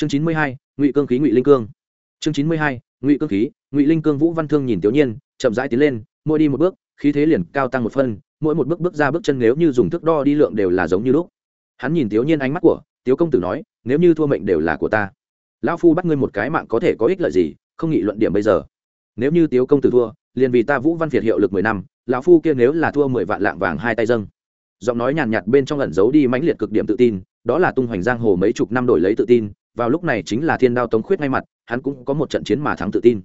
chương chín mươi hai, ngụy cương khí ngụy linh cương. Chương chín mươi hai, ngụy cương khí ngụy linh cương vũ văn thương nhìn tiểu nhiên, chậm rãi tiến lên, mỗi đi một bước, khí thế liền cao tăng một phân, mỗi một bước bước ra bước chân nếu như dùng thước đo đi lượng đều là giống như lúc. Hắn nhìn tiểu nhiên ánh mắt của tiểu công tử nói, nếu như thua mệnh đều là của ta. Lão phu bắt ngươi một cái mạng có thể có ích lợi gì, không nghị luận điểm bây giờ. Nếu như tiểu công tử thua, liền vì ta vũ văn việt hiệu lực mười năm, lão phu kia nếu là thua mười vạn lạng vàng hai tay dâng. Giọng nói nhàn nhạt bên trong ẩn giấu đi mãnh liệt cực điểm tự tin, đó là tung hoành giang hồ mấy chục năm đổi lấy tự tin vào lúc này chính là thiên đao tống khuyết ngay mặt, hắn cũng có một trận chiến mà thắng tự tin.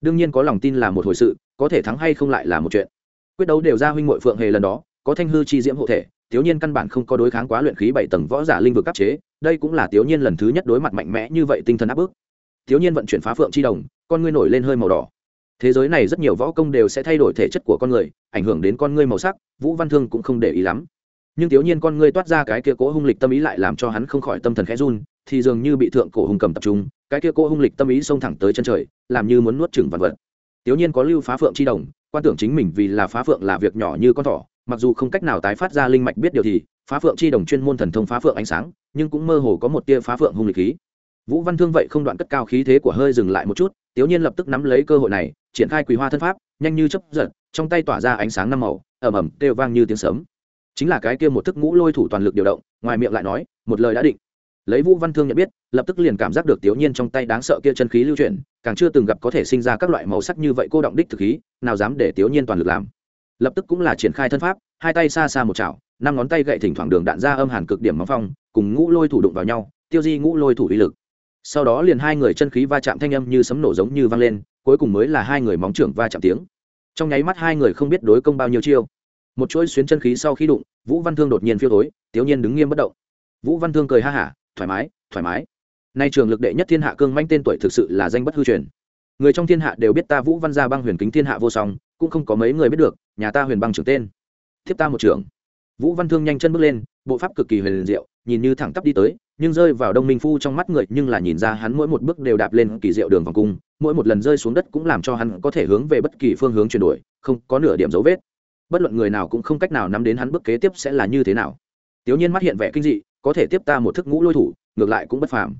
Đương nhiên có lòng tin là một hồi sự, có thể thắng hay không lại là một chuyện. Quyết đấu đều ra huynh mội phượng hề lần đó, có thanh hư chi diễm hộ thể, thiếu nhiên căn bản không có đối kháng quá luyện khí bảy tầng võ giả linh vực áp chế, đây cũng là thiếu nhiên lần thứ nhất đối mặt mạnh mẽ như vậy tinh thần áp bức. Thiếu nhiên vận chuyển phá phượng chi đồng, con ngươi nổi lên hơi màu đỏ. Thế giới này rất nhiều võ công đều sẽ thay đổi thể chất của con người, ảnh hưởng đến con ngươi màu sắc, vũ văn thương cũng không để ý lắm. Nhưng thiếu nhiên con ngươi toát ra cái kia cố hung lịch tâm ý lại làm cho hắn không khỏi tâm thần khẽ run thì dường như bị thượng cổ hung cầm tập trung, cái kia cô hung lịch tâm ý xông thẳng tới chân trời, làm như muốn nuốt chửng vạn vật. Tiểu nhiên có lưu phá phượng chi đồng, quan tưởng chính mình vì là phá phượng là việc nhỏ như con thỏ, mặc dù không cách nào tái phát ra linh mạch biết điều thì, phá phượng chi đồng chuyên môn thần thông phá phượng ánh sáng, nhưng cũng mơ hồ có một tia phá phượng hung lịch khí. Vũ văn thương vậy không đoạn cất cao khí thế của hơi dừng lại một chút, tiểu nhiên lập tức nắm lấy cơ hội này, triển khai quỳ hoa thân pháp, nhanh như chấp giật, trong tay tỏa ra ánh sáng năm màu ẩm ẩm kêu vang như tiếng sấm. Chính là cái kia một thức ngũ lôi thủ toàn lực điều động, ngoài miệng lại nói, một lời đã định lấy vũ văn thương nhận biết, lập tức liền cảm giác được tiểu nhiên trong tay đáng sợ kia chân khí lưu chuyển, càng chưa từng gặp có thể sinh ra các loại màu sắc như vậy cô động đích thực khí, nào dám để tiểu nhiên toàn lực làm. Lập tức cũng là triển khai thân pháp, hai tay xa xa một chảo, năm ngón tay gậy thỉnh thoảng đường đạn ra âm hàn cực điểm móng phong, cùng ngũ lôi thủ đụng vào nhau, tiêu di ngũ lôi thủ uy lực. Sau đó liền hai người chân khí va chạm thanh âm như sấm nổ giống như vang lên, cuối cùng mới là hai người móng trưởng va chạm tiếng. Trong nháy mắt hai người không biết đối công bao nhiêu chiêu. Một chuỗi xuyến chân khí sau khi đụng, vũ văn thương đột nhiên phiêu thối, tiểu nhiên đứng nghiêm bất động. Vũ văn thương cười ha hả thoải mái thoải mái. Nay trường lực đệ nhất thiên hạ cương manh tên tuổi thực sự là danh bất hư truyền. Người trong thiên hạ đều biết ta vũ văn gia băng huyền kính thiên hạ vô song, cũng không có mấy người biết được, nhà ta huyền băng trưởng tên. Thiếp ta một trưởng. Vũ văn thương nhanh chân bước lên, bộ pháp cực kỳ huyền diệu, nhìn như thẳng tắp đi tới, nhưng rơi vào đông minh phu trong mắt người, nhưng là nhìn ra hắn mỗi một bước đều đạp lên kỳ diệu đường vòng cung, mỗi một lần rơi xuống đất cũng làm cho hắn có thể hướng về bất kỳ phương hướng chuyển đổi, không có nửa điểm dấu vết. Bất luận người nào cũng không cách nào nắm đến hắn bước kế tiếp sẽ là như thế nào. Tiểu nhiên mắt hiện vẻ kinh dị có thể tiếp ta một thức ngũ lôi thủ, ngược lại cũng bất phàm.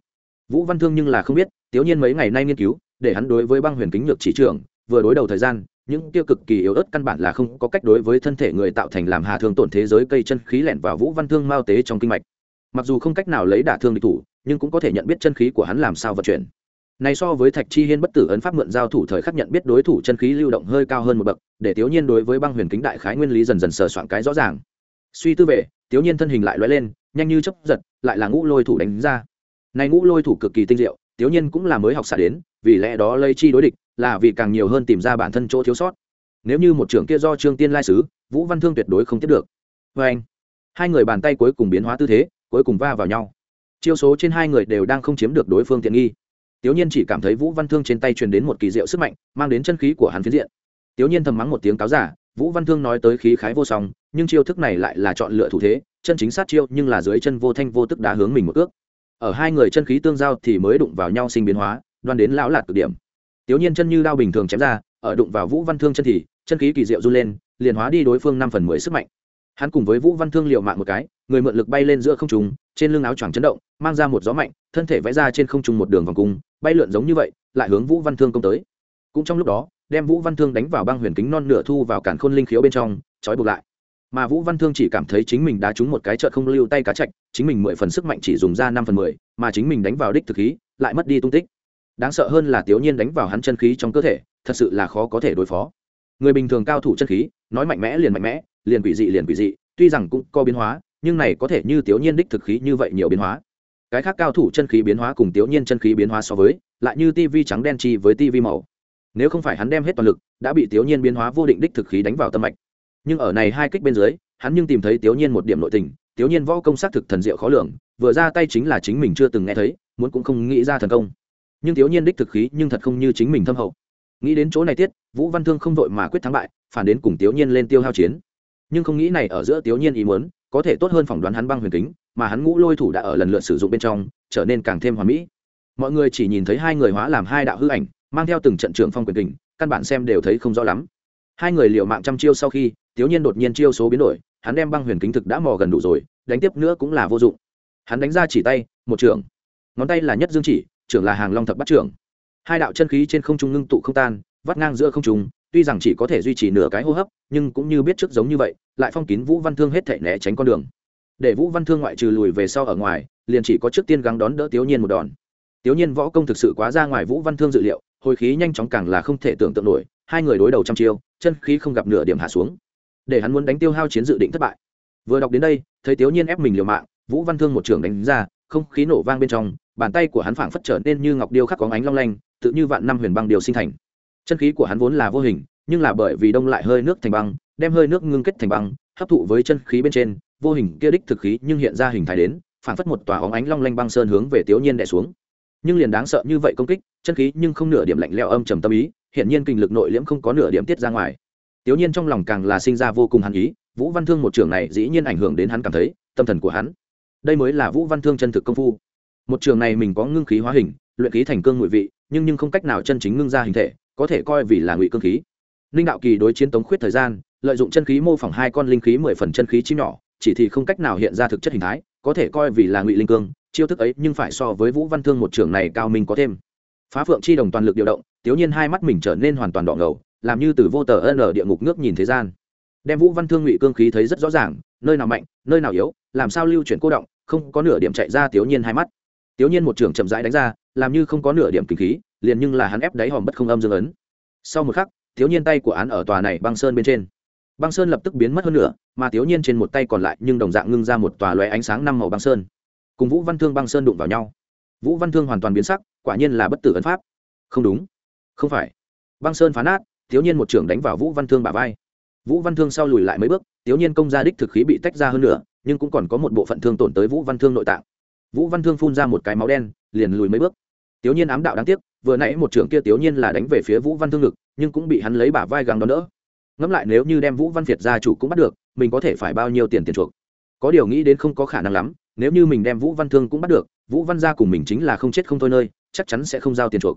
Vũ văn thương nhưng là không biết, tiểu nhiên mấy ngày nay nghiên cứu, để hắn đối với băng huyền kính nhược chỉ trưởng vừa đối đầu thời gian, những tiêu cực kỳ yếu ớt căn bản là không có cách đối với thân thể người tạo thành làm hà thương tổn thế giới cây chân khí lẻn vào vũ văn thương mao tế trong kinh mạch. Mặc dù không cách nào lấy đả thương địch thủ, nhưng cũng có thể nhận biết chân khí của hắn làm sao vận chuyển. Này so với thạch chi hiên bất tử ấn pháp mượn giao thủ thời khắc nhận biết đối thủ chân khí lưu động hơi cao hơn một bậc, để tiểu nhiên đối với băng huyền kính đại khái nguyên lý dần dần sờ soạn cái rõ ràng. Suy tư về, tiểu nhiên thân hình lại lóe lên nhanh như chấp giật, lại là ngũ lôi thủ đánh ra. Này ngũ lôi thủ cực kỳ tinh diệu, tiểu nhiên cũng là mới học xả đến, vì lẽ đó lây chi đối địch, là vì càng nhiều hơn tìm ra bản thân chỗ thiếu sót. Nếu như một trưởng kia do trương tiên lai sứ, vũ văn thương tuyệt đối không tiếp được. Vê anh, hai người bàn tay cuối cùng biến hóa tư thế, cuối cùng va vào nhau. Chiêu số trên hai người đều đang không chiếm được đối phương tiện nghi. Tiểu nhiên chỉ cảm thấy vũ văn thương trên tay truyền đến một kỳ diệu sức mạnh, mang đến chân khí của hắn phiến diện. Tiểu nhiên thầm mắng một tiếng cáo giả, vũ văn thương nói tới khí khái vô song, nhưng chiêu thức này lại là chọn lựa thủ thế chân chính sát chiêu nhưng là dưới chân vô thanh vô tức đã hướng mình một ước ở hai người chân khí tương giao thì mới đụng vào nhau sinh biến hóa, đoan đến lão lạt cực điểm. Tiểu nhiên chân như đao bình thường chém ra, ở đụng vào vũ văn thương chân thì, chân khí kỳ diệu run lên, liền hóa đi đối phương năm phần mười sức mạnh. Hắn cùng với vũ văn thương liệu mạng một cái, người mượn lực bay lên giữa không trung, trên lưng áo choàng chấn động, mang ra một gió mạnh, thân thể vẽ ra trên không trung một đường vòng cung, bay lượn giống như vậy, lại hướng vũ văn thương công tới. Cũng trong lúc đó, đem vũ văn thương đánh vào băng huyền kính non nửa thu vào cản khôn linh khiếu bên trong, trói buộc lại mà vũ văn thương chỉ cảm thấy chính mình đã trúng một cái trợt không lưu tay cá chạch, chính mình mười phần sức mạnh chỉ dùng ra năm phần mười, mà chính mình đánh vào đích thực khí, lại mất đi tung tích. Đáng sợ hơn là tiểu nhiên đánh vào hắn chân khí trong cơ thể, thật sự là khó có thể đối phó. Người bình thường cao thủ chân khí, nói mạnh mẽ liền mạnh mẽ, liền quỷ dị liền quỷ dị, tuy rằng cũng có biến hóa, nhưng này có thể như tiểu nhiên đích thực khí như vậy nhiều biến hóa. Cái khác cao thủ chân khí biến hóa cùng tiểu nhiên chân khí biến hóa so với, lại như tivi trắng đen chi với tivi màu. Nếu không phải hắn đem hết toàn lực, đã bị tiểu nhiên biến hóa vô định đích thực khí đánh vào tâm mạch nhưng ở này hai kích bên dưới, hắn nhưng tìm thấy tiểu nhiên một điểm nội tình tiểu nhiên võ công xác thực thần diệu khó lường, vừa ra tay chính là chính mình chưa từng nghe thấy, muốn cũng không nghĩ ra thần công. Nhưng tiểu nhiên đích thực khí nhưng thật không như chính mình thâm hậu. Nghĩ đến chỗ này tiết, vũ văn thương không vội mà quyết thắng bại, phản đến cùng tiểu nhiên lên tiêu hao chiến. Nhưng không nghĩ này ở giữa tiểu nhiên ý muốn, có thể tốt hơn phỏng đoán hắn băng huyền kính, mà hắn ngũ lôi thủ đã ở lần lượt sử dụng bên trong, trở nên càng thêm hoàn mỹ. Mọi người chỉ nhìn thấy hai người hóa làm hai đạo hư ảnh, mang theo từng trận trưởng phong quyền kình, căn bản xem đều thấy không rõ lắm. Hai người liều mạng trăm chiêu sau khi tiểu nhiên đột nhiên chiêu số biến đổi, hắn đem băng huyền kính thực đã mò gần đủ rồi, đánh tiếp nữa cũng là vô dụng. Hắn đánh ra chỉ tay, một trường ngón tay là nhất dương chỉ, trưởng là hàng long thập bắt trưởng. Hai đạo chân khí trên không trung ngưng tụ không tan, vắt ngang giữa không trung, tuy rằng chỉ có thể duy trì nửa cái hô hấp, nhưng cũng như biết trước giống như vậy, lại phong kín vũ văn thương hết thể né tránh con đường. Để vũ văn thương ngoại trừ lùi về sau ở ngoài, liền chỉ có trước tiên gắng đón đỡ tiểu nhiên một đòn. Tiểu nhiên võ công thực sự quá ra ngoài vũ văn thương dự liệu, hồi khí nhanh chóng càng là không thể tưởng tượng nổi, hai người đối đầu trăm chiêu, chân khí không gặp nửa điểm hạ xuống để hắn muốn đánh tiêu hao chiến dự định thất bại. Vừa đọc đến đây, thấy tiểu nhiên ép mình liều mạng, vũ văn thương một trường đánh ra, không khí nổ vang bên trong, bàn tay của hắn phảng phất trở nên như ngọc điêu khắc có ánh long lanh, tự như vạn năm huyền băng điều sinh thành. Chân khí của hắn vốn là vô hình, nhưng là bởi vì đông lại hơi nước thành băng, đem hơi nước ngưng kết thành băng, hấp thụ với chân khí bên trên, vô hình kia đích thực khí nhưng hiện ra hình thái đến, phảng phất một tòa óng ánh long lanh băng sơn hướng về tiểu nhiên đè xuống. Nhưng liền đáng sợ như vậy công kích, chân khí nhưng không nửa điểm lạnh lẽo âm trầm tâm ý hiện nhiên kinh lực nội liễm không có nửa điểm tiết ra ngoài tiểu nhiên trong lòng càng là sinh ra vô cùng hắn ý, vũ văn thương một trường này dĩ nhiên ảnh hưởng đến hắn cảm thấy, tâm thần của hắn. Đây mới là vũ văn thương chân thực công phu. Một trường này mình có ngưng khí hóa hình, luyện khí thành cương ngụy vị, nhưng nhưng không cách nào chân chính ngưng ra hình thể, có thể coi vì là ngụy cương khí. Linh đạo kỳ đối chiến tống khuyết thời gian, lợi dụng chân khí mô phỏng hai con linh khí mười phần chân khí chim nhỏ, chỉ thì không cách nào hiện ra thực chất hình thái, có thể coi vì là ngụy linh cương, chiêu thức ấy nhưng phải so với vũ văn thương một trường này cao minh có thêm. Phá phượng chi đồng toàn lực điều động, tiếu nhiên hai mắt mình trở nên hoàn toàn đỏ ngầu làm như từ vô tờ ân ở địa ngục nước nhìn thế gian. Đem vũ văn thương ngụy cương khí thấy rất rõ ràng, nơi nào mạnh, nơi nào yếu, làm sao lưu chuyển cô động, không có nửa điểm chạy ra tiểu nhiên hai mắt. Tiểu nhiên một trường chậm rãi đánh ra, làm như không có nửa điểm kinh khí, liền nhưng là hắn ép đáy hòm bất không âm dương ấn. Sau một khắc tiểu nhiên tay của án ở tòa này băng sơn bên trên. Băng sơn lập tức biến mất hơn nữa mà tiểu nhiên trên một tay còn lại nhưng đồng dạng ngưng ra một tòa loé ánh sáng năm màu băng sơn. Cùng vũ văn thương băng sơn đụng vào nhau. Vũ văn thương hoàn toàn biến sắc, quả nhiên là bất tử ấn pháp. Không đúng. Không phải. Băng sơn phá nát tiểu nhiên một trưởng đánh vào vũ văn thương bả vai. Vũ văn thương sau lùi lại mấy bước tiểu nhiên công gia đích thực khí bị tách ra hơn nữa, nhưng cũng còn có một bộ phận thương tổn tới vũ văn thương nội tạng. Vũ văn thương phun ra một cái máu đen, liền lùi mấy bước. Tiểu nhiên ám đạo đáng tiếc, vừa nãy một trưởng kia tiểu nhiên là đánh về phía vũ văn thương ngực, nhưng cũng bị hắn lấy bả vai găng đón đỡ. Ngẫm lại nếu như đem vũ văn việt gia chủ cũng bắt được, mình có thể phải bao nhiêu tiền tiền chuộc? Có điều nghĩ đến không có khả năng lắm, nếu như mình đem vũ văn thương cũng bắt được, vũ văn gia cùng mình chính là không chết không thôi nơi, chắc chắn sẽ không giao tiền chuộc.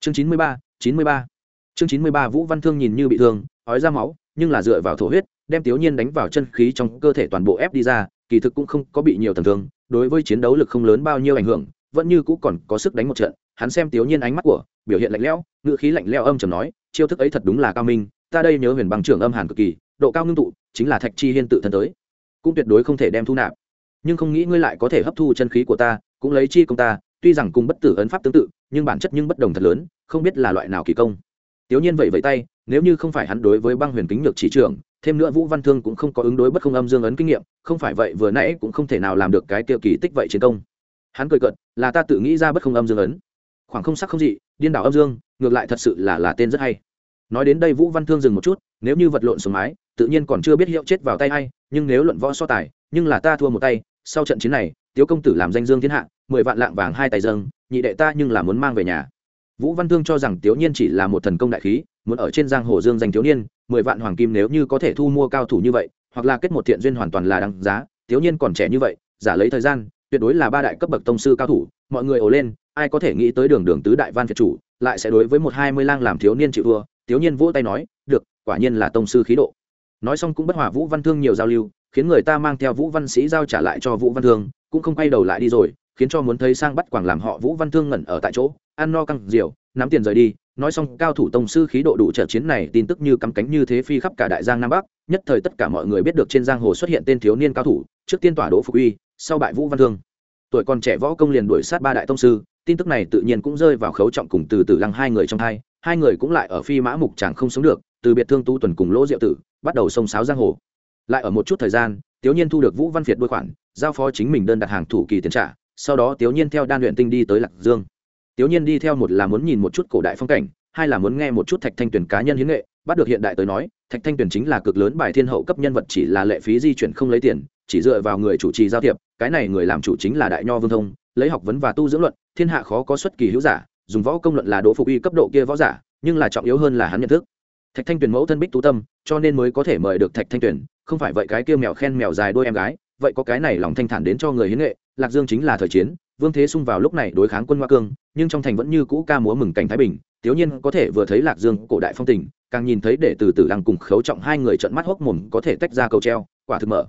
Chương chín mươi ba, chín mươi ba chương chín mươi ba vũ văn thương nhìn như bị thương, ói ra máu, nhưng là dựa vào thổ huyết, đem tiểu nhiên đánh vào chân khí trong cơ thể toàn bộ ép đi ra, kỳ thực cũng không có bị nhiều tầm thương, đối với chiến đấu lực không lớn bao nhiêu ảnh hưởng, vẫn như cũ còn có sức đánh một trận. Hắn xem tiểu nhiên ánh mắt của, biểu hiện lạnh lẽo, ngữ khí lạnh lẽo âm trầm nói, chiêu thức ấy thật đúng là cao minh, ta đây nhớ huyền bằng trưởng âm hàn cực kỳ, độ cao ngưng tụ, chính là thạch chi hiên tự thân tới, cũng tuyệt đối không thể đem thu nạp. Nhưng không nghĩ ngươi lại có thể hấp thu chân khí của ta, cũng lấy chi công ta, tuy rằng cùng bất tử ấn pháp tương tự, nhưng bản chất nhưng bất đồng thật lớn, không biết là loại nào kỳ công tiểu nhiên vậy vẫy tay, nếu như không phải hắn đối với băng huyền kính nhược chỉ trưởng, thêm nữa vũ văn thương cũng không có ứng đối bất không âm dương ấn kinh nghiệm, không phải vậy vừa nãy cũng không thể nào làm được cái tiêu kỳ tích vậy chiến công. Hắn cười cợt, là ta tự nghĩ ra bất không âm dương ấn. Khoảng không sắc không dị, điên đảo âm dương, ngược lại thật sự là là tên rất hay. Nói đến đây vũ văn thương dừng một chút, nếu như vật lộn xuống mái, tự nhiên còn chưa biết hiệu chết vào tay hay nhưng nếu luận võ so tài, nhưng là ta thua một tay, sau trận chiến này, tiếu công tử làm danh dương thiên hạ, mười vạn lạng vàng hai tài dâng, nhị đệ ta nhưng là muốn mang về nhà vũ văn thương cho rằng Tiểu nhiên chỉ là một thần công đại khí, muốn ở trên giang hồ dương danh thiếu niên, mười vạn hoàng kim nếu như có thể thu mua cao thủ như vậy, hoặc là kết một thiện duyên hoàn toàn là đăng giá thiếu niên còn trẻ như vậy, giả lấy thời gian, tuyệt đối là ba đại cấp bậc tông sư cao thủ, mọi người ồ lên, ai có thể nghĩ tới đường đường tứ đại văn việt chủ, lại sẽ đối với một hai mươi lang làm thiếu niên chịu thua thiếu niên vỗ tay nói, được, quả nhiên là tông sư khí độ. Nói xong cũng bất hòa vũ văn thương nhiều giao lưu, khiến người ta mang theo vũ văn sĩ giao trả lại cho vũ văn thương, cũng không quay đầu lại đi rồi, khiến cho muốn thấy sang bắt quảng làm họ vũ văn thương ngẩn ở tại chỗ ăn no căng rượu, nắm tiền rời đi nói xong cao thủ tông sư khí độ đủ trở chiến này tin tức như cắm cánh như thế phi khắp cả đại giang nam bắc nhất thời tất cả mọi người biết được trên giang hồ xuất hiện tên thiếu niên cao thủ trước tiên tỏa đỗ phục uy sau bại vũ văn thương. Tuổi còn trẻ võ công liền đuổi sát ba đại tông sư tin tức này tự nhiên cũng rơi vào khấu trọng cùng từ từ lăng hai người trong hai hai người cũng lại ở phi mã mục chẳng không sống được từ biệt thương tu tuần cùng lỗ diệu tử bắt đầu sông sáo giang hồ. Lại ở một chút thời gian tiểu nhiên thu được vũ văn việt đôi khoản giao phó chính mình đơn đặt hàng thủ kỳ tiền trả sau đó tiểu nhiên theo đan luyện tinh đi tới lạc dương tiểu nhiên đi theo một là muốn nhìn một chút cổ đại phong cảnh, hai là muốn nghe một chút thạch thanh tuyển cá nhân hiến nghệ. Bắt được hiện đại tới nói, thạch thanh tuyển chính là cực lớn bài thiên hậu cấp nhân vật chỉ là lệ phí di chuyển không lấy tiền, chỉ dựa vào người chủ trì giao thiệp, cái này người làm chủ chính là đại nho vương thông, lấy học vấn và tu dưỡng luận, thiên hạ khó có xuất kỳ hữu giả, dùng võ công luận là đỗ phục y cấp độ kia võ giả, nhưng là trọng yếu hơn là hắn nhận thức. Thạch thanh tuyền mẫu thân bích tú tâm, cho nên mới có thể mời được thạch thanh tuyền, không phải vậy cái kia mèo khen mèo dài đôi em gái, vậy có cái này lòng thanh thản đến cho người hiến nghệ, lạc dương chính là thời chiến vương thế xung vào lúc này đối kháng quân hoa cương, nhưng trong thành vẫn như cũ ca múa mừng cảnh thái bình, tiểu nhiên có thể vừa thấy lạc dương, cổ đại phong tình, càng nhìn thấy để từ từ lăng cùng khấu trọng hai người trận mắt hốc mồm có thể tách ra cầu treo, quả thực mở.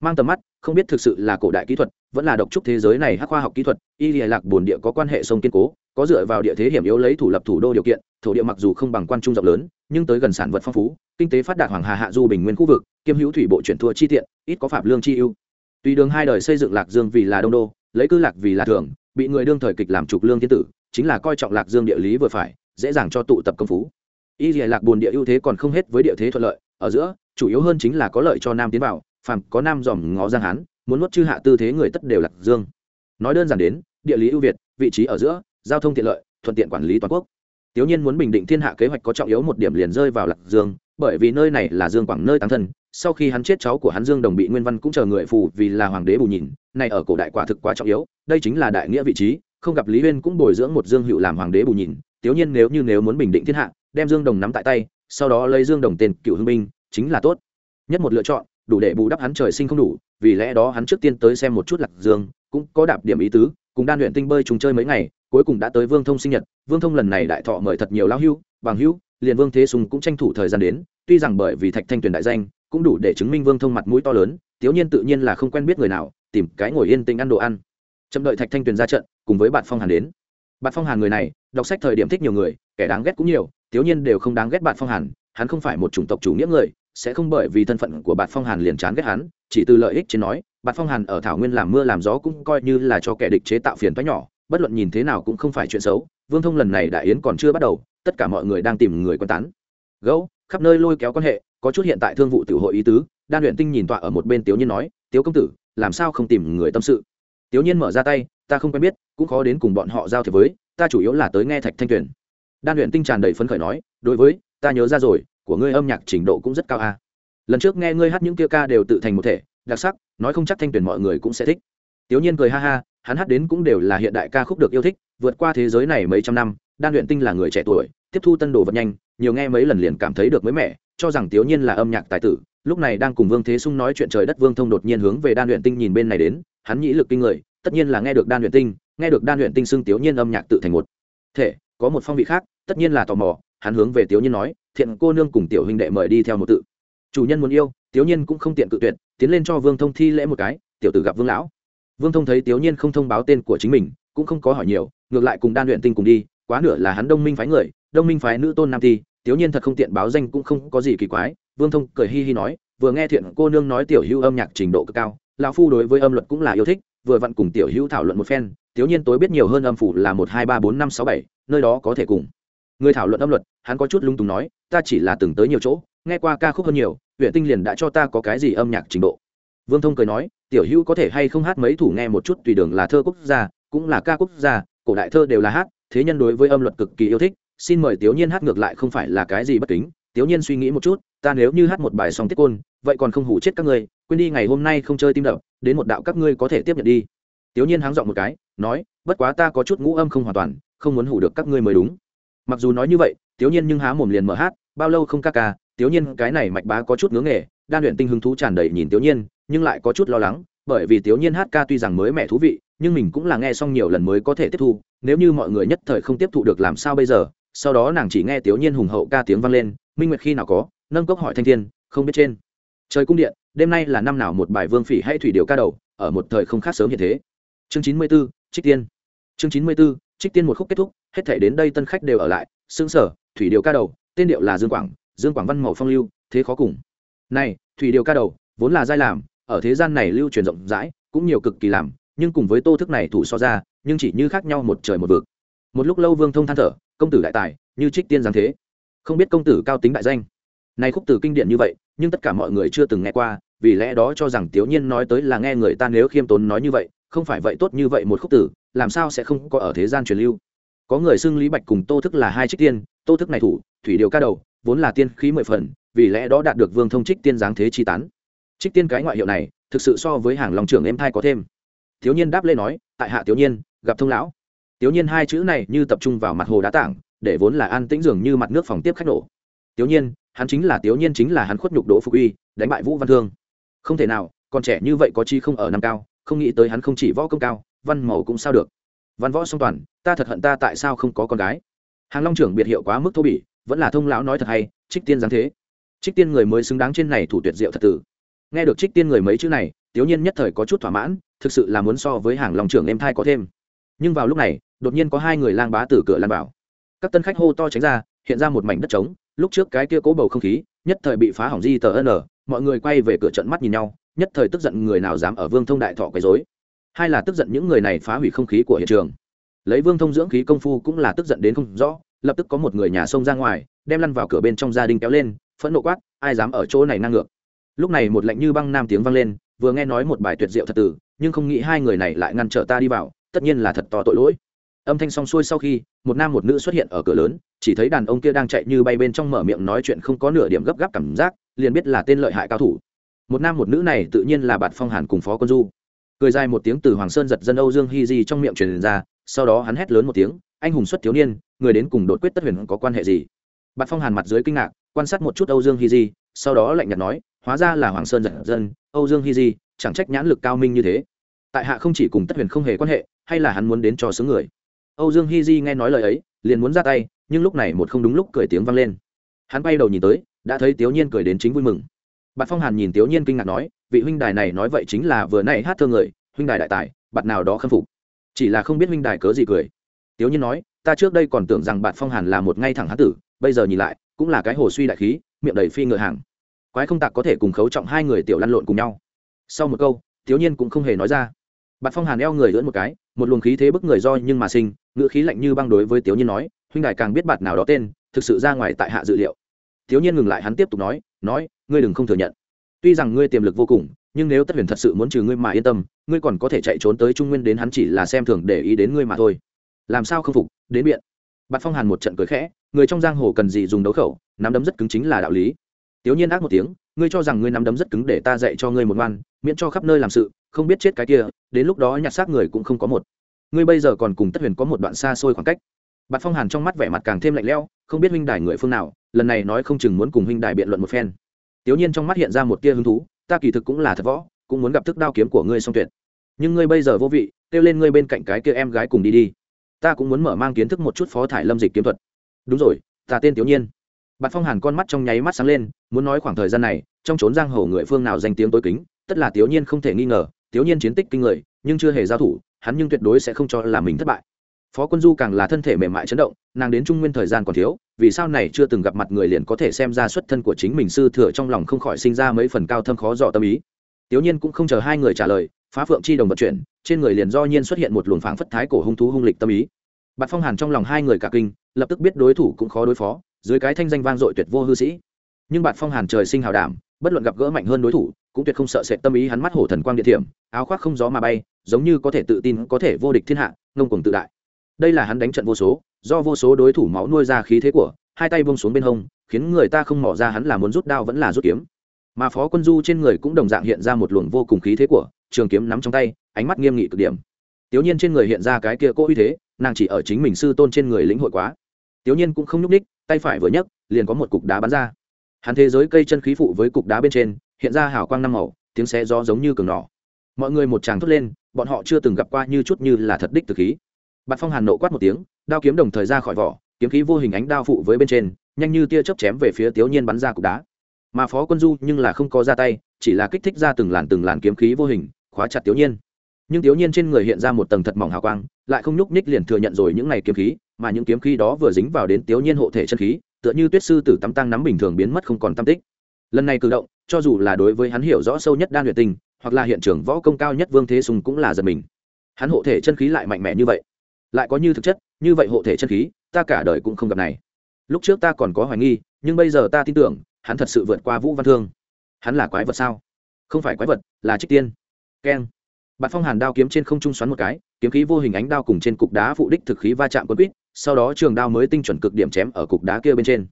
Mang tầm mắt, không biết thực sự là cổ đại kỹ thuật, vẫn là độc trúc thế giới này hắc khoa học kỹ thuật, y lìa lạc bồn địa có quan hệ sông kiên cố, có dựa vào địa thế hiểm yếu lấy thủ lập thủ đô điều kiện, thổ địa mặc dù không bằng quan trung rộng lớn, nhưng tới gần sản vật phong phú, kinh tế phát đạt hoàng hà hạ du bình nguyên khu vực, kiêm hữu thủy bộ chuyển thua chi tiện, ít có phạm lương chi ưu. Tùy đường hai đời xây dựng lạc dương vì là đông đô lấy cư lạc vì là thường, bị người đương thời kịch làm trục lương thiên tử, chính là coi trọng lạc dương địa lý vừa phải, dễ dàng cho tụ tập công phú. Y dìa lạc bồn địa ưu thế còn không hết với địa thế thuận lợi, ở giữa, chủ yếu hơn chính là có lợi cho nam tiến vào, phàm có nam dòm ngó giang hán, muốn nuốt chư hạ tư thế người tất đều lạc dương. Nói đơn giản đến, địa lý ưu việt, vị trí ở giữa, giao thông tiện lợi, thuận tiện quản lý toàn quốc. Tiểu nhiên muốn bình định thiên hạ kế hoạch có trọng yếu một điểm liền rơi vào lạc dương, bởi vì nơi này là dương quảng nơi tăng thân sau khi hắn chết cháu của hắn dương đồng bị nguyên văn cũng chờ người phù vì là hoàng đế bù nhìn, này ở cổ đại quả thực quá trọng yếu, đây chính là đại nghĩa vị trí, không gặp lý huyên cũng bồi dưỡng một dương hữu làm hoàng đế bù nhìn, tiểu nhiên nếu như nếu muốn bình định thiên hạ, đem dương đồng nắm tại tay, sau đó lấy dương đồng tên cựu hưng binh, chính là tốt. Nhất một lựa chọn, đủ để bù đắp hắn trời sinh không đủ, vì lẽ đó hắn trước tiên tới xem một chút lạc dương, cũng có đạp điểm ý tứ, cùng đan luyện tinh bơi chúng chơi mấy ngày, cuối cùng đã tới vương thông sinh nhật, vương thông lần này đại thọ mời thật nhiều lão hưu bằng hưu liền vương thế sùng cũng tranh thủ thời gian đến, tuy rằng bởi vì thạch thanh tuyền đại danh cũng đủ để chứng minh vương thông mặt mũi to lớn thiếu nhiên tự nhiên là không quen biết người nào, tìm cái ngồi yên tĩnh ăn đồ ăn. Chậm đợi thạch thanh tuyền ra trận, cùng với bạn phong hàn đến. Bạn phong hàn người này, đọc sách thời điểm thích nhiều người, kẻ đáng ghét cũng nhiều thiếu nhiên đều không đáng ghét bạn phong hàn, hắn không phải một chủng tộc chủ nghĩa người, sẽ không bởi vì thân phận của bạn phong hàn liền chán ghét hắn, chỉ từ lợi ích trên nói bạn phong hàn ở thảo nguyên làm mưa làm gió cũng coi như là cho kẻ địch chế tạo phiền toái nhỏ, bất luận nhìn thế nào cũng không phải chuyện xấu, vương thông lần này đại yến còn chưa bắt đầu, tất cả mọi người đang tìm người quan tán. Gấu, khắp nơi lôi kéo quan hệ có chút hiện tại thương vụ tiểu hội ý tứ, đan luyện tinh nhìn tọa ở một bên tiểu nhiên nói, tiếu công tử, làm sao không tìm người tâm sự? Tiểu nhiên mở ra tay, ta không quen biết, cũng khó đến cùng bọn họ giao thiệp với, ta chủ yếu là tới nghe thạch thanh tuyển đan luyện tinh tràn đầy phấn khởi nói, đối với, ta nhớ ra rồi, của ngươi âm nhạc trình độ cũng rất cao a. À. lần trước nghe ngươi hát những kia ca đều tự thành một thể, đặc sắc, nói không chắc thanh tuyển mọi người cũng sẽ thích. Tiểu nhiên cười ha ha, hắn hát đến cũng đều là hiện đại ca khúc được yêu thích, vượt qua thế giới này mấy trăm năm, đan luyện tinh là người trẻ tuổi, tiếp thu tân đồ vật nhanh, nhiều nghe mấy lần liền cảm thấy được mới mẻ cho rằng tiểu nhiên là âm nhạc tài tử, lúc này đang cùng vương thế sung nói chuyện trời đất vương thông đột nhiên hướng về đan luyện tinh nhìn bên này đến, hắn nhĩ lực kinh người, tất nhiên là nghe được đan luyện tinh, nghe được đan luyện tinh xưng tiểu nhiên âm nhạc tự thành một thể, có một phong vị khác, tất nhiên là tò mò, hắn hướng về tiểu nhiên nói, thiện cô nương cùng tiểu huynh đệ mời đi theo một tự. Chủ nhân muốn yêu tiểu nhiên cũng không tiện cự tuyệt, tiến lên cho vương thông thi lễ một cái, tiểu tử gặp vương lão. Vương thông thấy tiểu nhiên không thông báo tên của chính mình, cũng không có hỏi nhiều, ngược lại cùng đan luyện tinh cùng đi, quá nửa là hắn đông minh phái người, đông minh phái nữ tôn nam thi tiểu nhiên thật không tiện báo danh cũng không có gì kỳ quái, vương thông cười hi hi nói, vừa nghe thiện cô nương nói tiểu hữu âm nhạc trình độ cực cao, lão phu đối với âm luật cũng là yêu thích, vừa vặn cùng tiểu hữu thảo luận một phen, tiểu nhiên tối biết nhiều hơn âm phủ là một hai ba bốn năm sáu bảy, nơi đó có thể cùng. Người thảo luận âm luật, hắn có chút lung tùng nói, ta chỉ là từng tới nhiều chỗ, nghe qua ca khúc hơn nhiều, huyện tinh liền đã cho ta có cái gì âm nhạc trình độ. Vương thông cười nói, tiểu hữu có thể hay không hát mấy thủ nghe một chút tùy đường là thơ quốc gia, cũng là ca quốc gia, cổ đại thơ đều là hát, thế nhân đối với âm luật cực kỳ yêu thích xin mời tiểu nhiên hát ngược lại không phải là cái gì bất kính. Tiểu nhiên suy nghĩ một chút, ta nếu như hát một bài song tiết côn, vậy còn không hủ chết các ngươi, quên đi ngày hôm nay không chơi tim đập, đến một đạo các ngươi có thể tiếp nhận đi. Tiểu nhiên háng dọn một cái, nói, bất quá ta có chút ngũ âm không hoàn toàn, không muốn hủ được các ngươi mới đúng. Mặc dù nói như vậy tiểu nhiên nhưng há mồm liền mở hát, bao lâu không ca ca tiểu nhiên cái này mạch bá có chút ngưỡng nghề, đan luyện tinh hứng thú tràn đầy nhìn tiểu nhiên, nhưng lại có chút lo lắng, bởi vì tiểu nhiên hát ca tuy rằng mới mẹ thú vị, nhưng mình cũng là nghe xong nhiều lần mới có thể tiếp thu, nếu như mọi người nhất thời không tiếp thụ được làm sao bây giờ? Sau đó nàng chỉ nghe tiểu nhiên hùng hậu ca tiếng vang lên minh nguyệt khi nào có nâng cốc hỏi thanh thiên không biết trên. Trời cung điện đêm nay là năm nào một bài vương phỉ hay thủy điều ca đầu ở một thời không khác sớm như thế. Chương chín mươi 94, trích tiên. Chương chín mươi 94, trích tiên một khúc kết thúc hết thể đến đây tân khách đều ở lại xương sở thủy điều ca đầu tên điệu là dương quảng dương quảng văn màu phong lưu thế khó cùng. Này thủy điều ca đầu vốn là giai làm ở thế gian này lưu truyền rộng rãi cũng nhiều cực kỳ làm nhưng cùng với tô thức này thủ so ra nhưng chỉ như khác nhau một trời một vực. Một lúc lâu vương thông than thở công tử đại tài, như trích tiên giáng thế. Không biết công tử cao tính đại danh. Nay khúc từ kinh điển như vậy, nhưng tất cả mọi người chưa từng nghe qua, vì lẽ đó cho rằng tiểu nhiên nói tới là nghe người ta nếu khiêm tốn nói như vậy, không phải vậy tốt như vậy một khúc tử, làm sao sẽ không có ở thế gian truyền lưu? Có người xưng lý bạch cùng tô thức là hai trích tiên, tô thức này thủ, thủy điều ca đầu, vốn là tiên khí mười phần, vì lẽ đó đạt được vương thông trích tiên giáng thế chi tán. Trích tiên cái ngoại hiệu này, thực sự so với hàng lòng trưởng em thai có thêm. Thiếu nhiên đáp lên nói, tại hạ thiếu nhiên, gặp thông lão. Tiểu nhiên hai chữ này như tập trung vào mặt hồ đá tảng, để vốn là an tĩnh dường như mặt nước phòng tiếp khách nổ. Tiểu nhiên, hắn chính là, Tiểu nhiên chính là hắn khuất nhục đỗ phục uy, đánh bại vũ văn thương. Không thể nào còn trẻ như vậy có chi không ở năm cao, không nghĩ tới hắn không chỉ võ công cao, văn mẫu cũng sao được. Văn võ song toàn, ta thật hận ta tại sao không có con gái. Hàng long trưởng biệt hiệu quá mức thô bỉ, vẫn là thông lão nói thật hay, trích tiên dáng thế. Trích tiên người mới xứng đáng trên này thủ tuyệt diệu thật tử. Nghe được trích tiên người mấy chữ này, tiểu nhiên nhất thời có chút thỏa mãn, thực sự là muốn so với hàng Long trưởng em thai có thêm. Nhưng vào lúc này đột nhiên có hai người lang bá từ cửa lan vào. Các tân khách hô to tránh ra, hiện ra một mảnh đất trống. Lúc trước cái kia cố bầu không khí, nhất thời bị phá hỏng di tờ n mọi người quay về cửa trận mắt nhìn nhau, nhất thời tức giận người nào dám ở vương thông đại thọ quấy dối hai là tức giận những người này phá hủy không khí của hiện trường. Lấy vương thông dưỡng khí công phu cũng là tức giận đến không rõ, lập tức có một người nhà xông ra ngoài, đem lăn vào cửa bên trong gia đình kéo lên, phẫn nộ quát, ai dám ở chỗ này năng ngược? Lúc này một lệnh như băng nam tiếng vang lên, vừa nghe nói một bài tuyệt diệu thật tử, nhưng không nghĩ hai người này lại ngăn trở ta đi vào, tất nhiên là thật to tội lỗi âm thanh xong xuôi sau khi, một nam một nữ xuất hiện ở cửa lớn, chỉ thấy đàn ông kia đang chạy như bay bên trong mở miệng nói chuyện không có nửa điểm gấp gáp cảm giác, liền biết là tên lợi hại cao thủ. Một nam một nữ này tự nhiên là bạn phong hàn cùng phó quân du. Cười dài một tiếng từ hoàng sơn giật dân âu dương hy di trong miệng truyền ra, sau đó hắn hét lớn một tiếng, anh hùng xuất thiếu niên, người đến cùng đột quyết tất huyền có quan hệ gì? Bạn phong hàn mặt dưới kinh ngạc, quan sát một chút âu dương hy di, sau đó lạnh nhạt nói, hóa ra là hoàng sơn giật dân âu dương hy di, chẳng trách nhãn lực cao minh như thế. Tại hạ không chỉ cùng tất huyền không hề quan hệ, hay là hắn muốn đến cho xứ người? Âu dương Hi di nghe nói lời ấy, liền muốn ra tay, nhưng lúc này một không đúng lúc cười tiếng vang lên. Hắn bay đầu nhìn tới, đã thấy tiểu nhiên cười đến chính vui mừng. Bạt phong hàn nhìn tiểu nhiên kinh ngạc nói, vị huynh đài này nói vậy chính là vừa nay hát thơ người, huynh đài đại tài, bạt nào đó khâm phục. Chỉ là không biết huynh đài cớ gì cười. Tiểu nhiên nói, ta trước đây còn tưởng rằng bạt phong hàn là một ngay thẳng hán tử, bây giờ nhìn lại, cũng là cái hồ suy đại khí, miệng đầy phi ngựa hàng. Quái không tạc có thể cùng khấu trọng hai người tiểu lăn lộn cùng nhau. Sau một câu, Tiếu nhiên cũng không hề nói ra bạt phong hàn eo người lưỡn một cái, một luồng khí thế bức người do nhưng mà sinh, ngữ khí lạnh như băng đối với tiểu nhiên nói, huynh đài càng biết bạt nào đó tên, thực sự ra ngoài tại hạ dự liệu. Tiểu nhiên ngừng lại hắn tiếp tục nói nói, ngươi đừng không thừa nhận. Tuy rằng ngươi tiềm lực vô cùng, nhưng nếu tất huyền thật sự muốn trừ ngươi mà yên tâm, ngươi còn có thể chạy trốn tới trung nguyên đến hắn chỉ là xem thường để ý đến ngươi mà thôi. Làm sao không phục, đến biện bạt phong hàn một trận cười khẽ, người trong giang hồ cần gì dùng đấu khẩu, nắm đấm rất cứng chính là đạo lý. Tiểu nhiên ác một tiếng ngươi cho rằng ngươi nắm đấm rất cứng để ta dạy cho ngươi một ngoan, miễn cho khắp nơi làm sự, không biết chết cái kia, đến lúc đó nhặt xác người cũng không có một. Ngươi bây giờ còn cùng tất huyền có một đoạn xa xôi khoảng cách. Bạch phong hàn trong mắt vẻ mặt càng thêm lạnh lẽo, không biết huynh đài người phương nào, lần này nói không chừng muốn cùng huynh đài biện luận một phen. Tiểu nhiên trong mắt hiện ra một tia hứng thú, ta kỳ thực cũng là thật võ, cũng muốn gặp thức đao kiếm của ngươi song tuyệt. Nhưng ngươi bây giờ vô vị, kêu lên ngươi bên cạnh cái kia em gái cùng đi đi. Ta cũng muốn mở mang kiến thức một chút phó thải lâm dịch kiếm thuật. Đúng rồi, ta tên tiểu nhiên. Bạch phong hàn con mắt trong nháy mắt sáng lên, muốn nói khoảng thời gian này trong trốn giang hồ người phương nào danh tiếng tối kính, tất là tiểu nhiên không thể nghi ngờ tiểu nhiên chiến tích kinh người, nhưng chưa hề giao thủ, hắn nhưng tuyệt đối sẽ không cho là mình thất bại. Phó quân du càng là thân thể mềm mại chấn động, nàng đến trung nguyên thời gian còn thiếu, vì sao này chưa từng gặp mặt người liền có thể xem ra xuất thân của chính mình sư thừa trong lòng không khỏi sinh ra mấy phần cao thâm khó dò tâm ý. Tiểu nhiên cũng không chờ hai người trả lời, phá phượng chi đồng vận chuyển, trên người liền do nhiên xuất hiện một luồng phảng phất thái cổ hung thú hung lịch tâm ý. Bạt phong hàn trong lòng hai người cả kinh, lập tức biết đối thủ cũng khó đối phó, dưới cái thanh danh vang dội tuyệt vô hư sĩ. Nhưng bạt phong hàn trời sinh hào đảm bất luận gặp gỡ mạnh hơn đối thủ, cũng tuyệt không sợ sệt tâm ý hắn mắt hổ thần quang địa thiểm, áo khoác không gió mà bay, giống như có thể tự tin, có thể vô địch thiên hạ, ngông cuồng tự đại. Đây là hắn đánh trận vô số, do vô số đối thủ máu nuôi ra khí thế của, hai tay buông xuống bên hông, khiến người ta không mỏ ra hắn là muốn rút đao vẫn là rút kiếm. Mà phó quân du trên người cũng đồng dạng hiện ra một luồng vô cùng khí thế của, trường kiếm nắm trong tay, ánh mắt nghiêm nghị cực điểm. Tiểu nhiên trên người hiện ra cái kia cố uy thế, nàng chỉ ở chính mình sư tôn trên người lĩnh hội quá. Tiểu nhiên cũng không nhúc ních tay phải vừa nhấc, liền có một cục đá bắn ra hắn thế giới cây chân khí phụ với cục đá bên trên, hiện ra hào quang năm màu, tiếng xé gió giống như cường nỏ. Mọi người một tràng thốt lên, bọn họ chưa từng gặp qua như chút như là thật đích từ khí. Bạt phong hàn nộ quát một tiếng, đao kiếm đồng thời ra khỏi vỏ, kiếm khí vô hình ánh đao phụ với bên trên, nhanh như tia chớp chém về phía tiểu nhiên bắn ra cục đá. Mà phó quân du nhưng là không có ra tay, chỉ là kích thích ra từng làn từng làn kiếm khí vô hình, khóa chặt tiểu nhiên. Nhưng tiểu nhiên trên người hiện ra một tầng thật mỏng hào quang, lại không nhúc nhích liền thừa nhận rồi những ngày kiếm khí, mà những kiếm khí đó vừa dính vào đến tiểu nhiên hộ thể chân khí tựa như tuyết sư tử tắm tăng nắm bình thường biến mất không còn tam tích. Lần này cử động, cho dù là đối với hắn hiểu rõ sâu nhất đan luyện tình, hoặc là hiện trường võ công cao nhất vương thế sùng cũng là giật mình. Hắn hộ thể chân khí lại mạnh mẽ như vậy. Lại có như thực chất, như vậy hộ thể chân khí, ta cả đời cũng không gặp này. Lúc trước ta còn có hoài nghi, nhưng bây giờ ta tin tưởng, hắn thật sự vượt qua vũ văn thương. Hắn là quái vật sao? Không phải quái vật, là trích tiên. Keng bạt phong hàn đao kiếm trên không trung xoắn một cái, kiếm khí vô hình ánh đao cùng trên cục đá phụ đích thực khí va chạm quân quýt, sau đó trường đao mới tinh chuẩn cực điểm chém ở cục đá kia bên trên.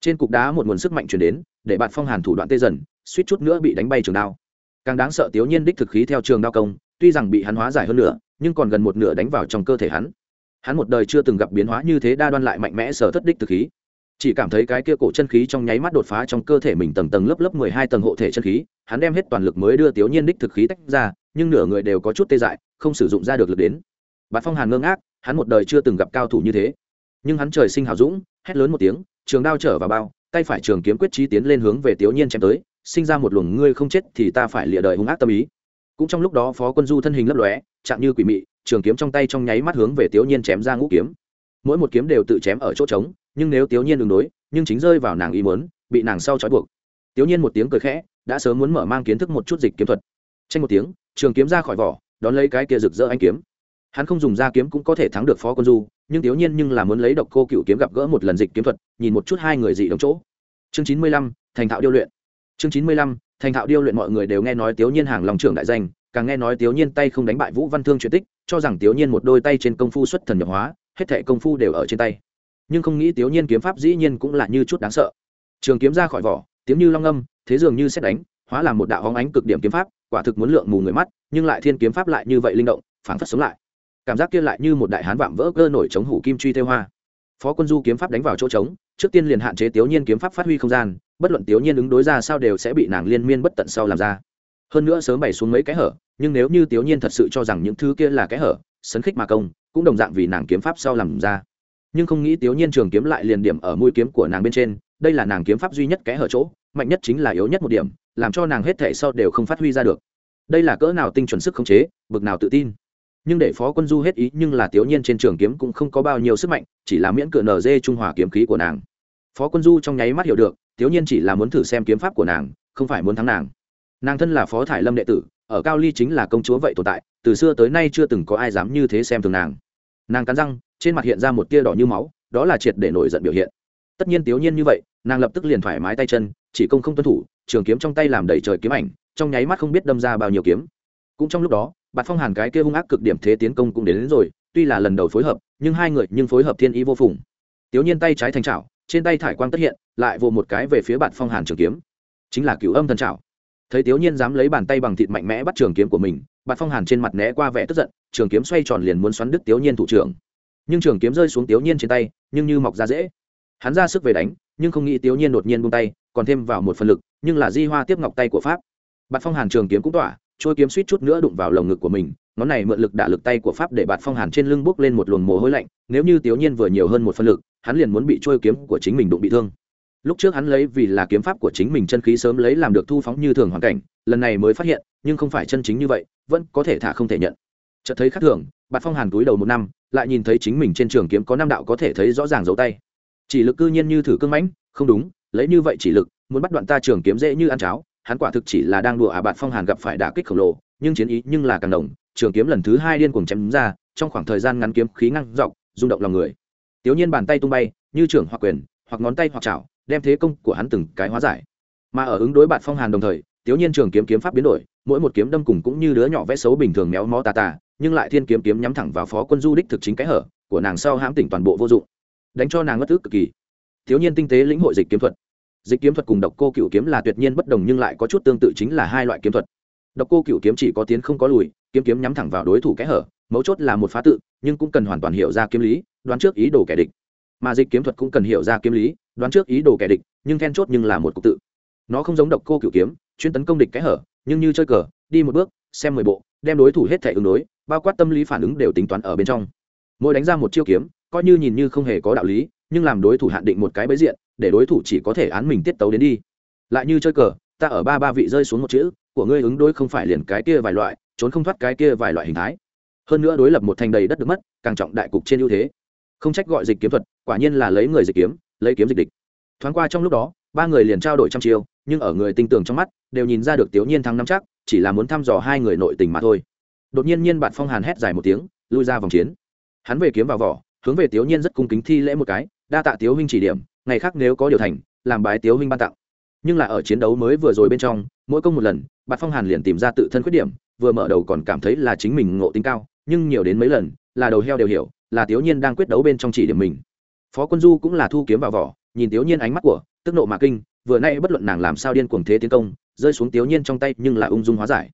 Trên cục đá một nguồn sức mạnh chuyển đến, để bạt phong hàn thủ đoạn tê dần, suýt chút nữa bị đánh bay trường đao. Càng đáng sợ tiểu nhiên đích thực khí theo trường đao công, tuy rằng bị hắn hóa giải hơn nữa, nhưng còn gần một nửa đánh vào trong cơ thể hắn. Hắn một đời chưa từng gặp biến hóa như thế, đa đoan lại mạnh mẽ sở thất đích thực khí chỉ cảm thấy cái kia cổ chân khí trong nháy mắt đột phá trong cơ thể mình tầng tầng lớp lớp mười hai tầng hộ thể chân khí, hắn đem hết toàn lực mới đưa tiểu nhiên đích thực khí tách ra, nhưng nửa người đều có chút tê dại, không sử dụng ra được lực đến. Bạt phong hàn ngơ ngác, hắn một đời chưa từng gặp cao thủ như thế. Nhưng hắn trời sinh hào dũng, hét lớn một tiếng, trường đao trở vào bao, tay phải trường kiếm quyết trí tiến lên hướng về tiểu nhiên chém tới, sinh ra một luồng ngươi không chết thì ta phải lịa đời hung ác tâm ý. Cũng trong lúc đó phó quân du thân hình lấp lóe, chạm như quỷ mị, trường kiếm trong tay trong nháy mắt hướng về tiểu nhiên chém ra ngũ kiếm. Mỗi một kiếm đều tự chém ở chỗ trống nhưng nếu tiểu nhiên đường đối, nhưng chính rơi vào nàng ý muốn, bị nàng sau trói buộc. Tiểu nhiên một tiếng cười khẽ, đã sớm muốn mở mang kiến thức một chút dịch kiếm thuật. Tranh một tiếng, trường kiếm ra khỏi vỏ, đón lấy cái kia rực rỡ anh kiếm. Hắn không dùng da kiếm cũng có thể thắng được phó quân du, nhưng tiểu nhiên nhưng là muốn lấy độc cô cựu kiếm gặp gỡ một lần dịch kiếm thuật, nhìn một chút hai người dị đồng chỗ. Chương chín mươi lăm, thành thạo điêu luyện. Chương chín mươi lăm, thành thạo điêu luyện mọi người đều nghe nói tiểu nhiên hàng lòng trưởng đại danh, càng nghe nói tiểu nhiên tay không đánh bại vũ văn thương chuyện tích, cho rằng tiểu nhiên một đôi tay trên công phu xuất thần nhập hóa, hết thệ công phu đều ở trên tay nhưng không nghĩ tiểu nhiên kiếm pháp dĩ nhiên cũng là như chút đáng sợ. Trường kiếm ra khỏi vỏ, tiếng như long âm, thế dường như xét đánh, hóa làm một đạo hóng ánh cực điểm kiếm pháp, quả thực muốn lượng mù người mắt, nhưng lại thiên kiếm pháp lại như vậy linh động, phảng phất sống lại. Cảm giác kia lại như một đại hán vạm vỡ cơ nổi chống hủ kim truy theo hoa. Phó quân du kiếm pháp đánh vào chỗ trống, trước tiên liền hạn chế tiểu nhiên kiếm pháp phát huy không gian, bất luận tiểu nhiên ứng đối ra sao đều sẽ bị nàng liên miên bất tận sau làm ra. Hơn nữa sớm bày xuống mấy cái hở, nhưng nếu như tiểu nhiên thật sự cho rằng những thứ kia là cái hở, sấn khích mà công, cũng đồng dạng vì nàng kiếm pháp sau làm ra nhưng không nghĩ tiểu nhiên trường kiếm lại liền điểm ở mũi kiếm của nàng bên trên, đây là nàng kiếm pháp duy nhất kẽ hở chỗ, mạnh nhất chính là yếu nhất một điểm, làm cho nàng hết thể sau đều không phát huy ra được. Đây là cỡ nào tinh chuẩn sức khống chế, bực nào tự tin. Nhưng để phó quân du hết ý nhưng là tiểu nhiên trên trường kiếm cũng không có bao nhiêu sức mạnh, chỉ là miễn cựa nở dê trung hòa kiếm khí của nàng. Phó quân du trong nháy mắt hiểu được tiểu nhiên chỉ là muốn thử xem kiếm pháp của nàng, không phải muốn thắng nàng. Nàng thân là phó thải lâm đệ tử, ở cao ly chính là công chúa vậy tồn tại, từ xưa tới nay chưa từng có ai dám như thế xem thường nàng. Nàng cắn răng trên mặt hiện ra một tia đỏ như máu đó là triệt để nổi giận biểu hiện. Tất nhiên tiểu nhiên như vậy nàng lập tức liền thoải mái tay chân chỉ công không tuân thủ trường kiếm trong tay làm đầy trời kiếm ảnh trong nháy mắt không biết đâm ra bao nhiêu kiếm. Cũng trong lúc đó bạt phong hàn cái kia hung ác cực điểm thế tiến công cũng đến, đến rồi tuy là lần đầu phối hợp nhưng hai người nhưng phối hợp thiên ý vô phùng. Tiểu nhiên tay trái thành trảo trên tay thải quang tất hiện lại vô một cái về phía bạt phong hàn trường kiếm. Chính là cửu âm thần trảo thấy tiểu nhiên dám lấy bàn tay bằng thịt mạnh mẽ bắt trường kiếm của mình bạt phong hàn trên mặt né qua vẻ tức giận trường kiếm xoay tròn liền muốn xoắn đứt tiểu nhiên thủ trưởng nhưng trường kiếm rơi xuống tiểu nhiên trên tay, nhưng như mọc ra dễ. Hắn ra sức về đánh, nhưng không nghĩ tiểu nhiên đột nhiên buông tay, còn thêm vào một phần lực, nhưng là di hoa tiếp ngọc tay của pháp. Bạt phong hàn trường kiếm cũng tỏa trôi kiếm suýt chút nữa đụng vào lồng ngực của mình, ngón này mượn lực đả lực tay của pháp để bạt phong hàn trên lưng bốc lên một luồng mồ hôi lạnh, nếu như tiểu nhiên vừa nhiều hơn một phân lực, hắn liền muốn bị trôi kiếm của chính mình đụng bị thương. Lúc trước hắn lấy vì là kiếm pháp của chính mình chân khí sớm lấy làm được thu phóng như thường hoàn cảnh, lần này mới phát hiện, nhưng không phải chân chính như vậy, vẫn có thể thả không thể nhận chợt thấy khác thường, bạt phong hàn túi đầu một năm, lại nhìn thấy chính mình trên trường kiếm có năm đạo có thể thấy rõ ràng dấu tay. Chỉ lực cư nhiên như thử cương mãnh, không đúng, lấy như vậy chỉ lực, muốn bắt đoạn ta trường kiếm dễ như ăn cháo, hắn quả thực chỉ là đang đùa à bạt phong hàn gặp phải đả kích khổng lồ, nhưng chiến ý nhưng là càng đồng, trường kiếm lần thứ hai điên cuồng chém ra, trong khoảng thời gian ngắn kiếm khí ngăn dọc, rung động lòng người. Tiểu nhiên bàn tay tung bay, như trưởng hoặc quyền, hoặc ngón tay hoặc chảo, đem thế công của hắn từng cái hóa giải. Mà ở ứng đối bạt phong hàn đồng thời, tiểu nhiên trường kiếm kiếm pháp biến đổi, mỗi một kiếm đâm cùng cũng như đứa nhỏ vẽ xấu bình thường méo mó tà tà nhưng lại thiên kiếm kiếm nhắm thẳng vào phó quân du đích thực chính cái hở của nàng sau hãm tỉnh toàn bộ vô dụng, đánh cho nàng ngất ức cực kỳ. Thiếu nhiên tinh tế lĩnh hội dịch kiếm thuật. Dịch kiếm thuật cùng độc cô cựu kiếm là tuyệt nhiên bất đồng nhưng lại có chút tương tự chính là hai loại kiếm thuật. Độc cô cựu kiếm chỉ có tiến không có lùi, kiếm kiếm nhắm thẳng vào đối thủ kẽ hở, mấu chốt là một phá tự, nhưng cũng cần hoàn toàn hiểu ra kiếm lý, đoán trước ý đồ kẻ địch. Mà dịch kiếm thuật cũng cần hiểu ra kiếm lý, đoán trước ý đồ kẻ địch, nhưng then chốt nhưng là một cục tự. Nó không giống độc cô cựu kiếm, chuyên tấn công địch kẽ hở, nhưng như chơi cờ, đi một bước, xem mười bộ, đem đối thủ hết thể ứng đối bao quát tâm lý phản ứng đều tính toán ở bên trong. Mỗi đánh ra một chiêu kiếm, coi như nhìn như không hề có đạo lý, nhưng làm đối thủ hạn định một cái bấy diện, để đối thủ chỉ có thể án mình tiết tấu đến đi. Lại như chơi cờ, ta ở ba ba vị rơi xuống một chữ, của ngươi ứng đối không phải liền cái kia vài loại, trốn không thoát cái kia vài loại hình thái. Hơn nữa đối lập một thành đầy đất được mất, càng trọng đại cục trên ưu thế. Không trách gọi dịch kiếm thuật, quả nhiên là lấy người dịch kiếm, lấy kiếm dịch địch. Thoáng qua trong lúc đó, ba người liền trao đổi trăm chiêu, nhưng ở người tinh tường trong mắt, đều nhìn ra được tiểu nhiên thắng năm chắc, chỉ là muốn thăm dò hai người nội tình mà thôi đột nhiên nhiên bạn phong hàn hét dài một tiếng, lui ra vòng chiến. Hắn về kiếm vào vỏ, hướng về tiểu nhiên rất cung kính thi lễ một cái, đa tạ tiếu huynh chỉ điểm, ngày khác nếu có điều thành, làm bái tiếu huynh ban tặng. Nhưng là ở chiến đấu mới vừa rồi bên trong, mỗi công một lần, bạt phong hàn liền tìm ra tự thân khuyết điểm, vừa mở đầu còn cảm thấy là chính mình ngộ tính cao, nhưng nhiều đến mấy lần, là đầu heo đều hiểu, là tiểu nhiên đang quyết đấu bên trong chỉ điểm mình. Phó quân du cũng là thu kiếm vào vỏ, nhìn tiểu nhiên ánh mắt của, tức nộ mà kinh, vừa nay bất luận nàng làm sao điên cuồng thế tiến công, rơi xuống tiểu nhiên trong tay nhưng là ung dung hóa giải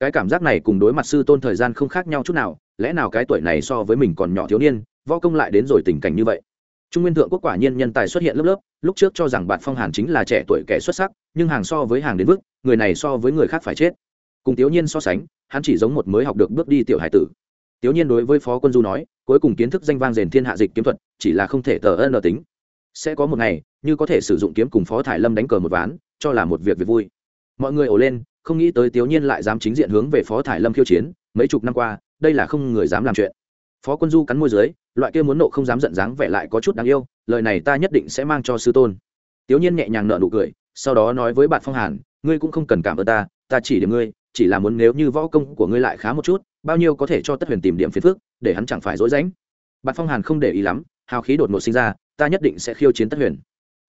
cái cảm giác này cùng đối mặt sư tôn thời gian không khác nhau chút nào, lẽ nào cái tuổi này so với mình còn nhỏ thiếu niên, võ công lại đến rồi tình cảnh như vậy? Trung nguyên thượng quốc quả nhiên nhân tài xuất hiện lớp lớp, lúc trước cho rằng bạn phong hàn chính là trẻ tuổi kẻ xuất sắc, nhưng hàng so với hàng đến vức, người này so với người khác phải chết. Cùng tiểu nhiên so sánh, hắn chỉ giống một mới học được bước đi tiểu hải tử. Tiểu nhiên đối với phó quân du nói, cuối cùng kiến thức danh vang rền thiên hạ dịch kiếm thuật, chỉ là không thể tờ ân tính. Sẽ có một ngày, như có thể sử dụng kiếm cùng phó thải lâm đánh cờ một ván, cho là một việc việc vui. Mọi người ổ lên không nghĩ tới tiểu nhiên lại dám chính diện hướng về phó thải lâm khiêu chiến, mấy chục năm qua, đây là không người dám làm chuyện. Phó quân du cắn môi dưới, loại kia muốn nộ không dám giận dáng vẻ lại có chút đáng yêu, lời này ta nhất định sẽ mang cho sư tôn. Tiểu nhiên nhẹ nhàng nở nụ cười, sau đó nói với bạn phong hàn, ngươi cũng không cần cảm ơn ta ta chỉ điểm ngươi, chỉ là muốn nếu như võ công của ngươi lại khá một chút, bao nhiêu có thể cho tất huyền tìm điểm phiền phức, để hắn chẳng phải dối rãnh. Bạn phong hàn không để ý lắm, hào khí đột ngột sinh ra, ta nhất định sẽ khiêu chiến tất huyền.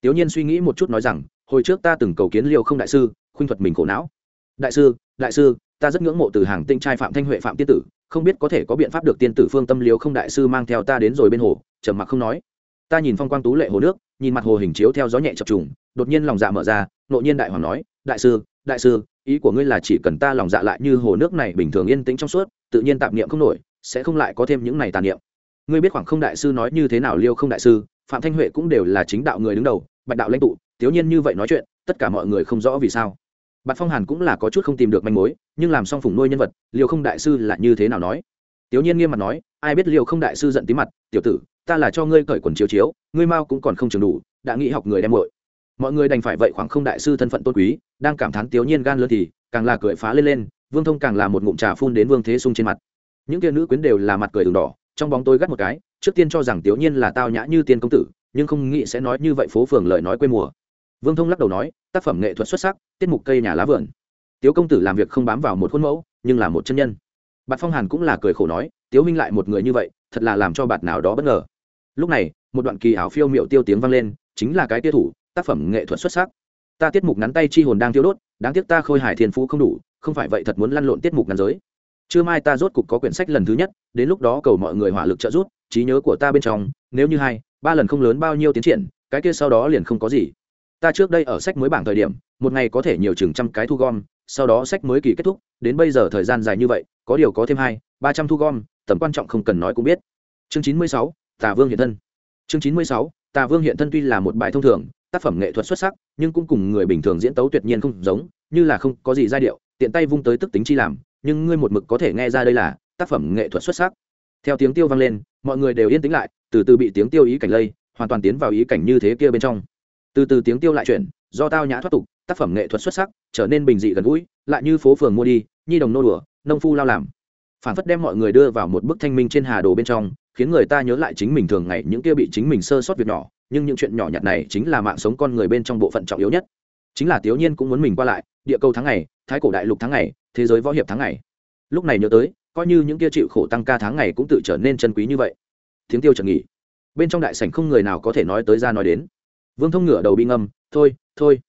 Tiểu nhiên suy nghĩ một chút nói rằng, hồi trước ta từng cầu kiến liêu không đại sư khuynh thuật mình khổ não đại sư đại sư, ta rất ngưỡng mộ từ hàng tinh trai phạm thanh huệ, phạm tiên tử, không biết có thể có biện pháp được tiên tử phương tâm liêu không đại sư mang theo ta đến rồi bên hồ, trầm mặc không nói. Ta nhìn phong quang tú lệ hồ nước, nhìn mặt hồ hình chiếu theo gió nhẹ chập trùng, đột nhiên lòng dạ mở ra nộ nhiên đại hoàng nói, đại sư đại sư, ý của ngươi là chỉ cần ta lòng dạ lại như hồ nước này bình thường yên tĩnh trong suốt, tự nhiên tạp niệm không nổi, sẽ không lại có thêm những này tàn niệm. Ngươi biết khoảng không đại sư nói như thế nào liêu không đại sư, phạm thanh huệ cũng đều là chính đạo người đứng đầu, bạch đạo lãnh tụ, thiếu nhiên như vậy nói chuyện, tất cả mọi người không rõ vì sao bạch phong hàn cũng là có chút không tìm được manh mối, nhưng làm xong phùng nuôi nhân vật, liêu không đại sư là như thế nào nói? Tiểu nhiên nghiêm mặt nói, ai biết liêu không đại sư giận tí mặt, tiểu tử, ta là cho ngươi cởi quần chiếu chiếu, ngươi mau cũng còn không trường đủ, đã nghĩ học người đem muội. Mọi người đành phải vậy khoảng không đại sư thân phận tôn quý, đang cảm thán tiểu nhiên gan lớn thì, càng là cười phá lên lên, vương thông càng là một ngụm trà phun đến vương thế sung trên mặt. Những kia nữ quyến đều là mặt cười đường đỏ, trong bóng tôi gắt một cái, trước tiên cho rằng tiểu nhiên là tao nhã như tiên công tử, nhưng không nghĩ sẽ nói như vậy phố phường lời nói quê mùa vương thông lắc đầu nói, tác phẩm nghệ thuật xuất sắc, tiết mục cây nhà lá vườn. Tiếu công tử làm việc không bám vào một khuôn mẫu, nhưng là một chân nhân. Bạt phong hàn cũng là cười khổ nói, tiếu minh lại một người như vậy, thật là làm cho bạt nào đó bất ngờ. Lúc này, một đoạn kỳ ảo phiêu miệu tiêu tiếng vang lên, chính là cái tiêu thủ, tác phẩm nghệ thuật xuất sắc. Ta tiết mục ngắn tay chi hồn đang tiêu đốt, đáng tiếc ta khôi hài thiên phú không đủ, không phải vậy thật muốn lăn lộn tiết mục ngắn giới. Trưa mai ta rốt cục có quyển sách lần thứ nhất, đến lúc đó cầu mọi người hỏa lực trợ giúp, trí nhớ của ta bên trong, nếu như hai, ba lần không lớn bao nhiêu tiến triển, cái kia sau đó liền không có gì ta trước đây ở sách mới bảng thời điểm, một ngày có thể nhiều chừng trăm cái thu gom, sau đó sách mới kỳ kết thúc, đến bây giờ thời gian dài như vậy, có điều có thêm hai, ba trăm thu gom, tầm quan trọng không cần nói cũng biết. Chương chín mươi sáu, tà vương hiện thân. Chương chín mươi sáu, tà vương hiện thân tuy là một bài thông thường, tác phẩm nghệ thuật xuất sắc, nhưng cũng cùng người bình thường diễn tấu tuyệt nhiên không giống, như là không có gì giai điệu, tiện tay vung tới tức tính chi làm, nhưng ngươi một mực có thể nghe ra đây là tác phẩm nghệ thuật xuất sắc. Theo tiếng tiêu vang lên, mọi người đều yên tĩnh lại, từ từ bị tiếng tiêu ý cảnh lây, hoàn toàn tiến vào ý cảnh như thế kia bên trong từ từ tiếng tiêu lại chuyển, do tao nhã thoát tục, tác phẩm nghệ thuật xuất sắc, trở nên bình dị gần gũi, lại như phố phường mua đi, nhi đồng nô đùa, nông phu lao làm. Phản phất đem mọi người đưa vào một bức thanh minh trên hà đồ bên trong, khiến người ta nhớ lại chính mình thường ngày những kia bị chính mình sơ sót việc nhỏ, nhưng những chuyện nhỏ nhặt này chính là mạng sống con người bên trong bộ phận trọng yếu nhất. Chính là tiểu nhiên cũng muốn mình qua lại, địa cầu tháng ngày, thái cổ đại lục tháng ngày, thế giới võ hiệp tháng ngày. Lúc này nhớ tới, coi như những kia chịu khổ tăng ca tháng ngày cũng tự trở nên chân quý như vậy. Tiếng tiêu trần nghỉ. Bên trong đại sảnh không người nào có thể nói tới ra nói đến vương thông ngửa đầu bị ngâm, thôi thôi,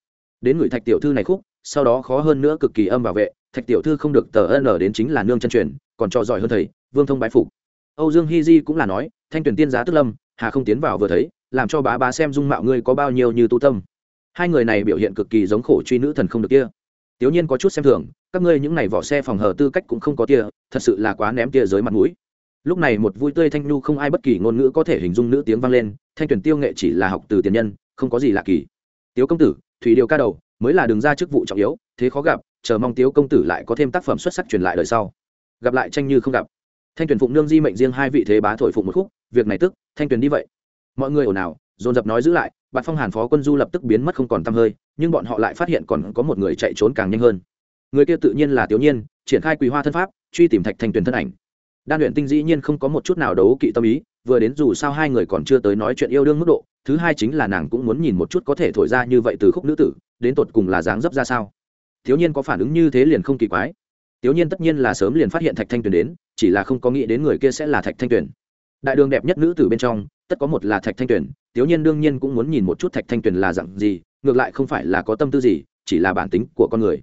đến người thạch tiểu thư này khúc, sau đó khó hơn nữa cực kỳ âm bảo vệ, thạch tiểu thư không được tờ ân đến chính là nương chân truyền, còn cho giỏi hơn thầy, vương thông bái phục. Âu dương Hi di cũng là nói, thanh tuyển tiên giá tức lâm, hà không tiến vào vừa thấy, làm cho bá bá xem dung mạo ngươi có bao nhiêu như tu tâm. Hai người này biểu hiện cực kỳ giống khổ truy nữ thần không được kia. Tiểu nhiên có chút xem thường, các ngươi những này vỏ xe phòng hờ tư cách cũng không có tia, thật sự là quá ném tia dưới mặt mũi. Lúc này một vui tươi thanh nhu không ai bất kỳ ngôn ngữ có thể hình dung nữ tiếng vang lên, thanh tuyển tiêu nghệ chỉ là học từ tiền nhân không có gì lạ kỳ. Tiếu công tử, thủy điều ca đầu, mới là đường ra chức vụ trọng yếu, thế khó gặp, chờ mong tiếu công tử lại có thêm tác phẩm xuất sắc truyền lại đời sau. Gặp lại tranh như không gặp. Thanh tuyển phụng nương di mệnh riêng hai vị thế bá thổi phụng một khúc, việc này tức, thanh tuyển đi vậy. Mọi người ồn ào, dồn dập nói giữ lại, bạt phong hàn phó quân du lập tức biến mất không còn tăm hơi, nhưng bọn họ lại phát hiện còn có một người chạy trốn càng nhanh hơn. Người kia tự nhiên là tiểu nhiên, triển khai quý hoa thân pháp, truy tìm thạch thanh tuyển thân ảnh đan luyện tinh dĩ nhiên không có một chút nào đấu kỵ tâm ý, vừa đến dù sao hai người còn chưa tới nói chuyện yêu đương mức độ, thứ hai chính là nàng cũng muốn nhìn một chút có thể thổi ra như vậy từ khúc nữ tử, đến tột cùng là dáng dấp ra sao. Thiếu nhiên có phản ứng như thế liền không kỳ quái. Thiếu nhiên tất nhiên là sớm liền phát hiện thạch thanh tuyền đến, chỉ là không có nghĩ đến người kia sẽ là thạch thanh tuyền. Đại đường đẹp nhất nữ tử bên trong, tất có một là thạch thanh tuyền, thiếu nhiên đương nhiên cũng muốn nhìn một chút thạch thanh tuyền là dặn gì, ngược lại không phải là có tâm tư gì, chỉ là bản tính của con người.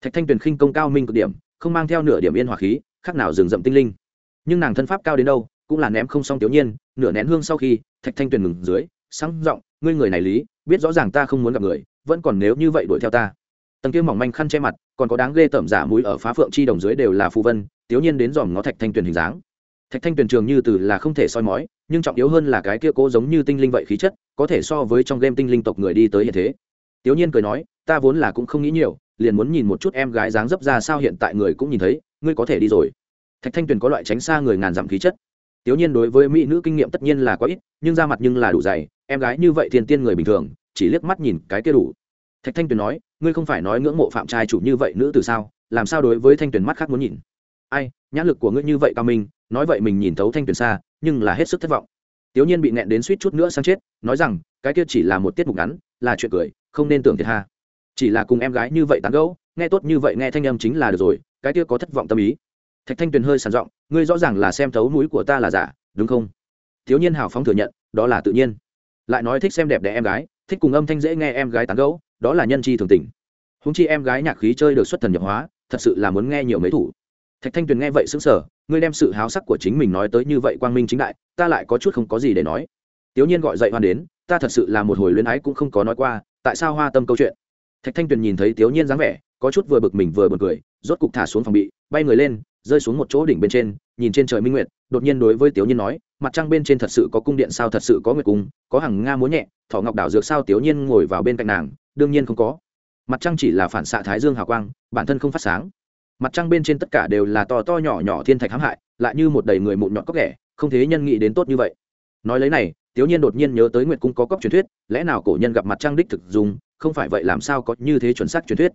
Thạch thanh tuyền khinh công cao minh cực điểm, không mang theo nửa điểm yên hòa khí, khác nào rừng rậm tinh linh nhưng nàng thân pháp cao đến đâu cũng là ném không xong tiểu nhiên, nửa nén hương sau khi, thạch thanh tuyền ngừng dưới, sáng giọng, ngươi người này lý, biết rõ ràng ta không muốn gặp người, vẫn còn nếu như vậy đuổi theo ta. Tầng kia mỏng manh khăn che mặt, còn có đáng ghê tởm giả mũi ở phá phượng chi đồng dưới đều là phù vân, tiểu nhiên đến dòm ngó thạch thanh tuyền hình dáng. Thạch thanh tuyền trường như từ là không thể soi mói, nhưng trọng yếu hơn là cái kia cố giống như tinh linh vậy khí chất, có thể so với trong game tinh linh tộc người đi tới hiện thế. Tiểu nhiên cười nói, ta vốn là cũng không nghĩ nhiều, liền muốn nhìn một chút em gái dáng dấp ra sao hiện tại người cũng nhìn thấy, ngươi có thể đi rồi thạch thanh tuyền có loại tránh xa người ngàn dặm khí chất. Tiểu nhiên đối với mỹ nữ kinh nghiệm tất nhiên là có ít, nhưng ra mặt nhưng là đủ dày, em gái như vậy thiên tiên người bình thường, chỉ liếc mắt nhìn cái kia đủ. Thạch thanh tuyền nói, ngươi không phải nói ngưỡng mộ phạm trai chủ như vậy nữ từ sao, làm sao đối với thanh tuyền mắt khác muốn nhìn? Ai, nhãn lực của ngươi như vậy cao minh, nói vậy mình nhìn thấu thanh tuyền xa, nhưng là hết sức thất vọng. Tiểu nhiên bị nẹn đến suýt chút nữa sang chết, nói rằng, cái kia chỉ là một tiết mục ngắn, là chuyện cười, không nên tưởng thiệt ha. Chỉ là cùng em gái như vậy tán gẫu, nghe tốt như vậy nghe thanh âm chính là được rồi, cái kia có thất vọng tâm ý thạch thanh tuyền hơi sàn giọng, ngươi rõ ràng là xem thấu mũi của ta là giả, đúng không? Thiếu nhiên hào phóng thừa nhận, đó là tự nhiên. Lại nói thích xem đẹp đẽ em gái, thích cùng âm thanh dễ nghe em gái tán gẫu, đó là nhân chi thường tình. Húng chi em gái nhạc khí chơi được xuất thần nhập hóa, thật sự là muốn nghe nhiều mấy thủ. Thạch thanh tuyền nghe vậy xứng sở ngươi đem sự háo sắc của chính mình nói tới như vậy quang minh chính đại, ta lại có chút không có gì để nói. Tiểu nhiên gọi dậy hoan đến, ta thật sự là một hồi luyến ái cũng không có nói qua, tại sao hoa tâm câu chuyện? Thạch thanh tuyền nhìn thấy tiểu nhiên dáng vẻ, có chút vừa bực mình vừa buồn cười, rốt cục thả xuống phòng bị, bay người lên rơi xuống một chỗ đỉnh bên trên, nhìn trên trời minh nguyệt, đột nhiên đối với tiểu nhiên nói, mặt trăng bên trên thật sự có cung điện sao thật sự có nguyệt cung, có hàng nga múa nhẹ thọ ngọc đảo dược sao tiểu nhiên ngồi vào bên cạnh nàng, đương nhiên không có. Mặt trăng chỉ là phản xạ thái dương hào quang, bản thân không phát sáng. Mặt trăng bên trên tất cả đều là to to nhỏ nhỏ thiên thạch hãm hại, lại như một đầy người mụn nhọn cóc ghẻ, không thế nhân nghĩ đến tốt như vậy. Nói lấy này tiểu nhiên đột nhiên nhớ tới nguyệt cung có cóc truyền thuyết, lẽ nào cổ nhân gặp mặt trăng đích thực dùng, không phải vậy làm sao có như thế chuẩn xác truyền thuyết.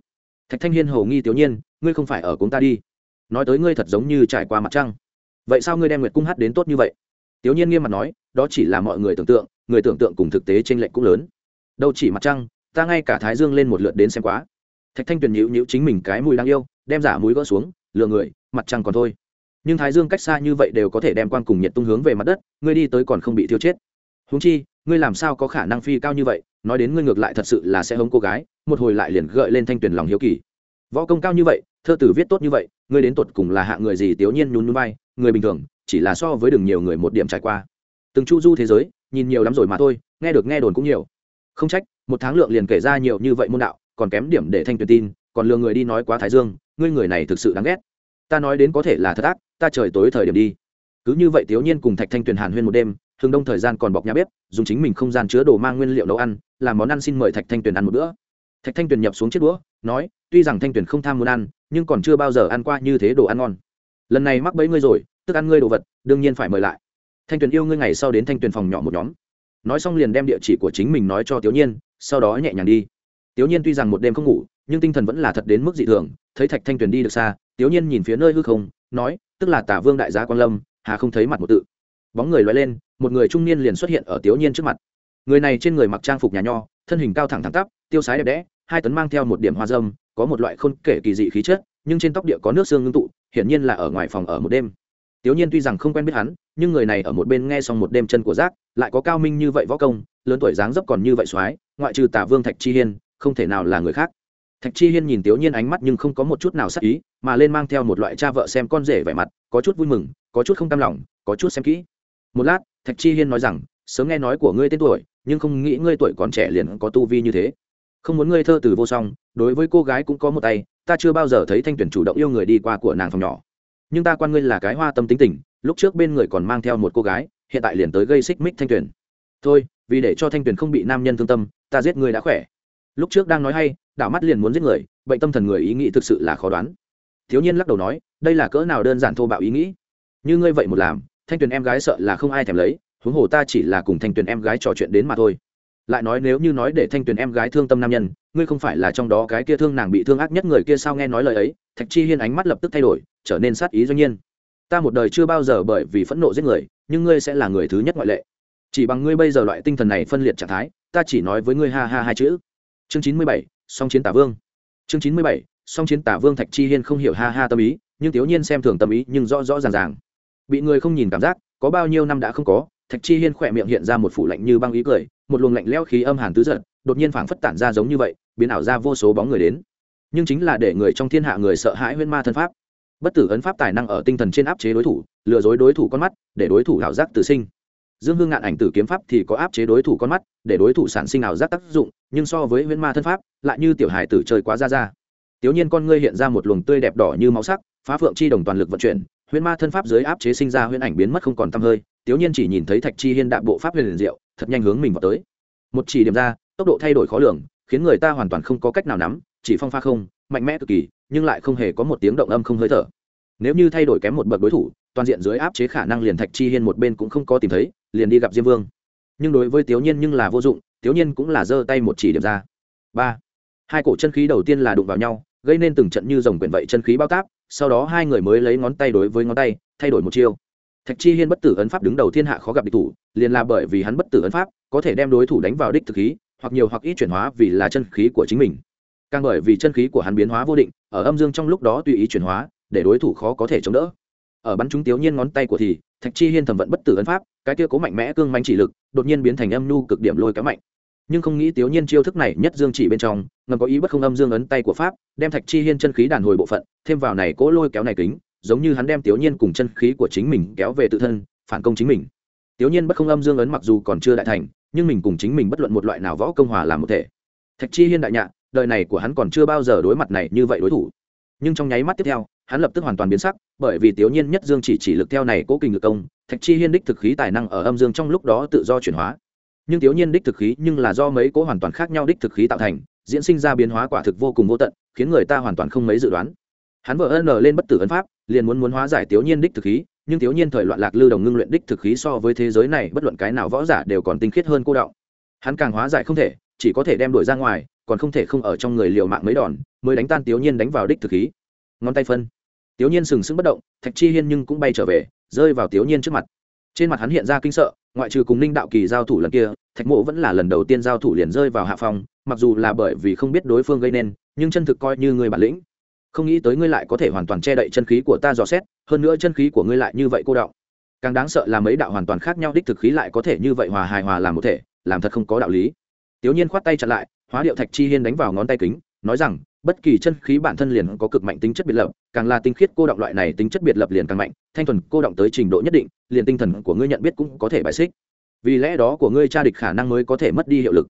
Thạch thanh hiên hầu nghi tiểu nhiên, ngươi không phải ở cùng ta đi nói tới ngươi thật giống như trải qua mặt trăng. Vậy sao ngươi đem nguyệt cung hát đến tốt như vậy? Tiểu nhiên nghiêm mặt nói, đó chỉ là mọi người tưởng tượng, người tưởng tượng cùng thực tế t r ê n lệch cũng lớn. Đâu chỉ mặt trăng, ta ngay cả thái dương lên một lượt đến xem quá. Thạch thanh tuyền nhịu nhịu chính mình cái mùi đáng yêu, đem giả mũi gỡ xuống, lừa người, mặt trăng còn thôi. Nhưng thái dương cách xa như vậy đều có thể đem quan cùng nhiệt tung hướng về mặt đất, ngươi đi tới còn không bị thiêu chết. Húng chi, ngươi làm sao có khả năng phi cao như vậy, nói đến ngươi ngược lại thật sự là sẽ hống cô gái, một hồi lại liền gợi lên thanh tuyền lòng hiếu kỳ. Võ công cao như vậy thơ tử viết tốt như vậy, ngươi đến tột cùng là hạ người gì tiểu nhiên nhún núi bay người bình thường, chỉ là so với đường nhiều người một điểm trải qua. Từng chu du thế giới, nhìn nhiều lắm rồi mà thôi, nghe được nghe đồn cũng nhiều. Không trách, một tháng lượng liền kể ra nhiều như vậy môn đạo, còn kém điểm để thanh tuyệt tin, còn lừa người đi nói quá thái dương, ngươi người này thực sự đáng ghét. Ta nói đến có thể là thật ác, ta trời tối thời điểm đi. Cứ như vậy tiểu nhiên cùng thạch thanh tuyền hàn huyên một đêm thường đông thời gian còn bọc nhà bếp, dùng chính mình không gian chứa đồ mang nguyên liệu nấu ăn, làm món ăn xin mời thạch thanh tuyền ăn một bữa thạch thanh tuyền nhập xuống chiếc đũa, nói, tuy rằng thanh tuyền không tham muốn ăn, nhưng còn chưa bao giờ ăn qua như thế đồ ăn ngon. Lần này mắc bẫy ngươi rồi, tức ăn ngươi đồ vật, đương nhiên phải mời lại. Thanh tuyền yêu ngươi ngày sau đến thanh tuyền phòng nhỏ một nhóm. Nói xong liền đem địa chỉ của chính mình nói cho tiểu nhiên, sau đó nhẹ nhàng đi. Tiểu nhiên tuy rằng một đêm không ngủ, nhưng tinh thần vẫn là thật đến mức dị thường, thấy thạch thanh tuyền đi được xa, tiểu nhiên nhìn phía nơi hư không, nói, tức là tả vương đại gia quan lâm, hà không thấy mặt một tự. Bóng người loay lên, một người trung niên liền xuất hiện ở tiểu nhiên trước mặt. Người này trên người mặc trang phục nhà nho, thân hình cao thẳng thẳng tắp tiêu sái đẹp đẽ, hai tấn mang theo một điểm hoa dâm, có một loại khôn kể kỳ dị khí chất, nhưng trên tóc địa có nước xương ngưng tụ, hiển nhiên là ở ngoài phòng ở một đêm. Tiểu nhiên tuy rằng không quen biết hắn, nhưng người này ở một bên nghe xong một đêm chân của giác, lại có cao minh như vậy võ công, lớn tuổi dáng dấp còn như vậy soái, ngoại trừ tả vương thạch chi hiên, không thể nào là người khác. Thạch chi hiên nhìn tiểu nhiên ánh mắt nhưng không có một chút nào sắc ý, mà lên mang theo một loại cha vợ xem con rể vẻ mặt, có chút vui mừng, có chút không cam lòng, có chút xem kỹ. Một lát, thạch chi hiên nói rằng, sớm nghe nói của ngươi tên tuổi, nhưng không nghĩ ngươi tuổi còn trẻ liền có tu vi như thế không muốn ngươi thơ từ vô song, đối với cô gái cũng có một tay, ta chưa bao giờ thấy thanh tuyển chủ động yêu người đi qua của nàng phòng nhỏ. Nhưng ta quan ngươi là cái hoa tâm tính tình, lúc trước bên người còn mang theo một cô gái, hiện tại liền tới gây xích mích thanh tuyển. Thôi, vì để cho thanh tuyển không bị nam nhân thương tâm, ta giết người đã khỏe. Lúc trước đang nói hay, đảo mắt liền muốn giết người, bệnh tâm thần người ý nghĩ thực sự là khó đoán. Thiếu nhiên lắc đầu nói, đây là cỡ nào đơn giản thô bạo ý nghĩ. Như ngươi vậy một làm, thanh tuyền em gái sợ là không ai thèm lấy, huống hồ ta chỉ là cùng thanh tuyền em gái trò chuyện đến mà thôi lại nói nếu như nói để thanh tuyền em gái thương tâm nam nhân, ngươi không phải là trong đó cái kia thương nàng bị thương ác nhất người kia sao nghe nói lời ấy, thạch chi hiên ánh mắt lập tức thay đổi, trở nên sát ý doanh nhiên. Ta một đời chưa bao giờ bởi vì phẫn nộ giết người, nhưng ngươi sẽ là người thứ nhất ngoại lệ. Chỉ bằng ngươi bây giờ loại tinh thần này phân liệt trạng thái, ta chỉ nói với ngươi ha ha hai chữ. Chương chín mươi bảy, song chiến tả vương. Chương chín mươi bảy, song chiến tả vương thạch chi hiên không hiểu ha ha tâm ý, nhưng thiếu nhiên xem thường tâm ý nhưng rõ rõ ràng ràng. Bị người không nhìn cảm giác, có bao nhiêu năm đã không có thạch chi hiên khỏe miệng hiện ra một phủ lạnh như băng ý cười, một luồng lạnh leo khí âm hàn tứ giận đột nhiên phảng phất tản ra giống như vậy, biến ảo ra vô số bóng người đến. Nhưng chính là để người trong thiên hạ người sợ hãi huyên ma thân pháp. Bất tử ấn pháp tài năng ở tinh thần trên áp chế đối thủ, lừa dối đối thủ con mắt, để đối thủ ảo giác tự sinh. Dương hương ngạn ảnh tử kiếm pháp thì có áp chế đối thủ con mắt, để đối thủ sản sinh ảo giác tác dụng, nhưng so với huyên ma thân pháp, lại như tiểu hài tử chơi quá ra ra. Tiểu nhiên con ngươi hiện ra một luồng tươi đẹp đỏ như máu sắc, phá phượng chi đồng toàn lực vận chuyển huyên ma thân pháp dưới áp chế sinh ra huyên ảnh biến mất không còn tăm hơi tiểu nhiên chỉ nhìn thấy thạch chi hiên đạp bộ pháp huyền liền diệu, thật nhanh hướng mình vào tới. Một chỉ điểm ra, tốc độ thay đổi khó lường, khiến người ta hoàn toàn không có cách nào nắm, chỉ phong pha không, mạnh mẽ cực kỳ, nhưng lại không hề có một tiếng động âm không hơi thở. Nếu như thay đổi kém một bậc đối thủ, toàn diện dưới áp chế khả năng liền thạch chi hiên một bên cũng không có tìm thấy, liền đi gặp diêm vương. Nhưng đối với tiểu nhiên nhưng là vô dụng tiểu nhiên cũng là giơ tay một chỉ điểm ra. Ba. Hai cổ chân khí đầu tiên là đụng vào nhau, gây nên từng trận như dòng quyển vậy chân khí bao táp, sau đó hai người mới lấy ngón tay đối với ngón tay, thay đổi một chiêu thạch chi hiên bất tử ấn pháp đứng đầu thiên hạ khó gặp địch thủ, liền là bởi vì hắn bất tử ấn pháp, có thể đem đối thủ đánh vào đích thực khí, hoặc nhiều hoặc ít chuyển hóa vì là chân khí của chính mình. Càng bởi vì chân khí của hắn biến hóa vô định, ở âm dương trong lúc đó tùy ý chuyển hóa, để đối thủ khó có thể chống đỡ. Ở bắn chúng tiểu nhiên ngón tay của thì, thạch chi hiên thẩm vận bất tử ấn pháp, cái kia cố mạnh mẽ cương manh chỉ lực, đột nhiên biến thành âm nhu cực điểm lôi kéo mạnh. Nhưng không nghĩ tiểu nhiên chiêu thức này nhất dương chỉ bên trong, ngầm có ý bất không âm dương ấn tay của pháp, đem thạch chi hiên chân khí đàn hồi bộ phận, thêm vào này cố lôi kéo này kính giống như hắn đem tiểu nhiên cùng chân khí của chính mình kéo về tự thân, phản công chính mình. Tiểu nhiên bất không âm dương ấn mặc dù còn chưa đại thành, nhưng mình cùng chính mình bất luận một loại nào võ công hòa làm một thể. Thạch chi hiên đại nhạ, đời này của hắn còn chưa bao giờ đối mặt này như vậy đối thủ. Nhưng trong nháy mắt tiếp theo, hắn lập tức hoàn toàn biến sắc, bởi vì tiểu nhiên nhất dương chỉ chỉ lực theo này cố kình lực công, thạch chi hiên đích thực khí tài năng ở âm dương trong lúc đó tự do chuyển hóa. Nhưng tiểu nhiên đích thực khí nhưng là do mấy cố hoàn toàn khác nhau đích thực khí tạo thành, diễn sinh ra biến hóa quả thực vô cùng vô tận, khiến người ta hoàn toàn không mấy dự đoán hắn vợ ân lên bất tử ấn pháp, liền muốn muốn hóa giải tiểu nhiên đích thực khí, nhưng tiểu nhiên thời loạn lạc lưu đồng ngưng luyện đích thực khí so với thế giới này bất luận cái nào võ giả đều còn tinh khiết hơn cô đạo hắn càng hóa giải không thể, chỉ có thể đem đuổi ra ngoài, còn không thể không ở trong người liều mạng mấy đòn, mới đánh tan tiểu nhiên đánh vào đích thực khí. Ngón tay phân. Tiểu nhiên sừng sững bất động, thạch chi hiên nhưng cũng bay trở về, rơi vào tiểu nhiên trước mặt. Trên mặt hắn hiện ra kinh sợ, ngoại trừ cùng ninh đạo kỳ giao thủ lần kia, thạch mộ vẫn là lần đầu tiên giao thủ liền rơi vào hạ phòng mặc dù là bởi vì không biết đối phương gây nên, nhưng chân thực coi như người bản lĩnh không nghĩ tới ngươi lại có thể hoàn toàn che đậy chân khí của ta dò xét, hơn nữa chân khí của ngươi lại như vậy cô đọng. Càng đáng sợ là mấy đạo hoàn toàn khác nhau đích thực khí lại có thể như vậy hòa hài hòa làm một thể, làm thật không có đạo lý. Tiểu nhiên khoát tay chặn lại, hóa điệu thạch chi hiên đánh vào ngón tay kính, nói rằng, bất kỳ chân khí bản thân liền có cực mạnh tính chất biệt lập, càng là tinh khiết cô động loại này tính chất biệt lập liền càng mạnh, thanh thuần cô động tới trình độ nhất định, liền tinh thần của ngươi nhận biết cũng có thể bài xích. Vì lẽ đó của ngươi tra địch khả năng mới có thể mất đi hiệu lực.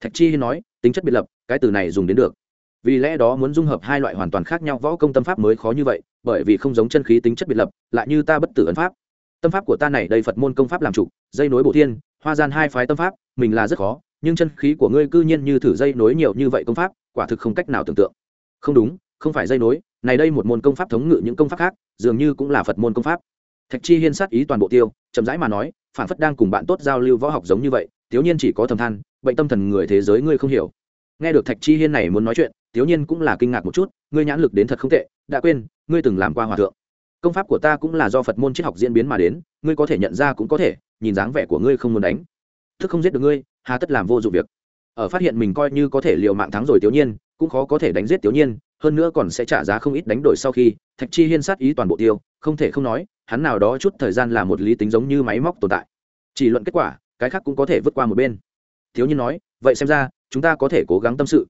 Thạch chi hiên nói, tính chất biệt lập, cái từ này dùng đến được vì lẽ đó muốn dung hợp hai loại hoàn toàn khác nhau võ công tâm pháp mới khó như vậy, bởi vì không giống chân khí tính chất biệt lập, lại như ta bất tử ấn pháp. Tâm pháp của ta này đây phật môn công pháp làm chủ, dây nối bổ thiên, hoa gian hai phái tâm pháp, mình là rất khó, nhưng chân khí của ngươi cư nhiên như thử dây nối nhiều như vậy công pháp, quả thực không cách nào tưởng tượng. Không đúng, không phải dây nối, này đây một môn công pháp thống ngự những công pháp khác, dường như cũng là phật môn công pháp. Thạch chi hiên sát ý toàn bộ tiêu, chậm rãi mà nói, phản phất đang cùng bạn tốt giao lưu võ học giống như vậy, thiếu nhiên chỉ có thầm than, bệnh tâm thần người thế giới ngươi không hiểu nghe được thạch chi hiên này muốn nói chuyện thiếu nhiên cũng là kinh ngạc một chút, ngươi nhãn lực đến thật không tệ, đã quên, ngươi từng làm qua hòa thượng. Công pháp của ta cũng là do phật môn triết học diễn biến mà đến, ngươi có thể nhận ra cũng có thể, nhìn dáng vẻ của ngươi không muốn đánh. Thức không giết được ngươi, hà tất làm vô dụng việc. Ở phát hiện mình coi như có thể liều mạng thắng rồi tiểu nhiên, cũng khó có thể đánh giết tiểu nhiên, hơn nữa còn sẽ trả giá không ít đánh đổi sau khi, thạch chi hiên sát ý toàn bộ tiêu, không thể không nói, hắn nào đó chút thời gian là một lý tính giống như máy móc tồn tại. Chỉ luận kết quả, cái khác cũng có thể vượt qua một bên. Thiếu nhiên nói, vậy xem ra chúng ta có thể cố gắng tâm sự.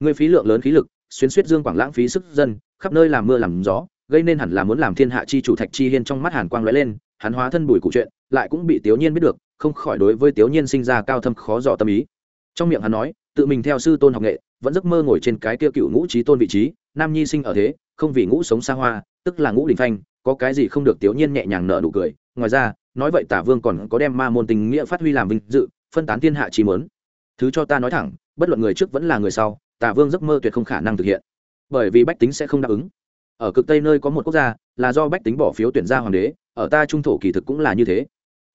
Người phí lượng lớn khí lực, xuyên suýt dương quảng lãng phí sức dân, khắp nơi làm mưa làm gió, gây nên hẳn là muốn làm thiên hạ chi chủ thạch chi hiên trong mắt hàn quang lóe lên, hắn hóa thân bùi cụ chuyện, lại cũng bị tiểu nhiên biết được, không khỏi đối với tiểu nhiên sinh ra cao thâm khó dò tâm ý. Trong miệng hắn nói, tự mình theo sư tôn học nghệ, vẫn giấc mơ ngồi trên cái kia cựu ngũ trí tôn vị trí, nam nhi sinh ở thế, không vì ngũ sống xa hoa, tức là ngũ đình phanh, có cái gì không được tiểu nhiên nhẹ nhàng nở nụ cười, ngoài ra, nói vậy tả vương còn có đem ma môn tình nghĩa phát huy làm vinh dự, phân tán thiên hạ trí mớn thứ cho ta nói thẳng bất luận người trước vẫn là người sau tả vương giấc mơ tuyệt không khả năng thực hiện. Bởi vì bách tính sẽ không đáp ứng. Ở cực tây nơi có một quốc gia, là do bách tính bỏ phiếu tuyển ra hoàng đế, ở ta trung thổ kỳ thực cũng là như thế.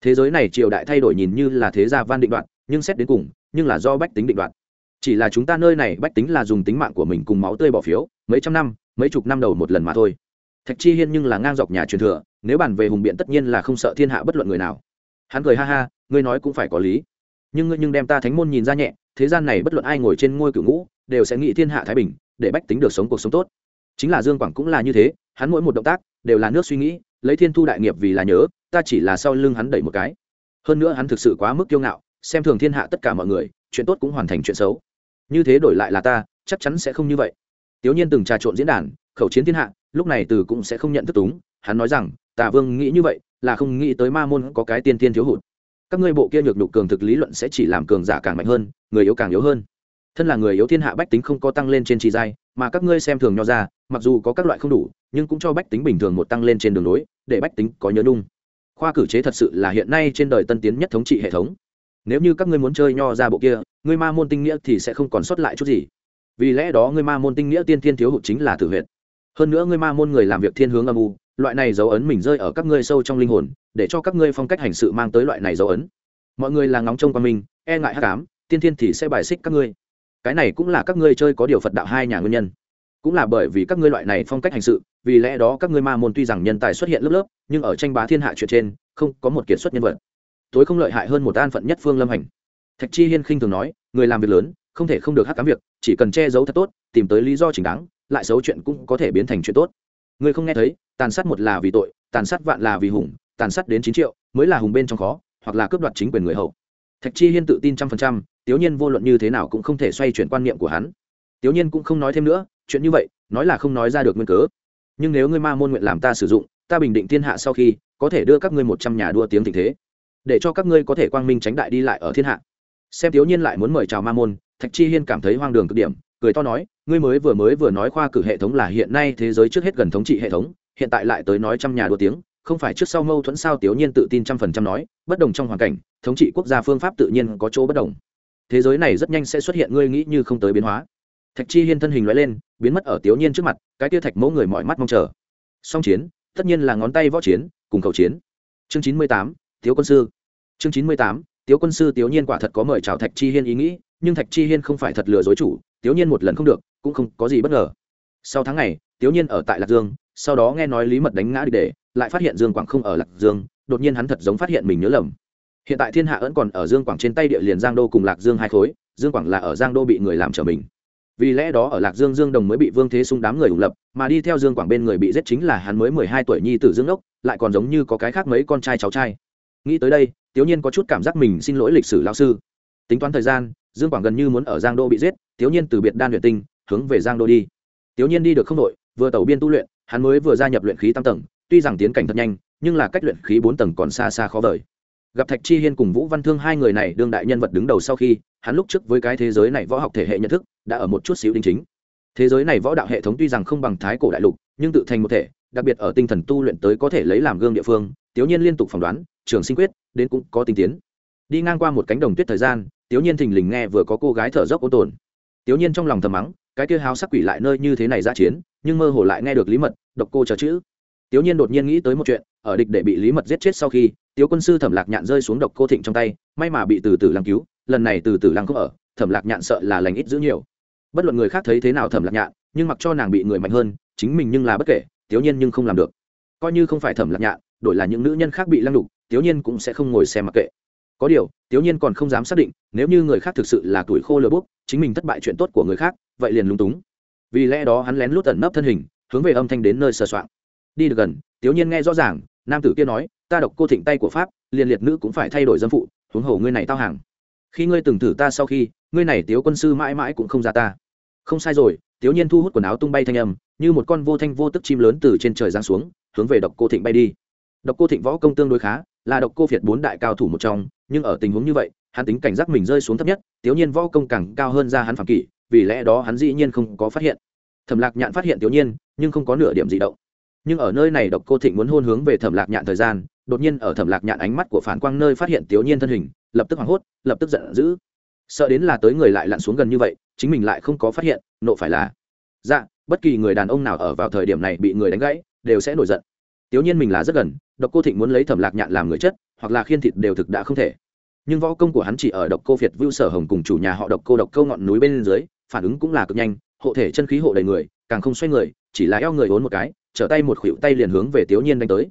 Thế giới này triều đại thay đổi nhìn như là thế gia van định đoạn, nhưng xét đến cùng, nhưng là do bách tính định đoạn. Chỉ là chúng ta nơi này, bách tính là dùng tính mạng của mình cùng máu tươi bỏ phiếu, mấy trăm năm, mấy chục năm đầu một lần mà thôi. Thạch chi hiên nhưng là ngang dọc nhà truyền thừa, nếu bàn về hùng biện tất nhiên là không sợ thiên hạ bất luận người nào. Hắn cười ha ha, ngươi nói cũng phải có lý. Nhưng ngươi nhưng đem ta thánh môn nhìn ra nhẹ thế gian này bất luận ai ngồi trên ngôi cửu ngũ đều sẽ nghĩ thiên hạ thái bình để bách tính được sống cuộc sống tốt. Chính là dương quảng cũng là như thế, hắn mỗi một động tác đều là nước suy nghĩ, lấy thiên thu đại nghiệp vì là nhớ, ta chỉ là sau lưng hắn đẩy một cái. Hơn nữa hắn thực sự quá mức kiêu ngạo, xem thường thiên hạ tất cả mọi người, chuyện tốt cũng hoàn thành chuyện xấu. Như thế đổi lại là ta, chắc chắn sẽ không như vậy. Tiểu nhiên từng trà trộn diễn đàn, khẩu chiến thiên hạ, lúc này từ cũng sẽ không nhận thức túng. Hắn nói rằng tà vương nghĩ như vậy, là không nghĩ tới ma môn có cái tiên tiên thiếu hụt các ngươi bộ kia nhược nhục cường thực lý luận sẽ chỉ làm cường giả càng mạnh hơn, người yếu càng yếu hơn. Thân là người yếu thiên hạ bách tính không có tăng lên trên trì giai, mà các ngươi xem thường nho ra, mặc dù có các loại không đủ, nhưng cũng cho bách tính bình thường một tăng lên trên đường lối, để bách tính có nhớ nung khoa cử chế thật sự là hiện nay trên đời tân tiến nhất thống trị hệ thống. Nếu như các ngươi muốn chơi nho ra bộ kia, ngươi ma môn tinh nghĩa thì sẽ không còn sót lại chút gì. Vì lẽ đó ngươi ma môn tinh nghĩa tiên thiên thiếu hụt chính là tử huyện hơn nữa ngươi ma môn người làm việc thiên hướng âm u loại này dấu ấn mình rơi ở các ngươi sâu trong linh hồn, để cho các ngươi phong cách hành sự mang tới loại này dấu ấn. Mọi người là ngóng trông qua mình e ngại hắc ám, tiên thiên thì sẽ bài xích các ngươi. Cái này cũng là các ngươi chơi có điều phật đạo hai nhà nguyên nhân. Cũng là bởi vì các ngươi loại này phong cách hành sự, vì lẽ đó các ngươi ma môn tuy rằng nhân tài xuất hiện lớp lớp, nhưng ở tranh bá thiên hạ chuyện trên, không có một kiệt xuất nhân vật. Tối không lợi hại hơn một an phận nhất phương lâm hành. Thạch chi hiên khinh thường nói, người làm việc lớn, không thể không được hắc cám việc, chỉ cần che giấu thật tốt, tìm tới lý do chính đáng, lại xấu chuyện cũng có thể biến thành chuyện tốt. Người không nghe thấy tàn sát một là vì tội, tàn sát vạn là vì hùng, tàn sát đến chín triệu, mới là hùng bên trong khó, hoặc là cướp đoạt chính quyền người hậu. Thạch chi hiên tự tin trăm phần trăm tiểu nhiên vô luận như thế nào cũng không thể xoay chuyển quan niệm của hắn. Tiểu nhiên cũng không nói thêm nữa, chuyện như vậy, nói là không nói ra được nguyên cớ. Nhưng nếu ngươi ma môn nguyện làm ta sử dụng, ta bình định thiên hạ sau khi, có thể đưa các ngươi một trăm nhà đua tiếng tình thế. Để cho các ngươi có thể quang minh tránh đại đi lại ở thiên hạ. Xem tiểu nhiên lại muốn mời chào ma môn, thạch chi hiên cảm thấy hoang đường cực điểm, cười to nói, ngươi mới vừa mới vừa nói khoa cử hệ thống là hiện nay thế giới trước hết gần thống trị hệ thống hiện tại lại tới nói trăm nhà đua tiếng, không phải trước sau mâu thuẫn sao tiểu nhiên tự tin trăm phần trăm nói, bất đồng trong hoàn cảnh, thống trị quốc gia phương pháp tự nhiên có chỗ bất đồng. Thế giới này rất nhanh sẽ xuất hiện, ngươi nghĩ như không tới biến hóa. Thạch chi hiên thân hình loại lên, biến mất ở tiểu nhiên trước mặt, cái tia thạch mẫu người mọi mắt mong chờ. Song chiến, tất nhiên là ngón tay võ chiến, cùng cầu chiến. Chương chín mươi tám thiếu quân sư. Chương chín mươi tám, tiếu quân sư tiểu nhiên quả thật có mời chào thạch chi hiên ý nghĩ, nhưng thạch chi hiên không phải thật lừa dối chủ, tiểu nhiên một lần không được, cũng không có gì bất ngờ. Sau tháng này tiểu nhiên ở tại lạc dương sau đó nghe nói lý mật đánh ngã đi để lại phát hiện dương quảng không ở lạc dương đột nhiên hắn thật giống phát hiện mình nhớ lầm. Hiện tại thiên hạ ẩn còn ở dương quảng trên tay địa liền giang đô cùng lạc dương hai khối dương quảng là ở giang đô bị người làm trở mình. Vì lẽ đó ở lạc dương dương đồng mới bị vương thế sung đám người ủng lập mà đi theo dương quảng bên người bị giết chính là hắn mới mười hai tuổi nhi tử dương lốc, lại còn giống như có cái khác mấy con trai cháu trai. Nghĩ tới đây tiểu nhiên có chút cảm giác mình xin lỗi lịch sử lão sư. Tính toán thời gian dương quảng gần như muốn ở giang đô bị giết tiểu nhiên từ biệt đan luyện tinh hướng về giang đô đi. Tiểu nhiên đi được không đội vừa tẩu biên tu luyện, hắn mới vừa gia nhập luyện khí tam tầng, tuy rằng tiến cảnh thật nhanh, nhưng là cách luyện khí bốn tầng còn xa xa khó vời. Gặp thạch chi hiên cùng vũ văn thương hai người này đương đại nhân vật đứng đầu sau khi, hắn lúc trước với cái thế giới này võ học thể hệ nhận thức, đã ở một chút xíu đính chính. Thế giới này võ đạo hệ thống tuy rằng không bằng thái cổ đại lục, nhưng tự thành một thể, đặc biệt ở tinh thần tu luyện tới có thể lấy làm gương địa phương tiểu nhiên liên tục phỏng đoán, trường sinh quyết, đến cũng có tinh tiến. Đi ngang qua một cánh đồng tuyết thời gian tiểu nhiên thình lình nghe vừa có cô gái thở dốc ô tồn. Tiểu nhiên trong lòng thầm mắng cái kia háo sắc quỷ lại nơi như thế này ra chiến, nhưng mơ hồ lại nghe được lý mật, độc cô chờ chữ. Tiểu nhiên đột nhiên nghĩ tới một chuyện, ở địch để bị lý mật giết chết sau khi tiểu quân sư thẩm lạc nhạn rơi xuống độc cô thịnh trong tay, may mà bị từ từ lăng cứu, lần này từ từ lăng không ở, thẩm lạc nhạn sợ là lành ít giữ nhiều. Bất luận người khác thấy thế nào thẩm lạc nhạn, nhưng mặc cho nàng bị người mạnh hơn, chính mình nhưng là bất kể tiểu nhiên nhưng không làm được. Coi như không phải thẩm lạc nhạn, đổi là những nữ nhân khác bị lăng đục tiểu nhiên cũng sẽ không ngồi xem mặc kệ có điều tiểu nhiên còn không dám xác định, nếu như người khác thực sự là tuổi khô lừa bốc chính mình thất bại chuyện tốt của người khác, vậy liền lúng túng. Vì lẽ đó hắn lén lút tẩn nấp thân hình, hướng về âm thanh đến nơi sờ soạng. Đi được gần tiểu nhiên nghe rõ ràng, nam tử kia nói, ta độc cô thịnh tay của pháp, liền liệt nữ cũng phải thay đổi dân phụ, huống hồ ngươi này tao hàng. Khi ngươi từng thử ta sau khi, ngươi này tiếu quân sư mãi mãi cũng không ra ta. Không sai rồi tiểu nhiên thu hút quần áo tung bay thanh âm, như một con vô thanh vô tức chim lớn từ trên trời giáng xuống, hướng về độc cô thịnh bay đi. Độc cô thịnh võ công tương đối khá là độc cô việt bốn đại cao thủ một trong, nhưng ở tình huống như vậy, hắn tính cảnh giác mình rơi xuống thấp nhất, tiểu nhiên võ công càng cao hơn ra hắn phạm kỷ, vì lẽ đó hắn dĩ nhiên không có phát hiện. Thẩm lạc nhạn phát hiện tiểu nhiên, nhưng không có nửa điểm gì động. Nhưng ở nơi này độc cô thịnh muốn hôn hướng về thẩm lạc nhạn thời gian, đột nhiên ở thẩm lạc nhạn ánh mắt của phản quang nơi phát hiện tiểu nhiên thân hình, lập tức hoảng hốt, lập tức giận dữ. Sợ đến là tới người lại lặn xuống gần như vậy, chính mình lại không có phát hiện, nộ phải là. Dạ bất kỳ người đàn ông nào ở vào thời điểm này bị người đánh gãy, đều sẽ nổi giận tiểu nhiên mình là rất gần, độc cô thịnh muốn lấy thẩm lạc nhạn làm người chất, hoặc là khiên thịt đều thực đã không thể. Nhưng võ công của hắn chỉ ở độc cô việt vưu sở hồng cùng chủ nhà họ độc cô độc câu ngọn núi bên dưới, phản ứng cũng là cực nhanh, hộ thể chân khí hộ đầy người, càng không xoay người, chỉ là eo người uốn một cái, trở tay một khuỷu tay liền hướng về tiểu nhiên đánh tới.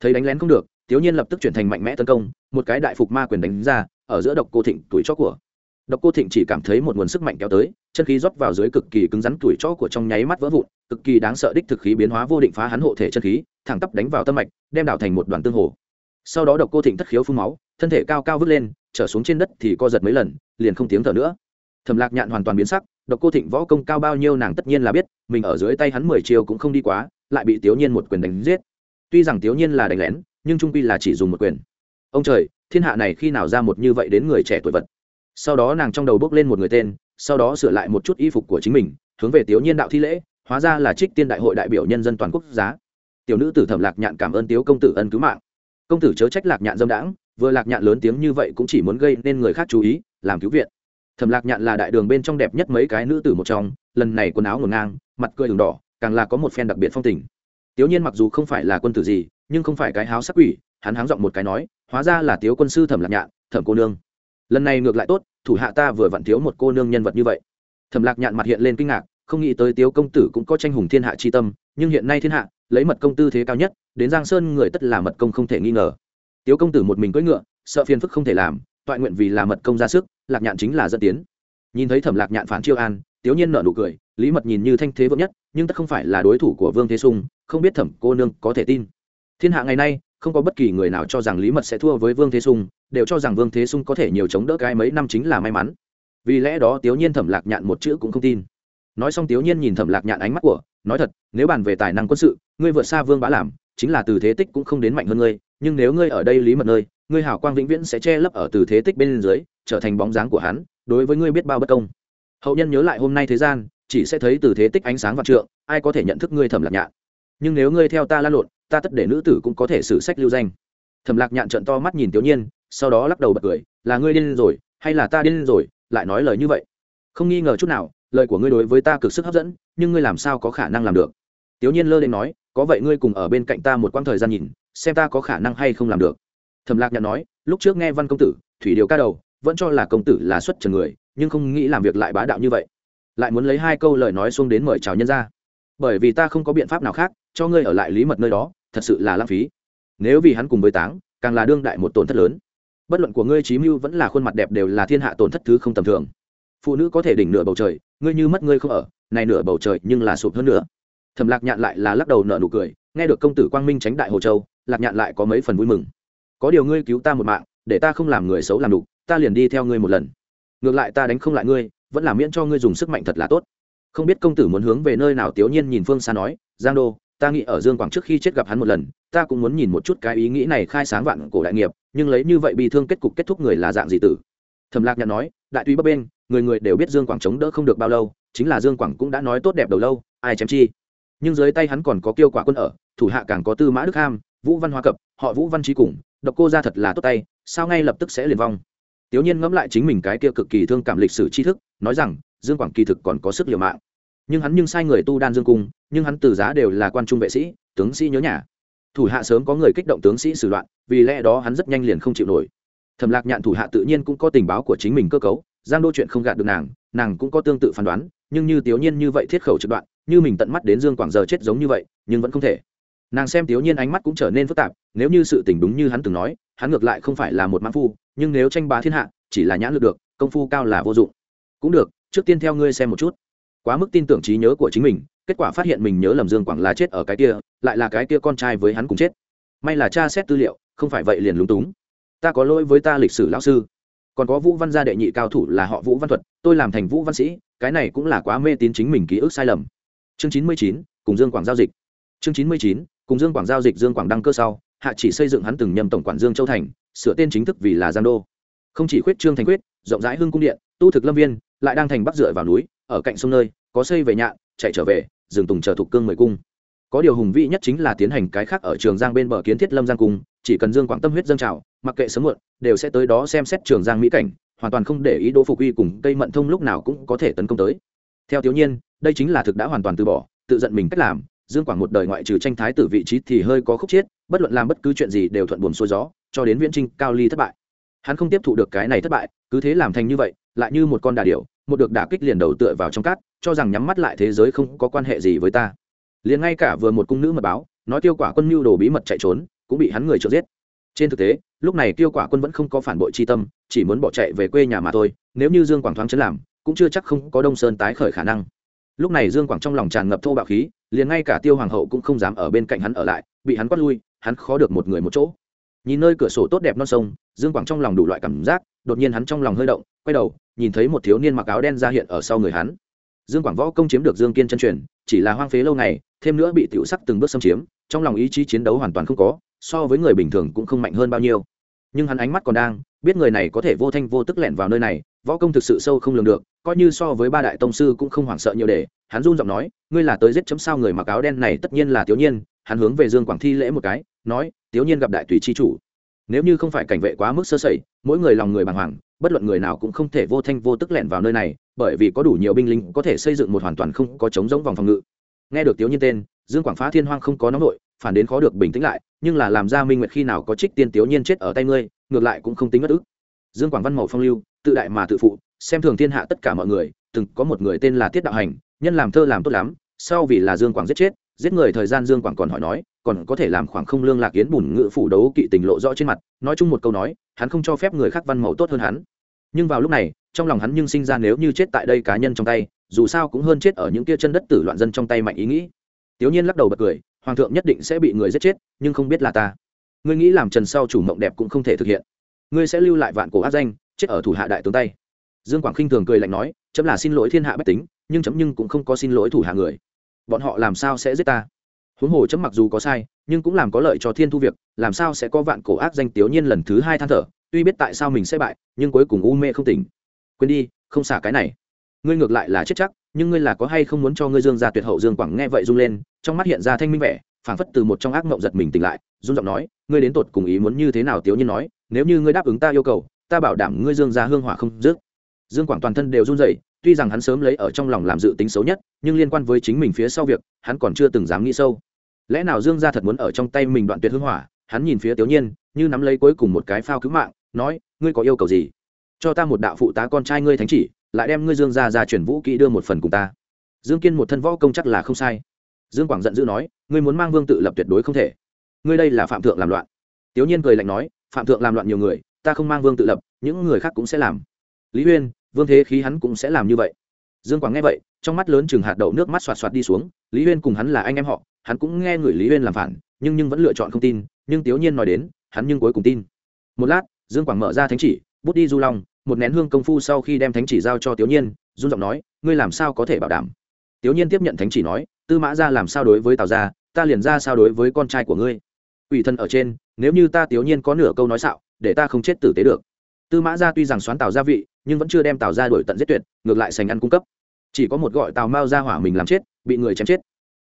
Thấy đánh lén không được tiểu nhiên lập tức chuyển thành mạnh mẽ tấn công, một cái đại phục ma quyền đánh ra, ở giữa độc cô thịnh tuổi chó của. Độc cô thịnh chỉ cảm thấy một nguồn sức mạnh kéo tới, chân khí rót vào dưới cực kỳ cứng rắn tuổi chó của trong nháy mắt vỡ vụn, cực kỳ đáng sợ đích thực khí biến hóa vô định phá hắn hộ thể chân khí thẳng tắp đánh vào tâm mạch, đem đảo thành một đoàn tương hồ. Sau đó độc cô thịnh thất khiếu phun máu, thân thể cao cao vứt lên, trở xuống trên đất thì co giật mấy lần, liền không tiếng thở nữa. Thẩm lạc nhạn hoàn toàn biến sắc, độc cô thịnh võ công cao bao nhiêu nàng tất nhiên là biết, mình ở dưới tay hắn mười chiều cũng không đi quá, lại bị tiểu nhiên một quyền đánh giết. Tuy rằng tiểu nhiên là đánh lén, nhưng trung quy là chỉ dùng một quyền. Ông trời, thiên hạ này khi nào ra một như vậy đến người trẻ tuổi vật? Sau đó nàng trong đầu bước lên một người tên, sau đó sửa lại một chút y phục của chính mình, hướng về tiểu nhiên đạo thi lễ, hóa ra là trích tiên đại hội đại biểu nhân dân toàn quốc giá tiểu nữ tử thẩm lạc nhạn cảm ơn tiếu công tử ân cứu mạng. Công tử chớ trách lạc nhạn dâm đãng, vừa lạc nhạn lớn tiếng như vậy cũng chỉ muốn gây nên người khác chú ý, làm cứu viện. Thẩm lạc nhạn là đại đường bên trong đẹp nhất mấy cái nữ tử một trong, lần này quần áo ngổn ngang, mặt cười đường đỏ, càng là có một phen đặc biệt phong tình. Tiểu nhiên mặc dù không phải là quân tử gì, nhưng không phải cái háo sắc quỷ, hắn háng giọng một cái nói, hóa ra là tiếu quân sư thẩm lạc nhạn, thẩm cô nương. Lần này ngược lại tốt, thủ hạ ta vừa vặn thiếu một cô nương nhân vật như vậy. Thẩm lạc nhạn mặt hiện lên kinh ngạc, không nghĩ tới tiếu công tử cũng có tranh hùng thiên hạ chi tâm, nhưng hiện nay thiên hạ lấy mật công tư thế cao nhất, đến giang sơn người tất là mật công không thể nghi ngờ. Tiếu công tử một mình cưỡi ngựa, sợ phiền phức không thể làm, toại nguyện vì là mật công ra sức, lạc nhạn chính là dẫn tiến. Nhìn thấy thẩm lạc nhạn phản chiêu an, tiếu nhiên nở nụ cười, lý mật nhìn như thanh thế vững nhất, nhưng tất không phải là đối thủ của vương thế sung, không biết thẩm cô nương có thể tin. Thiên hạ ngày nay, không có bất kỳ người nào cho rằng lý mật sẽ thua với vương thế sung, đều cho rằng vương thế sung có thể nhiều chống đỡ cái mấy năm chính là may mắn. Vì lẽ đó tiếu nhiên thẩm lạc nhạn một chữ cũng không tin. Nói xong tiếu nhiên nhìn thẩm lạc nhạn ánh mắt của, nói thật, nếu bàn về tài năng quân sự ngươi vượt xa vương bá làm, chính là từ thế tích cũng không đến mạnh hơn ngươi, nhưng nếu ngươi ở đây lý mật nơi, ngươi hảo quang vĩnh viễn sẽ che lấp ở từ thế tích bên dưới, trở thành bóng dáng của hắn, đối với ngươi biết bao bất công. Hậu nhân nhớ lại hôm nay thế gian, chỉ sẽ thấy từ thế tích ánh sáng vạn trượng, ai có thể nhận thức ngươi thẩm lạc nhạn. Nhưng nếu ngươi theo ta lan lộn, ta tất để nữ tử cũng có thể xử sách lưu danh. Thẩm lạc nhạn trận to mắt nhìn tiểu nhiên, sau đó lắc đầu bật cười, là ngươi điên rồi, hay là ta điên rồi, lại nói lời như vậy. Không nghi ngờ chút nào, lời của ngươi đối với ta cực sức hấp dẫn, nhưng ngươi làm sao có khả năng làm được? Tiểu nhiên lơ lên nói có vậy ngươi cùng ở bên cạnh ta một quãng thời gian nhìn, xem ta có khả năng hay không làm được. Thẩm lạc nhạt nói, lúc trước nghe văn công tử, thủy điều ca đầu, vẫn cho là công tử là xuất trần người, nhưng không nghĩ làm việc lại bá đạo như vậy. Lại muốn lấy hai câu lời nói xuống đến mời chào nhân ra bởi vì ta không có biện pháp nào khác, cho ngươi ở lại lý mật nơi đó, thật sự là lãng phí. Nếu vì hắn cùng với táng, càng là đương đại một tổn thất lớn. Bất luận của ngươi trí mưu vẫn là khuôn mặt đẹp đều là thiên hạ tổn thất thứ không tầm thường. Phụ nữ có thể đỉnh nửa bầu trời, ngươi như mất ngươi không ở, này nửa bầu trời nhưng là sụp hơn nữa Thẩm lạc nhạn lại là lắc đầu nợ nụ cười, nghe được công tử quang minh tránh đại hồ châu, lạc nhạn lại có mấy phần vui mừng. Có điều ngươi cứu ta một mạng, để ta không làm người xấu làm đục, ta liền đi theo ngươi một lần. Ngược lại ta đánh không lại ngươi, vẫn là miễn cho ngươi dùng sức mạnh thật là tốt. Không biết công tử muốn hướng về nơi nào tiểu nhiên nhìn phương xa nói, giang đô, ta nghĩ ở dương quảng trước khi chết gặp hắn một lần, ta cũng muốn nhìn một chút cái ý nghĩ này khai sáng vạn cổ đại nghiệp, nhưng lấy như vậy bị thương kết cục kết thúc người là dạng gì tử? Thầm lạc nhạn nói, đại tuy bấp bên người người đều biết dương quảng chống đỡ không được bao lâu, chính là dương quảng cũng đã nói tốt đẹp đầu lâu, ai chém chi? Nhưng dưới tay hắn còn có kiêu quả quân ở, thủ hạ càng có tư mã đức ham, vũ văn hoa cập, họ vũ văn trí cùng, độc cô ra thật là tốt tay, sao ngay lập tức sẽ liền vong? Tiểu nhiên ngẫm lại chính mình cái kia cực kỳ thương cảm lịch sử tri thức, nói rằng, dương quảng kỳ thực còn có sức liều mạng. Nhưng hắn nhưng sai người tu đan dương cung, nhưng hắn từ giá đều là quan trung vệ sĩ, tướng sĩ nhớ nhà. Thủ hạ sớm có người kích động tướng sĩ xử loạn, vì lẽ đó hắn rất nhanh liền không chịu nổi. Thẩm lạc nhạn thủ hạ tự nhiên cũng có tình báo của chính mình cơ cấu, giang đô chuyện không gạt được nàng nàng cũng có tương tự phán đoán, nhưng như tiểu nhiên như vậy thiết khẩu trực đoạn như mình tận mắt đến dương quảng giờ chết giống như vậy, nhưng vẫn không thể. Nàng xem thiếu nhiên ánh mắt cũng trở nên phức tạp, nếu như sự tình đúng như hắn từng nói, hắn ngược lại không phải là một mãn phu, nhưng nếu tranh bá thiên hạ, chỉ là nhãn lực được, công phu cao là vô dụng. Cũng được, trước tiên theo ngươi xem một chút. Quá mức tin tưởng trí nhớ của chính mình, kết quả phát hiện mình nhớ lầm dương quảng là chết ở cái kia, lại là cái kia con trai với hắn cùng chết. May là cha xét tư liệu, không phải vậy liền lúng túng. Ta có lỗi với ta lịch sử lão sư. Còn có vũ văn gia đệ nhị cao thủ là họ vũ văn thuật, tôi làm thành vũ văn sĩ, cái này cũng là quá mê tín chính mình ký ức sai lầm chương chín mươi chín, cùng dương quảng giao dịch. Chương chín mươi chín, cùng dương quảng giao dịch dương quảng đăng cơ sau, hạ chỉ xây dựng hắn từng nhầm tổng quản dương châu thành, sửa tên chính thức vì là giang đô. Không chỉ khuyết trương thành quyết rộng rãi hương cung điện, tu thực lâm viên, lại đang thành bắc dựa vào núi, ở cạnh sông nơi, có xây về nhạn, chạy trở về, rừng tùng chờ thuộc cương mười cung. Có điều hùng vĩ nhất chính là tiến hành cái khác ở trường giang bên bờ kiến thiết lâm giang cung, chỉ cần dương quảng tâm huyết dâng trào, mặc kệ sớm muộn, đều sẽ tới đó xem xét trường giang mỹ cảnh, hoàn toàn không để ý đỗ phục uy cùng cây mận thông lúc nào cũng có thể tấn công tới theo tiểu nhiên, đây chính là thực đã hoàn toàn từ bỏ, tự giận mình cách làm, dương quảng một đời ngoại trừ tranh thái tử vị trí thì hơi có khúc chiết, bất luận làm bất cứ chuyện gì đều thuận buồm xuôi gió, cho đến viễn trinh cao ly thất bại. Hắn không tiếp thụ được cái này thất bại, cứ thế làm thành như vậy, lại như một con đà điểu, một được đả kích liền đầu tựa vào trong cát, cho rằng nhắm mắt lại thế giới không có quan hệ gì với ta. Liền ngay cả vừa một cung nữ mật báo, nói tiêu quả quân mưu đồ bí mật chạy trốn, cũng bị hắn người trợ giết. Trên thực tế, lúc này tiêu quả quân vẫn không có phản bội chi tâm, chỉ muốn bỏ chạy về quê nhà mà thôi, nếu như dương quảng thoáng chấn làm cũng chưa chắc không có đông sơn tái khởi khả năng. Lúc này dương quảng trong lòng tràn ngập thô bạo khí, liền ngay cả tiêu hoàng hậu cũng không dám ở bên cạnh hắn ở lại, bị hắn quát lui, hắn khó được một người một chỗ. Nhìn nơi cửa sổ tốt đẹp non sông, dương quảng trong lòng đủ loại cảm giác, đột nhiên hắn trong lòng hơi động, quay đầu, nhìn thấy một thiếu niên mặc áo đen ra hiện ở sau người hắn. Dương quảng võ công chiếm được dương kiên chân truyền, chỉ là hoang phế lâu ngày, thêm nữa bị tiểu sắc từng bước xâm chiếm, trong lòng ý chí chiến đấu hoàn toàn không có, so với người bình thường cũng không mạnh hơn bao nhiêu nhưng hắn ánh mắt còn đang, biết người này có thể vô thanh vô tức lẻn vào nơi này, võ công thực sự sâu không lường được, coi như so với ba đại tông sư cũng không hoảng sợ nhiều để, hắn run giọng nói, ngươi là tới giết chấm sao người mặc áo đen này tất nhiên là tiểu nhiên hắn hướng về dương quảng thi lễ một cái, nói tiểu nhiên gặp đại tùy chi chủ. Nếu như không phải cảnh vệ quá mức sơ sẩy, mỗi người lòng người bàng hoàng, bất luận người nào cũng không thể vô thanh vô tức lẻn vào nơi này, bởi vì có đủ nhiều binh lính có thể xây dựng một hoàn toàn không có chống giống vòng phòng ngự. Nghe được tiểu nhiên tên, dương quảng phá thiên hoang không có nóng nội phản đến khó được bình tĩnh lại, nhưng là làm ra minh nguyệt khi nào có trích tiên tiểu nhiên chết ở tay ngươi, ngược lại cũng không tính bất ức. Dương quảng văn màu phong lưu, tự đại mà tự phụ, xem thường thiên hạ tất cả mọi người, từng có một người tên là tiết đạo hành, nhân làm thơ làm tốt lắm, sau vì là dương quảng giết chết, giết người thời gian dương quảng còn hỏi nói, còn có thể làm khoảng không lương lạc yến bùn ngự phủ đấu kỵ tình lộ rõ trên mặt, nói chung một câu nói, hắn không cho phép người khác văn mẫu tốt hơn hắn. Nhưng vào lúc này, trong lòng hắn nhưng sinh ra nếu như chết tại đây cá nhân trong tay, dù sao cũng hơn chết ở những kia chân đất tử loạn dân trong tay mạnh ý nghĩ. Tiểu nhiên lắc đầu bật cười hoàng thượng nhất định sẽ bị người giết chết, nhưng không biết là ta. Ngươi nghĩ làm trần sau chủ mộng đẹp cũng không thể thực hiện. Ngươi sẽ lưu lại vạn cổ ác danh, chết ở thủ hạ đại tướng tay. Dương quảng khinh thường cười lạnh nói, chấm là xin lỗi thiên hạ bách tính, nhưng chấm nhưng cũng không có xin lỗi thủ hạ người. Bọn họ làm sao sẽ giết ta? Huống hồ chấm mặc dù có sai, nhưng cũng làm có lợi cho thiên thu việc, làm sao sẽ có vạn cổ ác danh tiểu nhiên lần thứ hai than thở, tuy biết tại sao mình sẽ bại, nhưng cuối cùng u mê không tỉnh. Quên đi, không xả cái này. Ngươi ngược lại là chết chắc nhưng ngươi là có hay không muốn cho ngươi dương gia tuyệt hậu dương quảng nghe vậy rung lên, trong mắt hiện ra thanh minh vẻ, phảng phất từ một trong ác mộng giật mình tỉnh lại, run giọng nói, ngươi đến tột cùng ý muốn như thế nào Tiếu nhiên nói, nếu như ngươi đáp ứng ta yêu cầu, ta bảo đảm ngươi dương gia hương hỏa không dứt. Dương quảng toàn thân đều run rẩy, tuy rằng hắn sớm lấy ở trong lòng làm dự tính xấu nhất, nhưng liên quan với chính mình phía sau việc, hắn còn chưa từng dám nghĩ sâu. Lẽ nào dương gia thật muốn ở trong tay mình đoạn tuyệt hương hỏa? Hắn nhìn phía tiểu nhiên, như nắm lấy cuối cùng một cái phao cứu mạng, nói, ngươi có yêu cầu gì? Cho ta một đạo phụ tá con trai ngươi thánh chỉ lại đem ngươi dương gia ra chuyển vũ kỹ đưa một phần cùng ta. Dương kiên một thân võ công chắc là không sai. Dương quảng giận dữ nói, ngươi muốn mang vương tự lập tuyệt đối không thể. Ngươi đây là phạm thượng làm loạn. Tiểu nhiên cười lạnh nói, phạm thượng làm loạn nhiều người, ta không mang vương tự lập, những người khác cũng sẽ làm. Lý huyên, vương thế khí hắn cũng sẽ làm như vậy. Dương quảng nghe vậy, trong mắt lớn chừng hạt đậu nước mắt xoạt xoạt đi xuống, lý huyên cùng hắn là anh em họ, hắn cũng nghe người lý huyên làm phản, nhưng nhưng vẫn lựa chọn không tin, nhưng tiểu nhiên nói đến, hắn nhưng cuối cùng tin. Một lát, dương quảng mở ra thánh chỉ, bút đi du long một nén hương công phu sau khi đem thánh chỉ giao cho tiểu nhiên, run giọng nói, ngươi làm sao có thể bảo đảm? Tiểu nhiên tiếp nhận thánh chỉ nói, tư mã ra làm sao đối với tào gia, ta liền ra sao đối với con trai của ngươi. Ủy thân ở trên, nếu như ta tiểu nhiên có nửa câu nói xạo, để ta không chết tử tế được. Tư mã gia tuy rằng xoán tào gia vị, nhưng vẫn chưa đem tào gia đổi tận giết tuyệt, ngược lại sành ăn cung cấp. Chỉ có một gọi tào mao ra hỏa mình làm chết, bị người chém chết.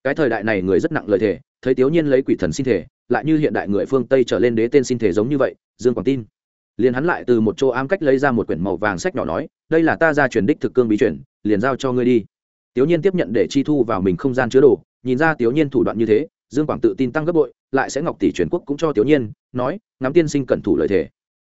Cái thời đại này người rất nặng lời thề, thấy tiểu nhiên lấy quỷ thần xin thể lại như hiện đại người phương tây trở lên đế tên xin thể giống như vậy, dương quảng tin liền hắn lại từ một chỗ ám cách lấy ra một quyển màu vàng sách nhỏ nói, đây là ta ra truyền đích thực cương bí truyền, liền giao cho ngươi đi. Tiểu nhiên tiếp nhận để chi thu vào mình không gian chứa đồ, nhìn ra tiểu nhiên thủ đoạn như thế, dương quảng tự tin tăng gấp bội, lại sẽ ngọc tỷ truyền quốc cũng cho tiểu nhiên, nói, ngắm tiên sinh cẩn thủ lợi thể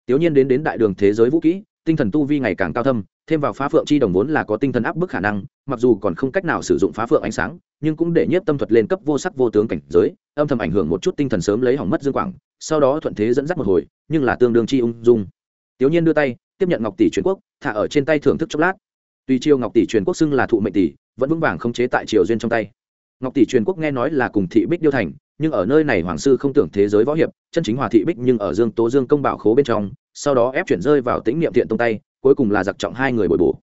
tiểu nhiên đến đến đại đường thế giới vũ kỹ tinh thần tu vi ngày càng cao thâm, thêm vào phá phượng chi đồng vốn là có tinh thần áp bức khả năng, mặc dù còn không cách nào sử dụng phá phượng ánh sáng, nhưng cũng để nhiếp tâm thuật lên cấp vô sắc vô tướng cảnh giới, âm thầm ảnh hưởng một chút tinh thần sớm lấy hỏng mất dương quảng, sau đó thuận thế dẫn dắt một hồi, nhưng là tương đương chi ung dung. Tiểu nhiên đưa tay, tiếp nhận ngọc tỷ truyền quốc, thả ở trên tay thưởng thức chốc lát. Tuy chiêu ngọc tỷ truyền quốc xưng là thụ mệnh tỷ, vẫn vững vàng không chế tại triều duyên trong tay. Ngọc tỷ truyền quốc nghe nói là cùng thị bích điêu thành, nhưng ở nơi này hoàng sư không tưởng thế giới võ hiệp, chân chính hòa thị bích nhưng ở dương tố dương công bảo khố bên trong sau đó ép chuyển rơi vào tĩnh niệm thiện tông tay, cuối cùng là giặc trọng hai người bồi bổ.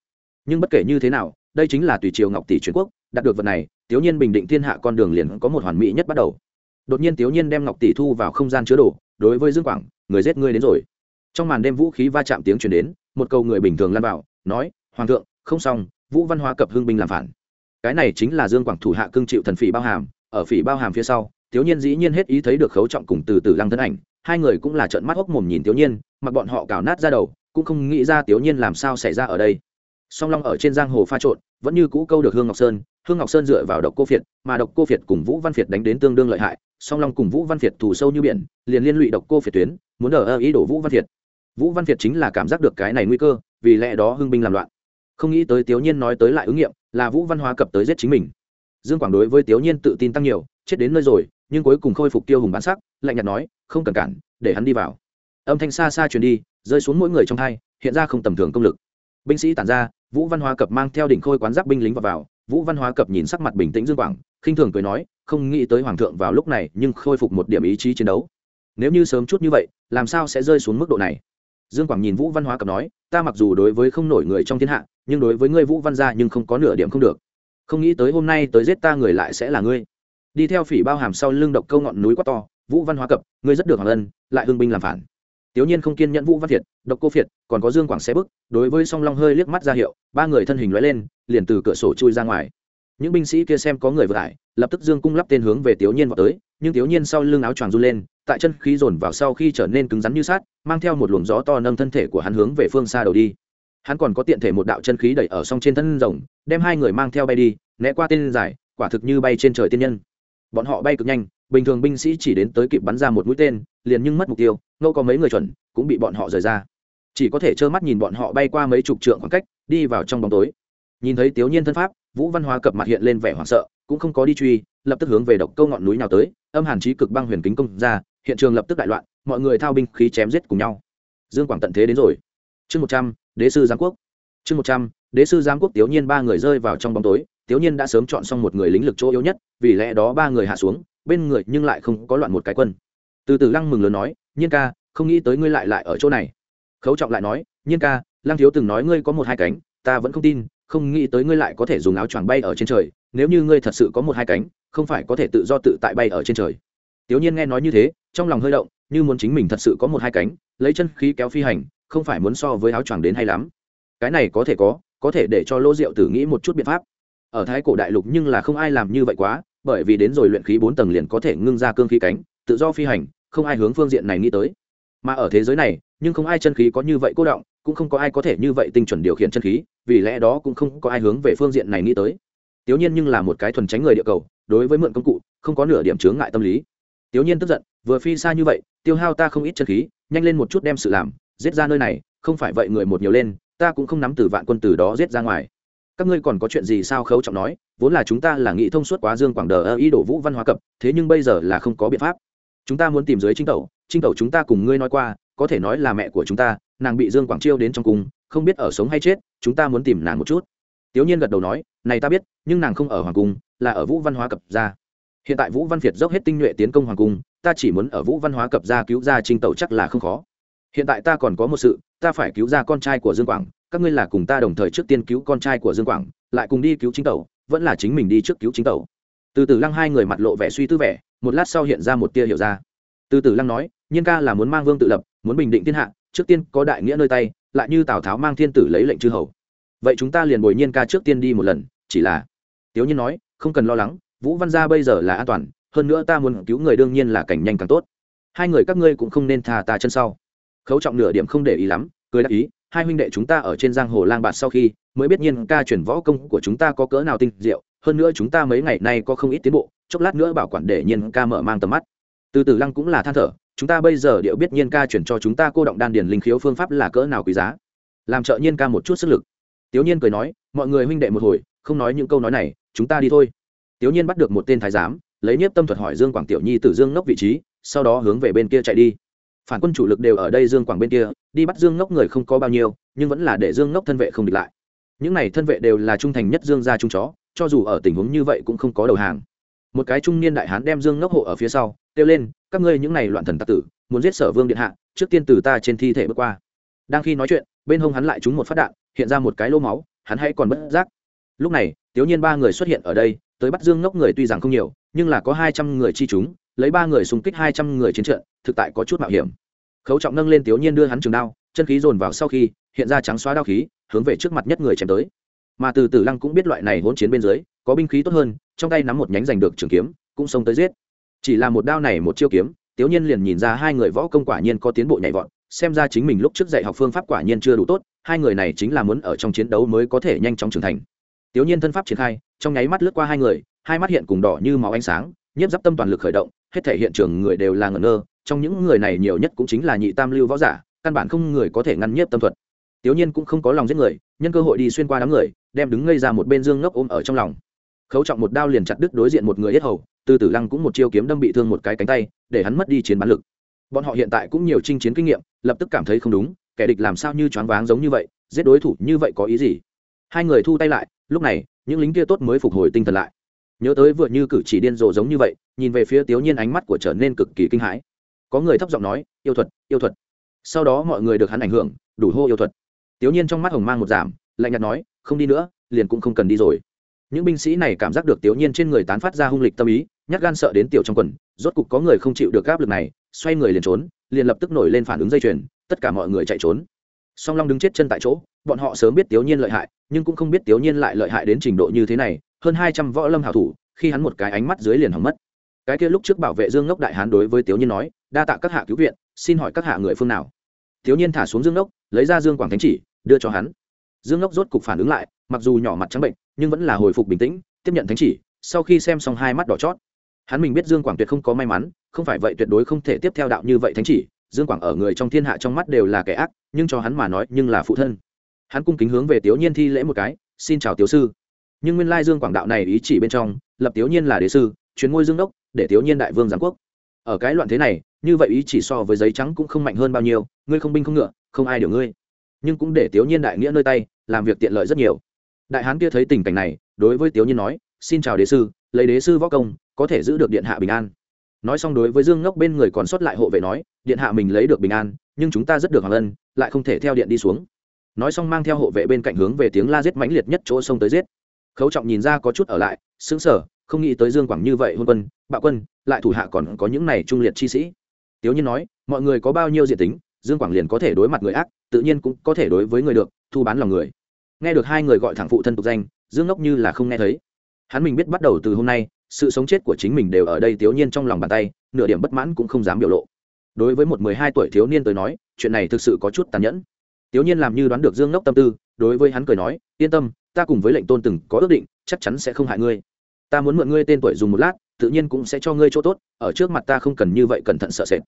Nhưng bất kể như thế nào, đây chính là tùy triều ngọc tỷ truyền quốc, đạt được vật này tiểu nhiên bình định thiên hạ con đường liền có một hoàn mỹ nhất bắt đầu. Đột nhiên tiểu nhiên đem ngọc tỷ thu vào không gian chứa đồ, đối với dương quảng, người giết ngươi đến rồi. Trong màn đêm vũ khí va chạm tiếng truyền đến, một câu người bình thường lan vào, nói, hoàng thượng, không xong, vũ văn hóa cập hương binh làm phản. Cái này chính là dương quảng thủ hạ cương chịu thần phỉ bao hàm, ở phỉ bao hàm phía sau thiếu nhiên dĩ nhiên hết ý thấy được khấu trọng cùng từ từ lăng thân ảnh, hai người cũng là trợn mắt hốc mồm nhìn thiếu nhiên mặc bọn họ cào nát ra đầu, cũng không nghĩ ra tiểu nhiên làm sao xảy ra ở đây. Song long ở trên giang hồ pha trộn, vẫn như cũ câu được hương ngọc sơn, hương ngọc sơn dựa vào độc cô phiệt, mà độc cô phiệt cùng vũ văn phiệt đánh đến tương đương lợi hại, song long cùng vũ văn phiệt thù sâu như biển, liền liên lụy độc cô phiệt tuyến, muốn ở ý đổ vũ văn phiệt. Vũ văn phiệt chính là cảm giác được cái này nguy cơ, vì lẽ đó hưng binh làm loạn. Không nghĩ tới tiểu nhiên nói tới lại ứng nghiệm, là vũ văn hóa cập tới giết chính mình. Dương quảng đối với tiểu nhiên tự tin tăng nhiều, chết đến nơi rồi, nhưng cuối cùng khôi phục tiêu hùng bản sắc, lạnh nhạt nói, không cần cản, để hắn đi vào âm thanh xa xa truyền đi rơi xuống mỗi người trong thai hiện ra không tầm thường công lực. Binh sĩ tản ra vũ văn hóa cập mang theo đỉnh khôi quán giáp binh lính vào, vào vũ văn hóa cập nhìn sắc mặt bình tĩnh dương quảng khinh thường cười nói không nghĩ tới hoàng thượng vào lúc này nhưng khôi phục một điểm ý chí chiến đấu. Nếu như sớm chút như vậy làm sao sẽ rơi xuống mức độ này? Dương quảng nhìn vũ văn hóa cập nói ta mặc dù đối với không nổi người trong thiên hạ nhưng đối với ngươi vũ văn gia nhưng không có nửa điểm không được. Không nghĩ tới hôm nay tới giết ta người lại sẽ là ngươi. Đi theo phỉ bao hàm sau lưng độc câu ngọn núi quá to vũ văn hóa cập ngươi rất được hoàng ân lại hương binh làm phản tiểu nhiên không kiên nhẫn vũ văn thiệt độc cô phiệt còn có dương quảng xe bước. đối với song long hơi liếc mắt ra hiệu ba người thân hình lóe lên liền từ cửa sổ chui ra ngoài. Những binh sĩ kia xem có người vừa lại lập tức dương cung lắp tên hướng về tiểu nhiên vọt tới nhưng tiểu nhiên sau lưng áo choàng run lên tại chân khí dồn vào sau khi trở nên cứng rắn như sắt, mang theo một luồng gió to nâng thân thể của hắn hướng về phương xa đầu đi. Hắn còn có tiện thể một đạo chân khí đẩy ở song trên thân rồng đem hai người mang theo bay đi né qua tên dài quả thực như bay trên trời tiên nhân. Bọn họ bay cực nhanh bình thường binh sĩ chỉ đến tới kịp bắn ra một mũi tên, liền nhưng mất mục tiêu ngâu có mấy người chuẩn, cũng bị bọn họ rời ra. Chỉ có thể trơ mắt nhìn bọn họ bay qua mấy chục trượng khoảng cách, đi vào trong bóng tối. Nhìn thấy tiểu nhiên thân pháp, vũ văn hóa cập mặt hiện lên vẻ hoảng sợ, cũng không có đi truy, lập tức hướng về độc câu ngọn núi nào tới, âm hàn chí cực băng huyền kính công ra, hiện trường lập tức đại loạn, mọi người thao binh khí chém giết cùng nhau. Dương quảng tận thế đến rồi. Chương một trăm, đế sư giáng quốc. Chương một trăm, đế sư giáng quốc tiểu nhiên ba người rơi vào trong bóng tối tiếu nhiên đã sớm chọn xong một người lính lực chỗ yếu nhất, vì lẽ đó ba người hạ xuống, bên người nhưng lại không có loạn một cái quân. Từ từ lăng mừng lớn nói, nhiên ca, không nghĩ tới ngươi lại lại ở chỗ này. Khấu trọng lại nói, nhiên ca, lăng thiếu từng nói ngươi có một hai cánh, ta vẫn không tin, không nghĩ tới ngươi lại có thể dùng áo choàng bay ở trên trời. Nếu như ngươi thật sự có một hai cánh, không phải có thể tự do tự tại bay ở trên trời. Tiếu nhiên nghe nói như thế, trong lòng hơi động, như muốn chính mình thật sự có một hai cánh, lấy chân khí kéo phi hành, không phải muốn so với áo choàng đến hay lắm. Cái này có thể có có thể để cho lô diệu tử nghĩ một chút biện pháp ở thái cổ đại lục nhưng là không ai làm như vậy quá, bởi vì đến rồi luyện khí bốn tầng liền có thể ngưng ra cương khí cánh, tự do phi hành, không ai hướng phương diện này nghĩ tới. Mà ở thế giới này, nhưng không ai chân khí có như vậy cố động, cũng không có ai có thể như vậy tinh chuẩn điều khiển chân khí, vì lẽ đó cũng không có ai hướng về phương diện này nghĩ tới. Tiểu nhiên nhưng là một cái thuần tránh người địa cầu, đối với mượn công cụ, không có nửa điểm chướng ngại tâm lý. Tiểu nhiên tức giận, vừa phi xa như vậy, tiêu hao ta không ít chân khí, nhanh lên một chút đem sự làm, giết ra nơi này, không phải vậy người một nhiều lên, ta cũng không nắm từ vạn quân từ đó giết ra ngoài các ngươi còn có chuyện gì sao khấu trọng nói, vốn là chúng ta là nghĩ thông suốt quá dương quảng đờ ơ ý đổ vũ văn hóa cập, thế nhưng bây giờ là không có biện pháp. Chúng ta muốn tìm dưới trinh tẩu trinh tẩu chúng ta cùng ngươi nói qua, có thể nói là mẹ của chúng ta, nàng bị dương quảng chiêu đến trong cung, không biết ở sống hay chết, chúng ta muốn tìm nàng một chút. Tiểu nhiên gật đầu nói, này ta biết, nhưng nàng không ở hoàng cung, là ở vũ văn hóa cập ra hiện tại vũ văn việt dốc hết tinh nhuệ tiến công hoàng cung, ta chỉ muốn ở vũ văn hóa cập ra cứu ra trinh tẩu chắc là không khó. Hiện tại ta còn có một sự, ta phải cứu ra con trai của dương quảng các ngươi là cùng ta đồng thời trước tiên cứu con trai của dương quảng, lại cùng đi cứu chính tẩu, vẫn là chính mình đi trước cứu chính tẩu. Từ từ lăng hai người mặt lộ vẻ suy tư vẻ, một lát sau hiện ra một tia hiểu ra. Từ từ lăng nói, nhiên ca là muốn mang vương tự lập, muốn bình định thiên hạ, trước tiên có đại nghĩa nơi tay, lại như tào tháo mang thiên tử lấy lệnh chư hầu. Vậy chúng ta liền bồi nhiên ca trước tiên đi một lần, chỉ là tiếu nhiên nói, không cần lo lắng, vũ văn gia bây giờ là an toàn, hơn nữa ta muốn cứu người đương nhiên là cảnh nhanh càng tốt. Hai người các ngươi cũng không nên thà ta chân sau. Khấu trọng nửa điểm không để ý lắm, cười đáp ý hai huynh đệ chúng ta ở trên giang hồ lang bạt sau khi mới biết nhiên ca chuyển võ công của chúng ta có cỡ nào tinh diệu, hơn nữa chúng ta mấy ngày nay có không ít tiến bộ, chốc lát nữa bảo quản để nhiên ca mở mang tầm mắt. Từ từ lăng cũng là than thở, chúng ta bây giờ điệu biết nhiên ca chuyển cho chúng ta cô động đan điền linh khiếu phương pháp là cỡ nào quý giá? Làm trợ nhiên ca một chút sức lực. Tiểu nhiên cười nói, mọi người huynh đệ một hồi, không nói những câu nói này, chúng ta đi thôi. Tiểu nhiên bắt được một tên thái giám, lấy nhiếp tâm thuật hỏi dương quảng tiểu nhi từ dương ngốc vị trí, sau đó hướng về bên kia chạy đi phản quân chủ lực đều ở đây dương quảng bên kia, đi bắt dương ngốc người không có bao nhiêu, nhưng vẫn là để dương ngốc thân vệ không địch lại. Những này thân vệ đều là trung thành nhất dương gia trung chó, cho dù ở tình huống như vậy cũng không có đầu hàng. Một cái trung niên đại hán đem dương ngốc hộ ở phía sau, kêu lên, các ngươi những này loạn thần tặc tử, muốn giết sở vương điện hạ, trước tiên từ ta trên thi thể bước qua. Đang khi nói chuyện, bên hông hắn lại trúng một phát đạn, hiện ra một cái lô máu, hắn hay còn bất giác. Lúc này, tiểu nhiên ba người xuất hiện ở đây, tới bắt dương ngốc người tuy rằng không nhiều, nhưng là có hai trăm người chi chúng lấy ba người xung kích hai trăm người chiến trận, thực tại có chút mạo hiểm. Khấu trọng nâng lên tiểu nhiên đưa hắn trường đao, chân khí dồn vào sau khi, hiện ra trắng xóa đao khí, hướng về trước mặt nhất người chém tới. Mà từ từ lăng cũng biết loại này hỗn chiến bên dưới, có binh khí tốt hơn, trong tay nắm một nhánh giành được trường kiếm, cũng xông tới giết. Chỉ là một đao này một chiêu kiếm tiểu nhiên liền nhìn ra hai người võ công quả nhiên có tiến bộ nhảy vọt, xem ra chính mình lúc trước dạy học phương pháp quả nhiên chưa đủ tốt, hai người này chính là muốn ở trong chiến đấu mới có thể nhanh chóng trưởng thành. Tiểu nhiên thân pháp triển khai, trong nháy mắt lướt qua hai người, hai mắt hiện cùng đỏ như máu ánh sáng, nhiếp giáp tâm toàn lực khởi động hết thể hiện trường người đều là ngẩn ngơ, trong những người này nhiều nhất cũng chính là nhị tam lưu võ giả, căn bản không người có thể ngăn nhiếp tâm thuật. Tiểu nhiên cũng không có lòng giết người, nhân cơ hội đi xuyên qua đám người, đem đứng ngây ra một bên dương ngốc ôm ở trong lòng. Khấu trọng một đao liền chặt đứt đối diện một người hết hầu, từ tử lăng cũng một chiêu kiếm đâm bị thương một cái cánh tay, để hắn mất đi chiến bán lực. Bọn họ hiện tại cũng nhiều chinh chiến kinh nghiệm, lập tức cảm thấy không đúng, kẻ địch làm sao như choáng váng giống như vậy, giết đối thủ như vậy có ý gì? Hai người thu tay lại, lúc này, những lính kia tốt mới phục hồi tinh thần lại nhớ tới vừa như cử chỉ điên rồ giống như vậy, nhìn về phía tiểu nhiên ánh mắt của trở nên cực kỳ kinh hãi. Có người thấp giọng nói, yêu thuật yêu thuật. Sau đó mọi người được hắn ảnh hưởng, đủ hô yêu thuật. Tiểu nhiên trong mắt hồng mang một giảm, lạnh nhạt nói, không đi nữa, liền cũng không cần đi rồi. Những binh sĩ này cảm giác được tiểu nhiên trên người tán phát ra hung lịch tâm ý, nhát gan sợ đến tiểu trong quần, rốt cục có người không chịu được áp lực này, xoay người liền trốn, liền lập tức nổi lên phản ứng dây chuyền, tất cả mọi người chạy trốn song long đứng chết chân tại chỗ, bọn họ sớm biết tiểu nhiên lợi hại, nhưng cũng không biết tiểu nhiên lại lợi hại đến trình độ như thế này, hơn hai trăm võ lâm hảo thủ, khi hắn một cái ánh mắt dưới liền hỏng mất. Cái kia lúc trước bảo vệ dương ngốc đại hán đối với tiểu nhiên nói, đa tạ các hạ cứu viện, xin hỏi các hạ người phương nào? Tiểu nhiên thả xuống dương ngốc, lấy ra dương quảng thánh chỉ, đưa cho hắn. Dương ngốc rốt cục phản ứng lại, mặc dù nhỏ mặt trắng bệnh, nhưng vẫn là hồi phục bình tĩnh, tiếp nhận thánh chỉ, sau khi xem xong hai mắt đỏ chót. Hắn mình biết dương quảng tuyệt không có may mắn, không phải vậy tuyệt đối không thể tiếp theo đạo như vậy thánh chỉ dương quảng ở người trong thiên hạ trong mắt đều là kẻ ác, nhưng cho hắn mà nói nhưng là phụ thân. Hắn cung kính hướng về tiểu nhiên thi lễ một cái, xin chào tiểu sư. Nhưng nguyên lai dương quảng đạo này ý chỉ bên trong, lập tiểu nhiên là đế sư, chuyến ngôi dương đốc, để tiểu nhiên đại vương giáng quốc. Ở cái loạn thế này, như vậy ý chỉ so với giấy trắng cũng không mạnh hơn bao nhiêu, ngươi không binh không ngựa, không ai điều ngươi. Nhưng cũng để tiểu nhiên đại nghĩa nơi tay, làm việc tiện lợi rất nhiều. Đại hán kia thấy tình cảnh này, đối với tiểu nhiên nói, xin chào đế sư, lấy đế sư võ công, có thể giữ được điện hạ bình an nói xong đối với dương ngốc bên người còn sót lại hộ vệ nói, điện hạ mình lấy được bình an, nhưng chúng ta rất được hoàng ân, lại không thể theo điện đi xuống. Nói xong mang theo hộ vệ bên cạnh hướng về tiếng la giết mãnh liệt nhất chỗ sông tới giết. Khấu trọng nhìn ra có chút ở lại xứng sở không nghĩ tới dương quảng như vậy hôn quân, bạo quân, lại thủ hạ còn có những này trung liệt chi sĩ. Tiếu nhiên nói, mọi người có bao nhiêu diện tính, dương quảng liền có thể đối mặt người ác, tự nhiên cũng có thể đối với người được, thu bán lòng người. Nghe được hai người gọi thẳng phụ thân tục danh, dương ngốc như là không nghe thấy. Hắn mình biết bắt đầu từ hôm nay sự sống chết của chính mình đều ở đây thiếu niên trong lòng bàn tay, nửa điểm bất mãn cũng không dám biểu lộ. Đối với một mười hai tuổi thiếu niên tới nói, chuyện này thực sự có chút tàn nhẫn. Thiếu niên làm như đoán được dương ngốc tâm tư, đối với hắn cười nói, yên tâm, ta cùng với lệnh tôn từng có ước định, chắc chắn sẽ không hại ngươi. Ta muốn mượn ngươi tên tuổi dùng một lát, tự nhiên cũng sẽ cho ngươi chỗ tốt, ở trước mặt ta không cần như vậy cẩn thận sợ sệt.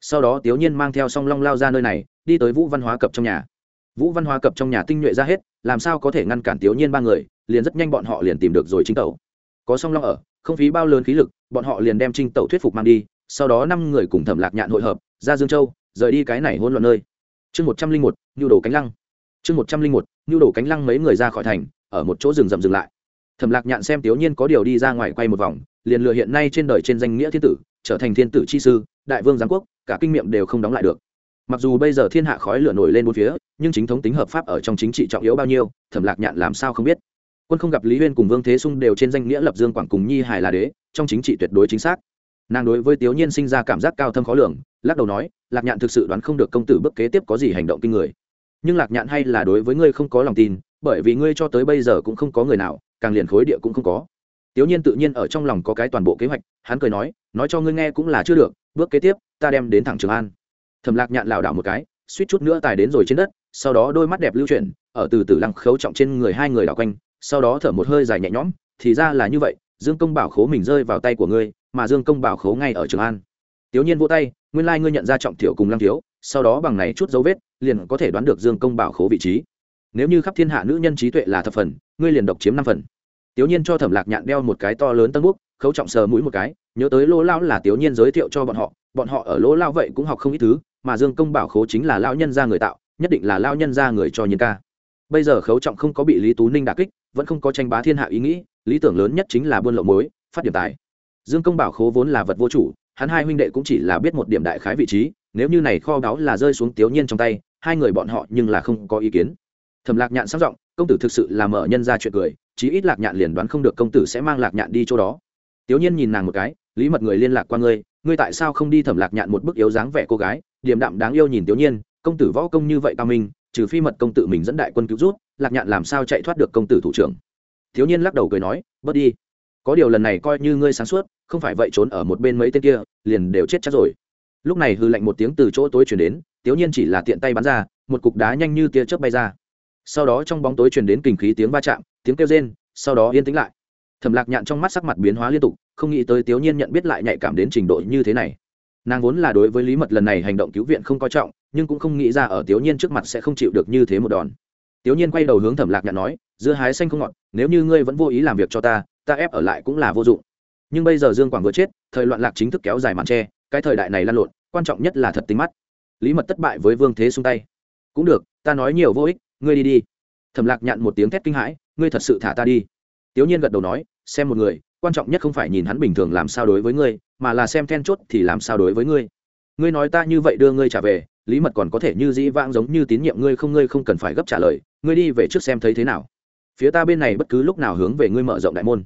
Sau đó tiểu nhiên mang theo song long lao ra nơi này, đi tới vũ văn hóa cập trong nhà. Vũ văn hóa cập trong nhà tinh nhuệ ra hết, làm sao có thể ngăn cản tiểu nhiên ba người, liền rất nhanh bọn họ liền tìm được rồi chính tẩu. Có song long ở không phí bao lớn khí lực, bọn họ liền đem trinh tẩu thuyết phục mang đi, sau đó năm người cùng thẩm lạc nhạn hội hợp, ra dương châu, rời đi cái này hôn loạn nơi. Chương một trăm linh một nhu đồ cánh lăng. Chương một trăm linh một nhu đồ cánh lăng mấy người ra khỏi thành, ở một chỗ rừng rậm dừng lại. Thẩm lạc nhạn xem tiểu nhiên có điều đi ra ngoài quay một vòng, liền lừa hiện nay trên đời trên danh nghĩa thiên tử, trở thành thiên tử chi sư, đại vương giáng quốc, cả kinh miệng đều không đóng lại được. Mặc dù bây giờ thiên hạ khói lửa nổi lên bốn phía, nhưng chính thống tính hợp pháp ở trong chính trị trọng yếu bao nhiêu, thẩm lạc nhạn làm sao không biết quân không gặp lý huyên cùng vương thế sung đều trên danh nghĩa lập dương quảng cùng nhi hải là đế, trong chính trị tuyệt đối chính xác. Nàng đối với tiểu nhiên sinh ra cảm giác cao thâm khó lường, lắc đầu nói, lạc nhạn thực sự đoán không được công tử bước kế tiếp có gì hành động kinh người. Nhưng lạc nhạn hay là đối với ngươi không có lòng tin, bởi vì ngươi cho tới bây giờ cũng không có người nào, càng liền khối địa cũng không có. Tiểu nhiên tự nhiên ở trong lòng có cái toàn bộ kế hoạch, hắn cười nói nói cho ngươi nghe cũng là chưa được, bước kế tiếp, ta đem đến thẳng trường an. Thầm lạc nhạn lảo đảo một cái, suýt chút nữa tài đến rồi trên đất, sau đó đôi mắt đẹp lưu chuyển, ở từ từ lăng khấu trọng trên người hai người đảo quanh sau đó thở một hơi dài nhẹ nhõm, thì ra là như vậy, dương công bảo khố mình rơi vào tay của ngươi, mà dương công bảo khố ngay ở trường an. Tiểu nhiên vỗ tay, nguyên lai ngươi nhận ra trọng thiểu cùng lăng thiếu, sau đó bằng này chút dấu vết, liền có thể đoán được dương công bảo khố vị trí. Nếu như khắp thiên hạ nữ nhân trí tuệ là thập phần, ngươi liền độc chiếm năm phần. Tiểu nhiên cho thẩm lạc nhạn đeo một cái to lớn tân bút, khấu trọng sờ mũi một cái, nhớ tới lỗ lao là tiểu nhiên giới thiệu cho bọn họ bọn họ ở lỗ lao vậy cũng học không ít thứ, mà dương công bảo khố chính là lao nhân gia người tạo, nhất định là lao nhân gia người cho nhiên ca. Bây giờ khấu trọng không có bị lý tú ninh đà kích vẫn không có tranh bá thiên hạ ý nghĩ, lý tưởng lớn nhất chính là buôn lậu mối, phát điểm tài. Dương công bảo khố vốn là vật vô chủ, hắn hai huynh đệ cũng chỉ là biết một điểm đại khái vị trí, nếu như này kho báu là rơi xuống tiểu nhiên trong tay, hai người bọn họ nhưng là không có ý kiến. Thầm lạc nhạn sang giọng, công tử thực sự là mở nhân ra chuyện cười, chí ít lạc nhạn liền đoán không được công tử sẽ mang lạc nhạn đi chỗ đó. Tiểu nhiên nhìn nàng một cái, lý mật người liên lạc qua ngươi ngươi tại sao không đi thẩm lạc nhạn một bức yếu dáng vẻ cô gái, điềm đạm đáng yêu nhìn tiểu nhiên, công tử võ công như vậy cao minh trừ phi mật công tử mình dẫn đại quân cứu rút, lạc nhạn làm sao chạy thoát được công tử thủ trưởng? Thiếu niên lắc đầu cười nói, bớt đi. Có điều lần này coi như ngươi sáng suốt, không phải vậy trốn ở một bên mấy tên kia, liền đều chết chắc rồi. Lúc này hư lạnh một tiếng từ chỗ tối chuyển đến, thiếu niên chỉ là tiện tay bắn ra, một cục đá nhanh như tia chớp bay ra. Sau đó trong bóng tối truyền đến kình khí tiếng va chạm, tiếng kêu rên, sau đó yên tĩnh lại. Thẩm lạc nhạn trong mắt sắc mặt biến hóa liên tục, không nghĩ tới thiếu niên nhận biết lại nhạy cảm đến trình độ như thế này. Nàng vốn là đối với lý mật lần này hành động cứu viện không coi trọng nhưng cũng không nghĩ ra ở tiểu nhiên trước mặt sẽ không chịu được như thế một đòn. Tiểu nhiên quay đầu hướng thẩm lạc nhạn nói, dưa hái xanh không ngọt, nếu như ngươi vẫn vô ý làm việc cho ta ta ép ở lại cũng là vô dụng. Nhưng bây giờ dương quảng vừa chết, thời loạn lạc chính thức kéo dài màn tre cái thời đại này lan lộn, quan trọng nhất là thật tính mắt. Lý mật thất bại với vương thế xung tay. Cũng được, ta nói nhiều vô ích, ngươi đi đi. Thẩm lạc nhạn một tiếng thét kinh hãi, ngươi thật sự thả ta đi. Tiểu nhiên gật đầu nói, xem một người, quan trọng nhất không phải nhìn hắn bình thường làm sao đối với ngươi, mà là xem then chốt thì làm sao đối với ngươi. Ngươi nói ta như vậy đưa ngươi trả về lý mật còn có thể như dĩ vãng giống như tín nhiệm ngươi không ngươi không cần phải gấp trả lời, ngươi đi về trước xem thấy thế nào. Phía ta bên này bất cứ lúc nào hướng về ngươi mở rộng đại môn.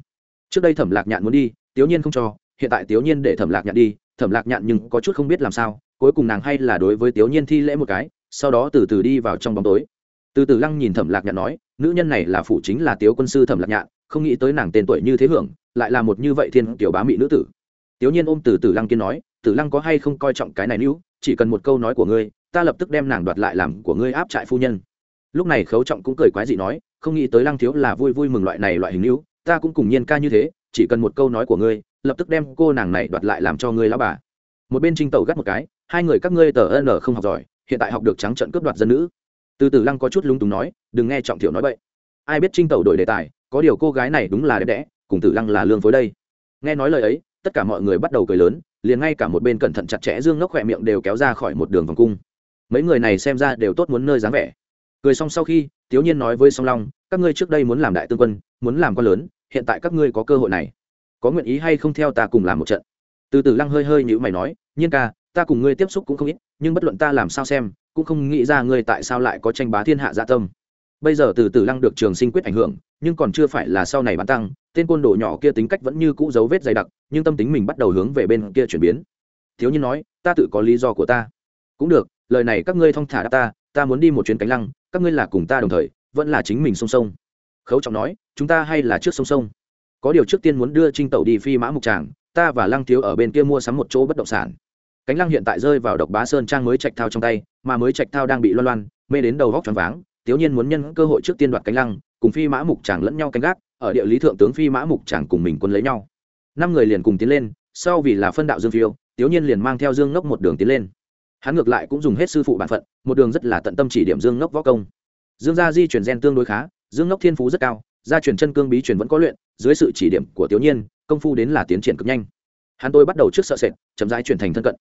Trước đây thẩm lạc nhạn muốn đi tiểu nhiên không cho, hiện tại tiểu nhiên để thẩm lạc nhạn đi, thẩm lạc nhạn nhưng có chút không biết làm sao, cuối cùng nàng hay là đối với tiểu nhiên thi lễ một cái, sau đó từ từ đi vào trong bóng tối. Từ từ lăng nhìn thẩm lạc nhạn nói, nữ nhân này là phụ chính là tiếu quân sư thẩm lạc nhạn, không nghĩ tới nàng tên tuổi như thế hưởng, lại là một như vậy thiên tiểu bá mỹ nữ tử. Tiểu nhiên ôm từ từ lăng kiên nói tử lăng có hay không coi trọng cái này nữ? Chỉ cần một câu nói của ngươi, ta lập tức đem nàng đoạt lại làm của ngươi áp trại phu nhân. Lúc này khấu trọng cũng cười quái dị nói, không nghĩ tới lăng thiếu là vui vui mừng loại này loại hình níu ta cũng cùng nhiên ca như thế, chỉ cần một câu nói của ngươi, lập tức đem cô nàng này đoạt lại làm cho ngươi lão bà. Một bên trinh tàu gắt một cái, hai người các ngươi tờ ân không học giỏi, hiện tại học được trắng trận cướp đoạt dân nữ. Từ từ lăng có chút lung túng nói, đừng nghe trọng thiểu nói vậy ai biết trinh tẩu đổi đề tài, có điều cô gái này đúng là đẹp đẽ, cùng tử lăng là lương phối đây. Nghe nói lời ấy, tất cả mọi người bắt đầu cười lớn liền ngay cả một bên cẩn thận chặt chẽ dương ngốc khỏe miệng đều kéo ra khỏi một đường vòng cung. Mấy người này xem ra đều tốt muốn nơi dáng vẻ. Cười xong sau khi thiếu nhiên nói với song long, các ngươi trước đây muốn làm đại tương quân, muốn làm con lớn, hiện tại các ngươi có cơ hội này. Có nguyện ý hay không theo ta cùng làm một trận? Từ từ lăng hơi hơi nhữ mày nói, nhiên ca, ta cùng ngươi tiếp xúc cũng không ít, nhưng bất luận ta làm sao xem, cũng không nghĩ ra ngươi tại sao lại có tranh bá thiên hạ dạ tâm. Bây giờ từ từ lăng được trường sinh quyết ảnh hưởng, nhưng còn chưa phải là sau này bán tăng tên côn đồ nhỏ kia tính cách vẫn như cũ dấu vết dày đặc, nhưng tâm tính mình bắt đầu hướng về bên kia chuyển biến. Thiếu nhiên nói, ta tự có lý do của ta. Cũng được, lời này các ngươi thong thả đáp ta ta muốn đi một chuyến cánh lăng, các ngươi là cùng ta đồng thời, vẫn là chính mình song song. Khấu trọng nói, chúng ta hay là trước song song. Có điều trước tiên muốn đưa trinh tẩu đi phi mã mục tràng, ta và lăng thiếu ở bên kia mua sắm một chỗ bất động sản. Cánh lăng hiện tại rơi vào độc bá sơn trang mới trạch thao trong tay, mà mới trạch thao đang bị loan loan, mê đến đầu vóc tròn váng. Thiếu nhiên muốn nhân cơ hội trước tiên đoạt cánh lăng, cùng phi mã mục tràng lẫn nhau canh gác ở địa lý thượng tướng phi mã mục chẳng cùng mình quân lấy nhau. Năm người liền cùng tiến lên, sau vì là phân đạo dương phiêu, tiếu nhiên liền mang theo dương ngốc một đường tiến lên. Hắn ngược lại cũng dùng hết sư phụ bản phận, một đường rất là tận tâm chỉ điểm dương ngốc võ công. Dương gia di chuyển gen tương đối khá, dương ngốc thiên phú rất cao, gia truyền chân cương bí truyền vẫn có luyện, dưới sự chỉ điểm của tiểu nhiên, công phu đến là tiến triển cực nhanh. Hắn tôi bắt đầu trước sợ sệt, chậm rãi chuyển thành thân cận.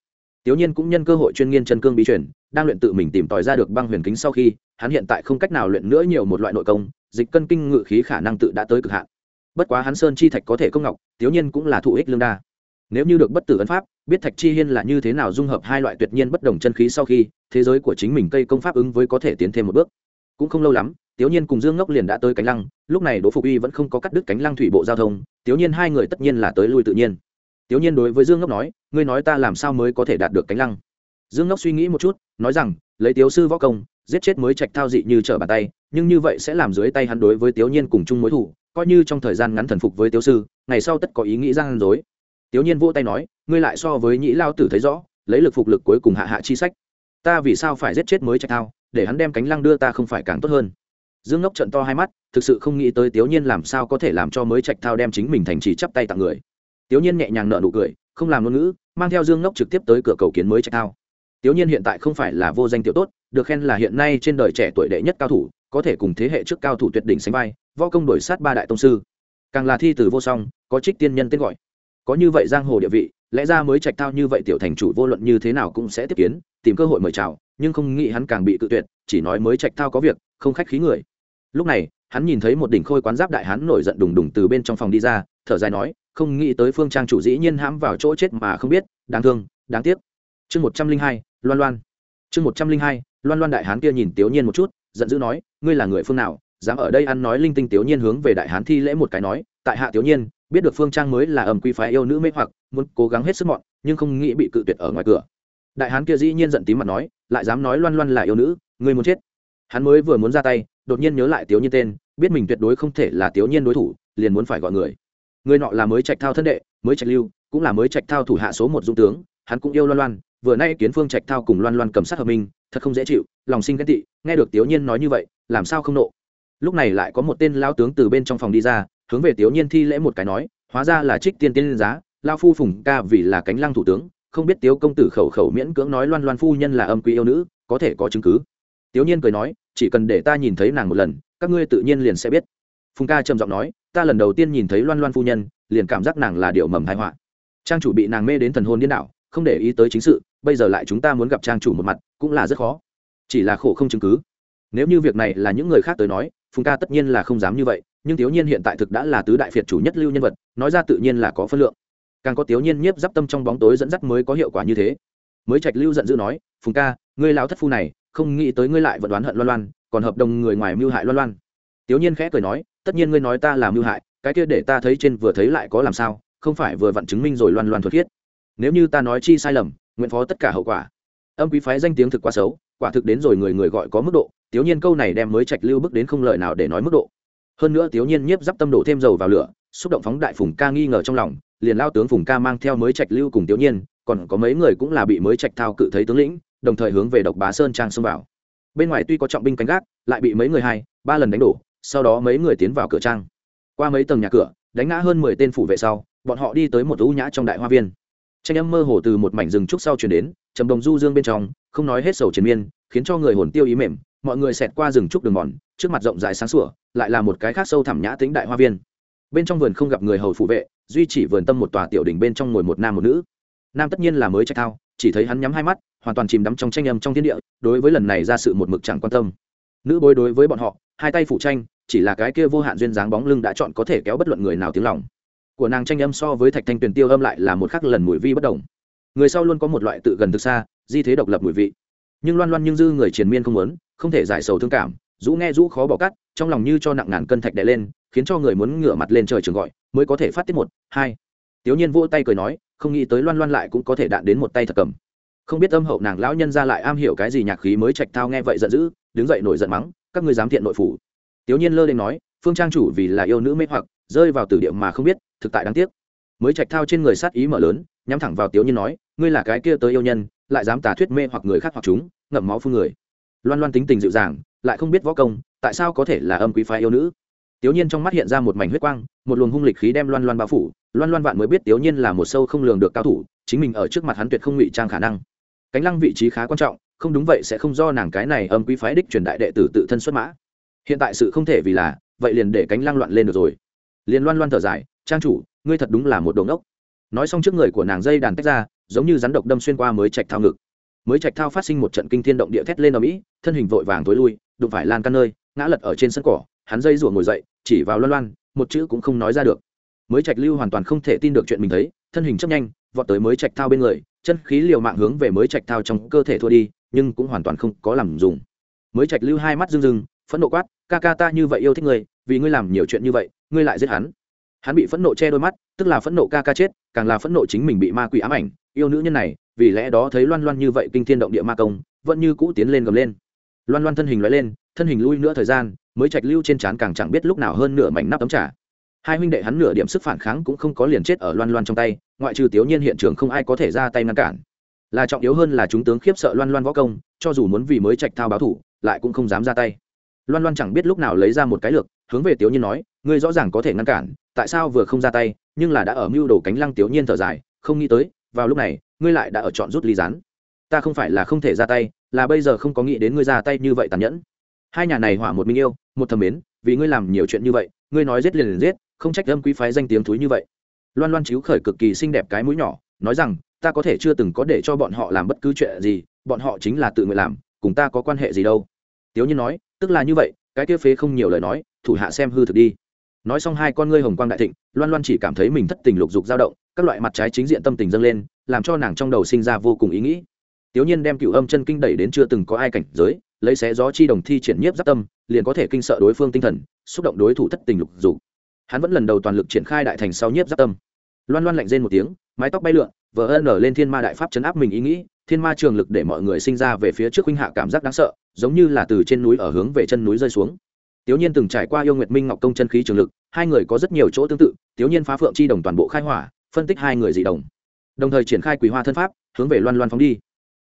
Tiểu nhiên cũng nhân cơ hội chuyên nghiên chân cương bí truyền, đang luyện tự mình tìm tòi ra được băng huyền kính sau khi, hắn hiện tại không cách nào luyện nữa nhiều một loại nội công dịch cân kinh ngự khí khả năng tự đã tới cực hạn. Bất quá hắn sơn chi thạch có thể công ngọc tiểu nhiên cũng là thụ ích lương đa. Nếu như được bất tử ấn pháp, biết thạch chi hiên là như thế nào dung hợp hai loại tuyệt nhiên bất đồng chân khí sau khi, thế giới của chính mình cây công pháp ứng với có thể tiến thêm một bước. Cũng không lâu lắm tiểu nhiên cùng dương ngốc liền đã tới cánh lăng, lúc này đỗ phục uy vẫn không có cắt đứt cánh lăng thủy bộ giao thông tiểu nhiên hai người tất nhiên là tới lui tự nhiên. Tiểu nhiên đối với dương ngốc nói, ngươi nói ta làm sao mới có thể đạt được cánh lăng? Dương ngốc suy nghĩ một chút, nói rằng, lấy tiếu sư võ công giết chết mới trạch thao dị như trở bàn tay, nhưng như vậy sẽ làm dưới tay hắn đối với tiểu nhiên cùng chung mối thủ, coi như trong thời gian ngắn thần phục với tiểu sư, ngày sau tất có ý nghĩ gian dối. Tiểu nhiên vỗ tay nói, ngươi lại so với nhĩ lao tử thấy rõ, lấy lực phục lực cuối cùng hạ hạ chi sách. Ta vì sao phải giết chết mới trạch thao, để hắn đem cánh lăng đưa ta không phải càng tốt hơn? Dương ngốc trận to hai mắt, thực sự không nghĩ tới tiểu nhiên làm sao có thể làm cho mới trạch thao đem chính mình thành trì chắp tay tặng người. Tiểu nhiên nhẹ nhàng nợ nụ cười, không làm ngôn ngữ, mang theo dương ngốc trực tiếp tới cửa cầu kiến mới trạch thao. Tiểu nhiên hiện tại không phải là vô danh tiểu tốt được khen là hiện nay trên đời trẻ tuổi đệ nhất cao thủ, có thể cùng thế hệ trước cao thủ tuyệt đỉnh sánh vai, võ công đổi sát ba đại tông sư. Càng là thi từ vô song, có trích tiên nhân tên gọi. Có như vậy giang hồ địa vị, lẽ ra mới trạch thao như vậy tiểu thành chủ vô luận như thế nào cũng sẽ tiếp kiến, tìm cơ hội mời chào, nhưng không nghĩ hắn càng bị cự tuyệt, chỉ nói mới trạch thao có việc, không khách khí người. Lúc này, hắn nhìn thấy một đỉnh khôi quán giáp đại hán nổi giận đùng đùng từ bên trong phòng đi ra, thở dài nói, không nghĩ tới phương trang chủ dĩ nhiên hãm vào chỗ chết mà không biết, đáng thương, đáng tiếc. Chương một trăm linh hai, loan loan. Chương một trăm linh hai loan loan đại hán kia nhìn tiểu nhiên một chút, giận dữ nói, ngươi là người phương nào, dám ở đây ăn nói linh tinh tiểu nhiên hướng về đại hán thi lễ một cái nói, tại hạ tiểu nhiên, biết được phương trang mới là ầm quy phái yêu nữ mê hoặc, muốn cố gắng hết sức mọn, nhưng không nghĩ bị cự tuyệt ở ngoài cửa. Đại hán kia dĩ nhiên giận tím mặt nói, lại dám nói loan loan là yêu nữ, ngươi muốn chết. Hắn mới vừa muốn ra tay, đột nhiên nhớ lại tiểu nhiên tên, biết mình tuyệt đối không thể là tiểu nhiên đối thủ, liền muốn phải gọi người. Người nọ là mới trạch thao thân đệ, mới trạch lưu, cũng là mới trạch thao thủ hạ số một dung tướng, hắn cũng yêu loan loan, vừa nay kiến phương trạch thao cùng loan loan cầm sát hợp minh thật không dễ chịu, lòng sinh ghen tị, nghe được tiểu nhiên nói như vậy, làm sao không nộ? Lúc này lại có một tên lao tướng từ bên trong phòng đi ra, hướng về tiểu nhiên thi lễ một cái nói, hóa ra là trích tiên tiên giá, lao phu phùng ca vì là cánh lăng thủ tướng, không biết tiếu công tử khẩu khẩu miễn cưỡng nói loan loan phu nhân là âm quý yêu nữ, có thể có chứng cứ. Tiểu nhiên cười nói, chỉ cần để ta nhìn thấy nàng một lần, các ngươi tự nhiên liền sẽ biết. Phùng ca trầm giọng nói, ta lần đầu tiên nhìn thấy loan loan phu nhân, liền cảm giác nàng là điệu mầm thái họa. Trang chủ bị nàng mê đến thần hồn điên đảo không để ý tới chính sự, bây giờ lại chúng ta muốn gặp trang chủ một mặt, cũng là rất khó. Chỉ là khổ không chứng cứ. Nếu như việc này là những người khác tới nói, phùng ca tất nhiên là không dám như vậy, nhưng tiểu nhiên hiện tại thực đã là tứ đại phiệt chủ nhất lưu nhân vật, nói ra tự nhiên là có phân lượng. Càng có tiểu nhiên nhiếp d tâm trong bóng tối dẫn dắt mới có hiệu quả như thế. Mới trạch lưu giận dữ nói, phùng ca, ngươi lao thất phu này, không nghĩ tới ngươi lại vẫn đoán hận loan loan, còn hợp đồng người ngoài mưu hại loan loan. Tiểu nhiên khẽ cười nói, tất nhiên ngươi nói ta là mưu hại, cái kia để ta thấy trên vừa thấy lại có làm sao, không phải vừa vặn chứng minh rồi loan loan thuật thiết nếu như ta nói chi sai lầm, nguyện phó tất cả hậu quả. Âm quý phái danh tiếng thực quá xấu, quả thực đến rồi người người gọi có mức độ tiểu nhiên câu này đem mới trạch lưu bước đến không lợi nào để nói mức độ. Hơn nữa tiểu nhiên nhiếp d tâm đổ thêm dầu vào lửa, xúc động phóng đại phùng ca nghi ngờ trong lòng, liền lao tướng phùng ca mang theo mới trạch lưu cùng tiểu nhiên, còn có mấy người cũng là bị mới trạch thao cự thấy tướng lĩnh, đồng thời hướng về độc bá sơn trang xông vào. Bên ngoài tuy có trọng binh canh gác, lại bị mấy người hai, ba lần đánh đổ, sau đó mấy người tiến vào cửa trang. Qua mấy tầng nhà cửa, đánh ngã hơn mười tên phủ vệ sau, bọn họ đi tới một ưu nhã trong đại hoa viên tranh âm mơ hồ từ một mảnh rừng trúc sau chuyển đến, trầm đồng du dương bên trong, không nói hết sầu triền miên, khiến cho người hồn tiêu ý mềm, mọi người xẹt qua rừng trúc đường mòn, trước mặt rộng dài sáng sủa, lại là một cái khác sâu thẳm nhã tính đại hoa viên. Bên trong vườn không gặp người hầu phụ vệ, duy chỉ vườn tâm một tòa tiểu đỉnh bên trong ngồi một nam một nữ. Nam tất nhiên là mới trạch thao, chỉ thấy hắn nhắm hai mắt, hoàn toàn chìm đắm trong tranh âm trong thiên địa, đối với lần này ra sự một mực chẳng quan tâm. Nữ bối đối với bọn họ, hai tay phủ tranh, chỉ là cái kia vô hạn duyên dáng bóng lưng đã chọn có thể kéo bất luận người nào tiếng lòng của nàng tranh âm so với thạch thanh tuyền tiêu âm lại là một khắc lần mùi vi bất đồng. Người sau luôn có một loại tự gần từ xa, di thế độc lập mùi vị. Nhưng loan loan nhưng dư người triền miên không muốn, không thể giải sầu thương cảm, rũ nghe rũ khó bỏ cắt, trong lòng như cho nặng ngàn cân thạch đè lên, khiến cho người muốn ngửa mặt lên trời trường gọi, mới có thể phát tiết một, hai. Tiểu nhiên vỗ tay cười nói, không nghĩ tới loan loan lại cũng có thể đạn đến một tay thật cầm. Không biết âm hậu nàng lão nhân ra lại am hiểu cái gì nhạc khí mới trạch thao nghe vậy giận dữ, đứng dậy nổi giận mắng, các ngươi dám thiện nội phủ. Tiểu nhiên lơ lên nói, phương trang chủ vì là yêu nữ mê hoặc rơi vào tử địa mà không biết, thực tại đáng tiếc. Mới trạch thao trên người sát ý mở lớn, nhắm thẳng vào tiểu nhiên nói, ngươi là cái kia tới yêu nhân, lại dám tả thuyết mê hoặc người khác hoặc chúng, ngậm máu phương người. Loan loan tính tình dịu dàng, lại không biết võ công, tại sao có thể là âm quý phái yêu nữ? Tiểu nhiên trong mắt hiện ra một mảnh huyết quang, một luồng hung lịch khí đem loan loan bao phủ. Loan loan vạn mới biết tiểu nhiên là một sâu không lường được cao thủ, chính mình ở trước mặt hắn tuyệt không ngụy trang khả năng. Cánh lăng vị trí khá quan trọng, không đúng vậy sẽ không do nàng cái này âm quý phái đích truyền đại đệ tử tự thân xuất mã. Hiện tại sự không thể vì là, vậy liền để cánh lăng loạn lên được rồi liền loan loan thở dài, trang chủ, ngươi thật đúng là một đồ ngốc. Nói xong trước người của nàng dây đàn tách ra, giống như rắn độc đâm xuyên qua mới trạch thao ngực. Mới trạch thao phát sinh một trận kinh thiên động địa thét lên ở mỹ, thân hình vội vàng tối lui, đụng phải lan căn nơi, ngã lật ở trên sân cỏ, hắn dây rủa ngồi dậy, chỉ vào loan loan, một chữ cũng không nói ra được. Mới trạch lưu hoàn toàn không thể tin được chuyện mình thấy, thân hình chấp nhanh, vọt tới mới trạch thao bên người, chân khí liều mạng hướng về mới trạch thao trong cơ thể thua đi, nhưng cũng hoàn toàn không có làm dùng. Mới trạch lưu hai mắt rưng rưng, phẫn nộ quát, ca ca ta như vậy yêu thích ngươi, vì ngươi làm nhiều chuyện như vậy ngươi lại giết hắn. Hắn bị phẫn nộ che đôi mắt, tức là phẫn nộ ca ca chết, càng là phẫn nộ chính mình bị ma quỷ ám ảnh. Yêu nữ nhân này, vì lẽ đó thấy loan loan như vậy kinh thiên động địa ma công, vẫn như cũ tiến lên gầm lên. Loan loan thân hình loại lên, thân hình lui nữa thời gian, mới trạch lưu trên trán càng chẳng biết lúc nào hơn nửa mảnh nắp tấm trả hai huynh đệ hắn nửa điểm sức phản kháng cũng không có liền chết ở loan loan trong tay, ngoại trừ tiểu nhiên hiện trường không ai có thể ra tay ngăn cản. Là trọng yếu hơn là chúng tướng khiếp sợ loan loan võ công, cho dù muốn vì mới trạch thao báo thủ, lại cũng không dám ra tay. Loan loan chẳng biết lúc nào lấy ra một cái lược, hướng về tiểu nhiên nói ngươi rõ ràng có thể ngăn cản, tại sao vừa không ra tay, nhưng là đã ở mưu đồ cánh lăng tiểu nhiên thở dài, không nghĩ tới, vào lúc này, ngươi lại đã ở chọn rút ly rán. Ta không phải là không thể ra tay, là bây giờ không có nghĩ đến ngươi ra tay như vậy tàn nhẫn. Hai nhà này hỏa một mình yêu, một thầm mến, vì ngươi làm nhiều chuyện như vậy, ngươi nói giết liền liền giết, không trách âm quý phái danh tiếng thúi như vậy. Loan loan chiếu khởi cực kỳ xinh đẹp cái mũi nhỏ, nói rằng, ta có thể chưa từng có để cho bọn họ làm bất cứ chuyện gì, bọn họ chính là tự nguyện làm, cùng ta có quan hệ gì đâu. Tiếu nhiên nói, tức là như vậy, cái kia phế không nhiều lời nói, thủ hạ xem hư thực đi nói xong hai con ngươi hồng quang đại thịnh, loan loan chỉ cảm thấy mình thất tình lục dục dao động, các loại mặt trái chính diện tâm tình dâng lên, làm cho nàng trong đầu sinh ra vô cùng ý nghĩ. Tiểu nhiên đem cựu âm chân kinh đẩy đến chưa từng có ai cảnh giới, lấy xé gió chi đồng thi triển nhiếp giáp tâm, liền có thể kinh sợ đối phương tinh thần, xúc động đối thủ thất tình lục dục. Hắn vẫn lần đầu toàn lực triển khai đại thành sau nhiếp giáp tâm. Loan loan lạnh rên một tiếng, mái tóc bay lượn, vờ ân ở lên thiên ma đại pháp chấn áp mình ý nghĩ, thiên ma trường lực để mọi người sinh ra về phía trước huynh hạ cảm giác đáng sợ, giống như là từ trên núi ở hướng về chân núi rơi xuống. Tiểu Nhiên từng trải qua yêu Nguyệt Minh Ngọc công chân khí trường lực, hai người có rất nhiều chỗ tương tự, Tiểu Nhiên phá phượng chi đồng toàn bộ khai hỏa, phân tích hai người dị đồng. Đồng thời triển khai Quỷ Hoa thân pháp, hướng về Loan Loan phóng đi.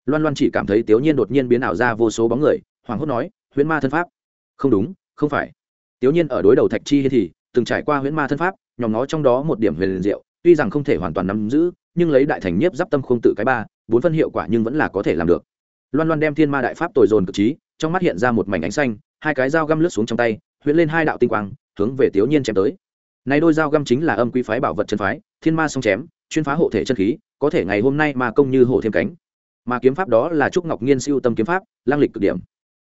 Loan Loan chỉ cảm thấy Tiểu Nhiên đột nhiên biến ảo ra vô số bóng người, hoàng hốt nói, "Huyễn Ma thân pháp." Không đúng, không phải. Tiểu Nhiên ở đối đầu Thạch Chi thì từng trải qua Huyễn Ma thân pháp, nhóm nó trong đó một điểm huyền diệu, tuy rằng không thể hoàn toàn nắm giữ, nhưng lấy đại thành nhiếp giáp tâm không tự cái ba, bốn phân hiệu quả nhưng vẫn là có thể làm được. Loan Loan đem Thiên Ma đại pháp tồi dồn cực trí, trong mắt hiện ra một mảnh ánh xanh, hai cái dao găm lướt xuống trong tay, huyễn lên hai đạo tinh quang, hướng về tiểu nhiên chém tới. Này đôi dao găm chính là âm quy phái bảo vật chân phái, thiên ma song chém, chuyên phá hộ thể chân khí, có thể ngày hôm nay mà công như hổ thêm cánh. Mà kiếm pháp đó là trúc ngọc nghiên siêu tâm kiếm pháp, lang lịch cực điểm.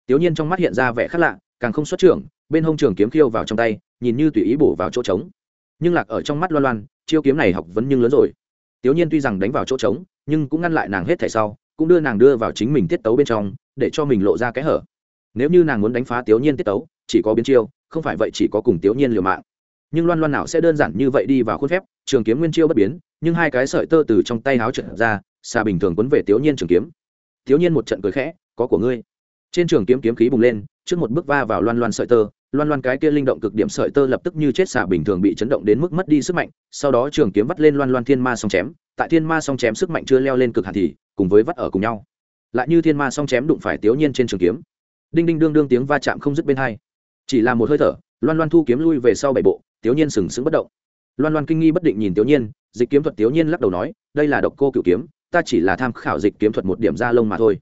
Tiểu nhiên trong mắt hiện ra vẻ khác lạ, càng không xuất trưởng, bên hông trường kiếm khiêu vào trong tay, nhìn như tùy ý bổ vào chỗ trống. Nhưng lạc ở trong mắt loan loan, chiêu kiếm này học vấn nhưng lớn rồi. Tiểu nhiên tuy rằng đánh vào chỗ trống, nhưng cũng ngăn lại nàng hết thảy sau, cũng đưa nàng đưa vào chính mình tiết tấu bên trong, để cho mình lộ ra cái hở nếu như nàng muốn đánh phá tiểu nhiên tiết tấu, chỉ có biến chiêu, không phải vậy chỉ có cùng tiểu nhiên liều mạng. Nhưng loan loan nào sẽ đơn giản như vậy đi vào khuôn phép, trường kiếm nguyên chiêu bất biến, nhưng hai cái sợi tơ từ trong tay háo trượt ra, xà bình thường quấn về tiểu nhiên trường kiếm. Tiểu nhiên một trận cười khẽ, có của ngươi. Trên trường kiếm kiếm khí bùng lên, trước một bước va vào loan loan sợi tơ, loan loan cái kia linh động cực điểm sợi tơ lập tức như chết xà bình thường bị chấn động đến mức mất đi sức mạnh, sau đó trường kiếm vắt lên loan loan thiên ma song chém, tại thiên ma song chém sức mạnh chưa leo lên cực hạt thì cùng với vắt ở cùng nhau. Lại như thiên ma song chém đụng phải tiểu nhiên trên trường kiếm đinh đinh đương đương tiếng va chạm không dứt bên hai. Chỉ là một hơi thở, loan loan thu kiếm lui về sau bảy bộ tiểu nhiên sừng sững bất động. Loan loan kinh nghi bất định nhìn tiểu nhiên, dịch kiếm thuật tiểu nhiên lắc đầu nói, đây là độc cô cựu kiếm, ta chỉ là tham khảo dịch kiếm thuật một điểm ra lông mà thôi.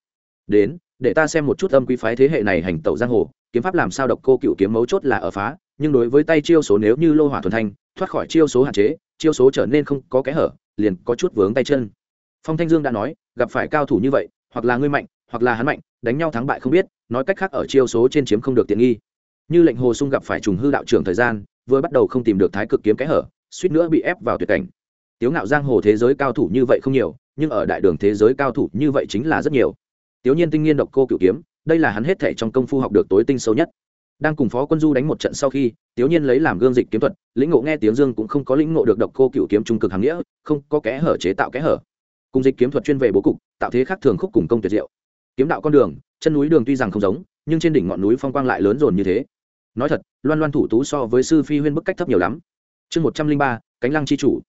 Đến, để ta xem một chút âm quý phái thế hệ này hành tẩu giang hồ, kiếm pháp làm sao độc cô cựu kiếm mấu chốt là ở phá, nhưng đối với tay chiêu số nếu như lô hỏa thuần thanh, thoát khỏi chiêu số hạn chế, chiêu số trở nên không có kẽ hở, liền có chút vướng tay chân. Phong thanh dương đã nói, gặp phải cao thủ như vậy hoặc là ngươi mạnh, hoặc là hắn mạnh, đánh nhau thắng bại không biết, nói cách khác ở chiêu số trên chiếm không được tiện nghi. Như lệnh hồ sung gặp phải trùng hư đạo trưởng thời gian, vừa bắt đầu không tìm được thái cực kiếm kẽ hở, suýt nữa bị ép vào tuyệt cảnh. Tiếu ngạo giang hồ thế giới cao thủ như vậy không nhiều, nhưng ở đại đường thế giới cao thủ như vậy chính là rất nhiều. Tiếu nhiên tinh nghiên độc cô cựu kiếm, đây là hắn hết thể trong công phu học được tối tinh sâu nhất. Đang cùng phó quân du đánh một trận sau khi, tiếu nhiên lấy làm gương dịch kiếm thuật, lĩnh ngộ nghe tiếng dương cũng không có lĩnh ngộ được độc cô cựu kiếm trung cực hàng nghĩa, không có kẽ hở chế tạo kẽ hở cùng dịch kiếm thuật chuyên về bố cục, tạo thế khác thường khúc cùng công tuyệt diệu. Kiếm đạo con đường, chân núi đường tuy rằng không giống, nhưng trên đỉnh ngọn núi phong quang lại lớn dồn như thế. Nói thật, loan loan thủ tú so với sư phi huyên bức cách thấp nhiều lắm. Chương một trăm linh ba, cánh lăng chi chủ.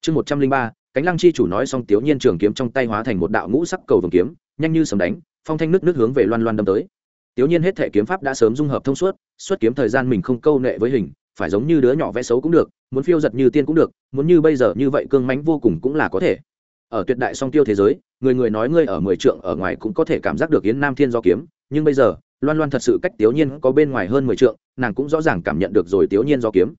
Chương một trăm linh ba, cánh lăng chi chủ nói xong tiểu nhiên trường kiếm trong tay hóa thành một đạo ngũ sắc cầu vồng kiếm, nhanh như sầm đánh, phong thanh nước nước hướng về loan loan đâm tới. Tiểu nhiên hết thể kiếm pháp đã sớm dung hợp thông suốt xuất kiếm thời gian mình không câu nệ với hình, phải giống như đứa nhỏ vẽ xấu cũng được, muốn phiêu giật như tiên cũng được, muốn như bây giờ như vậy cương mánh vô cùng cũng là có thể ở tuyệt đại song tiêu thế giới, người người nói ngươi ở mười trượng ở ngoài cũng có thể cảm giác được yến nam thiên do kiếm, nhưng bây giờ, loan loan thật sự cách tiểu nhiên có bên ngoài hơn mười trượng, nàng cũng rõ ràng cảm nhận được rồi tiểu nhiên do kiếm.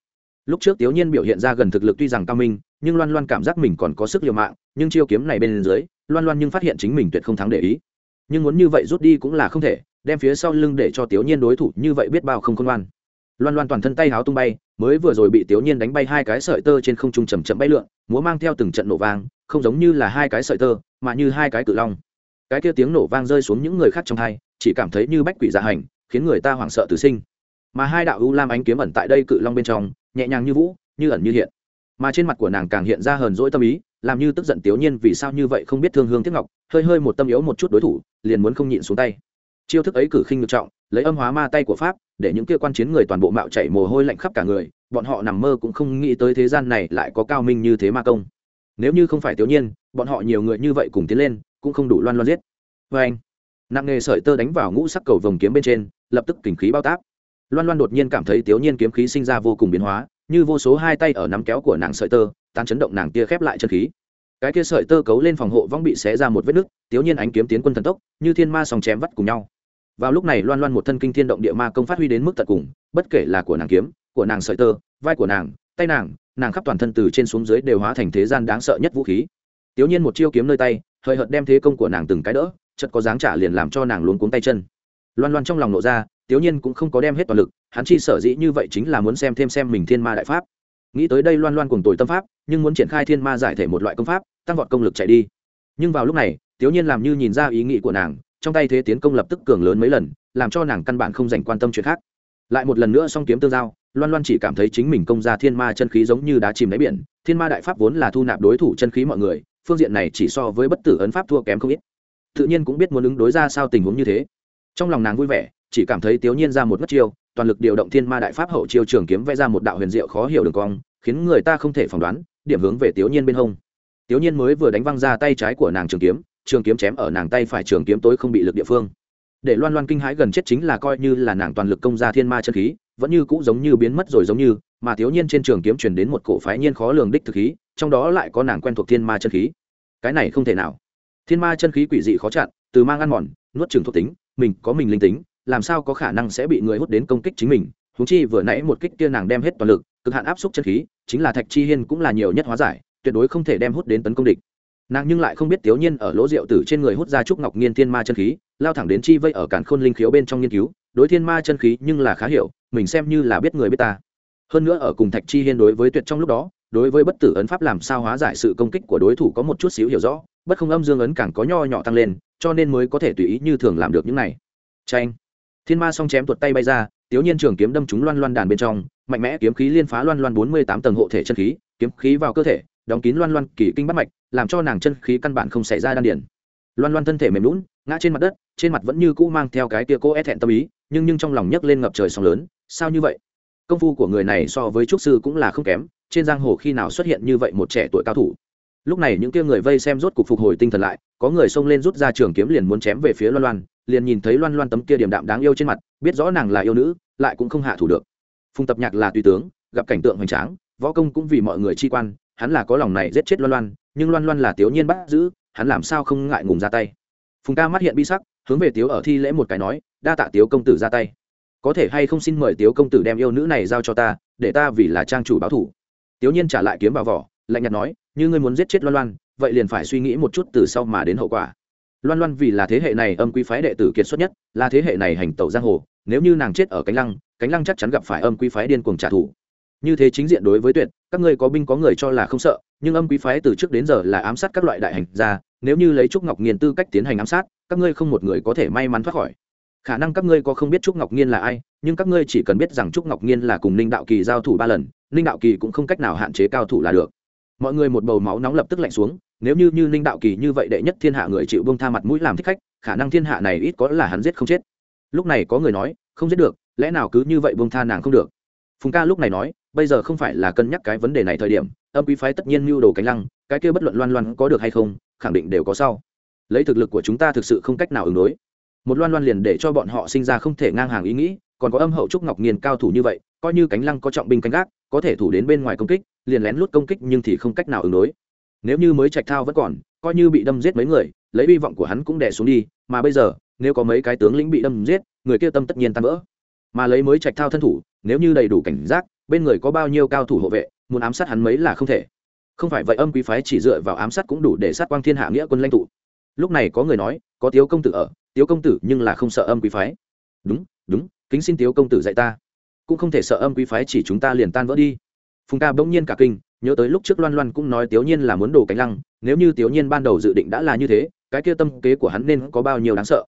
Lúc trước tiểu nhiên biểu hiện ra gần thực lực tuy rằng cao minh, nhưng loan loan cảm giác mình còn có sức liều mạng, nhưng chiêu kiếm này bên dưới, loan loan nhưng phát hiện chính mình tuyệt không thắng để ý. Nhưng muốn như vậy rút đi cũng là không thể, đem phía sau lưng để cho tiểu nhiên đối thủ như vậy biết bao không khôn ngoan loan loan toàn thân tay háo tung bay, mới vừa rồi bị tiểu nhiên đánh bay hai cái sợi tơ trên không trung chầm chậm bay lượn, múa mang theo từng trận nổ vang, không giống như là hai cái sợi tơ, mà như hai cái cự long. Cái kia tiếng nổ vang rơi xuống những người khác trong hai, chỉ cảm thấy như bách quỷ dạ hành, khiến người ta hoảng sợ tử sinh. Mà hai đạo u lam ánh kiếm ẩn tại đây cự long bên trong, nhẹ nhàng như vũ, như ẩn như hiện. Mà trên mặt của nàng càng hiện ra hờn dỗi tâm ý, làm như tức giận tiểu nhiên vì sao như vậy không biết thương hương tiếc ngọc, hơi hơi một tâm yếu một chút đối thủ, liền muốn không nhịn xuống tay. Chiêu thức ấy cử khinh ngược trọng lấy âm hóa ma tay của pháp, để những kia quan chiến người toàn bộ mạo chảy mồ hôi lạnh khắp cả người, bọn họ nằm mơ cũng không nghĩ tới thế gian này lại có cao minh như thế ma công. Nếu như không phải tiểu nhiên, bọn họ nhiều người như vậy cùng tiến lên, cũng không đủ loan loan giết. Vê anh, nặng nghề sợi tơ đánh vào ngũ sắc cầu vồng kiếm bên trên, lập tức kình khí bao tác. Loan loan đột nhiên cảm thấy tiểu nhiên kiếm khí sinh ra vô cùng biến hóa, như vô số hai tay ở nắm kéo của nàng sợi tơ, tan chấn động nàng tia khép lại chân khí. Cái kia sợi tơ cấu lên phòng hộ vong bị xé ra một vết nứt, tiểu nhiên ánh kiếm tiến quân thần tốc, như thiên ma sòng chém vắt cùng nhau vào lúc này loan loan một thân kinh thiên động địa ma công phát huy đến mức tận cùng, bất kể là của nàng kiếm, của nàng sợi tơ, vai của nàng, tay nàng nàng khắp toàn thân từ trên xuống dưới đều hóa thành thế gian đáng sợ nhất vũ khí. Tiểu nhiên một chiêu kiếm nơi tay hời hợt đem thế công của nàng từng cái đỡ chật có dáng trả liền làm cho nàng luống cuống tay chân. Loan loan trong lòng nộ ra, tiểu nhiên cũng không có đem hết toàn lực, hắn chi sở dĩ như vậy chính là muốn xem thêm xem mình thiên ma đại pháp. Nghĩ tới đây loan loan cùng tội tâm pháp, nhưng muốn triển khai thiên ma giải thể một loại công pháp, tăng vọt công lực chạy đi. Nhưng vào lúc này, tiểu nhiên làm như nhìn ra ý nghĩ của nàng trong tay thế tiến công lập tức cường lớn mấy lần, làm cho nàng căn bản không dành quan tâm chuyện khác. Lại một lần nữa song kiếm tương giao, loan loan chỉ cảm thấy chính mình công ra thiên ma chân khí giống như đá chìm đáy biển, thiên ma đại pháp vốn là thu nạp đối thủ chân khí mọi người, phương diện này chỉ so với bất tử ấn pháp thua kém không ít. Tự nhiên cũng biết muốn ứng đối ra sao tình huống như thế. Trong lòng nàng vui vẻ, chỉ cảm thấy tiểu nhiên ra một mất chiêu, toàn lực điều động thiên ma đại pháp hậu chiêu trường kiếm vẽ ra một đạo huyền diệu khó hiểu đường cong, khiến người ta không thể phỏng đoán, điểm hướng về tiểu nhiên bên hông. Tiểu nhiên mới vừa đánh văng ra tay trái của nàng trường kiếm trường kiếm chém ở nàng tay phải trường kiếm tối không bị lực địa phương. Để loan loan kinh hãi gần chết chính là coi như là nàng toàn lực công ra thiên ma chân khí, vẫn như cũ giống như biến mất rồi giống như, mà thiếu nhiên trên trường kiếm truyền đến một cổ phái nhiên khó lường đích thực khí, trong đó lại có nàng quen thuộc thiên ma chân khí. Cái này không thể nào. Thiên ma chân khí quỷ dị khó chặn, từ mang ăn mòn, nuốt trường thuộc tính, mình có mình linh tính, làm sao có khả năng sẽ bị người hút đến công kích chính mình? Húng chi vừa nãy một kích kia nàng đem hết toàn lực, cực hạn áp xúc chân khí, chính là thạch chi hiên cũng là nhiều nhất hóa giải, tuyệt đối không thể đem hút đến tấn công địch nàng nhưng lại không biết tiểu nhiên ở lỗ rượu tử trên người hút ra trúc ngọc nghiên thiên ma chân khí, lao thẳng đến chi vây ở cản khôn linh khiếu bên trong nghiên cứu. Đối thiên ma chân khí nhưng là khá hiểu, mình xem như là biết người biết ta. Hơn nữa ở cùng thạch chi hiên đối với tuyệt trong lúc đó, đối với bất tử ấn pháp làm sao hóa giải sự công kích của đối thủ có một chút xíu hiểu rõ, bất không âm dương ấn càng có nho nhỏ tăng lên, cho nên mới có thể tùy ý như thường làm được những này. Tranh thiên ma song chém tuột tay bay ra tiểu nhiên trường kiếm đâm trúng loan loan đàn bên trong, mạnh mẽ kiếm khí liên phá loan loan bốn mươi tám tầng hộ thể chân khí, kiếm khí vào cơ thể đóng kín loan loan kỳ kinh bắt mạch, làm cho nàng chân khí căn bản không xảy ra đan điển loan loan thân thể mềm lún ngã trên mặt đất, trên mặt vẫn như cũ mang theo cái tia cô é e thẹn tâm ý, nhưng nhưng trong lòng nhấc lên ngập trời sóng lớn, sao như vậy? Công phu của người này so với trúc sư cũng là không kém, trên giang hồ khi nào xuất hiện như vậy một trẻ tuổi cao thủ? Lúc này những tia người vây xem rốt cục phục hồi tinh thần lại, có người xông lên rút ra trường kiếm liền muốn chém về phía loan loan, liền nhìn thấy loan loan tấm kia điểm đạm đáng yêu trên mặt, biết rõ nàng là yêu nữ, lại cũng không hạ thủ được. Phùng tập nhạc là tùy tướng, gặp cảnh tượng hoành tráng, võ công cũng vì mọi người chi quan hắn là có lòng này giết chết loan loan, nhưng loan loan là tiểu nhiên bắt giữ, hắn làm sao không ngại ngùng ra tay? Phùng ca mắt hiện bi sắc, hướng về tiếu ở thi lễ một cái nói, đa tạ tiếu công tử ra tay. Có thể hay không xin mời tiếu công tử đem yêu nữ này giao cho ta, để ta vì là trang chủ báo thủ. Tiếu nhiên trả lại kiếm vào vỏ, lạnh nhạt nói, như ngươi muốn giết chết loan loan, vậy liền phải suy nghĩ một chút từ sau mà đến hậu quả. Loan loan vì là thế hệ này âm quý phái đệ tử kiệt xuất nhất, là thế hệ này hành tẩu giang hồ, nếu như nàng chết ở cánh lăng cánh lăng chắc chắn gặp phải âm quý phái điên cuồng trả thù như thế chính diện đối với tuyệt, các ngươi có binh có người cho là không sợ, nhưng âm quý phái từ trước đến giờ là ám sát các loại đại hành gia, nếu như lấy trúc ngọc nghiên tư cách tiến hành ám sát, các ngươi không một người có thể may mắn thoát khỏi. Khả năng các ngươi có không biết trúc ngọc nhiên là ai, nhưng các ngươi chỉ cần biết rằng trúc ngọc nhiên là cùng ninh đạo kỳ giao thủ ba lần, ninh đạo kỳ cũng không cách nào hạn chế cao thủ là được. Mọi người một bầu máu nóng lập tức lạnh xuống, nếu như như ninh đạo kỳ như vậy đệ nhất thiên hạ người chịu bông tha mặt mũi làm thích khách, khả năng thiên hạ này ít có là hắn giết không chết. Lúc này có người nói, không giết được, lẽ nào cứ như vậy bông tha nàng không được? Phùng ca lúc này nói bây giờ không phải là cân nhắc cái vấn đề này thời điểm, âm quý phái tất nhiên mưu đồ cánh lăng, cái kia bất luận loan loan có được hay không, khẳng định đều có sau. Lấy thực lực của chúng ta thực sự không cách nào ứng đối. Một loan loan liền để cho bọn họ sinh ra không thể ngang hàng ý nghĩ, còn có âm hậu trúc ngọc nghiền cao thủ như vậy, coi như cánh lăng có trọng binh canh gác, có thể thủ đến bên ngoài công kích, liền lén lút công kích nhưng thì không cách nào ứng đối. Nếu như mới trạch thao vẫn còn, coi như bị đâm giết mấy người, lấy hy vọng của hắn cũng đẻ xuống đi, mà bây giờ, nếu có mấy cái tướng lĩnh bị đâm giết, người kia tâm tất nhiên tan vỡ. Mà lấy mới trạch thao thân thủ, nếu như đầy đủ cảnh giác bên người có bao nhiêu cao thủ hộ vệ, muốn ám sát hắn mấy là không thể. Không phải vậy âm quý phái chỉ dựa vào ám sát cũng đủ để sát quang thiên hạ nghĩa quân lãnh tụ. Lúc này có người nói, có tiếu công tử ở, tiếu công tử nhưng là không sợ âm quý phái. Đúng đúng, kính xin tiếu công tử dạy ta. Cũng không thể sợ âm quý phái chỉ chúng ta liền tan vỡ đi. Phùng ca bỗng nhiên cả kinh, nhớ tới lúc trước loan loan cũng nói tiểu nhiên là muốn đổ cánh lăng, nếu như tiểu nhiên ban đầu dự định đã là như thế, cái kia tâm kế của hắn nên có bao nhiêu đáng sợ.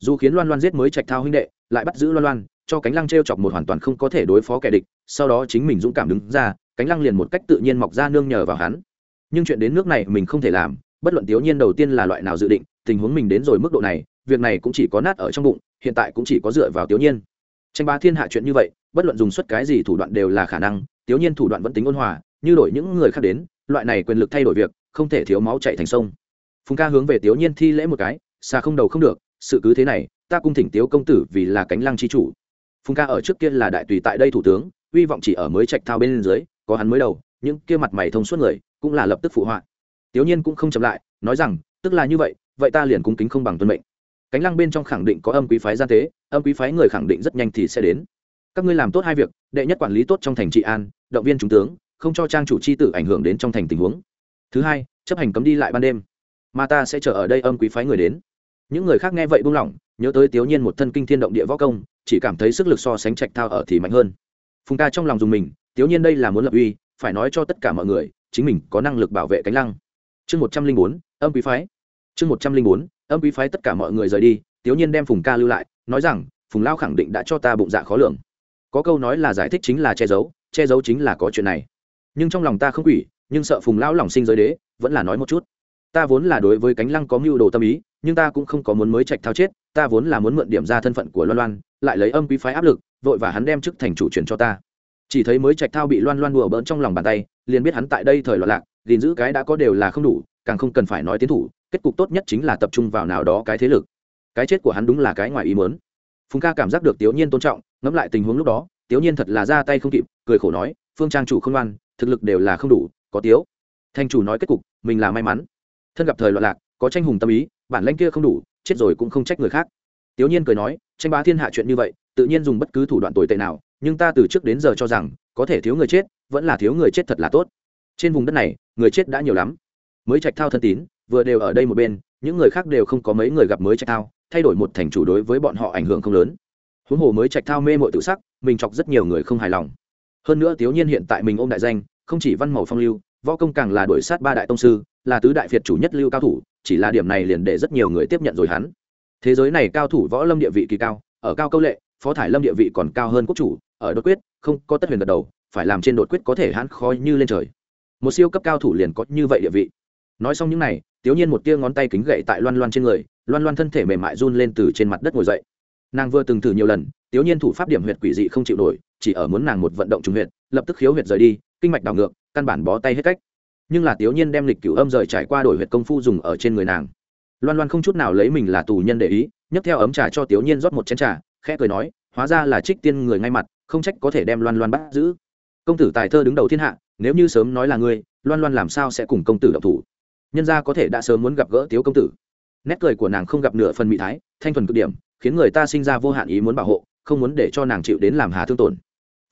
Dù khiến loan loan giết mới trạch thao huynh đệ, lại bắt giữ loan loan cho cánh lăng t r e o chọc một hoàn toàn không có thể đối phó kẻ địch, sau đó chính mình dũng cảm đứng ra, cánh lăng liền một cách tự nhiên mọc ra nương nhờ vào hắn. Nhưng chuyện đến nước này mình không thể làm, bất luận tiểu nhiên đầu tiên là loại nào dự định, tình huống mình đến rồi mức độ này, việc này cũng chỉ có nát ở trong bụng, hiện tại cũng chỉ có dựa vào tiểu nhiên. Tranh ba thiên hạ chuyện như vậy, bất luận dùng suất cái gì thủ đoạn đều là khả năng tiểu nhiên thủ đoạn vẫn tính ôn hòa, như đổi những người khác đến, loại này quyền lực thay đổi việc, không thể thiếu máu chạy thành sông. Phùng ca hướng về tiểu nhiên thi lễ một cái, xa không đầu không được, sự cứ thế này, ta cung thỉnh tiếu công tử vì là cánh lăng chi chủ phùng ca ở trước kia là đại tùy tại đây thủ tướng, hy vọng chỉ ở mới trạch thao bên dưới, có hắn mới đầu, những kia mặt mày thông suốt người, cũng là lập tức phụ họa. Tiểu nhiên cũng không chậm lại, nói rằng, tức là như vậy vậy ta liền cung kính không bằng tuân mệnh. Cánh lăng bên trong khẳng định có âm quý phái gian tế, âm quý phái người khẳng định rất nhanh thì sẽ đến. Các ngươi làm tốt hai việc, đệ nhất quản lý tốt trong thành trị an, động viên trung tướng, không cho trang chủ c h i tử ảnh hưởng đến trong thành tình huống. Thứ hai, chấp hành cấm đi lại ban đêm, mà ta sẽ chờ ở đây âm quý phái người đến. Những người khác nghe vậy buông lỏng, nhớ tới tiểu nhiên một thân kinh thiên động địa võ công chỉ cảm thấy sức lực so sánh trạch thao ở thì mạnh hơn. Phùng ca trong lòng dùng mình, tiểu nhiên đây là muốn lập uy, phải nói cho tất cả mọi người, chính mình có năng lực bảo vệ cánh lăng. Chương một trăm linh bốn, âm quý phái. Chương một trăm linh bốn, âm quý phái tất cả mọi người rời đi, tiểu nhiên đem phùng ca lưu lại, nói rằng, phùng lao khẳng định đã cho ta bụng dạ khó lường. Có câu nói là giải thích chính là che giấu che giấu chính là có chuyện này. Nhưng trong lòng ta không quỷ, nhưng sợ phùng lão lòng sinh giới đế, vẫn là nói một chút ta vốn là đối với cánh lăng có mưu đồ tâm ý, nhưng ta cũng không có muốn mới trạch thao chết, ta vốn là muốn mượn điểm ra thân phận của loan loan, lại lấy âm quý phái áp lực, vội và hắn đem chức thành chủ truyền cho ta. Chỉ thấy mới trạch thao bị loan loan đùa bỡn trong lòng bàn tay, liền biết hắn tại đây thời loạn lạc, gìn giữ cái đã có đều là không đủ, càng không cần phải nói tiến thủ, kết cục tốt nhất chính là tập trung vào nào đó cái thế lực. Cái chết của hắn đúng là cái ngoài ý muốn. Phùng ca cảm giác được tiểu nhiên tôn trọng, ngẫm lại tình huống lúc đó tiểu nhiên thật là ra tay không kịp, cười khổ nói, phương trang chủ không ngoan, thực lực đều là không đủ, có tiếu. Thanh chủ nói kết cục, mình là may mắn thân gặp thời loạn lạc, có tranh hùng tâm ý, bản lanh kia không đủ, chết rồi cũng không trách người khác. Tiểu nhiên cười nói, tranh bá thiên hạ chuyện như vậy, tự nhiên dùng bất cứ thủ đoạn tồi tệ nào, nhưng ta từ trước đến giờ cho rằng, có thể thiếu người chết, vẫn là thiếu người chết thật là tốt. Trên vùng đất này, người chết đã nhiều lắm. Mới trạch thao thân tín, vừa đều ở đây một bên, những người khác đều không có mấy người gặp mới trạch thao, thay đổi một thành chủ đối với bọn họ ảnh hưởng không lớn. Huống hồ mới trạch thao mê mội tự sắc, mình chọc rất nhiều người không hài lòng. Hơn nữa tiểu nhiên hiện tại mình ôm đại danh, không chỉ văn màu phong lưu võ công càng là đuổi sát ba đại tông sư, là tứ đại phiệt chủ nhất lưu cao thủ, chỉ là điểm này liền để rất nhiều người tiếp nhận rồi hắn. Thế giới này cao thủ võ lâm địa vị kỳ cao, ở cao câu lệ, phó thải lâm địa vị còn cao hơn quốc chủ, ở đột quyết, không có tất huyền gật đầu, phải làm trên đột quyết có thể hắn khó như lên trời. Một siêu cấp cao thủ liền có như vậy địa vị. Nói xong những này tiểu nhiên một tia ngón tay kính gậy tại loan loan trên người, loan loan thân thể mềm mại run lên từ trên mặt đất ngồi dậy. Nàng vừa từng thử nhiều lần tiểu nhiên thủ pháp điểm huyệt quỷ dị không chịu nổi, chỉ ở muốn nàng một vận động trùng huyệt, lập tức khiếu huyệt rời đi, kinh mạch đảo ngược căn bản bó tay hết cách. Nhưng là tiểu nhiên đem lịch cửu âm rời trải qua đổi huyệt công phu dùng ở trên người nàng. Loan loan không chút nào lấy mình là tù nhân để ý, nhấc theo ấm trà cho tiểu nhiên rót một chén trà, khẽ cười nói, hóa ra là trích tiên người ngay mặt, không trách có thể đem loan loan bắt giữ. Công tử tài thơ đứng đầu thiên hạ, nếu như sớm nói là ngươi, loan loan làm sao sẽ cùng công tử độc thủ? Nhân gia có thể đã sớm muốn gặp gỡ tiếu công tử. Nét cười của nàng không gặp nửa phần mỹ thái, thanh thuần cực điểm, khiến người ta sinh ra vô hạn ý muốn bảo hộ, không muốn để cho nàng chịu đến làm hà thương tổn.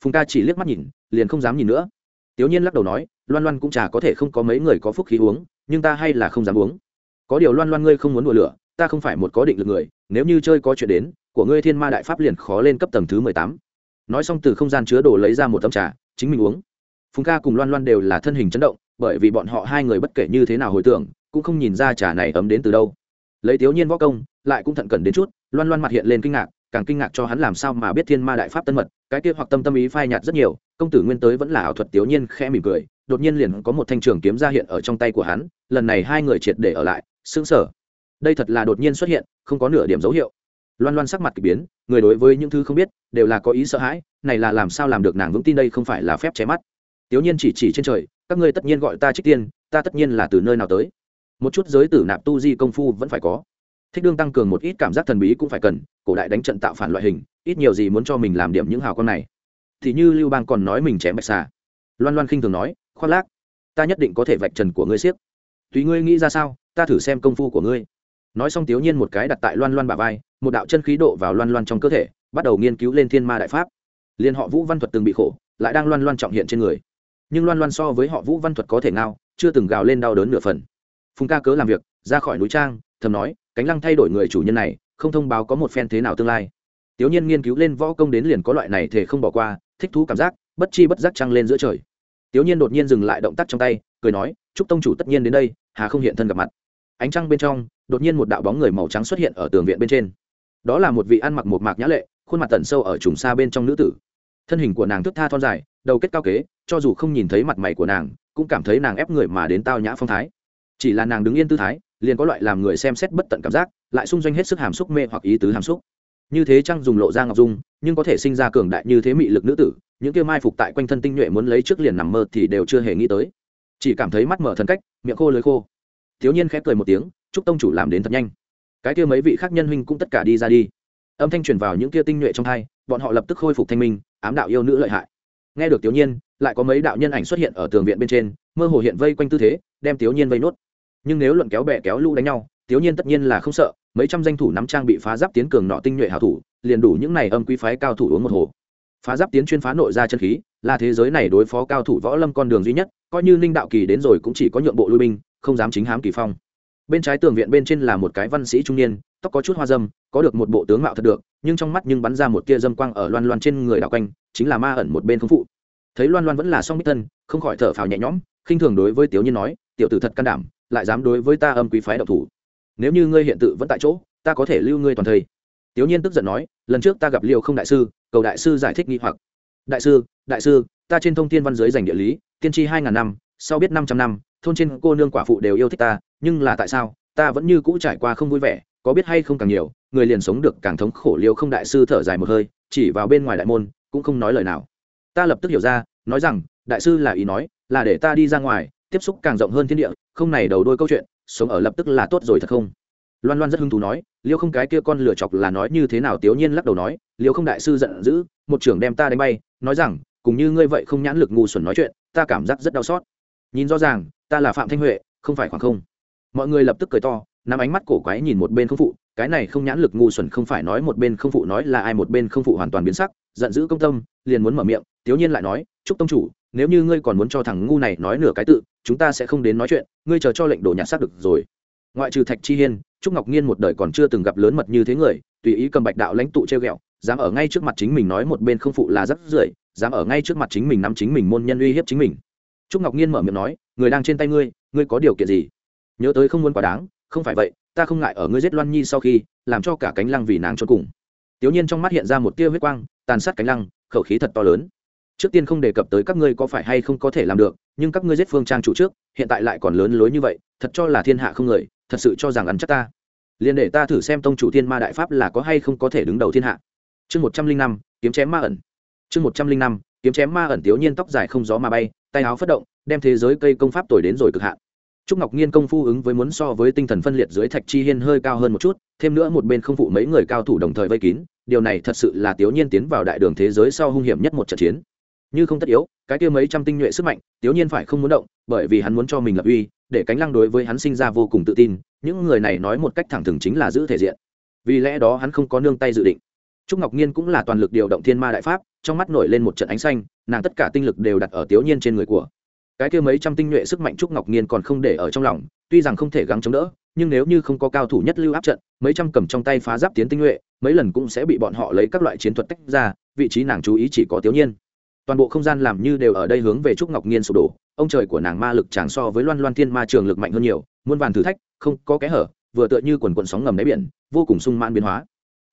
Phùng ca chỉ liếc mắt nhìn, liền không dám nhìn nữa tiểu nhiên lắc đầu nói, loan loan cũng chả có thể không có mấy người có phúc khí uống, nhưng ta hay là không dám uống. Có điều loan loan ngươi không muốn đùa lửa, ta không phải một có định lực người, nếu như chơi có chuyện đến, của ngươi thiên ma đại pháp liền khó lên cấp tầng thứ mười tám. Nói xong từ không gian chứa đồ lấy ra một tấm trà, chính mình uống. Phùng ca cùng loan loan đều là thân hình chấn động, bởi vì bọn họ hai người bất kể như thế nào hồi tưởng, cũng không nhìn ra trà này ấm đến từ đâu. Lấy thiếu nhiên võ công, lại cũng thận cẩn đến chút, loan loan mặt hiện lên kinh ngạc càng kinh ngạc cho hắn làm sao mà biết thiên ma đại pháp tân mật cái kia hoặc tâm tâm ý phai nhạt rất nhiều công tử nguyên tới vẫn là ảo thuật tiểu nhiên khẽ mỉm cười đột nhiên liền có một thanh trường kiếm ra hiện ở trong tay của hắn lần này hai người triệt để ở lại sững sờ, đây thật là đột nhiên xuất hiện không có nửa điểm dấu hiệu. Loan loan sắc mặt k ỳ biến người đối với những thứ không biết đều là có ý sợ hãi này là làm sao làm được nàng vững tin đây không phải là phép che mắt. Tiểu nhiên chỉ chỉ trên trời các ngươi tất nhiên gọi ta trích tiên ta tất nhiên là từ nơi nào tới. Một chút giới tử nạp tu di công phu vẫn phải có thích đương tăng cường một ít cảm giác thần bí cũng phải cần, cổ đại đánh trận tạo phản loại hình, ít nhiều gì muốn cho mình làm điểm những hào con này. Thì như lưu bang còn nói mình chém bạch xà. Loan loan khinh thường nói khoác lác, ta nhất định có thể vạch trần của ngươi siếc. Tùy ngươi nghĩ ra sao, ta thử xem công phu của ngươi. Nói xong tiểu nhiên một cái đặt tại loan loan bà vai, một đạo chân khí độ vào loan loan trong cơ thể, bắt đầu nghiên cứu lên thiên ma đại pháp. Liên họ vũ văn thuật từng bị khổ, lại đang loan loan trọng hiện trên người. Nhưng loan loan so với họ vũ văn thuật có thể ngao, chưa từng gào lên đau đớn nửa phần. Phùng ca cớ làm việc, ra khỏi núi trang, thầm nói cánh lăng thay đổi người chủ nhân này, không thông báo có một phen thế nào tương lai. Tiểu nhiên nghiên cứu lên võ công đến liền có loại này thể không bỏ qua, thích thú cảm giác, bất chi bất giác trăng lên giữa trời. Tiểu nhiên đột nhiên dừng lại động tác trong tay, cười nói, chúc tông chủ tất nhiên đến đây, hà không hiện thân gặp mặt. Ánh trăng bên trong, đột nhiên một đạo bóng người màu trắng xuất hiện ở tường viện bên trên. Đó là một vị ăn mặc một mạc nhã lệ, khuôn mặt tẩn sâu ở trùng xa bên trong nữ tử. Thân hình của nàng thức tha thon dài, đầu kết cao kế, cho dù không nhìn thấy mặt mày của nàng, cũng cảm thấy nàng ép người mà đến tao nhã phong thái. Chỉ là nàng đứng yên tư thái liền có loại làm người xem xét bất tận cảm giác, lại xung doanh hết sức hàm xúc mê hoặc ý tứ hàm xúc. Như thế chăng dùng lộ ra ngọc dung, nhưng có thể sinh ra cường đại như thế mị lực nữ tử, những kia mai phục tại quanh thân tinh nhuệ muốn lấy trước liền nằm mơ thì đều chưa hề nghĩ tới. Chỉ cảm thấy mắt mở thần cách, miệng khô lưới khô. Thiếu nhiên khép cười một tiếng, chúc tông chủ làm đến thật nhanh. Cái kia mấy vị khác nhân huynh cũng tất cả đi ra đi. Âm thanh truyền vào những kia tinh nhuệ trong hai, bọn họ lập tức khôi phục thanh minh, ám đạo yêu nữ lợi hại. Nghe được tiểu nhiên lại có mấy đạo nhân ảnh xuất hiện ở tường viện bên trên, mơ hồ hiện vây quanh tư thế, đem tiểu nhiên vây nốt nhưng nếu luận kéo bè kéo lũ đánh nhau tiểu nhiên tất nhiên là không sợ, mấy trăm danh thủ nắm trang bị phá giáp tiến cường nọ tinh nhuệ hảo thủ, liền đủ những này âm quý phái cao thủ uống một hồ. Phá giáp tiến chuyên phá nội ra chân khí, là thế giới này đối phó cao thủ võ lâm con đường duy nhất, coi như ninh đạo kỳ đến rồi cũng chỉ có nhượng bộ lui binh, không dám chính hám kỳ phong. Bên trái tường viện bên trên là một cái văn sĩ trung niên, tóc có chút hoa dâm, có được một bộ tướng mạo thật được, nhưng trong mắt nhưng bắn ra một tia dâm quang ở loan loan trên người đạo quanh, chính là ma ẩn một bên không phụ. Thấy loan loan vẫn là song bích thân, không khỏi thở phào nhẹ nhõm, khinh thường đối với tiểu nhiên nói, tiểu tử thật can đảm lại dám đối với ta âm quý phái độc thủ. Nếu như ngươi hiện tự vẫn tại chỗ, ta có thể lưu ngươi toàn thây. Tiểu nhiên tức giận nói, lần trước ta gặp liêu không đại sư, cầu đại sư giải thích nghi hoặc. Đại sư đại sư, ta trên thông tin văn giới dành địa lý, tiên tri hai ngàn năm, sau biết năm trăm năm, thôn trên cô nương quả phụ đều yêu thích ta, nhưng là tại sao, ta vẫn như cũ trải qua không vui vẻ, có biết hay không càng nhiều, người liền sống được càng thống khổ. Liêu không đại sư thở dài một hơi, chỉ vào bên ngoài đại môn, cũng không nói lời nào. Ta lập tức hiểu ra, nói rằng, đại sư là ý nói, là để ta đi ra ngoài tiếp xúc càng rộng hơn thiên địa, không này đầu đôi câu chuyện, sống ở lập tức là tốt rồi thật không? Loan loan rất hứng thú nói, liêu không cái kia con lửa chọc là nói như thế nào? Tiểu nhiên lắc đầu nói, liêu không đại sư giận dữ, một trưởng đem ta đánh bay, nói rằng, cùng như ngươi vậy không nhãn lực ngu xuẩn nói chuyện, ta cảm giác rất đau xót. Nhìn rõ ràng, ta là phạm thanh huệ, không phải khoảng không. Mọi người lập tức cười to, nắm ánh mắt cổ quái nhìn một bên không phụ, cái này không nhãn lực ngu xuẩn không phải nói một bên không phụ nói là ai, một bên không phụ hoàn toàn biến sắc, giận dữ công tâm, liền muốn mở miệng, tiểu nhiên lại nói, chúc tông chủ nếu như ngươi còn muốn cho thằng ngu này nói nửa cái tự, chúng ta sẽ không đến nói chuyện, ngươi chờ cho lệnh đồ nhạc xác được rồi. Ngoại trừ thạch chi hiên, trúc ngọc nhiên một đời còn chưa từng gặp lớn mật như thế người, tùy ý cầm bạch đạo lãnh tụ treo ghẹo, dám ở ngay trước mặt chính mình nói một bên không phụ là rất rưởi, dám ở ngay trước mặt chính mình nắm chính mình môn nhân uy hiếp chính mình. Trúc ngọc nhiên mở miệng nói, người đang trên tay ngươi ngươi có điều kiện gì? Nhớ tới không muốn quá đáng, không phải vậy, ta không ngại ở ngươi giết loan nhi sau khi, làm cho cả cánh lăng vì nàng cho cùng. Tiểu nhiên trong mắt hiện ra một tia huyết quang, tàn sát cánh lăng, khẩu khí thật to lớn trước tiên không đề cập tới các ngươi có phải hay không có thể làm được nhưng các ngươi giết phương trang chủ trước hiện tại lại còn lớn lối như vậy thật cho là thiên hạ không người thật sự cho rằng ăn chắc ta. Liền để ta thử xem tông chủ thiên ma đại pháp là có hay không có thể đứng đầu thiên hạ. Chương một trăm linh năm kiếm chém ma ẩn. Chương một trăm linh năm kiếm chém ma ẩn tiểu nhiên tóc dài không gió mà bay tay áo phất động đem thế giới cây công pháp tồi đến rồi cực hạn. Trúc Ngọc nghiên công phu ứng với muốn so với tinh thần phân liệt dưới Thạch Chi Hiên hơi cao hơn một chút, thêm nữa một bên không phụ mấy người cao thủ đồng thời vây kín, điều này thật sự là Tiếu Nhiên tiến vào đại đường thế giới sau hung hiểm nhất một trận chiến như không tất yếu, cái kia mấy trăm tinh nhuệ sức mạnh, tiểu nhiên phải không muốn động, bởi vì hắn muốn cho mình lập uy, để cánh lăng đối với hắn sinh ra vô cùng tự tin, những người này nói một cách thẳng thừng chính là giữ thể diện. Vì lẽ đó hắn không có nương tay dự định. Trúc ngọc nhiên cũng là toàn lực điều động thiên ma đại pháp, trong mắt nổi lên một trận ánh xanh, nàng tất cả tinh lực đều đặt ở tiểu nhiên trên người của. Cái kia mấy trăm tinh nhuệ sức mạnh trúc ngọc nhiên còn không để ở trong lòng, tuy rằng không thể gắng chống đỡ, nhưng nếu như không có cao thủ nhất lưu áp trận, mấy trăm cầm trong tay phá giáp tiến tinh nhuệ, mấy lần cũng sẽ bị bọn họ lấy các loại chiến thuật tách ra, vị trí nàng chú ý chỉ có tiểu nhiên toàn bộ không gian làm như đều ở đây hướng về trúc ngọc nghiên sụp đổ, ông trời của nàng ma lực chẳng so với loan loan thiên ma trường lực mạnh hơn nhiều, muôn vàn thử thách, không có kẽ hở, vừa tựa như quần quần sóng ngầm đáy biển, vô cùng sung mãn biến hóa.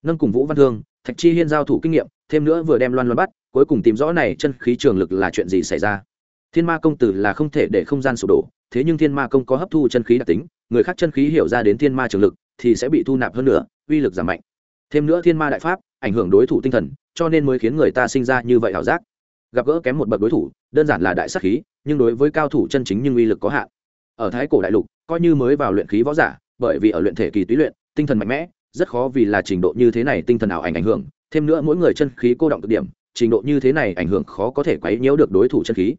Nâng cùng vũ văn thương, thạch chi hiên giao thủ kinh nghiệm, thêm nữa vừa đem loan loan bắt, cuối cùng tìm rõ này chân khí trường lực là chuyện gì xảy ra. Thiên ma công tử là không thể để không gian sụp đổ, thế nhưng thiên ma công có hấp thu chân khí đặc tính, người khác chân khí hiểu ra đến thiên ma trường lực thì sẽ bị thu nạp hơn nữa, uy lực giảm mạnh. Thêm nữa thiên ma đại pháp ảnh hưởng đối thủ tinh thần, cho nên mới khiến người ta sinh ra như vậy ảo giác gặp gỡ kém một bậc đối thủ đơn giản là đại sắc khí nhưng đối với cao thủ chân chính nhưng uy lực có hạn. Ở thái cổ đại lục coi như mới vào luyện khí võ giả bởi vì ở luyện thể kỳ túy luyện tinh thần mạnh mẽ rất khó vì là trình độ như thế này tinh thần ảo ảnh ảnh hưởng thêm nữa mỗi người chân khí cô động cực điểm trình độ như thế này ảnh hưởng khó có thể quấy nhiễu được đối thủ chân khí.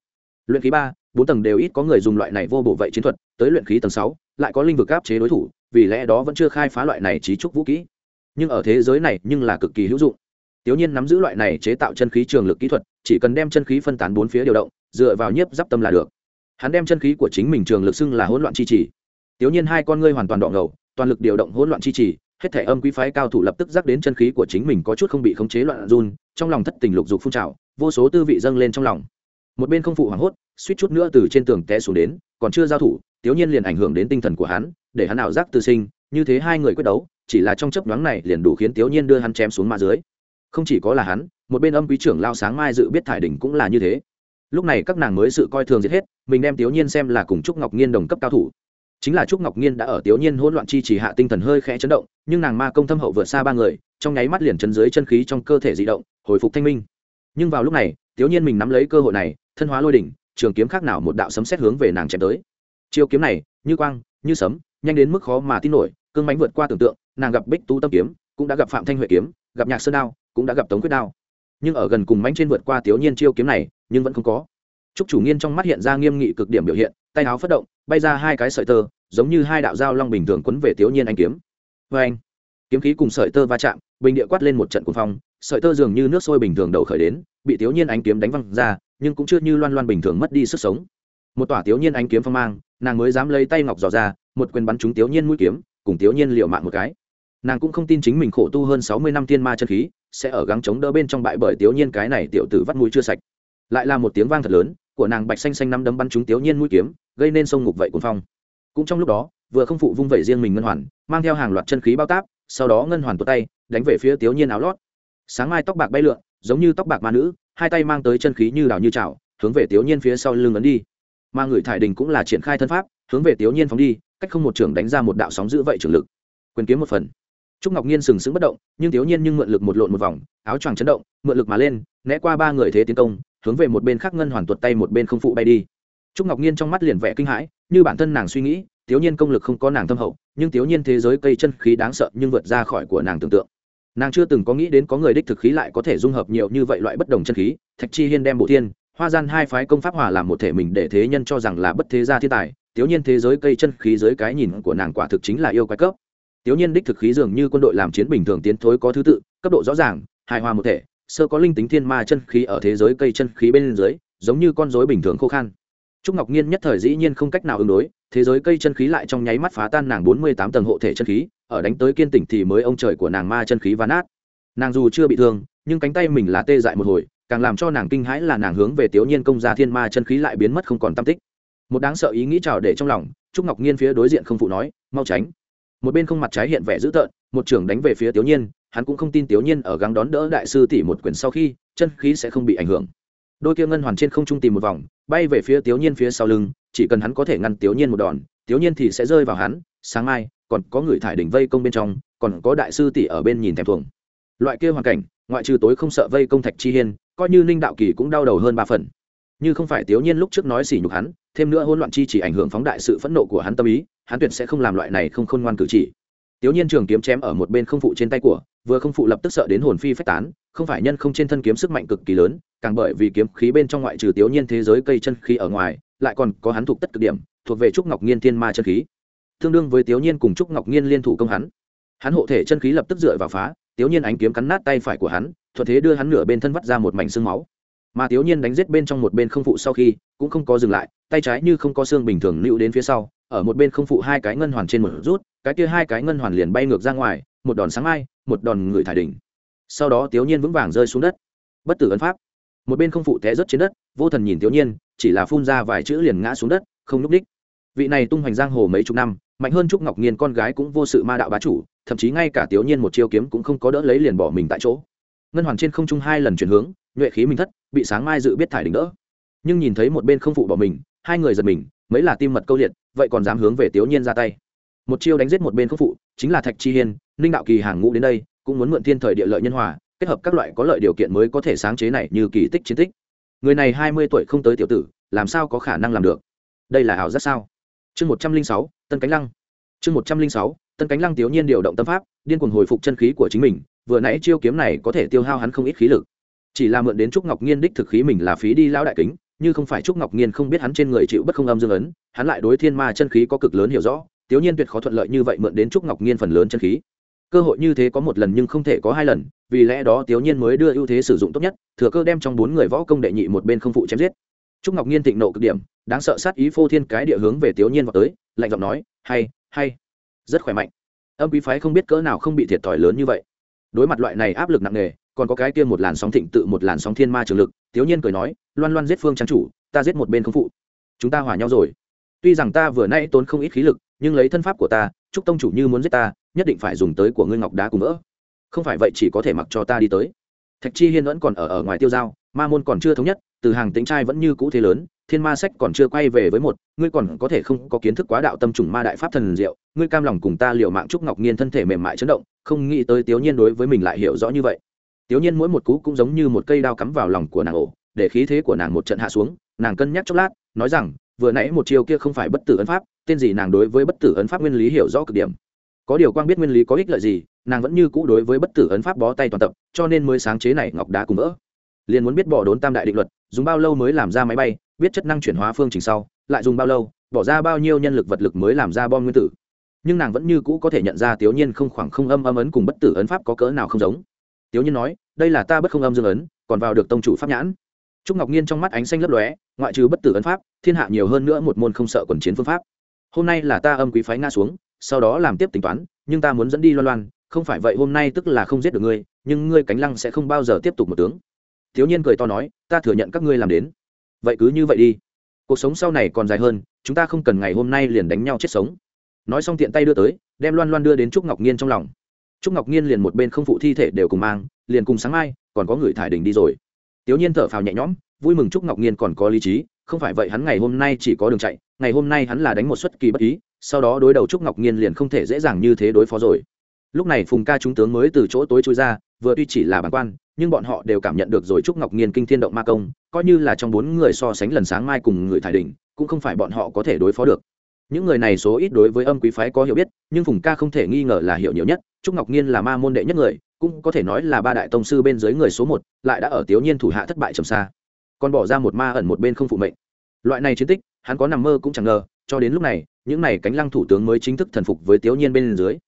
Luyện khí ba bốn tầng đều ít có người dùng loại này vô bổ vậy chiến thuật tới luyện khí tầng sáu lại có linh vực áp chế đối thủ vì lẽ đó vẫn chưa khai phá loại này trí trúc vũ kỹ. Nhưng ở thế giới này nhưng là cực kỳ hữu dụng. Tiểu Nhiên nắm giữ loại này chế tạo chân khí trường lực kỹ thuật, chỉ cần đem chân khí phân tán bốn phía điều động, dựa vào nhiếp giáp tâm là được. Hắn đem chân khí của chính mình trường lực xưng là hỗn loạn chi trì, Tiểu Nhiên hai con ngươi hoàn toàn đọ ngầu, toàn lực điều động hỗn loạn chi trì, hết thể âm quý phái cao thủ lập tức giác đến chân khí của chính mình có chút không bị khống chế loạn run, trong lòng thất tình lục dục phun trào, vô số tư vị dâng lên trong lòng. Một bên không phụ hoảng hốt, suýt chút nữa từ trên tường té xuống đến, còn chưa giao thủ, Tiểu Nhiên liền ảnh hưởng đến tinh thần của hắn, để hắn ảo giác tự sinh, như thế hai người quyết đấu, chỉ là trong chớp nhoáng này liền đủ khiến Tiểu Nhiên đưa hắn chém xuống ma dưới không chỉ có là hắn một bên âm quý trưởng lao sáng mai dự biết thải đỉnh cũng là như thế. Lúc này các nàng mới sự coi thường giết hết, mình đem tiểu nhiên xem là cùng trúc ngọc nhiên đồng cấp cao thủ. Chính là trúc ngọc nhiên đã ở tiểu nhiên hỗn loạn chi chỉ hạ tinh thần hơi khẽ chấn động, nhưng nàng ma công thâm hậu vượt xa ba người, trong nháy mắt liền chấn dưới chân khí trong cơ thể di động, hồi phục thanh minh. Nhưng vào lúc này tiểu nhiên mình nắm lấy cơ hội này, thân hóa lôi đỉnh, trường kiếm khác nào một đạo sấm xét hướng về nàng chém tới. Chiêu kiếm này, như quang, như sấm, nhanh đến mức khó mà tin nổi, cương mánh vượt qua tưởng tượng, nàng gặp bích tú tâm kiếm, cũng đã gặp phạm thanh huệ kiếm, gặp nhạc sơn đao, cũng đã gặp tống quyết đao nhưng ở gần cùng mánh trên vượt qua tiểu nhiên chiêu kiếm này, nhưng vẫn không có. Trúc chủ nghiên trong mắt hiện ra nghiêm nghị cực điểm biểu hiện, tay áo phất động, bay ra hai cái sợi tơ, giống như hai đạo dao long bình thường quấn về tiểu nhiên anh kiếm. Vê anh, kiếm khí cùng sợi tơ va chạm, bình địa quát lên một trận cuồng phong, sợi tơ dường như nước sôi bình thường đầu khởi đến, bị tiểu nhiên ánh kiếm đánh văng ra, nhưng cũng chưa như loan loan bình thường mất đi sức sống. Một tỏa tiểu nhiên ánh kiếm phong mang, nàng mới dám lấy tay ngọc dò ra, một quyền bắn trúng tiểu nhiên mũi kiếm, cùng tiểu nhiên liệu mạng một cái. Nàng cũng không tin chính mình khổ tu hơn sáu mươi năm tiên ma chân khí sẽ ở gắng chống đỡ bên trong bại bởi tiểu nhiên, cái này tiểu tử vắt mũi chưa sạch. Lại là một tiếng vang thật lớn, của nàng bạch xanh xanh năm đấm bắn trúng tiểu nhiên mũi kiếm, gây nên sông ngục vậy cuồng phong. Cũng trong lúc đó, vừa không phụ vung vẩy riêng mình ngân hoàn, mang theo hàng loạt chân khí bao táp, sau đó ngân hoàn tuột tay, đánh về phía tiểu nhiên áo lót. Sáng mai tóc bạc bay lượn, giống như tóc bạc ma nữ, hai tay mang tới chân khí như đào như chảo, hướng về tiểu nhiên phía sau lưng ấn đi. Mà người thải đình cũng là triển khai thân pháp, hướng về tiểu nhiên phóng đi, cách không một trường đánh ra một đạo sóng giữ vậy trường lực. Quyền kiếm một phần trúc ngọc nhiên sừng sững bất động, nhưng thiếu nhiên nhưng mượn lực một lộn một vòng, áo choàng chấn động, mượn lực mà lên, né qua ba người thế tiến công, hướng về một bên khác ngân hoàn tuột tay một bên không phụ bay đi. Trúc ngọc nhiên trong mắt liền vẻ kinh hãi, như bản thân nàng suy nghĩ, thiếu nhiên công lực không có nàng thâm hậu, nhưng thiếu nhiên thế giới cây chân khí đáng sợ nhưng vượt ra khỏi của nàng tưởng tượng. Nàng chưa từng có nghĩ đến có người đích thực khí lại có thể dung hợp nhiều như vậy loại bất đồng chân khí, thạch chi hiên đem bộ thiên, hoa gian hai phái công pháp hòa làm một thể mình để thế nhân cho rằng là bất thế gia thiên tài, thiếu nhiên thế giới cây chân khí dưới cái nhìn của nàng quả thực chính là yêu quái cấp. Tiểu nhiên đích thực khí dường như quân đội làm chiến bình thường tiến thối có thứ tự, cấp độ rõ ràng, hài hòa một thể, sơ có linh tính thiên ma chân khí ở thế giới cây chân khí bên dưới, giống như con rối bình thường khô khan. Trúc Ngọc Nhiên nhất thời dĩ nhiên không cách nào ứng đối, thế giới cây chân khí lại trong nháy mắt phá tan nàng bốn mươi tám tầng hộ thể chân khí, ở đánh tới kiên tỉnh thì mới ông trời của nàng ma chân khí ván nát. Nàng dù chưa bị thương, nhưng cánh tay mình là tê dại một hồi, càng làm cho nàng kinh hãi là nàng hướng về Tiểu Nhiên công gia thiên ma chân khí lại biến mất không còn tâm tích. Một đáng sợ ý nghĩ trào để trong lòng, Trúc Ngọc Nhiên phía đối diện không phụ nói, mau tránh một bên không mặt trái hiện vẻ dữ tợn, một trưởng đánh về phía tiểu nhiên, hắn cũng không tin tiểu nhiên ở gắng đón đỡ đại sư tỷ một quyền sau khi, chân khí sẽ không bị ảnh hưởng. Đôi kia ngân hoàn trên không trung tìm một vòng, bay về phía tiểu nhiên phía sau lưng, chỉ cần hắn có thể ngăn tiểu nhiên một đòn tiểu nhiên thì sẽ rơi vào hắn, sáng mai, còn có người thải đỉnh vây công bên trong, còn có đại sư tỷ ở bên nhìn thèm thuồng. Loại kia hoàn cảnh, ngoại trừ tối không sợ vây công thạch chi hiên, coi như ninh đạo kỳ cũng đau đầu hơn ba phần. Như không phải tiểu nhiên lúc trước nói xỉ nhục hắn, thêm nữa hỗn loạn chi chỉ ảnh hưởng phóng đại sự phẫn nộ của hắn tâm ý hắn tuyệt sẽ không làm loại này không khôn ngoan cử chỉ. Tiểu nhiên trường kiếm chém ở một bên không phụ trên tay của, vừa không phụ lập tức sợ đến hồn phi phách tán, không phải nhân không trên thân kiếm sức mạnh cực kỳ lớn, càng bởi vì kiếm khí bên trong ngoại trừ tiểu nhiên thế giới cây chân khí ở ngoài, lại còn có hắn thuộc tất cực điểm, thuộc về trúc ngọc nhiên thiên ma chân khí. Tương đương với tiểu nhiên cùng trúc ngọc nhiên liên thủ công hắn. Hắn hộ thể chân khí lập tức dựa vào phá tiểu nhiên ánh kiếm cắn nát tay phải của hắn, thuận thế đưa hắn nửa bên thân vắt ra một mảnh xương máu. Mà tiểu nhiên đánh giết bên trong một bên không phụ sau khi, cũng không có dừng lại, tay trái như không có xương bình thường lưu đến phía sau ở một bên không phụ hai cái ngân hoàn trên một rút, cái kia hai cái ngân hoàn liền bay ngược ra ngoài, một đòn sáng mai, một đòn người thải đỉnh. Sau đó tiểu nhiên vững vàng rơi xuống đất. Bất tử ấn pháp. Một bên không phụ té rớt trên đất, vô thần nhìn tiểu nhiên, chỉ là phun ra vài chữ liền ngã xuống đất, không núp đích vị này tung hoành giang hồ mấy chục năm, mạnh hơn trúc ngọc nhiên con gái cũng vô sự ma đạo bá chủ, thậm chí ngay cả tiểu nhiên một chiêu kiếm cũng không có đỡ lấy liền bỏ mình tại chỗ. Ngân hoàn trên không trung hai lần chuyển hướng, nhuệ khí mình thất, bị sáng mai dự biết thải đỉnh đỡ. Nhưng nhìn thấy một bên không phụ bỏ mình, hai người giật mình, mấy là tim mật câu liệt vậy còn dám hướng về tiểu nhiên ra tay? Một chiêu đánh giết một bên không phụ, chính là thạch chi hiên, ninh đạo kỳ hàng ngũ đến đây, cũng muốn mượn thiên thời địa lợi nhân hòa, kết hợp các loại có lợi điều kiện mới có thể sáng chế này như kỳ tích chiến tích. Người này hai mươi tuổi không tới tiểu tử, làm sao có khả năng làm được? Đây là ảo rất sao? Chương một trăm linh sáu, tân cánh lăng. Chương một trăm linh sáu, tân cánh lăng tiểu nhiên điều động tâm pháp, điên cuồng hồi phục chân khí của chính mình, vừa nãy chiêu kiếm này có thể tiêu hao hắn không ít khí lực. Chỉ là mượn đến trúc ngọc nhiên đích thực khí mình là phí đi lao đại kính như không phải trúc ngọc nhiên không biết hắn trên người chịu bất không âm dương ấn, hắn lại đối thiên ma chân khí có cực lớn hiểu rõ tiếu nhiên tuyệt khó thuận lợi như vậy mượn đến trúc ngọc nhiên phần lớn chân khí. Cơ hội như thế có một lần nhưng không thể có hai lần, vì lẽ đó tiếu nhiên mới đưa ưu thế sử dụng tốt nhất, thừa cơ đem trong bốn người võ công đệ nhị một bên không phụ chém giết. Trúc ngọc nhiên thịnh nộ cực điểm, đáng sợ sát ý phô thiên cái địa hướng về tiếu nhiên vào tới, lạnh giọng nói, hay hay, rất khỏe mạnh. Âm quý phái không biết cỡ nào không bị thiệt thòi lớn như vậy. Đối mặt loại này áp lực nặng nề còn có cái kia một làn sóng thịnh tự, một làn sóng thiên ma trường lực thiếu nhiên cười nói, loan loan giết phương trang chủ, ta giết một bên không phụ. Chúng ta hòa nhau rồi. Tuy rằng ta vừa nay tốn không ít khí lực, nhưng lấy thân pháp của ta chúc tông chủ như muốn giết ta, nhất định phải dùng tới của ngươi ngọc đá cùng vỡ. Không phải vậy chỉ có thể mặc cho ta đi tới. Thạch chi hiên vẫn còn ở ở ngoài tiêu giao, ma môn còn chưa thống nhất, từ hàng tính trai vẫn như cũ thế lớn, thiên ma sách còn chưa quay về với một, ngươi còn có thể không có kiến thức quá đạo tâm trùng ma đại pháp thần diệu, ngươi cam lòng cùng ta liệu mạng trúc ngọc nhiên thân thể mềm mại chấn động, không nghĩ tới tiểu nhiên đối với mình lại hiểu rõ như vậy tiểu nhiên mỗi một cú cũng giống như một cây đao cắm vào lòng của nàng ổ, để khí thế của nàng một trận hạ xuống, nàng cân nhắc chốc lát, nói rằng, vừa nãy một chiêu kia không phải bất tử ấn pháp, tên gì nàng đối với bất tử ấn pháp nguyên lý hiểu rõ cực điểm. Có điều quang biết nguyên lý có ích lợi gì, nàng vẫn như cũ đối với bất tử ấn pháp bó tay toàn tập, cho nên mới sáng chế này ngọc đá cùng vỡ. Liền muốn biết bỏ đốn tam đại định luật, dùng bao lâu mới làm ra máy bay, biết chất năng chuyển hóa phương trình sau, lại dùng bao lâu, bỏ ra bao nhiêu nhân lực vật lực mới làm ra bom nguyên tử. Nhưng nàng vẫn như cũ có thể nhận ra tiểu nhiên không khoảng không âm âm ấn cùng bất tử ấn pháp có cỡ nào không giống. Tiểu nhiên nói đây là ta bất không âm dương ấn, còn vào được tông chủ pháp nhãn. Trúc ngọc nhiên trong mắt ánh xanh lấp lóe, ngoại trừ bất tử ấn pháp, thiên hạ nhiều hơn nữa một môn không sợ quần chiến phương pháp. Hôm nay là ta âm quý phái nga xuống, sau đó làm tiếp tính toán, nhưng ta muốn dẫn đi loan loan, không phải vậy hôm nay tức là không giết được ngươi, nhưng ngươi cánh lăng sẽ không bao giờ tiếp tục một tướng. Thiếu nhiên cười to nói, ta thừa nhận các ngươi làm đến. Vậy cứ như vậy đi. Cuộc sống sau này còn dài hơn, chúng ta không cần ngày hôm nay liền đánh nhau chết sống. Nói xong tiện tay đưa tới, đem loan loan đưa đến trúc ngọc nhiên trong lòng. Trúc ngọc nhiên liền một bên không phụ thi thể đều cùng mang liền cùng sáng mai, còn có người thải đình đi rồi. Tiểu nhiên thở phào nhẹ nhõm, vui mừng trúc ngọc nhiên còn có lý trí, không phải vậy hắn ngày hôm nay chỉ có đường chạy, ngày hôm nay hắn là đánh một suất kỳ bất ý, sau đó đối đầu trúc ngọc nhiên liền không thể dễ dàng như thế đối phó rồi. Lúc này phùng ca trung tướng mới từ chỗ tối trôi ra, vừa tuy chỉ là bản quan, nhưng bọn họ đều cảm nhận được rồi trúc ngọc nhiên kinh thiên động ma công, coi như là trong bốn người so sánh lần sáng mai cùng người thải đình cũng không phải bọn họ có thể đối phó được. Những người này số ít đối với âm quý phái có hiểu biết, nhưng phùng ca không thể nghi ngờ là hiểu nhiều nhất, trúc ngọc nhiên là ma môn đệ nhất người cũng có thể nói là ba đại tông sư bên dưới người số một, lại đã ở tiểu nhiên thủ hạ thất bại trầm xa. Còn bỏ ra một ma ẩn một bên không phụ mệnh. Loại này chiến tích, hắn có nằm mơ cũng chẳng ngờ, cho đến lúc này, những này cánh lăng thủ tướng mới chính thức thần phục với tiểu nhiên bên dưới.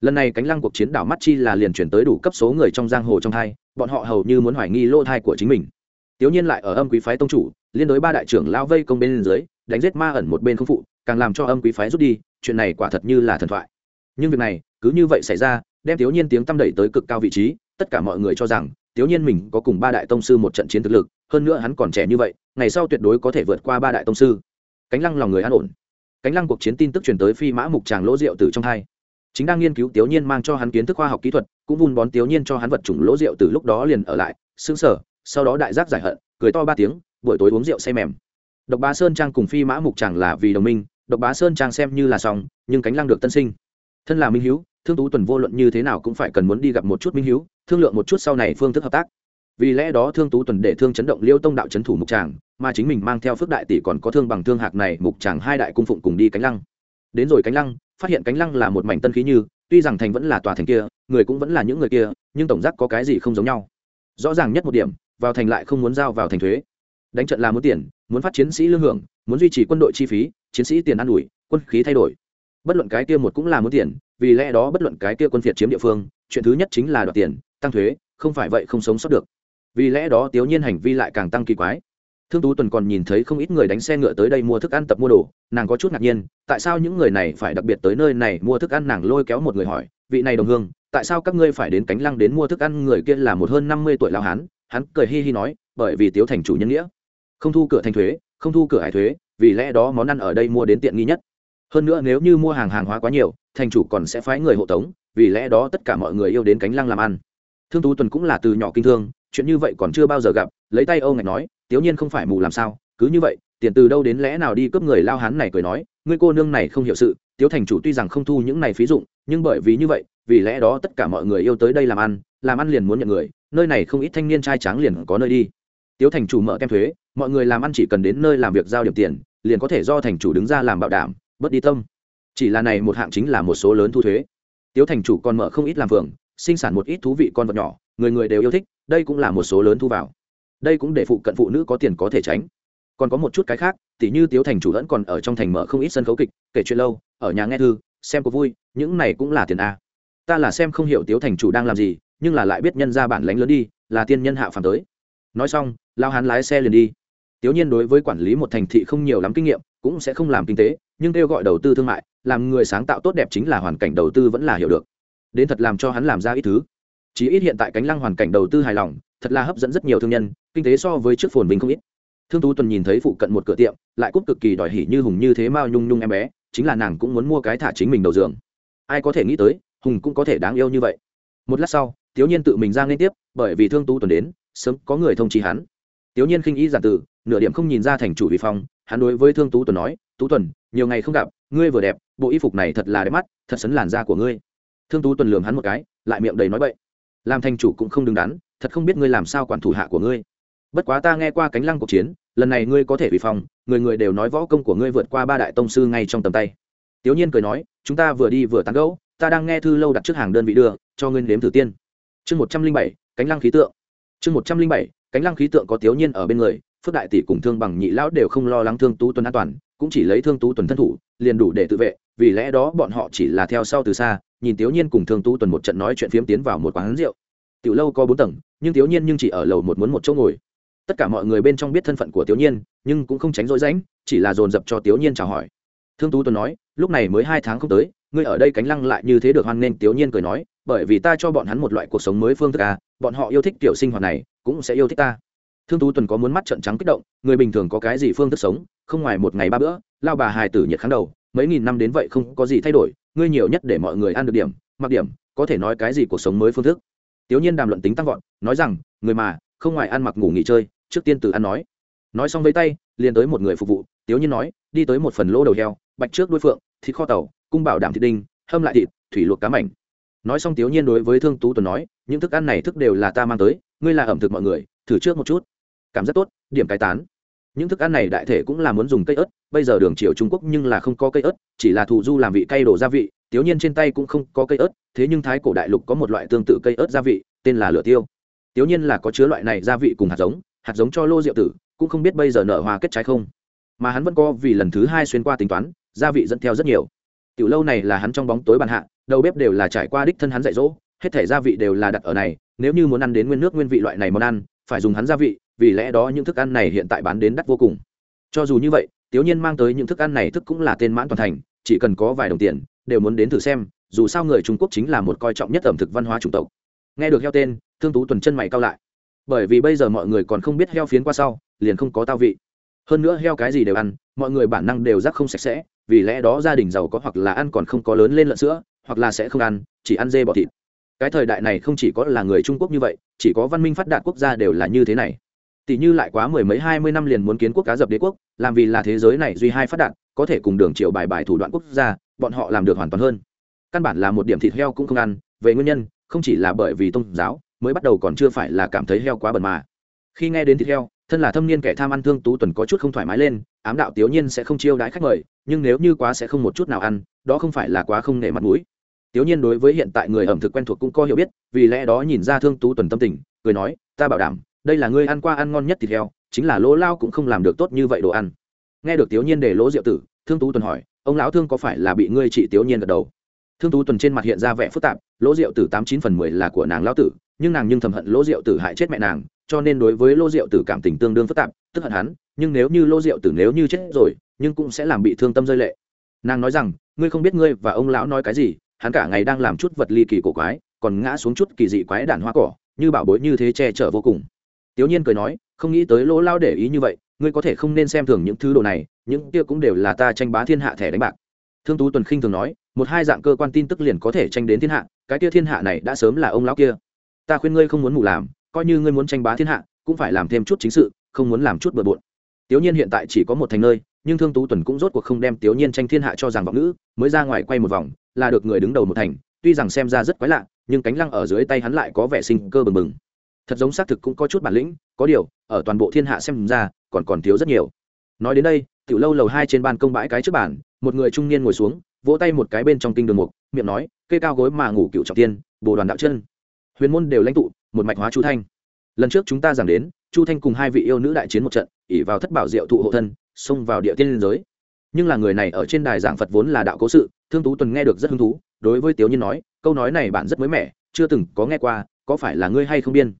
Lần này cánh lăng cuộc chiến đảo mắt chi là liền chuyển tới đủ cấp số người trong giang hồ trong thai bọn họ hầu như muốn hoài nghi lô thai của chính mình. Tiểu nhiên lại ở âm quý phái tông chủ, liên đối ba đại trưởng lao vây công bên dưới, đánh giết ma ẩn một bên không phụ, càng làm cho âm quý phái rút đi, chuyện này quả thật như là thần thoại. Nhưng việc này, cứ như vậy xảy ra đem thiếu niên tiếng tăm đẩy tới cực cao vị trí, tất cả mọi người cho rằng, thiếu niên mình có cùng ba đại tông sư một trận chiến thực lực, hơn nữa hắn còn trẻ như vậy, ngày sau tuyệt đối có thể vượt qua ba đại tông sư. Cánh lăng lòng người an ổn. Cánh lăng cuộc chiến tin tức truyền tới phi mã mục tràng lỗ rượu từ trong hai. Chính đang nghiên cứu tiểu nhiên mang cho hắn kiến thức khoa học kỹ thuật, cũng vun bón tiểu nhiên cho hắn vật chủng lỗ rượu từ lúc đó liền ở lại, sững sở sau đó đại giác giải hận, cười to ba tiếng, buổi tối uống rượu say mềm. Độc bá sơn trang cùng phi mã mục tràng là vì đồng minh, độc bá sơn trang xem như là xong, nhưng cánh lăng được tân sinh. Thân là minh hiếu thương tú tuần vô luận như thế nào cũng phải cần muốn đi gặp một chút minh hiếu, thương lượng một chút sau này phương thức hợp tác. Vì lẽ đó thương tú tuần để thương chấn động liêu tông đạo chấn thủ mục tràng, mà chính mình mang theo phước đại tỷ còn có thương bằng thương hạc này mục tràng hai đại cung phụng cùng đi cánh lăng. Đến rồi cánh lăng, phát hiện cánh lăng là một mảnh tân khí như, tuy rằng thành vẫn là tòa thành kia, người cũng vẫn là những người kia, nhưng tổng giác có cái gì không giống nhau. Rõ ràng nhất một điểm, vào thành lại không muốn giao vào thành thuế. Đánh trận là muốn tiền, muốn phát chiến sĩ lương hưởng, muốn duy trì quân đội chi phí, chiến sĩ tiền ăn ủi, quân khí thay đổi bất luận cái kia một cũng là muốn tiền, vì lẽ đó bất luận cái kia quân phiệt chiếm địa phương, chuyện thứ nhất chính là đoạt tiền, tăng thuế, không phải vậy không sống sót được. Vì lẽ đó tiểu nhiên hành vi lại càng tăng kỳ quái. Thương tú tuần còn nhìn thấy không ít người đánh xe ngựa tới đây mua thức ăn tập mua đồ, nàng có chút ngạc nhiên, tại sao những người này phải đặc biệt tới nơi này mua thức ăn, nàng lôi kéo một người hỏi, vị này đồng hương, tại sao các ngươi phải đến cánh lăng đến mua thức ăn, người kia là một hơn năm mươi tuổi lao hán? Hắn cười hi hi nói, bởi vì tiếu thành chủ nhân nghĩa, không thu cửa thành thuế, không thu cửa hải thuế, vì lẽ đó món ăn ở đây mua đến tiện nghi nhất hơn nữa nếu như mua hàng hàng hóa quá nhiều, thành chủ còn sẽ phái người hộ tống, vì lẽ đó tất cả mọi người yêu đến cánh lăng làm ăn. Thương tú tuần cũng là từ nhỏ kinh thương, chuyện như vậy còn chưa bao giờ gặp, lấy tay âu ngạch nói, tiếu nhiên không phải mù làm sao, cứ như vậy, tiền từ đâu đến lẽ nào đi cướp người lao hán này cười nói, ngươi cô nương này không hiểu sự, tiếu thành chủ tuy rằng không thu những này phí dụng, nhưng bởi vì như vậy, vì lẽ đó tất cả mọi người yêu tới đây làm ăn làm ăn liền muốn nhận người, nơi này không ít thanh niên trai tráng liền có nơi đi. Tiếu thành chủ mở kem thuế, mọi người làm ăn chỉ cần đến nơi làm việc giao điểm tiền, liền có thể do thành chủ đứng ra làm bảo đảm bớt đi tâm. Chỉ là này một hạng chính là một số lớn thu thuế. Tiếu thành chủ còn mở không ít làm phường sinh sản một ít thú vị con vật nhỏ, người người đều yêu thích, đây cũng là một số lớn thu vào. Đây cũng để phụ cận phụ nữ có tiền có thể tránh. Còn có một chút cái khác, tỉ như tiếu thành chủ vẫn còn ở trong thành mở không ít sân khấu kịch, kể chuyện lâu, ở nhà nghe thư, xem có vui, những này cũng là tiền a. Ta là xem không hiểu tiếu thành chủ đang làm gì, nhưng là lại biết nhân ra bản lánh lớn đi, là tiên nhân hạ phàm tới. Nói xong, lao hán lái xe liền đi. Tiếu nhiên đối với quản lý một thành thị không nhiều lắm kinh nghiệm, cũng sẽ không làm kinh tế nhưng kêu gọi đầu tư thương mại, làm người sáng tạo tốt đẹp chính là hoàn cảnh đầu tư vẫn là hiểu được. Đến thật làm cho hắn làm ra ít thứ. Chỉ ít hiện tại cánh lăng hoàn cảnh đầu tư hài lòng, thật là hấp dẫn rất nhiều thương nhân, kinh tế so với trước phồn vinh không ít. Thương tú tuần nhìn thấy phụ cận một cửa tiệm, lại cúp cực kỳ đòi hỉ như hùng như thế mao nhung nhung em bé, chính là nàng cũng muốn mua cái thả chính mình đầu giường. Ai có thể nghĩ tới, hùng cũng có thể đáng yêu như vậy. Một lát sau thiếu nhiên tự mình ra liên tiếp, bởi vì thương tú tuần đến, sớm có người thông trí hắn. Tiểu nhiên khinh ý giản từ, nửa điểm không nhìn ra thành chủ vi phong, hắn đối với thương tú tuần nói, tú tuần, nhiều ngày không gặp, ngươi vừa đẹp, bộ y phục này thật là đẹp mắt, thật sấn làn da của ngươi. Thương tú tuần lườm hắn một cái, lại miệng đầy nói bậy, làm thành chủ cũng không đứng đắn, thật không biết ngươi làm sao quản thủ hạ của ngươi. Bất quá ta nghe qua cánh lăng cuộc chiến, lần này ngươi có thể vì phòng người người đều nói võ công của ngươi vượt qua ba đại tông sư ngay trong tầm tay. Tiểu nhiên cười nói, chúng ta vừa đi vừa tán gẫu, ta đang nghe thư lâu đặt trước hàng đơn vị đưa, cho ngươi nếm thử tiên. Chương một trăm linh bảy, cánh lăng khí tượng. Chương một trăm linh bảy cánh lăng khí tượng có thiếu nhiên ở bên người, phước đại tỷ cùng thương bằng nhị lão đều không lo lắng thương tú tuần an toàn, cũng chỉ lấy thương tú tuần thân thủ, liền đủ để tự vệ, vì lẽ đó bọn họ chỉ là theo sau từ xa, nhìn thiếu nhiên cùng thương tú tuần một trận nói chuyện phiếm tiến vào một quán rượu. Tiểu lâu có bốn tầng, nhưng thiếu nhiên nhưng chỉ ở lầu một muốn một chỗ ngồi. Tất cả mọi người bên trong biết thân phận của thiếu nhiên, nhưng cũng không tránh rỗi rãnh chỉ là dồn dập cho thiếu nhiên chào hỏi. Thương tú tuần nói, lúc này mới hai tháng không tới, ngươi ở đây cánh lăng lại như thế được hoan nghênh. Thiếu nhiên cười nói, bởi vì ta cho bọn hắn một loại cuộc sống mới phương thức à bọn họ yêu thích tiểu sinh hoạt này cũng sẽ yêu thích ta. Thương tú tuần có muốn mắt trận trắng kích động, người bình thường có cái gì phương thức sống, không ngoài một ngày ba bữa, lao bà hài tử nhiệt kháng đầu, mấy nghìn năm đến vậy không có gì thay đổi, ngươi nhiều nhất để mọi người ăn được điểm, mặc điểm, có thể nói cái gì cuộc sống mới phương thức. Tiểu nhiên đàm luận tính tăng vọt, nói rằng, người mà, không ngoài ăn mặc ngủ nghỉ chơi, trước tiên từ ăn nói. Nói xong với tay, liền tới một người phục vụ, tiểu nhiên nói, đi tới một phần lỗ đầu heo, bạch trước đuôi phượng, thịt kho tàu, cung bảo đảm thịt đinh, hâm lại thịt, thủy luộc cá mảnh nói xong tiểu nhiên đối với thương tú tuần nói, những thức ăn này thức đều là ta mang tới, ngươi là ẩm thực mọi người, thử trước một chút. Cảm giác tốt, điểm cái tán. Những thức ăn này đại thể cũng là muốn dùng cây ớt, bây giờ đường triều trung quốc nhưng là không có cây ớt, chỉ là thù du làm vị cay đổ gia vị tiểu nhiên trên tay cũng không có cây ớt, thế nhưng thái cổ đại lục có một loại tương tự cây ớt gia vị, tên là lửa tiêu. Tiểu nhiên là có chứa loại này gia vị cùng hạt giống hạt giống cho lô rượu tử, cũng không biết bây giờ nở hoa kết trái không. Mà hắn vẫn có vì lần thứ hai xuyên qua tính toán, gia vị dẫn theo rất nhiều. Tiểu lâu này là hắn trong bóng tối bàn hạ đầu bếp đều là trải qua đích thân hắn dạy dỗ, hết thể gia vị đều là đặt ở này, nếu như muốn ăn đến nguyên nước nguyên vị loại này món ăn, phải dùng hắn gia vị, vì lẽ đó những thức ăn này hiện tại bán đến đắt vô cùng. Cho dù như vậy tiểu nhiên mang tới những thức ăn này thức cũng là tên mãn toàn thành, chỉ cần có vài đồng tiền, đều muốn đến thử xem, dù sao người trung quốc chính là một coi trọng nhất ẩm thực văn hóa chủng tộc. Nghe được heo tên, thương tú tuần chân mày cao lại. Bởi vì bây giờ mọi người còn không biết heo phiến qua sau, liền không có tao vị. Hơn nữa heo cái gì đều ăn, mọi người bản năng đều rác không sạch sẽ, vì lẽ đó gia đình giàu có hoặc là ăn còn không có lớn lên lợn sữa hoặc là sẽ không ăn, chỉ ăn dê bọ thịt. Cái thời đại này không chỉ có là người trung quốc như vậy, chỉ có văn minh phát đạt quốc gia đều là như thế này. Tỷ như lại quá mười mấy, hai mươi năm liền muốn kiến quốc cá dập đế quốc, làm vì là thế giới này duy hai phát đạt, có thể cùng đường triệu bài bài thủ đoạn quốc gia, bọn họ làm được hoàn toàn hơn. Căn bản là một điểm thịt heo cũng không ăn, về nguyên nhân, không chỉ là bởi vì tôn giáo, mới bắt đầu còn chưa phải là cảm thấy heo quá bẩn mà. Khi nghe đến thịt heo, thân là thâm niên kẻ tham ăn thương tú tuần có chút không thoải mái lên, ám đạo tiểu nhiên sẽ không chiêu đãi khách mời, nhưng nếu như quá sẽ không một chút nào ăn, đó không phải là quá không nể mặt mũi tiểu nhiên đối với hiện tại người ẩm thực quen thuộc cũng có hiểu biết, vì lẽ đó nhìn ra thương tú tuần tâm tình, cười nói, ta bảo đảm, đây là ngươi ăn qua ăn ngon nhất thịt heo, chính là lỗ lao cũng không làm được tốt như vậy đồ ăn. Nghe được tiểu nhiên để lỗ diệu tử, thương tú tuần hỏi, ông lão thương có phải là bị ngươi trị tiểu nhiên gật đầu? Thương tú tuần trên mặt hiện ra vẻ phức tạp, lỗ diệu tử tám chín phần mười là của nàng lão tử, nhưng nàng nhưng thầm hận lỗ diệu tử hại chết mẹ nàng, cho nên đối với lỗ diệu tử cảm tình tương đương phức tạp, tức hận hắn, nhưng nếu như lỗ diệu tử nếu như chết rồi, nhưng cũng sẽ làm bị thương tâm rơi lệ. Nàng nói rằng, ngươi không biết ngươi và ông lão nói cái gì hắn cả ngày đang làm chút vật ly kỳ cổ quái, còn ngã xuống chút kỳ dị quái đản hoa cỏ, như bảo bối như thế che chở vô cùng. Tiểu nhiên cười nói, không nghĩ tới lỗ lao để ý như vậy, ngươi có thể không nên xem thường những thứ đồ này, những kia cũng đều là ta tranh bá thiên hạ thẻ đánh bạc. Thương tú tuần khinh thường nói, một hai dạng cơ quan tin tức liền có thể tranh đến thiên hạ, cái kia thiên hạ này đã sớm là ông lão kia. Ta khuyên ngươi không muốn mù làm, coi như ngươi muốn tranh bá thiên hạ, cũng phải làm thêm chút chính sự, không muốn làm chút bừa bộn. Tiểu nhiên hiện tại chỉ có một thành nơi, nhưng thương tú tuần cũng rốt cuộc không đem tiểu nhiên tranh thiên hạ cho rằng vọng ngữ, mới ra ngoài quay một vòng là được người đứng đầu một thành, tuy rằng xem ra rất quái lạ, nhưng cánh lăng ở dưới tay hắn lại có vẻ sinh cơ bừng bừng. Thật giống xác thực cũng có chút bản lĩnh, có điều, ở toàn bộ thiên hạ xem ra, còn còn thiếu rất nhiều. Nói đến đây, tiểu lâu lầu hai trên ban công bãi cái trước bàn, một người trung niên ngồi xuống, vỗ tay một cái bên trong kinh đường mục, miệng nói cây cao gối mà ngủ, cựu trọng tiên, bồ đoàn đạo chân. Huyền môn đều lãnh tụ, một mạch hóa chu thanh. Lần trước chúng ta giảng đến, chu thanh cùng hai vị yêu nữ đại chiến một trận ỉ vào thất bảo diệu thụ hộ thân, xông vào địa tiên liên giới nhưng là người này ở trên đài giảng phật vốn là đạo cố sự, thương tú tuần nghe được rất hứng thú, đối với tiểu nhiên nói, câu nói này bạn rất mới mẻ, chưa từng có nghe qua, có phải là ngươi hay không biên?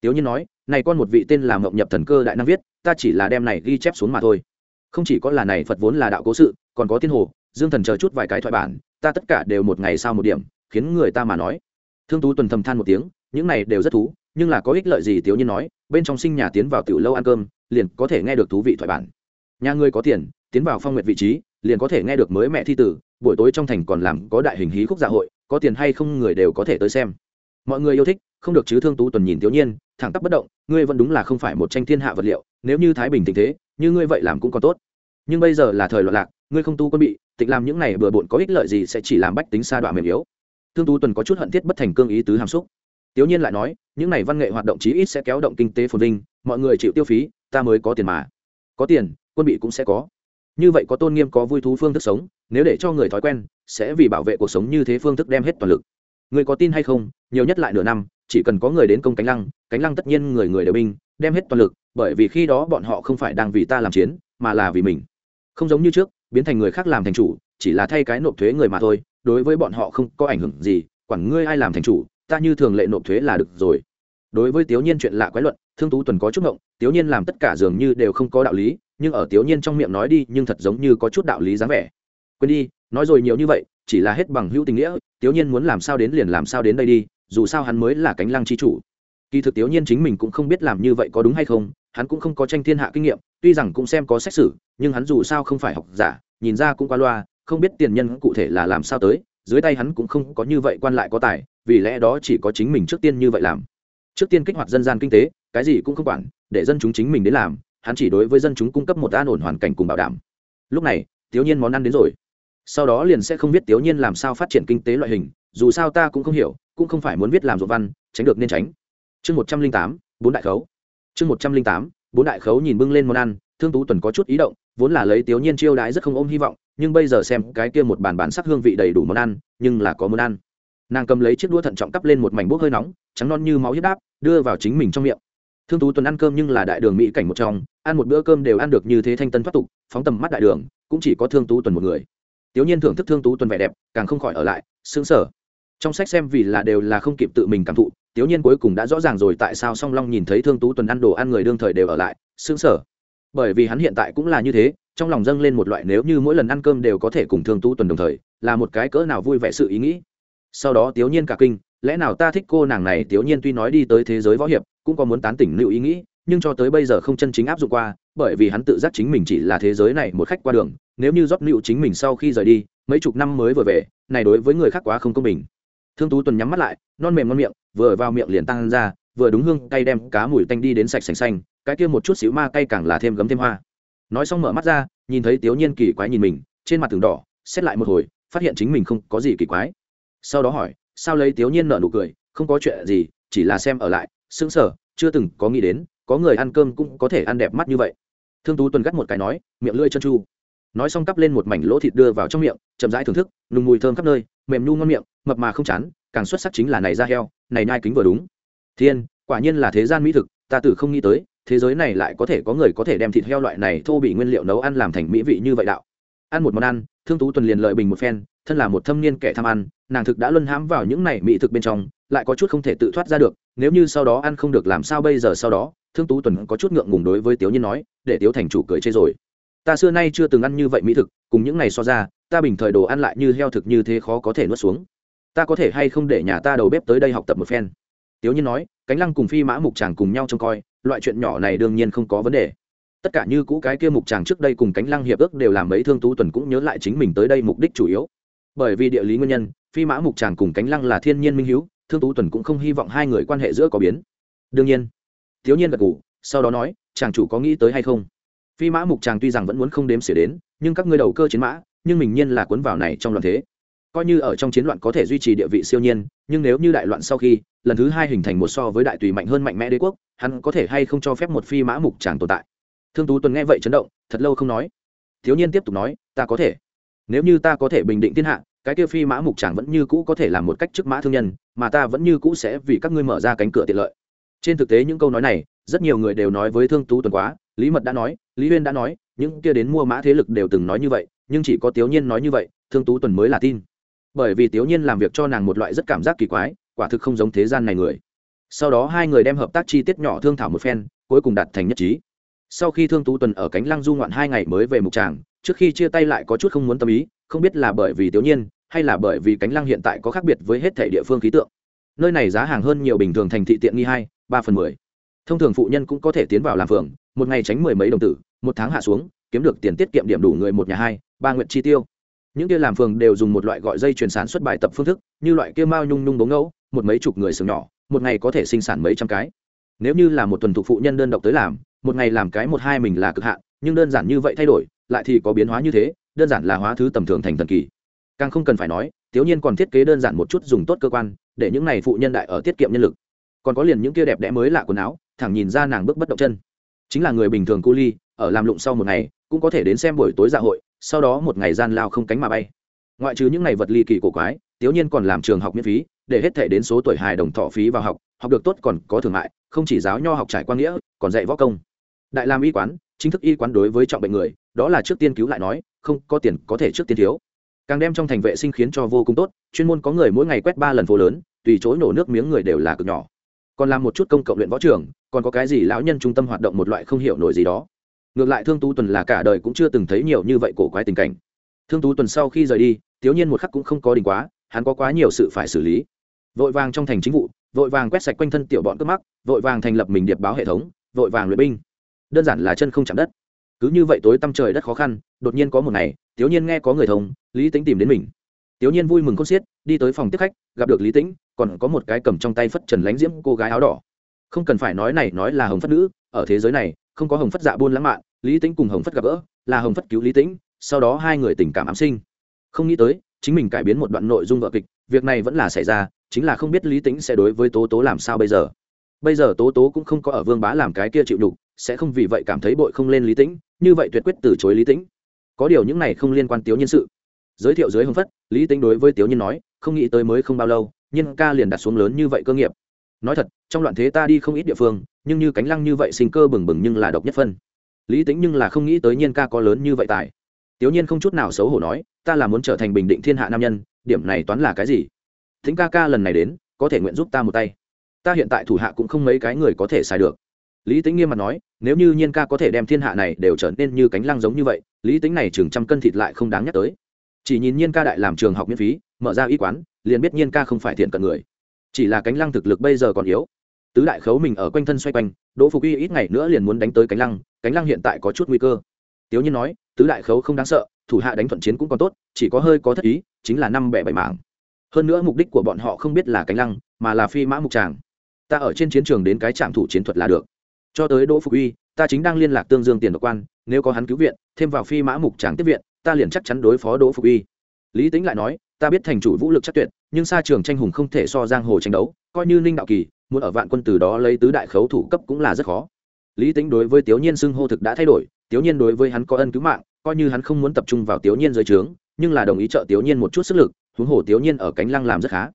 Tiểu nhiên nói, này con một vị tên là mộng nhập thần cơ đại năng viết, ta chỉ là đem này ghi chép xuống mà thôi. Không chỉ có là này phật vốn là đạo cố sự, còn có tiên hồ, dương thần chờ chút vài cái thoại bản, ta tất cả đều một ngày sau một điểm, khiến người ta mà nói. Thương tú tuần thầm than một tiếng, những này đều rất thú, nhưng là có ích lợi gì? Tiểu nhiên nói, bên trong sinh nhà tiến vào tiểu lâu ăn cơm, liền có thể nghe được thú vị thoại bản. Nhà ngươi có tiền tiến vào phong nguyệt vị trí, liền có thể nghe được mới mẹ thi tử, buổi tối trong thành còn làm có đại hình hí khúc dạ hội, có tiền hay không người đều có thể tới xem. Mọi người yêu thích, không được chứ thương tú tuần nhìn tiểu nhiên thẳng tắp bất động, ngươi vẫn đúng là không phải một tranh thiên hạ vật liệu, nếu như thái bình tình thế, như ngươi vậy làm cũng còn tốt. Nhưng bây giờ là thời loạn lạc, ngươi không tu quân bị, tịch làm những này bừa bộn có ích lợi gì sẽ chỉ làm bách tính xa đoạn mềm yếu. Thương tú tuần có chút hận thiết bất thành cương ý tứ hàm xúc. Tiểu nhiên lại nói, những này văn nghệ hoạt động chí ít sẽ kéo động kinh tế phồn vinh, mọi người chịu tiêu phí, ta mới có tiền mà. Có tiền, quân bị cũng sẽ có như vậy có tôn nghiêm có vui thú phương thức sống, nếu để cho người thói quen, sẽ vì bảo vệ cuộc sống như thế phương thức đem hết toàn lực. Người có tin hay không, nhiều nhất lại nửa năm, chỉ cần có người đến công cánh lăng cánh lăng tất nhiên người người đều binh, đem hết toàn lực, bởi vì khi đó bọn họ không phải đang vì ta làm chiến, mà là vì mình. Không giống như trước, biến thành người khác làm thành chủ, chỉ là thay cái nộp thuế người mà thôi, đối với bọn họ không có ảnh hưởng gì, quản ngươi ai làm thành chủ, ta như thường lệ nộp thuế là được rồi. Đối với tiểu nhiên chuyện lạ quái luận, thương tú tuần có chút ngộng tiểu nhiên làm tất cả dường như đều không có đạo lý nhưng ở tiểu nhiên trong miệng nói đi, nhưng thật giống như có chút đạo lý dáng vẻ. Quên đi, nói rồi nhiều như vậy, chỉ là hết bằng hữu tình nghĩa tiểu nhiên muốn làm sao đến liền làm sao đến đây đi, dù sao hắn mới là cánh lăng chi chủ. Kỳ thực tiểu nhiên chính mình cũng không biết làm như vậy có đúng hay không, hắn cũng không có tranh thiên hạ kinh nghiệm, tuy rằng cũng xem có xét xử, nhưng hắn dù sao không phải học giả, nhìn ra cũng qua loa, không biết tiền nhân cụ thể là làm sao tới, dưới tay hắn cũng không có như vậy quan lại có tài, vì lẽ đó chỉ có chính mình trước tiên như vậy làm. Trước tiên kích hoạt dân gian kinh tế, cái gì cũng không quản, để dân chúng chính mình đến làm hắn chỉ đối với dân chúng cung cấp một an ổn hoàn cảnh cùng bảo đảm. Lúc này thiếu nhiên món ăn đến rồi. Sau đó liền sẽ không biết thiếu nhiên làm sao phát triển kinh tế loại hình, dù sao ta cũng không hiểu, cũng không phải muốn viết làm ruộng văn, tránh được nên tránh. Chương một trăm linh tám, bốn đại khấu. Chương một trăm linh tám, bốn đại khấu nhìn bưng lên món ăn, thương tú tuần có chút ý động, vốn là lấy tiểu nhiên chiêu đãi rất không ôm hy vọng, nhưng bây giờ xem cái kia một bàn bản sắc hương vị đầy đủ món ăn, nhưng là có món ăn. Nàng cầm lấy chiếc đũa thận trọng cắp lên một mảnh bốc hơi nóng, trắng non như máu huyết đáp, đưa vào chính mình trong miệng. Thương tú tuần ăn cơm nhưng là đại đường mỹ cảnh một trong ăn một bữa cơm đều ăn được như thế thanh tân thoát tục, phóng tầm mắt đại đường, cũng chỉ có thương tú tuần một người. Tiểu nhiên thưởng thức thương tú tuần vẻ đẹp, càng không khỏi ở lại xứng sở trong sách xem vì là đều là không kịp tự mình cảm thụ, tiểu nhiên cuối cùng đã rõ ràng rồi tại sao song long nhìn thấy thương tú tuần ăn đồ ăn người đương thời đều ở lại xứng sở bởi vì hắn hiện tại cũng là như thế, trong lòng dâng lên một loại nếu như mỗi lần ăn cơm đều có thể cùng thương tú tuần đồng thời, là một cái cỡ nào vui vẻ sự ý nghĩ. Sau đó tiểu nhiên cả kinh, lẽ nào ta thích cô nàng này? Tiểu nhiên tuy nói đi tới thế giới võ hiệp, cũng có muốn tán tỉnh lưu ý nghĩ nhưng cho tới bây giờ không chân chính áp dụng qua, bởi vì hắn tự giác chính mình chỉ là thế giới này một khách qua đường, nếu như rót nịu chính mình sau khi rời đi, mấy chục năm mới vừa về, này đối với người khác quá không công bình. Thương tú tuần nhắm mắt lại, non mềm ngon miệng, vừa vào miệng liền tăng ra, vừa đúng hương, cay đem cá mùi tanh đi đến sạch sành xanh, cái kia một chút xíu ma cay càng là thêm gấm thêm hoa. Nói xong mở mắt ra, nhìn thấy tiểu nhiên kỳ quái nhìn mình, trên mặt tường đỏ, xét lại một hồi, phát hiện chính mình không có gì kỳ quái. Sau đó hỏi, sao lấy tiểu nhiên nở nụ cười, không có chuyện gì, chỉ là xem ở lại, sững sờ, chưa từng có nghĩ đến có người ăn cơm cũng có thể ăn đẹp mắt như vậy. Thương tú tuần gắt một cái nói, miệng lưỡi chân chu. Nói xong cắp lên một mảnh lỗ thịt đưa vào trong miệng, chậm rãi thưởng thức, nùng mùi thơm khắp nơi, mềm nhu ngon miệng, mập mà không chán, càng xuất sắc chính là này da heo, này nhai kính vừa đúng. Thiên, quả nhiên là thế gian mỹ thực, ta từ không nghĩ tới, thế giới này lại có thể có người có thể đem thịt heo loại này thô bị nguyên liệu nấu ăn làm thành mỹ vị như vậy đạo. Ăn một món ăn, thương tú tuần liền lợi bình một phen, thân là một thâm niên kẻ tham ăn, nàng thực đã luân hãm vào những này mỹ thực bên trong, lại có chút không thể tự thoát ra được, nếu như sau đó ăn không được làm sao bây giờ sau đó? Thương tú tuần có chút ngượng ngùng đối với tiếu nhiên nói, để tiếu thành chủ cười chê rồi. Ta xưa nay chưa từng ăn như vậy mỹ thực, cùng những này so ra, ta bình thời đồ ăn lại như heo thực như thế khó có thể nuốt xuống. Ta có thể hay không để nhà ta đầu bếp tới đây học tập một phen? Tiếu nhiên nói, cánh lăng cùng phi mã mục chàng cùng nhau trông coi, loại chuyện nhỏ này đương nhiên không có vấn đề. Tất cả như cũ cái kia mục chàng trước đây cùng cánh lăng hiệp ước đều làm mấy thương tú tuần cũng nhớ lại chính mình tới đây mục đích chủ yếu. Bởi vì địa lý nguyên nhân, phi mã mục chàng cùng cánh lăng là thiên nhiên minh h thương tú tuần cũng không hy vọng hai người quan hệ giữa có biến. Đương nhiên thiếu nhiên gật gù, sau đó nói chàng chủ có nghĩ tới hay không? Phi mã mục chàng tuy rằng vẫn muốn không đếm xỉa đến nhưng các ngươi đầu cơ chiến mã nhưng mình nhiên là cuốn vào này trong loạn thế. Coi như ở trong chiến loạn có thể duy trì địa vị siêu nhiên nhưng nếu như đại loạn sau khi lần thứ hai hình thành một so với đại tùy mạnh hơn mạnh mẽ đế quốc hắn có thể hay không cho phép một phi mã mục chàng tồn tại? Thương tú tuần nghe vậy chấn động thật lâu không nói. Thiếu nhiên tiếp tục nói ta có thể. Nếu như ta có thể bình định thiên hạ cái kia phi mã mục chàng vẫn như cũ có thể làm một cách trước mã thương nhân mà ta vẫn như cũ sẽ vì các ngươi mở ra cánh cửa tiện lợi trên thực tế những câu nói này, rất nhiều người đều nói với thương tú tuần quá, lý mật đã nói, lý huyên đã nói, những kia đến mua mã thế lực đều từng nói như vậy, nhưng chỉ có tiểu nhiên nói như vậy, thương tú tuần mới là tin. Bởi vì tiểu nhiên làm việc cho nàng một loại rất cảm giác kỳ quái, quả thực không giống thế gian này người. Sau đó hai người đem hợp tác chi tiết nhỏ thương thảo một phen, cuối cùng đạt thành nhất trí. Sau khi thương tú tuần ở cánh lăng du ngoạn hai ngày mới về mục tràng, trước khi chia tay lại có chút không muốn tâm ý, không biết là bởi vì tiểu nhiên, hay là bởi vì cánh lăng hiện tại có khác biệt với hết thể địa phương khí tượng. Nơi này giá hàng hơn nhiều bình thường thành thị tiện nghi hai ba phần mười. Thông thường phụ nhân cũng có thể tiến vào làm phường, một ngày tránh mười mấy đồng tử, một tháng hạ xuống, kiếm được tiền tiết kiệm điểm đủ người một nhà hai, ba nguyện chi tiêu. Những kia làm phường đều dùng một loại gọi dây chuyển sản xuất bài tập phương thức, như loại kia mao nhung nhung bóng ngẫu, một mấy chục người sừng nhỏ, một ngày có thể sinh sản mấy trăm cái. Nếu như là một tuần thuộc phụ nhân đơn độc tới làm, một ngày làm cái một hai mình là cực hạn, nhưng đơn giản như vậy thay đổi, lại thì có biến hóa như thế, đơn giản là hóa thứ tầm thường thành thần kỳ. Càng không cần phải nói, thiếu nhiên còn thiết kế đơn giản một chút dùng tốt cơ quan, để những này phụ nhân đại ở tiết kiệm nhân lực còn có liền những kia đẹp đẽ mới lạ quần áo, thẳng nhìn ra nàng bước bất động chân. Chính là người bình thường cu ly, ở làm lụng sau một ngày, cũng có thể đến xem buổi tối dạ hội, sau đó một ngày gian lao không cánh mà bay. Ngoại trừ những ngày vật ly kỳ cổ quái, tiếu nhiên còn làm trường học miễn phí, để hết thể đến số tuổi hài đồng thọ phí vào học học được tốt còn có thương mại không chỉ giáo nho học trải quan nghĩa, còn dạy võ công. Đại làm y quán, chính thức y quán đối với trọng bệnh người, đó là trước tiên cứu lại nói, không có tiền có thể trước tiên thiếu. Càng đem trong thành vệ sinh khiến cho vô cùng tốt, chuyên môn có người mỗi ngày quét ba lần phố lớn, tùy chối nổ nước miếng người đều là cực nhỏ còn làm một chút công cộng luyện võ trường, còn có cái gì lão nhân trung tâm hoạt động một loại không hiểu nổi gì đó. Ngược lại thương tú tuần là cả đời cũng chưa từng thấy nhiều như vậy cổ quái tình cảnh. Thương tú tuần sau khi rời đi, thiếu nhiên một khắc cũng không có đình quá, hắn có quá nhiều sự phải xử lý. Vội vàng trong thành chính vụ, vội vàng quét sạch quanh thân tiểu bọn cướp mắc, vội vàng thành lập mình điệp báo hệ thống, vội vàng luyện binh. Đơn giản là chân không chạm đất. Cứ như vậy tối tăm trời đất khó khăn, đột nhiên có một ngày, thiếu nhiên nghe có người thông, lý tính tìm đến mình tiểu nhiên vui mừng khôn xiết, đi tới phòng tiếp khách, gặp được lý tĩnh, còn có một cái cầm trong tay phất trần lánh diễm cô gái áo đỏ. Không cần phải nói này, nói là hồng phất nữ, ở thế giới này, không có hồng phất dạ buôn lãng mạn, lý tĩnh cùng hồng phất gặp gỡ, là hồng phất cứu lý tĩnh, sau đó hai người tình cảm ám sinh. Không nghĩ tới, chính mình cải biến một đoạn nội dung vợ kịch, việc này vẫn là xảy ra, chính là không biết lý tĩnh sẽ đối với tố tố làm sao bây giờ. Bây giờ tố tố cũng không có ở vương bá làm cái kia chịu đục sẽ không vì vậy cảm thấy bội không lên lý tĩnh, như vậy tuyệt quyết từ chối lý tĩnh. Có điều những này không liên quan tiếu nhân sự giới thiệu dưới hồng phất, lý tĩnh đối với tiểu nhân nói, không nghĩ tới mới không bao lâu nhân ca liền đặt xuống lớn như vậy cơ nghiệp. Nói thật, trong loạn thế ta đi không ít địa phương, nhưng như cánh lăng như vậy sinh cơ bừng bừng nhưng là độc nhất phân. Lý tính nhưng là không nghĩ tới nhiên ca có lớn như vậy tài. Tiểu nhiên không chút nào xấu hổ nói, ta là muốn trở thành bình định thiên hạ nam nhân, điểm này toán là cái gì? Thính ca ca lần này đến, có thể nguyện giúp ta một tay. Ta hiện tại thủ hạ cũng không mấy cái người có thể xài được. Lý tính nghiêm mặt nói, nếu như nhiên ca có thể đem thiên hạ này đều trở nên như cánh lăng giống như vậy, lý tính này chừng trăm cân thịt lại không đáng nhắc tới chỉ nhìn nhiên ca đại làm trường học miễn phí, mở ra y quán, liền biết nhiên ca không phải thiện cận người. Chỉ là cánh lăng thực lực bây giờ còn yếu. Tứ đại khấu mình ở quanh thân xoay quanh, đỗ phục uy ít ngày nữa liền muốn đánh tới cánh lăng cánh lăng hiện tại có chút nguy cơ. Tiếu nhiên nói, tứ đại khấu không đáng sợ, thủ hạ đánh thuận chiến cũng còn tốt, chỉ có hơi có thất ý, chính là năm bẻ bảy mảng. Hơn nữa mục đích của bọn họ không biết là cánh lăng, mà là phi mã mục tràng. Ta ở trên chiến trường đến cái trạm thủ chiến thuật là được. Cho tới đỗ phục uy ta chính đang liên lạc tương dương tiền độc quan, nếu có hắn cứu viện, thêm vào phi mã mục tràng tiếp viện ta liền chắc chắn đối phó đỗ phục uy. Lý tính lại nói, ta biết thành chủ vũ lực chắc tuyệt, nhưng xa trường tranh hùng không thể so giang hồ tranh đấu, coi như ninh đạo kỳ, muốn ở vạn quân từ đó lấy tứ đại khấu thủ cấp cũng là rất khó. Lý tính đối với tiểu nhiên xưng hô thực đã thay đổi tiểu nhiên đối với hắn có ân cứu mạng, coi như hắn không muốn tập trung vào tiểu nhiên dưới trướng, nhưng là đồng ý trợ tiểu nhiên một chút sức lực, huống hồ tiểu nhiên ở cánh lăng làm rất khá.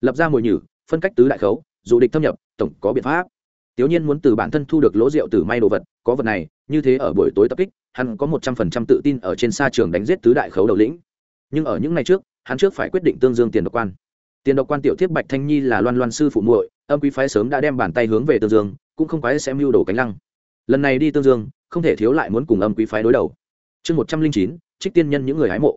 Lập ra mồi nhử, phân cách tứ đại khấu, dù địch thâm nhập, tổng có biện pháp. Tiểu nhiên muốn từ bản thân thu được lỗ rượu từ may đồ vật, có vật này như thế ở buổi tối tập kích, hắn có một trăm phần trăm tự tin ở trên sa trường đánh giết tứ đại khấu đầu lĩnh. Nhưng ở những ngày trước, hắn trước phải quyết định tương dương tiền độc quan. Tiền độc quan tiểu thiếp bạch thanh nhi là loan loan sư phụ muội, âm quý phái sớm đã đem bàn tay hướng về tương dương, cũng không quái sẽ mưu đồ cánh lăng. Lần này đi tương dương, không thể thiếu lại muốn cùng âm quý phái đối đầu. Chương một trăm linh chín, trích tiên nhân những người hái mộ.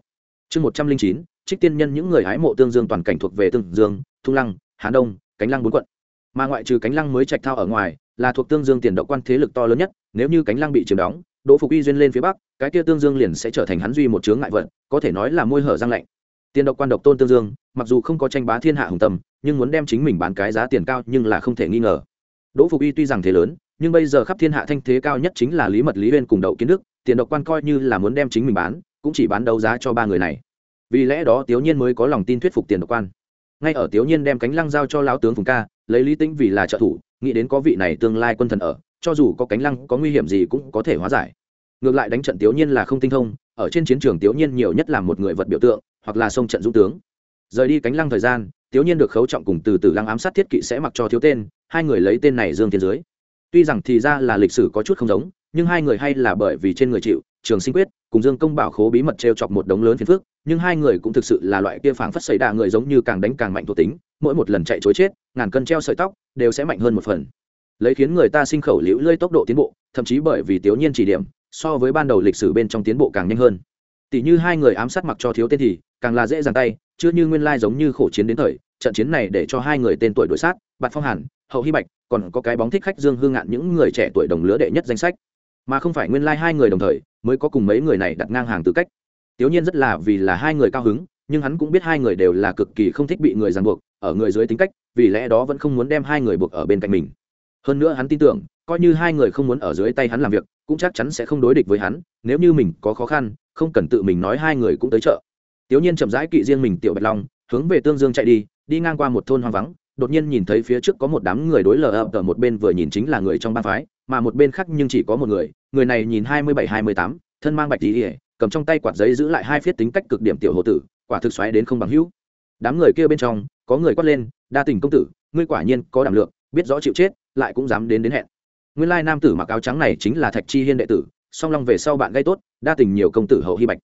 Chương một trăm linh chín, trích tiên nhân những người hái mộ tương dương toàn cảnh thuộc về tương dương, thung lăng, hán đông, cánh lăng bốn quận. Mà ngoại trừ cánh lăng mới trạch thao ở ngoài là thuộc tương dương tiền động quan thế lực to lớn nhất, nếu như cánh lăng bị chiếm đóng, đỗ phục Y duyên lên phía bắc, cái kia tương dương liền sẽ trở thành hắn duy một chướng ngại vật, có thể nói là môi hở răng lạnh. Tiền độc quan độc tôn tương dương, mặc dù không có tranh bá thiên hạ hùng tâm, nhưng muốn đem chính mình bán cái giá tiền cao nhưng là không thể nghi ngờ. Đỗ phục Y tuy rằng thế lớn, nhưng bây giờ khắp thiên hạ thanh thế cao nhất chính là lý mật, lý huyên cùng đậu kiến đức, tiền độc quan coi như là muốn đem chính mình bán, cũng chỉ bán đấu giá cho ba người này. Vì lẽ đó tiểu nhiên mới có lòng tin thuyết phục tiền độc quan. Ngay ở tiểu nhiên đem cánh lăng giao cho lão tướng phùng ca lấy lý tĩnh vì là trợ thủ, nghĩ đến có vị này tương lai quân thần ở, cho dù có cánh lăng, có nguy hiểm gì cũng có thể hóa giải. Ngược lại đánh trận tiểu nhiên là không tinh thông, ở trên chiến trường tiểu nhiên nhiều nhất là một người vật biểu tượng, hoặc là sông trận dũng tướng. Rời đi cánh lăng thời gian tiểu nhiên được khấu trọng cùng từ từ lăng ám sát thiết kỵ sẽ mặc cho thiếu tên, hai người lấy tên này dương thiên dưới. Tuy rằng thì ra là lịch sử có chút không giống, nhưng hai người hay là bởi vì trên người chịu, trường sinh quyết, cùng dương công bảo khố bí mật t r e o chọc một đống lớn phiền phước nhưng hai người cũng thực sự là loại kia phảng phất xảy đà người giống như càng đánh càng mạnh thuộc tính mỗi một lần chạy chối chết, ngàn cân treo sợi tóc, đều sẽ mạnh hơn một phần. Lấy khiến người ta sinh khẩu liễu lơi tốc độ tiến bộ, thậm chí bởi vì tiểu nhiên chỉ điểm, so với ban đầu lịch sử bên trong tiến bộ càng nhanh hơn. Tỷ như hai người ám sát mặc cho thiếu tên thì, càng là dễ dàng tay chưa như nguyên lai giống như khổ chiến đến thời, trận chiến này để cho hai người tên tuổi đổi sát bạt phong hàn, hậu hy bạch, còn có cái bóng thích khách dương hương ngạn những người trẻ tuổi đồng lứa đệ nhất danh sách. Mà không phải nguyên lai hai người đồng thời, mới có cùng mấy người này đặt ngang hàng tư cách. Tiểu nhiên rất là vì là hai người cao hứng, nhưng hắn cũng biết hai người đều là cực kỳ không thích bị người ràng buộc ở người dưới tính cách, vì lẽ đó vẫn không muốn đem hai người buộc ở bên cạnh mình. Hơn nữa hắn tin tưởng, coi như hai người không muốn ở dưới tay hắn làm việc, cũng chắc chắn sẽ không đối địch với hắn, nếu như mình có khó khăn, không cần tự mình nói hai người cũng tới chợ. Tiểu nhiên chậm rãi kỵ riêng mình tiểu bạch long, hướng về tương dương chạy đi đi ngang qua một thôn hoang vắng, đột nhiên nhìn thấy phía trước có một đám người đối lờ ập ở một bên vừa nhìn chính là người trong ba phái, mà một bên khác nhưng chỉ có một người người này nhìn hai mươi bảy, hai mươi tám, thân mang bạch tí ỉa cầm trong tay quạt giấy giữ lại hai phiết tính cách cực điểm tiểu hồ tử, quả thực xoáy đến không bằng hữu. Đám người kia bên trong có người quát lên, đa tình công tử, ngươi quả nhiên có đảm lượng, biết rõ chịu chết, lại cũng dám đến đến hẹn. Nguyên lai nam tử mặc áo trắng này chính là thạch chi hiên đệ tử, song long về sau bạn gây tốt, đa tình nhiều công tử hậu hy bạch.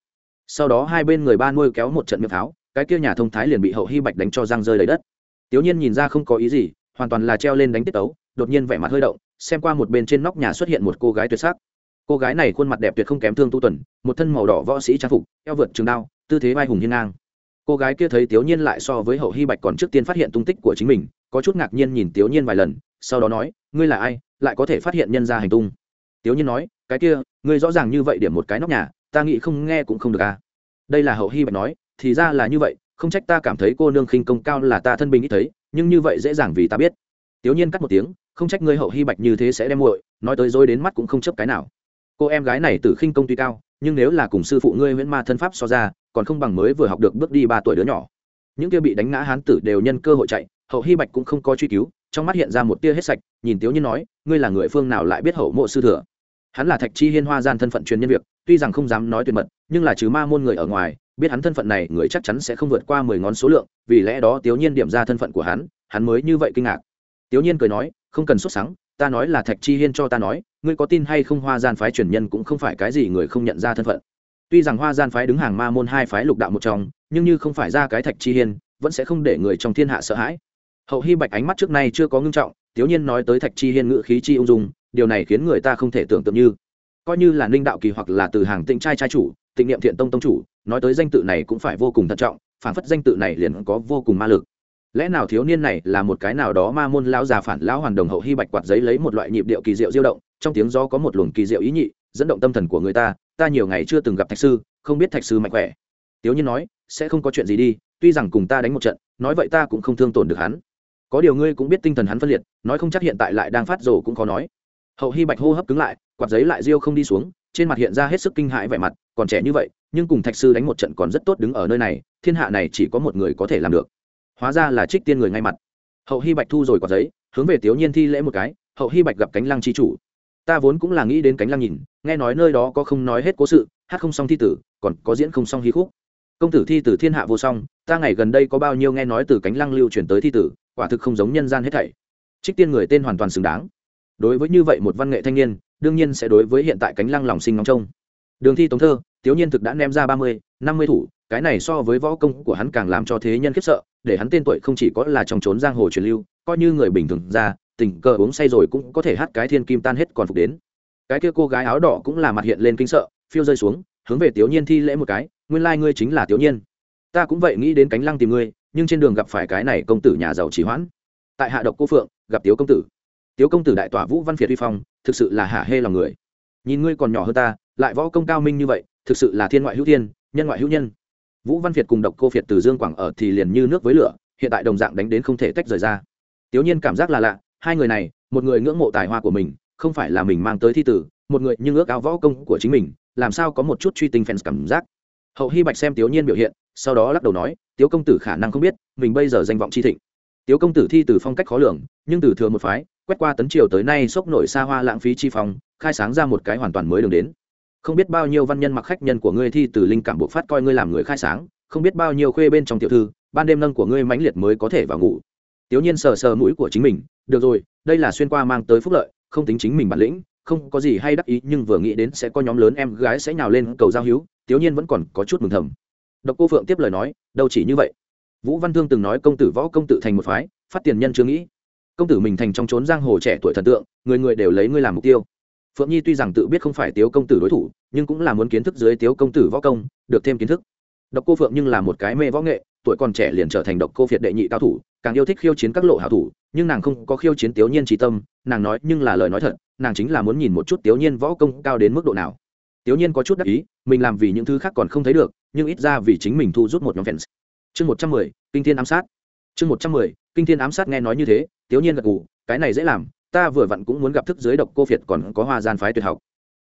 Sau đó hai bên người ba nuôi kéo một trận miệng tháo, cái kia nhà thông thái liền bị hậu hy bạch đánh cho răng rơi lấy đất. Tiểu nhiên nhìn ra không có ý gì, hoàn toàn là treo lên đánh tiết tấu, đột nhiên vẻ mặt hơi động, xem qua một bên trên nóc nhà xuất hiện một cô gái tuyệt sắc. Cô gái này khuôn mặt đẹp tuyệt không kém thương tu tuần, một thân màu đỏ võ sĩ trang phục, eo vượt trường đao, tư thế vai hùng hiên ngang cô gái kia thấy tiểu nhiên lại so với hậu hy bạch còn trước tiên phát hiện tung tích của chính mình, có chút ngạc nhiên nhìn tiểu nhiên vài lần, sau đó nói, ngươi là ai, lại có thể phát hiện nhân ra hành tung? Tiểu nhiên nói, cái kia, ngươi rõ ràng như vậy điểm một cái nóc nhà, ta nghĩ không nghe cũng không được à? Đây là hậu hy bạch nói, thì ra là như vậy, không trách ta cảm thấy cô nương khinh công cao là ta thân bình ít thấy, nhưng như vậy dễ dàng vì ta biết. Tiểu nhiên cắt một tiếng, không trách ngươi hậu hy bạch như thế sẽ đem muội, nói tới dối đến mắt cũng không chấp cái nào. Cô em gái này từ khinh công tuy cao, nhưng nếu là cùng sư phụ ngươi nguyễn ma thân pháp so ra còn không bằng mới vừa học được bước đi ba tuổi đứa nhỏ. Những kia bị đánh ngã hán tử đều nhân cơ hội chạy, hậu hy bạch cũng không có truy cứu, trong mắt hiện ra một tia hết sạch, nhìn tiếu nhiên nói, ngươi là người phương nào lại biết hậu mộ sư thừa? Hắn là thạch chi hiên hoa gian thân phận truyền nhân việc, tuy rằng không dám nói tuyệt mật, nhưng là chứ ma môn người ở ngoài, biết hắn thân phận này người chắc chắn sẽ không vượt qua mười ngón số lượng, vì lẽ đó tiếu nhiên điểm ra thân phận của hắn hắn mới như vậy kinh ngạc. Tiếu nhiên cười nói, không cần xuất sáng ta nói là thạch chi hiên cho ta nói, ngươi có tin hay không hoa gian phái truyền nhân cũng không phải cái gì người không nhận ra thân phận tuy rằng hoa gian phái đứng hàng ma môn hai phái lục đạo một trong, nhưng như không phải ra cái thạch chi hiên, vẫn sẽ không để người trong thiên hạ sợ hãi. Hậu hy bạch ánh mắt trước nay chưa có ngưng trọng, tiếu nhiên nói tới thạch chi hiên ngự khí chi ung dung, điều này khiến người ta không thể tưởng tượng như, coi như là ninh đạo kỳ hoặc là từ hàng tịnh trai trai chủ, tịnh niệm thiện tông tông chủ, nói tới danh tự này cũng phải vô cùng thận trọng, phản phất danh tự này liền có vô cùng ma lực. Lẽ nào thiếu niên này là một cái nào đó ma môn lão già phản lão hoàn đồng hậu hy bạch quạt giấy lấy một loại nhịp điệu kỳ diệu diêu động, trong tiếng gió có một luồng kỳ diệu ý nhị dẫn động tâm thần của người ta ta nhiều ngày chưa từng gặp thạch sư, không biết thạch sư mạnh khỏe. Tiếu nhiên nói, sẽ không có chuyện gì đi, tuy rằng cùng ta đánh một trận, nói vậy ta cũng không thương tổn được hắn. Có điều ngươi cũng biết tinh thần hắn phân liệt, nói không chắc hiện tại lại đang phát rồ cũng khó nói. Hậu hy bạch hô hấp cứng lại, quạt giấy lại riêu không đi xuống, trên mặt hiện ra hết sức kinh hãi vẻ mặt, còn trẻ như vậy, nhưng cùng thạch sư đánh một trận còn rất tốt đứng ở nơi này, thiên hạ này chỉ có một người có thể làm được. Hóa ra là trích tiên người ngay mặt. Hậu hy bạch thu rồi quạt giấy, hướng về tiểu nhiên thi lễ một cái, hậu hy bạch gặp cánh lăng chi chủ ta vốn cũng là nghĩ đến cánh lăng nhìn, nghe nói nơi đó có không nói hết cố sự, hát không xong thi tử, còn có diễn không xong hí khúc. Công tử thi tử thiên hạ vô song, ta ngày gần đây có bao nhiêu nghe nói từ cánh lăng lưu truyền tới thi tử, quả thực không giống nhân gian hết thảy. Trích tiên người tên hoàn toàn xứng đáng. Đối với như vậy một văn nghệ thanh niên, đương nhiên sẽ đối với hiện tại cánh lăng lòng sinh ngóng trông. Đường thi tống thơ tiếu nhiên thực đã ném ra ba mươi, năm mươi thủ, cái này so với võ công của hắn càng làm cho thế nhân khiếp sợ, để hắn tên tuổi không chỉ có là trong trốn giang hồ truyền lưu, coi như người bình thường ra tình cờ uống say rồi cũng có thể hát cái thiên kim tan hết còn phục đến. Cái kia cô gái áo đỏ cũng là mặt hiện lên kinh sợ, phiêu rơi xuống, hướng về tiểu nhiên thi lễ một cái, nguyên lai ngươi chính là tiểu nhiên. Ta cũng vậy nghĩ đến cánh lăng tìm ngươi, nhưng trên đường gặp phải cái này công tử nhà giàu chỉ hoãn. Tại hạ độc cô phượng, gặp tiếu công tử. Tiếu công tử đại tỏa vũ văn phiệt vi phong, thực sự là hả hê lòng người. Nhìn ngươi còn nhỏ hơn ta, lại võ công cao minh như vậy, thực sự là thiên ngoại hữu thiên, nhân ngoại hữu nhân. Vũ văn việt cùng độc cô việt từ dương quảng ở thì liền như nước với lửa, hiện tại đồng dạng đánh đến không thể tách rời ra. Tiểu nhiên cảm giác là lạ hai người này, một người ngưỡng mộ tài hoa của mình, không phải là mình mang tới thi tử, một người nhưng ước áo võ công của chính mình, làm sao có một chút truy tinh fans cảm giác. Hậu hy bạch xem tiểu nhiên biểu hiện, sau đó lắc đầu nói, tiếu công tử khả năng không biết, mình bây giờ danh vọng chi thịnh. Tiếu công tử thi từ phong cách khó lường, nhưng từ thừa một phái, quét qua tấn triều tới nay sốc nổi xa hoa lãng phí chi phong, khai sáng ra một cái hoàn toàn mới đường đến. Không biết bao nhiêu văn nhân mặc khách nhân của ngươi thi từ linh cảm buộc phát coi ngươi làm người khai sáng, không biết bao nhiêu khuê bên trong tiểu thư, ban đêm nâng của ngươi mãnh liệt mới có thể vào ngủ tiểu nhiên sờ sờ mũi của chính mình, được rồi, đây là xuyên qua mang tới phúc lợi, không tính chính mình bản lĩnh, không có gì hay đắc ý, nhưng vừa nghĩ đến sẽ có nhóm lớn em gái sẽ nhào lên cầu giao hữu. Tiểu nhiên vẫn còn có chút mừng thầm. Độc cô phượng tiếp lời nói, đâu chỉ như vậy. Vũ văn thương từng nói công tử võ công tử thành một phái, phát tiền nhân chưa nghĩ. Công tử mình thành trong trốn giang hồ trẻ tuổi thần tượng, người người đều lấy ngươi làm mục tiêu. Phượng nhi tuy rằng tự biết không phải tiếu công tử đối thủ, nhưng cũng là muốn kiến thức dưới tiếu công tử võ công, được thêm kiến thức. Độc cô phượng nhưng là một cái mê võ nghệ, tuổi còn trẻ liền trở thành độc cô phiệt đệ nhị cao thủ càng yêu thích khiêu chiến các lộ hảo thủ, nhưng nàng không có khiêu chiến tiểu nhiên trí tâm, nàng nói nhưng là lời nói thật, nàng chính là muốn nhìn một chút tiểu nhiên võ công cao đến mức độ nào. Tiểu nhiên có chút đắc ý, mình làm vì những thứ khác còn không thấy được, nhưng ít ra vì chính mình thu rút một nhóm fans. Chương một trăm mười, kinh thiên ám sát. Chương một trăm mười, kinh thiên ám sát nghe nói như thế tiểu nhiên gật gù, cái này dễ làm, ta vừa vặn cũng muốn gặp thức dưới độc cô phiệt còn có hoa gian phái tuyệt học.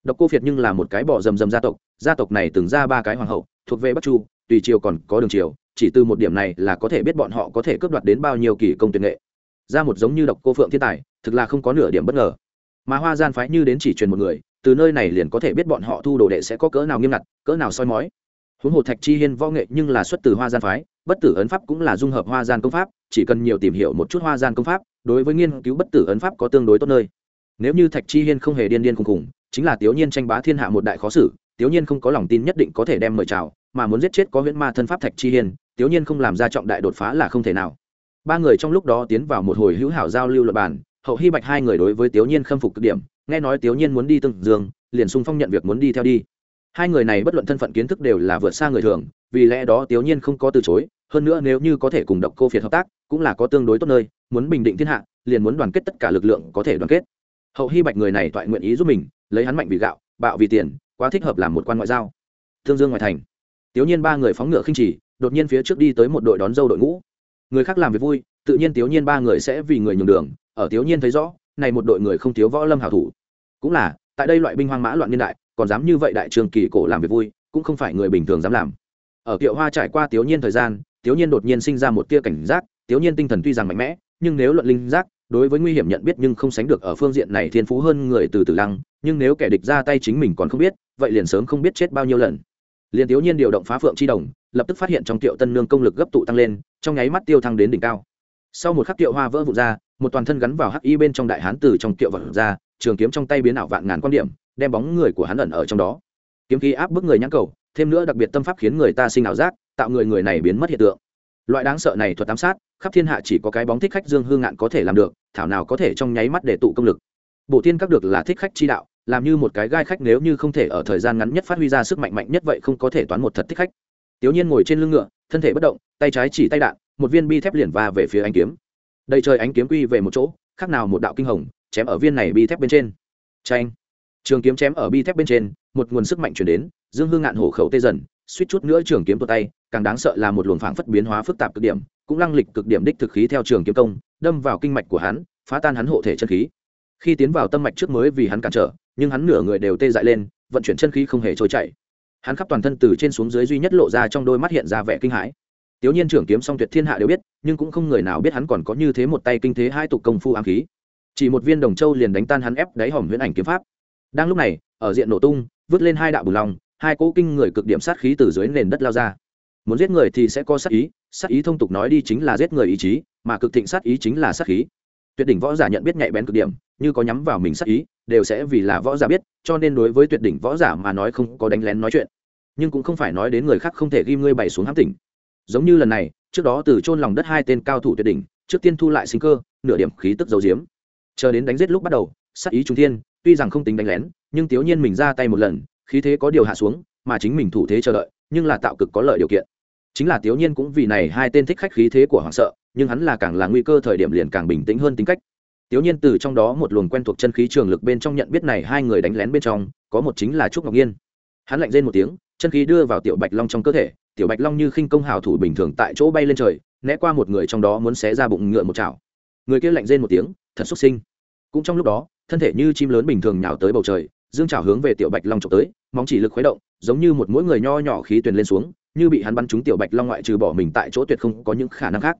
Độc cô phiệt nhưng là một cái bỏ rầm rầm gia tộc gia tộc này từng ra ba cái hoàng hậu, thuộc về bắc chu, tùy triều còn có đường triều chỉ từ một điểm này là có thể biết bọn họ có thể cướp đoạt đến bao nhiêu kỳ công tuyệt nghệ. Ra một giống như độc cô phượng thiên tài, thực là không có nửa điểm bất ngờ. Mà hoa gian phái như đến chỉ truyền một người, từ nơi này liền có thể biết bọn họ thu đồ đệ sẽ có cỡ nào nghiêm ngặt, cỡ nào soi mói. Huống hồ thạch chi hiên võ nghệ nhưng là xuất từ hoa gian phái, bất tử ấn pháp cũng là dung hợp hoa gian công pháp, chỉ cần nhiều tìm hiểu một chút hoa gian công pháp, đối với nghiên cứu bất tử ấn pháp có tương đối tốt nơi. Nếu như thạch chi hiên không hề điên điên khùng khùng, chính là tiểu nhiên tranh bá thiên hạ một đại khó xử tiểu nhiên không có lòng tin nhất định có thể đem mời chào, mà muốn giết chết có huyễn ma thân pháp thạch chi hiên tiểu nhiên không làm ra trọng đại đột phá là không thể nào. Ba người trong lúc đó tiến vào một hồi hữu hảo giao lưu luật bản hậu hy bạch hai người đối với tiểu nhiên khâm phục cực điểm, nghe nói tiểu nhiên muốn đi tương dương, liền sung phong nhận việc muốn đi theo đi. Hai người này bất luận thân phận kiến thức đều là vượt xa người thường, vì lẽ đó tiểu nhiên không có từ chối, hơn nữa nếu như có thể cùng độc cô phiệt hợp tác, cũng là có tương đối tốt nơi, muốn bình định thiên hạ, liền muốn đoàn kết tất cả lực lượng có thể đoàn kết. Hậu hy bạch người này toại nguyện ý giúp mình, lấy hắn mạnh vì gạo, bạo vì tiền, quá thích hợp làm một quan ngoại giao. Thương dương ngoại thành. Tiểu nhiên ba người phóng ngựa khinh trì đột nhiên phía trước đi tới một đội đón dâu đội ngũ. Người khác làm việc vui, tự nhiên tiểu nhiên ba người sẽ vì người nhường đường, ở tiểu nhiên thấy rõ, này một đội người không thiếu võ lâm hảo thủ. Cũng là, tại đây loại binh hoang mã loạn niên đại, còn dám như vậy đại trường kỳ cổ làm việc vui, cũng không phải người bình thường dám làm. Ở kiệu hoa trải qua tiểu nhiên thời gian tiểu nhiên đột nhiên sinh ra một tia cảnh giác tiểu nhiên tinh thần tuy rằng mạnh mẽ, nhưng nếu luận linh giác, đối với nguy hiểm nhận biết nhưng không sánh được ở phương diện này thiên phú hơn người từ từ lăng, nhưng nếu kẻ địch ra tay chính mình còn không biết, vậy liền sớm không biết chết bao nhiêu lần liền thiếu nhiên điều động phá phượng chi đồng, lập tức phát hiện trong tiệu tân nương công lực gấp tụ tăng lên, trong nháy mắt tiêu thăng đến đỉnh cao. Sau một khắc tiệu hoa vỡ vụn ra, một toàn thân gắn vào hắc y bên trong đại hán từ trong tiệu vật ra, trường kiếm trong tay biến ảo vạn ngàn quan điểm, đem bóng người của hắn ẩn ở trong đó. Kiếm khí áp bức người nhãn cầu, thêm nữa đặc biệt tâm pháp khiến người ta sinh ảo giác, tạo người người này biến mất hiện tượng. Loại đáng sợ này thuật ám sát, khắp thiên hạ chỉ có cái bóng thích khách dương hương ngạn có thể làm được, thảo nào có thể trong nháy mắt để tụ công lực. Bộ tiên các được là thích khách chi đạo làm như một cái gai khách nếu như không thể ở thời gian ngắn nhất phát huy ra sức mạnh mạnh nhất vậy không có thể toán một thật thích khách. Tiểu nhiên ngồi trên lưng ngựa, thân thể bất động, tay trái chỉ tay đạn, một viên bi thép liền va về phía ánh kiếm. Đầy trời ánh kiếm quy về một chỗ, khác nào một đạo kinh hồng, chém ở viên này bi thép bên trên. Tranh trường kiếm chém ở bi thép bên trên, một nguồn sức mạnh chuyển đến, dương hương ngạn hổ khẩu tê dần, suýt chút nữa trường kiếm tuột tay, càng đáng sợ là một luồng phảng phất biến hóa phức tạp cực điểm, cũng lăng lịch cực điểm đích thực khí theo trường kiếm công, đâm vào kinh mạch của hắn, phá tan hắn hộ thể chân khí khi tiến vào tâm mạch trước mới vì hắn cản trở, nhưng hắn nửa người đều tê dại lên, vận chuyển chân khí không hề trôi chảy. Hắn khắp toàn thân từ trên xuống dưới duy nhất lộ ra trong đôi mắt hiện ra vẻ kinh hãi. Tiểu nhiên trưởng kiếm song tuyệt thiên hạ đều biết, nhưng cũng không người nào biết hắn còn có như thế một tay kinh thế hai tục công phu ám khí. Chỉ một viên đồng châu liền đánh tan hắn ép đáy hòm huyễn ảnh kiếm pháp. Đang lúc này, ở diện nổ tung, vứt lên hai đạo bù lòng, hai cỗ kinh người cực điểm sát khí từ dưới nền đất lao ra. Muốn giết người thì sẽ có sát ý sát ý thông tục nói đi chính là giết người ý chí, mà cực thịnh sát ý chính là sát khí tuyệt đỉnh võ giả nhận biết nhạy bén cực điểm, như có nhắm vào mình sắc ý, đều sẽ vì là võ giả biết, cho nên đối với tuyệt đỉnh võ giả mà nói không có đánh lén nói chuyện. Nhưng cũng không phải nói đến người khác không thể ghim ngươi bày xuống hám tỉnh. Giống như lần này, trước đó từ chôn lòng đất hai tên cao thủ tuyệt đỉnh, trước tiên thu lại sinh cơ, nửa điểm khí tức dầu diếm chờ đến đánh giết lúc bắt đầu sắc ý trung thiên, tuy rằng không tính đánh lén, nhưng tiểu nhiên mình ra tay một lần, khí thế có điều hạ xuống, mà chính mình thủ thế chờ đợi, nhưng là tạo cực có lợi điều kiện. Chính là tiểu nhiên cũng vì này hai tên thích khách khí thế của hoàng sợ nhưng hắn là càng là nguy cơ thời điểm liền càng bình tĩnh hơn tính cách. Tiểu nhiên từ trong đó một luồng quen thuộc chân khí trường lực bên trong nhận biết này hai người đánh lén bên trong, có một chính là trúc ngọc Nghiên. hắn lạnh rên một tiếng, chân khí đưa vào tiểu bạch long trong cơ thể, tiểu bạch long như khinh công hào thủ bình thường tại chỗ bay lên trời, né qua một người trong đó muốn xé ra bụng ngựa một chảo. Người kia lạnh rên một tiếng, thật xuất sinh. Cũng trong lúc đó, thân thể như chim lớn bình thường nhào tới bầu trời, dương chảo hướng về tiểu bạch long trộm tới, móng chỉ lực khuấy động, giống như một mỗi người nho nhỏ khí truyền lên xuống, như bị hắn bắn trúng tiểu bạch long ngoại trừ bỏ mình tại chỗ tuyệt không có những khả năng khác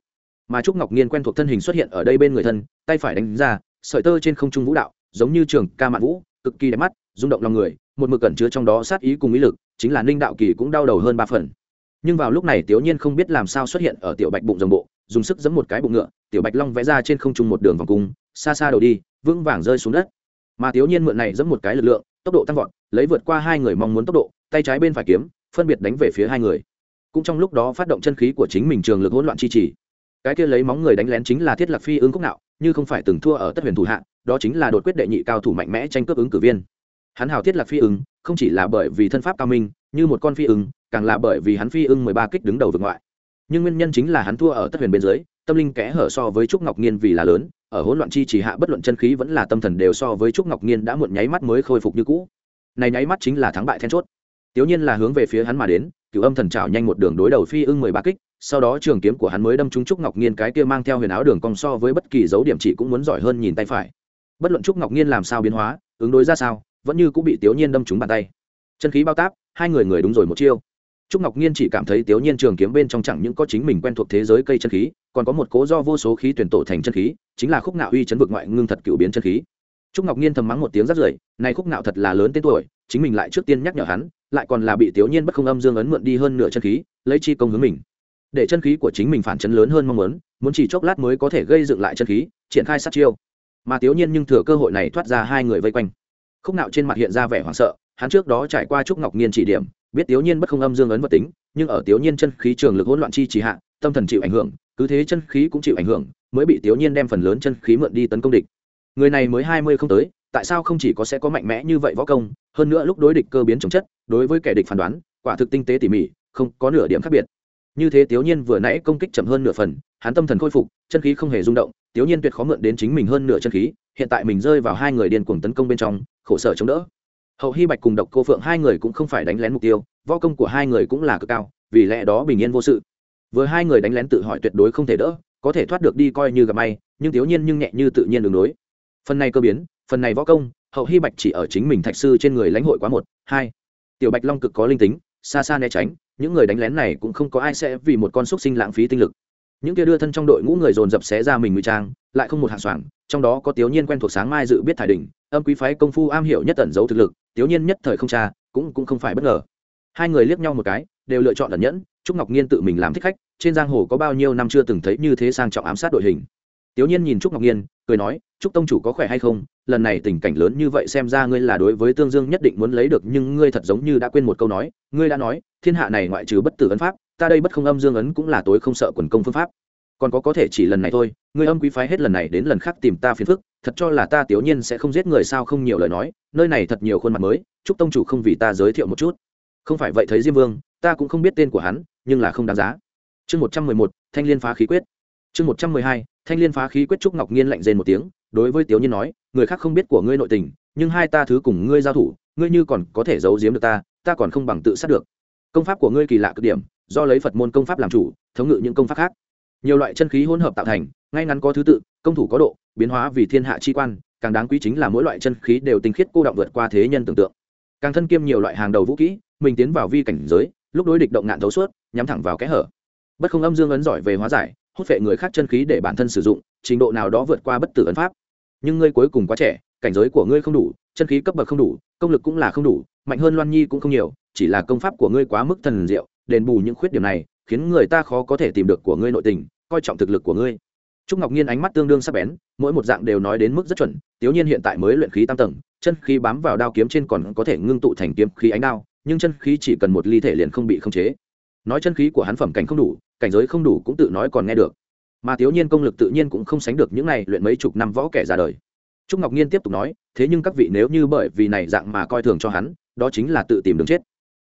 mà trúc ngọc nhiên quen thuộc thân hình xuất hiện ở đây bên người thân, tay phải đánh ra, sợi tơ trên không trung vũ đạo, giống như trường ca mạn vũ, cực kỳ đẹp mắt, rung động lòng người, một mực cẩn chứa trong đó sát ý cùng ý lực, chính là ninh đạo kỳ cũng đau đầu hơn ba phần. Nhưng vào lúc này tiểu nhiên không biết làm sao xuất hiện ở tiểu bạch bụng rồng bộ, dùng sức giẫm một cái bụng ngựa, tiểu bạch long vẽ ra trên không trung một đường vòng cung, xa xa đầu đi, vững vàng rơi xuống đất. Mà tiểu nhiên mượn này giẫm một cái lực lượng, tốc độ tăng vọt, lấy vượt qua hai người mong muốn tốc độ, tay trái bên phải kiếm, phân biệt đánh về phía hai người. Cũng trong lúc đó phát động chân khí của chính mình trường lực hỗn loạn chi trì cái kia lấy móng người đánh lén chính là thiết Lạc phi ứng khúc nạo, như không phải từng thua ở tất huyền thủ hạ, đó chính là đột quyết đệ nhị cao thủ mạnh mẽ tranh cướp ứng cử viên. Hắn hào thiết Lạc phi ứng, không chỉ là bởi vì thân pháp cao minh, như một con phi ứng, càng là bởi vì hắn phi ưng mười ba kích đứng đầu vực ngoại. Nhưng nguyên nhân chính là hắn thua ở tất huyền bên dưới, tâm linh kẽ hở so với trúc ngọc nhiên vì là lớn, ở hỗn loạn chi chỉ hạ bất luận chân khí vẫn là tâm thần đều so với trúc ngọc nhiên đã muộn nháy mắt mới khôi phục như cũ. Này nháy mắt chính là thắng bại then chốt. Tiểu nhiên là hướng về phía hắn mà đến cựu âm thần trào nhanh một đường đối đầu phi ưng mười ba kích sau đó trường kiếm của hắn mới đâm trúng trúc ngọc nhiên cái kia mang theo huyền áo đường cong so với bất kỳ dấu điểm chỉ cũng muốn giỏi hơn nhìn tay phải. Bất luận trúc ngọc nhiên làm sao biến hóa, ứng đối ra sao, vẫn như cũng bị tiểu nhiên đâm trúng bàn tay. Chân khí bao táp, hai người người đúng rồi một chiêu. Trúc ngọc nhiên chỉ cảm thấy tiểu nhiên trường kiếm bên trong chẳng những có chính mình quen thuộc thế giới cây chân khí, còn có một cố do vô số khí tuyển tổ thành chân khí, chính là khúc nạo uy chấn vực ngoại ngưng thật cựu biến chân khí. Trúc ngọc nhiên thầm mắng một tiếng rất rưởi này khúc nạo thật là lớn tên tuổi, chính mình lại trước tiên nhắc nhở hắn, lại còn là bị tiểu nhiên bất không âm dương ấn mượn đi hơn nửa chân khí, lấy chi công hướng mình để chân khí của chính mình phản chấn lớn hơn mong muốn muốn chỉ chốc lát mới có thể gây dựng lại chân khí, triển khai sát chiêu. Mà tiểu nhiên nhưng thừa cơ hội này thoát ra hai người vây quanh. Khúc nạo trên mặt hiện ra vẻ hoảng sợ, hắn trước đó trải qua trúc ngọc nhiên chỉ điểm, biết tiểu nhiên bất không âm dương ấn vật tính, nhưng ở tiểu nhiên chân khí trường lực hỗn loạn chi trì hạ, tâm thần chịu ảnh hưởng, cứ thế chân khí cũng chịu ảnh hưởng, mới bị tiểu nhiên đem phần lớn chân khí mượn đi tấn công địch. Người này mới hai mươi không tới, tại sao không chỉ có sẽ có mạnh mẽ như vậy võ công, hơn nữa lúc đối địch cơ biến chống chất, đối với kẻ địch phán đoán, quả thực tinh tế tỉ mỉ, không có nửa điểm khác biệt như thế tiểu nhiên vừa nãy công kích chậm hơn nửa phần, hắn tâm thần khôi phục, chân khí không hề rung động tiểu nhiên tuyệt khó mượn đến chính mình hơn nửa chân khí, hiện tại mình rơi vào hai người điên cuồng tấn công bên trong, khổ sở chống đỡ. Hậu hy bạch cùng độc cô phượng hai người cũng không phải đánh lén mục tiêu, võ công của hai người cũng là cực cao, vì lẽ đó bình yên vô sự. Vừa hai người đánh lén tự hỏi tuyệt đối không thể đỡ, có thể thoát được đi coi như gặp may, nhưng thiếu nhiên nhưng nhẹ như tự nhiên đường đối. Phần này cơ biến, phần này võ công, hậu hy bạch chỉ ở chính mình thạch sư trên người lãnh hội quá một, hai. Tiểu bạch long cực có linh tính xa xa né tránh những người đánh lén này cũng không có ai sẽ vì một con xúc sinh lãng phí tinh lực. Những kia đưa thân trong đội ngũ người dồn dập xé ra mình ngụy trang lại không một hạng soảng trong đó có tiểu nhiên quen thuộc sáng mai dự biết thải đình, âm quý phái công phu am hiểu nhất tẩn giấu thực lực tiểu nhiên nhất thời không cha, cũng cũng không phải bất ngờ. Hai người liếc nhau một cái đều lựa chọn ẩn nhẫn trúc ngọc nhiên tự mình làm thích khách trên giang hồ có bao nhiêu năm chưa từng thấy như thế sang trọng ám sát đội hình tiểu nhiên nhìn trúc ngọc nghiên cười nói, trúc tông chủ có khỏe hay không? Lần này tình cảnh lớn như vậy xem ra ngươi là đối với tương dương nhất định muốn lấy được, nhưng ngươi thật giống như đã quên một câu nói, ngươi đã nói, thiên hạ này ngoại trừ bất tử ấn pháp, ta đây bất không âm dương ấn cũng là tối không sợ quần công phương pháp. Còn có có thể chỉ lần này thôi, ngươi âm quý phái hết lần này đến lần khác tìm ta phiền phức, thật cho là ta tiểu nhiên sẽ không giết người sao không nhiều lời nói, nơi này thật nhiều khuôn mặt mới, trúc tông chủ không vì ta giới thiệu một chút. Không phải vậy thấy diêm vương, ta cũng không biết tên của hắn, nhưng là không đáng giá. Chương một trăm mười một, thanh liên phá khí quyết. Chương một trăm mười hai thanh liên phá khí quyết trúc ngọc nhiên lạnh rên một tiếng, đối với tiểu nhiên nói, người khác không biết của ngươi nội tình, nhưng hai ta thứ cùng ngươi giao thủ, ngươi như còn có thể giấu giếm được ta ta còn không bằng tự sát được. Công pháp của ngươi kỳ lạ cực điểm, do lấy phật môn công pháp làm chủ, thống ngự những công pháp khác. Nhiều loại chân khí hỗn hợp tạo thành, ngay ngắn có thứ tự, công thủ có độ, biến hóa vì thiên hạ chi quan, càng đáng quý chính là mỗi loại chân khí đều tinh khiết cô động vượt qua thế nhân tưởng tượng. Càng thân kiêm nhiều loại hàng đầu vũ kỹ, mình tiến vào vi cảnh giới, lúc đối địch động ngạn thấu suốt, nhắm thẳng vào kẽ hở. Bất không âm dương ấn giỏi về hóa giải hút vệ người khác chân khí để bản thân sử dụng, trình độ nào đó vượt qua bất tử ấn pháp. Nhưng ngươi cuối cùng quá trẻ, cảnh giới của ngươi không đủ, chân khí cấp bậc không đủ, công lực cũng là không đủ, mạnh hơn loan nhi cũng không nhiều, chỉ là công pháp của ngươi quá mức thần diệu, đền bù những khuyết điểm này, khiến người ta khó có thể tìm được của ngươi nội tình, coi trọng thực lực của ngươi. Trúc ngọc nhiên ánh mắt tương đương sắc bén, mỗi một dạng đều nói đến mức rất chuẩn tiểu nhiên hiện tại mới luyện khí tam tầng, chân khí bám vào đao kiếm trên còn có thể ngưng tụ thành kiếm khí ánh đao, nhưng chân khí chỉ cần một ly thể liền không bị khống chế. Nói chân khí của hắn phẩm cảnh không đủ cảnh giới không đủ cũng tự nói còn nghe được. Mà thiếu nhiên công lực tự nhiên cũng không sánh được những này luyện mấy chục năm võ kẻ ra đời. Trúc ngọc nhiên tiếp tục nói thế nhưng các vị nếu như bởi vì này dạng mà coi thường cho hắn đó chính là tự tìm đường chết.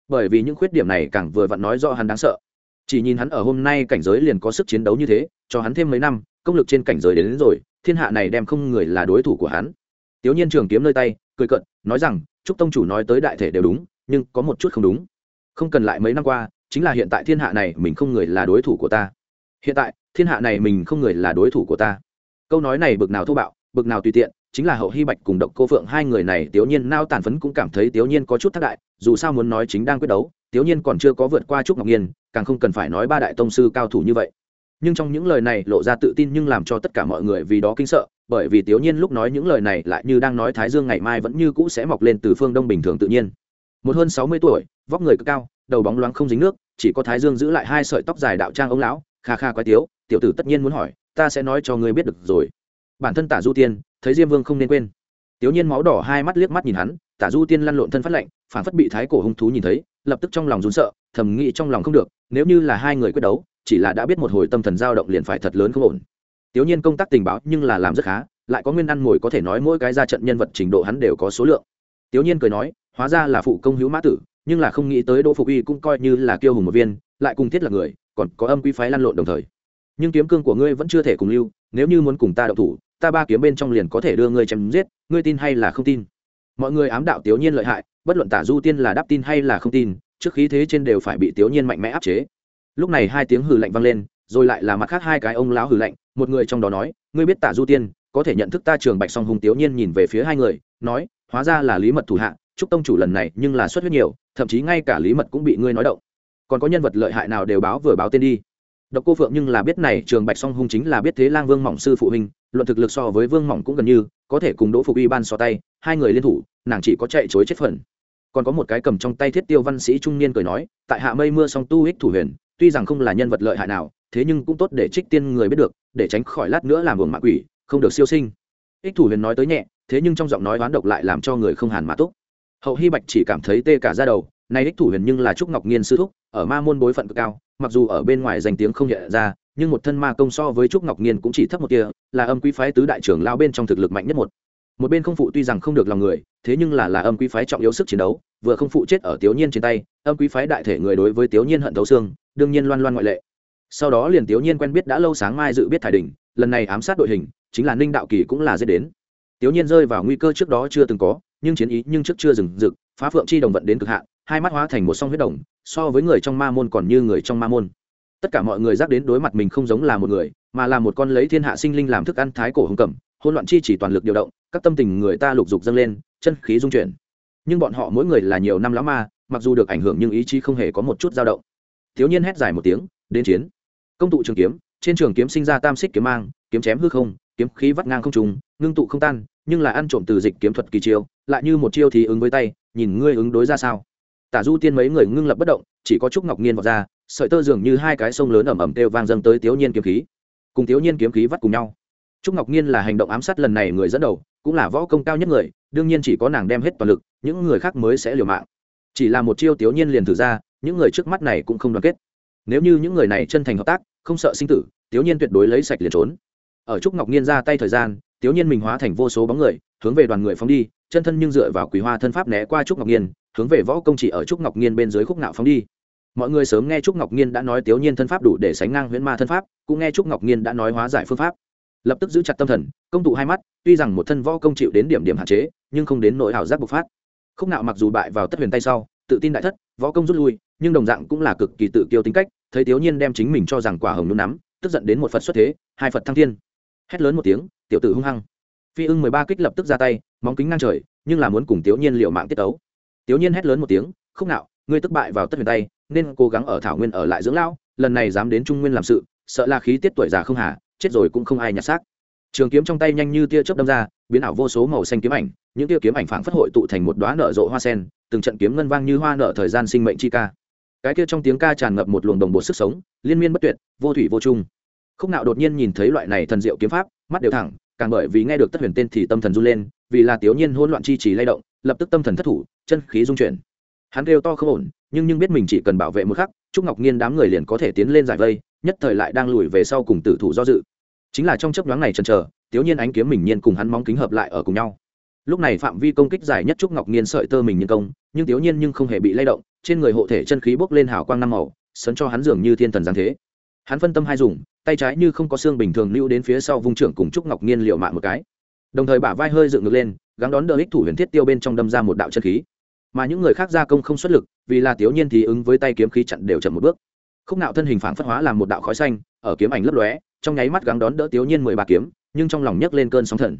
Bởi vì những khuyết điểm này càng vừa vặn nói do hắn đáng sợ. Chỉ nhìn hắn ở hôm nay cảnh giới liền có sức chiến đấu như thế cho hắn thêm mấy năm công lực trên cảnh giới đến, đến rồi thiên hạ này đem không người là đối thủ của hắn. Tiểu nhiên trường kiếm nơi tay cười cận nói rằng trúc tông chủ nói tới đại thể đều đúng nhưng có một chút không đúng. Không cần lại mấy năm qua chính là hiện tại thiên hạ này mình không người là đối thủ của ta. Hiện tại, thiên hạ này mình không người là đối thủ của ta. Câu nói này bực nào thô bạo, bực nào tùy tiện, chính là hậu hy bạch cùng độc cô phượng hai người này tiểu nhiên nao tàn phấn cũng cảm thấy tiểu nhiên có chút thất đại, dù sao muốn nói chính đang quyết đấu tiểu nhiên còn chưa có vượt qua trúc ngọc nhiên, càng không cần phải nói ba đại tông sư cao thủ như vậy. Nhưng trong những lời này lộ ra tự tin nhưng làm cho tất cả mọi người vì đó kinh sợ, bởi vì tiểu nhiên lúc nói những lời này lại như đang nói thái dương ngày mai vẫn như cũ sẽ mọc lên từ phương đông bình thường tự nhiên. Một hơn sáu mươi tuổi, vóc người cực cao đầu bóng loáng không dính nước, chỉ có thái dương giữ lại hai sợi tóc dài đạo trang ông lão, kha kha quái tiếu, tiểu tử tất nhiên muốn hỏi, ta sẽ nói cho ngươi biết được rồi. Bản thân tả du tiên, thấy diêm vương không nên quên. Tiểu nhiên máu đỏ hai mắt liếc mắt nhìn hắn, tả du tiên lăn lộn thân phát lạnh phản phất bị thái cổ hung thú nhìn thấy, lập tức trong lòng rún sợ, thầm nghĩ trong lòng không được, nếu như là hai người quyết đấu, chỉ là đã biết một hồi tâm thần dao động liền phải thật lớn không ổn. Tiểu nhiên công tác tình báo nhưng là làm rất khá, lại có nguyên ăn ngồi có thể nói mỗi cái ra trận nhân vật trình độ hắn đều có số lượng. Tiểu nhiên cười nói, hóa ra là phụ công hữu mã tử nhưng là không nghĩ tới đỗ phục uy cũng coi như là kiêu hùng một viên, lại cùng thiết là người, còn có âm quý phái lăn lộn đồng thời. Nhưng kiếm cương của ngươi vẫn chưa thể cùng lưu, nếu như muốn cùng ta đậu thủ, ta ba kiếm bên trong liền có thể đưa ngươi chém giết, ngươi tin hay là không tin? Mọi người ám đạo tiểu nhiên lợi hại, bất luận tả du tiên là đáp tin hay là không tin, trước khí thế trên đều phải bị tiểu nhiên mạnh mẽ áp chế. Lúc này hai tiếng hừ lạnh vang lên, rồi lại là mặt khác hai cái ông lão hừ lạnh, một người trong đó nói, ngươi biết tả du tiên, có thể nhận thức ta trường bạch song hùng tiểu nhiên nhìn về phía hai người, nói, hóa ra là lý mật thủ hạ, chúc tông chủ lần này nhưng là xuất huyết nhiều thậm chí ngay cả lý mật cũng bị ngươi nói động. Còn có nhân vật lợi hại nào đều báo vừa báo tên đi. Độc cô phượng nhưng là biết này, trường bạch song hung chính là biết thế lang vương mỏng sư phụ huynh, luận thực lực so với vương mỏng cũng gần như, có thể cùng đỗ phục y ban so tay, hai người liên thủ, nàng chỉ có chạy chối chết phần. Còn có một cái cầm trong tay thiết tiêu văn sĩ trung niên cười nói, tại hạ mây mưa song tu ích thủ huyền, tuy rằng không là nhân vật lợi hại nào, thế nhưng cũng tốt để trích tiên người biết được, để tránh khỏi lát nữa làm buồng mạ quỷ, không được siêu sinh. Ích thủ huyền nói tới nhẹ, thế nhưng trong giọng nói oán độc lại làm cho người không hàn mà túc hậu hy bạch chỉ cảm thấy tê cả ra đầu nay ích thủ huyền nhưng là trúc ngọc nghiên sư thúc ở ma môn bối phận cực cao mặc dù ở bên ngoài danh tiếng không nhận ra nhưng một thân ma công so với trúc ngọc nghiên cũng chỉ thấp một kia là âm quý phái tứ đại trưởng lao bên trong thực lực mạnh nhất một. Một bên không phụ tuy rằng không được lòng người thế nhưng là là âm quý phái trọng yếu sức chiến đấu vừa không phụ chết ở tiểu nhiên trên tay âm quý phái đại thể người đối với tiểu nhiên hận thấu xương đương nhiên loan loan ngoại lệ. Sau đó liền tiểu nhiên quen biết đã lâu sáng mai dự biết thải đình, lần này ám sát đội hình chính là ninh đạo kỳ cũng là dễ đến. Tiểu nhiên rơi vào nguy cơ trước đó chưa từng có nhưng chiến ý nhưng trước chưa dừng rực phá phượng chi đồng vận đến cực hạn, hai mắt hóa thành một song huyết đồng, so với người trong ma môn còn như người trong ma môn. Tất cả mọi người dắt đến đối mặt mình không giống là một người, mà là một con lấy thiên hạ sinh linh làm thức ăn thái cổ hung cẩm hôn loạn chi chỉ toàn lực điều động, các tâm tình người ta lục dục dâng lên, chân khí dung chuyển. Nhưng bọn họ mỗi người là nhiều năm lão ma, mặc dù được ảnh hưởng nhưng ý chí không hề có một chút dao động. Thiếu niên hét dài một tiếng, đến chiến. Công tụ trường kiếm, trên trường kiếm sinh ra tam xích kiếm mang, kiếm chém hư không kiếm khí vắt ngang không trùng ngưng tụ không tan, nhưng là ăn trộm từ dịch kiếm thuật kỳ chiêu, lại như một chiêu thì ứng với tay, nhìn ngươi ứng đối ra sao. Tả du tiên mấy người ngưng lập bất động, chỉ có trúc ngọc nhiên vọt ra, sợi tơ dường như hai cái sông lớn ẩm ẩm kêu vang dâng tới thiếu niên kiếm khí. Cùng thiếu niên kiếm khí vắt cùng nhau. Trúc ngọc nhiên là hành động ám sát lần này người dẫn đầu, cũng là võ công cao nhất người, đương nhiên chỉ có nàng đem hết toàn lực, những người khác mới sẽ liều mạng. Chỉ là một chiêu thiếu niên liền thử ra, những người trước mắt này cũng không đoàn kết. Nếu như những người này chân thành hợp tác, không sợ sinh tử thiếu niên tuyệt đối lấy sạch liền trốn ở trúc ngọc nhiên ra tay thời gian tiểu nhiên mình hóa thành vô số bóng người, hướng về đoàn người phóng đi, chân thân nhưng dựa vào quý hoa thân pháp né qua trúc ngọc nhiên hướng về võ công chỉ ở trúc ngọc nhiên bên dưới khúc nạo phóng đi. Mọi người sớm nghe trúc ngọc nhiên đã nói tiểu nhiên thân pháp đủ để sánh ngang huyễn ma thân pháp, cũng nghe trúc ngọc nhiên đã nói hóa giải phương pháp. Lập tức giữ chặt tâm thần, công tụ hai mắt, tuy rằng một thân võ công chịu đến điểm điểm hạn chế, nhưng không đến nỗi ảo giác bộc phát. Khúc nạo mặc dù bại vào tất huyền tay sau, tự tin đại thất, võ công rút lui, nhưng đồng dạng cũng là cực kỳ tự kiêu tính cách, thấy tiểu nhiên đem chính mình cho rằng quả hồng nhún nắm, tức giận đến một phật xuất thế, hai phật thăng thiên hét lớn một tiếng, tiểu tử hung hăng. Phi ưng mười ba kích lập tức ra tay, móng kính ngang trời, nhưng là muốn cùng tiểu nhiên liệu mạng tiết tấu. Tiểu nhiên hét lớn một tiếng không nạo, ngươi tức bại vào tất huyền tay, nên cố gắng ở thảo nguyên ở lại dưỡng lão, lần này dám đến trung nguyên làm sự, sợ là khí tiết tuổi già không hà, chết rồi cũng không ai nhặt xác. Trường kiếm trong tay nhanh như tia chớp đâm ra, biến ảo vô số màu xanh kiếm ảnh, những tia kiếm ảnh phảng phất hội tụ thành một đóa nở rộ hoa sen, từng trận kiếm ngân vang như hoa nở thời gian sinh mệnh chi ca. Cái kia trong tiếng ca tràn ngập một luồng đồng bộ sức sống, liên miên bất tuyệt, vô thủy vô chung khúc nạo đột nhiên nhìn thấy loại này thần diệu kiếm pháp, mắt đều thẳng, càng bởi vì nghe được tất huyền tên thì tâm thần run lên, vì là tiểu nhiên hỗn loạn chi trì lay động, lập tức tâm thần thất thủ, chân khí dung chuyển. Hắn kêu to không ổn, nhưng nhưng biết mình chỉ cần bảo vệ một khắc, trúc ngọc nhiên đám người liền có thể tiến lên giải vây, nhất thời lại đang lùi về sau cùng tử thủ do dự. Chính là trong chấp nhoáng này chần chờ, tiểu nhiên ánh kiếm mình nhiên cùng hắn móng kính hợp lại ở cùng nhau. Lúc này phạm vi công kích dài nhất trúc ngọc nhiên sợi tơ mình nhân công, nhưng tiểu nhiên nhưng không hề bị lay động, trên người hộ thể chân khí bốc lên hào quang năm màu, sấn cho hắn dường như thiên thần giáng thế hắn phân tâm hai dùng, tay trái như không có xương bình thường lưu đến phía sau vung trưởng cùng trúc ngọc nhiên liệu mạng một cái. Đồng thời bả vai hơi dựng ngược lên, gắng đón đỡ ích thủ huyền thiết tiêu bên trong đâm ra một đạo chân khí. Mà những người khác gia công không xuất lực, vì là tiểu nhiên thì ứng với tay kiếm khí chặn đều chậm một bước. Khúc nạo thân hình phản phất hóa làm một đạo khói xanh, ở kiếm ảnh lấp lóe, trong nháy mắt gắng đón đỡ tiểu nhiên mười ba kiếm, nhưng trong lòng nhấc lên cơn sóng thần.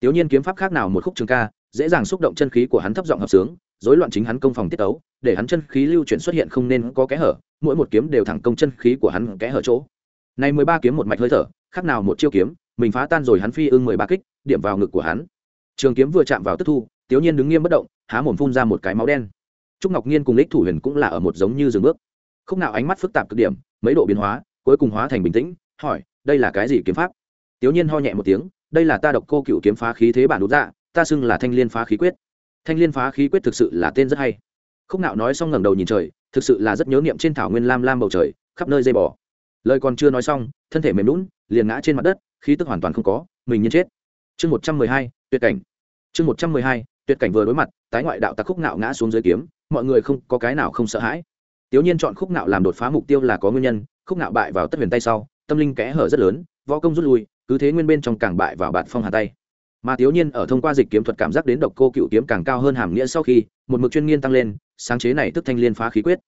Tiểu nhiên kiếm pháp khác nào một khúc trường ca, dễ dàng xúc động chân khí của hắn thấp giọng hợp sướng rối loạn chính hắn công phòng tiết tấu, để hắn chân khí lưu chuyển xuất hiện không nên có kẽ hở, mỗi một kiếm đều thẳng công chân khí của hắn kẽ hở chỗ. Này mười ba kiếm một mạch hơi thở, khác nào một chiêu kiếm, mình phá tan rồi hắn phi ưng mười ba kích, điểm vào ngực của hắn. Trường kiếm vừa chạm vào tức thu tiểu nhiên đứng nghiêm bất động, há mồm phun ra một cái máu đen. Trúc ngọc nhiên cùng lích thủ huyền cũng là ở một giống như dừng bước. Không nào ánh mắt phức tạp cực điểm, mấy độ biến hóa, cuối cùng hóa thành bình tĩnh, hỏi, đây là cái gì kiếm pháp? Tiểu nhiên ho nhẹ một tiếng, đây là ta độc cô cựu kiếm phá khí thế bản đút dạ ta xưng là thanh liên phá khí quyết thanh liên phá khí quyết thực sự là tên rất hay. Khúc nạo nói xong ngẩng đầu nhìn trời, thực sự là rất nhớ niệm trên thảo nguyên lam lam bầu trời, khắp nơi dây bò. Lời còn chưa nói xong, thân thể mềm lún liền ngã trên mặt đất, khí tức hoàn toàn không có, mình nhiên chết. Chương một trăm mười hai, tuyệt cảnh. Chương một trăm mười hai, tuyệt cảnh vừa đối mặt, tái ngoại đạo tặc khúc nạo ngã xuống dưới kiếm, mọi người không có cái nào không sợ hãi. Tiểu nhiên chọn khúc nạo làm đột phá mục tiêu là có nguyên nhân, khúc nạo bại vào tất huyền tay sau, tâm linh kẽ hở rất lớn, võ công rút lui, cứ thế nguyên bên trong càng bại vào bạt phong hà tay mà thiếu nhiên ở thông qua dịch kiếm thuật cảm giác đến độc cô cựu kiếm càng cao hơn hàm nghĩa sau khi, một mực chuyên nghiên tăng lên, sáng chế này tức thanh liên phá khí quyết.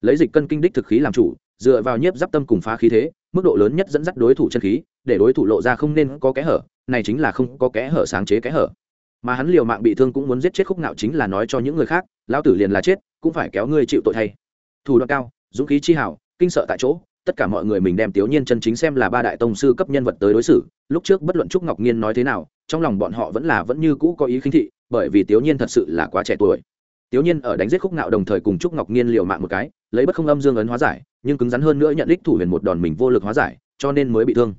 Lấy dịch cân kinh đích thực khí làm chủ, dựa vào nhiếp giáp tâm cùng phá khí thế, mức độ lớn nhất dẫn dắt đối thủ chân khí, để đối thủ lộ ra không nên có kẽ hở, này chính là không có kẽ hở sáng chế kẽ hở. Mà hắn liều mạng bị thương cũng muốn giết chết khúc nạo chính là nói cho những người khác, lão tử liền là chết, cũng phải kéo ngươi chịu tội thay. Thủ đoạn cao, dũng khí chi hảo, kinh sợ tại chỗ tất cả mọi người mình đem tiểu nhiên chân chính xem là ba đại tông sư cấp nhân vật tới đối xử. Lúc trước bất luận trúc ngọc nhiên nói thế nào, trong lòng bọn họ vẫn là vẫn như cũ có ý khinh thị, bởi vì tiểu nhiên thật sự là quá trẻ tuổi. Tiểu nhiên ở đánh giết khúc ngạo đồng thời cùng trúc ngọc nhiên liều mạng một cái, lấy bất không âm dương ấn hóa giải, nhưng cứng rắn hơn nữa nhận đích thủ huyền một đòn mình vô lực hóa giải, cho nên mới bị thương.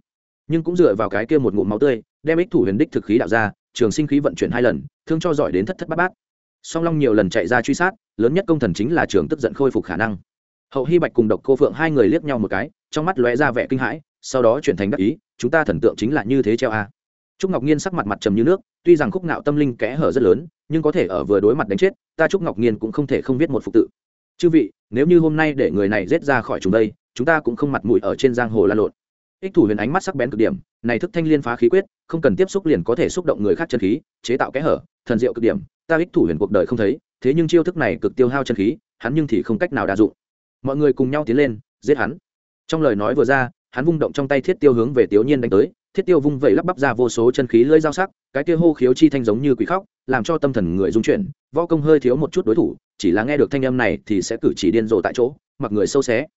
Nhưng cũng dựa vào cái kia một ngụm máu tươi, đem ích thủ huyền đích thực khí đạo ra, trường sinh khí vận chuyển hai lần, thương cho giỏi đến thất thất bát bát. Song long nhiều lần chạy ra truy sát, lớn nhất công thần chính là trường tức giận khôi phục khả năng hậu hy bạch cùng độc cô phượng hai người liếc nhau một cái, trong mắt lóe ra vẻ kinh hãi, sau đó chuyển thành đắc ý, chúng ta thần tượng chính là như thế treo a. Trúc ngọc nhiên sắc mặt mặt trầm như nước, tuy rằng khúc ngạo tâm linh kẽ hở rất lớn, nhưng có thể ở vừa đối mặt đánh chết, ta trúc ngọc nhiên cũng không thể không viết một phục tự. Chư vị, nếu như hôm nay để người này rết ra khỏi chúng đây, chúng ta cũng không mặt mũi ở trên giang hồ la lộn. Ích thủ huyền ánh mắt sắc bén cực điểm, này thức thanh liên phá khí quyết, không cần tiếp xúc liền có thể xúc động người khác chân khí, chế tạo kẽ hở, thần diệu cực điểm, ta ích thủ huyền cuộc đời không thấy, thế nhưng chiêu thức này cực tiêu hao chân khí, hắn nhưng thì không cách nào đa dụng mọi người cùng nhau tiến lên, giết hắn. Trong lời nói vừa ra, hắn vung động trong tay thiết tiêu hướng về tiểu nhiên đánh tới. Thiết tiêu vung vẩy lắp bắp ra vô số chân khí lưỡi dao sắc, cái kia hô khiếu chi thanh giống như quỷ khóc, làm cho tâm thần người dung chuyển. Võ công hơi thiếu một chút đối thủ, chỉ là nghe được thanh âm này thì sẽ cử chỉ điên rồ tại chỗ, mặc người sâu xé.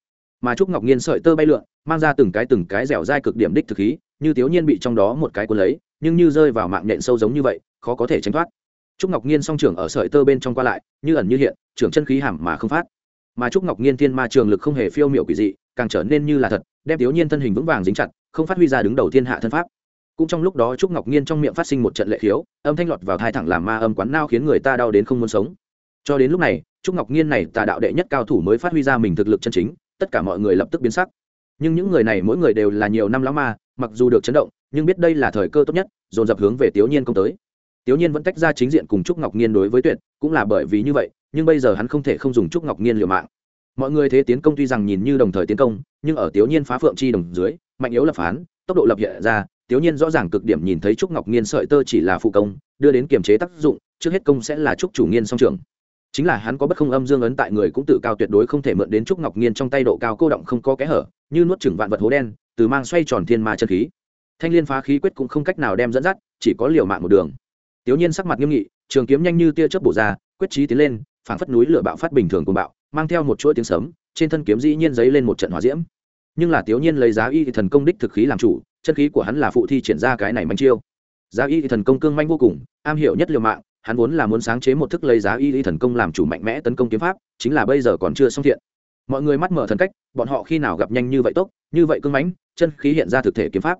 Mà trúc ngọc nhiên sợi tơ bay lượn, mang ra từng cái từng cái dẻo dai cực điểm đích thực khí, như tiểu nhiên bị trong đó một cái cuốn lấy, nhưng như rơi vào mạng nhện sâu giống như vậy, khó có thể tránh thoát. Trúc ngọc nhiên song trưởng ở sợi tơ bên trong qua lại, như ẩn như hiện, trưởng chân khí hàm mà không phát mà trúc ngọc nghiên thiên ma trường lực không hề phiêu miểu quỷ dị, càng trở nên như là thật, đem thiếu nhiên thân hình vững vàng dính chặt, không phát huy ra đứng đầu thiên hạ thân pháp. Cũng trong lúc đó trúc ngọc nghiên trong miệng phát sinh một trận lệ khiếu, âm thanh lọt vào thai thẳng làm ma âm quán nao khiến người ta đau đến không muốn sống. Cho đến lúc này, trúc ngọc nghiên này tà đạo đệ nhất cao thủ mới phát huy ra mình thực lực chân chính, tất cả mọi người lập tức biến sắc. Nhưng những người này mỗi người đều là nhiều năm lão ma, mặc dù được chấn động, nhưng biết đây là thời cơ tốt nhất, dồn dập hướng về tiểu nhiên công tới. Tiểu nhiên vẫn tách ra chính diện cùng trúc ngọc nghiên đối với tuyệt, cũng là bởi vì như vậy nhưng bây giờ hắn không thể không dùng trúc ngọc nghiên liều mạng. Mọi người thế tiến công tuy rằng nhìn như đồng thời tiến công, nhưng ở tiểu nhiên phá phượng chi đồng dưới, mạnh yếu lập phán, tốc độ lập hiện ra tiểu nhiên rõ ràng cực điểm nhìn thấy trúc ngọc nghiên sợi tơ chỉ là phụ công, đưa đến kiềm chế tác dụng, trước hết công sẽ là trúc chủ nghiên song trường chính là hắn có bất không âm dương ấn tại người cũng tự cao tuyệt đối không thể mượn đến trúc ngọc nghiên trong tay độ cao cô động không có kẽ hở, như nuốt chửng vạn vật hố đen, từ mang xoay tròn thiên ma chân khí. Thanh liên phá khí quyết cũng không cách nào đem dẫn dắt, chỉ có liều mạng một đường. Tiểu nhiên sắc mặt nghiêm nghị, trường kiếm nhanh như tia chớp bổ ra, quyết trí tiến lên phảng phất núi lửa bạo phát bình thường của bạo, mang theo một chuỗi tiếng sấm, trên thân kiếm dĩ nhiên giấy lên một trận hỏa diễm. Nhưng là tiểu nhiên lấy giá y thần công đích thực khí làm chủ, chân khí của hắn là phụ thi triển ra cái này manh chiêu. Giá y thần công cương manh vô cùng, am hiểu nhất liều mạng, hắn vốn là muốn sáng chế một thức lấy giá y thần công làm chủ mạnh mẽ tấn công kiếm pháp, chính là bây giờ còn chưa xong thiện. Mọi người mắt mở thần cách, bọn họ khi nào gặp nhanh như vậy tốc, như vậy cương mãnh, chân khí hiện ra thực thể kiếm pháp.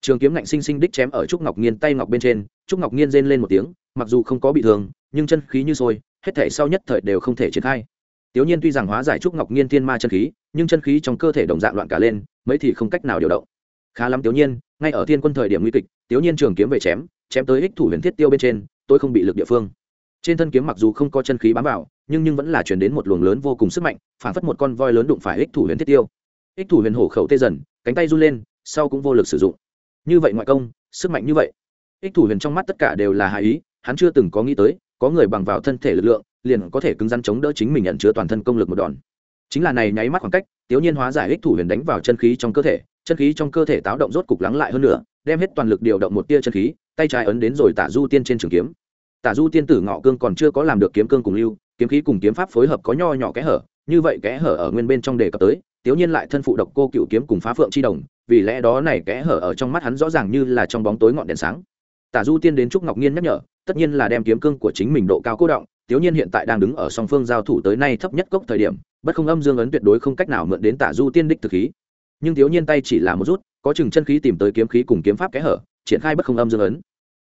Trường kiếm ngạnh sinh sinh đích chém ở trúc ngọc nghiên tay ngọc bên trên, trúc ngọc nghiên rên lên một tiếng, mặc dù không có bị thương, nhưng chân khí như sôi hết thể sau nhất thời đều không thể triển khai. Tiểu nhiên tuy rằng hóa giải trúc ngọc nghiên thiên ma chân khí, nhưng chân khí trong cơ thể đồng dạng loạn cả lên, mấy thì không cách nào điều động. Khá lắm tiểu nhiên, ngay ở thiên quân thời điểm nguy kịch tiểu nhiên trường kiếm về chém chém tới ích thủ huyền thiết tiêu bên trên, tôi không bị lực địa phương. Trên thân kiếm mặc dù không có chân khí bám vào, nhưng nhưng vẫn là chuyển đến một luồng lớn vô cùng sức mạnh, phản phất một con voi lớn đụng phải ích thủ huyền thiết tiêu. Ích thủ huyền hổ khẩu tê dần, cánh tay run lên, sau cũng vô lực sử dụng. Như vậy ngoại công, sức mạnh như vậy. Ích thủ huyền trong mắt tất cả đều là hạ ý, hắn chưa từng có nghĩ tới có người bằng vào thân thể lực lượng, liền có thể cứng rắn chống đỡ chính mình nhận chứa toàn thân công lực một đòn. Chính là này nháy mắt khoảng cách, tiểu nhiên hóa giải ích thủ huyền đánh vào chân khí trong cơ thể, chân khí trong cơ thể táo động rốt cục lắng lại hơn nữa, đem hết toàn lực điều động một tia chân khí, tay trái ấn đến rồi tả du tiên trên trường kiếm. Tả du tiên tử ngọ cương còn chưa có làm được kiếm cương cùng lưu, kiếm khí cùng kiếm pháp phối hợp có nho nhỏ kẽ hở, như vậy kẽ hở ở nguyên bên trong đề cập tới, tiểu nhiên lại thân phụ độc cô cựu kiếm cùng phá phượng chi đồng, vì lẽ đó này kẽ hở ở trong mắt hắn rõ ràng như là trong bóng tối ngọn đèn sáng. Tả du tiên đến trúc ngọc nhiên nhắc nhở tất nhiên là đem kiếm cương của chính mình độ cao cố động, tiếu nhiên hiện tại đang đứng ở song phương giao thủ tới nay thấp nhất cốc thời điểm, bất không âm dương ấn tuyệt đối không cách nào mượn đến tả du tiên đích thực khí. Nhưng tiếu nhiên tay chỉ là một rút, có chừng chân khí tìm tới kiếm khí cùng kiếm pháp kẽ hở, triển khai bất không âm dương ấn.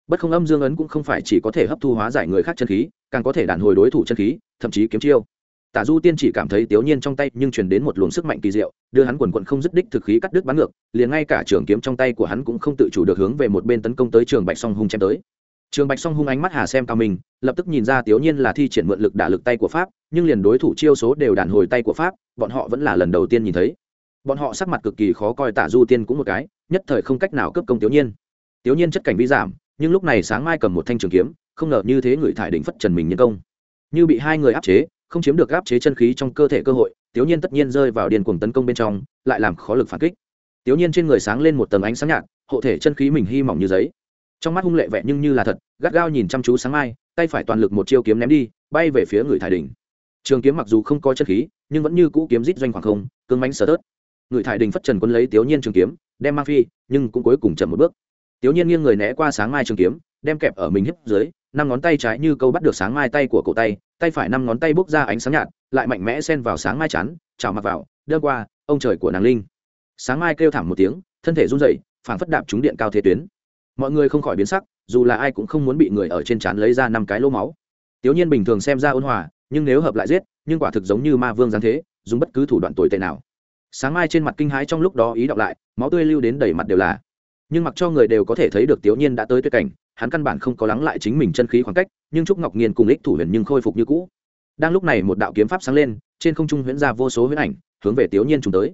Bất không âm dương ấn cũng không phải chỉ có thể hấp thu hóa giải người khác chân khí, càng có thể đàn hồi đối thủ chân khí, thậm chí kiếm chiêu. Tả du tiên chỉ cảm thấy tiếu nhiên trong tay nhưng truyền đến một luồng sức mạnh kỳ diệu, đưa hắn quần quận không dứt đích thực khí cắt đứt bắn ngược, liền ngay cả trường kiếm trong tay của hắn cũng không tự chủ được hướng về một bên tấn công tới trường bạch song hung chém tới trường bạch song hung ánh mắt hà xem cao mình, lập tức nhìn ra tiểu nhiên là thi triển mượn lực đả lực tay của pháp, nhưng liền đối thủ chiêu số đều đàn hồi tay của pháp, bọn họ vẫn là lần đầu tiên nhìn thấy. Bọn họ sắc mặt cực kỳ khó coi tả du tiên cũng một cái, nhất thời không cách nào cấp công tiểu nhiên. Tiểu nhiên chất cảnh vi giảm, nhưng lúc này sáng mai cầm một thanh trường kiếm, không ngờ như thế người thải đỉnh phất trần mình nhân công. Như bị hai người áp chế, không chiếm được áp chế chân khí trong cơ thể cơ hội tiểu nhiên tất nhiên rơi vào điền cuồng tấn công bên trong, lại làm khó lực phản kích. Tiểu nhiên trên người sáng lên một tầng ánh sáng nhạt, hộ thể chân khí mình hy mỏng như giấy trong mắt hung lệ vẹn nhưng như là thật, gắt gao nhìn chăm chú sáng mai, tay phải toàn lực một chiêu kiếm ném đi, bay về phía người thải đình trường kiếm mặc dù không có chân khí, nhưng vẫn như cũ kiếm rít doanh khoảng không, cương mánh sờ tớt. Người thải đình phất trần quân lấy tiểu nhiên trường kiếm, đem mang phi, nhưng cũng cuối cùng chậm một bước. Tiểu nhiên nghiêng người né qua sáng mai trường kiếm, đem kẹp ở mình hiếp dưới, năm ngón tay trái như câu bắt được sáng mai tay của cổ tay tay phải năm ngón tay bốc ra ánh sáng nhạt, lại mạnh mẽ xen vào sáng mai chắn, chảo mặc vào, đưa qua, ông trời của nàng linh. Sáng mai kêu thảm một tiếng, thân thể run rẩy, phảng phất đạp trúng điện cao thế tuyến mọi người không khỏi biến sắc, dù là ai cũng không muốn bị người ở trên trán lấy ra năm cái lỗ máu. Tiểu nhiên bình thường xem ra ôn hòa, nhưng nếu hợp lại giết, nhưng quả thực giống như ma vương giáng thế, dùng bất cứ thủ đoạn tồi tệ nào. Sáng mai trên mặt kinh hãi trong lúc đó ý đọc lại, máu tươi lưu đến đầy mặt đều là. Nhưng mặc cho người đều có thể thấy được tiểu nhiên đã tới tuyệt cảnh, hắn căn bản không có lắng lại chính mình chân khí khoảng cách, nhưng trúc ngọc nghiên cùng ích thủ huyền nhưng khôi phục như cũ. Đang lúc này một đạo kiếm pháp sáng lên, trên không trung huyễn ra vô số huyễn ảnh, hướng về tiểu nhiên trùng tới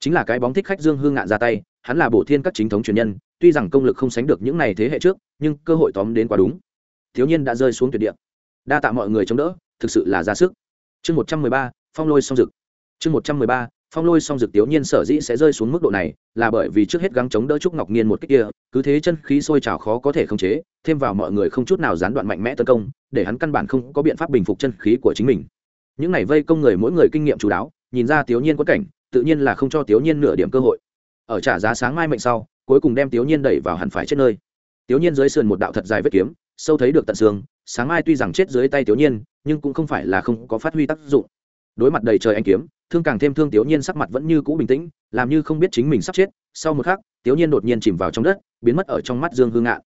chính là cái bóng thích khách dương hương ngạn ra tay, hắn là bổ thiên các chính thống truyền nhân, tuy rằng công lực không sánh được những này thế hệ trước, nhưng cơ hội tóm đến quá đúng. Thiếu nhiên đã rơi xuống tuyệt địa. Đa tạ mọi người chống đỡ, thực sự là ra sức. Chương một trăm mười ba, phong lôi song dực. Chương một trăm mười ba, phong lôi song dực thiếu nhiên sở dĩ sẽ rơi xuống mức độ này, là bởi vì trước hết gắng chống đỡ trúc ngọc nhiên một cách kia, cứ thế chân khí sôi trào khó có thể khống chế, thêm vào mọi người không chút nào gián đoạn mạnh mẽ tấn công, để hắn căn bản không có biện pháp bình phục chân khí của chính mình. Những này vây công người mỗi người kinh nghiệm chú đáo, nhìn ra thiếu nhiên quất cảnh tự nhiên là không cho tiểu nhiên nửa điểm cơ hội. Ở trả giá sáng mai mệnh sau, cuối cùng đem tiểu nhiên đẩy vào hẳn phải chết nơi. Tiểu nhiên dưới sườn một đạo thật dài vết kiếm, sâu thấy được tận xương, sáng mai tuy rằng chết dưới tay tiểu nhiên, nhưng cũng không phải là không có phát huy tác dụng. Đối mặt đầy trời anh kiếm, thương càng thêm thương tiểu nhiên sắc mặt vẫn như cũ bình tĩnh, làm như không biết chính mình sắp chết. Sau một khắc tiểu nhiên đột nhiên chìm vào trong đất, biến mất ở trong mắt dương hương ngạn.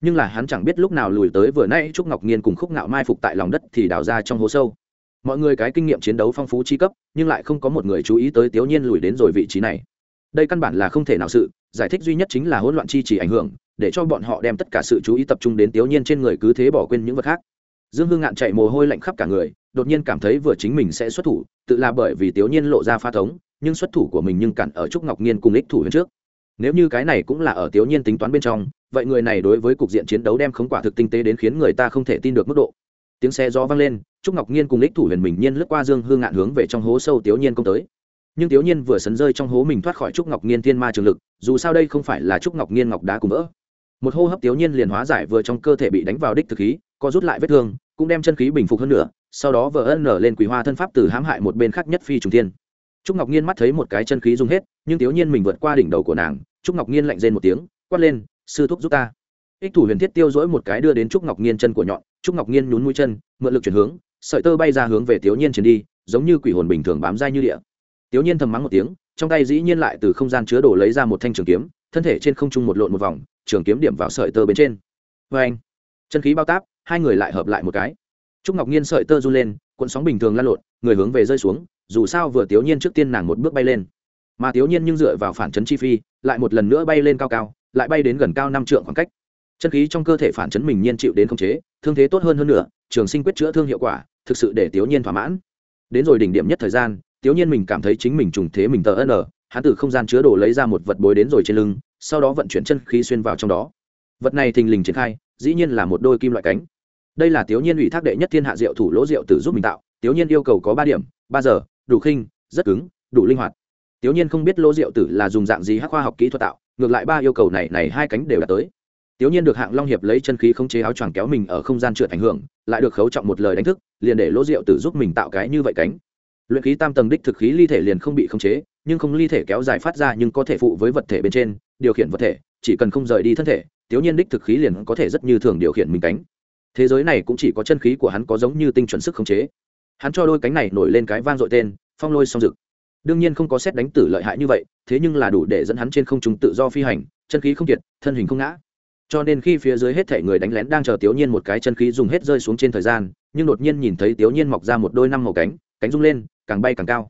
Nhưng là hắn chẳng biết lúc nào lùi tới vừa nãy trúc ngọc nhiên cùng khúc ngạo mai phục tại lòng đất thì đào ra trong hố sâu mọi người cái kinh nghiệm chiến đấu phong phú chi cấp, nhưng lại không có một người chú ý tới tiểu nhiên lùi đến rồi vị trí này. Đây căn bản là không thể nào sự, giải thích duy nhất chính là hỗn loạn chi chỉ ảnh hưởng, để cho bọn họ đem tất cả sự chú ý tập trung đến tiểu nhiên trên người cứ thế bỏ quên những vật khác. Dương hương ngạn chạy mồ hôi lạnh khắp cả người, đột nhiên cảm thấy vừa chính mình sẽ xuất thủ, tự là bởi vì tiểu nhiên lộ ra pha thống, nhưng xuất thủ của mình nhưng cản ở trúc ngọc nhiên cùng ích thủ huyền trước. Nếu như cái này cũng là ở tiểu nhiên tính toán bên trong, vậy người này đối với cục diện chiến đấu đem khống quả thực tinh tế đến khiến người ta không thể tin được mức độ tiếng xe gió vang lên, trúc ngọc nhiên cùng ích thủ huyền mình nhiên lướt qua dương hương ngạn hướng về trong hố sâu tiểu nhiên công tới. Nhưng tiểu nhiên vừa sấn rơi trong hố mình thoát khỏi trúc ngọc nhiên thiên ma trường lực, dù sao đây không phải là trúc ngọc nhiên ngọc đá cùng vỡ. Một hô hấp tiểu nhiên liền hóa giải vừa trong cơ thể bị đánh vào đích thực khí, co rút lại vết thương, cũng đem chân khí bình phục hơn nữa, sau đó vợ ân nở lên quý hoa thân pháp từ hãm hại một bên khác nhất phi trùng thiên. Trúc ngọc nhiên mắt thấy một cái chân khí dùng hết, nhưng tiểu nhiên mình vượt qua đỉnh đầu của nàng, trúc ngọc nhiên lạnh rên một tiếng, quát lên, sư thúc giúp ta ích thủ huyền thiết tiêu dỗi một cái đưa đến trúc ngọc nhiên chân của nhọn, trúc ngọc nhiên nhún mũi chân, mượn lực chuyển hướng, sợi tơ bay ra hướng về tiểu nhiên chuyển đi, giống như quỷ hồn bình thường bám dai như địa. Tiểu nhiên thầm mắng một tiếng, trong tay dĩ nhiên lại từ không gian chứa đồ lấy ra một thanh trường kiếm, thân thể trên không trung một lộn một vòng, trường kiếm điểm vào sợi tơ bên trên. Vê anh, chân khí bao táp, hai người lại hợp lại một cái. Trúc ngọc nhiên sợi tơ run lên, cuộn sóng bình thường lan lộn, người hướng về rơi xuống, dù sao vừa tiểu nhiên trước tiên nàng một bước bay lên. Mà tiểu nhiên nhưng dựa vào phản chấn chi phi, lại một lần nữa bay lên cao cao, lại bay đến gần cao năm trượng khoảng cách chân khí trong cơ thể phản chấn mình nhiên chịu đến khống chế, thương thế tốt hơn hơn nữa, trường sinh quyết chữa thương hiệu quả, thực sự để tiểu nhiên thỏa mãn. Đến rồi đỉnh điểm nhất thời gian tiểu nhiên mình cảm thấy chính mình trùng thế mình tờ n, hắn từ không gian chứa đồ lấy ra một vật bối đến rồi trên lưng, sau đó vận chuyển chân khí xuyên vào trong đó. Vật này thình lình triển khai, dĩ nhiên là một đôi kim loại cánh. Đây là tiểu nhiên ủy thác đệ nhất thiên hạ diệu thủ lỗ diệu tử giúp mình tạo. Tiểu nhiên yêu cầu có ba điểm, ba giờ, đủ khinh, rất cứng, đủ linh hoạt. Tiểu nhiên không biết lỗ diệu tử là dùng dạng gì hắc khoa học kỹ thuật tạo, ngược lại ba yêu cầu này này hai cánh đều đạt tới tiểu nhiên được hạng long hiệp lấy chân khí khống chế áo choàng kéo mình ở không gian trượt ảnh hưởng, lại được khấu trọng một lời đánh thức, liền để lỗ diệu tử giúp mình tạo cái như vậy cánh. Luyện khí tam tầng đích thực khí ly thể liền không bị khống chế, nhưng không ly thể kéo dài phát ra nhưng có thể phụ với vật thể bên trên, điều khiển vật thể, chỉ cần không rời đi thân thể tiểu nhiên đích thực khí liền có thể rất như thường điều khiển mình cánh. Thế giới này cũng chỉ có chân khí của hắn có giống như tinh chuẩn sức khống chế. Hắn cho đôi cánh này nổi lên cái vang dội tên, phong lôi song dực. Đương nhiên không có xét đánh tử lợi hại như vậy, thế nhưng là đủ để dẫn hắn trên không trung tự do phi hành, chân khí không kiệt, thân hình không ngã cho nên khi phía dưới hết thể người đánh lén đang chờ tiểu nhiên một cái chân khí dùng hết rơi xuống trên thời gian, nhưng đột nhiên nhìn thấy tiểu nhiên mọc ra một đôi năm màu cánh cánh rung lên, càng bay càng cao.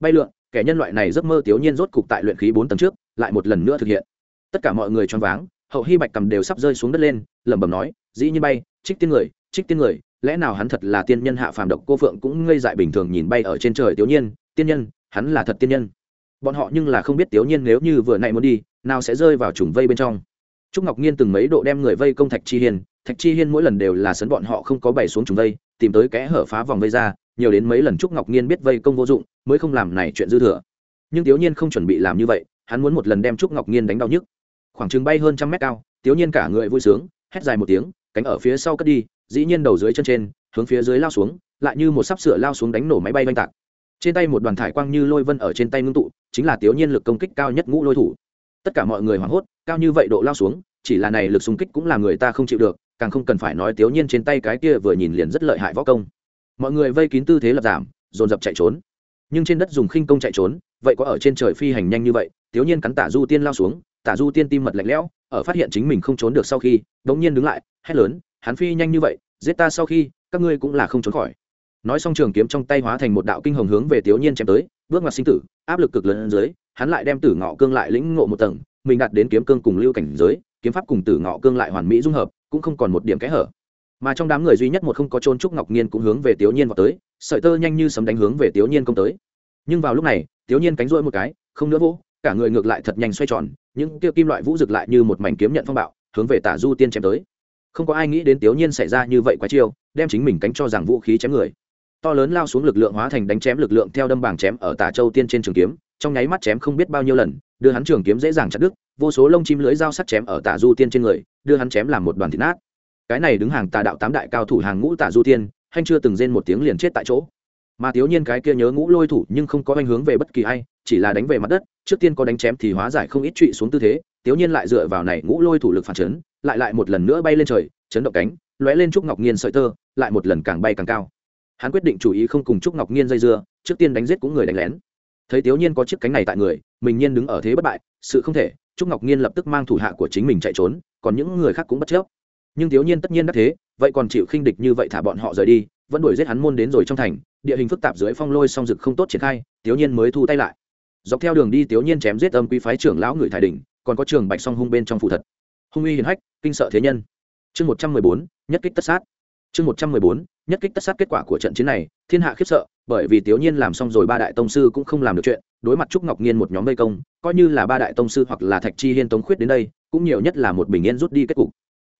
Bay lượn, kẻ nhân loại này giấc mơ tiểu nhiên rốt cục tại luyện khí bốn tầng trước, lại một lần nữa thực hiện. Tất cả mọi người choáng váng, hậu hy bạch cầm đều sắp rơi xuống đất lên, lẩm bẩm nói, dĩ nhiên bay, trích tiên người, trích tiên người, lẽ nào hắn thật là tiên nhân hạ phàm độc cô phượng cũng ngây dại bình thường nhìn bay ở trên trời tiểu nhiên, tiên nhân, hắn là thật tiên nhân. Bọn họ nhưng là không biết tiểu nhiên nếu như vừa nãy muốn đi, nào sẽ rơi vào trùng vây bên trong trúc ngọc nhiên từng mấy độ đem người vây công thạch chi hiên, thạch chi hiên mỗi lần đều là sấn bọn họ không có bày xuống chúng vây, tìm tới kẽ hở phá vòng vây ra, nhiều đến mấy lần trúc ngọc nhiên biết vây công vô dụng, mới không làm này chuyện dư thừa. Nhưng Tiếu nhiên không chuẩn bị làm như vậy, hắn muốn một lần đem trúc ngọc nhiên đánh đau nhức. Khoảng chừng bay hơn trăm mét cao, Tiếu nhiên cả người vui sướng, hét dài một tiếng, cánh ở phía sau cất đi, dĩ nhiên đầu dưới chân trên, hướng phía dưới lao xuống, lại như một sắp sửa lao xuống đánh nổ máy bay vang tạc. Trên tay một đoàn thải quang như lôi vân ở trên tay ngưng tụ, chính là Tiếu nhiên lực công kích cao nhất ngũ lôi thủ. Tất cả mọi người hoảng hốt cao như vậy độ lao xuống, chỉ là này lực xung kích cũng là người ta không chịu được, càng không cần phải nói tiểu nhiên trên tay cái kia vừa nhìn liền rất lợi hại võ công. Mọi người vây kín tư thế lập giảm, dồn dập chạy trốn. Nhưng trên đất dùng khinh công chạy trốn, vậy có ở trên trời phi hành nhanh như vậy tiểu nhiên cắn tả du tiên lao xuống, tả du tiên tim mật lạnh lẽo, ở phát hiện chính mình không trốn được sau khi, đống nhiên đứng lại, hét lớn, hắn phi nhanh như vậy, giết ta sau khi, các ngươi cũng là không trốn khỏi. Nói xong trường kiếm trong tay hóa thành một đạo kinh hồng hướng về tiểu nhiên chém tới, bước ngoặt sinh tử, áp lực cực lớn dưới, hắn lại đem tử ngọ cương lại lĩnh ngộ một tầng mình đạt đến kiếm cương cùng lưu cảnh giới, kiếm pháp cùng tử ngọ cương lại hoàn mỹ dung hợp, cũng không còn một điểm kẽ hở. Mà trong đám người duy nhất một không có trôn trúc ngọc nhiên cũng hướng về tiểu nhiên vào tới, sợi tơ nhanh như sấm đánh hướng về tiểu nhiên công tới. Nhưng vào lúc này tiểu nhiên cánh rỗi một cái, không nữa vỗ, cả người ngược lại thật nhanh xoay tròn, những kia kim loại vũ rực lại như một mảnh kiếm nhận phong bạo, hướng về tả du tiên chém tới. Không có ai nghĩ đến tiểu nhiên xảy ra như vậy quá chiêu, đem chính mình cánh cho rằng vũ khí chém người. To lớn lao xuống lực lượng hóa thành đánh chém lực lượng theo đâm bảng chém ở tả châu tiên trên trường kiếm, trong nháy mắt chém không biết bao nhiêu lần đưa hắn trường kiếm dễ dàng chặt đứt, vô số lông chim lưới dao sắt chém ở tả du tiên trên người, đưa hắn chém làm một đoàn thịt nát. Cái này đứng hàng tà đạo tám đại cao thủ hàng ngũ tả du tiên, hanh chưa từng rên một tiếng liền chết tại chỗ. Mà thiếu nhiên cái kia nhớ ngũ lôi thủ nhưng không có anh hướng về bất kỳ ai, chỉ là đánh về mặt đất, trước tiên có đánh chém thì hóa giải không ít trụy xuống tư thế, thiếu nhiên lại dựa vào này ngũ lôi thủ lực phản chấn, lại lại một lần nữa bay lên trời, chấn động cánh, lóe lên trúc ngọc nghiên sợi tơ, lại một lần càng bay càng cao. Hắn quyết định chủ ý không cùng trúc ngọc nghiên dây dưa, trước tiên đánh giết cũng người đánh lén thấy thiếu nhiên có chiếc cánh này tại người, mình nhiên đứng ở thế bất bại, sự không thể, trúc ngọc nhiên lập tức mang thủ hạ của chính mình chạy trốn, còn những người khác cũng bất chấp. Nhưng thiếu nhiên tất nhiên đắc thế, vậy còn chịu khinh địch như vậy thả bọn họ rời đi, vẫn đuổi giết hắn môn đến rồi trong thành, địa hình phức tạp dưới phong lôi song rực không tốt triển khai thiếu nhiên mới thu tay lại. Dọc theo đường đi thiếu nhiên chém giết âm quý phái trưởng lão người thải đình, còn có trường bạch song hung bên trong phụ thật. Hung uy hiền hách, kinh sợ thế nhân. Chương một trăm mười bốn, nhất kích tất sát. Chương một trăm mười bốn nhất kích tất sát kết quả của trận chiến này, thiên hạ khiếp sợ, bởi vì tiểu nhiên làm xong rồi ba đại tông sư cũng không làm được chuyện, đối mặt trúc ngọc nhiên một nhóm vây công, coi như là ba đại tông sư hoặc là thạch chi hiên tống khuyết đến đây, cũng nhiều nhất là một bình yên rút đi kết cục.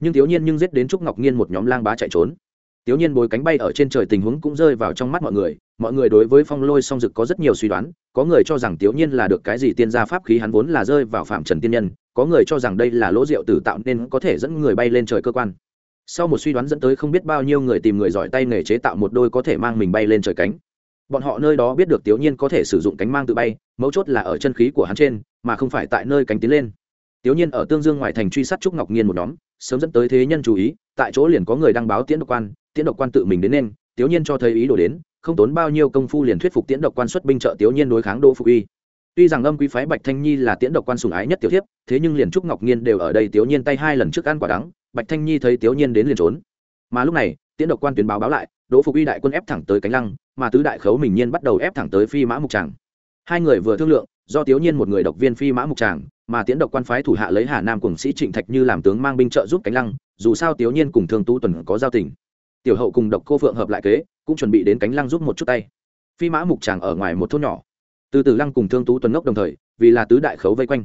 Nhưng tiểu nhiên nhưng giết đến trúc ngọc nhiên một nhóm lang bá chạy trốn. Tiểu nhiên bồi cánh bay ở trên trời tình huống cũng rơi vào trong mắt mọi người mọi người đối với phong lôi song dực có rất nhiều suy đoán, có người cho rằng tiểu nhiên là được cái gì tiên gia pháp khí hắn vốn là rơi vào phạm trần tiên nhân, có người cho rằng đây là lỗ rượu tử tạo nên có thể dẫn người bay lên trời cơ quan sau một suy đoán dẫn tới không biết bao nhiêu người tìm người giỏi tay nghề chế tạo một đôi có thể mang mình bay lên trời cánh. Bọn họ nơi đó biết được tiểu nhiên có thể sử dụng cánh mang tự bay, mấu chốt là ở chân khí của hắn trên, mà không phải tại nơi cánh tiến lên. Tiểu nhiên ở tương dương ngoài thành truy sát trúc ngọc nhiên một nhóm, sớm dẫn tới thế nhân chú ý, tại chỗ liền có người đăng báo tiễn độc quan, tiễn độc quan tự mình đến nên, tiểu nhiên cho thấy ý đồ đến, không tốn bao nhiêu công phu liền thuyết phục tiễn độc quan xuất binh trợ tiểu nhiên đối kháng đỗ phục uy. Tuy rằng âm quý phái bạch thanh nhi là tiễn độc quan sùng ái nhất tiểu thiếp, thế nhưng liền trúc ngọc nhiên đều ở đây tiểu nhiên tay hai lần trước ăn quả đắng bạch thanh nhi thấy tiểu nhiên đến liền trốn. Mà lúc này, tiễn độc quan tuyến báo báo lại, đỗ phục uy đại quân ép thẳng tới cánh lăng, mà tứ đại khấu mình nhiên bắt đầu ép thẳng tới phi mã mục tràng. Hai người vừa thương lượng, do tiểu nhiên một người độc viên phi mã mục tràng, mà Tiễn độc quan phái thủ hạ lấy hà nam cùng sĩ trịnh thạch như làm tướng mang binh trợ giúp cánh lăng, dù sao tiểu nhiên cùng thương tú tuần có giao tình. Tiểu hậu cùng độc cô phượng hợp lại kế, cũng chuẩn bị đến cánh lăng giúp một chút tay. Phi mã mục tràng ở ngoài một thôn nhỏ. Từ từ lăng cùng thương tú tuần ngốc đồng thời, vì là tứ đại khấu vây quanh.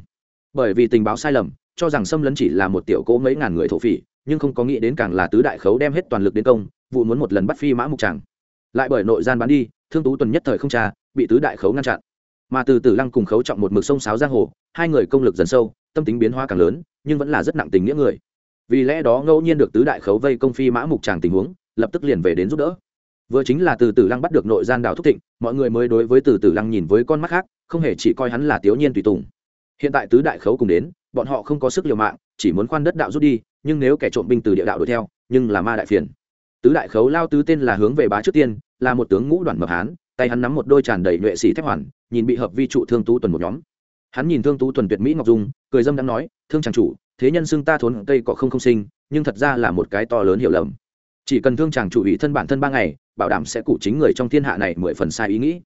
Bởi vì tình báo sai lầm cho rằng xâm lấn chỉ là một tiểu cỗ mấy ngàn người thổ phỉ, nhưng không có nghĩ đến càng là tứ đại khấu đem hết toàn lực đến công, vụ muốn một lần bắt phi mã mục tràng. Lại bởi nội gian bán đi, thương tú tuần nhất thời không tra, bị tứ đại khấu ngăn chặn. Mà từ từ lăng cùng khấu trọng một mực sông sáo giang hồ, hai người công lực dần sâu, tâm tính biến hóa càng lớn, nhưng vẫn là rất nặng tình nghĩa người. Vì lẽ đó ngẫu nhiên được tứ đại khấu vây công phi mã mục tràng tình huống, lập tức liền về đến giúp đỡ. Vừa chính là từ từ lăng bắt được nội gian đào thúc thịnh, mọi người mới đối với từ từ lăng nhìn với con mắt khác, không hề chỉ coi hắn là tiểu nhiên tùy tùng. Hiện tại tứ đại khấu cùng đến bọn họ không có sức liều mạng, chỉ muốn khoan đất đạo rút đi, nhưng nếu kẻ trộm binh từ địa đạo đuổi theo, nhưng là ma đại phiền. Tứ đại khấu lao tứ tên là hướng về bá trước tiên, là một tướng ngũ đoàn mập hán, tay hắn nắm một đôi tràn đầy nhuệ sĩ thép hoàn, nhìn bị hợp vi trụ thương tú tuần một nhóm. Hắn nhìn thương tú tuần tuyệt mỹ ngọc dung, cười dâm đang nói, thương chàng chủ, thế nhân xưng ta thốn cây cọ không không sinh, nhưng thật ra là một cái to lớn hiểu lầm. Chỉ cần thương chàng chủ ủy thân bản thân ba ngày, bảo đảm sẽ cụ chính người trong thiên hạ này mười phần sai ý nghĩ.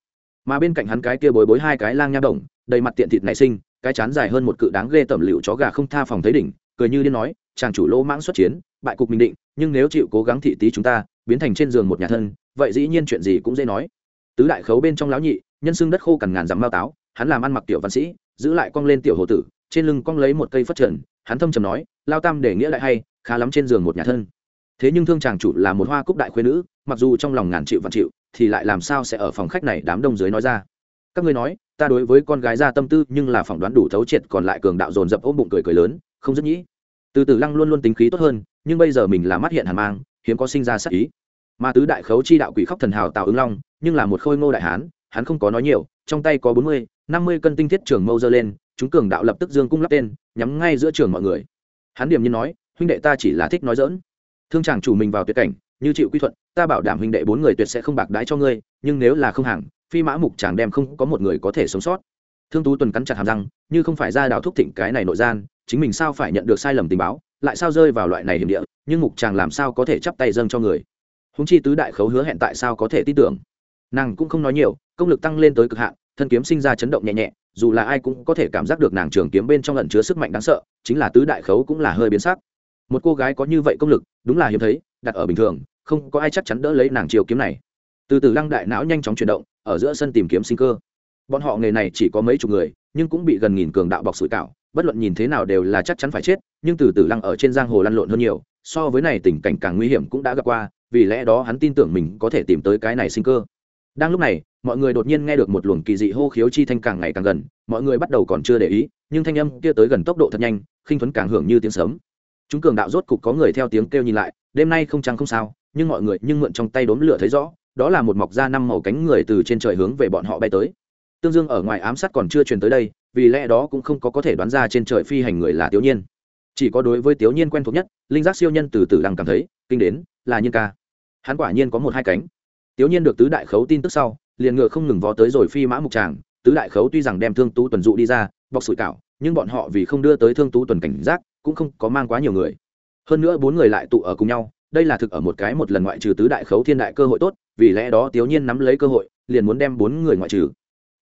Mà bên cạnh hắn cái kia bối bối hai cái lang nha đồng, đầy mặt tiện thịt nảy sinh cái chán dài hơn một cự đáng ghê tẩm liệu chó gà không tha phòng thấy đỉnh, cười như điên nói, chàng chủ lỗ mãng xuất chiến, bại cục mình định, nhưng nếu chịu cố gắng thị tý chúng ta, biến thành trên giường một nhà thân, vậy dĩ nhiên chuyện gì cũng dễ nói. Tứ đại khấu bên trong lão nhị, nhân xương đất khô cằn ngàn dặm mao táo, hắn làm ăn mặc tiểu văn sĩ, giữ lại cong lên tiểu hồ tử, trên lưng cong lấy một cây phất trần, hắn thâm trầm nói, lao tam để nghĩa lại hay, khá lắm trên giường một nhà thân. Thế nhưng thương chàng chủ là một hoa cúc đại khuyên nữ, mặc dù trong lòng ngàn chịu vạn chịu, thì lại làm sao sẽ ở phòng khách này đám đông dưới nói ra các ngươi nói, ta đối với con gái ra tâm tư nhưng là phỏng đoán đủ thấu triệt, còn lại cường đạo dồn dập ôm bụng cười cười lớn, không rất nhĩ. Từ từ lăng luôn luôn tính khí tốt hơn, nhưng bây giờ mình là mắt hiện hàn mang, hiếm có sinh ra sắc ý. Mà tứ đại khấu chi đạo quỷ khóc thần hào tào ứng long, nhưng là một khôi ngô đại hán, hắn không có nói nhiều, trong tay có bốn mươi, năm mươi cân tinh thiết trường mâu dơ lên, chúng cường đạo lập tức dương cung lắp tên, nhắm ngay giữa trường mọi người. Hắn điểm như nói, huynh đệ ta chỉ là thích nói dỡn thương chàng chủ mình vào tuyệt cảnh, như chịu quy thuận, ta bảo đảm huynh đệ bốn người tuyệt sẽ không bạc đái cho ngươi, nhưng nếu là không hàng phi mã mục chàng đem không có một người có thể sống sót. Thương tú tuần cắn chặt hàm răng, như không phải ra đào thúc thịnh cái này nội gian, chính mình sao phải nhận được sai lầm tình báo, lại sao rơi vào loại này hiểm địa, nhưng mục chàng làm sao có thể chắp tay dâng cho người? Húng chi tứ đại khấu hứa hẹn tại sao có thể tin tưởng? Nàng cũng không nói nhiều, công lực tăng lên tới cực hạn, thân kiếm sinh ra chấn động nhẹ nhẹ, dù là ai cũng có thể cảm giác được nàng trường kiếm bên trong lẩn chứa sức mạnh đáng sợ, chính là tứ đại khấu cũng là hơi biến sắc. Một cô gái có như vậy công lực, đúng là hiếm thấy, đặt ở bình thường, không có ai chắc chắn đỡ lấy nàng chiều kiếm này. Từ từ lăng đại não nhanh chóng chuyển động ở giữa sân tìm kiếm sinh cơ. Bọn họ nghề này chỉ có mấy chục người, nhưng cũng bị gần nghìn cường đạo bọc sủi cảo, bất luận nhìn thế nào đều là chắc chắn phải chết, nhưng từ từ lăng ở trên giang hồ lăn lộn hơn nhiều, so với này tình cảnh càng nguy hiểm cũng đã gặp qua, vì lẽ đó hắn tin tưởng mình có thể tìm tới cái này sinh cơ. Đang lúc này, mọi người đột nhiên nghe được một luồng kỳ dị hô khiếu chi thanh càng ngày càng gần, mọi người bắt đầu còn chưa để ý, nhưng thanh âm kia tới gần tốc độ thật nhanh, khinh thuấn càng hưởng như tiếng sớm chúng cường đạo rốt cục có người theo tiếng kêu nhìn lại, đêm nay không trăng không sao, nhưng mọi người nhưng mượn trong tay đốm lửa thấy rõ đó là một mọc da năm màu cánh người từ trên trời hướng về bọn họ bay tới. Tương dương ở ngoài ám sát còn chưa truyền tới đây, vì lẽ đó cũng không có có thể đoán ra trên trời phi hành người là tiểu nhiên. Chỉ có đối với tiểu nhiên quen thuộc nhất, linh giác siêu nhân từ từ đang cảm thấy, kinh đến, là nhiên ca. Hắn quả nhiên có một hai cánh. Tiểu nhiên được tứ đại khấu tin tức sau, liền ngựa không ngừng vó tới rồi phi mã mục tràng. Tứ đại khấu tuy rằng đem thương tú tuần dụ đi ra, bọc sủi cảo, nhưng bọn họ vì không đưa tới thương tú tuần cảnh giác, cũng không có mang quá nhiều người. Hơn nữa bốn người lại tụ ở cùng nhau, đây là thực ở một cái một lần ngoại trừ tứ đại khấu thiên đại cơ hội tốt vì lẽ đó tiểu nhiên nắm lấy cơ hội, liền muốn đem bốn người ngoại trừ.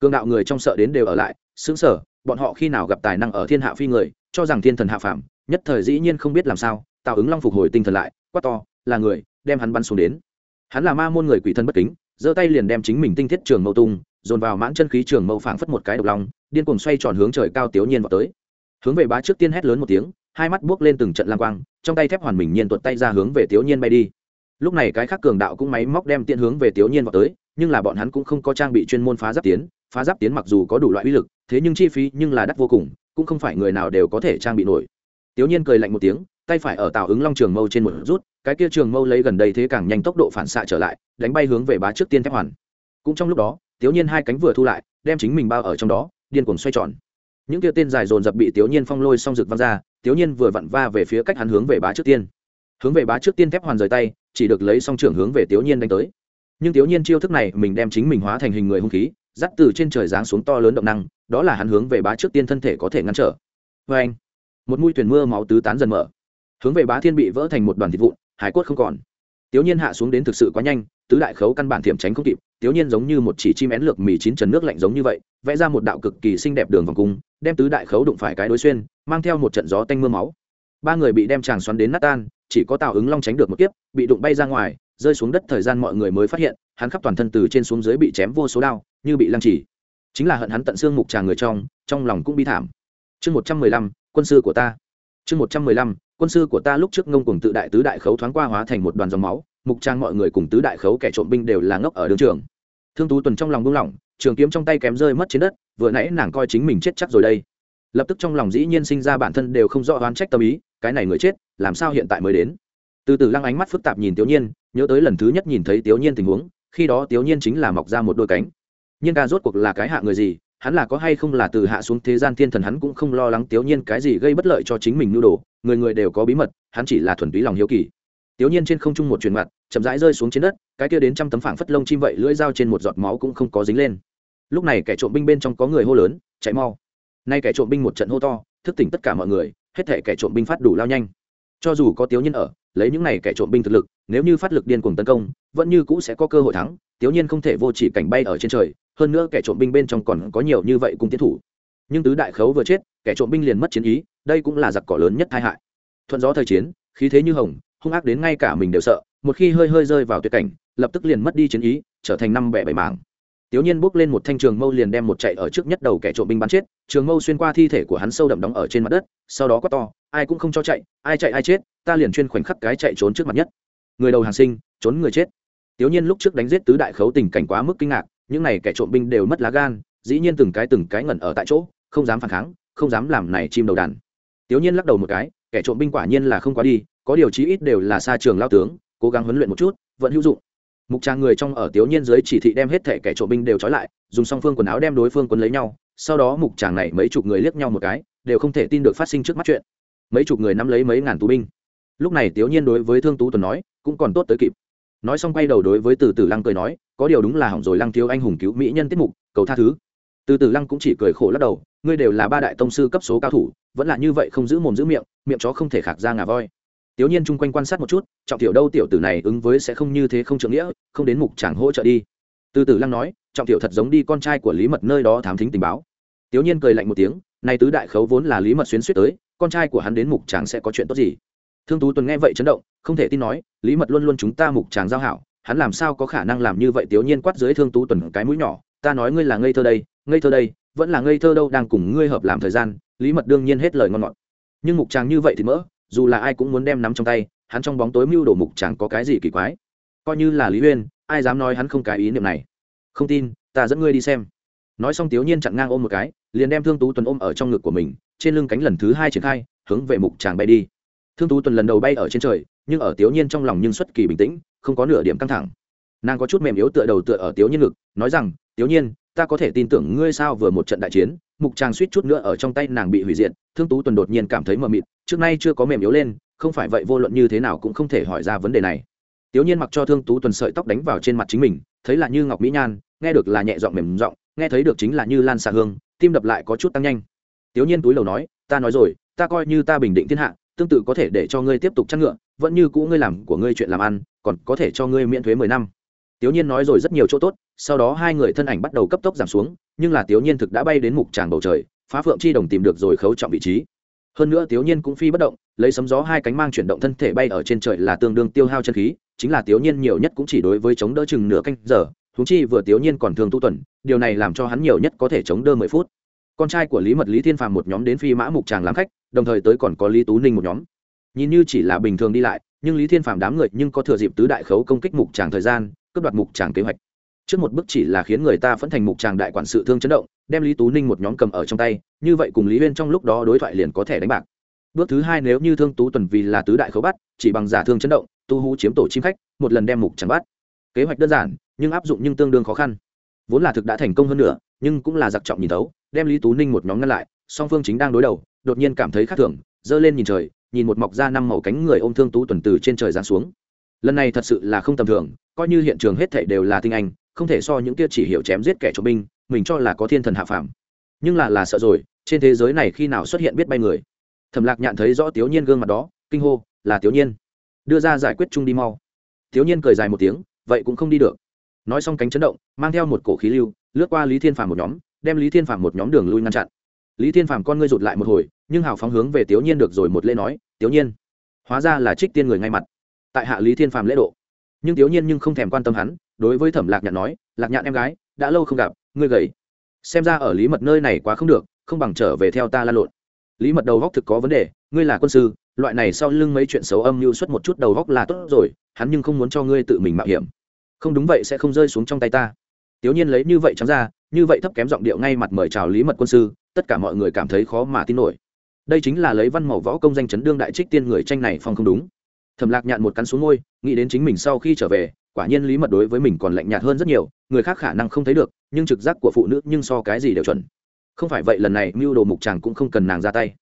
Cương đạo người trong sợ đến đều ở lại xứng sở bọn họ khi nào gặp tài năng ở thiên hạ phi người, cho rằng thiên thần hạ phàm, nhất thời dĩ nhiên không biết làm sao, tào ứng long phục hồi tinh thần lại, quát to, là người, đem hắn bắn xuống đến. Hắn là ma môn người quỷ thân bất kính, giơ tay liền đem chính mình tinh thiết trường mâu tung, dồn vào mãn chân khí trường mâu phảng phất một cái độc lòng điên cuồng xoay tròn hướng trời cao tiểu nhiên vào tới. Hướng về bá trước tiên hét lớn một tiếng, hai mắt buốc lên từng trận lang quang, trong tay thép hoàn mình nhiên tuột tay ra hướng về tiểu nhiên bay đi lúc này cái khác cường đạo cũng máy móc đem tiện hướng về tiểu nhiên vào tới, nhưng là bọn hắn cũng không có trang bị chuyên môn phá giáp tiến. Phá giáp tiến mặc dù có đủ loại uy lực, thế nhưng chi phí nhưng là đắt vô cùng, cũng không phải người nào đều có thể trang bị nổi. Tiểu nhiên cười lạnh một tiếng, tay phải ở tào ứng long trường mâu trên một rút, cái kia trường mâu lấy gần đây thế càng nhanh tốc độ phản xạ trở lại, đánh bay hướng về bá trước tiên thép hoàn. Cũng trong lúc đó tiểu nhiên hai cánh vừa thu lại, đem chính mình bao ở trong đó, điên cuồng xoay tròn. Những kia tên dài dồn dập bị tiểu nhiên phong lôi xong rực văng ra tiểu nhiên vừa vặn va về phía cách hắn hướng về bá trước tiên. Hướng về bá trước tiên thép hoàn rời tay chỉ được lấy song trưởng hướng về tiểu nhiên đánh tới. Nhưng tiểu nhiên chiêu thức này mình đem chính mình hóa thành hình người hung khí, dắt từ trên trời giáng xuống to lớn động năng, đó là hắn hướng về bá trước tiên thân thể có thể ngăn trở. Vê anh, một mũi thuyền mưa máu tứ tán dần mở. Hướng về bá thiên bị vỡ thành một đoàn thịt vụn, hải cốt không còn. Tiểu nhiên hạ xuống đến thực sự quá nhanh, tứ đại khấu căn bản thiểm tránh không kịp tiểu nhiên giống như một chỉ chim én lược mì chín trần nước lạnh giống như vậy, vẽ ra một đạo cực kỳ xinh đẹp đường vòng cung, đem tứ đại khấu đụng phải cái đối xuyên, mang theo một trận gió tanh mưa máu. Ba người bị đem tràng xoắn đến nát tan chỉ có tào ứng long tránh được một kiếp, bị đụng bay ra ngoài, rơi xuống đất thời gian mọi người mới phát hiện, hắn khắp toàn thân từ trên xuống dưới bị chém vô số đao, như bị lăng trì. Chính là hận hắn tận xương mục tràng người trong trong lòng cũng bi thảm. Chương một trăm mười lăm, quân sư của ta. Chương một trăm mười lăm, quân sư của ta lúc trước ngông cùng tự đại tứ đại khấu thoáng qua hóa thành một đoàn dòng máu, mục trang mọi người cùng tứ đại khấu kẻ trộm binh đều là ngốc ở đường trường. Thương tú tuần trong lòng buông lỏng, trường kiếm trong tay kém rơi mất trên đất, vừa nãy nàng coi chính mình chết chắc rồi đây lập tức trong lòng dĩ nhiên sinh ra bản thân đều không rõ oán trách tâm ý, cái này người chết, làm sao hiện tại mới đến? Từ từ lăng ánh mắt phức tạp nhìn tiểu nhiên, nhớ tới lần thứ nhất nhìn thấy tiểu nhiên tình huống, khi đó tiểu nhiên chính là mọc ra một đôi cánh. Nhưng ca rốt cuộc là cái hạ người gì, hắn là có hay không là từ hạ xuống thế gian thiên thần hắn cũng không lo lắng tiểu nhiên cái gì gây bất lợi cho chính mình nhu đồ, người người đều có bí mật, hắn chỉ là thuần túy lòng hiếu kỳ. Tiểu nhiên trên không trung một truyền mặt, chậm rãi rơi xuống trên đất, cái kia đến trăm tấm phảng phất lông chim vậy lưỡi dao trên một giọt máu cũng không có dính lên. Lúc này kẻ trộm binh bên trong có người hô lớn, chạy mau! Nay kẻ trộm binh một trận hô to, thức tỉnh tất cả mọi người, hết thể kẻ trộm binh phát đủ lao nhanh. Cho dù có tiểu nhiên ở, lấy những này kẻ trộm binh thực lực, nếu như phát lực điên cuồng tấn công, vẫn như cũ sẽ có cơ hội thắng tiểu nhiên không thể vô chỉ cảnh bay ở trên trời, hơn nữa kẻ trộm binh bên trong còn có nhiều như vậy cùng tiến thủ. Nhưng tứ đại khấu vừa chết, kẻ trộm binh liền mất chiến ý, đây cũng là giặc cỏ lớn nhất tai hại. Thuận gió thời chiến, khí thế như hồng, hung ác đến ngay cả mình đều sợ, một khi hơi hơi rơi vào tuyệt cảnh, lập tức liền mất đi chiến ý, trở thành năm bẻ bảy mảng. Tiểu Nhiên bước lên một thanh trường mâu liền đem một chạy ở trước nhất đầu kẻ trộm binh bắn chết, trường mâu xuyên qua thi thể của hắn sâu đậm đóng ở trên mặt đất, sau đó quát to, ai cũng không cho chạy, ai chạy ai chết, ta liền chuyên khoảnh khắc cái chạy trốn trước mặt nhất. Người đầu hàng sinh, trốn người chết. Tiểu Nhiên lúc trước đánh giết tứ đại khấu tình cảnh quá mức kinh ngạc, những này kẻ trộm binh đều mất lá gan, dĩ nhiên từng cái từng cái ngẩn ở tại chỗ, không dám phản kháng, không dám làm này chim đầu đàn. Tiểu Nhiên lắc đầu một cái, kẻ trộm binh quả nhiên là không quá đi, có điều chí ít đều là xa trường lao tướng, cố gắng huấn luyện một chút, vẫn hữu dụng mục trang người trong ở tiểu nhiên dưới chỉ thị đem hết thể kẻ trộm binh đều trói lại, dùng song phương quần áo đem đối phương quấn lấy nhau, sau đó mục tràng này mấy chục người liếc nhau một cái, đều không thể tin được phát sinh trước mắt chuyện. Mấy chục người nắm lấy mấy ngàn tù binh. Lúc này tiểu nhiên đối với thương tú tuần nói, cũng còn tốt tới kịp. Nói xong quay đầu đối với từ từ lăng cười nói, có điều đúng là hỏng rồi lăng thiếu anh hùng cứu mỹ nhân tiết mục, cầu tha thứ. Từ từ lăng cũng chỉ cười khổ lắc đầu, ngươi đều là ba đại tông sư cấp số cao thủ, vẫn là như vậy không giữ mồm giữ miệng miệng chó không thể khạc ra ngà voi. Tiểu Nhiên chung quanh quan sát một chút, trọng tiểu đâu tiểu tử này ứng với sẽ không như thế không trưởng nghĩa, không đến mục chẳng hỗ trợ đi. Từ tử lăng nói, trọng tiểu thật giống đi con trai của Lý Mật nơi đó thám thính tình báo. Tiểu Nhiên cười lạnh một tiếng, này tứ đại khấu vốn là Lý Mật xuyên suýt tới, con trai của hắn đến mục chẳng sẽ có chuyện tốt gì? Thương Tú Tuần nghe vậy chấn động, không thể tin nói, Lý Mật luôn luôn chúng ta mục chẳng giao hảo, hắn làm sao có khả năng làm như vậy? Tiểu Nhiên quát dưới Thương Tú Tuần cái mũi nhỏ, ta nói ngươi là ngây thơ đây, ngây thơ đây, vẫn là ngây thơ đâu đang cùng ngươi hợp làm thời gian, Lý Mật đương nhiên hết lời ngon ngọt. Nhưng mục chàng như vậy thì mỡ, dù là ai cũng muốn đem nắm trong tay, hắn trong bóng tối mưu đồ mục chẳng có cái gì kỳ quái. Coi như là lý uyên, ai dám nói hắn không cái ý niệm này? Không tin, ta dẫn ngươi đi xem. Nói xong tiểu nhiên chặn ngang ôm một cái, liền đem thương tú tuần ôm ở trong ngực của mình, trên lưng cánh lần thứ hai triển khai, hướng về mục tràng bay đi. Thương tú tuần lần đầu bay ở trên trời, nhưng ở tiểu nhiên trong lòng nhưng xuất kỳ bình tĩnh, không có nửa điểm căng thẳng. Nàng có chút mềm yếu tựa đầu tựa ở tiểu nhiên ngực, nói rằng tiểu nhiên, ta có thể tin tưởng ngươi sao vừa một trận đại chiến, mục tràng suýt chút nữa ở trong tay nàng bị hủy diệt. Thương tú tuần đột nhiên cảm thấy mờ mịt trước nay chưa có mềm yếu lên, không phải vậy vô luận như thế nào cũng không thể hỏi ra vấn đề này. Tiểu nhiên mặc cho thương tú tuần sợi tóc đánh vào trên mặt chính mình, thấy là như ngọc mỹ nhan, nghe được là nhẹ giọng mềm giọng, nghe thấy được chính là như lan xạ hương, tim đập lại có chút tăng nhanh. Tiểu nhiên túi lầu nói, ta nói rồi, ta coi như ta bình định thiên hạ, tương tự có thể để cho ngươi tiếp tục chăn ngựa, vẫn như cũ ngươi làm của ngươi chuyện làm ăn, còn có thể cho ngươi miễn thuế mười năm. Tiểu nhiên nói rồi rất nhiều chỗ tốt, sau đó hai người thân ảnh bắt đầu cấp tốc giảm xuống, nhưng là tiểu nhiên thực đã bay đến mục tràng bầu trời, phá phượng chi đồng tìm được rồi khấu trọng vị trí hơn nữa tiểu nhiên cũng phi bất động, lấy sấm gió hai cánh mang chuyển động thân thể bay ở trên trời là tương đương tiêu hao chân khí, chính là tiểu nhiên nhiều nhất cũng chỉ đối với chống đỡ chừng nửa canh giờ thúng chi vừa tiểu nhiên còn thường tu tuần, điều này làm cho hắn nhiều nhất có thể chống đỡ mười phút. Con trai của lý mật, lý thiên phàm một nhóm đến phi mã mục tràng làm khách, đồng thời tới còn có lý tú ninh một nhóm. Nhìn như chỉ là bình thường đi lại, nhưng lý thiên phàm đám người nhưng có thừa dịp tứ đại khấu công kích mục tràng thời gian, cướp đoạt mục tràng kế hoạch. Trước một bước chỉ là khiến người ta phẫn thành mục tràng đại quản sự thương chấn động đem lý tú ninh một nhóm cầm ở trong tay như vậy cùng lý huyên trong lúc đó đối thoại liền có thể đánh bạc bước thứ hai nếu như thương tú tuần vì là tứ đại khấu bắt chỉ bằng giả thương chấn động tu hú chiếm tổ chim khách một lần đem mục chẳng bắt kế hoạch đơn giản nhưng áp dụng nhưng tương đương khó khăn vốn là thực đã thành công hơn nữa nhưng cũng là giặc trọng nhìn thấu đem lý tú ninh một nhóm ngăn lại song phương chính đang đối đầu đột nhiên cảm thấy khác thường giơ lên nhìn trời nhìn một mọc ra năm màu cánh người ôm thương tú tuần từ trên trời giáng xuống lần này thật sự là không tầm thường coi như hiện trường hết thảy đều là tinh anh không thể so những kia chỉ hiểu chém giết kẻ trộm binh mình cho là có thiên thần hạ phàm. Nhưng là là sợ rồi, trên thế giới này khi nào xuất hiện biết bay người? Thẩm lạc nhạn thấy rõ tiểu nhiên gương mặt đó, kinh hô, là tiểu nhiên. Đưa ra giải quyết chung đi mau. Tiểu nhiên cười dài một tiếng, vậy cũng không đi được. Nói xong cánh chấn động, mang theo một cổ khí lưu, lướt qua lý thiên phàm một nhóm, đem lý thiên phàm một nhóm đường lui ngăn chặn. Lý thiên phàm con ngươi rụt lại một hồi, nhưng hào phóng hướng về tiểu nhiên được rồi một lễ nói tiểu nhiên. Hóa ra là trích tiên người ngay mặt. Tại hạ lý thiên phàm lễ độ. Nhưng tiểu nhiên nhưng không thèm quan tâm hắn, đối với thẩm lạc nhạn nói, lạc nhạn em gái, đã lâu không gặp ngươi gầy. Xem ra ở lý mật nơi này quá không được, không bằng trở về theo ta la lộn. Lý mật đầu góc thực có vấn đề, ngươi là quân sư, loại này sau lưng mấy chuyện xấu âm mưu xuất một chút đầu góc là tốt rồi, hắn nhưng không muốn cho ngươi tự mình mạo hiểm. Không đúng vậy sẽ không rơi xuống trong tay ta. Tiểu nhiên lấy như vậy trắng ra, như vậy thấp kém giọng điệu ngay mặt mời chào lý mật quân sư, tất cả mọi người cảm thấy khó mà tin nổi. Đây chính là lấy văn màu võ công danh chấn đương đại trích tiên người tranh này phong không đúng. Thầm lạc nhạn một cắn xuống môi, nghĩ đến chính mình sau khi trở về quả nhiên lý mật đối với mình còn lạnh nhạt hơn rất nhiều, người khác khả năng không thấy được, nhưng trực giác của phụ nữ nhưng so cái gì đều chuẩn. Không phải vậy lần này mưu đồ mục chàng cũng không cần nàng ra tay.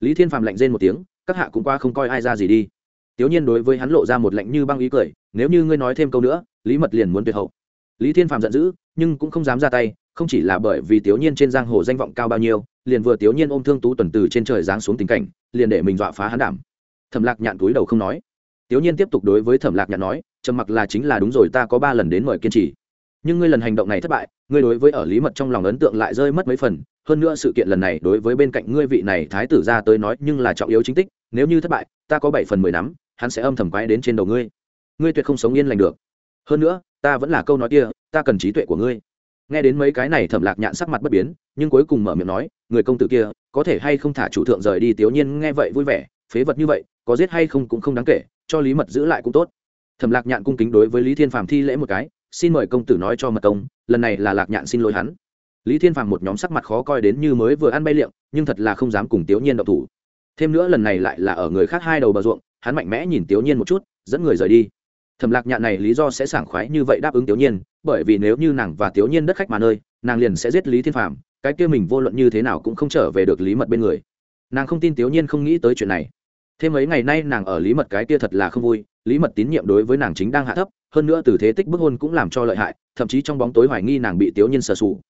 Lý thiên phàm lạnh rên một tiếng, các hạ cũng qua không coi ai ra gì đi. Tiểu nhiên đối với hắn lộ ra một lạnh như băng ý cười, nếu như ngươi nói thêm câu nữa, lý mật liền muốn tuyệt hậu. Lý thiên phàm giận dữ, nhưng cũng không dám ra tay, không chỉ là bởi vì tiểu nhiên trên giang hồ danh vọng cao bao nhiêu, liền vừa tiểu nhiên ôm thương tú tuần từ trên trời giáng xuống tình cảnh, liền để mình dọa phá hắn đảm. Thẩm lạc nhạn túi đầu không nói. Tiểu nhiên tiếp tục đối với thẩm lạc nhạn nói trầm mặc là chính là đúng rồi, ta có ba lần đến mời kiên trì. Nhưng ngươi lần hành động này thất bại, ngươi đối với ở lý mật trong lòng ấn tượng lại rơi mất mấy phần. Hơn nữa sự kiện lần này đối với bên cạnh ngươi vị này thái tử ra tới nói nhưng là trọng yếu chính tích. Nếu như thất bại, ta có bảy phần mười nắm, hắn sẽ âm thầm quái đến trên đầu ngươi. Ngươi tuyệt không sống yên lành được. Hơn nữa, ta vẫn là câu nói kia, ta cần trí tuệ của ngươi. Nghe đến mấy cái này thẩm lạc nhạn sắc mặt bất biến, nhưng cuối cùng mở miệng nói, người công tử kia, có thể hay không thả chủ thượng rời đi, tiểu nhiên nghe vậy vui vẻ, phế vật như vậy, có giết hay không cũng không đáng kể, cho lý mật giữ lại cũng tốt thẩm lạc nhạn cung kính đối với lý thiên phàm thi lễ một cái, xin mời công tử nói cho mật công, lần này là lạc nhạn xin lỗi hắn. Lý thiên phàm một nhóm sắc mặt khó coi đến như mới vừa ăn bay liệm nhưng thật là không dám cùng tiểu nhiên đậu thủ. Thêm nữa lần này lại là ở người khác hai đầu bờ ruộng, hắn mạnh mẽ nhìn tiểu nhiên một chút, dẫn người rời đi. Thẩm lạc nhạn này lý do sẽ sảng khoái như vậy đáp ứng tiểu nhiên, bởi vì nếu như nàng và tiểu nhiên đất khách mà nơi, nàng liền sẽ giết lý thiên phàm, cái kia mình vô luận như thế nào cũng không trở về được lý mật bên người. Nàng không tin tiểu nhiên không nghĩ tới chuyện này. Thêm mấy ngày nay nàng ở lý mật cái kia thật là không vui lý mật tín nhiệm đối với nàng chính đang hạ thấp, hơn nữa từ thế tích bức hôn cũng làm cho lợi hại, thậm chí trong bóng tối hoài nghi nàng bị tiểu nhiên sờ sù.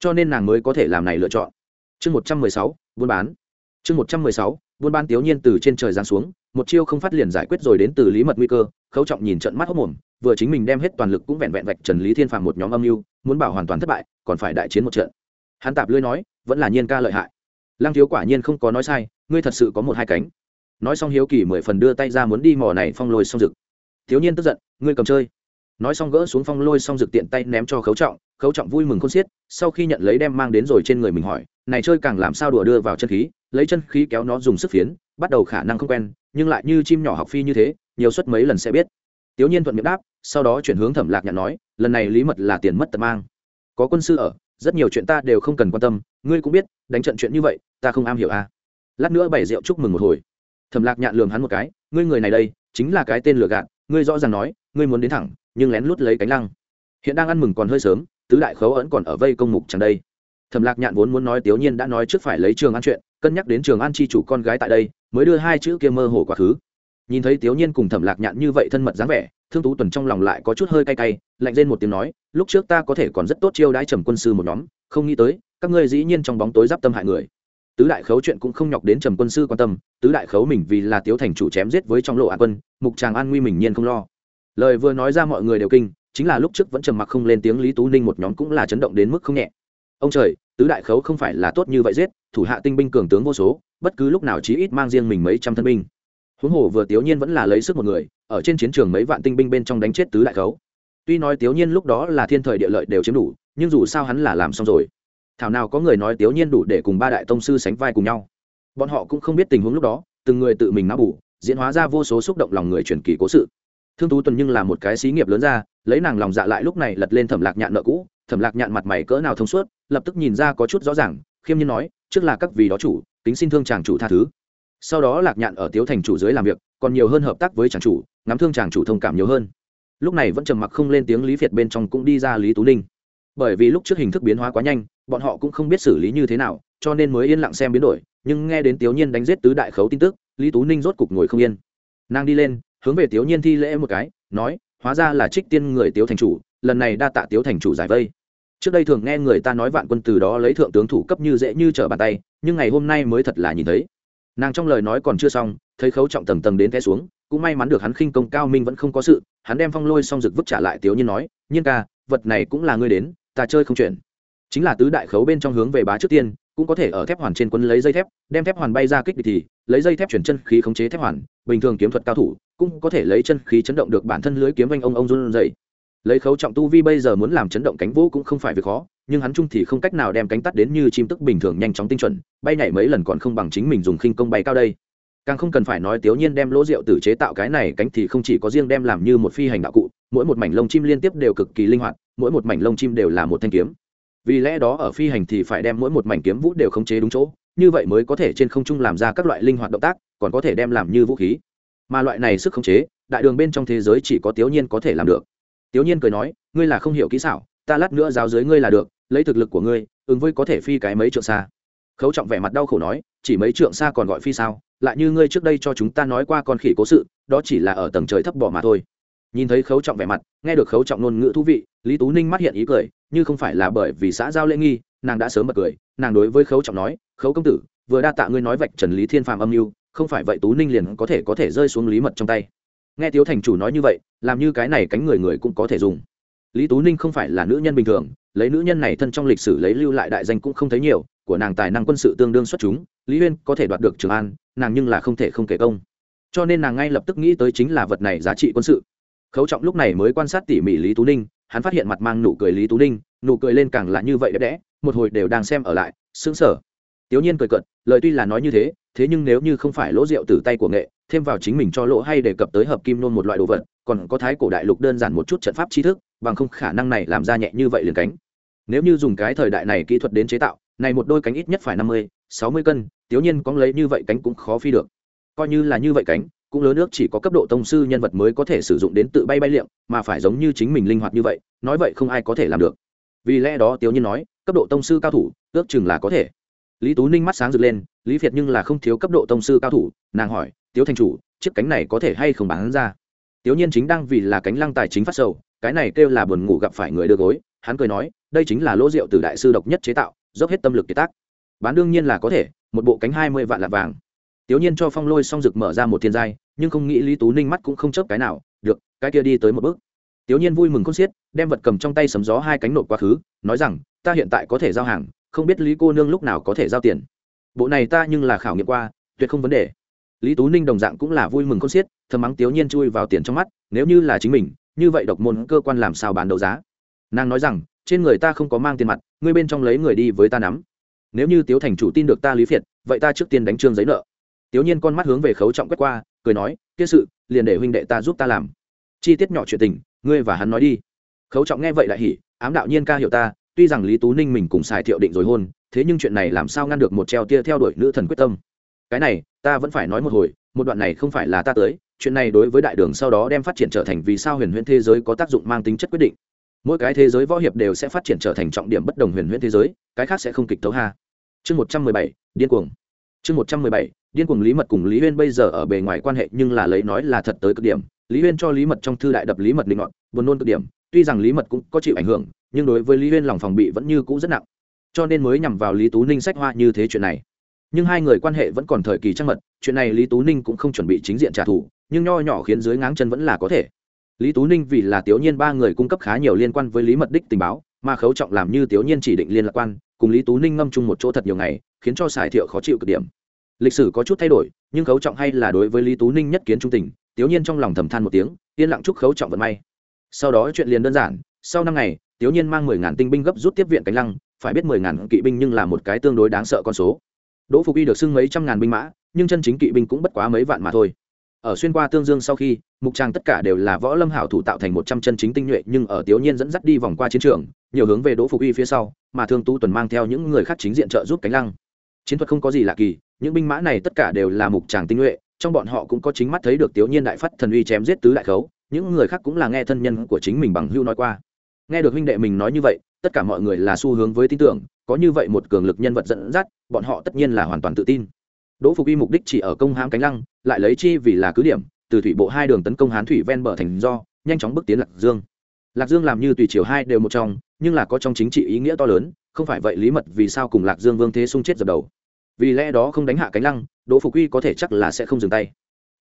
Cho nên nàng mới có thể làm này lựa chọn. Chương một trăm mười sáu, buôn bán. Chương một trăm mười sáu, buôn bán tiểu nhiên từ trên trời giáng xuống, một chiêu không phát liền giải quyết rồi đến từ lý mật nguy cơ, khấu trọng nhìn trận mắt hốc mồm, vừa chính mình đem hết toàn lực cũng vẹn vẹn vạch trần lý thiên phàm một nhóm âm mưu, muốn bảo hoàn toàn thất bại, còn phải đại chiến một trận. Hắn tạp lưới nói, vẫn là nhiên ca lợi hại. Lăng thiếu quả nhiên không có nói sai, ngươi thật sự có một hai cánh nói xong hiếu kỳ mười phần đưa tay ra muốn đi mò này phong lôi xong rực thiếu nhiên tức giận, ngươi cầm chơi. Nói xong gỡ xuống phong lôi xong rực tiện tay ném cho khấu trọng khấu trọng vui mừng khôn xiết, sau khi nhận lấy đem mang đến rồi trên người mình hỏi, này chơi càng làm sao đùa đưa vào chân khí? Lấy chân khí kéo nó dùng sức phiến, bắt đầu khả năng không quen, nhưng lại như chim nhỏ học phi như thế, nhiều suất mấy lần sẽ biết. Tiểu nhiên thuận miệng đáp, sau đó chuyển hướng thẩm lạc nhạn nói, lần này lý mật là tiền mất tật mang. Có quân sư ở, rất nhiều chuyện ta đều không cần quan tâm, ngươi cũng biết, đánh trận chuyện như vậy, ta không am hiểu à. Lát nữa bày rượu chúc mừng một hồi thẩm lạc nhạn lường hắn một cái, ngươi người này đây, chính là cái tên lừa gạt, ngươi rõ ràng nói, ngươi muốn đến thẳng, nhưng lén lút lấy cánh lăng. Hiện đang ăn mừng còn hơi sớm, tứ đại khấu ẩn còn ở vây công mục chẳng đây. Thẩm lạc nhạn vốn muốn nói tiểu nhiên đã nói trước phải lấy trường an chuyện, cân nhắc đến trường an chi chủ con gái tại đây, mới đưa hai chữ kia mơ hồ quá khứ. Nhìn thấy tiểu nhiên cùng thẩm lạc nhạn như vậy thân mật dáng vẻ, thương tú tuần trong lòng lại có chút hơi cay cay, lạnh lên một tiếng nói, lúc trước ta có thể còn rất tốt chiêu đãi trầm quân sư một nhóm, không nghĩ tới, các ngươi dĩ nhiên trong bóng tối giáp tâm hại người tứ đại khấu chuyện cũng không nhọc đến trầm quân sư quan tâm, tứ đại khấu mình vì là tiếu thành chủ chém giết với trong lộ an quân, mục tràng an nguy mình nhiên không lo. Lời vừa nói ra mọi người đều kinh, chính là lúc trước vẫn trầm mặc không lên tiếng lý tú ninh một nhóm cũng là chấn động đến mức không nhẹ. Ông trời, tứ đại khấu không phải là tốt như vậy giết, thủ hạ tinh binh cường tướng vô số, bất cứ lúc nào chí ít mang riêng mình mấy trăm thân binh. Huống hồ vừa tiểu nhiên vẫn là lấy sức một người, ở trên chiến trường mấy vạn tinh binh bên trong đánh chết tứ đại khấu. Tuy nói tiểu nhiên lúc đó là thiên thời địa lợi đều chiếm đủ, nhưng dù sao hắn là làm xong rồi thảo nào có người nói tiểu nhiên đủ để cùng ba đại tông sư sánh vai cùng nhau. Bọn họ cũng không biết tình huống lúc đó, từng người tự mình não bù, diễn hóa ra vô số xúc động lòng người truyền kỳ cố sự. Thương tú tuần nhưng là một cái xí nghiệp lớn ra, lấy nàng lòng dạ lại lúc này lật lên thẩm lạc nhạn nợ cũ, thẩm lạc nhạn mặt mày cỡ nào thông suốt, lập tức nhìn ra có chút rõ ràng, khiêm nhiên nói, trước là các vì đó chủ tính xin thương chàng chủ tha thứ. Sau đó lạc nhạn ở tiếu thành chủ dưới làm việc, còn nhiều hơn hợp tác với chàng chủ, ngắm thương chàng chủ thông cảm nhiều hơn. Lúc này vẫn trầm mặc không lên tiếng lý việt bên trong cũng đi ra lý tú ninh bởi vì lúc trước hình thức biến hóa quá nhanh, bọn họ cũng không biết xử lý như thế nào, cho nên mới yên lặng xem biến đổi, nhưng nghe đến tiểu nhiên đánh giết tứ đại khấu tin tức, lý tú ninh rốt cục ngồi không yên. Nàng đi lên, hướng về tiểu nhiên thi lễ một cái, nói, hóa ra là trích tiên người tiếu thành chủ, lần này đa tạ tiếu thành chủ giải vây. Trước đây thường nghe người ta nói vạn quân từ đó lấy thượng tướng thủ cấp như dễ như trở bàn tay, nhưng ngày hôm nay mới thật là nhìn thấy. Nàng trong lời nói còn chưa xong, thấy khấu trọng tầng tầng đến té xuống, cũng may mắn được hắn khinh công cao minh vẫn không có sự, hắn đem phong lôi xong rực vứt trả lại tiếu nhiên nói, nhiên ca, vật này cũng là ngươi đến ta chơi không chuyển. Chính là tứ đại khấu bên trong hướng về bá trước tiên, cũng có thể ở thép hoàn trên quân lấy dây thép, đem thép hoàn bay ra kích địch thì, lấy dây thép chuyển chân khí khống chế thép hoàn, bình thường kiếm thuật cao thủ, cũng có thể lấy chân khí chấn động được bản thân lưới kiếm vanh ông ông run dậy lấy khấu trọng tu vi bây giờ muốn làm chấn động cánh vũ cũng không phải việc khó, nhưng hắn chung thì không cách nào đem cánh tắt đến như chim tức bình thường nhanh chóng tinh chuẩn, bay nhảy mấy lần còn không bằng chính mình dùng khinh công bay cao đây. Càng không cần phải nói tiểu nhiên đem lỗ rượu tử chế tạo cái này cánh thì không chỉ có riêng đem làm như một phi hành đạo cụ, mỗi một mảnh lông chim liên tiếp đều cực kỳ linh hoạt mỗi một mảnh lông chim đều là một thanh kiếm. Vì lẽ đó ở phi hành thì phải đem mỗi một mảnh kiếm vũ đều khống chế đúng chỗ, như vậy mới có thể trên không trung làm ra các loại linh hoạt động tác, còn có thể đem làm như vũ khí. Mà loại này sức khống chế, đại đường bên trong thế giới chỉ có tiểu nhiên có thể làm được. Tiểu nhiên cười nói, ngươi là không hiểu kỹ xảo, ta lát nữa giáo dưới ngươi là được, lấy thực lực của ngươi, ứng với có thể phi cái mấy trượng xa. Khấu trọng vẻ mặt đau khổ nói, chỉ mấy trượng xa còn gọi phi sao? Lại như ngươi trước đây cho chúng ta nói qua con khỉ cố sự, đó chỉ là ở tầng trời thấp bỏ mà thôi nhìn thấy khấu trọng vẻ mặt, nghe được khấu trọng ngôn ngữ thú vị, lý tú ninh mắt hiện ý cười, như không phải là bởi vì xã giao lễ nghi, nàng đã sớm bật cười, nàng đối với khấu trọng nói, khấu công tử, vừa đa tạ ngươi nói vạch trần lý thiên phàm âm mưu, không phải vậy tú ninh liền có thể có thể rơi xuống lý mật trong tay. Nghe tiếu thành chủ nói như vậy, làm như cái này cánh người người cũng có thể dùng. Lý tú ninh không phải là nữ nhân bình thường, lấy nữ nhân này thân trong lịch sử lấy lưu lại đại danh cũng không thấy nhiều, của nàng tài năng quân sự tương đương xuất chúng, lý huyên có thể đoạt được trường an, nàng nhưng là không thể không kể công. Cho nên nàng ngay lập tức nghĩ tới chính là vật này giá trị quân sự khấu trọng lúc này mới quan sát tỉ mỉ lý tú ninh, hắn phát hiện mặt mang nụ cười lý tú ninh, nụ cười lên càng là như vậy đẹp đẽ, một hồi đều đang xem ở lại xứng sở tiểu nhiên cười cận lời tuy là nói như thế thế nhưng nếu như không phải lỗ rượu từ tay của nghệ, thêm vào chính mình cho lỗ hay đề cập tới hợp kim nôn một loại đồ vật, còn có thái cổ đại lục đơn giản một chút trận pháp tri thức, bằng không khả năng này làm ra nhẹ như vậy liền cánh. Nếu như dùng cái thời đại này kỹ thuật đến chế tạo, này một đôi cánh ít nhất phải năm mươi, sáu mươi cân, tiểu nhiên có lấy như vậy cánh cũng khó phi được. Coi như là như vậy cánh cũng lớn nước chỉ có cấp độ tông sư nhân vật mới có thể sử dụng đến tự bay bay liệm mà phải giống như chính mình linh hoạt như vậy, nói vậy không ai có thể làm được. Vì lẽ đó tiểu nhiên nói, cấp độ tông sư cao thủ, ước chừng là có thể. Lý tú ninh mắt sáng rực lên, lý việt nhưng là không thiếu cấp độ tông sư cao thủ, nàng hỏi, tiếu thành chủ, chiếc cánh này có thể hay không bán ra? Tiểu nhiên chính đang vì là cánh lăng tài chính phát sầu, cái này kêu là buồn ngủ gặp phải người đưa gối, hắn cười nói, đây chính là lỗ rượu từ đại sư độc nhất chế tạo, dốc hết tâm lực kế tác. Bán đương nhiên là có thể, một bộ cánh hai mươi vạn lạ vàng. Tiểu nhiên cho phong lôi xong rực mở ra một thiên giai nhưng không nghĩ lý tú ninh mắt cũng không chớp cái nào, được, cái kia đi tới một bước. Tiểu nhiên vui mừng khôn xiết, đem vật cầm trong tay sấm gió hai cánh nộp quá khứ, nói rằng, ta hiện tại có thể giao hàng, không biết lý cô nương lúc nào có thể giao tiền. Bộ này ta nhưng là khảo nghiệm qua, tuyệt không vấn đề. Lý tú ninh đồng dạng cũng là vui mừng khôn xiết, thầm mắng tiểu nhiên chui vào tiền trong mắt, nếu như là chính mình, như vậy độc môn cơ quan làm sao bán đấu giá? Nàng nói rằng, trên người ta không có mang tiền mặt, ngươi bên trong lấy người đi với ta nắm. Nếu như tiếu thành chủ tin được ta lý phiệt, vậy ta trước tiên đánh trương giấy nợ. Tiểu nhiên con mắt hướng về khấu trọng quét qua cười nói, kia sự, liền để huynh đệ ta giúp ta làm. Chi tiết nhỏ chuyện tình, ngươi và hắn nói đi. Khấu trọng nghe vậy lại hỉ, ám đạo nhiên ca hiểu ta, tuy rằng lý tú ninh mình cùng xài thiệu định rồi hôn, thế nhưng chuyện này làm sao ngăn được một treo tia theo đuổi nữ thần quyết tâm? Cái này, ta vẫn phải nói một hồi, một đoạn này không phải là ta tới, chuyện này đối với đại đường sau đó đem phát triển trở thành vì sao huyền huyễn thế giới có tác dụng mang tính chất quyết định. Mỗi cái thế giới võ hiệp đều sẽ phát triển trở thành trọng điểm bất đồng huyền huyễn thế giới, cái khác sẽ không kịch tấu ha. Chương một trăm mười bảy, điên cuồng chương một trăm mười bảy, điên cuồng lý mật cùng lý huyên bây giờ ở bề ngoài quan hệ nhưng là lấy nói là thật tới cực điểm. Lý huyên cho lý mật trong thư đại đập lý mật định ngọn buồn nôn cực điểm. Tuy rằng lý mật cũng có chịu ảnh hưởng, nhưng đối với lý huyên lòng phòng bị vẫn như cũ rất nặng. Cho nên mới nhằm vào lý tú ninh sách hoa như thế chuyện này. Nhưng hai người quan hệ vẫn còn thời kỳ trăng mật, chuyện này lý tú ninh cũng không chuẩn bị chính diện trả thù, nhưng nho nhỏ khiến dưới ngáng chân vẫn là có thể. Lý tú ninh vì là tiểu nhiên ba người cung cấp khá nhiều liên quan với lý mật đích tình báo, mà khấu trọng làm như tiểu nhiên chỉ định liên lạc quan, cùng lý tú ninh ngâm chung một chỗ thật nhiều ngày khiến cho sài thiệu khó chịu cực điểm. Lịch sử có chút thay đổi, nhưng khấu trọng hay là đối với lý tú ninh nhất kiến trung tình tiểu nhiên trong lòng thầm than một tiếng, yên lặng chúc khấu trọng vận may. Sau đó chuyện liền đơn giản, sau năm ngày tiểu nhiên mang mười ngàn tinh binh gấp rút tiếp viện cánh lăng, phải biết mười ngàn kỵ binh nhưng là một cái tương đối đáng sợ con số. Đỗ phục y được xưng mấy trăm ngàn binh mã, nhưng chân chính kỵ binh cũng bất quá mấy vạn mà thôi. Ở xuyên qua tương dương sau khi, mục trang tất cả đều là võ lâm hảo thủ tạo thành một trăm chân chính tinh nhuệ, nhưng ở tiểu nhiên dẫn dắt đi vòng qua chiến trường, nhiều hướng về đỗ phục y phía sau, mà thương tú tuần mang theo những người khác chính diện trợ giúp cánh lăng chiến thuật không có gì lạ kỳ, những binh mã này tất cả đều là mục tràng tinh nhuệ, trong bọn họ cũng có chính mắt thấy được tiểu nhiên đại phát thần uy chém giết tứ đại khấu, những người khác cũng là nghe thân nhân của chính mình bằng hưu nói qua. Nghe được huynh đệ mình nói như vậy, tất cả mọi người là xu hướng với tin tưởng, có như vậy một cường lực nhân vật dẫn dắt, bọn họ tất nhiên là hoàn toàn tự tin. Đỗ phục y mục đích chỉ ở công hãm cánh lăng, lại lấy chi vì là cứ điểm, từ thủy bộ hai đường tấn công hán thủy ven bờ thành do, nhanh chóng bước tiến lạc dương. Lạc dương làm như tùy chiều hai đều một trong, nhưng là có trong chính trị ý nghĩa to lớn không phải vậy lý mật vì sao cùng lạc dương vương thế sung chết dập đầu? Vì lẽ đó không đánh hạ cánh lăng, đỗ phục uy có thể chắc là sẽ không dừng tay.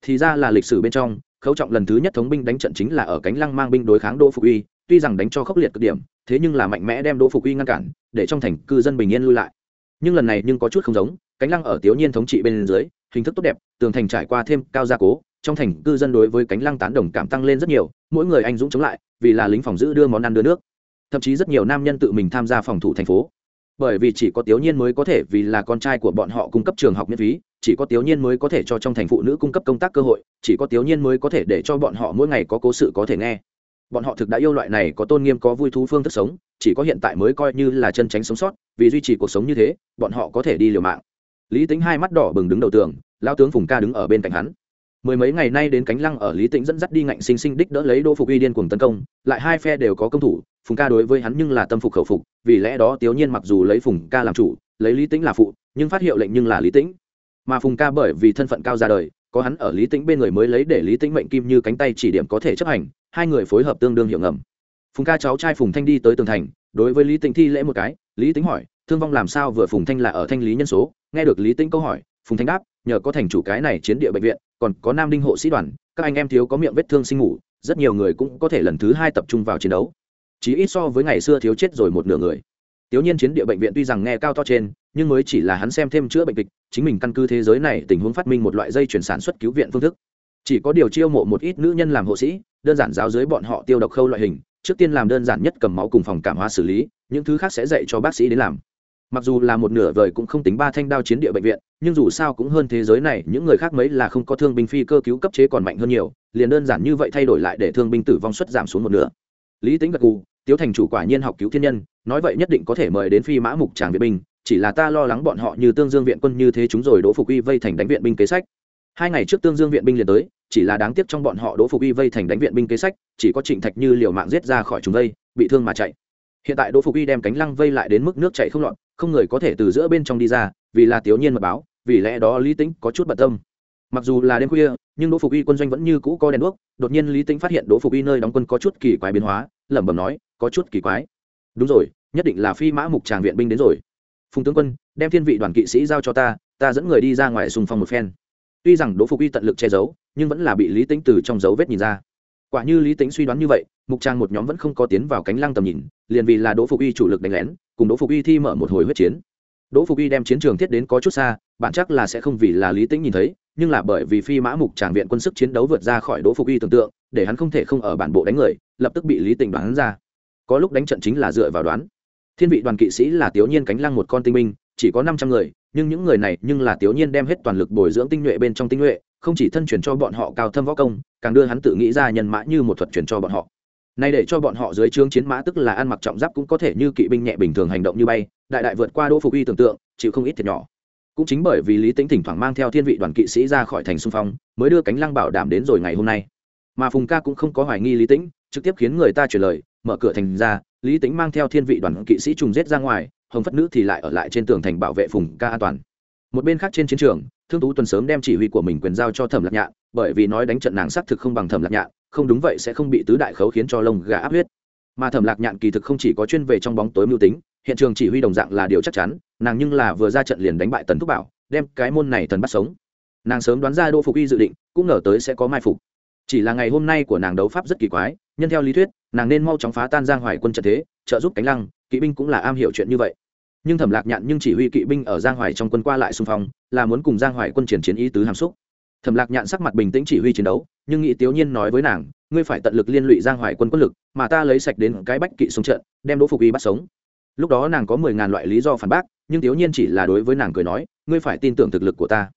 Thì ra là lịch sử bên trong, khấu trọng lần thứ nhất thống binh đánh trận chính là ở cánh lăng mang binh đối kháng đỗ phục uy tuy rằng đánh cho khốc liệt cực điểm, thế nhưng là mạnh mẽ đem đỗ phục uy ngăn cản, để trong thành cư dân bình yên lui lại. Nhưng lần này nhưng có chút không giống, cánh lăng ở tiểu nhiên thống trị bên dưới, hình thức tốt đẹp, tường thành trải qua thêm cao gia cố, trong thành cư dân đối với cánh lăng tán đồng cảm tăng lên rất nhiều, mỗi người anh dũng chống lại, vì là lính phòng giữ đưa món ăn đưa nước thậm chí rất nhiều nam nhân tự mình tham gia phòng thủ thành phố. Bởi vì chỉ có tiểu nhiên mới có thể, vì là con trai của bọn họ cung cấp trường học miễn phí, chỉ có tiểu nhiên mới có thể cho trong thành phụ nữ cung cấp công tác cơ hội, chỉ có tiểu nhiên mới có thể để cho bọn họ mỗi ngày có cố sự có thể nghe. Bọn họ thực đã yêu loại này có tôn nghiêm, có vui thú phương thức sống, chỉ có hiện tại mới coi như là chân tránh sống sót, vì duy trì cuộc sống như thế, bọn họ có thể đi liều mạng. Lý tính hai mắt đỏ bừng đứng đầu tường lao tướng phùng ca đứng ở bên cạnh hắn mười mấy ngày nay đến cánh lăng ở lý tĩnh dẫn dắt đi ngạnh sinh sinh đích đỡ lấy đỗ phục uy điên cuồng tấn công, lại hai phe đều có công thủ, phùng ca đối với hắn nhưng là tâm phục khẩu phục, vì lẽ đó tiểu nhiên mặc dù lấy phùng ca làm chủ, lấy lý tĩnh là phụ, nhưng phát hiệu lệnh nhưng là lý tĩnh. Mà phùng ca bởi vì thân phận cao ra đời, có hắn ở lý tĩnh bên người mới lấy để lý tĩnh mệnh kim như cánh tay chỉ điểm có thể chấp hành, hai người phối hợp tương đương hiệu ngầm. Phùng ca cháu trai phùng thanh đi tới tường thành, đối với lý tĩnh thi lễ một cái, lý tĩnh hỏi, thương vong làm sao vừa phùng thanh là ở thanh lý nhân số? Nghe được lý tĩnh câu hỏi, phùng thanh đáp nhờ có thành chủ cái này chiến địa bệnh viện còn có nam đinh hộ sĩ đoàn các anh em thiếu có miệng vết thương sinh ngủ rất nhiều người cũng có thể lần thứ hai tập trung vào chiến đấu chỉ ít so với ngày xưa thiếu chết rồi một nửa người Tiểu nhiên chiến địa bệnh viện tuy rằng nghe cao to trên, nhưng mới chỉ là hắn xem thêm chữa bệnh kịch, chính mình căn cứ thế giới này tình huống phát minh một loại dây chuyển sản xuất cứu viện phương thức. Chỉ có điều chiêu mộ một ít nữ nhân làm hộ sĩ, đơn giản giáo dưới bọn họ tiêu độc khâu loại hình, trước tiên làm đơn giản nhất cầm máu cùng phòng cảm hóa xử lý, những thứ khác sẽ dạy cho bác sĩ đến làm. Mặc dù là một nửa vời cũng không tính ba thanh đao chiến địa bệnh viện, nhưng dù sao cũng hơn thế giới này, những người khác mấy là không có thương binh phi cơ cứu cấp chế còn mạnh hơn nhiều, liền đơn giản như vậy thay đổi lại để thương binh tử vong suất giảm xuống một nửa. Lý Tính gật gù, tiếu thành chủ quả nhiên học cứu thiên nhân nói vậy nhất định có thể mời đến phi mã mục tràng viện binh chỉ là ta lo lắng bọn họ như tương dương viện quân như thế chúng rồi đỗ phục uy vây thành đánh viện binh kế sách hai ngày trước tương dương viện binh liền tới chỉ là đáng tiếc trong bọn họ đỗ phục uy vây thành đánh viện binh kế sách chỉ có trịnh thạch như liều mạng giết ra khỏi chúng vây bị thương mà chạy hiện tại đỗ phục Y đem cánh lăng vây lại đến mức nước chạy không lọt, không người có thể từ giữa bên trong đi ra, vì là thiếu nhiên mật báo, vì lẽ đó lý tính có chút bận tâm. Mặc dù là đêm khuya, nhưng đỗ phục Y quân doanh vẫn như cũ có đèn đuốc, đột nhiên lý tính phát hiện đỗ phục Y nơi đóng quân có chút kỳ quái biến hóa, lẩm bẩm nói, có chút kỳ quái. Đúng rồi, nhất định là phi mã mục tràng viện binh đến rồi. Phùng tướng quân, đem thiên vị đoàn kỵ sĩ giao cho ta ta dẫn người đi ra ngoài xung phong một phen. Tuy rằng đỗ phục Y tận lực che giấu, nhưng vẫn là bị lý tính từ trong dấu vết nhìn ra quả như lý tính suy đoán như vậy, mục trang một nhóm vẫn không có tiến vào cánh lăng tầm nhìn, liền vì là đỗ phục Y chủ lực đánh lén, cùng đỗ phục Y thi mở một hồi huyết chiến. Đỗ phục Y đem chiến trường thiết đến có chút xa, bản chắc là sẽ không vì là lý tính nhìn thấy, nhưng là bởi vì phi mã mục tràng viện quân sức chiến đấu vượt ra khỏi đỗ phục Y tưởng tượng, để hắn không thể không ở bản bộ đánh người, lập tức bị lý tình đoán ra. Có lúc đánh trận chính là dựa vào đoán. Thiên vị đoàn kỵ sĩ là tiểu nhiên cánh lăng một con tinh minh chỉ có năm trăm người, nhưng những người này nhưng là tiểu nhiên đem hết toàn lực bồi dưỡng tinh nhuệ bên trong tinh nhuệ không chỉ thân truyền cho bọn họ cao thâm võ công, càng đưa hắn tự nghĩ ra nhân mã như một thuật truyền cho bọn họ. Nay để cho bọn họ dưới trướng chiến mã tức là ăn mặc trọng giáp cũng có thể như kỵ binh nhẹ bình thường hành động như bay, đại đại vượt qua đỗ phục uy tưởng tượng, chịu không ít thiệt nhỏ. Cũng chính bởi vì lý tính thỉnh thoảng mang theo thiên vị đoàn kỵ sĩ ra khỏi thành xung phong, mới đưa cánh lăng bảo đảm đến rồi ngày hôm nay. Mà phùng ca cũng không có hoài nghi lý tĩnh trực tiếp khiến người ta chuyển lời, mở cửa thành ra, lý tĩnh mang theo thiên vị đoàn kỵ sĩ trùng giết ra ngoài, hồng phất nữ thì lại ở lại trên tường thành bảo vệ phùng ca an toàn. Một bên khác trên chiến trường thương tú tuần sớm đem chỉ huy của mình quyền giao cho thẩm lạc nhạn, bởi vì nói đánh trận nàng xác thực không bằng thẩm lạc nhạn, không đúng vậy sẽ không bị tứ đại khấu khiến cho lông gà áp huyết. Mà thẩm lạc nhạn kỳ thực không chỉ có chuyên về trong bóng tối mưu tính, hiện trường chỉ huy đồng dạng là điều chắc chắn, nàng nhưng là vừa ra trận liền đánh bại tần thúc bảo, đem cái môn này tần bắt sống. Nàng sớm đoán ra Đỗ phục y dự định, cũng ngờ tới sẽ có mai phục. Chỉ là ngày hôm nay của nàng đấu pháp rất kỳ quái, nhân theo lý thuyết, nàng nên mau chóng phá tan giang hoài quân trận thế, trợ giúp cánh lăng, kỵ binh cũng là am hiểu chuyện như vậy nhưng thẩm lạc nhạn nhưng chỉ huy kỵ binh ở giang hoài trong quân qua lại xung phong, là muốn cùng giang hoài quân triển chiến ý tứ hàm xúc. Thẩm lạc nhạn sắc mặt bình tĩnh chỉ huy chiến đấu, nhưng nghị tiểu nhiên nói với nàng, ngươi phải tận lực liên lụy giang hoài quân quân lực, mà ta lấy sạch đến cái bách kỵ xuống trận, đem đỗ phục y bắt sống. Lúc đó nàng có mười ngàn loại lý do phản bác, nhưng tiểu nhiên chỉ là đối với nàng cười nói, ngươi phải tin tưởng thực lực của ta.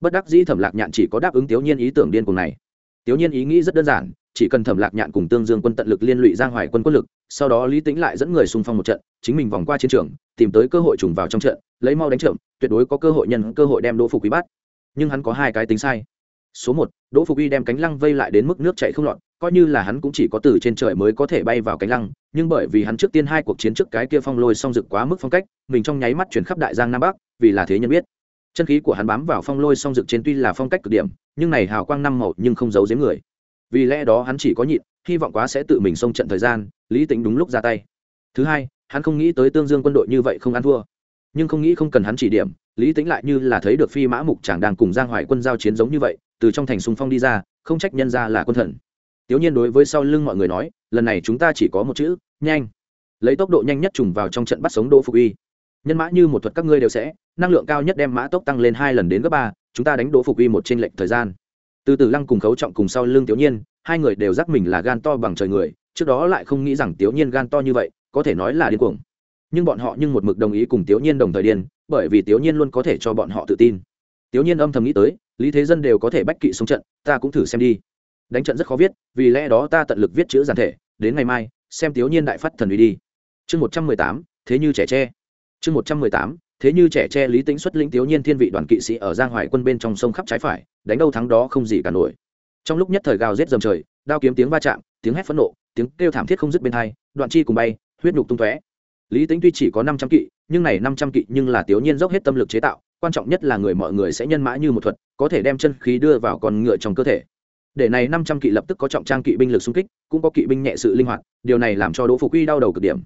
Bất đắc dĩ thẩm lạc nhạn chỉ có đáp ứng tiểu nhiên ý tưởng điên cùng này. Tiểu nhiên ý nghĩ rất đơn giản chỉ cần thẩm lạc nhạn cùng tương dương quân tận lực liên lụy giang hoài quân quân lực, sau đó lý tính lại dẫn người xung phong một trận, chính mình vòng qua chiến trường, tìm tới cơ hội trùng vào trong trận, lấy mau đánh trộm tuyệt đối có cơ hội nhân cơ hội đem đỗ phục quý bắt. Nhưng hắn có hai cái tính sai. Số một, đỗ phục uy đem cánh lăng vây lại đến mức nước chạy không lọt, coi như là hắn cũng chỉ có từ trên trời mới có thể bay vào cánh lăng, nhưng bởi vì hắn trước tiên hai cuộc chiến trước cái kia phong lôi song rực quá mức phong cách, mình trong nháy mắt chuyển khắp đại giang nam bắc, vì là thế nhân biết. Chân khí của hắn bám vào phong lôi song rực trên tuy là phong cách cực điểm, nhưng này hào quang năm màu nhưng không giấu giếm người vì lẽ đó hắn chỉ có nhịn, hy vọng quá sẽ tự mình xông trận thời gian, lý tính đúng lúc ra tay. Thứ hai, hắn không nghĩ tới tương dương quân đội như vậy không ăn thua. Nhưng không nghĩ không cần hắn chỉ điểm, lý tính lại như là thấy được phi mã mục chàng đang cùng giang hoài quân giao chiến giống như vậy, từ trong thành sung phong đi ra, không trách nhân ra là quân thần. Tiểu nhiên đối với sau lưng mọi người nói, lần này chúng ta chỉ có một chữ, nhanh. Lấy tốc độ nhanh nhất trùng vào trong trận bắt sống đỗ phục uy. Nhân mã như một thuật các ngươi đều sẽ, năng lượng cao nhất đem mã tốc tăng lên hai lần đến gấp ba, chúng ta đánh đỗ phục uy một trên lệnh thời gian từ từ lăng cùng khấu trọng cùng sau lưng tiểu nhiên, hai người đều giác mình là gan to bằng trời người, trước đó lại không nghĩ rằng tiểu nhiên gan to như vậy, có thể nói là điên cuồng. Nhưng bọn họ nhưng một mực đồng ý cùng tiểu nhiên đồng thời điên, bởi vì tiểu nhiên luôn có thể cho bọn họ tự tin. Tiểu nhiên âm thầm nghĩ tới, lý thế dân đều có thể bách kỵ xuống trận, ta cũng thử xem đi. Đánh trận rất khó viết, vì lẽ đó ta tận lực viết chữ giản thể, đến ngày mai, xem tiểu nhiên đại phát thần uy đi. Chương một trăm mười tám, thế như trẻ tre. Chương một trăm mười tám thế như trẻ tre lý tính xuất lĩnh thiếu nhiên thiên vị đoàn kỵ sĩ ở giang hoài quân bên trong sông khắp trái phải, đánh đâu thắng đó không gì cả nổi. Trong lúc nhất thời gào rết dầm trời, đao kiếm tiếng va chạm, tiếng hét phẫn nộ, tiếng kêu thảm thiết không dứt bên hai, đoạn chi cùng bay, huyết nhục tung tóe. Lý tính tuy chỉ có năm trăm kỵ, nhưng này năm trăm kỵ nhưng là thiếu nhiên dốc hết tâm lực chế tạo, quan trọng nhất là người mọi người sẽ nhân mã như một thuật, có thể đem chân khí đưa vào con ngựa trong cơ thể. Để này năm trăm kỵ lập tức có trọng trang kỵ binh lực xung kích, cũng có kỵ binh nhẹ sự linh hoạt, điều này làm cho đỗ phục uy đau đầu cực điểm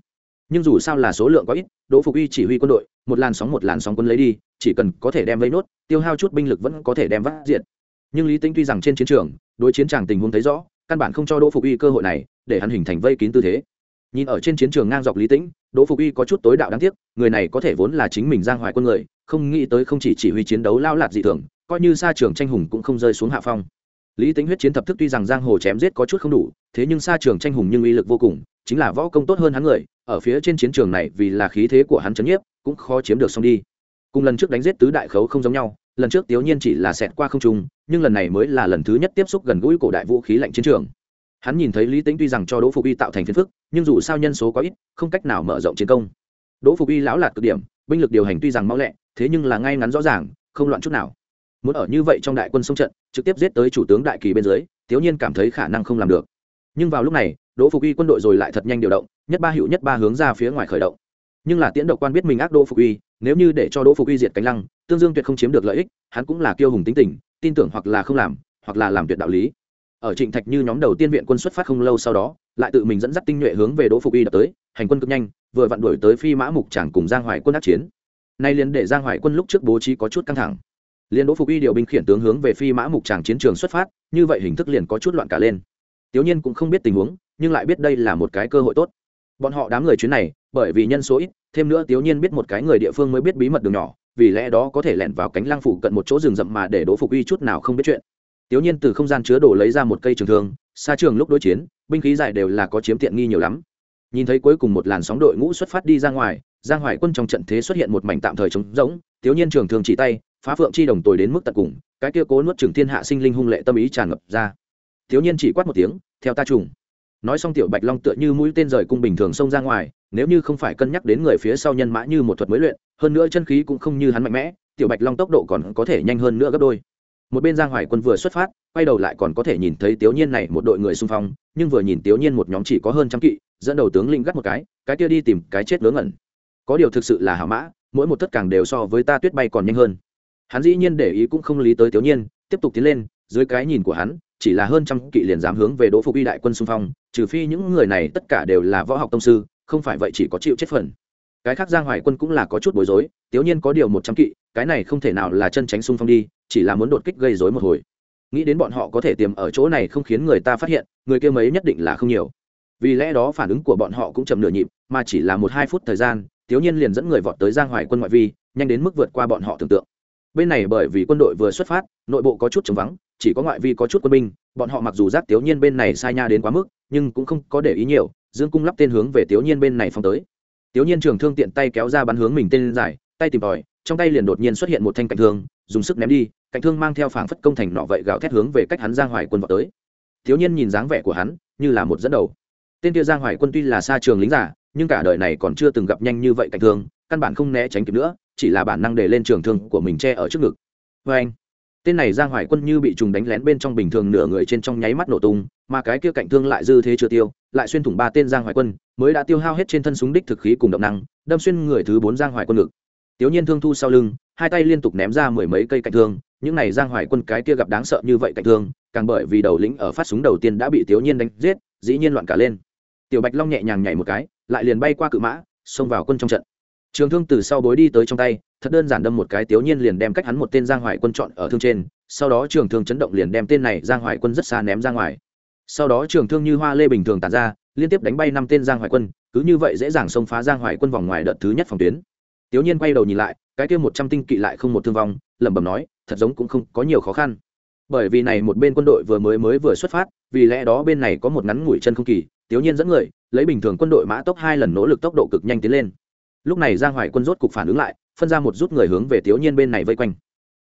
nhưng dù sao là số lượng có ít, đỗ phục uy chỉ huy quân đội, một làn sóng một làn sóng quân lấy đi, chỉ cần có thể đem lấy nốt, tiêu hao chút binh lực vẫn có thể đem vắt diện nhưng lý tính tuy rằng trên chiến trường, đối chiến tràng tình huống thấy rõ, căn bản không cho đỗ phục uy cơ hội này, để hắn hình thành vây kín tư thế. Nhìn ở trên chiến trường ngang dọc lý tĩnh, đỗ phục uy có chút tối đạo đáng tiếc, người này có thể vốn là chính mình giang hoài quân người, không nghĩ tới không chỉ chỉ huy chiến đấu lao lạt dị thường, coi như xa trường tranh hùng cũng không rơi xuống hạ phong lý tính huyết chiến thập thức tuy rằng giang hồ chém giết có chút không đủ, thế nhưng xa trường tranh hùng nhưng uy lực vô cùng, chính là võ công tốt hơn hắn người, ở phía trên chiến trường này vì là khí thế của hắn chấn nhiếp, cũng khó chiếm được xong đi. Cùng lần trước đánh giết tứ đại khấu không giống nhau, lần trước tiểu nhiên chỉ là xẹt qua không trung, nhưng lần này mới là lần thứ nhất tiếp xúc gần gũi cổ đại vũ khí lạnh chiến trường. Hắn nhìn thấy lý tính tuy rằng cho đỗ phục y tạo thành phiền phức, nhưng dù sao nhân số có ít, không cách nào mở rộng chiến công. Đỗ phục y lão lạt cực điểm, binh lực điều hành tuy rằng mau lẹ, thế nhưng là ngay ngắn rõ ràng, không loạn chút nào muốn ở như vậy trong đại quân sông trận, trực tiếp giết tới chủ tướng đại kỳ bên dưới, thiếu nhiên cảm thấy khả năng không làm được. Nhưng vào lúc này, đỗ phục y quân đội rồi lại thật nhanh điều động, nhất ba hữu nhất ba hướng ra phía ngoài khởi động. Nhưng là tiễn độc quan biết mình ác đỗ phục y, nếu như để cho đỗ phục y diệt cánh lăng, tương dương tuyệt không chiếm được lợi ích, hắn cũng là kiêu hùng tính tình, tin tưởng hoặc là không làm, hoặc là làm tuyệt đạo lý. Ở trịnh thạch như nhóm đầu tiên viện quân xuất phát không lâu sau đó, lại tự mình dẫn dắt tinh nhuệ hướng về đỗ phục y đập tới, hành quân cực nhanh, vừa vặn đuổi tới phi mã mục tràng cùng giang hoài quân đắc chiến. Nay liền để giang hoài quân lúc trước bố trí có chút căng thẳng liền đỗ phục y điều binh khiển tướng hướng về phi mã mục tràng chiến trường xuất phát, như vậy hình thức liền có chút loạn cả lên. Tiểu nhiên cũng không biết tình huống, nhưng lại biết đây là một cái cơ hội tốt. Bọn họ đám người chuyến này, bởi vì nhân số ít, thêm nữa tiểu nhiên biết một cái người địa phương mới biết bí mật đường nhỏ, vì lẽ đó có thể lẻn vào cánh lăng phủ cận một chỗ rừng rậm mà để đỗ phục y chút nào không biết chuyện. Tiểu nhiên từ không gian chứa đồ lấy ra một cây trường thương, xa trường lúc đối chiến, binh khí dài đều là có chiếm tiện nghi nhiều lắm. Nhìn thấy cuối cùng một làn sóng đội ngũ xuất phát đi ra ngoài, giang hoài quân trong trận thế xuất hiện một mảnh tạm thời trống rỗng, tiểu nhiên trường thường chỉ tay phá phượng chi đồng tồi đến mức tận cùng, cái kia cố nuốt trường thiên hạ sinh linh hung lệ tâm ý tràn ngập ra. Thiếu nhiên chỉ quát một tiếng, theo ta trùng. Nói xong tiểu bạch long tựa như mũi tên rời cung bình thường xông ra ngoài, nếu như không phải cân nhắc đến người phía sau nhân mã như một thuật mới luyện, hơn nữa chân khí cũng không như hắn mạnh mẽ, tiểu bạch long tốc độ còn có thể nhanh hơn nữa gấp đôi. Một bên giang hoài quân vừa xuất phát, quay đầu lại còn có thể nhìn thấy tiểu nhiên này một đội người xung phong, nhưng vừa nhìn tiểu nhiên một nhóm chỉ có hơn trăm kỵ, dẫn đầu tướng linh gắt một cái cái kia đi tìm cái chết ngớ ngẩn. Có điều thực sự là hảo mã, mỗi một tất càng đều so với ta tuyết bay còn nhanh hơn hắn dĩ nhiên để ý cũng không lý tới tiểu nhiên, tiếp tục tiến lên, dưới cái nhìn của hắn, chỉ là hơn trăm kỵ liền dám hướng về đỗ phục y đại quân xung phong, trừ phi những người này tất cả đều là võ học tông sư, không phải vậy chỉ có chịu chết phần. Cái khác giang hoài quân cũng là có chút bối rối tiểu nhiên có điều một trăm kỵ, cái này không thể nào là chân tránh xung phong đi, chỉ là muốn đột kích gây rối một hồi. Nghĩ đến bọn họ có thể tiềm ở chỗ này không khiến người ta phát hiện, người kia mấy nhất định là không nhiều. Vì lẽ đó phản ứng của bọn họ cũng chậm nửa nhịp, mà chỉ là một hai phút thời gian thiếu nhiên liền dẫn người vọt tới giang hoài quân ngoại vi, nhanh đến mức vượt qua bọn họ tưởng tượng bên này bởi vì quân đội vừa xuất phát, nội bộ có chút trống vắng, chỉ có ngoại vi có chút quân binh, bọn họ mặc dù giác tiểu nhiên bên này sai nha đến quá mức, nhưng cũng không có để ý nhiều, dương cung lắp tên hướng về tiểu nhiên bên này phong tới. Tiểu nhiên trường thương tiện tay kéo ra bắn hướng mình tên dài tay tìm tòi, trong tay liền đột nhiên xuất hiện một thanh cạnh thương, dùng sức ném đi, cạnh thương mang theo phảng phất công thành nọ vậy gào thét hướng về cách hắn giang hoài quân vào tới. Tiểu nhiên nhìn dáng vẻ của hắn, như là một dẫn đầu. Tên kia giang hoài quân tuy là xa trường lính giả, nhưng cả đời này còn chưa từng gặp nhanh như vậy cạnh thương, căn bản không né tránh kịp nữa chỉ là bản năng để lên trường thương của mình che ở trước ngực. Vê anh, tên này giang hoài quân như bị trùng đánh lén bên trong bình thường nửa người trên trong nháy mắt nổ tung, mà cái kia cạnh thương lại dư thế chưa tiêu, lại xuyên thủng ba tên giang hoài quân, mới đã tiêu hao hết trên thân súng đích thực khí cùng động năng, đâm xuyên người thứ bốn giang hoài quân ngực. Tiểu nhiên thương thu sau lưng, hai tay liên tục ném ra mười mấy cây cạnh thương, những này giang hoài quân cái kia gặp đáng sợ như vậy cạnh thương, càng bởi vì đầu lĩnh ở phát súng đầu tiên đã bị tiểu nhiên đánh giết, dĩ nhiên loạn cả lên. Tiểu bạch long nhẹ nhàng nhảy một cái, lại liền bay qua cự mã, xông vào quân trong trận trường thương từ sau bối đi tới trong tay, thật đơn giản đâm một cái tiểu nhiên liền đem cách hắn một tên giang hoài quân chọn ở thương trên, sau đó trường thương chấn động liền đem tên này giang hoài quân rất xa ném ra ngoài. Sau đó trường thương như hoa lê bình thường tàn ra, liên tiếp đánh bay năm tên giang hoài quân, cứ như vậy dễ dàng xông phá giang hoài quân vòng ngoài đợt thứ nhất phòng tuyến. Tiểu nhiên quay đầu nhìn lại, cái kia một trăm tinh kỵ lại không một thương vong, lẩm bẩm nói, thật giống cũng không có nhiều khó khăn. Bởi vì này một bên quân đội vừa mới mới vừa xuất phát, vì lẽ đó bên này có một ngắn ngủi chân không kỳ, tiểu nhiên dẫn người, lấy bình thường quân đội mã tốc hai lần nỗ lực tốc độ cực nhanh tiến lên lúc này giang hoài quân rốt cục phản ứng lại, phân ra một rút người hướng về tiểu nhiên bên này vây quanh.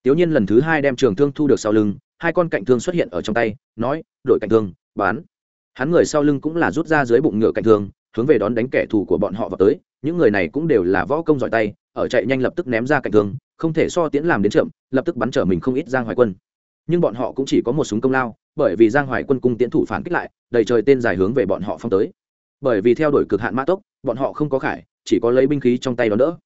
Tiểu nhiên lần thứ hai đem trường thương thu được sau lưng, hai con cạnh thương xuất hiện ở trong tay, nói, đội cạnh thương, bán. Hắn người sau lưng cũng là rút ra dưới bụng ngựa cạnh thương, hướng về đón đánh kẻ thù của bọn họ vào tới, những người này cũng đều là võ công giỏi tay, ở chạy nhanh lập tức ném ra cạnh thương, không thể so tiễn làm đến chậm, lập tức bắn trở mình không ít giang hoài quân. Nhưng bọn họ cũng chỉ có một súng công lao, bởi vì giang hoài quân cung tiễn thủ phản kích lại, đầy trời tên dài hướng về bọn họ phong tới. Bởi vì theo đuổi cực hạn mã tốc, bọn họ không có khải chỉ có lấy binh khí trong tay đón đỡ.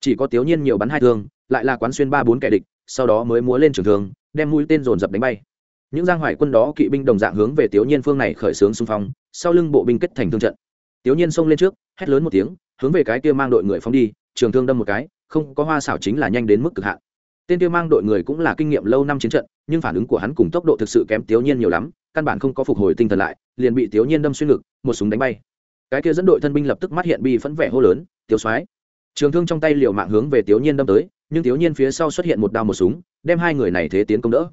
Chỉ có tiểu nhiên nhiều bắn hai thương, lại là quán xuyên ba bốn kẻ địch, sau đó mới múa lên trường thương, đem mũi tên dồn dập đánh bay. Những giang hoài quân đó kỵ binh đồng dạng hướng về tiểu nhiên phương này khởi xướng xung phong, sau lưng bộ binh kết thành thương trận. Tiểu nhiên xông lên trước, hét lớn một tiếng, hướng về cái kia mang đội người phóng đi, trường thương đâm một cái, không có hoa xảo chính là nhanh đến mức cực hạn. Tên kia mang đội người cũng là kinh nghiệm lâu năm chiến trận, nhưng phản ứng của hắn cùng tốc độ thực sự kém tiểu nhiên nhiều lắm, căn bản không có phục hồi tinh thần lại, liền bị tiểu nhiên đâm xuyên ngực, một súng đánh bay cái kia dẫn đội thân binh lập tức mắt hiện bi phẫn vẻ hô lớn, tiểu soái. Trường thương trong tay liều mạng hướng về tiểu nhiên đâm tới, nhưng tiểu nhiên phía sau xuất hiện một đao một súng, đem hai người này thế tiến công đỡ.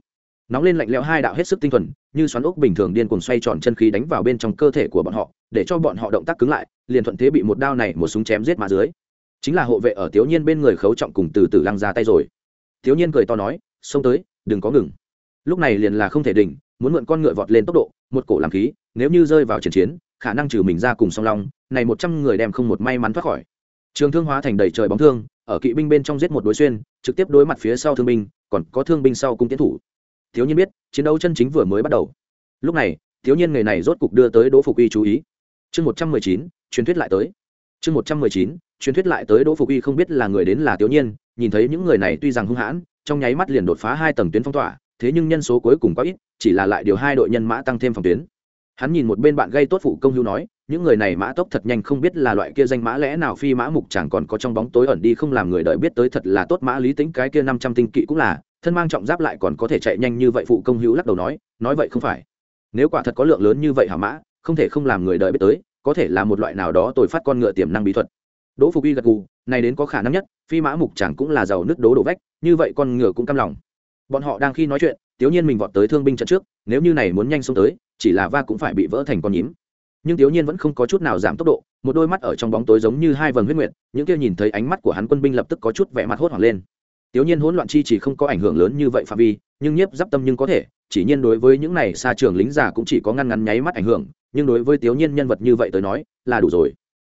Nóng lên lạnh lẽo hai đạo hết sức tinh thuần, như xoắn ốc bình thường điên cuồng xoay tròn chân khí đánh vào bên trong cơ thể của bọn họ, để cho bọn họ động tác cứng lại, liền thuận thế bị một đao này một súng chém giết mà dưới. Chính là hộ vệ ở tiểu nhiên bên người khấu trọng cùng từ từ lăng ra tay rồi. Tiểu nhiên cười to nói, xông tới, đừng có ngừng. Lúc này liền là không thể đỉnh, muốn mượn con ngựa vọt lên tốc độ, một cổ làm khí, nếu như rơi vào chiến chiến khả năng trừ mình ra cùng song long, này một trăm người đem không một may mắn thoát khỏi. Trường thương hóa thành đầy trời bóng thương, ở kỵ binh bên trong giết một đối xuyên, trực tiếp đối mặt phía sau thương binh, còn có thương binh sau cung tiến thủ. Thiếu nhiên biết, chiến đấu chân chính vừa mới bắt đầu. Lúc này, thiếu nhiên người này rốt cục đưa tới đỗ phục Y chú ý. Chương một trăm mười chín, truyền thuyết lại tới. Chương một trăm mười chín, truyền thuyết lại tới đỗ phục Y không biết là người đến là thiếu nhiên, nhìn thấy những người này tuy rằng hung hãn, trong nháy mắt liền đột phá hai tầng tuyến phong tỏa, thế nhưng nhân số cuối cùng quá ít, chỉ là lại điều hai đội nhân mã tăng thêm phòng tuyến hắn nhìn một bên bạn gây tốt phụ công hưu nói, những người này mã tốc thật nhanh không biết là loại kia danh mã lẽ nào phi mã mục chẳng còn có trong bóng tối ẩn đi không làm người đợi biết tới thật là tốt mã lý tính cái kia năm trăm tinh kỵ cũng là, thân mang trọng giáp lại còn có thể chạy nhanh như vậy phụ công hữu lắc đầu nói nói vậy không phải. Nếu quả thật có lượng lớn như vậy hả mã, không thể không làm người đợi biết tới, có thể là một loại nào đó tồi phát con ngựa tiềm năng bí thuật. Đỗ phục y gật gù, này đến có khả năng nhất, phi mã mục chẳng cũng là giàu nước đố đổ vách, như vậy con ngựa cũng căm lòng. Bọn họ đang khi nói chuyện tiếu nhiên mình vọt tới thương binh trận trước, nếu như này muốn nhanh xông tới chỉ là va cũng phải bị vỡ thành con nhím. Nhưng thiếu nhiên vẫn không có chút nào giảm tốc độ, một đôi mắt ở trong bóng tối giống như hai vầng huyết nguyệt, những kia nhìn thấy ánh mắt của hắn quân binh lập tức có chút vẻ mặt hốt hoảng lên. Thiếu nhiên hỗn loạn chi chỉ không có ảnh hưởng lớn như vậy phạm vi, nhưng nhiếp giáp tâm nhưng có thể, chỉ nhiên đối với những này xa trường lính già cũng chỉ có ngăn ngắn nháy mắt ảnh hưởng, nhưng đối với thiếu nhiên nhân vật như vậy tới nói, là đủ rồi.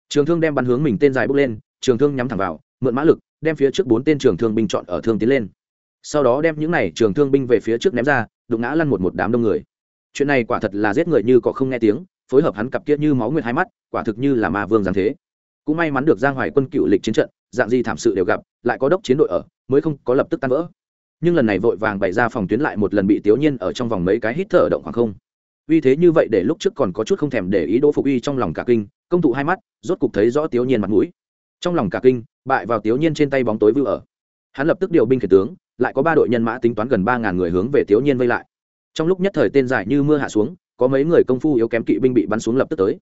Trường thương đem bắn hướng mình tên dài bước lên, trường thương nhắm thẳng vào, mượn mã lực, đem phía trước bốn tên trường thương binh chọn ở thương tiến lên. Sau đó đem những này trường thương binh về phía trước ném ra, đụng ngã lăn một một đám đông người chuyện này quả thật là giết người như có không nghe tiếng, phối hợp hắn cặp kia như máu nguyệt hai mắt, quả thực như là ma vương giáng thế. Cũng may mắn được giang hoài quân cựu lịch chiến trận, dạng gì thảm sự đều gặp, lại có đốc chiến đội ở, mới không có lập tức tan vỡ. Nhưng lần này vội vàng bày ra phòng tuyến lại một lần bị tiểu nhiên ở trong vòng mấy cái hít thở động khoảng không. Vì thế như vậy để lúc trước còn có chút không thèm để ý đỗ phục uy trong lòng cả kinh, công tụ hai mắt, rốt cục thấy rõ tiểu nhiên mặt mũi. Trong lòng cả kinh, bại vào tiểu nhiên trên tay bóng tối vư ở. Hắn lập tức điều binh khiển tướng, lại có ba đội nhân mã tính toán gần ba ngàn người hướng về tiểu nhiên vây lại trong lúc nhất thời tên dài như mưa hạ xuống, có mấy người công phu yếu kém kỵ binh bị bắn xuống lập tức tới.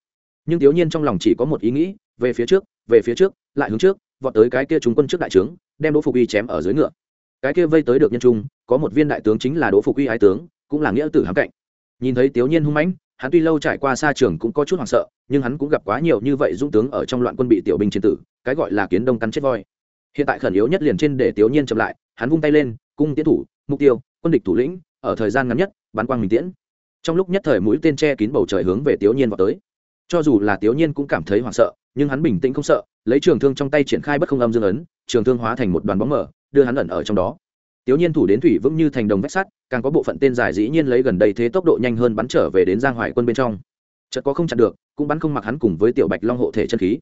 Nhưng thiếu nhiên trong lòng chỉ có một ý nghĩ, về phía trước, về phía trước, lại hướng trước, vọt tới cái kia chúng quân trước đại trướng, đem đỗ phục uy chém ở dưới ngựa. Cái kia vây tới được nhân trung, có một viên đại tướng chính là đỗ phục uy ái tướng, cũng là nghĩa tử hám cạnh nhìn thấy thiếu nhiên hung mãnh, hắn tuy lâu trải qua xa trường cũng có chút hoảng sợ, nhưng hắn cũng gặp quá nhiều như vậy dũng tướng ở trong loạn quân bị tiểu binh chiến tử, cái gọi là kiến đông cắn chết voi. Hiện tại khẩn yếu nhất liền trên để tiểu nhiên chậm lại, hắn vung tay lên, cung tiến thủ, mục tiêu, quân địch thủ lĩnh, ở thời gian ngắn nhất bắn quang mình tiễn. Trong lúc nhất thời mũi tên che kín bầu trời hướng về tiểu nhiên vào tới. Cho dù là tiểu nhiên cũng cảm thấy hoảng sợ, nhưng hắn bình tĩnh không sợ, lấy trường thương trong tay triển khai bất không âm dương ấn, trường thương hóa thành một đoàn bóng mở, đưa hắn ẩn ở trong đó. Tiểu nhiên thủ đến thủy vững như thành đồng vách sắt, càng có bộ phận tên giải dĩ nhiên lấy gần đây thế tốc độ nhanh hơn bắn trở về đến giang hoài quân bên trong. Chợt có không chặn được, cũng bắn không mặc hắn cùng với tiểu bạch long hộ thể chân khí.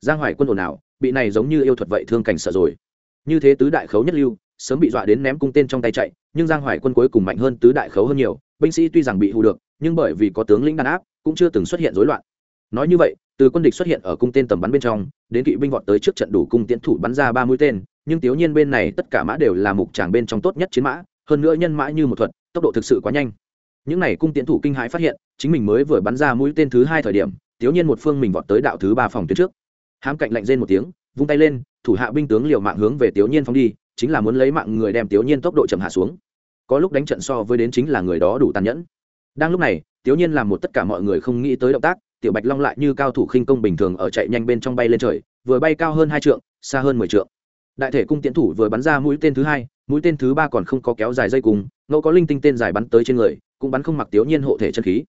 Giang hoài quân ồn ào, bị này giống như yêu thuật vậy thương cảnh sợ rồi. Như thế tứ đại khấu nhất lưu sớm bị dọa đến ném cung tên trong tay chạy, nhưng giang hoài quân cuối cùng mạnh hơn tứ đại khấu hơn nhiều, binh sĩ tuy rằng bị hù được, nhưng bởi vì có tướng lĩnh đàn áp, cũng chưa từng xuất hiện rối loạn. Nói như vậy, từ quân địch xuất hiện ở cung tên tầm bắn bên trong, đến kỵ binh vọt tới trước trận đủ cung tiễn thủ bắn ra ba mũi tên, nhưng tiểu nhiên bên này tất cả mã đều là mục tràng bên trong tốt nhất chiến mã, hơn nữa nhân mã như một thuật, tốc độ thực sự quá nhanh. Những này cung tiễn thủ kinh hãi phát hiện, chính mình mới vừa bắn ra mũi tên thứ hai thời điểm tiểu nhiên một phương mình vọt tới đạo thứ ba phòng tuyến trước. Hám cạnh lạnh rên một tiếng, vung tay lên, thủ hạ binh tướng liều mạng hướng về tiểu nhiên phóng đi chính là muốn lấy mạng người đem tiểu nhiên tốc độ chậm hạ xuống. Có lúc đánh trận so với đến chính là người đó đủ tàn nhẫn. Đang lúc này tiểu nhiên làm một tất cả mọi người không nghĩ tới động tác, tiểu bạch long lại như cao thủ khinh công bình thường ở chạy nhanh bên trong bay lên trời, vừa bay cao hơn hai trượng, xa hơn mười trượng. Đại thể cung tiến thủ vừa bắn ra mũi tên thứ hai, mũi tên thứ ba còn không có kéo dài dây cùng, ngẫu có linh tinh tên dài bắn tới trên người, cũng bắn không mặc tiểu nhiên hộ thể chân khí.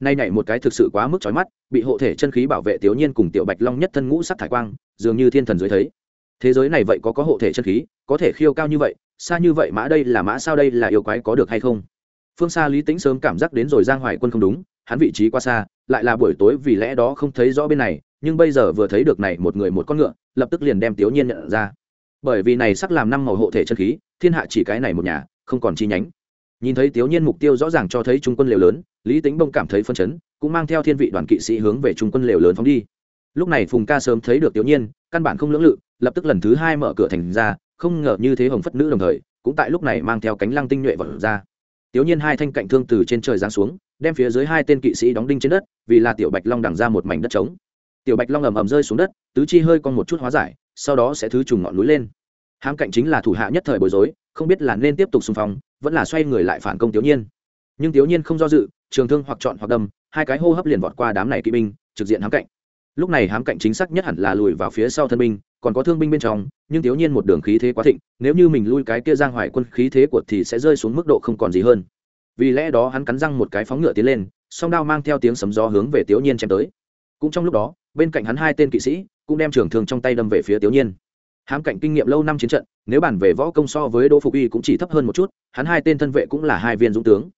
Nay nhảy một cái thực sự quá mức chói mắt, bị hộ thể chân khí bảo vệ tiểu nhiên cùng tiểu bạch long nhất thân ngũ sắc thải quang, dường như thiên thần dưới thấy thế giới này vậy có có hộ thể chân khí, có thể khiêu cao như vậy, xa như vậy mã đây là mã sao đây là yêu quái có được hay không? Phương xa lý tính sớm cảm giác đến rồi giang hoài quân không đúng, hắn vị trí quá xa, lại là buổi tối vì lẽ đó không thấy rõ bên này, nhưng bây giờ vừa thấy được này một người một con ngựa, lập tức liền đem tiểu nhiên nhận ra. Bởi vì này sắc làm năm màu hộ thể chân khí, thiên hạ chỉ cái này một nhà, không còn chi nhánh. Nhìn thấy tiểu nhiên mục tiêu rõ ràng cho thấy trung quân liều lớn, lý tính bông cảm thấy phân chấn, cũng mang theo thiên vị đoàn kỵ sĩ hướng về trung quân liều lớn phóng đi. Lúc này phùng ca sớm thấy được tiểu nhiên, căn bản không lưỡng lự lập tức lần thứ hai mở cửa thành ra, không ngờ như thế hồng phất nữ đồng thời, cũng tại lúc này mang theo cánh lăng tinh nhuệ vào ra. Tiểu nhiên hai thanh cạnh thương từ trên trời giáng xuống, đem phía dưới hai tên kỵ sĩ đóng đinh trên đất, vì là tiểu bạch long đằng ra một mảnh đất trống. Tiểu bạch long ầm ầm rơi xuống đất, tứ chi hơi còn một chút hóa giải, sau đó sẽ thứ trùng ngọn núi lên. Hãm cạnh chính là thủ hạ nhất thời bối rối, không biết là nên tiếp tục xung phong, vẫn là xoay người lại phản công tiểu nhiên. Nhưng tiểu nhiên không do dự, trường thương hoặc chọn hoặc đâm, hai cái hô hấp liền vọt qua đám này kỵ binh, trực diện hãm cạnh. Lúc này hãm cạnh chính xác nhất hẳn là lùi vào phía sau thân binh còn có thương binh bên trong, nhưng thiếu nhiên một đường khí thế quá thịnh, nếu như mình lui cái kia giang hoài quân khí thế của thì sẽ rơi xuống mức độ không còn gì hơn. Vì lẽ đó hắn cắn răng một cái phóng ngựa tiến lên, song đao mang theo tiếng sấm gió hướng về thiếu nhiên chém tới. Cũng trong lúc đó, bên cạnh hắn hai tên kỵ sĩ cũng đem trường thương trong tay đâm về phía thiếu nhiên. Hám cạnh kinh nghiệm lâu năm chiến trận, nếu bàn về võ công so với đỗ phục y cũng chỉ thấp hơn một chút, hắn hai tên thân vệ cũng là hai viên dũng tướng.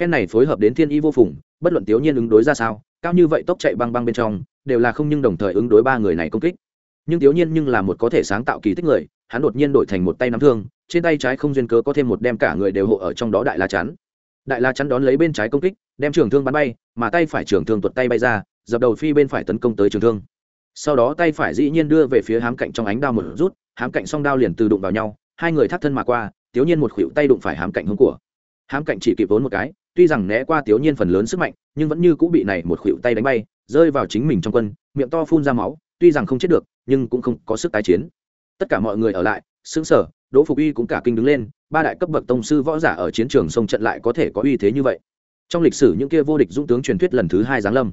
Phen này phối hợp đến thiên y vô phùng, bất luận thiếu nhiên ứng đối ra sao, cao như vậy tốc chạy băng băng bên trong, đều là không nhưng đồng thời ứng đối ba người này công kích nhưng thiếu nhiên nhưng là một có thể sáng tạo kỳ tích người, hắn đột nhiên đổi thành một tay nắm thương, trên tay trái không duyên cớ có thêm một đem cả người đều hộ ở trong đó đại la chắn. Đại la chắn đón lấy bên trái công kích, đem trường thương bắn bay, mà tay phải trường thương tuột tay bay ra, dập đầu phi bên phải tấn công tới trường thương. Sau đó tay phải dĩ nhiên đưa về phía hám cạnh trong ánh đao một rút, hám cạnh song đao liền từ đụng vào nhau, hai người thắt thân mà qua, thiếu nhiên một khuỷu tay đụng phải hám cạnh hướng của. Hám cạnh chỉ kịp vốn một cái, tuy rằng né qua thiếu nhiên phần lớn sức mạnh, nhưng vẫn như cũng bị này một khuỷu tay đánh bay, rơi vào chính mình trong quân, miệng to phun ra máu tuy rằng không chết được, nhưng cũng không có sức tái chiến. Tất cả mọi người ở lại xứng sở đỗ phục uy cũng cả kinh đứng lên, ba đại cấp bậc tông sư võ giả ở chiến trường sông trận lại có thể có uy thế như vậy. Trong lịch sử những kia vô địch dũng tướng truyền thuyết lần thứ hai giáng lâm.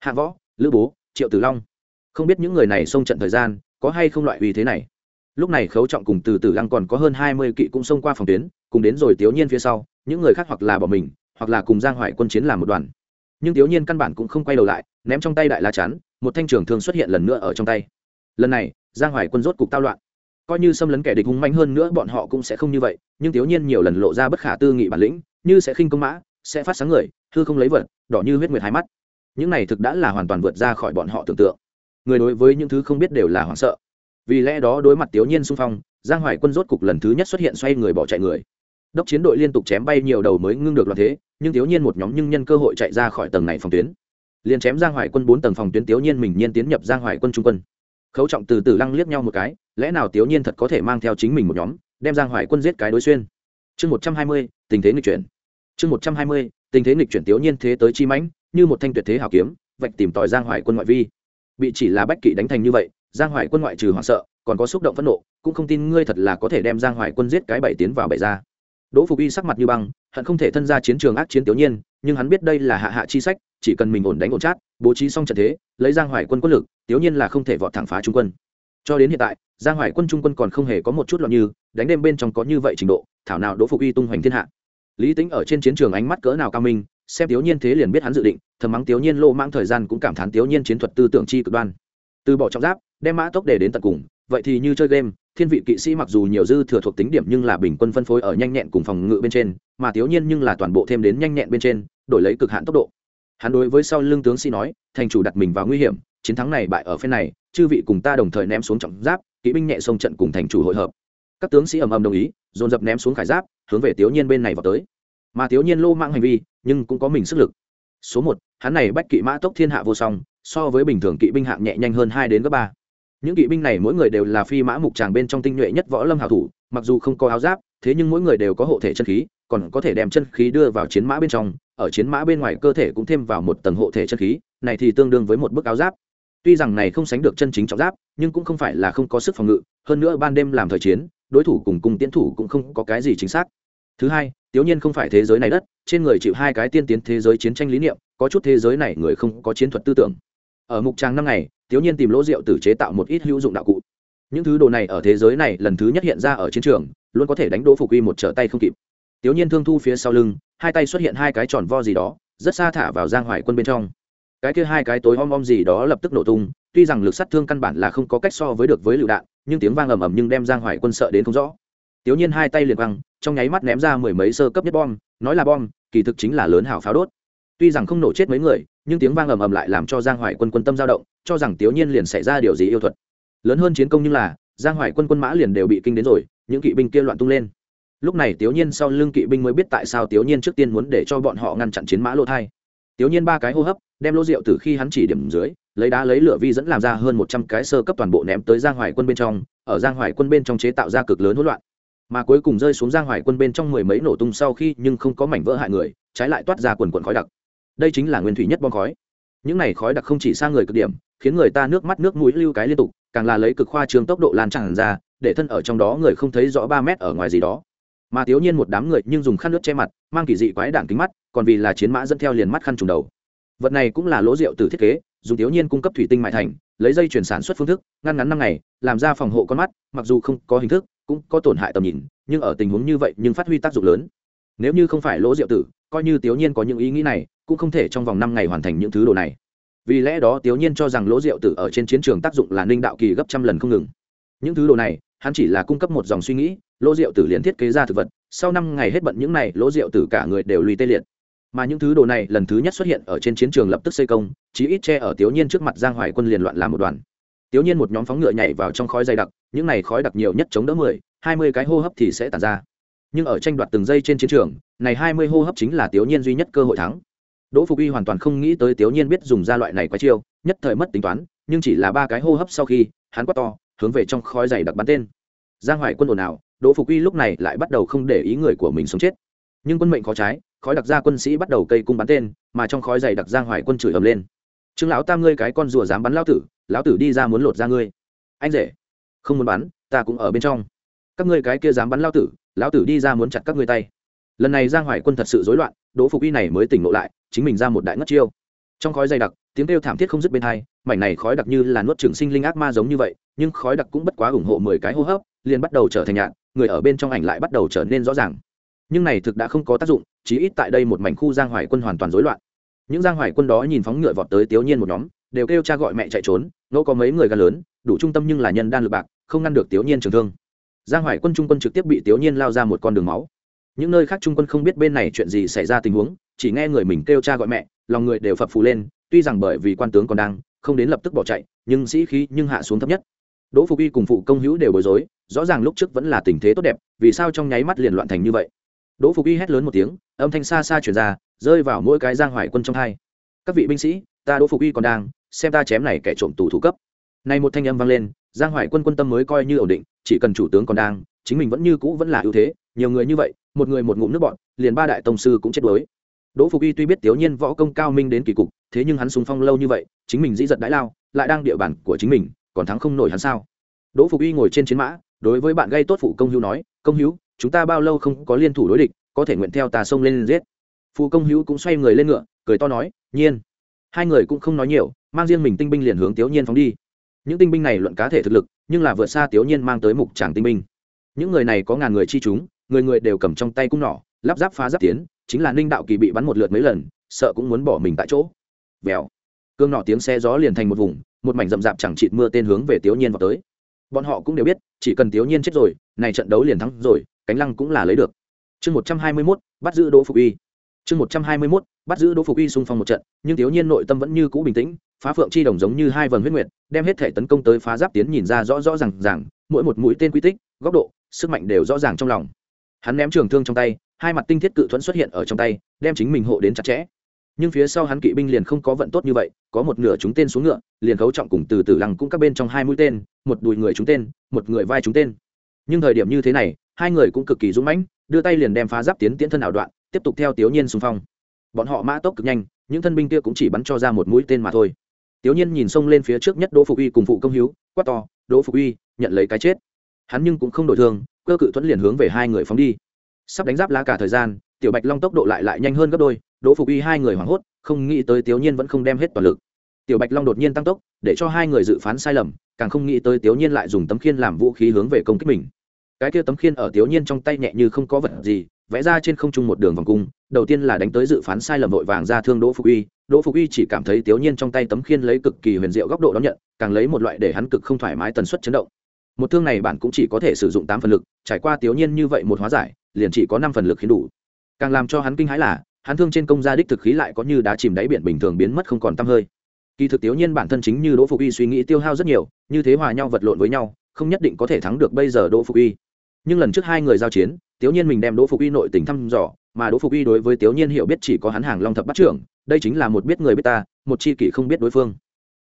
Hạ võ, lữ bố, triệu tử long. Không biết những người này xông trận thời gian có hay không loại uy thế này. Lúc này khấu trọng cùng từ tử lăng còn có hơn hai mươi kỵ cũng xông qua phòng tuyến, cùng đến rồi tiểu nhiên phía sau, những người khác hoặc là bỏ mình, hoặc là cùng giang hoại quân chiến làm một đoàn. Nhưng tiểu nhiên căn bản cũng không quay đầu lại, ném trong tay đại la chắn một thanh trường thương xuất hiện lần nữa ở trong tay. Lần này, giang hoài quân rốt cục tao loạn. Coi như xâm lấn kẻ địch hung manh hơn nữa, bọn họ cũng sẽ không như vậy, nhưng thiếu nhiên nhiều lần lộ ra bất khả tư nghị bản lĩnh, như sẽ khinh công mã, sẽ phát sáng người thư không lấy vật, đỏ như huyết nguyệt hai mắt. Những này thực đã là hoàn toàn vượt ra khỏi bọn họ tưởng tượng. Người đối với những thứ không biết đều là hoảng sợ. Vì lẽ đó đối mặt thiếu nhiên xung phong, giang hoài quân rốt cục lần thứ nhất xuất hiện xoay người bỏ chạy người. Đốc chiến đội liên tục chém bay nhiều đầu mới ngưng được loạn thế, nhưng thiếu nhiên một nhóm nhưng nhân cơ hội chạy ra khỏi tầng này phòng tuyến liền chém giang hoài quân bốn tầng phòng tuyến tiểu nhiên mình nhiên tiến nhập giang hoài quân trung quân. Khấu trọng từ từ lăng liếc nhau một cái, lẽ nào tiểu nhiên thật có thể mang theo chính mình một nhóm, đem giang hoài quân giết cái đối xuyên? Chương một trăm hai mươi, tình thế nghịch chuyển. Chương một trăm hai mươi, tình thế nghịch chuyển tiểu nhiên thế tới chi mãnh, như một thanh tuyệt thế hảo kiếm, vạch tìm tòi giang hoài quân ngoại vi. Bị chỉ là bách kỵ đánh thành như vậy, giang hoài quân ngoại trừ hoảng sợ, còn có xúc động phẫn nộ, cũng không tin ngươi thật là có thể đem giang hoài quân giết cái bảy tiến vào bảy ra. Đỗ phục y sắc mặt như băng, hận không thể thân ra chiến trường ác chiến tiểu nhiên, nhưng hắn biết đây là hạ hạ chi sách chỉ cần mình ổn đánh ổn chát, bố trí xong trận thế, lấy giang hoài quân quân lực tiểu nhiên là không thể vọt thẳng phá trung quân. Cho đến hiện tại, giang hoài quân trung quân còn không hề có một chút loạn như, đánh đêm bên trong có như vậy trình độ, thảo nào đỗ phục y tung hoành thiên hạ. Lý tính ở trên chiến trường ánh mắt cỡ nào cao minh, xem tiểu nhiên thế liền biết hắn dự định, thầm mắng tiểu nhiên lô mang thời gian cũng cảm thán tiểu nhiên chiến thuật tư tưởng chi cực đoan. Từ bỏ trọng giáp, đem mã tốc để đến tận cùng, vậy thì như chơi game, thiên vị kỵ sĩ mặc dù nhiều dư thừa thuộc tính điểm nhưng là bình quân phân phối ở nhanh nhẹn cùng phòng ngự bên trên, mà tiểu nhiên nhưng là toàn bộ thêm đến nhanh nhẹn bên trên, đổi lấy cực hạn tốc độ hắn đối với sau lưng tướng sĩ nói, thành chủ đặt mình vào nguy hiểm, chiến thắng này bại ở phen này, chư vị cùng ta đồng thời ném xuống trọng giáp, kỵ binh nhẹ sông trận cùng thành chủ hội hợp. Các tướng sĩ ầm ầm đồng ý, dồn dập ném xuống khải giáp, hướng về tiểu nhiên bên này vào tới. Mà thiếu nhiên lô mang hành vi, nhưng cũng có mình sức lực. Số một, hắn này bách kỵ mã tốc thiên hạ vô song, so với bình thường kỵ binh hạng nhẹ nhanh hơn hai đến gấp ba những kỵ binh này mỗi người đều là phi mã mục tràng bên trong tinh nhuệ nhất võ lâm hảo thủ, mặc dù không có áo giáp, thế nhưng mỗi người đều có hộ thể chân khí, còn có thể đem chân khí đưa vào chiến mã bên trong, ở chiến mã bên ngoài cơ thể cũng thêm vào một tầng hộ thể chân khí, này thì tương đương với một bức áo giáp. Tuy rằng này không sánh được chân chính trọng giáp, nhưng cũng không phải là không có sức phòng ngự, hơn nữa ban đêm làm thời chiến, đối thủ cùng cùng tiến thủ cũng không có cái gì chính xác. Thứ hai, tiểu nhiên không phải thế giới này đất, trên người chịu hai cái tiên tiến thế giới chiến tranh lý niệm, có chút thế giới này người không có chiến thuật tư tưởng. Ở mục trang năm ngày tiểu nhiên tìm lỗ rượu tử chế tạo một ít hữu dụng đạo cụ. Những thứ đồ này ở thế giới này lần thứ nhất hiện ra ở chiến trường, luôn có thể đánh đỗ phục uy một trở tay không kịp. Tiểu nhiên thương thu phía sau lưng, hai tay xuất hiện hai cái tròn vo gì đó, rất xa thả vào giang hoài quân bên trong. Cái kia hai cái tối om om gì đó lập tức nổ tung, tuy rằng lực sát thương căn bản là không có cách so với được với lựu đạn, nhưng tiếng vang ầm ầm nhưng đem giang hoài quân sợ đến không rõ. Tiểu nhiên hai tay liền văng trong nháy mắt ném ra mười mấy sơ cấp nhất bom, nói là bom, kỳ thực chính là lớn hào pháo đốt. Tuy rằng không nổ chết mấy người, nhưng tiếng vang ầm ầm lại làm cho giang hoài quân quân tâm dao động cho rằng tiểu nhiên liền xảy ra điều gì yêu thuật. Lớn hơn chiến công như là, giang hoài quân quân mã liền đều bị kinh đến rồi, những kỵ binh kia loạn tung lên. Lúc này tiểu nhiên sau lưng kỵ binh mới biết tại sao tiểu nhiên trước tiên muốn để cho bọn họ ngăn chặn chiến mã lỗ thai. Tiểu nhiên ba cái hô hấp, đem lô rượu từ khi hắn chỉ điểm dưới, lấy đá lấy lửa vi dẫn làm ra hơn một trăm cái sơ cấp toàn bộ ném tới giang hoài quân bên trong, ở giang hoài quân bên trong chế tạo ra cực lớn hỗn loạn. Mà cuối cùng rơi xuống giang hoài quân bên trong mười mấy nổ tung sau khi nhưng không có mảnh vỡ hại người, trái lại toát ra quần quần khói đặc. Đây chính là nguyên thủy nhất bom khói những này khói đặc không chỉ sang người cực điểm, khiến người ta nước mắt nước mũi lưu cái liên tục, càng là lấy cực khoa trương tốc độ lan tràn ra, để thân ở trong đó người không thấy rõ ba mét ở ngoài gì đó. Mà thiếu nhiên một đám người nhưng dùng khăn nước che mặt, mang kỳ dị quái đảng kính mắt, còn vì là chiến mã dẫn theo liền mắt khăn trùng đầu. Vật này cũng là lỗ rượu từ thiết kế, dùng thiếu nhiên cung cấp thủy tinh mại thành, lấy dây chuyển sản xuất phương thức, ngăn ngắn năm ngày, làm ra phòng hộ con mắt, mặc dù không có hình thức, cũng có tổn hại tầm nhìn, nhưng ở tình huống như vậy nhưng phát huy tác dụng lớn. Nếu như không phải lỗ rượu tử coi như tiểu nhiên có những ý nghĩ này, cũng không thể trong vòng năm ngày hoàn thành những thứ đồ này. Vì lẽ đó tiểu nhiên cho rằng lỗ rượu tử ở trên chiến trường tác dụng là ninh đạo kỳ gấp trăm lần không ngừng. Những thứ đồ này, hắn chỉ là cung cấp một dòng suy nghĩ, lỗ rượu tử liền thiết kế ra thực vật, sau năm ngày hết bận những này, lỗ rượu tử cả người đều lùi tê liệt. Mà những thứ đồ này lần thứ nhất xuất hiện ở trên chiến trường lập tức xây công, chí ít che ở tiểu nhiên trước mặt giang hoài quân liền loạn làm một đoàn. Tiểu nhiên một nhóm phóng ngựa nhảy vào trong khói dày đặc, những này khói đặc nhiều nhất chống đỡ mười, hai mươi cái hô hấp thì sẽ tàn ra nhưng ở tranh đoạt từng giây trên chiến trường, này hai mươi hô hấp chính là tiểu nhiên duy nhất cơ hội thắng. Đỗ phục uy hoàn toàn không nghĩ tới tiểu nhiên biết dùng ra loại này quá chiêu, nhất thời mất tính toán, nhưng chỉ là ba cái hô hấp sau khi, hắn quát to, hướng về trong khói dày đặc bắn tên. Giang hoài quân ồn ào, đỗ phục uy lúc này lại bắt đầu không để ý người của mình sống chết. Nhưng quân mệnh khó trái, khói đặc ra quân sĩ bắt đầu cây cung bắn tên, mà trong khói dày đặc giang hoài quân chửi ầm lên. Trương lão tam ngươi cái con rùa dám bắn lão tử lão tử đi ra muốn lột ra ngươi. Anh rể, không muốn bắn, ta cũng ở bên trong. Các ngươi cái kia dám bắn lão tử lão tử đi ra muốn chặt các ngươi tay. Lần này giang hoài quân thật sự rối loạn, đỗ phục Y này mới tỉnh ngộ lại, chính mình ra một đại ngất chiêu. Trong khói dày đặc, tiếng kêu thảm thiết không dứt bên hai, mảnh này khói đặc như là nuốt trường sinh linh ác ma giống như vậy, nhưng khói đặc cũng bất quá ủng hộ mười cái hô hấp, liền bắt đầu trở thành nhạn, người ở bên trong ảnh lại bắt đầu trở nên rõ ràng. Nhưng này thực đã không có tác dụng, chí ít tại đây một mảnh khu giang hoài quân hoàn toàn rối loạn. Những giang hoài quân đó nhìn phóng ngựa vọt tới tiểu nhiên một nhóm, đều kêu cha gọi mẹ chạy trốn, ngẫu có mấy người gan lớn, đủ trung tâm nhưng là nhân đan lực bạc, không ngăn được tiểu nhiên trường thương giang hoài quân trung quân trực tiếp bị tiểu nhiên lao ra một con đường máu. Những nơi khác trung quân không biết bên này chuyện gì xảy ra tình huống, chỉ nghe người mình kêu cha gọi mẹ, lòng người đều phập phù lên, tuy rằng bởi vì quan tướng còn đang, không đến lập tức bỏ chạy, nhưng sĩ khí nhưng hạ xuống thấp nhất. Đỗ phục y cùng phụ công hữu đều bối rối, rõ ràng lúc trước vẫn là tình thế tốt đẹp, vì sao trong nháy mắt liền loạn thành như vậy? Đỗ phục y hét lớn một tiếng, âm thanh xa xa chuyển ra, rơi vào mỗi cái giang hoài quân trong hai. Các vị binh sĩ, ta đỗ phục y còn đang, xem ta chém này kẻ trộm tù thủ cấp. Này một thanh âm vang lên giang hoài quân quân tâm mới coi như ổn định, chỉ cần chủ tướng còn đang, chính mình vẫn như cũ vẫn là ưu thế, nhiều người như vậy, một người một ngụm nước bọn, liền ba đại tông sư cũng chết đuối. Đỗ phục y tuy biết tiểu nhiên võ công cao minh đến kỳ cục, thế nhưng hắn sung phong lâu như vậy, chính mình dĩ giật đãi lao, lại đang địa bàn của chính mình, còn thắng không nổi hắn sao? Đỗ phục y ngồi trên chiến mã, đối với bạn gây tốt phụ công hữu nói, công hữu, chúng ta bao lâu không có liên thủ đối địch, có thể nguyện theo tà sông lên giết. Phụ công hữu cũng xoay người lên ngựa, cười to nói, nhiên. Hai người cũng không nói nhiều, mang riêng mình tinh binh liền hướng tiểu nhiên phóng đi những tinh binh này luận cá thể thực lực, nhưng là vượt xa tiểu nhiên mang tới mục tràng tinh binh. Những người này có ngàn người chi chúng, người người đều cầm trong tay cung nỏ, lắp ráp phá giáp tiến, chính là ninh đạo kỳ bị bắn một lượt mấy lần, sợ cũng muốn bỏ mình tại chỗ. Vèo. Cương nọ tiếng xe gió liền thành một vùng, một mảnh rậm rạp chẳng chịt mưa tên hướng về tiểu nhiên vào tới. Bọn họ cũng đều biết, chỉ cần tiểu nhiên chết rồi, này trận đấu liền thắng rồi, cánh lăng cũng là lấy được. Chương một trăm hai mươi mốt, bắt giữ đỗ phục y chương một trăm hai mươi mốt, bắt giữ đỗ phục y xung phong một trận, nhưng tiểu nhiên nội tâm vẫn như cũ bình tĩnh phá phượng chi đồng giống như hai vầng huyết nguyệt đem hết thể tấn công tới phá giáp tiến nhìn ra rõ rõ ràng ràng, mỗi một mũi tên quy tích góc độ sức mạnh đều rõ ràng trong lòng. Hắn ném trường thương trong tay hai mặt tinh thiết cự thuẫn xuất hiện ở trong tay đem chính mình hộ đến chặt chẽ. Nhưng phía sau hắn kỵ binh liền không có vận tốt như vậy có một nửa chúng tên xuống ngựa liền khấu trọng cùng từ từ lăng cũng các bên trong hai mũi tên một đùi người chúng tên một người vai chúng tên. Nhưng thời điểm như thế này hai người cũng cực kỳ dũng mãnh đưa tay liền đem phá giáp tiến tiến thân ảo đoạn tiếp tục theo tiểu nhiên xung phong. Bọn họ mã tốc cực nhanh những thân binh kia cũng chỉ bắn cho ra một mũi tên mà thôi tiểu nhiên nhìn xông lên phía trước nhất đỗ phục uy cùng phụ công hiếu, quát to, đỗ phục uy nhận lấy cái chết. Hắn nhưng cũng không đổi thương cơ cự thuẫn liền hướng về hai người phóng đi. Sắp đánh giáp lá cả thời gian, tiểu bạch long tốc độ lại lại nhanh hơn gấp đôi, đỗ phục uy hai người hoảng hốt, không nghĩ tới tiểu nhiên vẫn không đem hết toàn lực. Tiểu bạch long đột nhiên tăng tốc, để cho hai người dự phán sai lầm, càng không nghĩ tới tiểu nhiên lại dùng tấm khiên làm vũ khí hướng về công kích mình. Cái kia tấm khiên ở tiểu nhiên trong tay nhẹ như không có vật gì, vẽ ra trên không trung một đường vòng cung, đầu tiên là đánh tới dự phán sai lầm vội vàng ra thương đỗ phục uy đỗ phục uy chỉ cảm thấy tiểu nhiên trong tay tấm khiên lấy cực kỳ huyền diệu góc độ đón nhận, càng lấy một loại để hắn cực không thoải mái tần suất chấn động. Một thương này bạn cũng chỉ có thể sử dụng tám phần lực, trải qua tiểu nhiên như vậy một hóa giải, liền chỉ có năm phần lực khiến đủ. Càng làm cho hắn kinh hãi là, hắn thương trên công gia đích thực khí lại có như đá chìm đáy biển bình thường biến mất không còn tăm hơi. Kỳ thực tiểu nhiên bản thân chính như đỗ phục uy suy nghĩ tiêu hao rất nhiều, như thế hòa nhau vật lộn với nhau, không nhất định có thể thắng được bây giờ đỗ phục uy. Nhưng lần trước hai người giao chiến tiểu nhiên mình đem đỗ phục uy nội tình thăm dò, mà đỗ phục uy đối với tiểu nhiên hiểu biết chỉ có hắn hàng long thập bắt trưởng đây chính là một biết người biết ta, một chi kỷ không biết đối phương.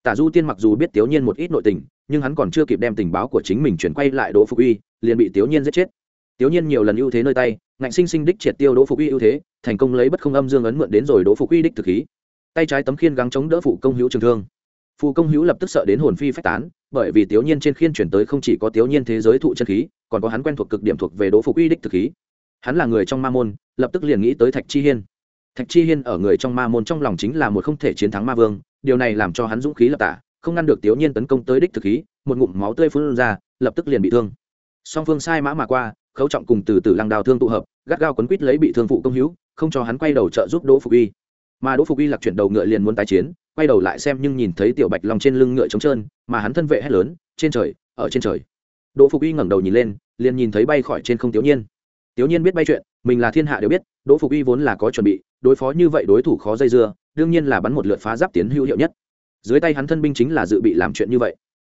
Tả du tiên mặc dù biết tiểu nhiên một ít nội tình, nhưng hắn còn chưa kịp đem tình báo của chính mình chuyển quay lại đỗ phục uy, liền bị tiểu nhiên giết chết. Tiểu nhiên nhiều lần ưu thế nơi tay, ngạnh sinh sinh đích triệt tiêu đỗ phục uy ưu thế, thành công lấy bất không âm dương ấn mượn đến rồi đỗ phục uy đích thực khí. Tay trái tấm khiên gắng chống đỡ phụ công hữu trường thương. Phụ công hữu lập tức sợ đến hồn phi phách tán, bởi vì tiểu nhiên trên khiên chuyển tới không chỉ có tiểu nhiên thế giới thụ chân khí, còn có hắn quen thuộc cực điểm thuộc về đỗ phục uy đích thực khí. Hắn là người trong ma môn, lập tức liền nghĩ tới thạch chi hiên thạch chi hiên ở người trong ma môn trong lòng chính là một không thể chiến thắng ma vương, điều này làm cho hắn dũng khí lập tả, không ngăn được tiểu nhiên tấn công tới đích thực khí, một ngụm máu tươi phun ra, lập tức liền bị thương. Song phương sai mã mà qua, khấu trọng cùng từ từ lăng đào thương tụ hợp, gắt gao quấn quýt lấy bị thương phụ công hữu, không cho hắn quay đầu trợ giúp đỗ phục uy. Mà đỗ phục uy lạc chuyển đầu ngựa liền muốn tái chiến, quay đầu lại xem nhưng nhìn thấy tiểu bạch long trên lưng ngựa trống trơn, mà hắn thân vệ hét lớn, trên trời, ở trên trời. Đỗ phục uy ngẩng đầu nhìn lên, liền nhìn thấy bay khỏi trên không tiểu nhiên. Tiểu nhiên biết bay chuyện, mình là thiên hạ đều biết đỗ phục uy vốn là có chuẩn bị, đối phó như vậy đối thủ khó dây dưa, đương nhiên là bắn một lượt phá giáp tiến hữu hiệu nhất. Dưới tay hắn thân binh chính là dự bị làm chuyện như vậy.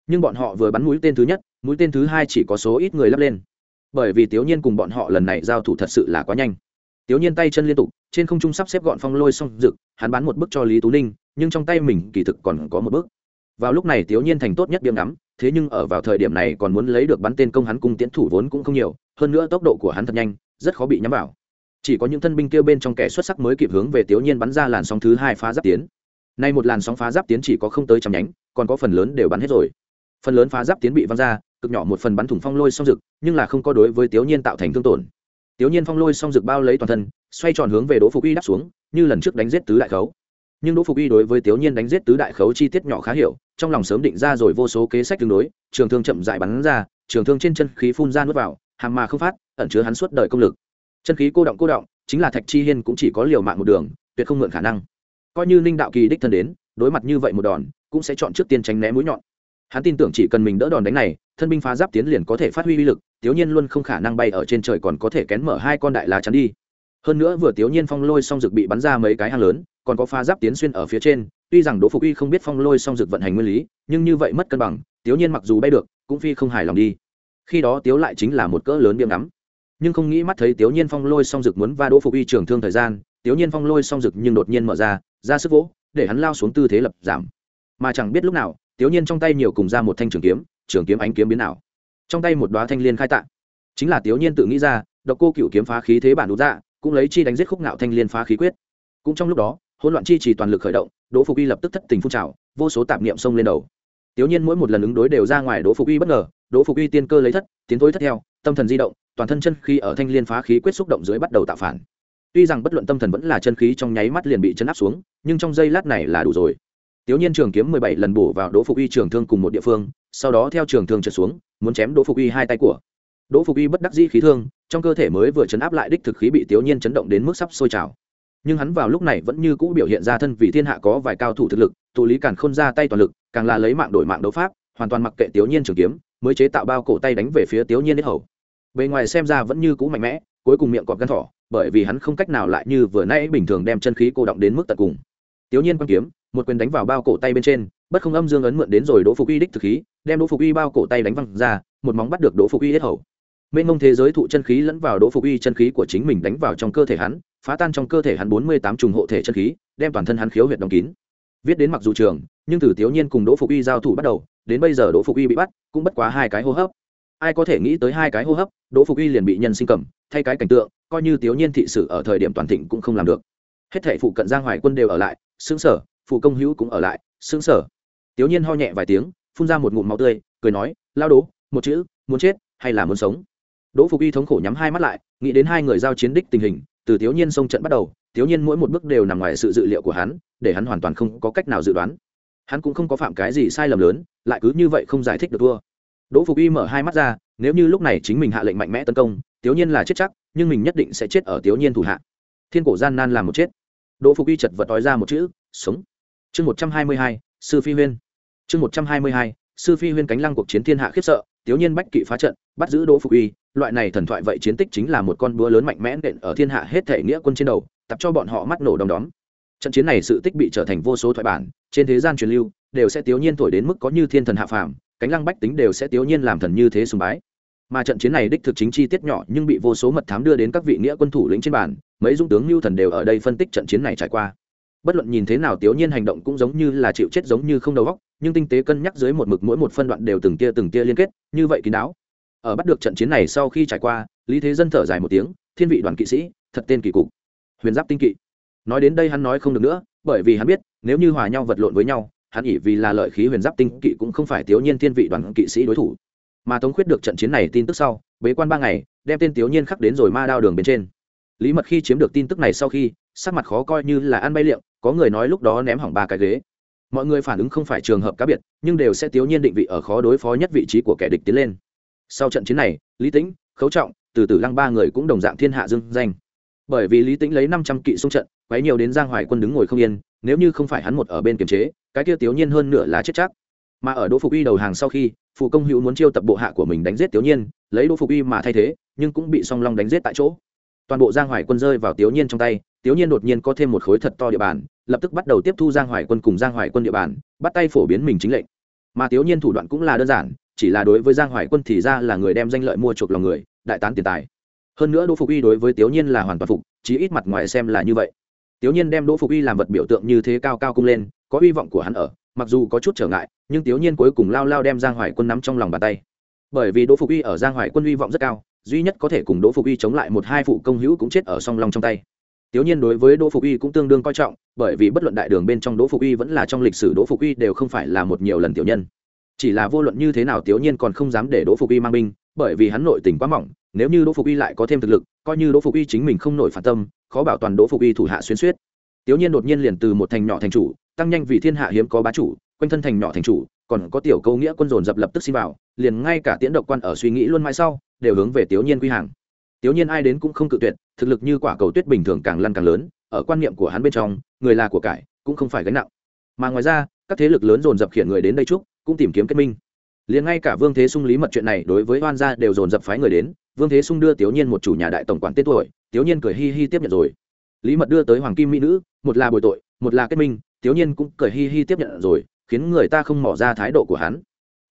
Nhưng bọn họ vừa bắn mũi tên thứ nhất, mũi tên thứ hai chỉ có số ít người lắp lên. Bởi vì tiểu nhiên cùng bọn họ lần này giao thủ thật sự là quá nhanh. Tiểu nhiên tay chân liên tục, trên không trung sắp xếp gọn phong lôi xong rực hắn bắn một bức cho lý tú ninh, nhưng trong tay mình kỳ thực còn có một bức vào lúc này tiểu nhiên thành tốt nhất điểm ngắm, thế nhưng ở vào thời điểm này còn muốn lấy được bắn tên công hắn cung tiến thủ vốn cũng không nhiều, hơn nữa tốc độ của hắn thật nhanh, rất khó bị nhắm vào chỉ có những thân binh kia bên trong kẻ xuất sắc mới kịp hướng về tiểu nhiên bắn ra làn sóng thứ hai phá giáp tiến. Nay một làn sóng phá giáp tiến chỉ có không tới trăm nhánh, còn có phần lớn đều bắn hết rồi. Phần lớn phá giáp tiến bị văng ra, cực nhỏ một phần bắn thủng phong lôi song rực nhưng là không có đối với tiểu nhiên tạo thành thương tổn. Tiểu nhiên phong lôi song rực bao lấy toàn thân, xoay tròn hướng về đỗ phục uy đáp xuống, như lần trước đánh giết tứ đại khấu. Nhưng đỗ phục uy đối với tiểu nhiên đánh giết tứ đại khấu chi tiết nhỏ khá hiểu, trong lòng sớm định ra rồi vô số kế sách tương đối, trường thương chậm dại bắn ra, trường thương trên chân khí phun ra nuốt vào hàng mà không phát, ẩn chứa hắn suốt đời công lực chân khí cô động cô động, chính là thạch chi hiên cũng chỉ có liều mạng một đường, tuyệt không mượn khả năng. Coi như ninh đạo kỳ đích thân đến, đối mặt như vậy một đòn, cũng sẽ chọn trước tiên tránh né mũi nhọn. Hắn tin tưởng chỉ cần mình đỡ đòn đánh này, thân binh phá giáp tiến liền có thể phát huy uy lực tiểu nhiên luôn không khả năng bay ở trên trời còn có thể kén mở hai con đại lá chắn đi. Hơn nữa vừa tiểu nhiên phong lôi song dực bị bắn ra mấy cái hang lớn, còn có phá giáp tiến xuyên ở phía trên, tuy rằng đỗ phục uy không biết phong lôi song dực vận hành nguyên lý, nhưng như vậy mất cân bằng tiểu nhiên mặc dù bay được, cũng phi không hài lòng đi. Khi đó tiếu lại chính là một cỡ lớn miệng ngắm nhưng không nghĩ mắt thấy Tiếu nhiên phong lôi song dực muốn va đỗ phục uy trường thương thời gian, Tiếu nhiên phong lôi song dực nhưng đột nhiên mở ra ra sức vỗ, để hắn lao xuống tư thế lập giảm. Mà chẳng biết lúc nào, Tiếu nhiên trong tay nhiều cùng ra một thanh trường kiếm trường kiếm ánh kiếm biến ảo. Trong tay một đoá thanh liên khai tạ chính là Tiếu nhiên tự nghĩ ra, độc cô cựu kiếm phá khí thế bản đủ dạ cũng lấy chi đánh giết khúc ngạo thanh liên phá khí quyết. Cũng trong lúc đó, hỗn loạn chi trì toàn lực khởi động, đỗ phục y lập tức thất tình phun trào, vô số tạp niệm xông lên đầu. Tiểu nhiên mỗi một lần ứng đối đều ra ngoài đỗ phục y bất ngờ, đỗ phục y tiên cơ lấy thất, tiến thối thất theo, tâm thần di động toàn thân chân khí ở thanh liên phá khí quyết xúc động dưới bắt đầu tạo phản. Tuy rằng bất luận tâm thần vẫn là chân khí trong nháy mắt liền bị chấn áp xuống, nhưng trong giây lát này là đủ rồi. Tiểu nhiên trường kiếm mười bảy lần bổ vào đỗ phục y trường thương cùng một địa phương, sau đó theo trường thương trượt xuống, muốn chém đỗ phục y hai tay của. Đỗ phục y bất đắc dĩ khí thương, trong cơ thể mới vừa chấn áp lại đích thực khí bị tiểu nhiên chấn động đến mức sắp sôi trào. Nhưng hắn vào lúc này vẫn như cũ biểu hiện ra thân vì thiên hạ có vài cao thủ thực lực, tụ lý càng khôn ra tay toàn lực, càng là lấy mạng đổi mạng đấu pháp, hoàn toàn mặc kệ tiểu nhiên trường kiếm, mới chế tạo bao cổ tay đánh về phía tiểu nhiên đích hầu bề ngoài xem ra vẫn như cũ mạnh mẽ, cuối cùng miệng cọp gan thỏ, bởi vì hắn không cách nào lại như vừa nãy bình thường đem chân khí cô động đến mức tận cùng. Tiểu nhiên quan kiếm, một quyền đánh vào bao cổ tay bên trên, bất không âm dương ấn mượn đến rồi đỗ phục uy đích thực khí, đem đỗ phục uy bao cổ tay đánh văng ra, một móng bắt được đỗ phục uy hết hầu. Mênh mông thế giới thụ chân khí lẫn vào đỗ phục uy chân khí của chính mình đánh vào trong cơ thể hắn, phá tan trong cơ thể hắn bốn mươi tám trùng hộ thể chân khí, đem toàn thân hắn khiếu huyệt đóng kín. Viết đến mặc dù trường, nhưng từ tiểu nhiên cùng đỗ phục uy giao thủ bắt đầu, đến bây giờ đỗ phục uy bị bắt, cũng bất quá hai cái hô hấp ai có thể nghĩ tới hai cái hô hấp, đỗ phục uy liền bị nhân sinh cầm, thay cái cảnh tượng, coi như tiểu nhiên thị sử ở thời điểm toàn thịnh cũng không làm được. Hết thể phụ cận giang hoài quân đều ở lại xứng sở phụ công hữu cũng ở lại xứng sở tiểu nhiên ho nhẹ vài tiếng, phun ra một ngụm máu tươi, cười nói, lao đố một chữ, muốn chết hay là muốn sống? Đỗ phục uy thống khổ nhắm hai mắt lại, nghĩ đến hai người giao chiến đích tình hình, từ tiểu nhiên xông trận bắt đầu tiểu nhiên mỗi một bước đều nằm ngoài sự dự liệu của hắn, để hắn hoàn toàn không có cách nào dự đoán. Hắn cũng không có phạm cái gì sai lầm lớn, lại cứ như vậy không giải thích được thua đỗ phục uy mở hai mắt ra, nếu như lúc này chính mình hạ lệnh mạnh mẽ tấn công tiểu nhiên là chết chắc, nhưng mình nhất định sẽ chết ở tiểu nhiên thủ hạ. Thiên cổ gian nan làm một chết. Đỗ phục uy chật vật nói ra một chữ, sống. Chương một trăm hai mươi hai, sư phi huyên. Chương một trăm hai mươi hai, sư phi huyên cánh lăng cuộc chiến thiên hạ khiếp sợ tiểu nhiên bách kỵ phá trận, bắt giữ đỗ phục uy loại này thần thoại vậy chiến tích chính là một con búa lớn mạnh mẽ nện ở thiên hạ hết thể nghĩa quân trên đầu, tập cho bọn họ mắt nổ đom đóm. Trận chiến này sự tích bị trở thành vô số thoại bản, trên thế gian truyền lưu, đều sẽ tiểu nhiên thổi đến mức có như thiên thần hạ phàm cánh lăng bách tính đều sẽ tiểu nhiên làm thần như thế sùng bái. Mà trận chiến này đích thực chính chi tiết nhỏ nhưng bị vô số mật thám đưa đến các vị nghĩa quân thủ lĩnh trên bàn, mấy dung tướng lưu thần đều ở đây phân tích trận chiến này trải qua. Bất luận nhìn thế nào tiểu nhiên hành động cũng giống như là chịu chết giống như không đầu góc nhưng tinh tế cân nhắc dưới một mực mỗi một phân đoạn đều từng tia từng tia liên kết, như vậy kín đáo. Ở bắt được trận chiến này sau khi trải qua, lý thế dân thở dài một tiếng, thiên vị đoàn kỵ sĩ, thật tên kỳ cục. Huyền giáp tinh kỵ. Nói đến đây hắn nói không được nữa, bởi vì hắn biết, nếu như hòa nhau vật lộn với nhau hắn ỉ vì là lợi khí huyền giáp tinh kỵ cũng không phải thiếu nhiên thiên vị đoàn kỵ sĩ đối thủ. Mà tống khuyết được trận chiến này tin tức sau, bế quan ba ngày, đem tên thiếu nhiên khắc đến rồi ma đao đường bên trên. Lý mật khi chiếm được tin tức này sau khi, sắc mặt khó coi như là ăn bay liệng, có người nói lúc đó ném hỏng ba cái ghế. Mọi người phản ứng không phải trường hợp cá biệt, nhưng đều sẽ thiếu nhiên định vị ở khó đối phó nhất vị trí của kẻ địch tiến lên. Sau trận chiến này, lý tĩnh, khấu trọng, từ từ lăng ba người cũng đồng dạng thiên hạ dương danh. Bởi vì lý tĩnh lấy năm trăm kỵ xung trận, quấy nhiều đến giang hoài quân đứng ngồi không yên, nếu như không phải hắn một ở bên kiềm chế cái kia tiểu nhiên hơn nửa là chết chắc. Mà ở đỗ phục uy đầu hàng sau khi, phụ công hữu muốn chiêu tập bộ hạ của mình đánh giết tiểu nhiên, lấy đỗ phục uy mà thay thế, nhưng cũng bị song long đánh giết tại chỗ. Toàn bộ giang hoài quân rơi vào tiểu nhiên trong tay, tiểu nhiên đột nhiên có thêm một khối thật to địa bàn, lập tức bắt đầu tiếp thu giang hoài quân cùng giang hoài quân địa bàn, bắt tay phổ biến mình chính lệnh. Mà tiểu nhiên thủ đoạn cũng là đơn giản, chỉ là đối với giang hoài quân thì ra là người đem danh lợi mua chuộc lòng người, đại tán tiền tài. Hơn nữa đỗ phục uy đối với tiểu nhiên là hoàn toàn phục, chí ít mặt ngoài xem là như vậy. Tiểu nhiên đem đỗ phục uy làm vật biểu tượng như thế cao cao cung lên có hy vọng của hắn ở, mặc dù có chút trở ngại, nhưng tiểu nhiên cuối cùng lao lao đem giang hoài quân nắm trong lòng bàn tay. Bởi vì đỗ phục uy ở giang hoài quân hy vọng rất cao, duy nhất có thể cùng đỗ phục uy chống lại một hai phụ công hữu cũng chết ở song long trong tay. Tiểu nhiên đối với đỗ phục uy cũng tương đương coi trọng, bởi vì bất luận đại đường bên trong đỗ phục uy vẫn là trong lịch sử đỗ phục uy đều không phải là một nhiều lần tiểu nhân. Chỉ là vô luận như thế nào tiểu nhiên còn không dám để đỗ phục uy mang binh, bởi vì hắn nội tình quá mỏng, nếu như đỗ phục uy lại có thêm thực lực, coi như đỗ phục uy chính mình không nổi phản tâm, khó bảo toàn đỗ phục uy thủ hạ xuyên suýt tiểu nhiên đột nhiên liền từ một thành nhỏ thành chủ, tăng nhanh vì thiên hạ hiếm có bá chủ, quanh thân thành nhỏ thành chủ, còn có tiểu câu nghĩa quân dồn dập lập tức xin vào, liền ngay cả tiễn độc quan ở suy nghĩ luôn mãi sau, đều hướng về tiểu nhiên quy hàng. Tiểu nhiên ai đến cũng không cự tuyệt, thực lực như quả cầu tuyết bình thường càng lăn càng lớn, ở quan niệm của hắn bên trong, người là của cải, cũng không phải gánh nặng. Mà ngoài ra, các thế lực lớn dồn dập khiển người đến đây chúc, cũng tìm kiếm kết minh. Liền ngay cả vương thế sung lý mật chuyện này đối với hoan gia đều dồn dập phái người đến, vương thế sung đưa tiểu nhiên một chủ nhà đại tổng quản tên tuổi tiểu nhiên cười hi hi tiếp nhận rồi lý mật đưa tới hoàng kim mỹ nữ, một là bồi tội, một là kết minh, thiếu nhiên cũng cười hi hi tiếp nhận rồi, khiến người ta không mỏ ra thái độ của hắn.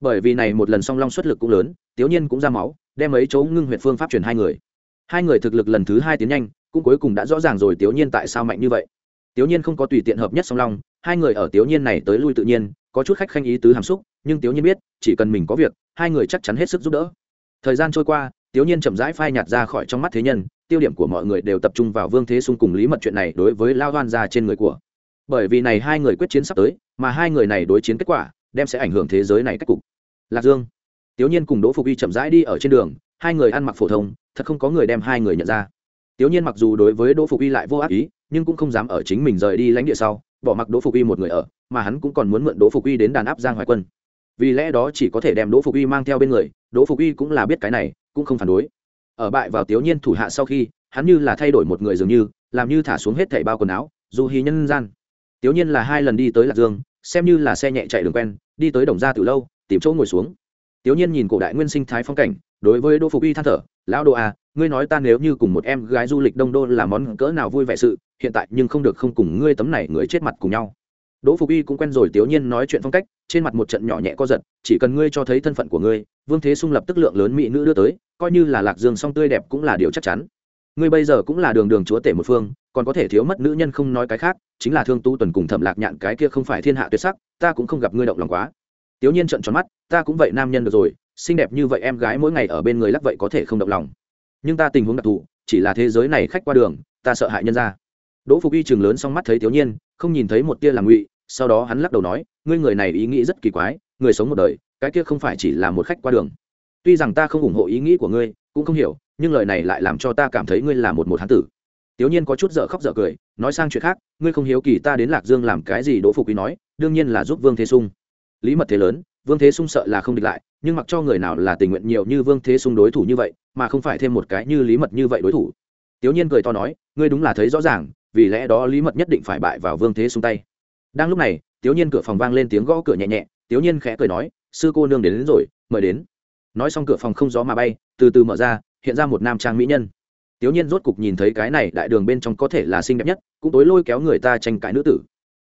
Bởi vì này một lần song long xuất lực cũng lớn, thiếu nhiên cũng ra máu, đem ấy chỗ ngưng Huyệt phương pháp truyền hai người. Hai người thực lực lần thứ hai tiến nhanh, cũng cuối cùng đã rõ ràng rồi Thiếu nhiên tại sao mạnh như vậy. Thiếu nhiên không có tùy tiện hợp nhất song long, hai người ở thiếu nhiên này tới lui tự nhiên, có chút khách khanh ý tứ hàm xúc, nhưng thiếu nhiên biết, chỉ cần mình có việc, hai người chắc chắn hết sức giúp đỡ. Thời gian trôi qua, thiếu nhiên chậm rãi phai nhạt ra khỏi trong mắt thế nhân tiêu điểm của mọi người đều tập trung vào vương thế sung cùng lý mật chuyện này đối với lao đoan ra trên người của. Bởi vì này hai người quyết chiến sắp tới, mà hai người này đối chiến kết quả, đem sẽ ảnh hưởng thế giới này cách cục. Lạc dương. Tiểu nhiên cùng đỗ phục y chậm rãi đi ở trên đường, hai người ăn mặc phổ thông, thật không có người đem hai người nhận ra. Tiểu nhiên mặc dù đối với đỗ phục y lại vô ác ý, nhưng cũng không dám ở chính mình rời đi lãnh địa sau, bỏ mặc đỗ phục y một người ở, mà hắn cũng còn muốn mượn đỗ phục y đến đàn áp giang hoài quân. Vì lẽ đó chỉ có thể đem đỗ phục y mang theo bên người, đỗ phục y cũng là biết cái này, cũng không phản đối ở bại vào tiểu nhiên thủ hạ sau khi, hắn như là thay đổi một người dường như, làm như thả xuống hết thảy bao quần áo, dù hí nhân gian. Tiểu nhiên là hai lần đi tới lạc dương, xem như là xe nhẹ chạy đường quen, đi tới đồng gia từ lâu, tìm chỗ ngồi xuống. Tiểu nhiên nhìn cổ đại nguyên sinh thái phong cảnh, đối với đỗ phục y than thở, lão đô à ngươi nói ta nếu như cùng một em gái du lịch đông đô là món cỡ nào vui vẻ sự, hiện tại nhưng không được không cùng ngươi tấm này người chết mặt cùng nhau đỗ phục y cũng quen rồi tiểu nhiên nói chuyện phong cách, trên mặt một trận nhỏ nhẹ co giật, chỉ cần ngươi cho thấy thân phận của ngươi, vương thế sung lập tức lượng lớn mỹ nữ đưa tới, coi như là lạc dương song tươi đẹp cũng là điều chắc chắn. Ngươi bây giờ cũng là đường đường chúa tể một phương, còn có thể thiếu mất nữ nhân không nói cái khác, chính là thương tu tuần cùng thẩm lạc nhạn cái kia không phải thiên hạ tuyệt sắc, ta cũng không gặp ngươi động lòng quá. Tiểu nhiên trợn tròn mắt, ta cũng vậy nam nhân được rồi, xinh đẹp như vậy em gái mỗi ngày ở bên người lắc vậy có thể không động lòng. Nhưng ta tình huống đặc thù, chỉ là thế giới này khách qua đường, ta sợ hại nhân ra. Đỗ phục y trường lớn xong mắt thấy tiểu nhiên không nhìn thấy một tia làm ngụy, sau đó hắn lắc đầu nói, ngươi người này ý nghĩ rất kỳ quái, người sống một đời, cái kia không phải chỉ là một khách qua đường. Tuy rằng ta không ủng hộ ý nghĩ của ngươi, cũng không hiểu, nhưng lời này lại làm cho ta cảm thấy ngươi là một một hán tử. Tiểu nhiên có chút dở khóc dở cười, nói sang chuyện khác, ngươi không hiếu kỳ ta đến lạc dương làm cái gì đỗ phục ý nói, đương nhiên là giúp vương thế sung. Lý mật thế lớn, vương thế sung sợ là không địch lại, nhưng mặc cho người nào là tình nguyện nhiều như vương thế sung đối thủ như vậy, mà không phải thêm một cái như lý mật như vậy đối thủ. Tiểu nhiên cười to nói, ngươi đúng là thấy rõ ràng vì lẽ đó lý mật nhất định phải bại vào vương thế xung tay. Đang lúc này tiểu nhiên cửa phòng vang lên tiếng gõ cửa nhẹ nhẹ tiểu nhiên khẽ cười nói sư cô nương đến, đến rồi mời đến. Nói xong cửa phòng không gió mà bay từ từ mở ra hiện ra một nam trang mỹ nhân. Tiểu nhiên rốt cục nhìn thấy cái này đại đường bên trong có thể là xinh đẹp nhất cũng tối lôi kéo người ta tranh cãi nữ tử.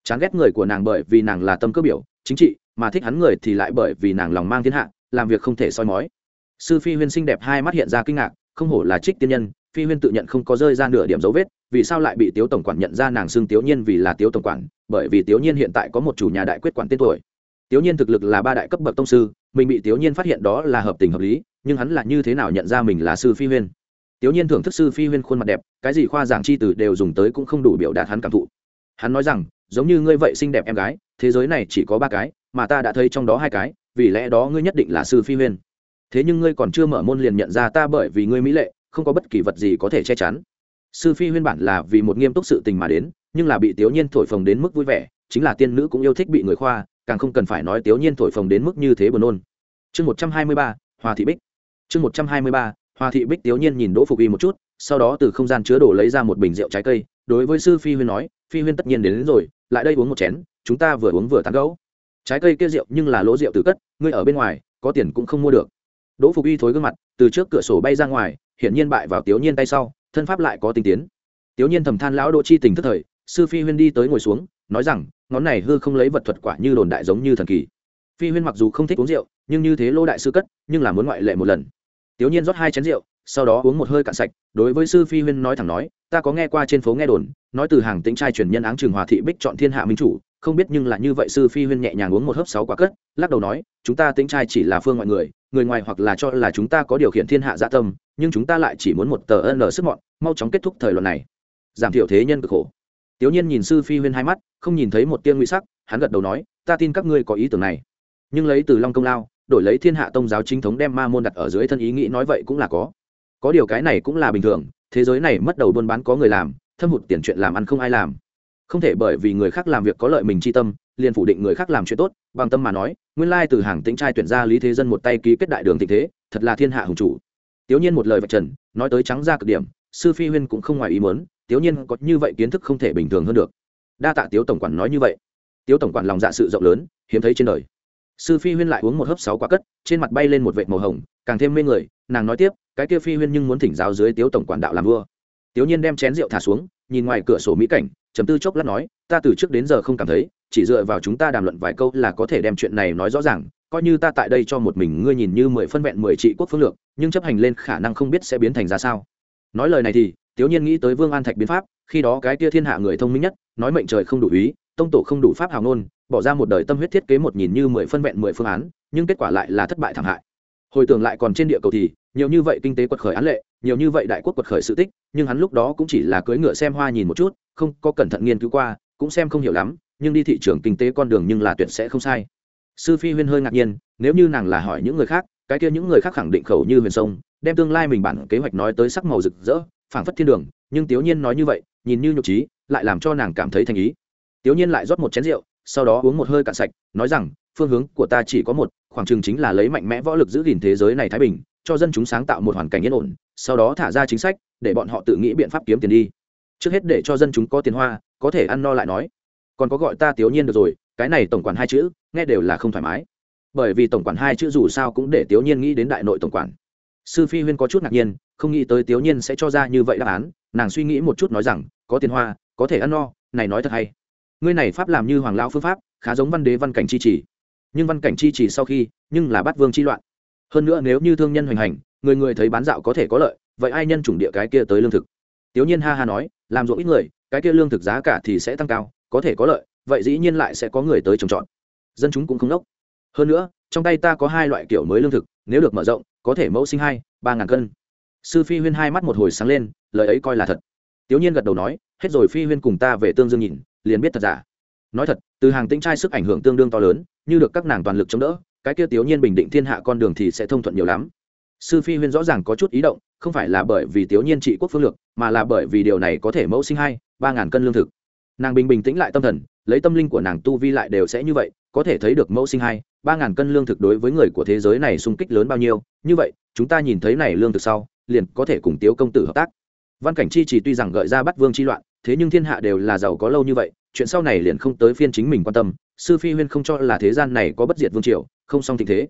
Chán ghét người của nàng bởi vì nàng là tâm cơ biểu chính trị mà thích hắn người thì lại bởi vì nàng lòng mang thiên hạ làm việc không thể soi mói. Sư phi huyên xinh đẹp hai mắt hiện ra kinh ngạc không hổ là trích tiên nhân phi huyên tự nhận không có rơi ra nửa điểm dấu vết, vì sao lại bị tiếu tổng quản nhận ra nàng xưng tiếu nhiên vì là tiếu tổng quản? Bởi vì tiếu nhiên hiện tại có một chủ nhà đại quyết quản tên tuổi. Tiếu nhiên thực lực là ba đại cấp bậc tông sư, mình bị tiếu nhiên phát hiện đó là hợp tình hợp lý, nhưng hắn là như thế nào nhận ra mình là sư phi huyên? Tiếu nhiên thưởng thức sư phi huyên khuôn mặt đẹp, cái gì khoa giảng chi từ đều dùng tới cũng không đủ biểu đạt hắn cảm thụ. Hắn nói rằng, giống như ngươi vậy xinh đẹp em gái, thế giới này chỉ có ba cái, mà ta đã thấy trong đó hai cái, vì lẽ đó ngươi nhất định là sư phi huyên. Thế nhưng ngươi còn chưa mở môn liền nhận ra ta bởi vì ngươi mỹ lệ không có bất kỳ vật gì có thể che chắn. Sư phi huyên bản là vì một nghiêm túc sự tình mà đến nhưng là bị tiểu nhiên thổi phồng đến mức vui vẻ chính là tiên nữ cũng yêu thích bị người khoa càng không cần phải nói tiểu nhiên thổi phồng đến mức như thế buồn nôn. Chương một trăm hai mươi ba hòa thị bích. Chương một trăm hai mươi ba hòa thị bích tiểu nhiên nhìn đỗ phục y một chút sau đó từ không gian chứa đồ lấy ra một bình rượu trái cây đối với sư phi huyên nói phi huyên tất nhiên đến, đến rồi lại đây uống một chén chúng ta vừa uống vừa tán gẫu. trái cây kia rượu nhưng là lỗ rượu từ cất ngươi ở bên ngoài có tiền cũng không mua được. Đỗ phục y thối gương mặt từ trước cửa sổ bay ra ngoài hiển nhiên bại vào tiểu nhiên tay sau, thân pháp lại có tinh tiến. Tiểu nhiên thầm than lão đỗ chi tình thất thời, sư phi huyên đi tới ngồi xuống, nói rằng, ngón này hư không lấy vật thuật quả như đồn đại giống như thần kỳ. Phi huyên mặc dù không thích uống rượu, nhưng như thế lô đại sư cất, nhưng là muốn ngoại lệ một lần. Tiểu nhiên rót hai chén rượu, sau đó uống một hơi cạn sạch, đối với sư phi huyên nói thẳng nói, ta có nghe qua trên phố nghe đồn, nói từ hàng tĩnh trai truyền nhân áng trường hòa thị bích chọn thiên hạ minh chủ, không biết nhưng là như vậy sư phi huyên nhẹ nhàng uống một hớp sáu quả cất, lắc đầu nói, chúng ta tĩnh trai chỉ là phương ngoại người người ngoài hoặc là cho là chúng ta có điều khiển thiên hạ dạ tâm, nhưng chúng ta lại chỉ muốn một tờ n sức mọn, mau chóng kết thúc thời luận này. Giảm thiểu thế nhân cực khổ. Tiểu nhiên nhìn sư phi huyên hai mắt, không nhìn thấy một tiên nguy sắc, hắn gật đầu nói, ta tin các ngươi có ý tưởng này. Nhưng lấy từ long công lao, đổi lấy thiên hạ tông giáo chính thống đem ma môn đặt ở dưới thân ý nghĩ nói vậy cũng là có. Có điều cái này cũng là bình thường, thế giới này mất đầu buôn bán có người làm, thâm hụt tiền chuyện làm ăn không ai làm. Không thể bởi vì người khác làm việc có lợi mình chi tâm, liền phủ định người khác làm chuyện tốt, bằng tâm mà nói nguyên lai từ hàng tĩnh trai tuyển ra lý thế dân một tay ký kết đại đường tình thế, thật là thiên hạ hùng chủ. Tiểu nhiên một lời vạch trần, nói tới trắng ra cực điểm, sư phi huyên cũng không ngoài ý muốn tiểu nhiên có như vậy kiến thức không thể bình thường hơn được. Đa tạ tiếu tổng quản nói như vậy. Tiếu tổng quản lòng dạ sự rộng lớn, hiếm thấy trên đời. Sư phi huyên lại uống một hớp sáu quả cất, trên mặt bay lên một vệt màu hồng, càng thêm mê người, nàng nói tiếp, cái kia phi huyên nhưng muốn thỉnh giáo dưới tiếu tổng quản đạo làm vua tiểu nhiên đem chén rượu thả xuống, nhìn ngoài cửa sổ mỹ cảnh chấm tư chốc lát nói, ta từ trước đến giờ không cảm thấy, chỉ dựa vào chúng ta đàm luận vài câu là có thể đem chuyện này nói rõ ràng, coi như ta tại đây cho một mình ngươi nhìn như mười phân vẹn mười trị quốc phương lược nhưng chấp hành lên khả năng không biết sẽ biến thành ra sao. Nói lời này thì tiểu nhiên nghĩ tới vương an thạch biến pháp, khi đó cái kia thiên hạ người thông minh nhất, nói mệnh trời không đủ ý, tông tổ không đủ pháp hào ngôn, bỏ ra một đời tâm huyết thiết kế một nhìn như mười phân vẹn mười phương án, nhưng kết quả lại là thất bại thảm hại hồi tưởng lại còn trên địa cầu thì, nhiều như vậy kinh tế quật khởi án lệ, nhiều như vậy đại quốc quật khởi sự tích, nhưng hắn lúc đó cũng chỉ là cưỡi ngựa xem hoa nhìn một chút, không có cẩn thận nghiên cứu qua, cũng xem không hiểu lắm, nhưng đi thị trường kinh tế con đường nhưng là tuyệt sẽ không sai. Sư phi huyên hơi ngạc nhiên, nếu như nàng là hỏi những người khác, cái kia những người khác khẳng định khẩu như huyền sông, đem tương lai mình bản kế hoạch nói tới sắc màu rực rỡ, phảng phất thiên đường, nhưng tiểu nhiên nói như vậy, nhìn như nhục trí, lại làm cho nàng cảm thấy thành ý. Tiểu nhiên lại rót một chén rượu, sau đó uống một hơi cạn sạch, nói rằng phương hướng của ta chỉ có một, khoảng chừng chính là lấy mạnh mẽ võ lực giữ gìn thế giới này thái bình, cho dân chúng sáng tạo một hoàn cảnh yên ổn, sau đó thả ra chính sách, để bọn họ tự nghĩ biện pháp kiếm tiền đi. Trước hết để cho dân chúng có tiền hoa, có thể ăn no lại nói. Còn có gọi ta tiểu nhiên được rồi, cái này tổng quản hai chữ, nghe đều là không thoải mái. Bởi vì tổng quản hai chữ dù sao cũng để tiểu nhiên nghĩ đến đại nội tổng quản. Sư phi huyên có chút ngạc nhiên, không nghĩ tới tiểu nhiên sẽ cho ra như vậy đáp án, nàng suy nghĩ một chút nói rằng, có tiền hoa, có thể ăn no, này nói thật hay. Ngươi này pháp làm như hoàng lao phương pháp, khá giống văn đế văn cảnh chi trì nhưng văn cảnh chi trì sau khi, nhưng là bắt vương chi loạn. Hơn nữa nếu như thương nhân hoành hành, người người thấy bán dạo có thể có lợi, vậy ai nhân chủng địa cái kia tới lương thực? Tiểu nhiên ha ha nói, làm ruộng ít người, cái kia lương thực giá cả thì sẽ tăng cao, có thể có lợi, vậy dĩ nhiên lại sẽ có người tới trồng trọt. Dân chúng cũng không đốc hơn nữa, trong tay ta có hai loại kiểu mới lương thực, nếu được mở rộng, có thể mẫu sinh hai, ba ngàn cân. Sư phi huyên hai mắt một hồi sáng lên, lời ấy coi là thật. Tiểu nhiên gật đầu nói, hết rồi phi huyên cùng ta về tương dương nhìn, liền biết thật giả nói thật, từ hàng tinh trai sức ảnh hưởng tương đương to lớn, như được các nàng toàn lực chống đỡ, cái kia tiểu nhiên bình định thiên hạ con đường thì sẽ thông thuận nhiều lắm. Sư phi huyên rõ ràng có chút ý động, không phải là bởi vì tiểu nhiên trị quốc phương lược, mà là bởi vì điều này có thể mẫu sinh hai, ba ngàn cân lương thực. Nàng bình bình tĩnh lại tâm thần, lấy tâm linh của nàng tu vi lại đều sẽ như vậy, có thể thấy được mẫu sinh hai, ba ngàn cân lương thực đối với người của thế giới này sung kích lớn bao nhiêu. Như vậy, chúng ta nhìn thấy này lương thực sau, liền có thể cùng tiếu công tử hợp tác. Văn cảnh chi chỉ tuy rằng gợi ra bắt vương chi loạn, thế nhưng thiên hạ đều là giàu có lâu như vậy chuyện sau này liền không tới phiên chính mình quan tâm, sư phi huyên không cho là thế gian này có bất diệt vương triều, không song tình thế.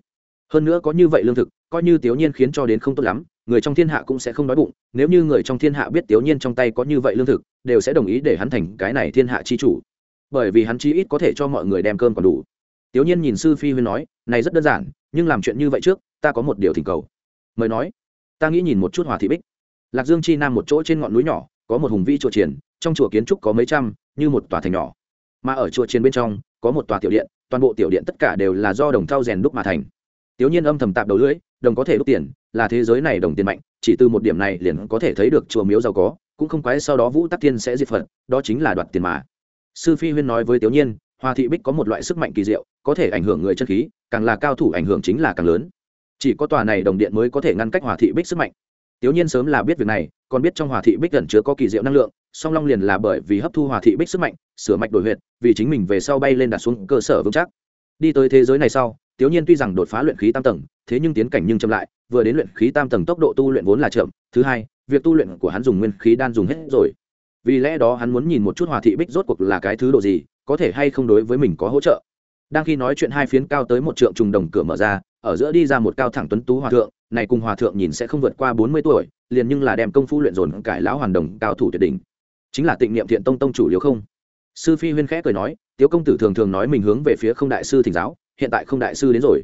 Hơn nữa có như vậy lương thực, coi như tiểu nhiên khiến cho đến không tốt lắm, người trong thiên hạ cũng sẽ không đói bụng, nếu như người trong thiên hạ biết tiểu nhiên trong tay có như vậy lương thực, đều sẽ đồng ý để hắn thành cái này thiên hạ chi chủ. Bởi vì hắn chi ít có thể cho mọi người đem cơm còn đủ. Tiểu nhiên nhìn sư phi huyên nói, này rất đơn giản, nhưng làm chuyện như vậy trước, ta có một điều thỉnh cầu. Mời nói, ta nghĩ nhìn một chút hòa thị bích. Lạc dương chi nam một chỗ trên ngọn núi nhỏ, có một hùng vĩ chùa triển trong chùa kiến trúc có mấy trăm như một tòa thành nhỏ. Mà ở chùa trên bên trong, có một tòa tiểu điện, toàn bộ tiểu điện tất cả đều là do đồng thau rèn đúc mà thành. Tiểu nhiên âm thầm tạp đầu lưỡi, đồng có thể đúc tiền, là thế giới này đồng tiền mạnh, chỉ từ một điểm này liền có thể thấy được chùa miếu giàu có, cũng không quái sau đó vũ tắc tiên sẽ diệt phật, đó chính là đoạt tiền mà. Sư phi huyên nói với tiểu nhiên, hoa thị bích có một loại sức mạnh kỳ diệu, có thể ảnh hưởng người chân khí, càng là cao thủ ảnh hưởng chính là càng lớn. Chỉ có tòa này đồng điện mới có thể ngăn cách hòa thị bích sức mạnh. Tiểu nhiên sớm là biết việc này còn biết trong hòa thị bích gần chứa có kỳ diệu năng lượng, song long liền là bởi vì hấp thu hòa thị bích sức mạnh, sửa mạch đổi huyệt, vì chính mình về sau bay lên đặt xuống cơ sở vững chắc. Đi tới thế giới này sau tiểu nhiên tuy rằng đột phá luyện khí tam tầng, thế nhưng tiến cảnh nhưng chậm lại, vừa đến luyện khí tam tầng tốc độ tu luyện vốn là chậm, thứ hai, việc tu luyện của hắn dùng nguyên khí đan dùng hết rồi. Vì lẽ đó hắn muốn nhìn một chút hòa thị bích rốt cuộc là cái thứ độ gì, có thể hay không đối với mình có hỗ trợ. Đang khi nói chuyện hai phiến cao tới một trượng trùng đồng cửa mở ra, ở giữa đi ra một cao thẳng tuấn tú hòa thượng này cùng hòa thượng nhìn sẽ không vượt qua bốn mươi tuổi liền nhưng là đem công phu luyện dồn cải lão hoàn đồng cao thủ tuyệt đỉnh chính là tịnh niệm thiện tông tông chủ liếu không sư phi huyên khẽ cười nói tiếu công tử thường thường nói mình hướng về phía không đại sư thỉnh giáo hiện tại không đại sư đến rồi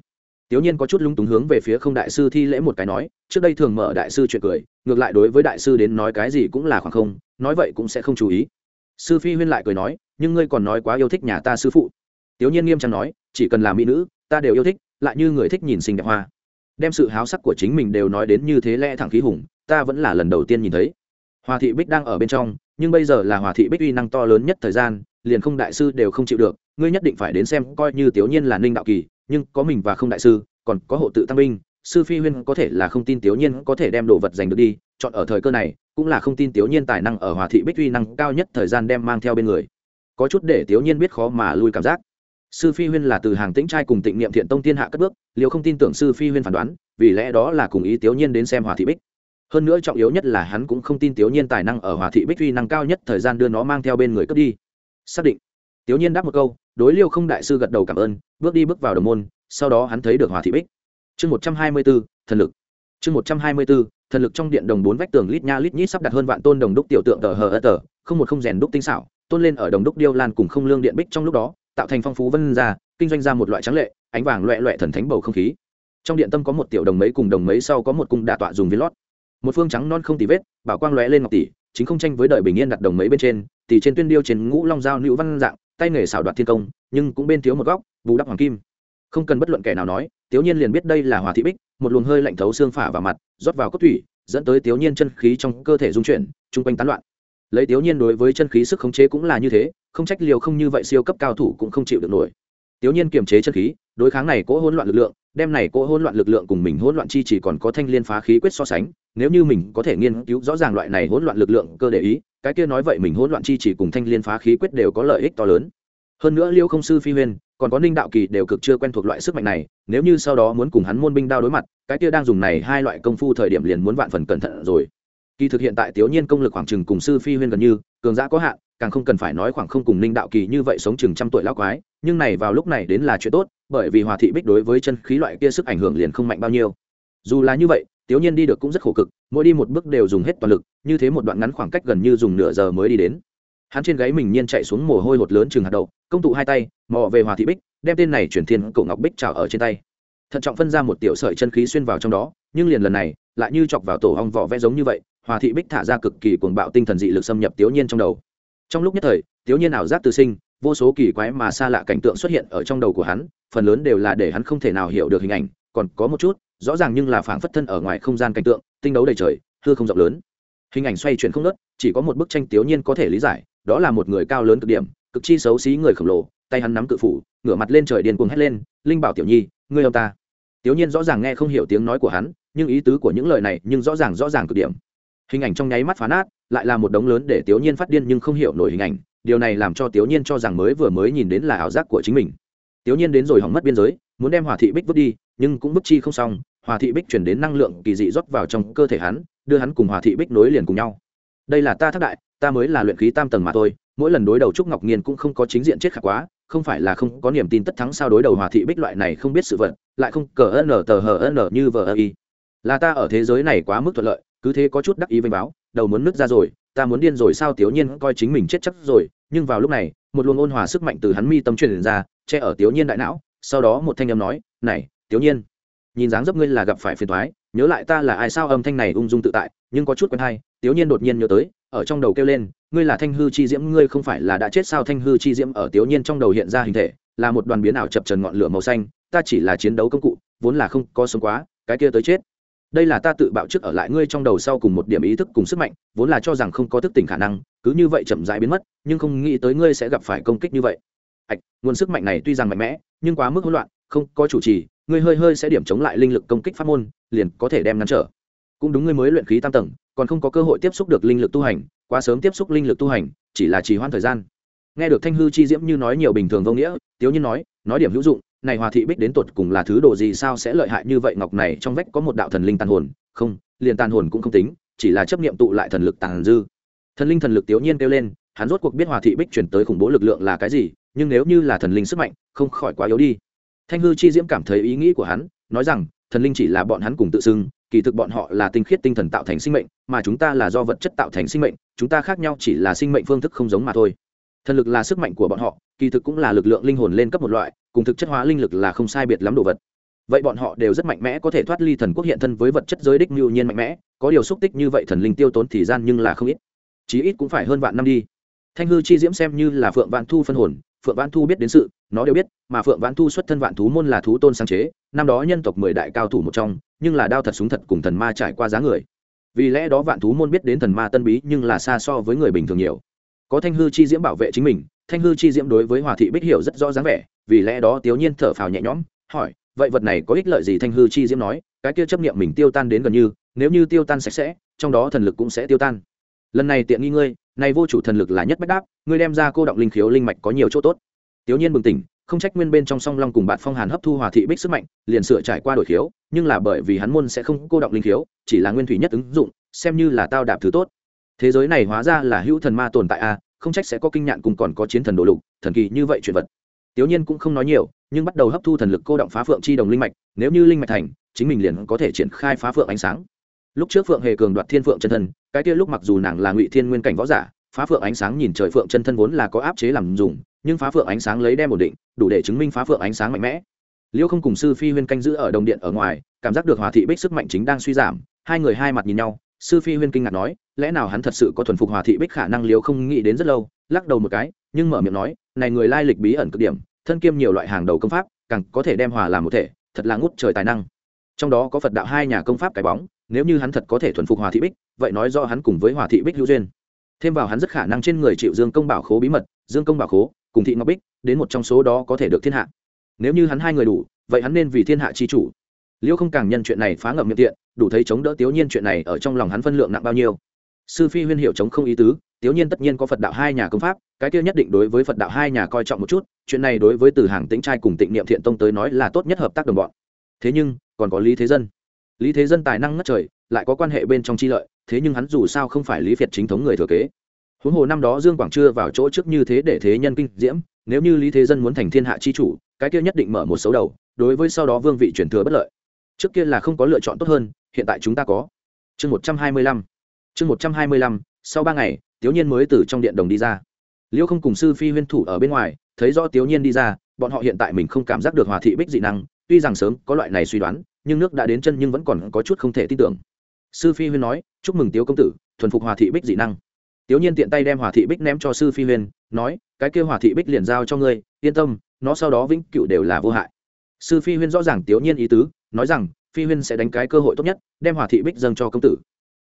Tiểu Nhiên có chút lung túng hướng về phía không đại sư thi lễ một cái nói, trước đây thường mở đại sư chuyện cười, ngược lại đối với đại sư đến nói cái gì cũng là khoảng không, nói vậy cũng sẽ không chú ý. Sư Phi Huyên lại cười nói, nhưng ngươi còn nói quá yêu thích nhà ta sư phụ. Tiểu Nhiên nghiêm trang nói, chỉ cần là mỹ nữ, ta đều yêu thích, lại như người thích nhìn xinh đẹp hoa. Đem sự háo sắc của chính mình đều nói đến như thế lẽ thẳng khí hùng, ta vẫn là lần đầu tiên nhìn thấy. Hoa thị Bích đang ở bên trong, nhưng bây giờ là Hoa thị Bích uy năng to lớn nhất thời gian, liền không đại sư đều không chịu được, ngươi nhất định phải đến xem coi như Tiểu Nhiên là Ninh đạo kỳ, nhưng có mình và không đại sư còn có hộ tự tăng binh sư phi huyên có thể là không tin tiểu nhiên có thể đem đồ vật giành được đi chọn ở thời cơ này cũng là không tin tiểu nhiên tài năng ở hòa thị bích uy năng cao nhất thời gian đem mang theo bên người có chút để tiểu nhiên biết khó mà lui cảm giác sư phi huyên là từ hàng tĩnh trai cùng tịnh niệm thiện tông thiên hạ cất bước liệu không tin tưởng sư phi huyên phán đoán, vì lẽ đó là cùng ý tiểu nhiên đến xem hòa thị bích. Hơn nữa trọng yếu nhất là hắn cũng không tin tiểu nhiên tài năng ở hòa thị bích uy năng cao nhất, thời gian đưa nó mang theo bên người cất đi. Xác định. Tiểu nhiên đáp một câu, đối liêu không đại sư gật đầu cảm ơn, bước đi bước vào đồng môn, sau đó hắn thấy được hòa thị bích. Chương một trăm hai mươi bốn thần lực. Chương một trăm hai mươi bốn thần lực trong điện đồng bốn vách tường lít nha lít nhít sắp đặt hơn vạn tôn đồng đúc tiểu tượng tờ hờ ơ tờ, không một không rèn đúc tinh xảo, tôn lên ở đồng đúc điêu lan cùng không lương điện bích trong lúc đó tạo thành phong phú vân ra, kinh doanh ra một loại trắng lệ, ánh vàng loẹ loẹ thần thánh bầu không khí. Trong điện tâm có một tiểu đồng mấy cùng đồng mấy sau có một cung đạ tọa dùng viên lót. Một phương trắng non không tì vết, bảo quang lóe lên ngọc tỷ chính không tranh với đời bình yên đặt đồng mấy bên trên tỷ trên tuyên điêu trên ngũ long dao nữ văn dạng, tay nghề xảo đoạt thiên công, nhưng cũng bên thiếu một góc, bù đắp hoàng kim. Không cần bất luận kẻ nào nói, tiểu nhiên liền biết đây là hòa thị bích, một luồng hơi lạnh thấu xương phả vào mặt, rót vào cốt thủy dẫn tới tiểu nhiên chân khí trong cơ thể dung chuyển, chung quanh tán loạn lấy tiểu nhiên đối với chân khí sức khống chế cũng là như thế, không trách liều không như vậy siêu cấp cao thủ cũng không chịu được nổi. Tiểu nhiên kiềm chế chân khí, đối kháng này cỗ hỗn loạn lực lượng, đem này cỗ hỗn loạn lực lượng cùng mình hỗn loạn chi chỉ còn có thanh liên phá khí quyết so sánh, nếu như mình có thể nghiên cứu rõ ràng loại này hỗn loạn lực lượng cơ để ý, cái kia nói vậy mình hỗn loạn chi chỉ cùng thanh liên phá khí quyết đều có lợi ích to lớn. Hơn nữa liêu không sư phi huyên, còn có ninh đạo kỳ đều cực chưa quen thuộc loại sức mạnh này, nếu như sau đó muốn cùng hắn môn binh đao đối mặt, cái kia đang dùng này hai loại công phu thời điểm liền muốn vạn phần cẩn thận rồi kỳ thực hiện tại tiểu nhiên công lực khoảng chừng cùng sư phi huyên gần như, cường giã có hạn, càng không cần phải nói khoảng không cùng ninh đạo kỳ như vậy sống chừng trăm tuổi lão quái, nhưng này vào lúc này đến là chuyện tốt, bởi vì hòa thị bích đối với chân khí loại kia sức ảnh hưởng liền không mạnh bao nhiêu. Dù là như vậy, tiểu nhiên đi được cũng rất khổ cực, mỗi đi một bước đều dùng hết toàn lực, như thế một đoạn ngắn khoảng cách gần như dùng nửa giờ mới đi đến. Hắn trên gáy mình nhiên chạy xuống mồ hôi hột lớn chừng hạt đậu, công tụ hai tay, mò về hòa thị bích, đem tên này chuyển thiên cổ ngọc bích trào ở trên tay. Thận trọng phân ra một tiểu sợi chân khí xuyên vào trong đó, nhưng liền lần này, lại như chọc vào tổ hong vỏ vẽ giống như vậy hòa thị bích thả ra cực kỳ cuồng bạo tinh thần dị lực xâm nhập tiểu nhiên trong đầu. Trong lúc nhất thời tiểu nhiên ảo giác tự sinh, vô số kỳ quái mà xa lạ cảnh tượng xuất hiện ở trong đầu của hắn, phần lớn đều là để hắn không thể nào hiểu được hình ảnh, còn có một chút, rõ ràng nhưng là phảng phất thân ở ngoài không gian cảnh tượng, tinh đấu đầy trời, hư không rộng lớn. Hình ảnh xoay chuyển không nớt chỉ có một bức tranh tiểu nhiên có thể lý giải, đó là một người cao lớn cực điểm, cực chi xấu xí người khổng lồ, tay hắn nắm cự phủ, ngửa mặt lên trời điên cuồng hét lên, linh bảo tiểu nhi, ngươi ông ta. Tiểu nhiên rõ ràng nghe không hiểu tiếng nói của hắn, nhưng ý tứ của những lời này nhưng rõ ràng rõ ràng cực điểm hình ảnh trong nháy mắt phá nát, lại là một đống lớn để tiểu nhiên phát điên nhưng không hiểu nổi hình ảnh, điều này làm cho tiểu nhiên cho rằng mới vừa mới nhìn đến là ảo giác của chính mình. Tiểu nhiên đến rồi hỏng mất biên giới, muốn đem hòa thị bích vứt đi, nhưng cũng bức chi không xong, hòa thị bích chuyển đến năng lượng kỳ dị rót vào trong cơ thể hắn, đưa hắn cùng hòa thị bích nối liền cùng nhau. Đây là ta thất đại, ta mới là luyện khí tam tầng mà thôi, mỗi lần đối đầu trúc ngọc nghiên cũng không có chính diện chết khả quá, không phải là không có niềm tin tất thắng sao đối đầu hòa thị bích loại này không biết sự vật, lại không cờ n tờ hờ n như vờ ơ y. Là ta ở thế giới này quá mức thuận lợi cứ thế có chút đắc ý vênh báo, đầu muốn nứt ra rồi, ta muốn điên rồi sao tiểu nhiên coi chính mình chết chắc rồi, nhưng vào lúc này, một luồng ôn hòa sức mạnh từ hắn mi tâm truyền ra, che ở tiểu nhiên đại não, sau đó một thanh âm nói, này, tiểu nhiên, nhìn dáng dấp ngươi là gặp phải phiền thoái nhớ lại ta là ai sao âm thanh này ung dung tự tại, nhưng có chút quen hay. Tiểu nhiên đột nhiên nhớ tới, ở trong đầu kêu lên, ngươi là thanh hư chi diễm, ngươi không phải là đã chết sao thanh hư chi diễm? Ở tiểu nhiên trong đầu hiện ra hình thể, là một đoàn biến ảo chập trần ngọn lửa màu xanh, ta chỉ là chiến đấu công cụ, vốn là không có sống quá, cái kia tới chết đây là ta tự bạo trước ở lại ngươi trong đầu sau cùng một điểm ý thức cùng sức mạnh, vốn là cho rằng không có thức tỉnh khả năng, cứ như vậy chậm rãi biến mất, nhưng không nghĩ tới ngươi sẽ gặp phải công kích như vậy. Ạch nguồn sức mạnh này tuy rằng mạnh mẽ, nhưng quá mức hỗn loạn, không có chủ trì, ngươi hơi hơi sẽ điểm chống lại linh lực công kích pháp môn, liền có thể đem ngăn trở. Cũng đúng ngươi mới luyện khí tam tầng, còn không có cơ hội tiếp xúc được linh lực tu hành, quá sớm tiếp xúc linh lực tu hành, chỉ là trì hoãn thời gian. Nghe được thanh hư chi diễm như nói nhiều bình thường vô nghĩa, tiếu nhiên nói nói điểm hữu dụng này hòa thị bích đến tột cùng là thứ đồ gì sao sẽ lợi hại như vậy? Ngọc này trong vách có một đạo thần linh tàn hồn. Không, liền tàn hồn cũng không tính, chỉ là chấp niệm tụ lại thần lực tàn dư. Thần linh thần lực tiểu nhiên kêu lên, hắn rốt cuộc biết hòa thị bích chuyển tới khủng bố lực lượng là cái gì, nhưng nếu như là thần linh sức mạnh, không khỏi quá yếu đi. Thanh hư chi diễm cảm thấy ý nghĩ của hắn, nói rằng, thần linh chỉ là bọn hắn cùng tự xưng, kỳ thực bọn họ là tinh khiết tinh thần tạo thành sinh mệnh, mà chúng ta là do vật chất tạo thành sinh mệnh, chúng ta khác nhau chỉ là sinh mệnh phương thức không giống mà thôi thần lực là sức mạnh của bọn họ, kỳ thực cũng là lực lượng linh hồn lên cấp một loại, cùng thực chất hóa linh lực là không sai biệt lắm đồ vật. Vậy bọn họ đều rất mạnh mẽ có thể thoát ly thần quốc hiện thân với vật chất giới đích mưu nhiên mạnh mẽ, có điều xúc tích như vậy thần linh tiêu tốn thì gian nhưng là không ít. Chí ít cũng phải hơn vạn năm đi. Thanh hư chi diễm xem như là phượng vạn thu phân hồn, phượng vạn thu biết đến sự, nó đều biết, mà phượng vạn thu xuất thân vạn thú môn là thú tôn sáng chế, năm đó nhân tộc mười đại cao thủ một trong, nhưng là đao thật súng thật cùng thần ma trải qua giá người. Vì lẽ đó vạn thú môn biết đến thần ma tân bí nhưng là xa so với người bình thường nhiều có thanh hư chi diễm bảo vệ chính mình, thanh hư chi diễm đối với hòa thị bích hiểu rất rõ dáng vẻ, vì lẽ đó tiểu nhiên thở phào nhẹ nhõm, hỏi, vậy vật này có ích lợi gì? Thanh hư chi diễm nói, cái kia chấp niệm mình tiêu tan đến gần như, nếu như tiêu tan sạch sẽ, trong đó thần lực cũng sẽ tiêu tan. Lần này tiện nghi ngươi, này vô chủ thần lực là nhất bách đáp, ngươi đem ra cô động linh khiếu linh mạch có nhiều chỗ tốt. Tiểu nhiên bừng tỉnh, không trách nguyên bên trong song long cùng bạn phong hàn hấp thu hòa thị bích sức mạnh, liền sửa trải qua đổi khiếu, nhưng là bởi vì hắn môn sẽ không cô động linh khiếu, chỉ là nguyên thủy nhất ứng dụng, xem như là tao đạp thứ tốt thế giới này hóa ra là hữu thần ma tồn tại a, không trách sẽ có kinh nhạn cùng còn có chiến thần đồ lục, thần kỳ như vậy chuyện vật. Tiểu nhiên cũng không nói nhiều, nhưng bắt đầu hấp thu thần lực cô động phá phượng chi đồng linh mạch, nếu như linh mạch thành, chính mình liền có thể triển khai phá phượng ánh sáng. Lúc trước phượng hề cường đoạt thiên phượng chân thân, cái kia lúc mặc dù nàng là ngụy thiên nguyên cảnh võ giả, phá phượng ánh sáng nhìn trời phượng chân thân vốn là có áp chế làm dùng, nhưng phá phượng ánh sáng lấy đem ổn định, đủ để chứng minh phá phượng ánh sáng mạnh mẽ. Liêu không cùng sư phi huyên canh giữ ở đồng điện ở ngoài, cảm giác được hòa thị bích sức mạnh chính đang suy giảm, hai người hai mặt nhìn nhau sư phi huyên kinh ngạc nói, lẽ nào hắn thật sự có thuần phục hòa thị bích khả năng liều không nghĩ đến rất lâu, lắc đầu một cái, nhưng mở miệng nói, này người lai lịch bí ẩn cực điểm, thân kiêm nhiều loại hàng đầu công pháp, càng có thể đem hòa làm một thể, thật là ngút trời tài năng. Trong đó có phật đạo hai nhà công pháp cái bóng, nếu như hắn thật có thể thuần phục hòa thị bích, vậy nói do hắn cùng với hòa thị bích hữu duyên. Thêm vào hắn rất khả năng trên người chịu dương công bảo khố bí mật, dương công bảo khố, cùng thị ngọc bích, đến một trong số đó có thể được thiên hạ. Nếu như hắn hai người đủ, vậy hắn nên vì thiên hạ chi chủ liêu không càng nhân chuyện này phá ngậm miệng tiện, đủ thấy chống đỡ tiểu nhiên chuyện này ở trong lòng hắn phân lượng nặng bao nhiêu. Sư phi huyên hiểu chống không ý tứ tiểu nhiên tất nhiên có phật đạo hai nhà công pháp, cái kia nhất định đối với phật đạo hai nhà coi trọng một chút, chuyện này đối với từ hàng tĩnh trai cùng tịnh niệm thiện tông tới nói là tốt nhất hợp tác đồng bọn. Thế nhưng, còn có lý thế dân. Lý thế dân tài năng ngất trời, lại có quan hệ bên trong chi lợi, thế nhưng hắn dù sao không phải lý việt chính thống người thừa kế. Huống hồ năm đó dương quảng chưa vào chỗ trước như thế để thế nhân kinh diễm, nếu như lý thế dân muốn thành thiên hạ chi chủ, cái kia nhất định mở một số đầu, đối với sau đó vương vị truyền thừa bất lợi trước kia là không có lựa chọn tốt hơn, hiện tại chúng ta có. Chương một trăm hai mươi lăm. Chương một trăm hai mươi lăm, sau ba ngày tiểu nhiên mới từ trong điện đồng đi ra. Liễu không cùng sư phi huyên thủ ở bên ngoài, thấy rõ tiểu nhiên đi ra, bọn họ hiện tại mình không cảm giác được hòa thị bích dị năng, tuy rằng sớm có loại này suy đoán, nhưng nước đã đến chân nhưng vẫn còn có chút không thể tin tưởng. Sư phi huyên nói, chúc mừng tiếu công tử, thuần phục hòa thị bích dị năng. Tiểu nhiên tiện tay đem hòa thị bích ném cho sư phi huyên, nói, cái kêu hòa thị bích liền giao cho ngươi, yên tâm, nó sau đó vĩnh cựu đều là vô hại sư phi huyên rõ ràng tiểu nhiên ý tứ, nói rằng, phi huyên sẽ đánh cái cơ hội tốt nhất, đem hòa thị bích dâng cho công tử.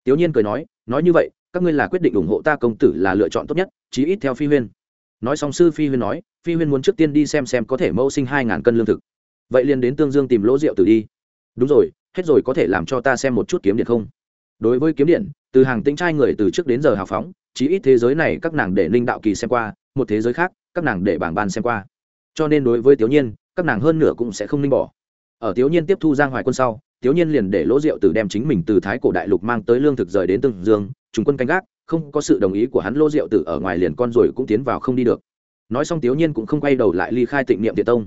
Tiểu nhiên cười nói nói như vậy, các ngươi là quyết định ủng hộ ta công tử là lựa chọn tốt nhất, chí ít theo phi huyên. Nói xong sư phi huyên nói, phi huyên muốn trước tiên đi xem xem có thể mẫu sinh hai ngàn cân lương thực. Vậy liền đến tương dương tìm lỗ rượu tử đi. Đúng rồi, hết rồi có thể làm cho ta xem một chút kiếm điện không? Đối với kiếm điện, từ hàng tĩnh trai người từ trước đến giờ hào phóng, chí ít thế giới này các nàng để linh đạo kỳ xem qua, một thế giới khác, các nàng để bảng ban xem qua. Cho nên đối với tiểu nhiên các nàng hơn nửa cũng sẽ không ninh bỏ. Ở tiểu nhiên tiếp thu giang hoài quân sau tiểu nhiên liền để lỗ rượu tử đem chính mình từ thái cổ đại lục mang tới lương thực rời đến tương dương chúng quân canh gác, không có sự đồng ý của hắn, lỗ rượu tử ở ngoài liền con rồi cũng tiến vào không đi được. Nói xong tiểu nhiên cũng không quay đầu lại ly khai tịnh niệm địa tông.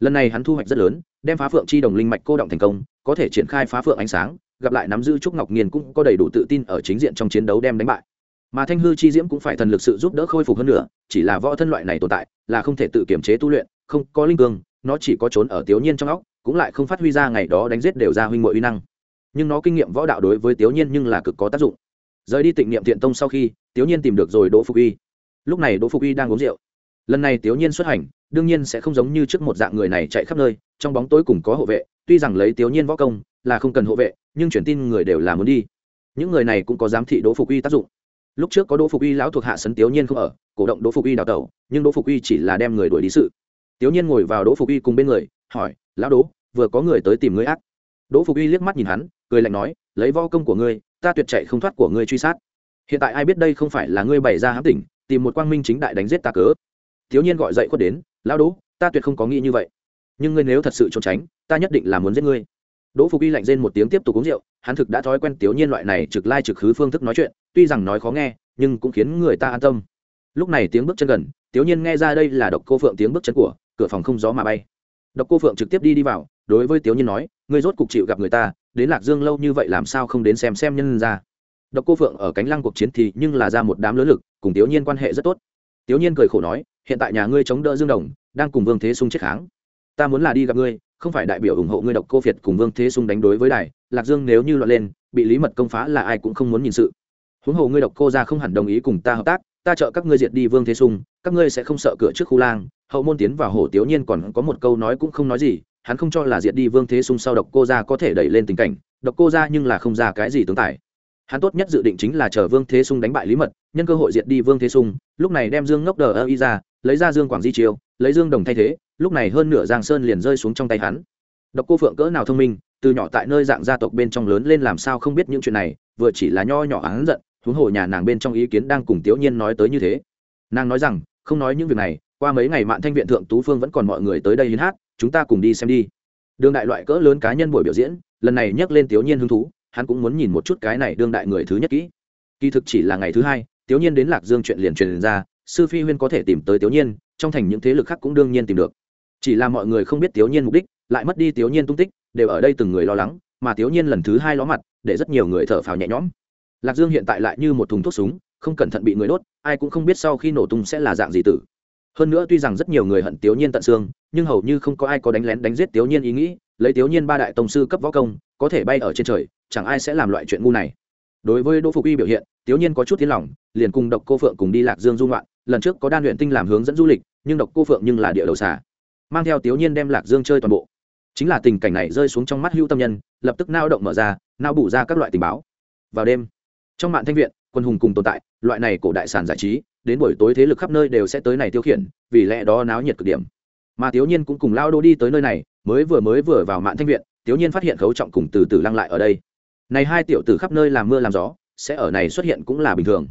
Lần này hắn thu hoạch rất lớn, đem phá phượng chi đồng linh mạch cô động thành công, có thể triển khai phá phượng ánh sáng, gặp lại nắm giữ trúc ngọc nghiền cũng có đầy đủ tự tin ở chính diện trong chiến đấu đem đánh bại. Mà thanh hư chi diễm cũng phải thần lực sự giúp đỡ khôi phục hơn nữa, chỉ là võ thân loại này tồn tại, là không thể tự kiểm chế tu luyện, không có linh cương nó chỉ có trốn ở tiểu nhiên trong óc, cũng lại không phát huy ra ngày đó đánh giết đều ra huynh muội uy năng. Nhưng nó kinh nghiệm võ đạo đối với tiểu nhiên nhưng là cực có tác dụng. Rời đi tịnh niệm thiện tông sau khi, tiểu nhiên tìm được rồi đỗ phục uy. Lúc này đỗ phục uy đang uống rượu. Lần này tiểu nhiên xuất hành, đương nhiên sẽ không giống như trước một dạng người này chạy khắp nơi, trong bóng tối cùng có hộ vệ, tuy rằng lấy tiểu nhiên võ công là không cần hộ vệ, nhưng truyền tin người đều là muốn đi. Những người này cũng có giám thị đỗ phục uy tác dụng. Lúc trước có đỗ phục uy lão thuộc hạ sấn tiểu nhiên không ở, cổ động đỗ phục uy đào tẩu, nhưng đỗ phục uy chỉ là đem người đuổi đi sự tiểu nhiên ngồi vào đỗ phục uy cùng bên người, hỏi, lão đỗ, vừa có người tới tìm ngươi ác? Đỗ phục uy liếc mắt nhìn hắn, cười lạnh nói, lấy võ công của ngươi, ta tuyệt chạy không thoát của ngươi truy sát. Hiện tại ai biết đây không phải là ngươi bày ra hãm tỉnh, tìm một quang minh chính đại đánh giết ta cớ. Tiểu nhiên gọi dậy khuất đến, lão đỗ, ta tuyệt không có nghĩ như vậy. Nhưng ngươi nếu thật sự trốn tránh, ta nhất định là muốn giết ngươi. Đỗ phục y lạnh rên một tiếng tiếp tục uống rượu, hắn thực đã thói quen tiểu nhiên loại này trực lai trực khứ phương thức nói chuyện, tuy rằng nói khó nghe, nhưng cũng khiến người ta an tâm. Lúc này tiếng bước chân gần tiểu nhiên nghe ra đây là độc cô phượng tiếng bước chân của cửa phòng không gió mà bay. Độc cô phượng trực tiếp đi đi vào, đối với Tiếu nhiên nói, ngươi rốt cục chịu gặp người ta, đến lạc dương lâu như vậy làm sao không đến xem xem nhân ra? Độc cô phượng ở cánh lăng cuộc chiến thì nhưng là ra một đám lớn lực, cùng Tiếu nhiên quan hệ rất tốt. Tiếu nhiên cười khổ nói, hiện tại nhà ngươi chống đỡ dương đồng, đang cùng vương thế sung chết kháng. Ta muốn là đi gặp ngươi, không phải đại biểu ủng hộ ngươi độc cô việt cùng vương thế sung đánh đối với đài, lạc dương nếu như loạn lên, bị lý mật công phá là ai cũng không muốn nhìn sự. Huống hồ ngươi độc cô ra không hẳn đồng ý cùng ta hợp tác ta trợ các ngươi diệt đi vương thế sung, các ngươi sẽ không sợ cửa trước khu lang. Hậu môn tiến vào hổ tiểu nhiên còn có một câu nói cũng không nói gì, hắn không cho là diệt đi vương thế sung sau độc cô ra có thể đẩy lên tình cảnh. Độc cô ra nhưng là không ra cái gì tướng tài. Hắn tốt nhất dự định chính là chờ vương thế sung đánh bại lý mật, nhân cơ hội diệt đi vương thế sung, lúc này đem dương ngốc đờ ơ y ra, lấy ra dương quảng di chiêu lấy dương đồng thay thế, lúc này hơn nửa giang sơn liền rơi xuống trong tay hắn. Độc cô phượng cỡ nào thông minh, từ nhỏ tại nơi dạng gia tộc bên trong lớn lên làm sao không biết những chuyện này, vừa chỉ là nho nhỏ hắn giận huống hồ nhà nàng bên trong ý kiến đang cùng tiểu nhiên nói tới như thế. Nàng nói rằng, không nói những việc này, qua mấy ngày mạn thanh viện thượng tú phương vẫn còn mọi người tới đây hiến hát, chúng ta cùng đi xem đi. Đương đại loại cỡ lớn cá nhân buổi biểu diễn, lần này nhắc lên tiểu nhiên hứng thú, hắn cũng muốn nhìn một chút cái này đương đại người thứ nhất kỹ. Kỳ thực chỉ là ngày thứ hai, tiểu nhiên đến lạc dương chuyện liền truyền ra, sư phi huyên có thể tìm tới tiểu nhiên, trong thành những thế lực khác cũng đương nhiên tìm được. Chỉ là mọi người không biết tiểu nhiên mục đích, lại mất đi tiểu nhiên tung tích, đều ở đây từng người lo lắng, mà tiểu nhiên lần thứ hai ló mặt, để rất nhiều người thở phào nhẹ nhõm lạc dương hiện tại lại như một thùng thuốc súng, không cẩn thận bị người đốt, ai cũng không biết sau khi nổ tung sẽ là dạng gì tử. Hơn nữa tuy rằng rất nhiều người hận tiểu nhiên tận xương, nhưng hầu như không có ai có đánh lén đánh giết tiểu nhiên ý nghĩ, lấy tiểu nhiên ba đại tổng sư cấp võ công, có thể bay ở trên trời, chẳng ai sẽ làm loại chuyện ngu này. Đối với đỗ phục uy biểu hiện tiểu nhiên có chút tiến lòng, liền cùng độc cô phượng cùng đi lạc dương du ngoạn, lần trước có đan luyện tinh làm hướng dẫn du lịch, nhưng độc cô phượng nhưng là địa đầu xà. Mang theo tiểu nhiên đem lạc dương chơi toàn bộ. Chính là tình cảnh này rơi xuống trong mắt hữu tâm nhân, lập tức nao động mở ra, nao bù ra các loại tình báo. Vào đêm trong mạng thanh viện, quân hùng cùng tồn tại, loại này cổ đại sản giải trí, đến buổi tối thế lực khắp nơi đều sẽ tới này tiêu khiển, vì lẽ đó náo nhiệt cực điểm. Mà tiểu nhiên cũng cùng lao đô đi tới nơi này, mới vừa mới vừa vào mạng thanh viện tiểu nhiên phát hiện khấu trọng cùng từ từ lăng lại ở đây. Này hai tiểu tử khắp nơi làm mưa làm gió, sẽ ở này xuất hiện cũng là bình thường.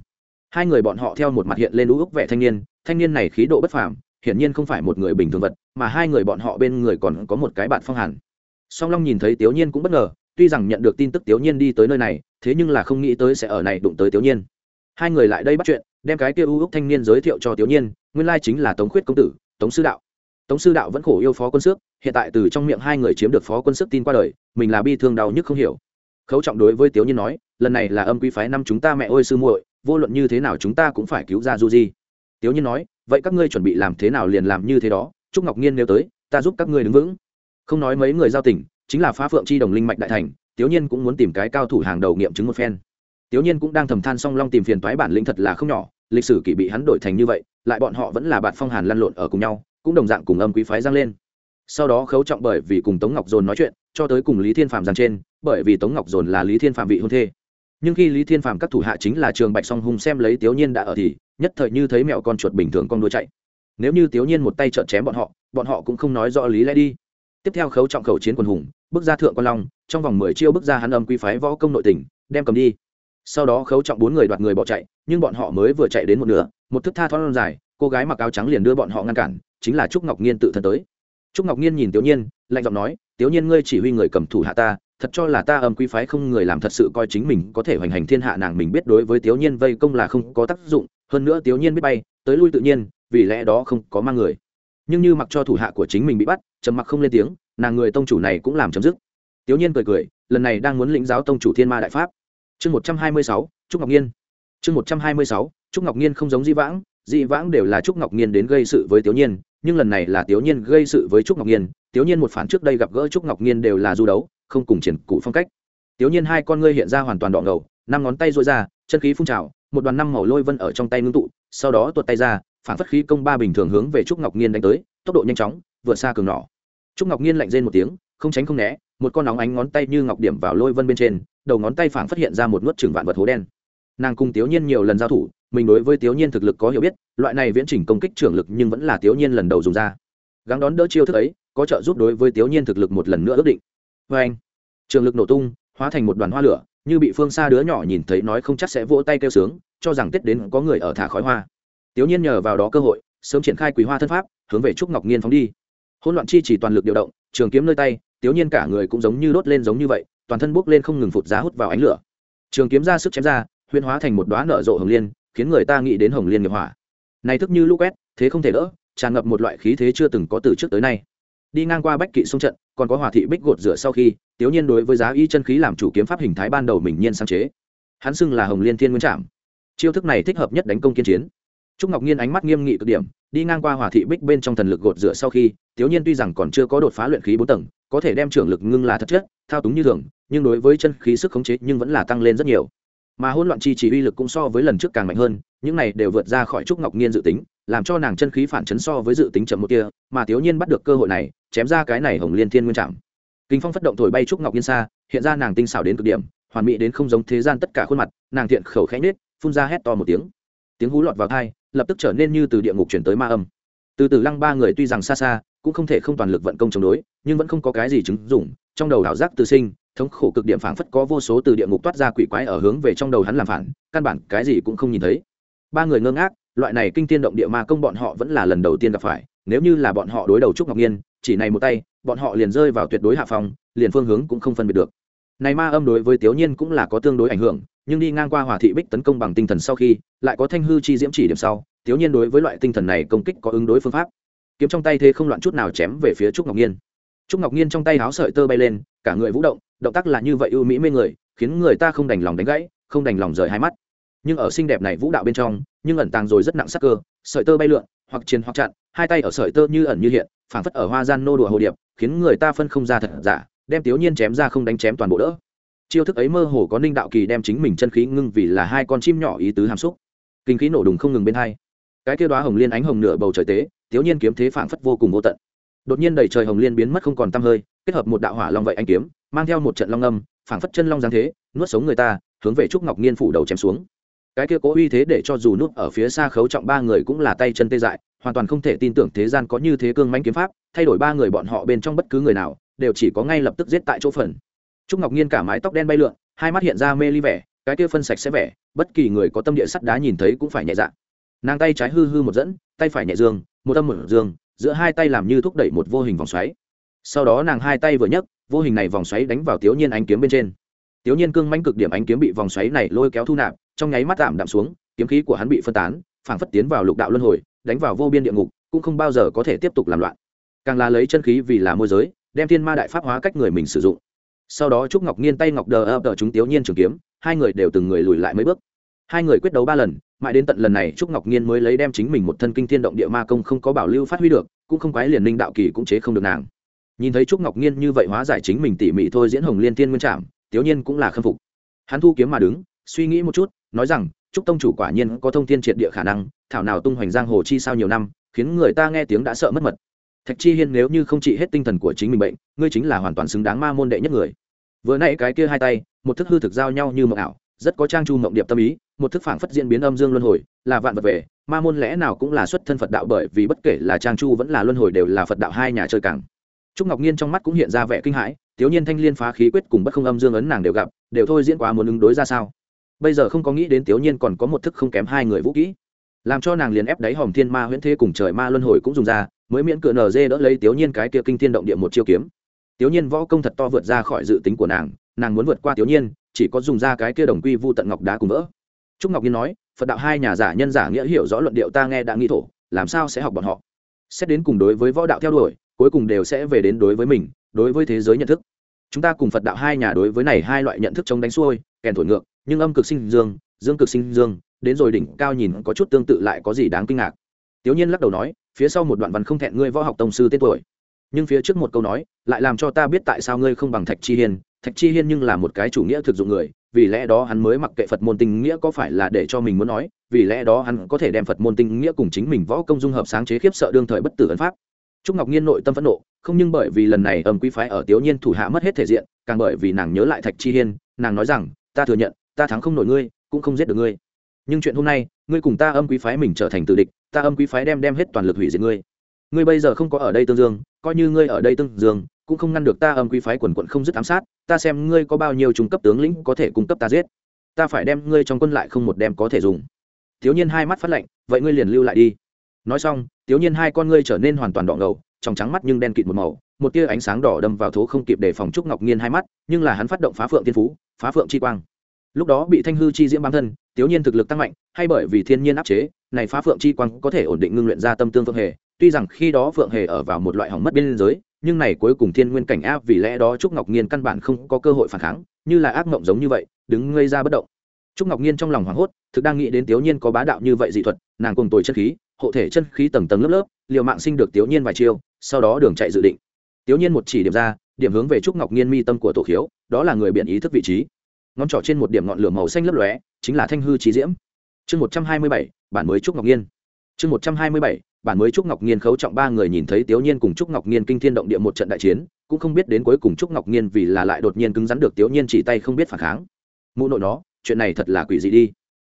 Hai người bọn họ theo một mặt hiện lên lũ ước vẻ thanh niên thanh niên này khí độ bất phàm, hiển nhiên không phải một người bình thường vật, mà hai người bọn họ bên người còn có một cái bạn phong hàn. Song long nhìn thấy tiểu nhiên cũng bất ngờ, tuy rằng nhận được tin tức tiểu nhiên đi tới nơi này thế nhưng là không nghĩ tới sẽ ở này đụng tới tiểu nhiên. Hai người lại đây bắt chuyện đem cái kia ưu ước thanh niên giới thiệu cho tiểu nhiên nguyên lai chính là tống khuyết công tử tống sư đạo. Tống sư đạo vẫn khổ yêu phó quân sức hiện tại từ trong miệng hai người chiếm được phó quân sức tin qua đời mình là bi thương đau nhức không hiểu. Khấu trọng đối với tiểu nhiên nói lần này là âm quý phái năm chúng ta mẹ ôi sư muội vô luận như thế nào chúng ta cũng phải cứu ra du di. Tiểu Nhiên nói, vậy các ngươi chuẩn bị làm thế nào liền làm như thế đó, Trúc Ngọc Nhiên nếu tới, ta giúp các ngươi đứng vững. Không nói mấy người giao tình, chính là phá phượng chi đồng linh mạch đại thành, Tiếu Nhiên cũng muốn tìm cái cao thủ hàng đầu nghiệm chứng một phen. Tiếu Nhiên cũng đang thầm than song long tìm phiền toái bản lĩnh thật là không nhỏ, lịch sử kỷ bị hắn đổi thành như vậy, lại bọn họ vẫn là bạn phong hàn lăn lộn ở cùng nhau, cũng đồng dạng cùng âm quý phái giang lên. Sau đó khấu trọng bởi vì cùng Tống Ngọc Dồn nói chuyện, cho tới cùng Lý Thiên Phàm giang trên, bởi vì Tống Ngọc Dồn là Lý Thiên Phàm vị hôn thê. Nhưng khi Lý Thiên Phàm các thủ hạ chính là Trường Bạch Song Hùng xem lấy Tiếu Nhiên đã ở thì, nhất thời như thấy mẹo con chuột bình thường con đua chạy. Nếu như Tiếu Nhiên một tay trợn chém bọn họ, bọn họ cũng không nói rõ lý lẽ đi. Tiếp theo khấu trọng khẩu chiến quân hùng, bước ra thượng quan long, trong vòng mười chiêu bước ra hắn âm quy phái võ công nội tình, đem cầm đi. Sau đó khấu trọng bốn người đoạt người bỏ chạy nhưng bọn họ mới vừa chạy đến một nửa một thức tha thon dài cô gái mặc áo trắng liền đưa bọn họ ngăn cản chính là trúc ngọc nhiên tự thân tới. Trúc ngọc nhiên nhìn tiểu nhiên lạnh giọng nói tiểu nhiên ngươi chỉ huy người cầm thủ hạ ta thật cho là ta âm quy phái không người làm thật sự coi chính mình có thể hoành hành thiên hạ nàng mình biết đối với tiểu nhiên vây công là không có tác dụng hơn nữa tiểu nhiên biết bay tới lui tự nhiên vì lẽ đó không có mang người nhưng như mặc cho thủ hạ của chính mình bị bắt, trầm mặc không lên tiếng, nàng người tông chủ này cũng làm chấm dứt. Tiểu nhiên cười cười, lần này đang muốn lĩnh giáo tông chủ thiên ma đại pháp. Chương một trăm hai mươi sáu, trúc ngọc nhiên chương một trăm hai mươi sáu, trúc ngọc nhiên không giống di vãng di vãng đều là trúc ngọc nhiên đến gây sự với tiểu nhiên, nhưng lần này là tiểu nhiên gây sự với trúc ngọc nhiên tiểu nhiên một phản trước đây gặp gỡ trúc ngọc nhiên đều là du đấu, không cùng triển cụ phong cách. Tiểu nhiên hai con ngươi hiện ra hoàn toàn đỏ ngầu, năm ngón tay dội ra, chân khí phun trào, một đoàn năm màu lôi vân ở trong tay ngưng tụ, sau đó tuột tay ra phản phất khí công ba bình thường hướng về trúc ngọc nhiên đánh tới, tốc độ nhanh chóng, vượt xa cường nỏ trúc ngọc nhiên lạnh rên một tiếng, không tránh không né, một con nóng ánh ngón tay như ngọc điểm vào lôi vân bên trên, đầu ngón tay phảng phát hiện ra một nuốt trừng vạn vật hố đen. Nàng cùng tiểu nhiên nhiều lần giao thủ, mình đối với tiểu nhiên thực lực có hiểu biết, loại này viễn trình công kích trưởng lực nhưng vẫn là tiểu nhiên lần đầu dùng ra. Gắng đón đỡ chiêu thức ấy, có trợ giúp đối với tiểu nhiên thực lực một lần nữa ước định. Vê anh, trường lực nổ tung, hóa thành một đoàn hoa lửa, như bị phương xa đứa nhỏ nhìn thấy nói không chắc sẽ vỗ tay kêu sướng, cho rằng tết đến có người ở thả khói hoa tiểu nhiên nhờ vào đó cơ hội, sớm triển khai quý hoa thân pháp, hướng về trúc ngọc nghiên phóng đi. Hỗn loạn chi chỉ toàn lực điều động, trường kiếm nơi tay, tiểu nhiên cả người cũng giống như đốt lên giống như vậy, toàn thân bốc lên không ngừng phụt giá hút vào ánh lửa. Trường kiếm ra sức chém ra huyên hóa thành một đoá nở rộ hồng liên, khiến người ta nghĩ đến hồng liên nghiệp hỏa. Này thức như lũ quét, thế không thể đỡ, tràn ngập một loại khí thế chưa từng có từ trước tới nay. Đi ngang qua bách kỵ sông trận, còn có hòa thị bích gột rửa sau khi, tiểu nhiên đối với giá y chân khí làm chủ kiếm pháp hình thái ban đầu mình nhiên sáng chế. Hắn xưng là hồng liên thiên nguyên trạm chiêu thức này thích hợp nhất đánh công kiên chiến trúc ngọc nhiên ánh mắt nghiêm nghị cực điểm đi ngang qua Hỏa thị bích bên trong thần lực gột rửa sau khi Tiếu nhiên tuy rằng còn chưa có đột phá luyện khí bốn tầng có thể đem trưởng lực ngưng là thật chất thao túng như thường nhưng đối với chân khí sức khống chế nhưng vẫn là tăng lên rất nhiều. Mà hỗn loạn chi chỉ uy lực cũng so với lần trước càng mạnh hơn những này đều vượt ra khỏi trúc ngọc nhiên dự tính làm cho nàng chân khí phản chấn so với dự tính chậm một kia mà Tiếu nhiên bắt được cơ hội này chém ra cái này hồng liên thiên nguyên trạm kinh phong phất động thổi bay trúc ngọc nhiên xa hiện ra nàng tinh xảo đến cực điểm hoàn mỹ đến không giống thế gian tất cả khuôn mặt nàng thiện khẩu khẽ nhếch, phun ra hét to một tiếng tiếng hú lọt vào thai, lập tức trở nên như từ địa ngục chuyển tới ma âm. Từ từ lăng ba người tuy rằng xa xa, cũng không thể không toàn lực vận công chống đối, nhưng vẫn không có cái gì chứng dụng. Trong đầu đảo giác từ sinh, thống khổ cực điểm phảng phất có vô số từ địa ngục toát ra quỷ quái ở hướng về trong đầu hắn làm phản, căn bản cái gì cũng không nhìn thấy. Ba người ngơ ngác, loại này kinh tiên động địa ma công bọn họ vẫn là lần đầu tiên gặp phải, nếu như là bọn họ đối đầu trúc ngọc nhiên, chỉ này một tay, bọn họ liền rơi vào tuyệt đối hạ phòng liền phương hướng cũng không phân biệt được. Này ma âm đối với tiểu nhiên cũng là có tương đối ảnh hưởng nhưng đi ngang qua hòa thị bích tấn công bằng tinh thần sau khi, lại có thanh hư chi diễm chỉ điểm sau, thiếu nhiên đối với loại tinh thần này công kích có ứng đối phương pháp. Kiếm trong tay thế không loạn chút nào chém về phía trúc ngọc nhiên. Trúc ngọc nhiên trong tay áo sợi tơ bay lên, cả người vũ động động tác là như vậy ưu mỹ mê người, khiến người ta không đành lòng đánh gãy, không đành lòng rời hai mắt. Nhưng ở xinh đẹp này vũ đạo bên trong, nhưng ẩn tàng rồi rất nặng sắc cơ, sợi tơ bay lượn, hoặc chiến hoặc chặn, hai tay ở sợi tơ như ẩn như hiện, phảng phất ở hoa gian nô đùa hồ điệp, khiến người ta phân không ra thật giả, đem thiếu nhiên chém ra không đánh chém toàn bộ đỡ chiêu thức ấy mơ hồ có ninh đạo kỳ đem chính mình chân khí ngưng vì là hai con chim nhỏ ý tứ hàm xúc. Kinh khí nổ đùng không ngừng bên hai. Cái kia đoá hồng liên ánh hồng nửa bầu trời tế, thiếu nhiên kiếm thế phảng phất vô cùng vô tận. Đột nhiên đầy trời hồng liên biến mất không còn tăm hơi, kết hợp một đạo hỏa long vậy anh kiếm, mang theo một trận long âm, phảng phất chân long giáng thế, nuốt sống người ta, hướng về trúc ngọc nghiên phủ đầu chém xuống. Cái kia cố uy thế để cho dù nuốt ở phía xa khấu trọng ba người cũng là tay chân tê dại, hoàn toàn không thể tin tưởng thế gian có như thế cương mãnh kiếm pháp, thay đổi ba người bọn họ bên trong bất cứ người nào, đều chỉ có ngay lập tức giết tại chỗ phần trúc ngọc nhiên cả mái tóc đen bay lượn, hai mắt hiện ra mê ly vẻ, cái kia phân sạch sẽ vẻ, bất kỳ người có tâm địa sắt đá nhìn thấy cũng phải nhẹ dạ. Nàng tay trái hư hư một dẫn, tay phải nhẹ dương, một âm một dương, giữa hai tay làm như thúc đẩy một vô hình vòng xoáy. Sau đó nàng hai tay vừa nhấc, vô hình này vòng xoáy đánh vào tiểu nhiên ánh kiếm bên trên. Tiểu nhiên cương mãnh cực điểm ánh kiếm bị vòng xoáy này lôi kéo thu nạp, trong nháy mắt tạm đạm xuống, kiếm khí của hắn bị phân tán, phảng phất tiến vào lục đạo luân hồi, đánh vào vô biên địa ngục, cũng không bao giờ có thể tiếp tục làm loạn. Càng là lấy chân khí vì là môi giới, đem thiên ma đại pháp hóa cách người mình sử dụng sau đó trúc ngọc nhiên tay ngọc đờ ập đờ chúng tiếu nhiên trường kiếm, hai người đều từng người lùi lại mấy bước. Hai người quyết đấu ba lần, mãi đến tận lần này trúc ngọc nhiên mới lấy đem chính mình một thân kinh thiên động địa ma công không có bảo lưu phát huy được, cũng không quái liền ninh đạo kỳ cũng chế không được nàng. Nhìn thấy trúc ngọc nhiên như vậy hóa giải chính mình tỉ mỉ thôi diễn hồng liên tiên nguyên trạm tiếu nhiên cũng là khâm phục. Hắn thu kiếm mà đứng, suy nghĩ một chút, nói rằng, trúc tông chủ quả nhiên có thông tin triệt địa khả năng, thảo nào tung hoành giang hồ chi sao nhiều năm, khiến người ta nghe tiếng đã sợ mất mật thạch chi hiên nếu như không trị hết tinh thần của chính mình bệnh, ngươi chính là hoàn toàn xứng đáng ma môn đệ nhất người. Vừa nãy cái kia hai tay, một thức hư thực giao nhau như mộng ảo, rất có trang chu mộng điệp tâm ý, một thức phảng phất diễn biến âm dương luân hồi, là vạn vật về, ma môn lẽ nào cũng là xuất thân phật đạo bởi vì bất kể là trang chu vẫn là luân hồi đều là phật đạo hai nhà chơi càng trúc ngọc nhiên trong mắt cũng hiện ra vẻ kinh hãi, thiếu nhiên thanh liên phá khí quyết cùng bất không âm dương ấn nàng đều gặp, đều thôi diễn quá muốn ứng đối ra sao? Bây giờ không có nghĩ đến thiếu nhiên còn có một thức không kém hai người vũ kỹ. Làm cho nàng liền ép đáy hòm thiên ma huyễn thế cùng trời ma luân hồi cũng dùng ra mới miễn cửa nz dê đỡ lấy tiểu nhiên cái kia kinh thiên động địa một chiêu kiếm. Tiểu nhiên võ công thật to vượt ra khỏi dự tính của nàng nàng muốn vượt qua tiểu nhiên, chỉ có dùng ra cái kia đồng quy vu tận ngọc đá cùng vỡ. Trúc ngọc nhiên nói, phật đạo hai nhà giả nhân giả nghĩa hiểu rõ luận điệu ta nghe đã nghĩ thổ, làm sao sẽ học bọn họ? Xét đến cùng đối với võ đạo theo đuổi, cuối cùng đều sẽ về đến đối với mình, đối với thế giới nhận thức. Chúng ta cùng phật đạo hai nhà đối với này hai loại nhận thức chống đánh xuôi, kèn thổi ngược, nhưng âm cực sinh dương dương cực sinh dương, đến rồi đỉnh cao nhìn có chút tương tự lại có gì đáng kinh ngạc. Tiểu nhiên lắc đầu nói phía sau một đoạn văn không thẹn ngươi võ học tông sư tên tuổi. Nhưng phía trước một câu nói, lại làm cho ta biết tại sao ngươi không bằng thạch chi hiên. Thạch chi hiên nhưng là một cái chủ nghĩa thực dụng người, vì lẽ đó hắn mới mặc kệ phật môn tinh nghĩa có phải là để cho mình muốn nói, vì lẽ đó hắn có thể đem phật môn tinh nghĩa cùng chính mình võ công dung hợp sáng chế khiếp sợ đương thời bất tử ấn pháp. Trúc ngọc nhiên nội tâm phẫn nộ, không nhưng bởi vì lần này ầm quý phái ở tiểu nhiên thủ hạ mất hết thể diện, càng bởi vì nàng nhớ lại thạch chi hiên, nàng nói rằng, ta thừa nhận, ta thắng không nổi ngươi, cũng không giết được ngươi nhưng chuyện hôm nay, ngươi cùng ta âm quý phái mình trở thành tử địch, ta âm quý phái đem đem hết toàn lực hủy diệt ngươi. Ngươi bây giờ không có ở đây tương dương, coi như ngươi ở đây tương dương, cũng không ngăn được ta âm quý phái quần quận không dứt ám sát, ta xem ngươi có bao nhiêu trung cấp tướng lĩnh có thể cung cấp ta giết. Ta phải đem ngươi trong quân lại không một đem có thể dùng. Thiếu nhiên hai mắt phát lạnh, vậy ngươi liền lưu lại đi. Nói xong, thiếu nhiên hai con ngươi trở nên hoàn toàn đỏ ngầu, trong trắng mắt nhưng đen kịt một màu, một tia ánh sáng đỏ đâm vào thố không kịp để phòng trúc ngọc nhiên hai mắt, nhưng là hắn phát động phá phượng tiên phú, phá phượng chi quang lúc đó bị thanh hư chi diễm bám thân, tiểu nhiên thực lực tăng mạnh, hay bởi vì thiên nhiên áp chế, này phá phượng chi quang có thể ổn định ngưng luyện ra tâm tương phượng hề. Tuy rằng khi đó phượng hề ở vào một loại hỏng mất biên giới, nhưng này cuối cùng thiên nguyên cảnh áp vì lẽ đó trúc ngọc nhiên căn bản không có cơ hội phản kháng, như là ác mộng giống như vậy, đứng ngây ra bất động. Trúc ngọc nhiên trong lòng hoảng hốt, thực đang nghĩ đến tiểu nhiên có bá đạo như vậy dị thuật, nàng cùng tồi chân khí, hộ thể chân khí tầng tầng lớp lớp, liều mạng sinh được tiểu nhiên vài chiêu, sau đó đường chạy dự định. Tiểu nhiên một chỉ điểm ra, điểm hướng về trúc ngọc nhiên mi tâm của tổ khiếu, đó là người biện ý thức vị trí ngón trỏ trên một điểm ngọn lửa màu xanh lấp lóe, chính là thanh hư trí diễm. Chương một trăm hai mươi bảy, bản mới trúc ngọc nhiên. Chương một trăm hai mươi bảy, bản mới trúc ngọc nhiên khấu trọng ba người nhìn thấy tiểu nhiên cùng trúc ngọc nhiên kinh thiên động địa một trận đại chiến, cũng không biết đến cuối cùng trúc ngọc nhiên vì là lại đột nhiên cứng rắn được tiểu nhiên chỉ tay không biết phản kháng. Mụ nội nó, chuyện này thật là quỷ dị đi.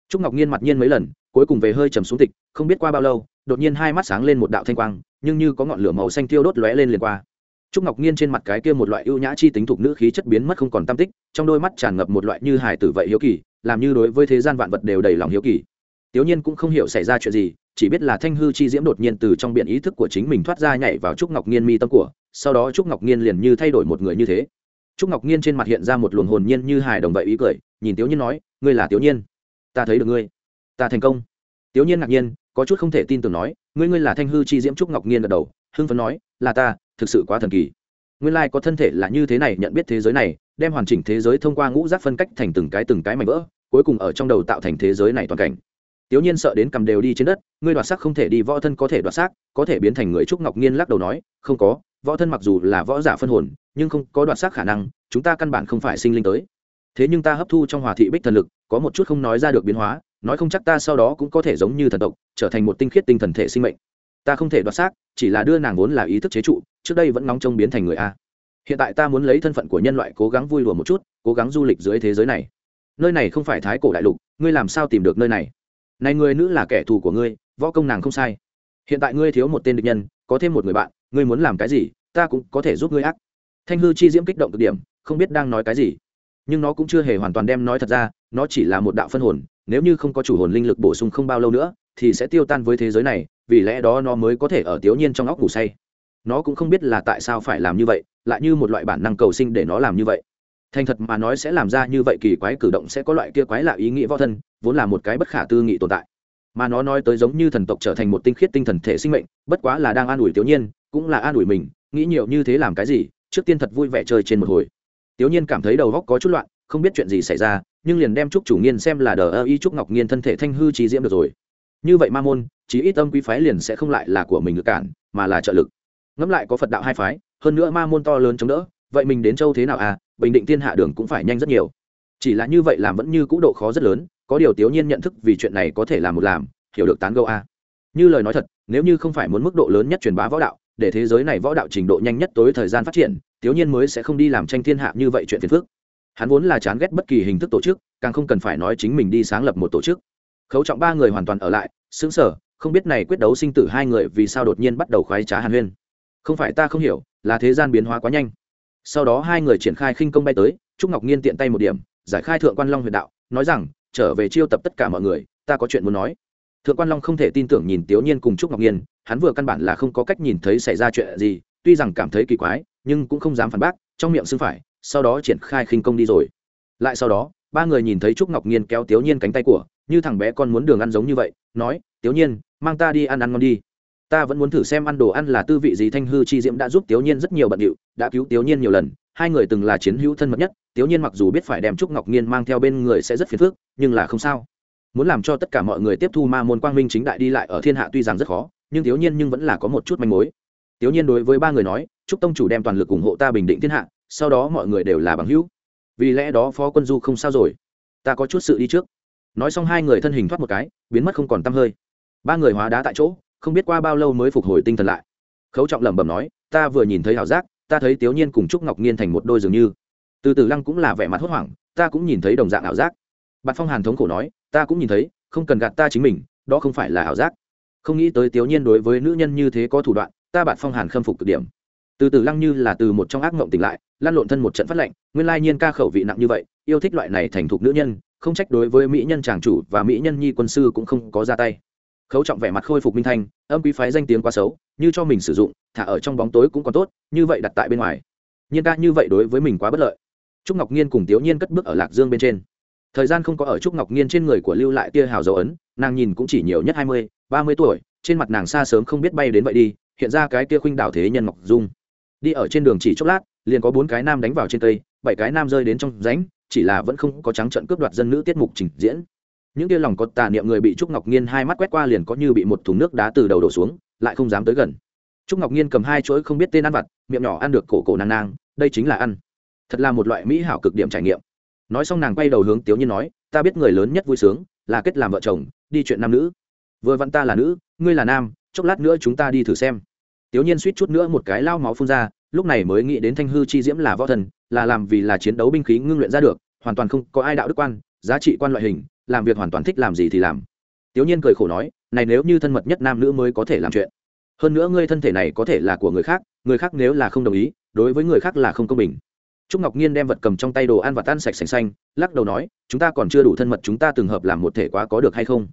Trúc ngọc nhiên mặt nhiên mấy lần, cuối cùng về hơi trầm xuống tịch, không biết qua bao lâu, đột nhiên hai mắt sáng lên một đạo thanh quang, nhưng như có ngọn lửa màu xanh thiêu đốt lóe lên liền qua trúc ngọc nhiên trên mặt cái kia một loại ưu nhã chi tính thuộc nữ khí chất biến mất không còn tam tích, trong đôi mắt tràn ngập một loại như hài tử vậy hiếu kỳ, làm như đối với thế gian vạn vật đều đầy lòng hiếu kỳ. Tiểu nhiên cũng không hiểu xảy ra chuyện gì, chỉ biết là thanh hư chi diễm đột nhiên từ trong biển ý thức của chính mình thoát ra nhảy vào trúc ngọc nhiên mi tâm của, sau đó trúc ngọc nhiên liền như thay đổi một người như thế. Trúc ngọc nhiên trên mặt hiện ra một luồng hồn nhiên như hài đồng vậy ý cười, nhìn tiểu nhiên nói, ngươi là tiểu nhiên, ta thấy được ngươi, ta thành công. Tiểu nhiên ngạc nhiên, có chút không thể tin tưởng nói, ngươi ngươi là thanh hư chi diễm trúc ngọc nhiên gật đầu, hưng phấn nói, là ta thực sự quá thần kỳ nguyên lai có thân thể là như thế này nhận biết thế giới này đem hoàn chỉnh thế giới thông qua ngũ giác phân cách thành từng cái từng cái mảnh vỡ cuối cùng ở trong đầu tạo thành thế giới này toàn cảnh Tiểu Nhiên sợ đến cầm đều đi trên đất, ngươi đoạt xác không thể đi võ thân có thể đoạt xác, có thể biến thành người trúc ngọc nhiên lắc đầu nói, không có, võ thân mặc dù là võ giả phân hồn, nhưng không có đoạt xác khả năng, chúng ta căn bản không phải sinh linh tới. Thế nhưng ta hấp thu trong hòa thị bích thần lực, có một chút không nói ra được biến hóa, nói không chắc ta sau đó cũng có thể giống như thần tộc, trở thành một tinh khiết tinh thần thể sinh mệnh. Ta không thể đoạt xác, chỉ là đưa nàng vốn là ý thức chế trụ, trước đây vẫn nóng trông biến thành người a. Hiện tại ta muốn lấy thân phận của nhân loại cố gắng vui đùa một chút, cố gắng du lịch dưới thế giới này. Nơi này không phải thái cổ đại lục, ngươi làm sao tìm được nơi này? này người nữ là kẻ thù của ngươi võ công nàng không sai hiện tại ngươi thiếu một tên địch nhân có thêm một người bạn ngươi muốn làm cái gì ta cũng có thể giúp ngươi ác thanh hư chi diễm kích động cực điểm không biết đang nói cái gì nhưng nó cũng chưa hề hoàn toàn đem nói thật ra nó chỉ là một đạo phân hồn nếu như không có chủ hồn linh lực bổ sung không bao lâu nữa thì sẽ tiêu tan với thế giới này vì lẽ đó nó mới có thể ở tiểu nhiên trong óc ngủ say nó cũng không biết là tại sao phải làm như vậy, lại như một loại bản năng cầu sinh để nó làm như vậy. Thành thật mà nói sẽ làm ra như vậy kỳ quái cử động sẽ có loại kia quái lạ ý nghĩa võ thân, vốn là một cái bất khả tư nghị tồn tại. Mà nó nói tới giống như thần tộc trở thành một tinh khiết tinh thần thể sinh mệnh, bất quá là đang an ủi tiểu nhiên, cũng là an ủi mình, nghĩ nhiều như thế làm cái gì, trước tiên thật vui vẻ chơi trên một hồi. Tiểu nhiên cảm thấy đầu góc có chút loạn, không biết chuyện gì xảy ra, nhưng liền đem trúc chủ nghiên xem là đờ ơ y trúc ngọc nghiên thân thể thanh hư trí diễm được rồi. Như vậy ma môn, chí ít âm quý phái liền sẽ không lại là của mình ngược cản, mà là trợ lực ngẫm lại có phật đạo hai phái, hơn nữa ma môn to lớn chống đỡ, vậy mình đến châu thế nào à? Bình định thiên hạ đường cũng phải nhanh rất nhiều. Chỉ là như vậy làm vẫn như cũ độ khó rất lớn, có điều tiểu nhiên nhận thức vì chuyện này có thể làm một làm, hiểu được tán gâu a. Như lời nói thật, nếu như không phải muốn mức độ lớn nhất truyền bá võ đạo, để thế giới này võ đạo trình độ nhanh nhất tối thời gian phát triển tiểu nhiên mới sẽ không đi làm tranh thiên hạ như vậy chuyện phiền phức. Hắn vốn là chán ghét bất kỳ hình thức tổ chức, càng không cần phải nói chính mình đi sáng lập một tổ chức. Khấu trọng ba người hoàn toàn ở lại xứng sở không biết này quyết đấu sinh tử hai người vì sao đột nhiên bắt đầu khoái trá hàn huyên không phải ta không hiểu, là thế gian biến hóa quá nhanh. Sau đó hai người triển khai khinh công bay tới, trúc ngọc nhiên tiện tay một điểm, giải khai thượng quan long huyền đạo, nói rằng, trở về chiêu tập tất cả mọi người, ta có chuyện muốn nói. Thượng quan long không thể tin tưởng nhìn tiểu nhiên cùng trúc ngọc nhiên hắn vừa căn bản là không có cách nhìn thấy xảy ra chuyện gì, tuy rằng cảm thấy kỳ quái, nhưng cũng không dám phản bác, trong miệng xưng phải, sau đó triển khai khinh công đi rồi. Lại sau đó, ba người nhìn thấy trúc ngọc nhiên kéo tiểu nhiên cánh tay của, như thằng bé con muốn đường ăn giống như vậy, nói tiểu nhiên, mang ta đi ăn ăn ngon đi ta vẫn muốn thử xem ăn đồ ăn là tư vị gì. Thanh hư chi diễm đã giúp tiểu nhiên rất nhiều bận điệu, đã cứu tiểu nhiên nhiều lần. Hai người từng là chiến hữu thân mật nhất. Tiểu nhiên mặc dù biết phải đem trúc ngọc nhiên mang theo bên người sẽ rất phiền phức, nhưng là không sao. Muốn làm cho tất cả mọi người tiếp thu ma môn quang minh chính đại đi lại ở thiên hạ tuy rằng rất khó, nhưng tiểu nhiên nhưng vẫn là có một chút manh mối. Tiểu nhiên đối với ba người nói, Trúc tông chủ đem toàn lực ủng hộ ta bình định thiên hạ, sau đó mọi người đều là bằng hữu. Vì lẽ đó phó quân du không sao rồi. Ta có chút sự đi trước. Nói xong hai người thân hình thoát một cái, biến mất không còn t hơi. Ba người hóa đá tại chỗ không biết qua bao lâu mới phục hồi tinh thần lại. Khấu trọng lẩm bẩm nói, ta vừa nhìn thấy ảo giác, ta thấy tiểu nhiên cùng trúc ngọc nhiên thành một đôi dường như. Từ từ lăng cũng là vẻ mặt hốt hoảng, ta cũng nhìn thấy đồng dạng ảo giác. Bạn phong hàn thống khổ nói, ta cũng nhìn thấy, không cần gạt ta chính mình, đó không phải là ảo giác. Không nghĩ tới tiểu nhiên đối với nữ nhân như thế có thủ đoạn, ta bạn phong hàn khâm phục cực điểm. Từ từ lăng như là từ một trong ác mộng tỉnh lại lan lộn thân một trận phát lệnh, nguyên lai nhiên ca khẩu vị nặng như vậy, yêu thích loại này thành thục nữ nhân, không trách đối với mỹ nhân tràng chủ và mỹ nhân nhi quân sư cũng không có ra tay khấu trọng vẻ mặt khôi phục minh thanh, âm quý phái danh tiếng quá xấu, như cho mình sử dụng, thả ở trong bóng tối cũng còn tốt, như vậy đặt tại bên ngoài. Nhiên ca như vậy đối với mình quá bất lợi. Trúc ngọc nhiên cùng tiểu nhiên cất bước ở lạc dương bên trên. Thời gian không có ở trúc ngọc nhiên trên người của lưu lại tia hào dấu ấn, nàng nhìn cũng chỉ nhiều nhất hai mươi, ba mươi tuổi, trên mặt nàng xa sớm không biết bay đến vậy đi, hiện ra cái tia khuynh đảo thế nhân ngọc dung. Đi ở trên đường chỉ chốc lát, liền có bốn cái nam đánh vào trên cây, bảy cái nam rơi đến trong ránh chỉ là vẫn không có trắng trận cướp đoạt dân nữ tiết mục trình diễn những kia lòng có tà niệm người bị trúc ngọc nhiên hai mắt quét qua liền có như bị một thùng nước đá từ đầu đổ xuống, lại không dám tới gần. Trúc ngọc nhiên cầm hai chuỗi không biết tên ăn vặt, miệng nhỏ ăn được cổ cổ nàng nàng đây chính là ăn. Thật là một loại mỹ hảo cực điểm trải nghiệm. Nói xong nàng quay đầu hướng tiếu nhiên nói, ta biết người lớn nhất vui sướng là kết làm vợ chồng, đi chuyện nam nữ. Vừa vặn ta là nữ, ngươi là nam, chốc lát nữa chúng ta đi thử xem. Tiếu nhiên suýt chút nữa một cái lao máu phun ra, lúc này mới nghĩ đến thanh hư chi diễm là võ thần, là làm vì là chiến đấu binh khí ngưng luyện ra được, hoàn toàn không có ai đạo đức quan, giá trị quan loại hình làm việc hoàn toàn thích làm gì thì làm. Tiếu nhiên cười khổ nói, này nếu như thân mật nhất nam nữ mới có thể làm chuyện. Hơn nữa ngươi thân thể này có thể là của người khác người khác nếu là không đồng ý, đối với người khác là không công bình. Trúc ngọc nhiên đem vật cầm trong tay đồ ăn và tan sạch sành xanh, lắc đầu nói, chúng ta còn chưa đủ thân mật, chúng ta từng hợp làm một thể quá có được hay không?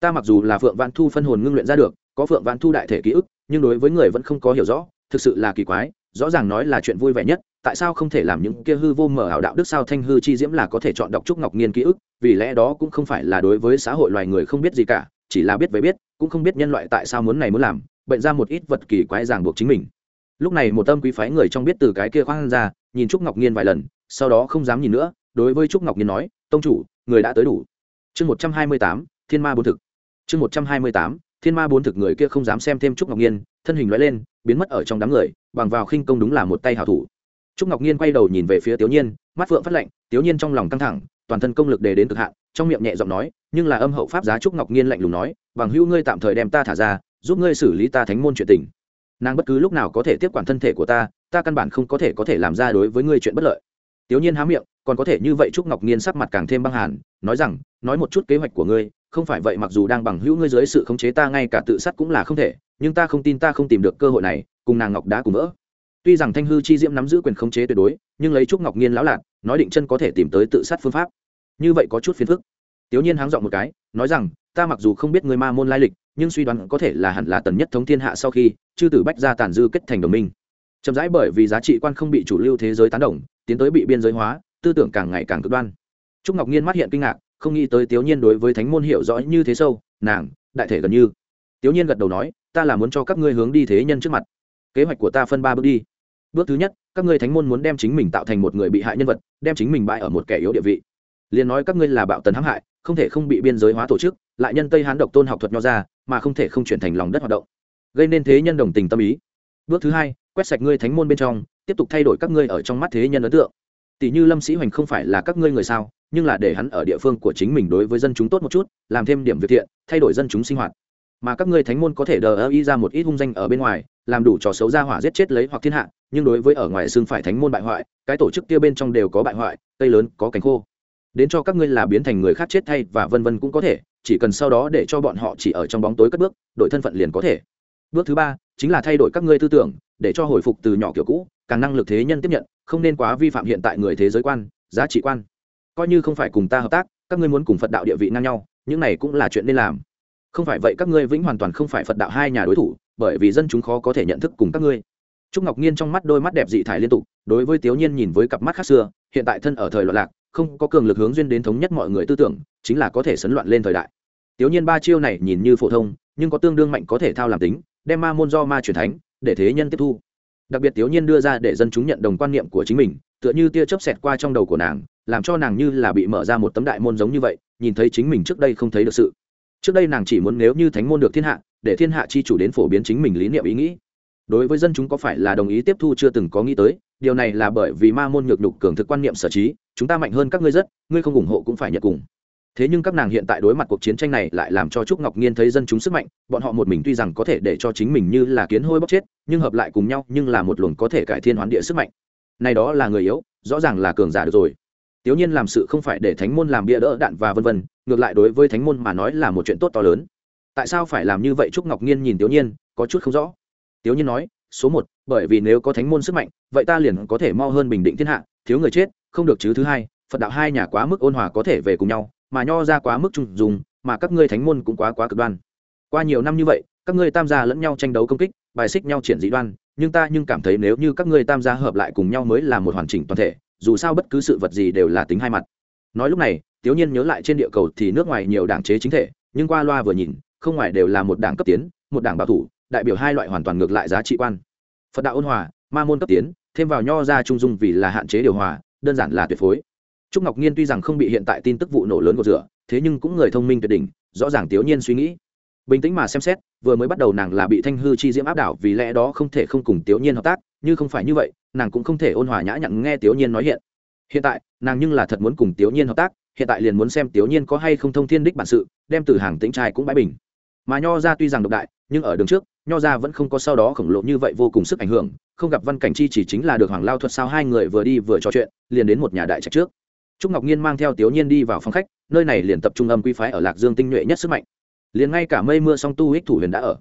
Ta mặc dù là phượng vạn thu phân hồn ngưng luyện ra được, có phượng vạn thu đại thể ký ức, nhưng đối với người vẫn không có hiểu rõ, thực sự là kỳ quái, rõ ràng nói là chuyện vui vẻ nhất tại sao không thể làm những kia hư vô mở ảo đạo đức sao thanh hư chi diễm là có thể chọn đọc trúc ngọc nghiên ký ức vì lẽ đó cũng không phải là đối với xã hội loài người không biết gì cả chỉ là biết về biết cũng không biết nhân loại tại sao muốn này muốn làm bệnh ra một ít vật kỳ quái ràng buộc chính mình. Lúc này một tâm quý phái người trong biết từ cái kia khoan ra nhìn trúc ngọc nghiên vài lần sau đó không dám nhìn nữa đối với trúc ngọc nghiên nói tông chủ người đã tới đủ. Chương một trăm hai mươi tám thiên ma bốn thực. Chương một trăm hai mươi tám thiên ma bốn thực người kia không dám xem thêm trúc ngọc nghiên, thân hình loại lên biến mất ở trong đám người bằng vào khinh công đúng là một tay hảo thủ trúc ngọc nhiên quay đầu nhìn về phía tiểu nhiên, mắt phượng phát lạnh tiểu nhiên trong lòng căng thẳng, toàn thân công lực đề đến cực hạn, trong miệng nhẹ giọng nói, nhưng là âm hậu pháp giá trúc ngọc nhiên lạnh lùng nói, bằng hữu ngươi tạm thời đem ta thả ra, giúp ngươi xử lý ta thánh môn chuyện tình. Nàng bất cứ lúc nào có thể tiếp quản thân thể của ta ta căn bản không có thể có thể làm ra đối với ngươi chuyện bất lợi. Tiểu nhiên há miệng, còn có thể như vậy trúc ngọc nhiên sắc mặt càng thêm băng hàn, nói rằng, nói một chút kế hoạch của ngươi, không phải vậy mặc dù đang bằng hữu ngươi dưới sự khống chế ta ngay cả tự sát cũng là không thể, nhưng ta không tin ta không tìm được cơ hội này, cùng nàng ngọc đá cùng vỡ tuy rằng thanh hư chi diễm nắm giữ quyền khống chế tuyệt đối, nhưng lấy trúc ngọc nhiên lão lạc nói định chân có thể tìm tới tự sát phương pháp. Như vậy có chút phiền phức. Tiểu nhiên háng dọn một cái, nói rằng, ta mặc dù không biết người ma môn lai lịch, nhưng suy đoán có thể là hẳn là tần nhất thống thiên hạ sau khi, chư tử bách gia tàn dư kết thành đồng minh. Chậm rãi bởi vì giá trị quan không bị chủ lưu thế giới tán đồng, tiến tới bị biên giới hóa, tư tưởng càng ngày càng cực đoan. Trúc ngọc nhiên mắt hiện kinh ngạc, không nghĩ tới tiểu nhiên đối với thánh môn hiểu rõ như thế sâu, nàng, đại thể gần như. Tiểu nhiên gật đầu nói, ta là muốn cho các ngươi hướng đi thế nhân trước mặt kế hoạch của ta phân ba bước đi. Bước thứ nhất, các ngươi thánh môn muốn đem chính mình tạo thành một người bị hại nhân vật, đem chính mình bại ở một kẻ yếu địa vị. Liền nói các ngươi là bạo tần hãm hại, không thể không bị biên giới hóa tổ chức, lại nhân tây hán độc tôn học thuật nho ra, mà không thể không chuyển thành lòng đất hoạt động. Gây nên thế nhân đồng tình tâm ý. Bước thứ hai, quét sạch ngươi thánh môn bên trong, tiếp tục thay đổi các ngươi ở trong mắt thế nhân ấn tượng. Tỷ như lâm sĩ hoành không phải là các ngươi người sao, nhưng là để hắn ở địa phương của chính mình đối với dân chúng tốt một chút, làm thêm điểm việc thiện, thay đổi dân chúng sinh hoạt. Mà các ngươi thánh môn có thể đờ ơ y ra một ít hung danh ở bên ngoài làm đủ trò xấu ra hỏa giết chết lấy hoặc thiên hạ, nhưng đối với ở ngoài xương phải thánh môn bại hoại, cái tổ chức kia bên trong đều có bại hoại, cây lớn, có cánh khô. Đến cho các ngươi là biến thành người khác chết thay và vân vân cũng có thể, chỉ cần sau đó để cho bọn họ chỉ ở trong bóng tối cất bước, đổi thân phận liền có thể. Bước thứ ba, chính là thay đổi các ngươi tư tưởng, để cho hồi phục từ nhỏ kiểu cũ, càng năng lực thế nhân tiếp nhận, không nên quá vi phạm hiện tại người thế giới quan, giá trị quan. Coi như không phải cùng ta hợp tác, các ngươi muốn cùng phật đạo địa vị ngang nhau, những này cũng là chuyện nên làm. Không phải vậy các ngươi vĩnh hoàn toàn không phải phật đạo hai nhà đối thủ bởi vì dân chúng khó có thể nhận thức cùng các ngươi. Trúc ngọc nhiên trong mắt đôi mắt đẹp dị thải liên tục, đối với tiểu nhiên nhìn với cặp mắt khác xưa, hiện tại thân ở thời loạn lạc, không có cường lực hướng duyên đến thống nhất mọi người tư tưởng, chính là có thể sấn loạn lên thời đại. Tiểu nhiên ba chiêu này nhìn như phổ thông, nhưng có tương đương mạnh có thể thao làm tính, đem ma môn do ma truyền thánh, để thế nhân tiếp thu. Đặc biệt tiểu nhiên đưa ra để dân chúng nhận đồng quan niệm của chính mình, tựa như tia chớp xẹt qua trong đầu của nàng, làm cho nàng như là bị mở ra một tấm đại môn giống như vậy, nhìn thấy chính mình trước đây không thấy được sự. Trước đây nàng chỉ muốn nếu như thánh môn được thiên hạ để thiên hạ chi chủ đến phổ biến chính mình lý niệm ý nghĩ. Đối với dân chúng có phải là đồng ý tiếp thu chưa từng có nghĩ tới điều này là bởi vì ma môn nhược nhục cường thực quan niệm sở trí chúng ta mạnh hơn các ngươi rất ngươi không ủng hộ cũng phải nhận cùng. Thế nhưng các nàng hiện tại đối mặt cuộc chiến tranh này lại làm cho trúc ngọc nhiên thấy dân chúng sức mạnh bọn họ một mình tuy rằng có thể để cho chính mình như là kiến hôi bóc chết nhưng hợp lại cùng nhau nhưng là một luồng có thể cải thiên hoán địa sức mạnh. Này đó là người yếu rõ ràng là cường giả được rồi. Tiểu Nhiên làm sự không phải để thánh môn làm bia đỡ đạn và vân vân, ngược lại đối với thánh môn mà nói là một chuyện tốt to lớn. Tại sao phải làm như vậy Trúc Ngọc Nhiên nhìn Tiểu Nhiên, có chút không rõ. Tiểu Nhiên nói, số một, bởi vì nếu có thánh môn sức mạnh, vậy ta liền có thể mau hơn bình định thiên hạ, thiếu người chết, không được chứ thứ hai, Phật đạo hai nhà quá mức ôn hòa có thể về cùng nhau, mà nho ra quá mức trung dùng, mà các ngươi thánh môn cũng quá quá cực đoan. Qua nhiều năm như vậy, các ngươi tam gia lẫn nhau tranh đấu công kích, bài xích nhau triển dị đoan, nhưng ta nhưng cảm thấy nếu như các ngươi tam gia hợp lại cùng nhau mới là một hoàn chỉnh toàn thể, dù sao bất cứ sự vật gì đều là tính hai mặt nói lúc này tiểu nhiên nhớ lại trên địa cầu thì nước ngoài nhiều đảng chế chính thể nhưng qua loa vừa nhìn không ngoài đều là một đảng cấp tiến, một đảng bảo thủ, đại biểu hai loại hoàn toàn ngược lại giá trị quan. Phật đạo ôn hòa, ma môn cấp tiến, thêm vào nho ra trung dung vì là hạn chế điều hòa, đơn giản là tuyệt phối. Trúc ngọc nhiên tuy rằng không bị hiện tại tin tức vụ nổ lớn của rửa, thế nhưng cũng người thông minh tuyệt đỉnh, rõ ràng tiểu nhiên suy nghĩ. Bình tĩnh mà xem xét, vừa mới bắt đầu nàng là bị thanh hư chi diễm áp đảo vì lẽ đó không thể không cùng tiểu nhiên hợp tác, như không phải như vậy, nàng cũng không thể ôn hòa nhã nhặn nghe tiểu nhiên nói hiện. Hiện tại, nàng nhưng là thật muốn cùng tiểu nhiên hợp tác, hiện tại liền muốn xem tiểu nhiên có hay không thông thiên đích bản sự, đem từ hàng tĩnh trai cũng bãi bình mà nho ra tuy rằng độc đại, nhưng ở đường trước, nho ra vẫn không có sau đó khổng lồ như vậy vô cùng sức ảnh hưởng, không gặp văn cảnh chi chỉ chính là được hoàng lao thuật sao hai người vừa đi vừa trò chuyện, liền đến một nhà đại trạch trước. Trúc ngọc nhiên mang theo tiểu nhiên đi vào phòng khách, nơi này liền tập trung âm quy phái ở lạc dương tinh nhuệ nhất sức mạnh. Liền ngay cả mây mưa song tu ích thủ huyền đã ở.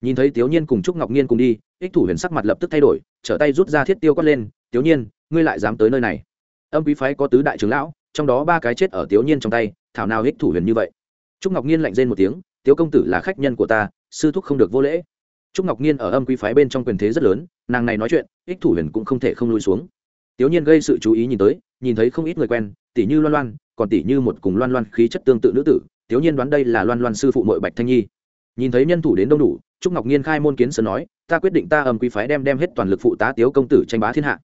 Nhìn thấy tiểu nhiên cùng trúc ngọc nhiên cùng đi ích thủ huyền sắc mặt lập tức thay đổi, trở tay rút ra thiết tiêu quát lên tiểu nhiên, ngươi lại dám tới nơi này? Âm quý phái có tứ đại trưởng lão, trong đó ba cái chết ở tiểu nhiên trong tay, thảo nào ích thủ huyền như vậy? Trúc ngọc nhiên lạnh rên một tiếng tiếu công tử là khách nhân của ta, sư thúc không được vô lễ. Trúc ngọc nhiên ở âm quý phái bên trong quyền thế rất lớn, nàng này nói chuyện, ích thủ huyền cũng không thể không lui xuống. Tiếu nhiên gây sự chú ý nhìn tới, nhìn thấy không ít người quen tỷ như loan loan, còn tỷ như một cùng loan loan khí chất tương tự nữ tử, Tiếu nhiên đoán đây là loan loan sư phụ mội bạch thanh nhi. Nhìn thấy nhân thủ đến đông đủ, trúc ngọc nhiên khai môn kiến sơn nói, ta quyết định ta âm quý phái đem đem hết toàn lực phụ tá tiếu công tử tranh bá thiên hạ.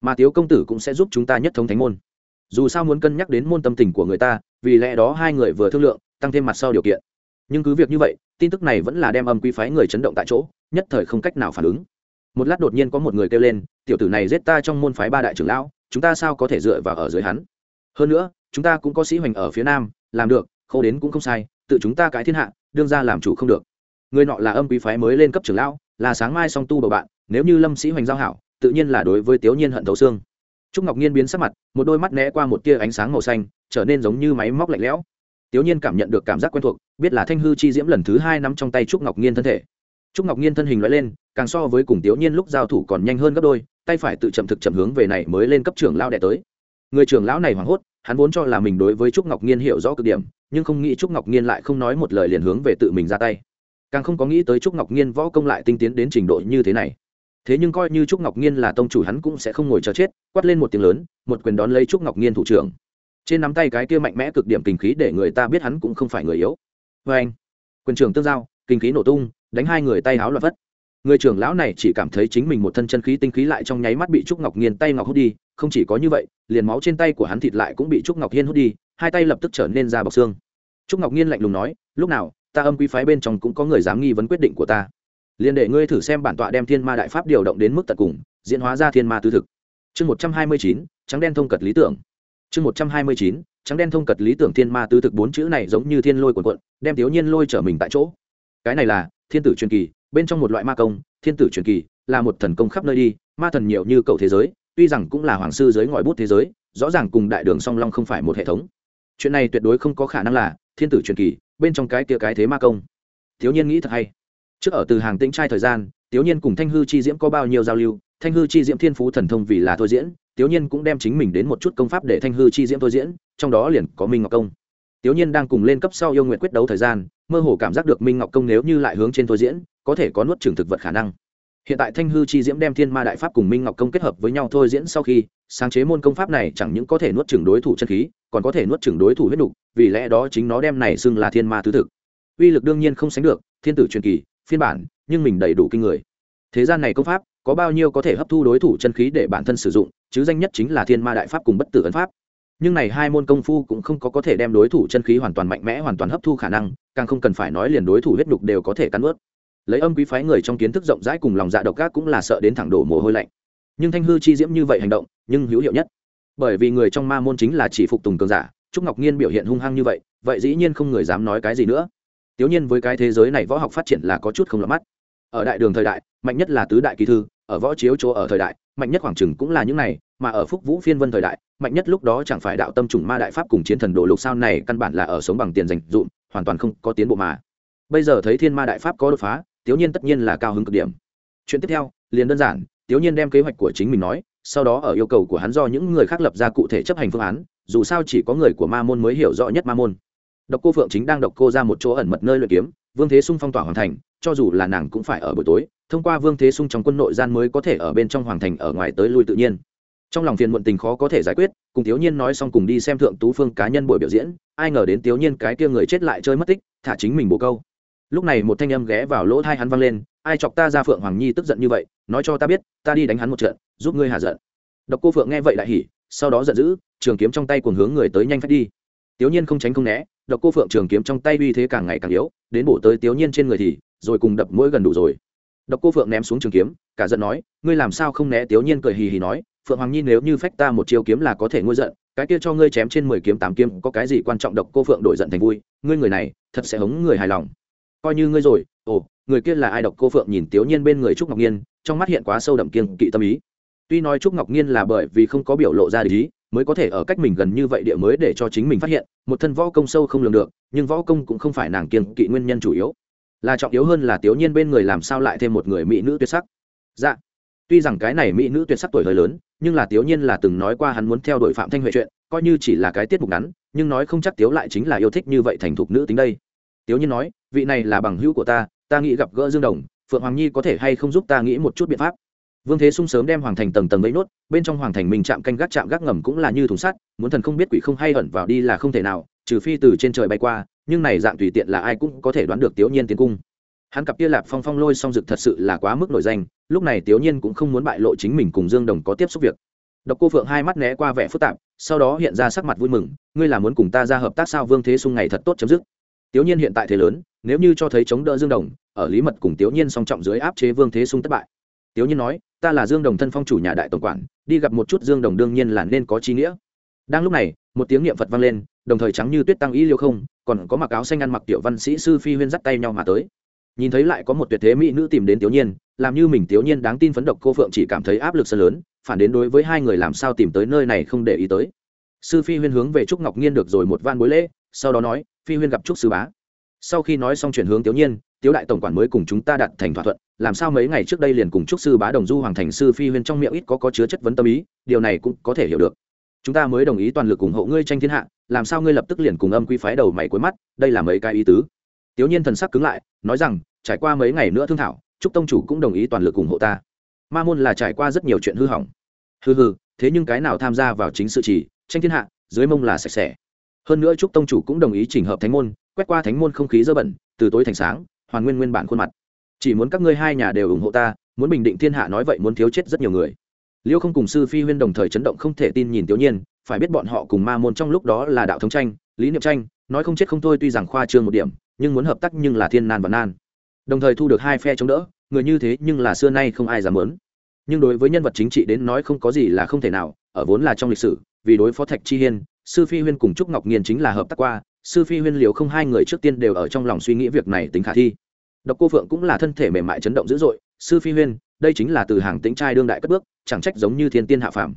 Mà tiếu công tử cũng sẽ giúp chúng ta nhất thống thánh môn. Dù sao muốn cân nhắc đến môn tâm tình của người ta, vì lẽ đó hai người vừa thương lượng, tăng thêm mặt sau điều kiện nhưng cứ việc như vậy, tin tức này vẫn là đem âm quý phái người chấn động tại chỗ, nhất thời không cách nào phản ứng. Một lát đột nhiên có một người kêu lên, tiểu tử này giết ta trong môn phái ba đại trưởng lão, chúng ta sao có thể dựa vào ở dưới hắn? Hơn nữa, chúng ta cũng có sĩ hoành ở phía nam, làm được khâu đến cũng không sai, tự chúng ta cái thiên hạ, đương ra làm chủ không được. Người nọ là âm quý phái mới lên cấp trưởng lão, là sáng mai song tu bầu bạn, nếu như lâm sĩ hoành giao hảo, tự nhiên là đối với tiểu nhiên hận thấu xương. Trúc ngọc nhiên biến sắc mặt, một đôi mắt né qua một tia ánh sáng màu xanh, trở nên giống như máy móc lạnh lẽo tiểu nhiên cảm nhận được cảm giác quen thuộc, biết là thanh hư chi diễm lần thứ hai nắm trong tay trúc ngọc nhiên thân thể. Trúc ngọc nhiên thân hình lóe lên, càng so với cùng tiểu nhiên lúc giao thủ còn nhanh hơn gấp đôi, tay phải tự chậm thực chậm hướng về này mới lên cấp trưởng lão đệ tới. Người trưởng lão này hoảng hốt, hắn vốn cho là mình đối với trúc ngọc nhiên hiểu rõ cực điểm, nhưng không nghĩ trúc ngọc nhiên lại không nói một lời liền hướng về tự mình ra tay. Càng không có nghĩ tới trúc ngọc nhiên võ công lại tinh tiến đến trình độ như thế này. Thế nhưng coi như trúc ngọc nhiên là tông chủ hắn cũng sẽ không ngồi chờ chết, quát lên một tiếng lớn, một quyền đón lấy trúc ngọc nhiên thủ trưởng trên nắm tay cái kia mạnh mẽ cực điểm kinh khí để người ta biết hắn cũng không phải người yếu. Vê anh, quyền trưởng tương giao kinh khí nổ tung, đánh hai người tay háo loạt vất người trưởng lão này chỉ cảm thấy chính mình một thân chân khí tinh khí lại trong nháy mắt bị trúc ngọc nghiên tay ngọc hút đi, không chỉ có như vậy, liền máu trên tay của hắn thịt lại cũng bị trúc ngọc hiên hút đi, hai tay lập tức trở nên ra bọc xương. Trúc ngọc nghiên lạnh lùng nói, lúc nào, ta âm quý phái bên trong cũng có người dám nghi vấn quyết định của ta. Liền để ngươi thử xem bản tọa đem thiên ma đại pháp điều động đến mức tận cùng, diễn hóa ra thiên ma tứ thực. Chương một trăm hai mươi chín, trắng đen thông cật lý tưởng chương một trăm hai mươi chín, trắng đen thông cật lý tưởng thiên ma tứ thực bốn chữ này giống như thiên lôi quần quận đem thiếu nhiên lôi trở mình tại chỗ. Cái này là thiên tử truyền kỳ, bên trong một loại ma công, thiên tử truyền kỳ, là một thần công khắp nơi đi, ma thần nhiều như cầu thế giới, tuy rằng cũng là hoàng sư giới ngòi bút thế giới, rõ ràng cùng đại đường song long không phải một hệ thống. Chuyện này tuyệt đối không có khả năng là thiên tử truyền kỳ, bên trong cái kia cái thế ma công. Thiếu nhiên nghĩ thật hay. Trước ở từ hàng tĩnh trai thời gian, thiếu nhiên cùng thanh hư chi diễm có bao nhiêu giao lưu, thanh hư chi diễm thiên phú thần thông vì là thôi diễn Tiếu nhiên cũng đem chính mình đến một chút công pháp để thanh hư chi diễm thôi diễn, trong đó liền có minh ngọc công. Tiếu nhiên đang cùng lên cấp sau yêu nguyện quyết đấu thời gian, mơ hồ cảm giác được minh ngọc công nếu như lại hướng trên thôi diễn, có thể có nuốt trường thực vật khả năng. Hiện tại thanh hư chi diễm đem thiên ma đại pháp cùng minh ngọc công kết hợp với nhau thôi diễn sau khi, sáng chế môn công pháp này chẳng những có thể nuốt chửng đối thủ chân khí, còn có thể nuốt chửng đối thủ huyết đục vì lẽ đó chính nó đem này xưng là thiên ma tứ thực. Uy lực đương nhiên không sánh được, thiên tử truyền kỳ, phiên bản, nhưng mình đầy đủ kinh người. Thế gian này công pháp có bao nhiêu có thể hấp thu đối thủ chân khí để bản thân sử dụng, chứ danh nhất chính là thiên ma đại pháp cùng bất tử ấn pháp. Nhưng này hai môn công phu cũng không có có thể đem đối thủ chân khí hoàn toàn mạnh mẽ hoàn toàn hấp thu khả năng, càng không cần phải nói liền đối thủ huyết đục đều có thể cắn ướt lấy âm quý phái người trong kiến thức rộng rãi cùng lòng dạ độc ác cũng là sợ đến thẳng đổ mồ hôi lạnh. Nhưng thanh hư chi diễm như vậy hành động, nhưng hữu hiệu nhất. Bởi vì người trong ma môn chính là chỉ phục tùng cường giả, trúc ngọc nhiên biểu hiện hung hăng như vậy vậy dĩ nhiên không người dám nói cái gì nữa. Tiểu nhiên với cái thế giới này võ học phát triển là có chút không lọt mắt. Ở đại đường thời đại, mạnh nhất là tứ đại kỳ thư ở võ chiếu chỗ ở thời đại, mạnh nhất khoảng chừng cũng là những này, mà ở phúc vũ phiên vân thời đại, mạnh nhất lúc đó chẳng phải đạo tâm trùng ma đại pháp cùng chiến thần đồ lục sao này căn bản là ở sống bằng tiền dành dụm hoàn toàn không có tiến bộ mà. Bây giờ thấy thiên ma đại pháp có đột phá tiểu nhiên tất nhiên là cao hứng cực điểm. Chuyện tiếp theo, liền đơn giản tiểu nhiên đem kế hoạch của chính mình nói, sau đó ở yêu cầu của hắn do những người khác lập ra cụ thể chấp hành phương án, dù sao chỉ có người của ma môn mới hiểu rõ nhất ma môn. Độc cô phượng chính đang độc cô ra một chỗ ẩn mật nơi luyện kiếm, vương thế sung phong tỏa hoàn thành cho dù là nàng cũng phải ở buổi tối, thông qua vương thế sung trong quân nội gian mới có thể ở bên trong hoàng thành ở ngoài tới lui tự nhiên. Trong lòng phiền muộn tình khó có thể giải quyết, cùng thiếu nhiên nói xong cùng đi xem thượng tú phương cá nhân buổi biểu diễn, ai ngờ đến thiếu nhiên cái kia người chết lại chơi mất tích, thả chính mình bồ câu. Lúc này một thanh âm ghé vào lỗ thai hắn văng lên, ai chọc ta ra phượng hoàng nhi tức giận như vậy, nói cho ta biết, ta đi đánh hắn một trận, giúp ngươi hạ giận. Độc cô phượng nghe vậy lại hỉ, sau đó giận dữ, trường kiếm trong tay cuồng hướng người tới nhanh phép đi. Tiểu nhiên không tránh không né, độc cô phượng trường kiếm trong tay uy thế càng ngày càng yếu, đến bổ tới tiểu nhiên trên người thì rồi cùng đập mũi gần đủ rồi. Độc cô phượng ném xuống trường kiếm, cả giận nói, ngươi làm sao không né? Tiểu nhiên cười hì hì nói, phượng hoàng nhi nếu như phách ta một chiêu kiếm là có thể ngôi giận, cái kia cho ngươi chém trên mười kiếm, tám kiếm, có cái gì quan trọng độc cô phượng đổi giận thành vui? Ngươi người này, thật sẽ hống người hài lòng. Coi như ngươi rồi, ồ, người kia là ai? Độc cô phượng nhìn tiểu nhiên bên người trúc ngọc nhiên, trong mắt hiện quá sâu đậm kiên kỵ tâm ý. Tuy nói trúc ngọc nhiên là bởi vì không có biểu lộ ra lý mới có thể ở cách mình gần như vậy địa mới để cho chính mình phát hiện, một thân võ công sâu không lường được, nhưng võ công cũng không phải nàng kiên kỵ nguyên nhân chủ yếu là trọng yếu hơn là tiểu nhiên bên người làm sao lại thêm một người mỹ nữ tuyệt sắc. Dạ. Tuy rằng cái này mỹ nữ tuyệt sắc tuổi hơi lớn, nhưng là tiểu nhiên là từng nói qua hắn muốn theo đuổi phạm thanh huệ chuyện, coi như chỉ là cái tiết mục ngắn, nhưng nói không chắc tiếu lại chính là yêu thích như vậy thành thục nữ tính đây. Tiểu nhiên nói, vị này là bằng hữu của ta ta nghĩ gặp gỡ dương đồng, phượng hoàng nhi có thể hay không giúp ta nghĩ một chút biện pháp. Vương thế sung sớm đem hoàng thành tầng tầng lấy nốt, bên trong hoàng thành mình chạm canh gác chạm gác ngầm cũng là như thùng sắt, muốn thần không biết quỷ không hay ẩn vào đi là không thể nào trừ phi từ trên trời bay qua, nhưng này dạng tùy tiện là ai cũng có thể đoán được tiểu nhiên tiến cung. Hắn cặp kia lạp phong phong lôi song dực thật sự là quá mức nổi danh, lúc này tiểu nhiên cũng không muốn bại lộ chính mình cùng dương đồng có tiếp xúc việc. Độc cô phượng hai mắt né qua vẻ phức tạp, sau đó hiện ra sắc mặt vui mừng, ngươi là muốn cùng ta ra hợp tác sao? Vương thế sung ngày thật tốt chấm dứt. Tiểu nhiên hiện tại thế lớn, nếu như cho thấy chống đỡ dương đồng, ở lý mật cùng tiểu nhiên song trọng dưới áp chế vương thế sung thất bại. Tiểu nhiên nói, ta là dương đồng thân phong chủ nhà đại tổng quản, đi gặp một chút dương đồng đương nhiên là nên có chi nghĩa. Đang lúc này, một tiếng niệm phật vang lên đồng thời trắng như tuyết tăng ý liêu không, còn có mặc áo xanh ăn mặc tiểu văn sĩ sư phi huyên dắt tay nhau mà tới. Nhìn thấy lại có một tuyệt thế mỹ nữ tìm đến tiểu nhiên, làm như mình tiểu nhiên đáng tin phấn độc cô phượng chỉ cảm thấy áp lực rất lớn, phản đến đối với hai người làm sao tìm tới nơi này không để ý tới. Sư phi huyên hướng về trúc ngọc nhiên được rồi một van bối lễ, sau đó nói, phi huyên gặp trúc sư bá. Sau khi nói xong chuyển hướng tiểu nhiên, tiểu đại tổng quản mới cùng chúng ta đặt thành thỏa thuận, làm sao mấy ngày trước đây liền cùng trúc sư bá đồng du hoàng thành sư phi huyên trong miệng ít có có chứa chất vấn tâm ý, điều này cũng có thể hiểu được chúng ta mới đồng ý toàn lực ủng hộ ngươi tranh thiên hạ, làm sao ngươi lập tức liền cùng âm quy phái đầu mày cuối mắt, đây là mấy cái ý tứ. Tiểu nhiên thần sắc cứng lại, nói rằng, trải qua mấy ngày nữa thương thảo, trúc tông chủ cũng đồng ý toàn lực ủng hộ ta. Ma môn là trải qua rất nhiều chuyện hư hỏng. Hư hư thế nhưng cái nào tham gia vào chính sự chỉ, tranh thiên hạ, dưới mông là sạch sẽ. Hơn nữa trúc tông chủ cũng đồng ý chỉnh hợp thánh môn, quét qua thánh môn không khí dơ bẩn, từ tối thành sáng, hoàn nguyên nguyên bản khuôn mặt. Chỉ muốn các ngươi hai nhà đều ủng hộ ta, muốn bình định thiên hạ nói vậy muốn thiếu chết rất nhiều người liêu không cùng sư phi huyên đồng thời chấn động không thể tin nhìn tiểu nhiên, phải biết bọn họ cùng ma môn trong lúc đó là đạo thống tranh, lý niệm tranh, nói không chết không thôi tuy rằng khoa trương một điểm, nhưng muốn hợp tác nhưng là thiên nan và nan đồng thời thu được hai phe chống đỡ, người như thế nhưng là xưa nay không ai dám muốn. nhưng đối với nhân vật chính trị đến nói không có gì là không thể nào, ở vốn là trong lịch sử, vì đối phó thạch chi hiên, sư phi huyên cùng trúc ngọc nghiên chính là hợp tác qua, sư phi huyên liều không hai người trước tiên đều ở trong lòng suy nghĩ việc này tính khả thi độc cô phượng cũng là thân thể mềm mại chấn động dữ dội, sư phi huyên đây chính là từ hàng tính trai đương đại cất bước, chẳng trách giống như thiên tiên hạ phàm.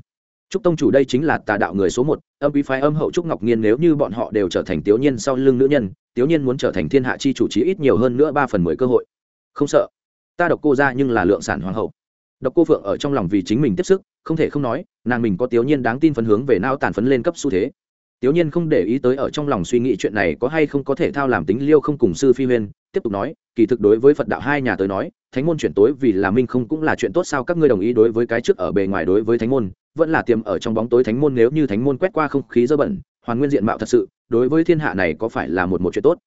Trúc tông chủ đây chính là tà đạo người số một, âm quý phái âm hậu trúc ngọc nghiên nếu như bọn họ đều trở thành tiểu nhiên sau lưng nữ nhân tiểu nhiên muốn trở thành thiên hạ chi chủ trí ít nhiều hơn nữa ba phần mười cơ hội. Không sợ. Ta độc cô ra nhưng là lượng sản hoàng hậu. Độc cô phượng ở trong lòng vì chính mình tiếp sức, không thể không nói, nàng mình có tiểu nhiên đáng tin phấn hướng về nao tàn phấn lên cấp xu thế tiểu nhiên không để ý tới ở trong lòng suy nghĩ chuyện này có hay không có thể thao làm tính liêu không cùng sư phi huyên, tiếp tục nói, kỳ thực đối với phật đạo hai nhà tới nói, thánh môn chuyển tối vì là minh không cũng là chuyện tốt sao các ngươi đồng ý đối với cái trước ở bề ngoài đối với thánh môn, vẫn là tiềm ở trong bóng tối thánh môn nếu như thánh môn quét qua không khí dơ bẩn, hoàn nguyên diện mạo thật sự, đối với thiên hạ này có phải là một một chuyện tốt?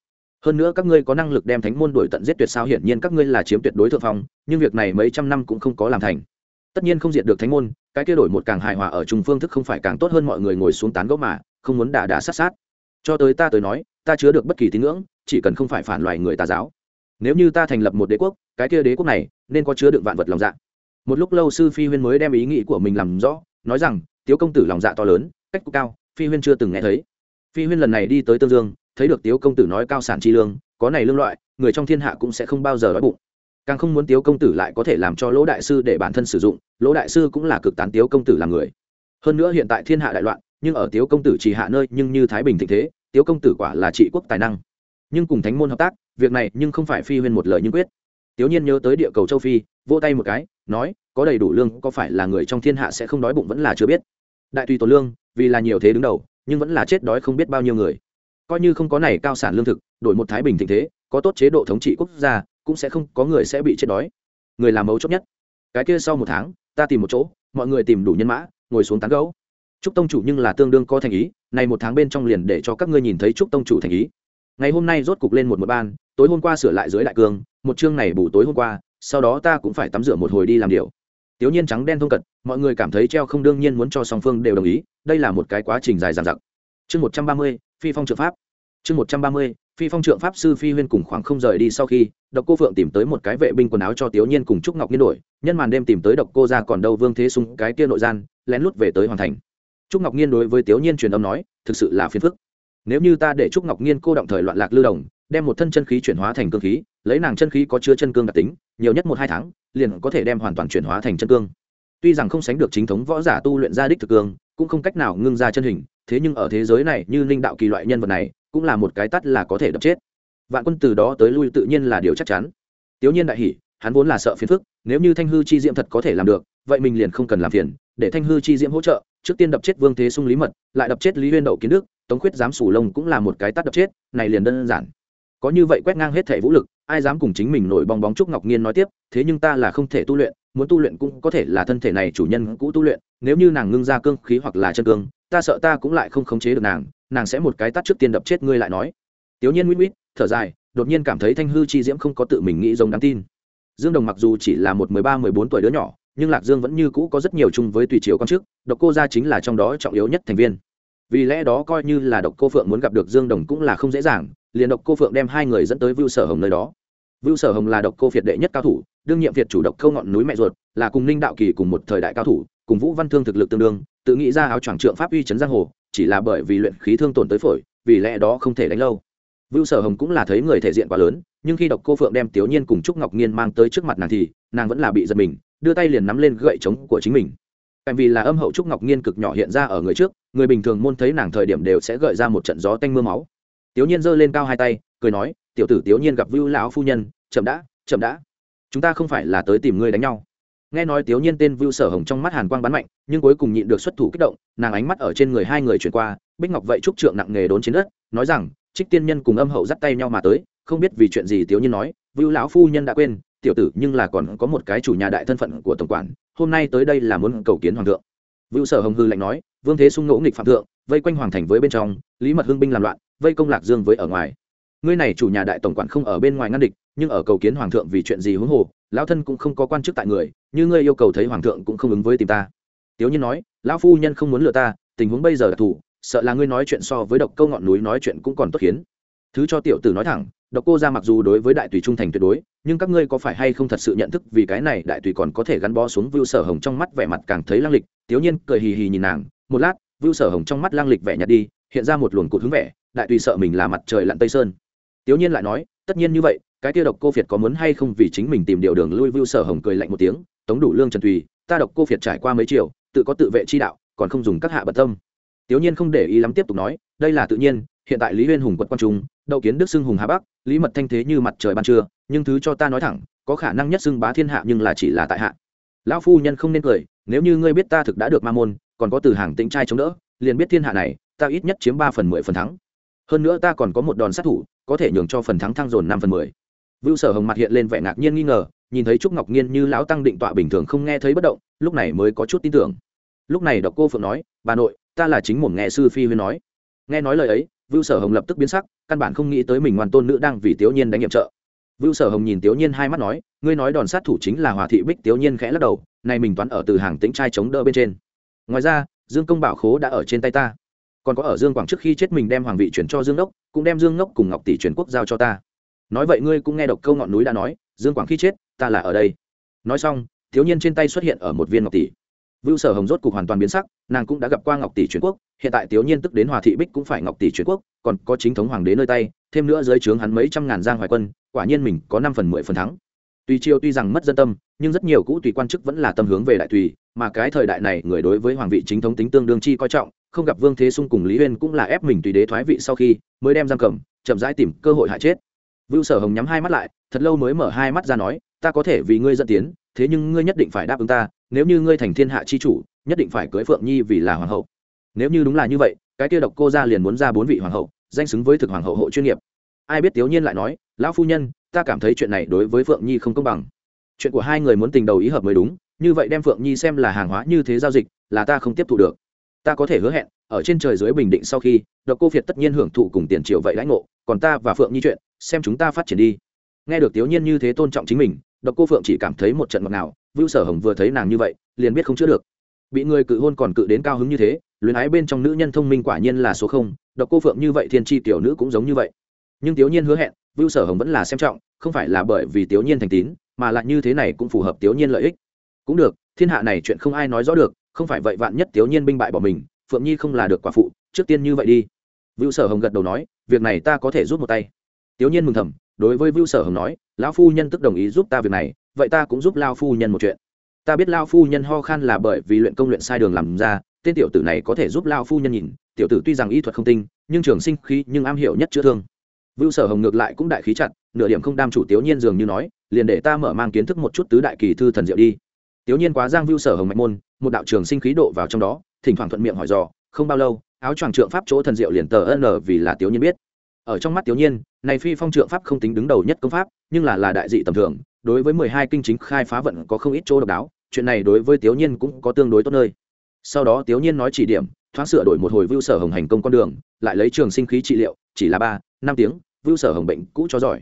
Hơn nữa các ngươi có năng lực đem thánh môn đuổi tận giết tuyệt sao hiển nhiên các ngươi là chiếm tuyệt đối thượng phong, nhưng việc này mấy trăm năm cũng không có làm thành. Tất nhiên không diệt được thánh môn, cái kia đổi một càng hài hòa ở trung phương thức không phải càng tốt hơn mọi người ngồi xuống tán gẫu mà không muốn đả đả sát sát. Cho tới ta tới nói, ta chứa được bất kỳ tín ngưỡng, chỉ cần không phải phản loài người tà giáo. Nếu như ta thành lập một đế quốc, cái kia đế quốc này nên có chứa đựng vạn vật lòng dạ. Một lúc lâu sư phi huyên mới đem ý nghĩ của mình làm rõ, nói rằng, tiếu công tử lòng dạ to lớn, cách cục cao, phi huyên chưa từng nghe thấy. Phi huyên lần này đi tới tương dương, thấy được tiếu công tử nói cao sản chi lương, có này lương loại, người trong thiên hạ cũng sẽ không bao giờ đói bụng. Càng không muốn tiếu công tử lại có thể làm cho lỗ đại sư để bản thân sử dụng, lỗ đại sư cũng là cực tán tiếu công tử làm người. Hơn nữa hiện tại thiên hạ đại loạn nhưng ở tiếu công tử chỉ hạ nơi nhưng như thái bình thịnh thế, tiếu công tử quả là trị quốc tài năng. Nhưng cùng thánh môn hợp tác, việc này nhưng không phải phi huyên một lời nhưng quyết. Tiếu nhiên nhớ tới địa cầu châu phi, vỗ tay một cái, nói, có đầy đủ lương, có phải là người trong thiên hạ sẽ không đói bụng vẫn là chưa biết. Đại tùy tổ lương, vì là nhiều thế đứng đầu, nhưng vẫn là chết đói không biết bao nhiêu người. Coi như không có này cao sản lương thực, đổi một thái bình thịnh thế, có tốt chế độ thống trị quốc gia, cũng sẽ không có người sẽ bị chết đói. Người làm mấu chốt nhất. Cái kia sau một tháng, ta tìm một chỗ, mọi người tìm đủ nhân mã, ngồi xuống tán gấu trúc tông chủ nhưng là tương đương có thành ý này một tháng bên trong liền để cho các ngươi nhìn thấy trúc tông chủ thành ý. Ngày hôm nay rốt cục lên một một ban, tối hôm qua sửa lại dưới đại cương, một chương này bù tối hôm qua, sau đó ta cũng phải tắm rửa một hồi đi làm điều. Tiểu nhiên trắng đen thông cật, mọi người cảm thấy treo không đương nhiên muốn cho song phương đều đồng ý, đây là một cái quá trình dài dằng dặc. Chương một trăm ba mươi, phi phong trượng pháp. Chương một trăm ba mươi, phi phong trượng pháp sư phi huyên cùng khoảng không rời đi sau khi, độc cô phượng tìm tới một cái vệ binh quần áo cho tiểu nhiên cùng trúc ngọc nhiên đổi, nhân màn đêm tìm tới độc cô ra còn đâu vương thế sung, cái kia nội gian, lén lút về tới hoàn thành trúc ngọc nhiên đối với tiểu nhiên truyền âm nói, thực sự là phiền phức. Nếu như ta để trúc ngọc nhiên cô động thời loạn lạc lưu đồng, đem một thân chân khí chuyển hóa thành cương khí, lấy nàng chân khí có chứa chân cương đặc tính, nhiều nhất một hai tháng, liền có thể đem hoàn toàn chuyển hóa thành chân cương. Tuy rằng không sánh được chính thống võ giả tu luyện ra đích thực cương, cũng không cách nào ngưng ra chân hình, thế nhưng ở thế giới này như linh đạo kỳ loại nhân vật này, cũng là một cái tắt là có thể đập chết. Vạn quân từ đó tới lui tự nhiên là điều chắc chắn. Tiểu nhiên đại hỉ, hắn vốn là sợ phiền phức, nếu như thanh hư chi diễm thật có thể làm được, vậy mình liền không cần làm phiền, để thanh hư chi diễm hỗ trợ trước tiên đập chết vương thế sung lý mật, lại đập chết lý huyên đậu kiến đức, tống khuyết dám sủ lông cũng là một cái tắt đập chết, này liền đơn giản. Có như vậy quét ngang hết thể vũ lực, ai dám cùng chính mình nổi bong bóng trúc ngọc nhiên nói tiếp, thế nhưng ta là không thể tu luyện, muốn tu luyện cũng có thể là thân thể này chủ nhân cũ tu luyện, nếu như nàng ngưng ra cương khí hoặc là chân cương, ta sợ ta cũng lại không khống chế được nàng nàng sẽ một cái tắt trước tiên đập chết ngươi lại nói. Tiểu nhiên mít mít thở dài, đột nhiên cảm thấy thanh hư chi diễm không có tự mình nghĩ giống đáng tin. Dương đồng mặc dù chỉ là một mười ba, mười bốn tuổi đứa nhỏ nhưng lạc dương vẫn như cũ có rất nhiều chung với tùy chiếu con trước độc cô gia chính là trong đó trọng yếu nhất thành viên. Vì lẽ đó coi như là độc cô phượng muốn gặp được dương đồng cũng là không dễ dàng, liền độc cô phượng đem hai người dẫn tới vưu sở hồng nơi đó. Vưu sở hồng là độc cô phiệt đệ nhất cao thủ, đương nhiệm việt chủ độc câu ngọn núi mẹ ruột, là cùng ninh đạo kỳ cùng một thời đại cao thủ, cùng vũ văn thương thực lực tương đương, tự nghĩ ra áo choàng trượng pháp uy chấn giang hồ, chỉ là bởi vì luyện khí thương tổn tới phổi, vì lẽ đó không thể đánh lâu. Vưu sở hồng cũng là thấy người thể diện quá lớn, nhưng khi độc cô phượng đem tiểu nhiên cùng trúc ngọc nhiên mang tới trước mặt nàng thì, nàng vẫn là bị giật mình đưa tay liền nắm lên gậy trống của chính mình. Tại vì là âm hậu trúc ngọc nhiên cực nhỏ hiện ra ở người trước, người bình thường môn thấy nàng thời điểm đều sẽ gợi ra một trận gió tanh mưa máu. Tiểu nhiên giơ lên cao hai tay, cười nói, tiểu tử tiểu nhiên gặp vưu lão phu nhân, chậm đã chậm đã. Chúng ta không phải là tới tìm ngươi đánh nhau. Nghe nói tiểu nhiên tên vưu sở hồng trong mắt hàn quang bắn mạnh, nhưng cuối cùng nhịn được xuất thủ kích động, nàng ánh mắt ở trên người hai người chuyển qua, bích ngọc vậy trúc trượng nặng nghề đốn trên đất, nói rằng, trích tiên nhân cùng âm hậu dắt tay nhau mà tới, không biết vì chuyện gì tiểu nhiên nói, vưu lão phu nhân đã quên tiểu tử nhưng là còn có một cái chủ nhà đại thân phận của tổng quản, hôm nay tới đây là muốn cầu kiến hoàng thượng. Vưu sở hồng hư lạnh nói, vương thế sung ngỗ nghịch phạm thượng, vây quanh hoàng thành với bên trong, lý mật hưng binh làm loạn, vây công lạc dương với ở ngoài. Ngươi này chủ nhà đại tổng quản không ở bên ngoài ngăn địch, nhưng ở cầu kiến hoàng thượng vì chuyện gì huống hồ, lão thân cũng không có quan chức tại người, như ngươi yêu cầu thấy hoàng thượng cũng không ứng với tìm ta. Tiếu nhiên nói, lão phu nhân không muốn lừa ta, tình huống bây giờ đặc thù, sợ là ngươi nói chuyện so với độc câu ngọn núi nói chuyện cũng còn tốt khiến. Thứ cho tiểu tử nói thẳng, độc cô ra mặc dù đối với đại tùy trung thành tuyệt đối nhưng các ngươi có phải hay không thật sự nhận thức vì cái này đại tùy còn có thể gắn bó xuống vưu sở hồng trong mắt vẻ mặt càng thấy lang lịch, tiếu nhiên cười hì hì nhìn nàng, một lát, vưu sở hồng trong mắt lang lịch vẻ nhạt đi, hiện ra một luồng cụt hứng vẻ, đại tùy sợ mình là mặt trời lặn tây sơn. Tiếu nhiên lại nói, tất nhiên như vậy, cái tiêu độc cô phiệt có muốn hay không vì chính mình tìm điều đường lui vưu sở hồng cười lạnh một tiếng, tống đủ lương trần tùy, ta độc cô phiệt trải qua mấy chiều, tự có tự vệ chi đạo, còn không dùng các hạ bận tâm. Tiếu nhiên không để ý lắm tiếp tục nói, đây là tự nhiên, hiện tại lý huyên hùng quật quan trung, đậu kiến đức xưng hùng hà bắc, lý mật thanh thế như mặt trời ban trưa nhưng thứ cho ta nói thẳng, có khả năng nhất xưng bá thiên hạ nhưng là chỉ là tại hạ. Lão phu nhân không nên cười, nếu như ngươi biết ta thực đã được ma môn, còn có từ hàng tĩnh trai chống đỡ, liền biết thiên hạ này, ta ít nhất chiếm ba phần mười phần thắng. Hơn nữa ta còn có một đòn sát thủ, có thể nhường cho phần thắng thăng dồn năm phần mười. Vưu sở hồng mặt hiện lên vẻ ngạc nhiên nghi ngờ, nhìn thấy trúc ngọc nhiên như lão tăng định tọa bình thường không nghe thấy bất động, lúc này mới có chút tin tưởng. Lúc này độc cô phượng nói, bà nội, ta là chính một nghe sư phi huyên nói. Nghe nói lời ấy, vưu sở hồng lập tức biến sắc, căn bản không nghĩ tới mình ngoan tôn nữ đang vì tiểu nhiên đánh nhiệm trợ vưu sở hồng nhìn tiểu nhiên hai mắt nói, ngươi nói đòn sát thủ chính là hòa thị bích. Tiểu nhiên khẽ lắc đầu, này mình toán ở từ hàng tĩnh trai chống đỡ bên trên. Ngoài ra, dương công bảo khố đã ở trên tay ta. Còn có ở dương quảng trước khi chết mình đem hoàng vị chuyển cho dương đốc cũng đem dương ngốc cùng ngọc tỷ chuyển quốc giao cho ta. Nói vậy ngươi cũng nghe độc câu ngọn núi đã nói, dương quảng khi chết, ta là ở đây. Nói xong thiếu nhiên trên tay xuất hiện ở một viên ngọc tỷ vưu sở hồng rốt cục hoàn toàn biến sắc, nàng cũng đã gặp qua ngọc tỷ truyền quốc, hiện tại Tiếu nhiên tức đến hòa thị bích cũng phải ngọc tỷ truyền quốc, còn có chính thống hoàng đế nơi tay, thêm nữa dưới trướng hắn mấy trăm ngàn giang hoài quân, quả nhiên mình có năm phần mười phần thắng. Tuy triều tuy rằng mất dân tâm, nhưng rất nhiều cũ tùy quan chức vẫn là tâm hướng về đại tùy, mà cái thời đại này người đối với hoàng vị chính thống tính tương đương chi coi trọng, không gặp vương thế sung cùng lý uyên cũng là ép mình tùy đế thoái vị sau khi mới đem giam cầm, chậm rãi tìm cơ hội hại chết. Vưu sở hồng nhắm hai mắt lại, thật lâu mới mở hai mắt ra nói, ta có thể vì ngươi dẫn tiến, thế nhưng ngươi nhất định phải đáp ứng ta nếu như ngươi thành thiên hạ chi chủ, nhất định phải cưới phượng nhi vì là hoàng hậu. Nếu như đúng là như vậy, cái kia độc cô ra liền muốn ra bốn vị hoàng hậu, danh xứng với thực hoàng hậu hộ chuyên nghiệp. Ai biết tiểu nhiên lại nói, lão phu nhân, ta cảm thấy chuyện này đối với phượng nhi không công bằng. Chuyện của hai người muốn tình đầu ý hợp mới đúng, như vậy đem phượng nhi xem là hàng hóa như thế giao dịch, là ta không tiếp thu được. Ta có thể hứa hẹn, ở trên trời dưới bình định sau khi, độc cô việt tất nhiên hưởng thụ cùng tiền triệu vậy lãnh ngộ, còn ta và phượng nhi chuyện, xem chúng ta phát triển đi. Nghe được tiểu nhiên như thế tôn trọng chính mình, độc cô phượng chỉ cảm thấy một trận ngọt nào vưu sở hồng vừa thấy nàng như vậy, liền biết không chữa được. Bị người cự hôn còn cự đến cao hứng như thế, luyến ái bên trong nữ nhân thông minh quả nhiên là số không, độc cô phượng như vậy thiên Chi tiểu nữ cũng giống như vậy. Nhưng tiểu nhiên hứa hẹn, vưu sở hồng vẫn là xem trọng, không phải là bởi vì tiểu nhiên thành tín, mà lại như thế này cũng phù hợp tiểu nhiên lợi ích. Cũng được, thiên hạ này chuyện không ai nói rõ được, không phải vậy vạn nhất tiểu nhiên binh bại bỏ mình, phượng nhi không là được quả phụ, trước tiên như vậy đi. Vưu sở hồng gật đầu nói, việc này ta có thể giúp một tay. Tiểu nhiên mừng thầm, đối với vưu sở hồng nói, lão phu nhân tức đồng ý giúp ta việc này vậy ta cũng giúp lao phu nhân một chuyện. Ta biết lao phu nhân ho khan là bởi vì luyện công luyện sai đường làm ra, tên tiểu tử này có thể giúp lao phu nhân nhìn, tiểu tử tuy rằng y thuật không tinh, nhưng trường sinh khí nhưng am hiểu nhất chữa thương. Vưu sở hồng ngược lại cũng đại khí chặt, nửa điểm không đam chủ tiểu nhiên dường như nói, liền để ta mở mang kiến thức một chút tứ đại kỳ thư thần diệu đi. Tiểu nhiên quá giang vưu sở hồng mạnh môn, một đạo trường sinh khí độ vào trong đó, thỉnh thoảng thuận miệng hỏi dò, không bao lâu, áo choàng trượng pháp chỗ thần diệu liền tờ ân vì là tiểu nhiên biết. Ở trong mắt tiểu nhiên, này phi phong trượng pháp không tính đứng đầu nhất công pháp, nhưng là là đại dị tầm thường đối với mười hai kinh chính khai phá vận có không ít chỗ độc đáo, chuyện này đối với tiểu nhiên cũng có tương đối tốt nơi. Sau đó tiểu nhiên nói chỉ điểm, thoáng sửa đổi một hồi vưu sở hồng hành công con đường, lại lấy trường sinh khí trị liệu, chỉ là ba, năm tiếng, vưu sở hồng bệnh cũ cho giỏi.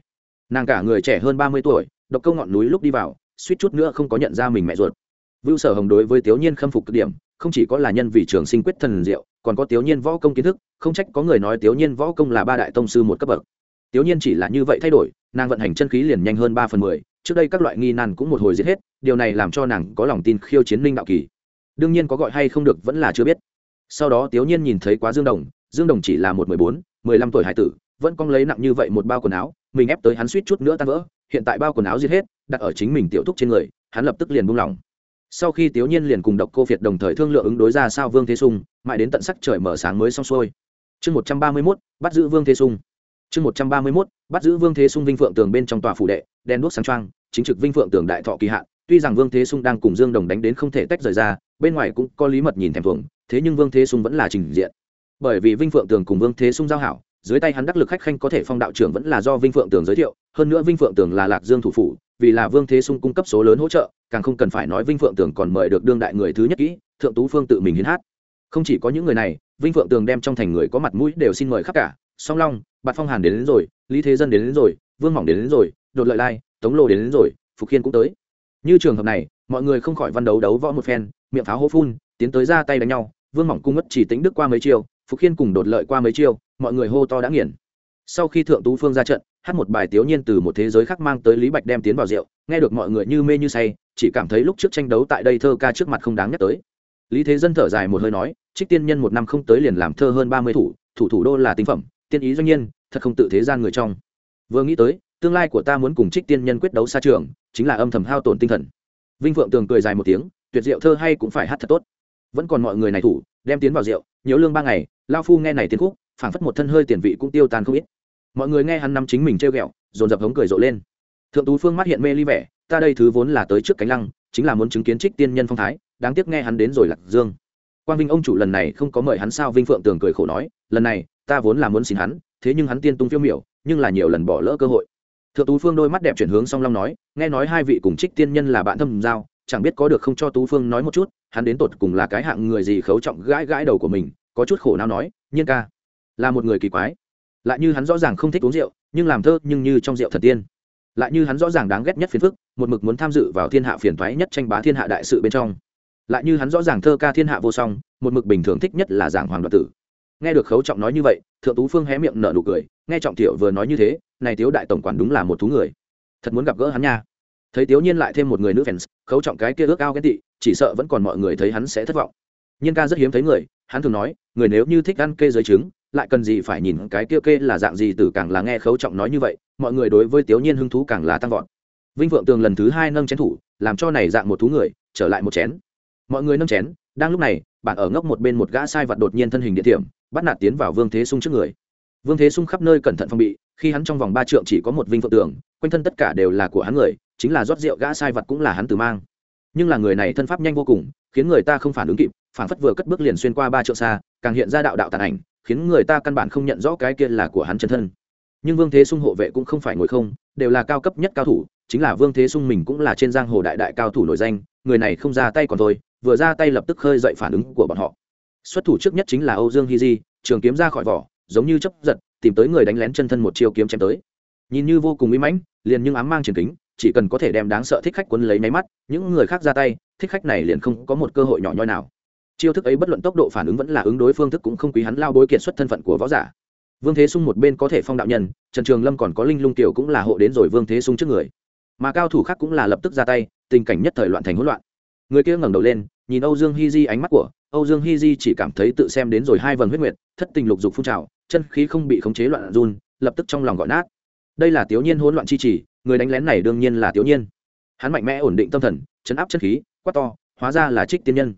Nàng cả người trẻ hơn ba mươi tuổi, độc câu ngọn núi lúc đi vào, suýt chút nữa không có nhận ra mình mẹ ruột. Vưu sở hồng đối với tiểu nhiên khâm phục cực điểm, không chỉ có là nhân vì trường sinh quyết thần diệu, còn có tiểu nhiên võ công kiến thức, không trách có người nói tiểu nhiên võ công là ba đại tông sư một cấp bậc. Tiểu nhiên chỉ là như vậy thay đổi, nàng vận hành chân khí liền nhanh hơn ba phần mười trước đây các loại nghi nan cũng một hồi giết hết, điều này làm cho nàng có lòng tin khiêu chiến linh đạo kỳ. Đương nhiên có gọi hay không được vẫn là chưa biết. Sau đó tiểu nhiên nhìn thấy quá dương đồng dương đồng chỉ là một mười bốn, mười lăm tuổi hải tử, vẫn cong lấy nặng như vậy một bao quần áo, mình ép tới hắn suýt chút nữa tan vỡ, hiện tại bao quần áo giết hết, đặt ở chính mình tiểu thúc trên người, hắn lập tức liền buông lỏng. Sau khi tiểu nhiên liền cùng độc cô việt đồng thời thương lượng ứng đối ra sao vương thế sung, mãi đến tận sắc trời mở sáng mới xong xuôi. Chương một trăm ba mươi mốt, bắt giữ vương thế sung. Chương một trăm ba mươi mốt, bắt giữ vương thế sung vinh phượng tường bên trong tòa phủ đệ đen đuốc sáng trăng chính trực vinh phượng tường đại thọ kỳ hạn tuy rằng vương thế sung đang cùng dương đồng đánh đến không thể tách rời ra bên ngoài cũng có lý mật nhìn thèm thuồng thế nhưng vương thế sung vẫn là trình diện. Bởi vì vinh phượng tường cùng vương thế sung giao hảo dưới tay hắn đắc lực khách khanh có thể phong đạo trưởng vẫn là do vinh phượng tường giới thiệu hơn nữa vinh phượng tường là lạc dương thủ phủ vì là vương thế sung cung cấp số lớn hỗ trợ càng không cần phải nói vinh phượng tường còn mời được đương đại người thứ nhất kỹ thượng tú phương tự mình hiến hát. Không chỉ có những người này vinh phượng tường đem trong thành người có mặt mũi đều xin mời khắp cả song long bạt phong hàn đến, đến rồi lý thế dân đến, đến rồi vương mỏng đến, đến rồi đột lợi lai tống lô đến, đến rồi phục khiên cũng tới. Như trường hợp này mọi người không khỏi văn đấu đấu võ một phen miệng pháo hô phun tiến tới ra tay đánh nhau. Vương mỏng cung ngất chỉ tính đức qua mấy chiêu phục khiên cùng đột lợi qua mấy chiêu mọi người hô to đã nghiền. Sau khi thượng tú phương ra trận hát một bài tiểu nhiên từ một thế giới khác mang tới lý bạch đem tiến vào rượu nghe được mọi người như mê như say chỉ cảm thấy lúc trước tranh đấu tại đây thơ ca trước mặt không đáng nhắc tới. Lý thế dân thở dài một hơi nói trích tiên nhân một năm không tới liền làm thơ hơn ba mươi thủ thủ thủ đô là tinh phẩm tiên ý doanh nhiên thật không tự thế gian người trong. Vừa nghĩ tới tương lai của ta muốn cùng trích tiên nhân quyết đấu xa trường, chính là âm thầm hao tổn tinh thần. Vinh phượng tường cười dài một tiếng, tuyệt diệu thơ hay cũng phải hát thật tốt. Vẫn còn mọi người này thủ, đem tiến vào rượu, nhớ lương ba ngày, lao phu nghe này tiến khúc, phảng phất một thân hơi tiền vị cũng tiêu tan không ít. Mọi người nghe hắn nắm chính mình trêu ghẹo, dồn dập hống cười rộ lên. Thượng tú phương mắt hiện mê ly vẻ, ta đây thứ vốn là tới trước cánh lăng, chính là muốn chứng kiến trích tiên nhân phong thái, đáng tiếc nghe hắn đến rồi lạc dương. Quang vinh ông chủ lần này không có mời hắn sao, vinh phượng tường cười khổ nói, lần này, ta vốn là muốn xin hắn, thế nhưng hắn tiên tung phiêu miểu, nhưng là nhiều lần bỏ lỡ cơ hội thượng tú phương đôi mắt đẹp chuyển hướng song long nói, nghe nói hai vị cùng trích tiên nhân là bạn thâm giao, chẳng biết có được không cho tú phương nói một chút, hắn đến tột cùng là cái hạng người gì khấu trọng gãi gãi đầu của mình, có chút khổ nào nói, nhiên ca, là một người kỳ quái. Lại như hắn rõ ràng không thích uống rượu, nhưng làm thơ nhưng như trong rượu thần tiên. Lại như hắn rõ ràng đáng ghét nhất phiền phức, một mực muốn tham dự vào thiên hạ phiền thoái nhất tranh bá thiên hạ đại sự bên trong. Lại như hắn rõ ràng thơ ca thiên hạ vô song, một mực bình thường thích nhất là giảng hoàng đoạt tử nghe được khấu trọng nói như vậy, thượng tú phương hé miệng nở nụ cười, nghe trọng thiệu vừa nói như thế, này tiếu đại tổng quản đúng là một thú người. Thật muốn gặp gỡ hắn nha. Thấy tiếu nhiên lại thêm một người nữ fans, khấu trọng cái kia ước ao ghen tị, chỉ sợ vẫn còn mọi người thấy hắn sẽ thất vọng. Nhiên ca rất hiếm thấy người, hắn thường nói, người nếu như thích ăn kê giới trứng, lại cần gì phải nhìn cái kia kê là dạng gì từ càng là nghe khấu trọng nói như vậy, mọi người đối với tiếu nhiên hứng thú càng là tăng vọt. Vinh Vượng tường lần thứ hai nâng chén thủ, làm cho này dạng một thú người, trở lại một chén. Mọi người nâng chén, đang lúc này, bạn ở ngốc một bên một gã sai vật đột nhiên thân hình địa điểm bắt nạt tiến vào vương thế sung trước người. Vương thế sung khắp nơi cẩn thận phong bị, khi hắn trong vòng ba trượng chỉ có một vinh phượng tường, quanh thân tất cả đều là của hắn người, chính là rót rượu gã sai vật cũng là hắn từ mang. Nhưng là người này thân pháp nhanh vô cùng, khiến người ta không phản ứng kịp, phản phất vừa cất bước liền xuyên qua ba trượng xa, càng hiện ra đạo đạo tàn ảnh, khiến người ta căn bản không nhận rõ cái kia là của hắn chân thân. Nhưng vương thế sung hộ vệ cũng không phải ngồi không, đều là cao cấp nhất cao thủ, chính là vương thế sung mình cũng là trên giang hồ đại đại cao thủ nổi danh, người này không ra tay còn thôi, vừa ra tay lập tức khơi dậy phản ứng của bọn họ xuất thủ trước nhất chính là âu dương hy di trường kiếm ra khỏi vỏ, giống như chấp giật, tìm tới người đánh lén chân thân một chiêu kiếm chém tới. Nhìn như vô cùng uy mãnh, liền nhưng ám mang triển kính, chỉ cần có thể đem đáng sợ thích khách quấn lấy máy mắt, những người khác ra tay, thích khách này liền không có một cơ hội nhỏ nhoi nào. Chiêu thức ấy bất luận tốc độ phản ứng vẫn là ứng đối phương thức cũng không quý hắn lao bối kiệt xuất thân phận của võ giả. Vương thế sung một bên có thể phong đạo nhân, trần trường lâm còn có linh lung tiểu cũng là hộ đến rồi vương thế sung trước người. Mà cao thủ khác cũng là lập tức ra tay, tình cảnh nhất thời loạn thành hỗn loạn. Người kia ngẩng đầu lên, nhìn âu dương hy di ánh mắt của âu dương Hi di chỉ cảm thấy tự xem đến rồi hai vầng huyết nguyệt thất tình lục dục phun trào chân khí không bị khống chế loạn run lập tức trong lòng gọi nát. Đây là tiểu nhiên hỗn loạn chi chỉ, người đánh lén này đương nhiên là tiểu nhiên. Hắn mạnh mẽ ổn định tâm thần chấn áp chân khí quát to hóa ra là trích tiên nhân.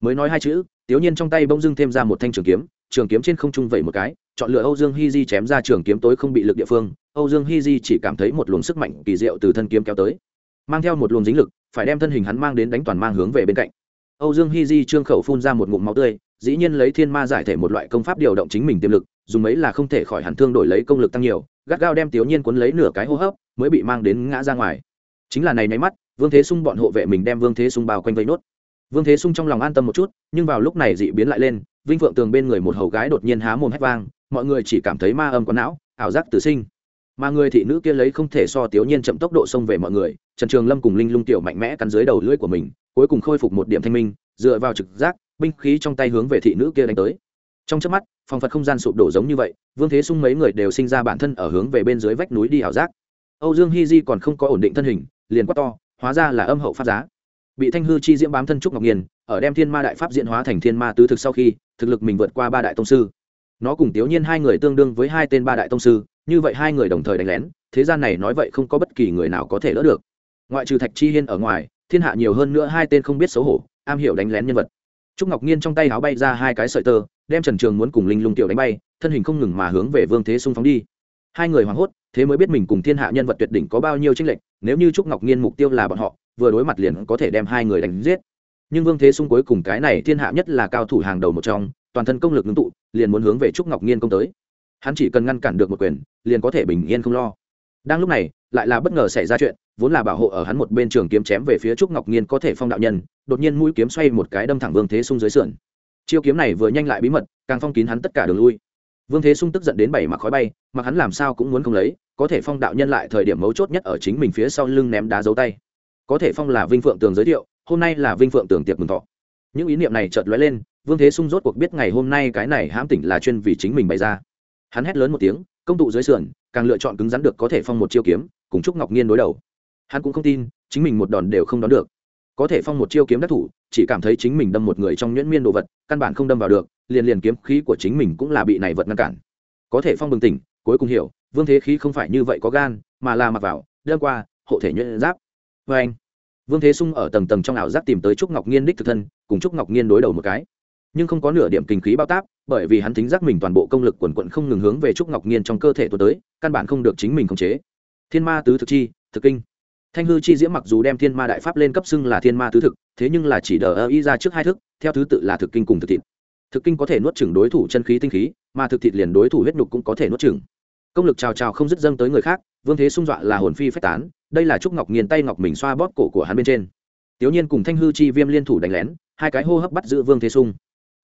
Mới nói hai chữ tiểu nhiên trong tay bỗng dưng thêm ra một thanh trường kiếm trường kiếm trên không trung vẩy một cái chọn lựa âu dương Hi di chém ra trường kiếm tối không bị lực địa phương âu dương Hi di chỉ cảm thấy một luồng sức mạnh kỳ diệu từ thân kiếm kéo tới. Mang theo một luồng dính lực phải đem thân hình hắn mang đến đánh toàn mang hướng về bên cạnh âu dương hy di trương khẩu phun ra một ngụm máu tươi, dĩ nhiên lấy thiên ma giải thể một loại công pháp điều động chính mình tiềm lực, dùng mấy là không thể khỏi hẳn thương đổi lấy công lực tăng nhiều, gắt gao đem tiểu nhiên cuốn lấy nửa cái hô hấp, mới bị mang đến ngã ra ngoài. Chính là này nháy mắt, vương thế sung bọn hộ vệ mình đem vương thế sung bao quanh vây nốt. Vương thế sung trong lòng an tâm một chút, nhưng vào lúc này dị biến lại lên, vinh phượng tường bên người một hầu gái đột nhiên há mồm hét vang, mọi người chỉ cảm thấy ma âm quấn não, ảo giác tử sinh. Mà người thị nữ kia lấy không thể so tiểu nhiên chậm tốc độ xông về mọi người, trần trường lâm cùng linh lung tiểu mạnh mẽ cắn dưới đầu lưỡi của mình cuối cùng khôi phục một điểm thanh minh, dựa vào trực giác, binh khí trong tay hướng về thị nữ kia đánh tới. Trong chớp mắt, phòng phật không gian sụp đổ giống như vậy, vương thế sung mấy người đều sinh ra bản thân ở hướng về bên dưới vách núi đi ảo giác. Âu dương hy di còn không có ổn định thân hình, liền quát to, hóa ra là âm hậu pháp giá. Bị thanh hư chi diễm bám thân trúc ngọc nghiền, ở đem thiên ma đại pháp diễn hóa thành thiên ma tứ thực sau khi, thực lực mình vượt qua ba đại tông sư. Nó cùng tiểu nhiên hai người tương đương với hai tên ba đại tông sư, như vậy hai người đồng thời đánh lén, thế gian này nói vậy không có bất kỳ người nào có thể lỡ được. Ngoại trừ thạch chi hiên ở ngoài thiên hạ nhiều hơn nữa hai tên không biết xấu hổ, am hiểu đánh lén nhân vật. Trúc ngọc nhiên trong tay áo bay ra hai cái sợi tơ, đem trần trường muốn cùng linh lung tiểu đánh bay, thân hình không ngừng mà hướng về vương thế xung phóng đi. Hai người hoảng hốt, thế mới biết mình cùng thiên hạ nhân vật tuyệt đỉnh có bao nhiêu tranh lệch, nếu như trúc ngọc nhiên mục tiêu là bọn họ, vừa đối mặt liền có thể đem hai người đánh giết. Nhưng vương thế xung cuối cùng cái này thiên hạ nhất là cao thủ hàng đầu một trong, toàn thân công lực ngưng tụ, liền muốn hướng về trúc ngọc nhiên công tới. Hắn chỉ cần ngăn cản được một quyền, liền có thể bình yên không lo. Đang lúc này lại là bất ngờ xảy ra chuyện, vốn là bảo hộ ở hắn một bên trường kiếm chém về phía trúc ngọc nhiên có thể phong đạo nhân, đột nhiên mũi kiếm xoay một cái đâm thẳng vương thế sung dưới sườn. Chiêu kiếm này vừa nhanh lại bí mật, càng phong kín hắn tất cả đường lui. Vương thế sung tức giận đến bảy mặc khói bay, mặc hắn làm sao cũng muốn không lấy, có thể phong đạo nhân lại thời điểm mấu chốt nhất ở chính mình phía sau lưng ném đá dấu tay. Có thể phong là vinh phượng tường giới thiệu, hôm nay là vinh phượng tường tiệc mừng thọ. Những ý niệm này chợt lóe lên, vương thế sung rốt cuộc biết ngày hôm nay cái này hãm tỉnh là chuyên vì chính mình bày ra. Hắn hét lớn một tiếng, công tụ dưới sườn, càng lựa chọn cứng rắn được có thể phong một chiêu kiếm cùng trúc ngọc nhiên đối đầu. Hắn cũng không tin, chính mình một đòn đều không đón được. Có thể phong một chiêu kiếm đắc thủ, chỉ cảm thấy chính mình đâm một người trong nhuyễn miên đồ vật, căn bản không đâm vào được, liền liền kiếm khí của chính mình cũng là bị này vật ngăn cản. Có thể phong bừng tỉnh, cuối cùng hiểu, vương thế khí không phải như vậy có gan, mà là mặc vào đơn qua, hộ thể nhuyễn giáp. Vê anh, vương thế sung ở tầng tầng trong ảo giáp tìm tới trúc ngọc nhiên đích thực thân, cùng trúc ngọc nhiên đối đầu một cái. Nhưng không có nửa điểm kinh khí bao táp, bởi vì hắn tính giác mình toàn bộ công lực quần quận không ngừng hướng về trúc ngọc nhiên trong cơ thể tôi tới, căn bản không được chính mình khống chế thiên ma tứ thực chi, thực kinh. Thanh hư chi diễm mặc dù đem thiên ma đại pháp lên cấp xưng là thiên ma tứ thực, thế nhưng là chỉ đờ ơ y ra trước hai thức, theo thứ tự là thực kinh cùng thực thịt. Thực kinh có thể nuốt chừng đối thủ chân khí tinh khí, mà thực thịt liền đối thủ huyết nhục cũng có thể nuốt chừng công lực trào trào không dứt dâng tới người khác, vương thế xung dọa là hồn phi phách tán, đây là trúc ngọc nghiền tay ngọc mình xoa bóp cổ của hắn bên trên. Tiểu nhiên cùng thanh hư chi viêm liên thủ đánh lén, hai cái hô hấp bắt giữ vương thế sung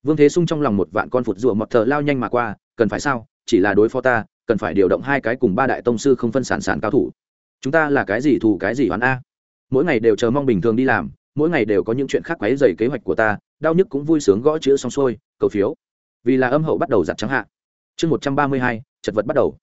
vương thế sung trong lòng một vạn con phụt rùa mọt thờ lao nhanh mà qua, cần phải sao? Chỉ là đối phó ta cần phải điều động hai cái cùng ba đại tông sư không phân sản sản cao thủ. Chúng ta là cái gì thù cái gì hoán a? Mỗi ngày đều chờ mong bình thường đi làm, mỗi ngày đều có những chuyện khác quấy dày kế hoạch của ta, đau nhức cũng vui sướng gõ chữ xong xuôi, cầu phiếu. Vì là âm hậu bắt đầu giặt trắng hạ. Chương một trăm ba mươi hai, chật vật bắt đầu.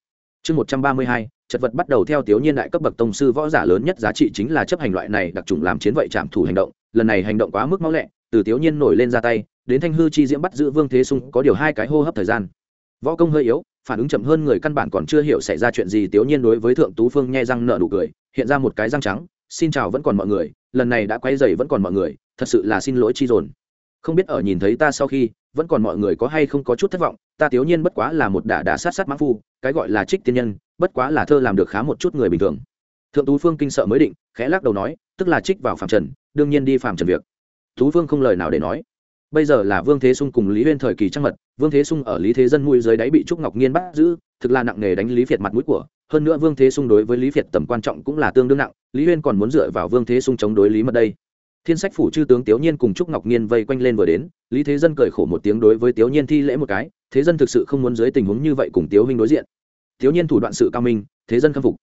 Chương một trăm ba mươi hai, chật vật bắt đầu theo tiểu niên đại cấp bậc tông sư võ giả lớn nhất giá trị chính là chấp hành loại này đặc trùng làm chiến vậy trạm thủ hành động. Lần này hành động quá mức máu lẹ, từ tiểu niên nổi lên ra tay, đến thanh hư chi diễm bắt giữ vương thế sung có điều hai cái hô hấp thời gian. Võ công hơi yếu phản ứng chậm hơn người căn bản còn chưa hiểu xảy ra chuyện gì tiểu nhiên đối với thượng tú phương nhe răng nợ nụ cười, hiện ra một cái răng trắng, xin chào vẫn còn mọi người, lần này đã quay dày vẫn còn mọi người, thật sự là xin lỗi chi dồn. Không biết ở nhìn thấy ta sau khi, vẫn còn mọi người có hay không có chút thất vọng, ta tiểu nhiên bất quá là một đả đả sát sát mãn phu, cái gọi là trích tiên nhân, bất quá là thơ làm được khá một chút người bình thường. Thượng tú phương kinh sợ mới định, khẽ lắc đầu nói, tức là trích vào phạm trần, đương nhiên đi phạm trần việc. Tú phương không lời nào để nói bây giờ là vương thế sung cùng lý huyên thời kỳ trăng mật, vương thế sung ở lý thế dân mũi dưới đáy bị trúc ngọc nhiên bắt giữ, thực là nặng nghề đánh lý việt mặt mũi của, hơn nữa vương thế sung đối với lý việt tầm quan trọng cũng là tương đương nặng, lý huyên còn muốn dựa vào vương thế sung chống đối lý mật đây. Thiên sách phủ chư tướng tiểu nhiên cùng trúc ngọc nhiên vây quanh lên vừa đến, lý thế dân cười khổ một tiếng đối với tiểu nhiên thi lễ một cái, thế dân thực sự không muốn dưới tình huống như vậy cùng tiểu huynh đối diện. Tiểu nhiên thủ đoạn sự cao minh, thế dân khâm phục.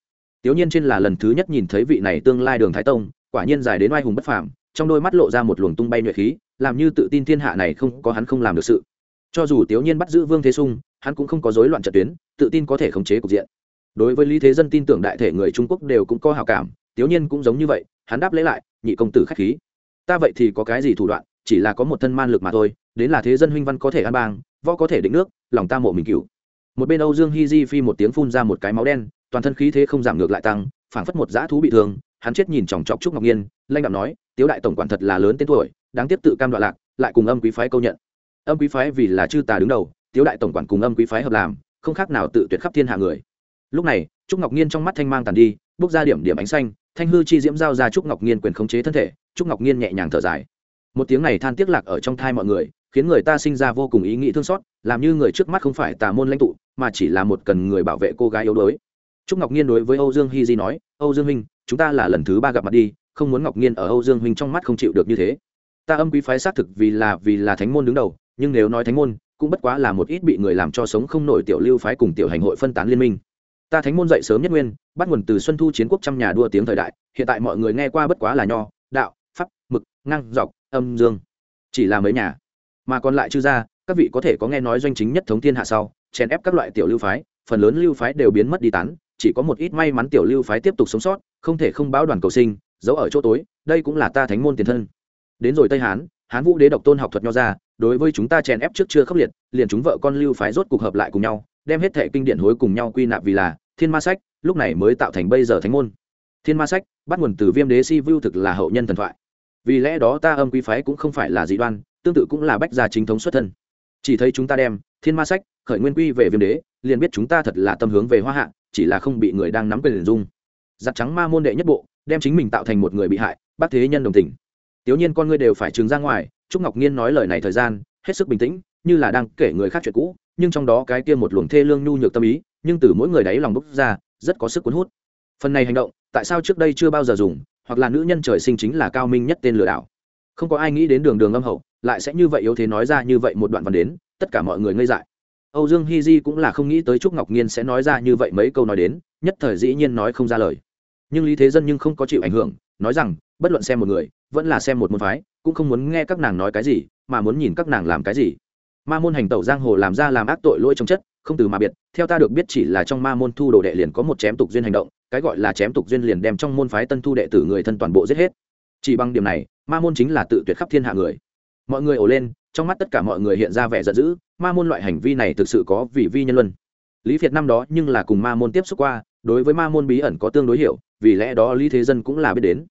Tiểu nhiên trên là lần thứ nhất nhìn thấy vị này tương lai đường thái tông, quả nhiên dài đến oai hùng bất phàm trong đôi mắt lộ ra một luồng tung bay nhuệ khí, làm như tự tin thiên hạ này không có hắn không làm được sự. Cho dù tiểu nhiên bắt giữ vương thế sung, hắn cũng không có rối loạn trận tuyến, tự tin có thể khống chế cục diện. Đối với lý thế dân tin tưởng đại thể người trung quốc đều cũng có hào cảm tiểu nhiên cũng giống như vậy, hắn đáp lấy lại, nhị công tử khách khí. Ta vậy thì có cái gì thủ đoạn, chỉ là có một thân man lực mà thôi, đến là thế dân huynh văn có thể an bang, võ có thể định nước, lòng ta mộ mình cựu một bên âu dương hi di phi một tiếng phun ra một cái máu đen, toàn thân khí thế không giảm ngược lại tăng, phảng phất một dã thú bị thương hắn chết nhìn chòng chọc trúc ngọc nhiên, lanh đạo nói, tiếu đại tổng quản thật là lớn tên tuổi, đáng tiếp tự cam đoạn lạc, lại cùng âm quý phái câu nhận. Âm quý phái vì là chư tà đứng đầu, tiếu đại tổng quản cùng âm quý phái hợp làm, không khác nào tự tuyệt khắp thiên hạ người. Lúc này, trúc ngọc nhiên trong mắt thanh mang tàn đi, bước ra điểm điểm ánh xanh, thanh hư chi diễm giao ra trúc ngọc nhiên quyền khống chế thân thể, trúc ngọc nhiên nhẹ nhàng thở dài. Một tiếng này than tiếc lạc ở trong thai mọi người, khiến người ta sinh ra vô cùng ý nghĩ thương xót, làm như người trước mắt không phải tà môn lãnh tụ, mà chỉ là một cần người bảo vệ cô gái yếu đuối. Trúc ngọc nhiên đối với âu dương hy di nói, âu dương huynh chúng ta là lần thứ ba gặp mặt đi, không muốn ngọc nhiên ở âu dương huynh trong mắt không chịu được như thế. Ta âm quý phái xác thực vì là vì là thánh môn đứng đầu, nhưng nếu nói thánh môn, cũng bất quá là một ít bị người làm cho sống không nổi tiểu lưu phái cùng tiểu hành hội phân tán liên minh. Ta thánh môn dậy sớm nhất nguyên, bắt nguồn từ xuân thu chiến quốc trăm nhà đua tiếng thời đại, hiện tại mọi người nghe qua bất quá là nho, đạo, pháp, mực, ngang, dọc, âm, dương. Chỉ là mấy nhà. Mà còn lại chư ra các vị có thể có nghe nói doanh chính nhất thống thiên hạ sau, chèn ép các loại tiểu lưu phái, phần lớn lưu phái đều biến mất đi tán chỉ có một ít may mắn tiểu lưu phái tiếp tục sống sót, không thể không báo đoàn cầu sinh, giấu ở chỗ tối, đây cũng là ta thánh môn tiền thân. Đến rồi tây hán hán vũ đế độc tôn học thuật nho ra, đối với chúng ta chèn ép trước chưa khốc liệt, liền chúng vợ con lưu phái rốt cuộc hợp lại cùng nhau, đem hết thệ kinh điển hối cùng nhau quy nạp vì là thiên ma sách, lúc này mới tạo thành bây giờ thánh môn. Thiên ma sách, bắt nguồn từ viêm đế si vưu thực là hậu nhân thần thoại. Vì lẽ đó ta âm quy phái cũng không phải là dị đoan, tương tự cũng là bách gia chính thống xuất thân. Chỉ thấy chúng ta đem thiên ma sách, khởi nguyên quy về viêm đế, liền biết chúng ta thật là tâm hướng về hoa hạ chỉ là không bị người đang nắm quyền dung. Giặt trắng ma môn đệ nhất bộ, đem chính mình tạo thành một người bị hại, bác thế nhân đồng tình. Tiểu nhiên con ngươi đều phải trừng ra ngoài, trúc ngọc nhiên nói lời này thời gian, hết sức bình tĩnh, như là đang kể người khác chuyện cũ, nhưng trong đó cái kia một luồng thê lương nhu nhược tâm ý, nhưng từ mỗi người đấy lòng bốc ra, rất có sức cuốn hút. Phần này hành động, tại sao trước đây chưa bao giờ dùng, hoặc là nữ nhân trời sinh chính là cao minh nhất tên lừa đảo? Không có ai nghĩ đến đường đường âm hậu, lại sẽ như vậy yếu thế nói ra như vậy một đoạn văn đến, tất cả mọi người ngây dại âu dương Hi di cũng là không nghĩ tới trúc ngọc nhiên sẽ nói ra như vậy mấy câu nói đến, nhất thời dĩ nhiên nói không ra lời. Nhưng lý thế dân nhưng không có chịu ảnh hưởng, nói rằng, bất luận xem một người, vẫn là xem một môn phái, cũng không muốn nghe các nàng nói cái gì, mà muốn nhìn các nàng làm cái gì. Ma môn hành tẩu giang hồ làm ra làm ác tội lỗi trong chất, không từ mà biệt, theo ta được biết chỉ là trong ma môn thu đồ đệ liền có một chém tục duyên hành động, cái gọi là chém tục duyên liền đem trong môn phái tân thu đệ tử người thân toàn bộ giết hết. Chỉ bằng điểm này, ma môn chính là tự tuyệt khắp thiên hạ người. Mọi người ồ lên trong mắt tất cả mọi người hiện ra vẻ giận dữ, ma môn loại hành vi này thực sự có vị vi nhân luân. Lý việt năm đó nhưng là cùng ma môn tiếp xúc qua, đối với ma môn bí ẩn có tương đối hiểu, vì lẽ đó lý thế dân cũng là biết đến.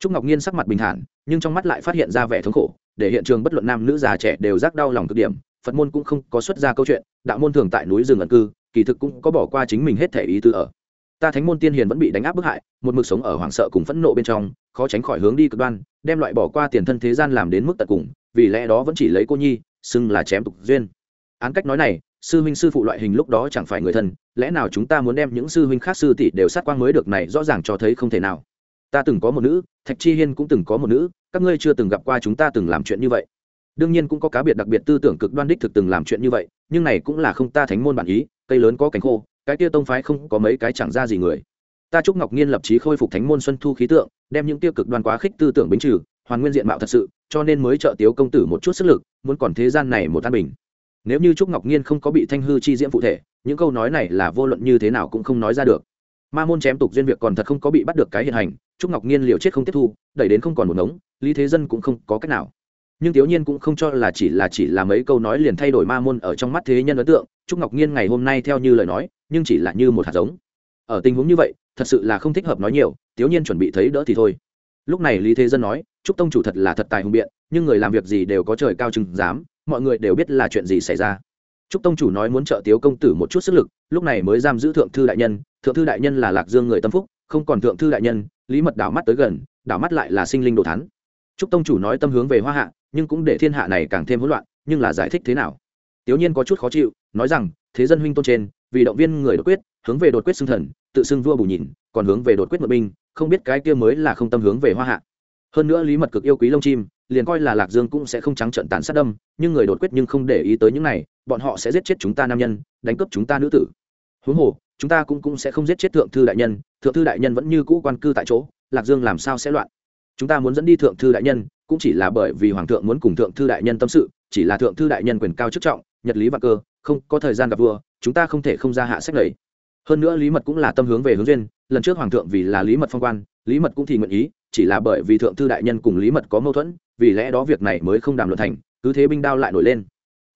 Trúc ngọc nhiên sắc mặt bình thản, nhưng trong mắt lại phát hiện ra vẻ thống khổ, để hiện trường bất luận nam nữ già trẻ đều rác đau lòng cực điểm, phật môn cũng không có xuất ra câu chuyện, đạo môn thường tại núi rừng ẩn cư, kỳ thực cũng có bỏ qua chính mình hết thể ý tư ở. Ta thánh môn tiên hiền vẫn bị đánh áp bức hại, một mực sống ở hoảng sợ cùng phẫn nộ bên trong, khó tránh khỏi hướng đi cực đoan, đem loại bỏ qua tiền thân thế gian làm đến mức tận cùng vì lẽ đó vẫn chỉ lấy cô nhi, xưng là chém tục duyên. Án cách nói này, sư huynh sư phụ loại hình lúc đó chẳng phải người thân, lẽ nào chúng ta muốn đem những sư huynh khác sư tỷ đều sát quang mới được này rõ ràng cho thấy không thể nào. Ta từng có một nữ, thạch chi hiên cũng từng có một nữ, các ngươi chưa từng gặp qua chúng ta từng làm chuyện như vậy. Đương nhiên cũng có cá biệt đặc biệt tư tưởng cực đoan đích thực từng làm chuyện như vậy, nhưng này cũng là không ta thánh môn bản ý, cây lớn có cánh khô, cái kia tông phái không có mấy cái chẳng ra gì người. Ta chúc ngọc nhiên lập trí khôi phục thánh môn xuân thu khí tượng, đem những tiêu cực đoan quá khích tư tưởng bính trừ hoàn nguyên diện mạo thật sự, cho nên mới trợ tiếu công tử một chút sức lực, muốn còn thế gian này một an bình. Nếu như trúc ngọc nhiên không có bị thanh hư chi diễm phụ thể, những câu nói này là vô luận như thế nào cũng không nói ra được. Ma môn chém tục duyên việc còn thật không có bị bắt được cái hiện hành, trúc ngọc nhiên liều chết không tiếp thu, đẩy đến không còn một ngống, lý thế dân cũng không có cách nào. Nhưng thiếu nhiên cũng không cho là chỉ là chỉ là mấy câu nói liền thay đổi ma môn ở trong mắt thế nhân ấn tượng, trúc ngọc nhiên ngày hôm nay theo như lời nói, nhưng chỉ là như một hạt giống. Ở tình huống như vậy, thật sự là không thích hợp nói nhiều thiếu nhiên chuẩn bị thấy đỡ thì thôi. Lúc này lý thế dân nói trúc tông chủ thật là thật tài hùng biện, nhưng người làm việc gì đều có trời cao chừng dám mọi người đều biết là chuyện gì xảy ra. Trúc tông chủ nói muốn trợ tiếu công tử một chút sức lực, lúc này mới giam giữ thượng thư đại nhân, thượng thư đại nhân là lạc dương người tâm phúc, không còn thượng thư đại nhân, lý mật đảo mắt tới gần, đảo mắt lại là sinh linh đồ thắn trúc tông chủ nói tâm hướng về hoa hạ, nhưng cũng để thiên hạ này càng thêm hỗn loạn, nhưng là giải thích thế nào? Tiểu nhiên có chút khó chịu, nói rằng, thế dân huynh tôn trên, vì động viên người đột quyết, hướng về đột quyết xưng thần, tự xưng vua bù nhìn, còn hướng về đột quyết mượn binh, không biết cái kia mới là không tâm hướng về hoa hạ hơn nữa lý mật cực yêu quý lông chim, liền coi là lạc dương cũng sẽ không trắng trận tàn sát đâm, nhưng người đột quyết nhưng không để ý tới những này, bọn họ sẽ giết chết chúng ta nam nhân, đánh cướp chúng ta nữ tử. Huống hồ, chúng ta cũng cũng sẽ không giết chết thượng thư đại nhân, thượng thư đại nhân vẫn như cũ quan cư tại chỗ, lạc dương làm sao sẽ loạn? Chúng ta muốn dẫn đi thượng thư đại nhân, cũng chỉ là bởi vì hoàng thượng muốn cùng thượng thư đại nhân tâm sự, chỉ là thượng thư đại nhân quyền cao chức trọng, nhật lý và cơ, không có thời gian gặp vua, chúng ta không thể không ra hạ sách lầy. Hơn nữa lý mật cũng là tâm hướng về hướng duyên, lần trước hoàng thượng vì là lý mật phong quan, lý mật cũng thì nguyện ý chỉ là bởi vì thượng thư đại nhân cùng lý mật có mâu thuẫn, vì lẽ đó việc này mới không đàm luận thành, cứ thế binh đao lại nổi lên.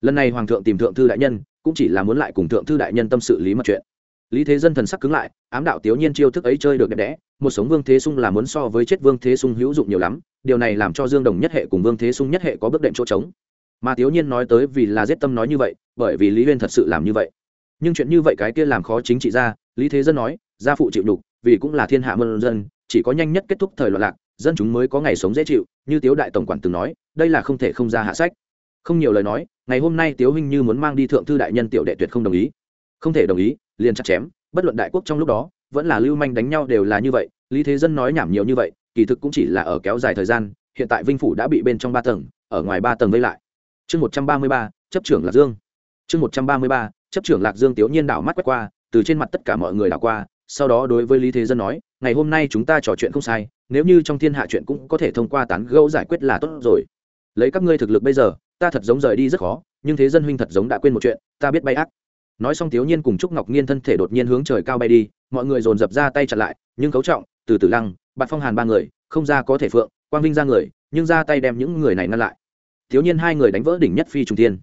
Lần này hoàng thượng tìm thượng thư đại nhân, cũng chỉ là muốn lại cùng thượng thư đại nhân tâm sự lý mật chuyện. Lý thế dân thần sắc cứng lại, ám đạo tiểu nhiên chiêu thức ấy chơi được đẹp đẽ, một sống vương thế sung là muốn so với chết vương thế sung hữu dụng nhiều lắm, điều này làm cho dương đồng nhất hệ cùng vương thế sung nhất hệ có bước đệm chỗ trống. Mà tiểu nhiên nói tới vì là giết tâm nói như vậy, bởi vì lý huyên thật sự làm như vậy. Nhưng chuyện như vậy cái kia làm khó chính trị ra, lý thế dân nói, gia phụ chịu đục vì cũng là thiên hạ mân dân chỉ có nhanh nhất kết thúc thời loạn lạc, dân chúng mới có ngày sống dễ chịu, như tiếu đại tổng quản từng nói, đây là không thể không ra hạ sách. Không nhiều lời nói, ngày hôm nay tiếu huynh như muốn mang đi thượng thư đại nhân tiểu đệ tuyệt không đồng ý. Không thể đồng ý, liền chặt chém, bất luận đại quốc trong lúc đó, vẫn là lưu manh đánh nhau đều là như vậy, lý thế dân nói nhảm nhiều như vậy, kỳ thực cũng chỉ là ở kéo dài thời gian, hiện tại vinh phủ đã bị bên trong ba tầng, ở ngoài ba tầng vây lại. Chương một trăm ba mươi ba, chấp trưởng lạc dương. Chương một trăm ba mươi ba, chấp trưởng lạc dương tiểu nhiên đảo mắt quét qua, từ trên mặt tất cả mọi người đảo qua, sau đó đối với lý thế dân nói ngày hôm nay chúng ta trò chuyện không sai, nếu như trong thiên hạ chuyện cũng có thể thông qua tán gẫu giải quyết là tốt rồi. Lấy các ngươi thực lực bây giờ, ta thật giống rời đi rất khó, nhưng thế dân huynh thật giống đã quên một chuyện, ta biết bay ác. Nói xong thiếu nhiên cùng trúc ngọc nhiên thân thể đột nhiên hướng trời cao bay đi, mọi người dồn dập ra tay chặn lại, nhưng cấu trọng, từ từ lăng, bạt phong hàn ba người, không ra có thể phượng, quang vinh ra người, nhưng ra tay đem những người này ngăn lại. Thiếu nhiên hai người đánh vỡ đỉnh nhất phi trung tiên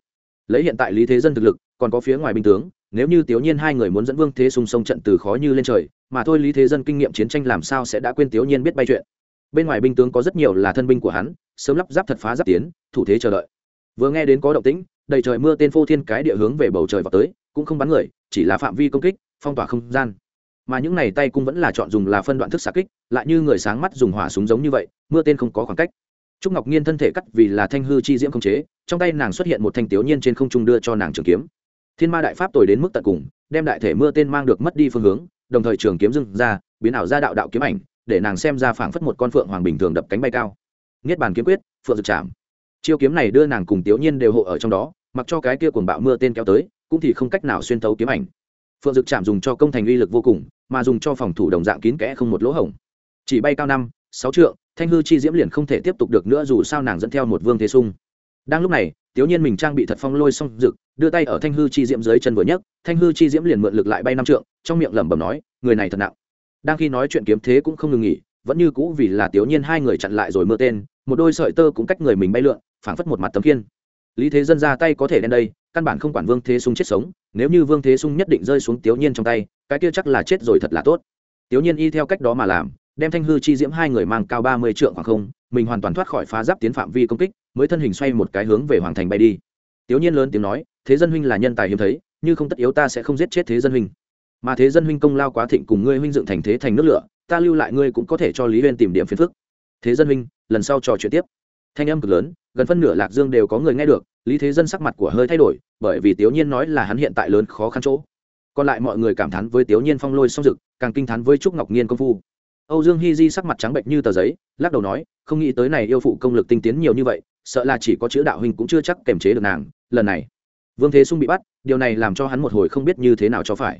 lấy hiện tại lý thế dân thực lực, còn có phía ngoài binh tướng nếu như tiểu nhiên hai người muốn dẫn vương thế sung sông trận từ khó như lên trời, mà thôi lý thế dân kinh nghiệm chiến tranh làm sao sẽ đã quên tiểu nhiên biết bay chuyện? Bên ngoài binh tướng có rất nhiều là thân binh của hắn, sớm lắp ráp thật phá giáp tiến, thủ thế chờ đợi. Vừa nghe đến có động tĩnh, đầy trời mưa tên phô thiên cái địa hướng về bầu trời vào tới, cũng không bắn người, chỉ là phạm vi công kích, phong tỏa không gian. Mà những này tay cũng vẫn là chọn dùng là phân đoạn thức xạ kích, lại như người sáng mắt dùng hỏa súng giống như vậy, mưa tên không có khoảng cách. Trúc ngọc nhiên thân thể cắt vì là thanh hư chi diễm không chế, trong tay nàng xuất hiện một thanh tiểu nhiên trên không trung đưa cho nàng trường kiếm thiên ma đại pháp tồi đến mức tận cùng, đem đại thể mưa tên mang được mất đi phương hướng, đồng thời trường kiếm dưng ra, biến ảo ra đạo đạo kiếm ảnh, để nàng xem ra phảng phất một con phượng hoàng bình thường đập cánh bay cao. Niết bàn kiếm quyết, phượng dực chạm chiêu kiếm này đưa nàng cùng tiểu nhiên đều hộ ở trong đó, mặc cho cái kia cuồng bạo mưa tên kéo tới, cũng thì không cách nào xuyên thấu kiếm ảnh. Phượng dực chạm dùng cho công thành uy lực vô cùng, mà dùng cho phòng thủ đồng dạng kín kẽ không một lỗ hổng. Chỉ bay cao năm, sáu trượng, thanh hư chi diễm liền không thể tiếp tục được nữa dù sao nàng dẫn theo một vương thế sung. Đang lúc này tiểu nhiên mình trang bị thật phong lôi xong rực đưa tay ở thanh hư chi diễm dưới chân vừa nhấc, thanh hư chi diễm liền mượn lực lại bay năm trượng, trong miệng lẩm bẩm nói, người này thật nặng. Đang khi nói chuyện kiếm thế cũng không ngừng nghỉ, vẫn như cũ vì là tiểu nhiên hai người chặn lại rồi mưa tên, một đôi sợi tơ cũng cách người mình bay lượn, phảng phất một mặt tấm kiên lý thế dân ra tay có thể đen đây, căn bản không quản vương thế sung chết sống, nếu như vương thế sung nhất định rơi xuống tiểu nhiên trong tay, cái kia chắc là chết rồi thật là tốt. Tiểu nhiên y theo cách đó mà làm, đem thanh hư chi diễm hai người mang cao ba mươi trượng khoảng không mình hoàn toàn thoát khỏi phá giáp tiến phạm vi công kích, mới thân hình xoay một cái hướng về hoàng thành bay đi. Tiểu nhiên lớn tiếng nói, thế dân huynh là nhân tài hiếm thấy, như không tất yếu ta sẽ không giết chết thế dân huynh. Mà thế dân huynh công lao quá thịnh cùng ngươi huynh dựng thành thế thành nước lửa, ta lưu lại ngươi cũng có thể cho lý huyên tìm điểm phiền phức. Thế dân huynh, lần sau trò chuyện tiếp. Thanh âm cực lớn, gần phân nửa lạc dương đều có người nghe được, lý thế dân sắc mặt của hơi thay đổi, bởi vì tiểu nhiên nói là hắn hiện tại lớn khó khăn chỗ. Còn lại mọi người cảm thán với tiểu nhiên phong lôi song dực, càng kinh thán với trúc ngọc nhiên công phu âu dương Hi di sắc mặt trắng bệch như tờ giấy, lắc đầu nói, không nghĩ tới này yêu phụ công lực tinh tiến nhiều như vậy, sợ là chỉ có chữ đạo huynh cũng chưa chắc kềm chế được nàng, lần này. Vương thế sung bị bắt, điều này làm cho hắn một hồi không biết như thế nào cho phải.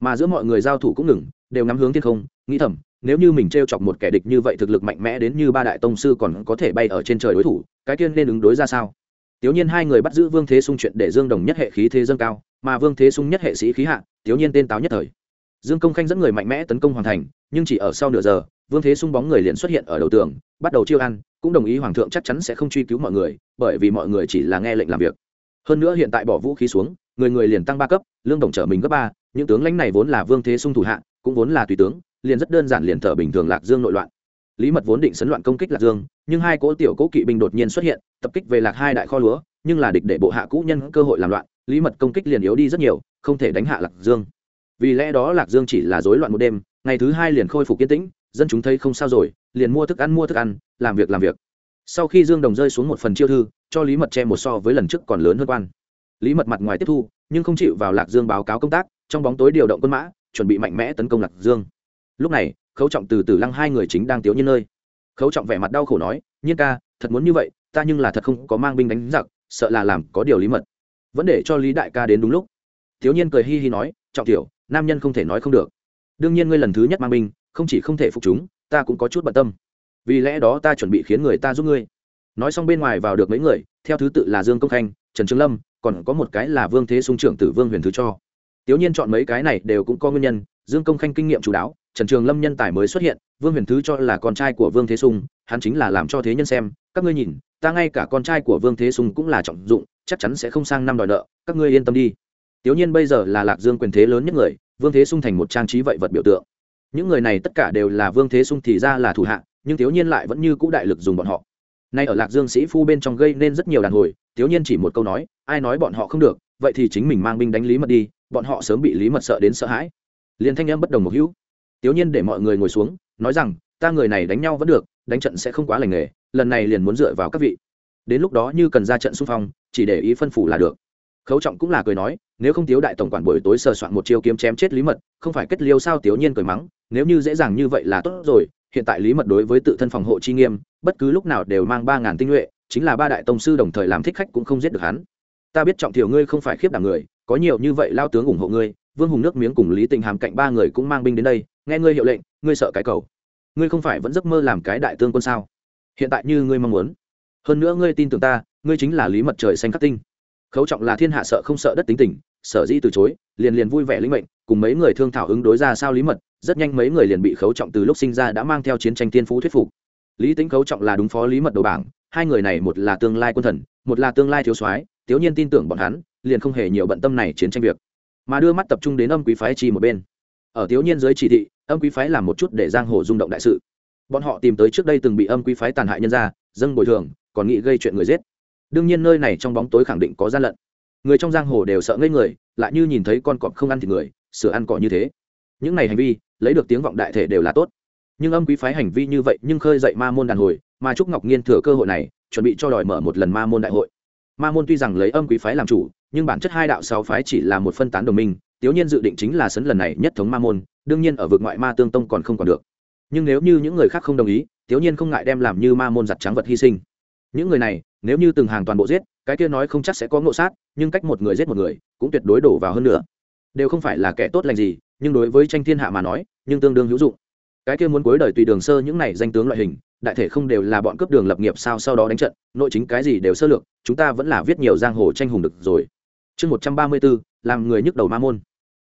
Mà giữa mọi người giao thủ cũng ngừng, đều ngắm hướng thiên không, nghĩ thầm, nếu như mình treo chọc một kẻ địch như vậy thực lực mạnh mẽ đến như ba đại tông sư còn có thể bay ở trên trời đối thủ, cái tiên nên ứng đối ra sao? Tiếu nhiên hai người bắt giữ vương thế sung chuyện để dương đồng nhất hệ khí thế dâng cao, mà vương thế sung nhất hệ sĩ khí hạ Tiếu nhiên tên táo nhất thời dương công khanh dẫn người mạnh mẽ tấn công hoàn thành, nhưng chỉ ở sau nửa giờ, vương thế sung bóng người liền xuất hiện ở đầu tường, bắt đầu chiêu ăn, cũng đồng ý hoàng thượng chắc chắn sẽ không truy cứu mọi người, bởi vì mọi người chỉ là nghe lệnh làm việc. Hơn nữa hiện tại bỏ vũ khí xuống, người người liền tăng ba cấp, lương đồng trở mình gấp ba, những tướng lãnh này vốn là vương thế sung thủ hạ, cũng vốn là tùy tướng, liền rất đơn giản liền thở bình thường lạc dương nội loạn. Lý mật vốn định sấn loạn công kích lạc dương, nhưng hai cỗ tiểu cỗ kỵ binh đột nhiên xuất hiện, tập kích về lạc hai đại kho lúa, nhưng là địch để bộ hạ cũ nhân cơ hội làm loạn, lý mật công kích liền yếu đi rất nhiều, không thể đánh hạ lạc dương vì lẽ đó lạc dương chỉ là rối loạn một đêm, ngày thứ hai liền khôi phục kiên tĩnh, dân chúng thấy không sao rồi, liền mua thức ăn, mua thức ăn, làm việc làm việc. Sau khi dương đồng rơi xuống một phần chiêu thư, cho lý mật che một so với lần trước còn lớn hơn quan. Lý mật mặt ngoài tiếp thu, nhưng không chịu vào lạc dương báo cáo công tác, trong bóng tối điều động quân mã, chuẩn bị mạnh mẽ tấn công lạc dương. Lúc này, khấu trọng từ từ lăng hai người chính đang tiếu nhiên nơi. Khấu trọng vẻ mặt đau khổ nói, nhiên ca, thật muốn như vậy, ta nhưng là thật không có mang binh đánh giặc, sợ là làm có điều lý mật. Vẫn để cho lý đại ca đến đúng lúc. Thiếu nhiên cười hi hi nói, trọng tiểu nam nhân không thể nói không được. Đương nhiên ngươi lần thứ nhất mang binh, không chỉ không thể phục chúng, ta cũng có chút bận tâm. Vì lẽ đó ta chuẩn bị khiến người ta giúp ngươi. Nói xong bên ngoài vào được mấy người, theo thứ tự là dương công khanh, trần trương lâm, còn có một cái là vương thế sung trưởng tử vương huyền thứ cho. Tiểu nhiên chọn mấy cái này đều cũng có nguyên nhân, dương công khanh kinh nghiệm chú đáo trần trường lâm nhân tài mới xuất hiện, vương huyền thứ cho là con trai của vương thế sung, hắn chính là làm cho thế nhân xem, các ngươi nhìn, ta ngay cả con trai của vương thế sung cũng là trọng dụng, chắc chắn sẽ không sang năm đòi nợ, các ngươi yên tâm đi tiểu nhiên bây giờ là lạc dương quyền thế lớn nhất người, vương thế sung thành một trang trí vậy vật biểu tượng. Những người này tất cả đều là vương thế sung thì ra là thủ hạ, nhưng tiểu nhiên lại vẫn như cũ đại lực dùng bọn họ. Nay ở lạc dương sĩ phu bên trong gây nên rất nhiều đàn hồi, tiểu nhiên chỉ một câu nói, ai nói bọn họ không được, vậy thì chính mình mang binh đánh lý mật đi, bọn họ sớm bị lý mật sợ đến sợ hãi. Liên thanh em bất đồng một hữu. Tiểu nhiên để mọi người ngồi xuống, nói rằng, ta người này đánh nhau vẫn được, đánh trận sẽ không quá lành nghề, lần này liền muốn dựa vào các vị. Đến lúc đó như cần ra trận xung phong, chỉ để ý phân phủ là được khấu trọng cũng là cười nói, nếu không tiếu đại tổng quản buổi tối sờ soạn một chiêu kiếm chém chết lý mật, không phải kết liêu sao tiểu nhiên cười mắng, nếu như dễ dàng như vậy là tốt rồi, hiện tại lý mật đối với tự thân phòng hộ chi nghiêm, bất cứ lúc nào đều mang ba ngàn tinh nhuệ, chính là ba đại tông sư đồng thời làm thích khách cũng không giết được hắn. Ta biết trọng thiểu ngươi không phải khiếp đảm người, có nhiều như vậy lao tướng ủng hộ ngươi, vương hùng nước miếng cùng lý tình hàm cạnh ba người cũng mang binh đến đây, nghe ngươi hiệu lệnh, ngươi sợ cái cầu. Ngươi không phải vẫn giấc mơ làm cái đại tương quân sao? Hiện tại như ngươi mong muốn. Hơn nữa ngươi tin tưởng ta, ngươi chính là lý mật trời xanh khắc tinh khấu trọng là thiên hạ sợ không sợ đất tính tình, sở dĩ từ chối, liền liền vui vẻ linh mệnh, cùng mấy người thương thảo ứng đối ra sao lý mật, rất nhanh mấy người liền bị khấu trọng từ lúc sinh ra đã mang theo chiến tranh tiên phú thuyết phục. Lý tính khấu trọng là đúng phó lý mật đầu bảng, hai người này một là tương lai quân thần, một là tương lai thiếu soái, thiếu nhiên tin tưởng bọn hắn, liền không hề nhiều bận tâm này chiến tranh việc. Mà đưa mắt tập trung đến âm quý phái chi một bên. Ở thiếu nhiên dưới chỉ thị, âm quý phái làm một chút để giang hồ rung động đại sự. Bọn họ tìm tới trước đây từng bị âm quý phái tàn hại nhân ra, dâng bồi thường, còn nghĩ gây chuyện người giết đương nhiên nơi này trong bóng tối khẳng định có gian lận. Người trong giang hồ đều sợ ngây người, lại như nhìn thấy con cọp không ăn thịt người, sửa ăn cỏ như thế. Những này hành vi, lấy được tiếng vọng đại thể đều là tốt. Nhưng âm quý phái hành vi như vậy nhưng khơi dậy ma môn đàn hồi, mà trúc ngọc nghiên thừa cơ hội này, chuẩn bị cho đòi mở một lần ma môn đại hội. Ma môn tuy rằng lấy âm quý phái làm chủ, nhưng bản chất hai đạo sáu phái chỉ là một phân tán đồng minh, tiếu nhiên dự định chính là sấn lần này nhất thống ma môn, đương nhiên ở vực ngoại ma tương tông còn không còn được. Nhưng nếu như những người khác không đồng ý, tiếu nhiên không ngại đem làm như ma môn giặt trắng vật hy sinh. Những người này nếu như từng hàng toàn bộ giết, cái kia nói không chắc sẽ có ngộ sát, nhưng cách một người giết một người, cũng tuyệt đối đổ vào hơn nữa. Đều không phải là kẻ tốt lành gì, nhưng đối với tranh thiên hạ mà nói, nhưng tương đương hữu dụng. Cái kia muốn cuối đời tùy đường sơ những này danh tướng loại hình, đại thể không đều là bọn cướp đường lập nghiệp sao sau đó đánh trận, nội chính cái gì đều sơ lược, chúng ta vẫn là viết nhiều giang hồ tranh hùng được rồi. Chương một trăm ba mươi b ố làm người nhức đầu ma môn.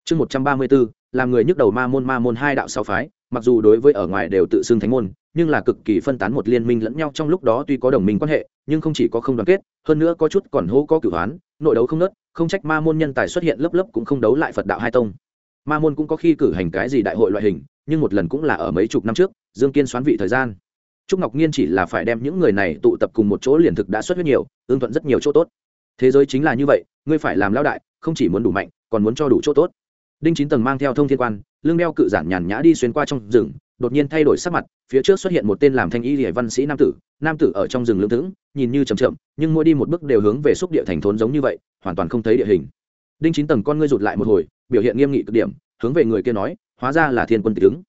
Chương một trăm ba mươi b ố làm người nhức đầu ma môn ma môn hai đạo sáu phái mặc dù đối với ở ngoài đều tự xưng thánh môn, nhưng là cực kỳ phân tán một liên minh lẫn nhau trong lúc đó tuy có đồng minh quan hệ, nhưng không chỉ có không đoàn kết, hơn nữa có chút còn hô có cửu hoán nội đấu không nớt, không trách ma môn nhân tài xuất hiện lớp lớp cũng không đấu lại phật đạo hai tông. Ma môn cũng có khi cử hành cái gì đại hội loại hình, nhưng một lần cũng là ở mấy chục năm trước, dương kiên xoán vị thời gian. Trúc ngọc nhiên chỉ là phải đem những người này tụ tập cùng một chỗ liền thực đã xuất huyết nhiều ương thuận rất nhiều chỗ tốt. Thế giới chính là như vậy, ngươi phải làm lao đại, không chỉ muốn đủ mạnh, còn muốn cho đủ chỗ tốt. Đinh chín tầng mang theo thông thiên quan lưng đeo cự giản nhàn nhã đi xuyên qua trong rừng, đột nhiên thay đổi sắc mặt, phía trước xuất hiện một tên làm thanh y hải văn sĩ nam tử nam tử ở trong rừng lưỡng thững, nhìn như chầm chậm, nhưng mỗi đi một bước đều hướng về xúc địa thành thốn giống như vậy, hoàn toàn không thấy địa hình. Đinh chín tầng con ngươi rụt lại một hồi, biểu hiện nghiêm nghị cực điểm, hướng về người kia nói, hóa ra là thiên quân tịch ứng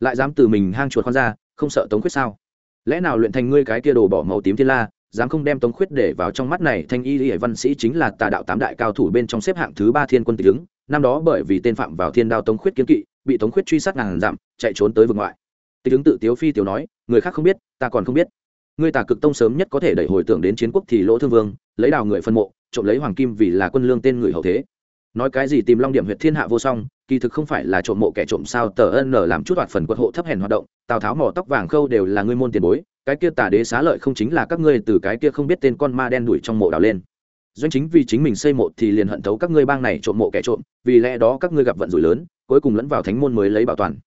lại dám từ mình hang chuột con ra, không sợ tống khuyết sao? Lẽ nào luyện thành ngươi cái kia đồ bỏ màu tím thiên la, dám không đem tống khuyết để vào trong mắt này, thanh y hải văn sĩ chính là tà đạo tám đại cao thủ bên trong xếp hạng thứ ba thiên quân tịch ứng năm đó bởi vì tên phạm vào thiên đao tống khuyết kiến kỵ bị tống khuyết truy sát ngàn dặm, chạy trốn tới vực ngoại. Tịch ứng tự tiếu phi tiểu nói, người khác không biết, ta còn không biết. Ngươi tà cực tông sớm nhất có thể đẩy hồi tưởng đến chiến quốc thì lỗ thương vương, lấy đào người phân mộ, trộm lấy hoàng kim vì là quân lương tên người hậu thế. Nói cái gì tìm long điểm huyệt thiên hạ vô song, kỳ thực không phải là trộm mộ kẻ trộm sao, tờ ân làm chút hoạt phần quật hộ thấp hèn hoạt động, tào tháo mỏ tóc vàng khâu đều là ngươi môn tiền bối, cái kia tà đế xá lợi không chính là các ngươi từ cái kia không biết tên con ma đen đuổi trong mộ đào lên. Doanh chính vì chính mình xây mộ thì liền hận thấu các ngươi bang này trộm mộ kẻ trộm, vì lẽ đó các ngươi gặp vận rủi lớn cuối cùng lẫn vào thánh môn mới lấy bảo toàn.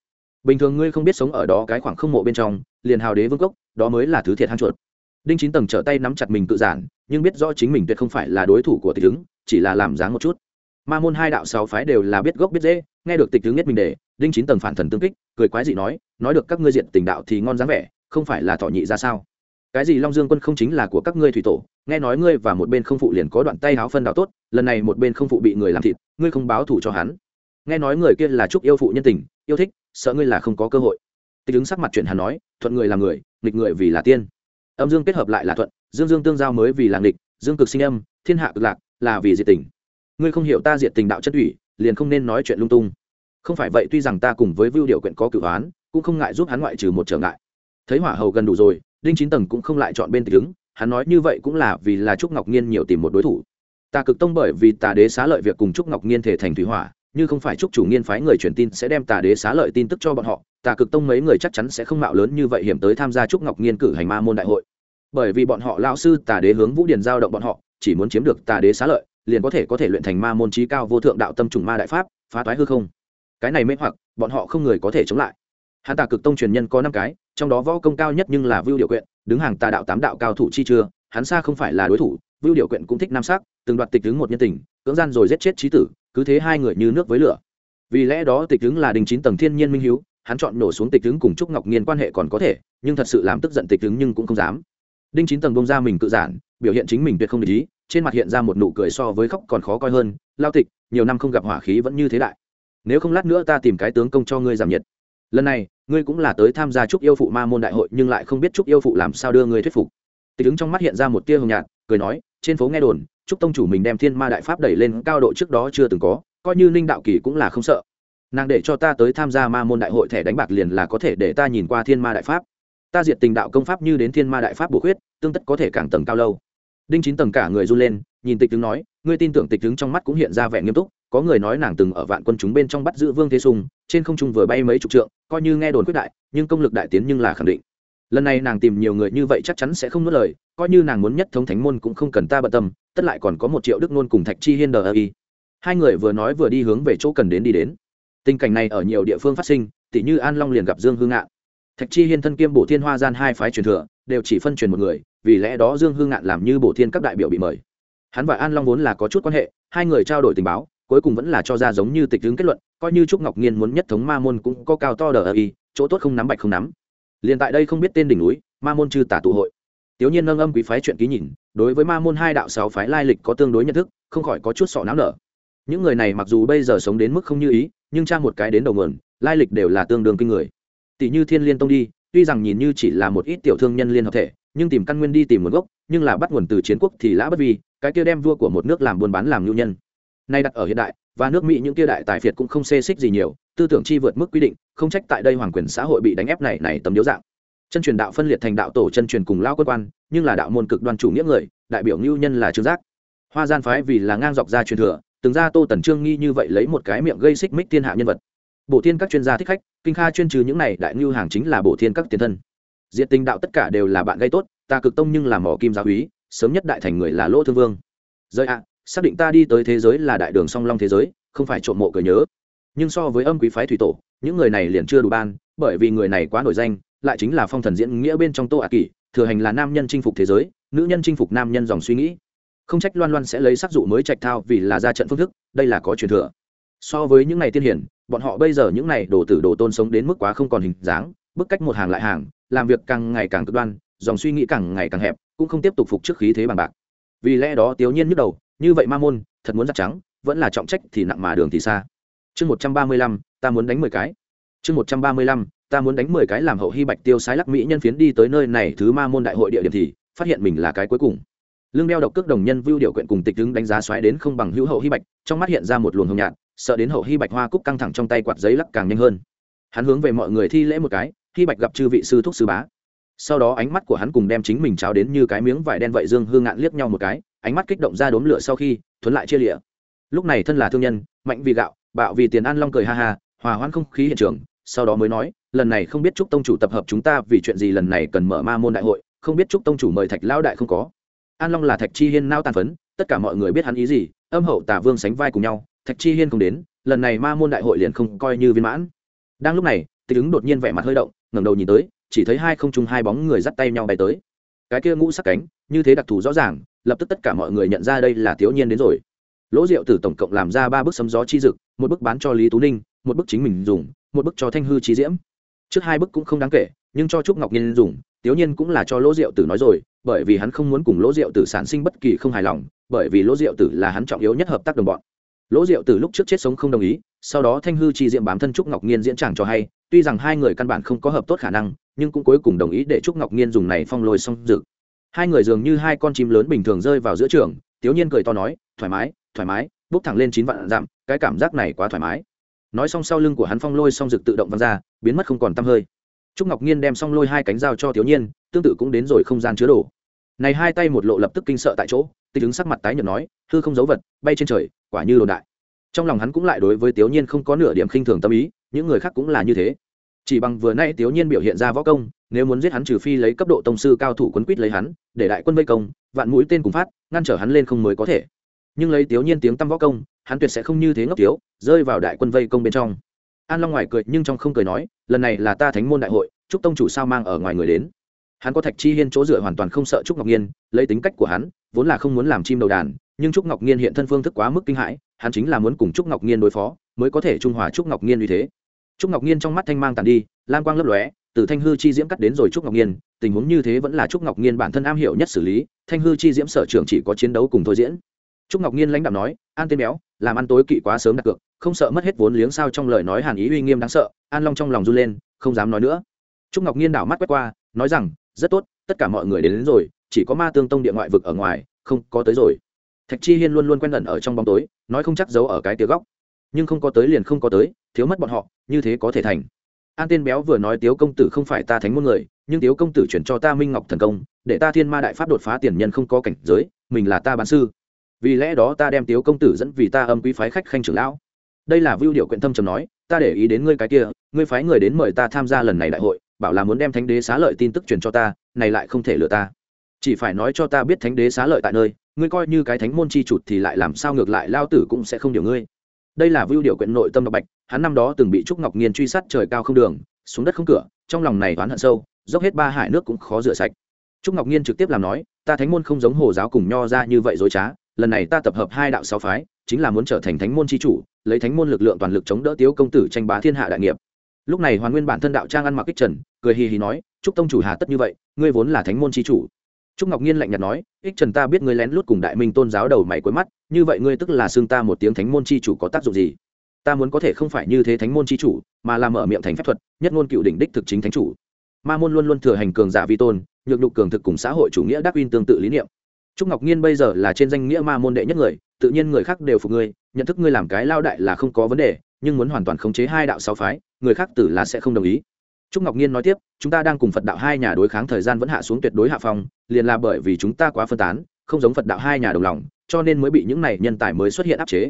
Bình thường ngươi không biết sống ở đó cái khoảng không mộ bên trong, liền hào đế vương cốc, đó mới là thứ thiệt hang chuột. Đinh chín tầng trở tay nắm chặt mình tự giản, nhưng biết rõ chính mình tuyệt không phải là đối thủ của tịch ứng chỉ là làm dáng một chút. Ma môn hai đạo sáu phái đều là biết gốc biết dễ nghe được tịch tướng nhất mình để, đinh chín tầng phản thần tương kích, cười quái dị nói nói được các ngươi diện tình đạo thì ngon dáng vẻ, không phải là thọ nhị ra sao? Cái gì long dương quân không chính là của các ngươi thủy tổ, nghe nói ngươi và một bên không phụ liền có đoạn tay háo phân đạo tốt, lần này một bên không phụ bị người làm thịt, ngươi không báo thủ cho hắn nghe nói người kia là chúc yêu phụ nhân tình, yêu thích, sợ ngươi là không có cơ hội. Tịch ứng sắc mặt chuyện hà nói, thuận người là người, nghịch người vì là tiên. Âm dương kết hợp lại là thuận, dương dương tương giao mới vì là nghịch, dương cực sinh âm, thiên hạ cực lạc, là vì diệt tình. Ngươi không hiểu ta diệt tình đạo chất ủy, liền không nên nói chuyện lung tung. Không phải vậy tuy rằng ta cùng với vưu điệu quyện có cửu hoán cũng không ngại giúp hắn ngoại trừ một trở ngại. Thấy hỏa hầu gần đủ rồi, đinh chín tầng cũng không lại chọn bên tịch ứng, hắn nói như vậy cũng là vì là trúc ngọc nhiên nhiều tìm một đối thủ. Tà cực tông bởi vì tà đế xá lợi việc cùng trúc ngọc nhiên thể thành thủy hỏa như không phải trúc chủ nghiên phái người truyền tin sẽ đem tà đế xá lợi tin tức cho bọn họ, tà cực tông mấy người chắc chắn sẽ không mạo lớn như vậy hiểm tới tham gia trúc ngọc nghiên cử hành ma môn đại hội. Bởi vì bọn họ lao sư tà đế hướng vũ điền giao động bọn họ, chỉ muốn chiếm được tà đế xá lợi, liền có thể có thể luyện thành ma môn trí cao vô thượng đạo tâm trùng ma đại pháp, phá toái hư không. Cái này mê hoặc, bọn họ không người có thể chống lại. Hắn tà cực tông truyền nhân có năm cái, trong đó võ công cao nhất nhưng là vưu điều quyện, đứng hàng tà đạo tám đạo cao thủ chi chưa, hắn xa không phải là đối thủ, vưu điều quyện cũng thích nam sắc, từng đoạt tịch đứng một nhân tình, cưỡng gian rồi giết chết trí tử cứ thế hai người như nước với lửa. Vì lẽ đó tịch tướng là đình chín tầng thiên nhiên minh hiếu, hắn chọn nổ xuống tịch tướng cùng trúc ngọc nghiên quan hệ còn có thể, nhưng thật sự làm tức giận tịch tướng nhưng cũng không dám. Đinh chín tầng bông ra mình cự giản, biểu hiện chính mình tuyệt không để ý, trên mặt hiện ra một nụ cười so với khóc còn khó coi hơn, lao tịch, nhiều năm không gặp hỏa khí vẫn như thế đại. Nếu không lát nữa ta tìm cái tướng công cho ngươi giảm nhiệt. Lần này, ngươi cũng là tới tham gia chúc yêu phụ ma môn đại hội, nhưng lại không biết chúc yêu phụ làm sao đưa ngươi thuyết phục. Tịch tướng trong mắt hiện ra một tia hồng nhạt, cười nói, trên phố nghe đồn chúc tông chủ mình đem thiên ma đại pháp đẩy lên cao độ trước đó chưa từng có, coi như ninh đạo kỳ cũng là không sợ. Nàng để cho ta tới tham gia ma môn đại hội thẻ đánh bạc liền là có thể để ta nhìn qua thiên ma đại pháp. Ta diệt tình đạo công pháp như đến thiên ma đại pháp bổ khuyết, tương tất có thể càng tầng cao lâu. Đinh chín tầng cả người run lên, nhìn tịch tướng nói, ngươi tin tưởng tịch tướng trong mắt cũng hiện ra vẻ nghiêm túc, có người nói nàng từng ở vạn quân chúng bên trong bắt giữ vương thế sùng, trên không trung vừa bay mấy chục trượng, coi như nghe đồn quyết đại, nhưng công lực đại tiến nhưng là khẳng định. Lần này nàng tìm nhiều người như vậy chắc chắn sẽ không nuốt lời, coi như nàng muốn nhất thống thánh môn cũng không cần ta bận tâm tất lại còn có một triệu đức nôn cùng thạch chi hiên đờ ơ y. Hai người vừa nói vừa đi hướng về chỗ cần đến đi đến. Tình cảnh này ở nhiều địa phương phát sinh tỷ như an long liền gặp dương hương ngạn. Thạch chi hiên thân kiêm bổ thiên hoa gian hai phái truyền thừa, đều chỉ phân truyền một người, vì lẽ đó dương hương ngạn làm như bổ thiên các đại biểu bị mời. Hắn và an long vốn là có chút quan hệ, hai người trao đổi tình báo, cuối cùng vẫn là cho ra giống như tịch hướng kết luận, coi như trúc ngọc nhiên muốn nhất thống ma môn cũng có cao to đờ ơ y, chỗ tốt không nắm bạch không nắm. Liền tại đây không biết tên đỉnh núi, ma môn chư tả tụ hội. Tiểu nhiên nâng âm quý phái chuyện ký nhìn đối với ma môn hai đạo sáu phái lai lịch có tương đối nhận thức, không khỏi có chút sọ não nở. Những người này mặc dù bây giờ sống đến mức không như ý, nhưng tra một cái đến đầu nguồn, lai lịch đều là tương đương kinh người. Tỷ như thiên liên tông đi, tuy rằng nhìn như chỉ là một ít tiểu thương nhân liên hợp thể, nhưng tìm căn nguyên đi tìm nguồn gốc, nhưng là bắt nguồn từ chiến quốc thì lã bất vi, cái kia đem vua của một nước làm buôn bán làm nhu nhân. Nay đặt ở hiện đại, và nước mỹ những kia đại tài phiệt cũng không xê xích gì nhiều, tư tưởng chi vượt mức quy định, không trách tại đây hoàng quyền xã hội bị đánh ép này này tấm điếu dạng chân truyền đạo phân liệt thành đạo tổ chân truyền cùng lao quân quan, nhưng là đạo môn cực đoan chủ nghĩa người, đại biểu ngưu nhân là trương giác. Hoa gian phái vì là ngang dọc ra truyền thừa, từng ra tô tần trương nghi như vậy lấy một cái miệng gây xích mích thiên hạ nhân vật. Bổ thiên các chuyên gia thích khách, kinh kha chuyên trừ những này, đại ngưu hàng chính là bổ thiên các tiền thân. Diện tình đạo tất cả đều là bạn gây tốt, ta cực tông nhưng là mỏ kim giáo úy sớm nhất đại thành người là lỗ thương vương. Rơi ạ, xác định ta đi tới thế giới là đại đường song long thế giới, không phải trộm mộ cờ nhớ. Nhưng so với âm quý phái thủy tổ, những người này liền chưa đủ ban, bởi vì người này quá nổi danh lại chính là phong thần diễn nghĩa bên trong tô ạ kỷ thừa hành là nam nhân chinh phục thế giới, nữ nhân chinh phục nam nhân dòng suy nghĩ. Không trách loan loan sẽ lấy sắc dụ mới trạch thao vì là ra trận phương thức, đây là có truyền thừa. So với những ngày tiên hiển, bọn họ bây giờ những ngày đổ tử đồ tôn sống đến mức quá không còn hình dáng, bức cách một hàng lại hàng, làm việc càng ngày càng cực đoan, dòng suy nghĩ càng ngày càng hẹp, cũng không tiếp tục phục trước khí thế bằng bạc. Vì lẽ đó tiểu nhiên nhức đầu, như vậy ma môn, thật muốn giặt trắng, vẫn là trọng trách thì nặng mà đường thì xa. Chương một trăm ba mươi lăm, ta muốn đánh mười cái. Chương một trăm ba mươi lăm ta muốn đánh mười cái làm hậu hy bạch tiêu sái lắc mỹ nhân phiến đi tới nơi này thứ ma môn đại hội địa điểm thì, phát hiện mình là cái cuối cùng. Lương đeo độc cước đồng nhân vưu điều quyện cùng tịch đứng đánh giá xoáy đến không bằng hữu hậu hy bạch, trong mắt hiện ra một luồng hồng nhạt, sợ đến hậu hy bạch hoa cúc căng thẳng trong tay quạt giấy lắc càng nhanh hơn. Hắn hướng về mọi người thi lễ một cái, hy bạch gặp chư vị sư thúc sư bá. Sau đó ánh mắt của hắn cùng đem chính mình cháo đến như cái miếng vải đen vậy dương hương ngạn liếc nhau một cái, ánh mắt kích động ra đốm lửa sau khi, thuấn lại chia lịa. Lúc này thân là thương nhân, mạnh vì gạo, bạo vì tiền ăn long cười ha ha, hòa hoãn không khí hiện trường, sau đó mới nói lần này không biết trúc tông chủ tập hợp chúng ta vì chuyện gì lần này cần mở ma môn đại hội, không biết trúc tông chủ mời thạch lão đại không có. An long là thạch chi hiên nao tàn phấn, tất cả mọi người biết hắn ý gì, âm hậu tả vương sánh vai cùng nhau, thạch chi hiên không đến, lần này ma môn đại hội liền không coi như viên mãn. Đang lúc này, tịch ứng đột nhiên vẻ mặt hơi động, ngẩng đầu nhìn tới, chỉ thấy hai không trung hai bóng người dắt tay nhau bay tới. Cái kia ngũ sắc cánh, như thế đặc thù rõ ràng, lập tức tất cả mọi người nhận ra đây là thiếu nhiên đến rồi. Lỗ diệu tử tổng cộng làm ra ba bức sấm gió chi dực, một bức bán cho lý tú ninh, một bức chính mình dùng, một bức cho thanh hư trí diễm trước hai bức cũng không đáng kể, nhưng cho trúc ngọc nhiên dùng, tiếu nhiên cũng là cho lỗ diệu tử nói rồi, bởi vì hắn không muốn cùng lỗ diệu tử sản sinh bất kỳ không hài lòng, bởi vì lỗ diệu tử là hắn trọng yếu nhất hợp tác đồng bọn. Lỗ diệu tử lúc trước chết sống không đồng ý, sau đó thanh hư chi diệm bám thân trúc ngọc nhiên diễn tràng cho hay, tuy rằng hai người căn bản không có hợp tốt khả năng, nhưng cũng cuối cùng đồng ý để trúc ngọc nhiên dùng này phong lôi xong dự. Hai người dường như hai con chim lớn bình thường rơi vào giữa trường, tiếu nhiên cười to nói, thoải mái thoải mái bốc thẳng lên chín vạn dặm, cái cảm giác này quá thoải mái nói xong sau lưng của hắn phong lôi xong rực tự động văng ra, biến mất không còn tăm hơi. Trúc ngọc nhiên đem xong lôi hai cánh dao cho thiếu nhiên, tương tự cũng đến rồi không gian chứa đồ. Này hai tay một lộ lập tức kinh sợ tại chỗ tích ứng sắc mặt tái nhợt nói, hư không giấu vật, bay trên trời, quả như đồn đại. Trong lòng hắn cũng lại đối với thiếu nhiên không có nửa điểm khinh thường tâm ý, những người khác cũng là như thế. Chỉ bằng vừa nay thiếu nhiên biểu hiện ra võ công, nếu muốn giết hắn trừ phi lấy cấp độ tông sư cao thủ quấn quýt lấy hắn, để đại quân vây công, vạn mũi tên cùng phát, ngăn trở hắn lên không mới có thể nhưng lấy tiểu nhiên tiếng tăm võ công, hắn tuyệt sẽ không như thế ngốc tiếu, rơi vào đại quân vây công bên trong. An long ngoài cười nhưng trong không cười nói, lần này là ta thánh môn đại hội, chúc tông chủ sao mang ở ngoài người đến. Hắn có thạch chi hiên chỗ dựa hoàn toàn không sợ trúc ngọc nhiên, lấy tính cách của hắn, vốn là không muốn làm chim đầu đàn, nhưng trúc ngọc nhiên hiện thân phương thức quá mức kinh hãi, hắn chính là muốn cùng trúc ngọc nhiên đối phó, mới có thể trung hòa trúc ngọc nhiên như thế. Trúc ngọc nhiên trong mắt thanh mang tàn đi lan quang lấp lóe, từ thanh hư chi diễm cắt đến rồi trúc ngọc nhiên, tình huống như thế vẫn là trúc ngọc nhiên bản thân am hiểu nhất xử lý, thanh hư chi diễm sở trường chỉ có chiến đấu cùng thôi diễn trúc ngọc nhiên lãnh đạo nói an tên béo làm ăn tối kỵ quá sớm đặt cược không sợ mất hết vốn liếng sao trong lời nói hàn ý uy nghiêm đáng sợ an long trong lòng run lên không dám nói nữa. Trúc ngọc nhiên đảo mắt quét qua nói rằng rất tốt tất cả mọi người đến, đến rồi chỉ có ma tương tông địa ngoại vực ở ngoài không có tới rồi. Thạch chi hiên luôn luôn quen ẩn ở trong bóng tối nói không chắc giấu ở cái tía góc. Nhưng không có tới liền không có tới thiếu mất bọn họ như thế có thể thành. An tên béo vừa nói tiếu công tử không phải ta thánh môn người nhưng tiếu công tử chuyển cho ta minh ngọc thần công để ta thiên ma đại pháp đột phá tiền nhân không có cảnh giới mình là ta bán sư vì lẽ đó ta đem tiếu công tử dẫn vì ta âm quý phái khách khanh trưởng lão. Đây là vưu điệu quyện thâm trầm nói, ta để ý đến ngươi cái kia, ngươi phái người đến mời ta tham gia lần này đại hội, bảo là muốn đem thánh đế xá lợi tin tức truyền cho ta, này lại không thể lừa ta. Chỉ phải nói cho ta biết thánh đế xá lợi tại nơi, ngươi coi như cái thánh môn chi chụt thì lại làm sao ngược lại lao tử cũng sẽ không điều ngươi. Đây là vưu điệu quyện nội tâm độc bạch, hắn năm đó từng bị trúc ngọc nghiên truy sát trời cao không đường, xuống đất không cửa, trong lòng này oán hận sâu, dốc hết ba hải nước cũng khó rửa sạch. Trúc ngọc nghiên trực tiếp làm nói, ta thánh môn không giống hồ giáo cùng nho ra như vậy dối trá lần này ta tập hợp hai đạo sáu phái, chính là muốn trở thành thánh môn chi chủ, lấy thánh môn lực lượng toàn lực chống đỡ tiếu công tử tranh bá thiên hạ đại nghiệp. Lúc này hoàn nguyên bản thân đạo trang ăn mặc kích trần, cười hì hì nói chúc tông chủ hà tất như vậy, ngươi vốn là thánh môn chi chủ. Trúc ngọc nhiên lạnh nhạt nói ích trần ta biết ngươi lén lút cùng đại minh tôn giáo đầu mày cuối mắt, như vậy ngươi tức là xương ta một tiếng thánh môn chi chủ có tác dụng gì? Ta muốn có thể không phải như thế thánh môn chi chủ, mà làm mở miệng thành phép thuật, nhất ngôn cựu đỉnh đích thực chính thánh chủ. Ma môn luôn luôn thừa hành cường giả vi tôn, nhược đục cường thực cùng xã hội chủ nghĩa đắc uyên tương tự lý niệm trúc ngọc nhiên bây giờ là trên danh nghĩa ma môn đệ nhất người, tự nhiên người khác đều phục ngươi, nhận thức ngươi làm cái lao đại là không có vấn đề, nhưng muốn hoàn toàn khống chế hai đạo sáu phái, người khác tử là sẽ không đồng ý. Trúc ngọc nhiên nói tiếp, chúng ta đang cùng phật đạo hai nhà đối kháng thời gian vẫn hạ xuống tuyệt đối hạ phong, liền là bởi vì chúng ta quá phân tán, không giống phật đạo hai nhà đồng lòng, cho nên mới bị những này nhân tài mới xuất hiện áp chế.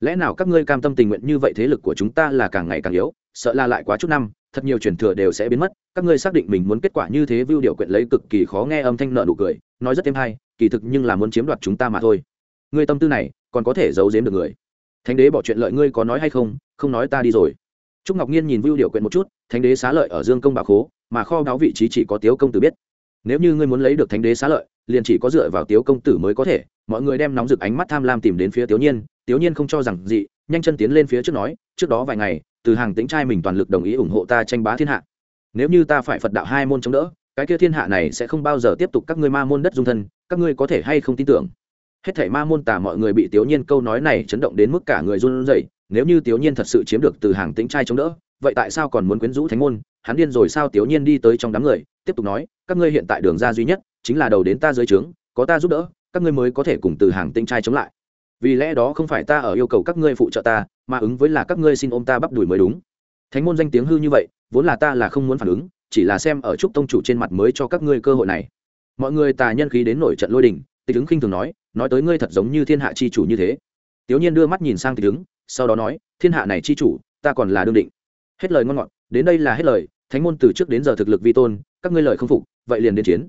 Lẽ nào các ngươi cam tâm tình nguyện như vậy thế lực của chúng ta là càng ngày càng yếu, sợ là lại quá chút năm, thật nhiều truyền thừa đều sẽ biến mất, các ngươi xác định mình muốn kết quả như thế vưu điều quyện lấy cực kỳ khó nghe âm thanh nợ nụ cười, nói rất thêm hay kỳ thực nhưng là muốn chiếm đoạt chúng ta mà thôi. Ngươi tâm tư này, còn có thể giấu giếm được người. Thánh đế bỏ chuyện lợi ngươi có nói hay không không nói ta đi rồi. Trúc ngọc nhiên nhìn vưu điều quyện một chút, thánh đế xá lợi ở dương công bà khố, mà kho đáo vị trí chỉ có tiếu công tử biết. Nếu như ngươi muốn lấy được thánh đế xá lợi, liền chỉ có dựa vào tiếu công tử mới có thể. Mọi người đem nóng rực ánh mắt tham lam tìm đến phía tiếu nhiên tiếu nhiên không cho rằng dị nhanh chân tiến lên phía trước nói, trước đó vài ngày, từ hàng tính trai mình toàn lực đồng ý ủng hộ ta tranh bá thiên hạ. Nếu như ta phải phật đạo hai môn chống đỡ, cái kia thiên hạ này sẽ không bao giờ tiếp tục các ngươi ma môn đất dung thân các ngươi có thể hay không tin tưởng? Hết thảy ma môn tả mọi người bị tiểu nhiên câu nói này chấn động đến mức cả người run rẩy, nếu như tiểu nhiên thật sự chiếm được từ hàng tính trai chống đỡ, vậy tại sao còn muốn quyến rũ thánh môn? Hắn điên rồi sao tiểu nhiên đi tới trong đám người, tiếp tục nói, các ngươi hiện tại đường ra duy nhất, chính là đầu đến ta dưới trướng, có ta giúp đỡ, các ngươi mới có thể cùng từ hàng tinh trai chống lại. Vì lẽ đó không phải ta ở yêu cầu các ngươi phụ trợ ta, mà ứng với là các ngươi xin ôm ta bắp đuổi mới đúng. Thánh môn danh tiếng hư như vậy, vốn là ta là không muốn phản ứng, chỉ là xem ở trúc tông chủ trên mặt mới cho các ngươi cơ hội này mọi người tà nhân khí đến nổi trận lôi đình, tịch ứng khinh thường nói nói tới ngươi thật giống như thiên hạ chi chủ như thế. Tiểu nhiên đưa mắt nhìn sang tịch ứng, sau đó nói, thiên hạ này chi chủ, ta còn là đương định. Hết lời ngon ngọt, đến đây là hết lời, thánh môn từ trước đến giờ thực lực vi tôn, các ngươi lời không phục, vậy liền đến chiến.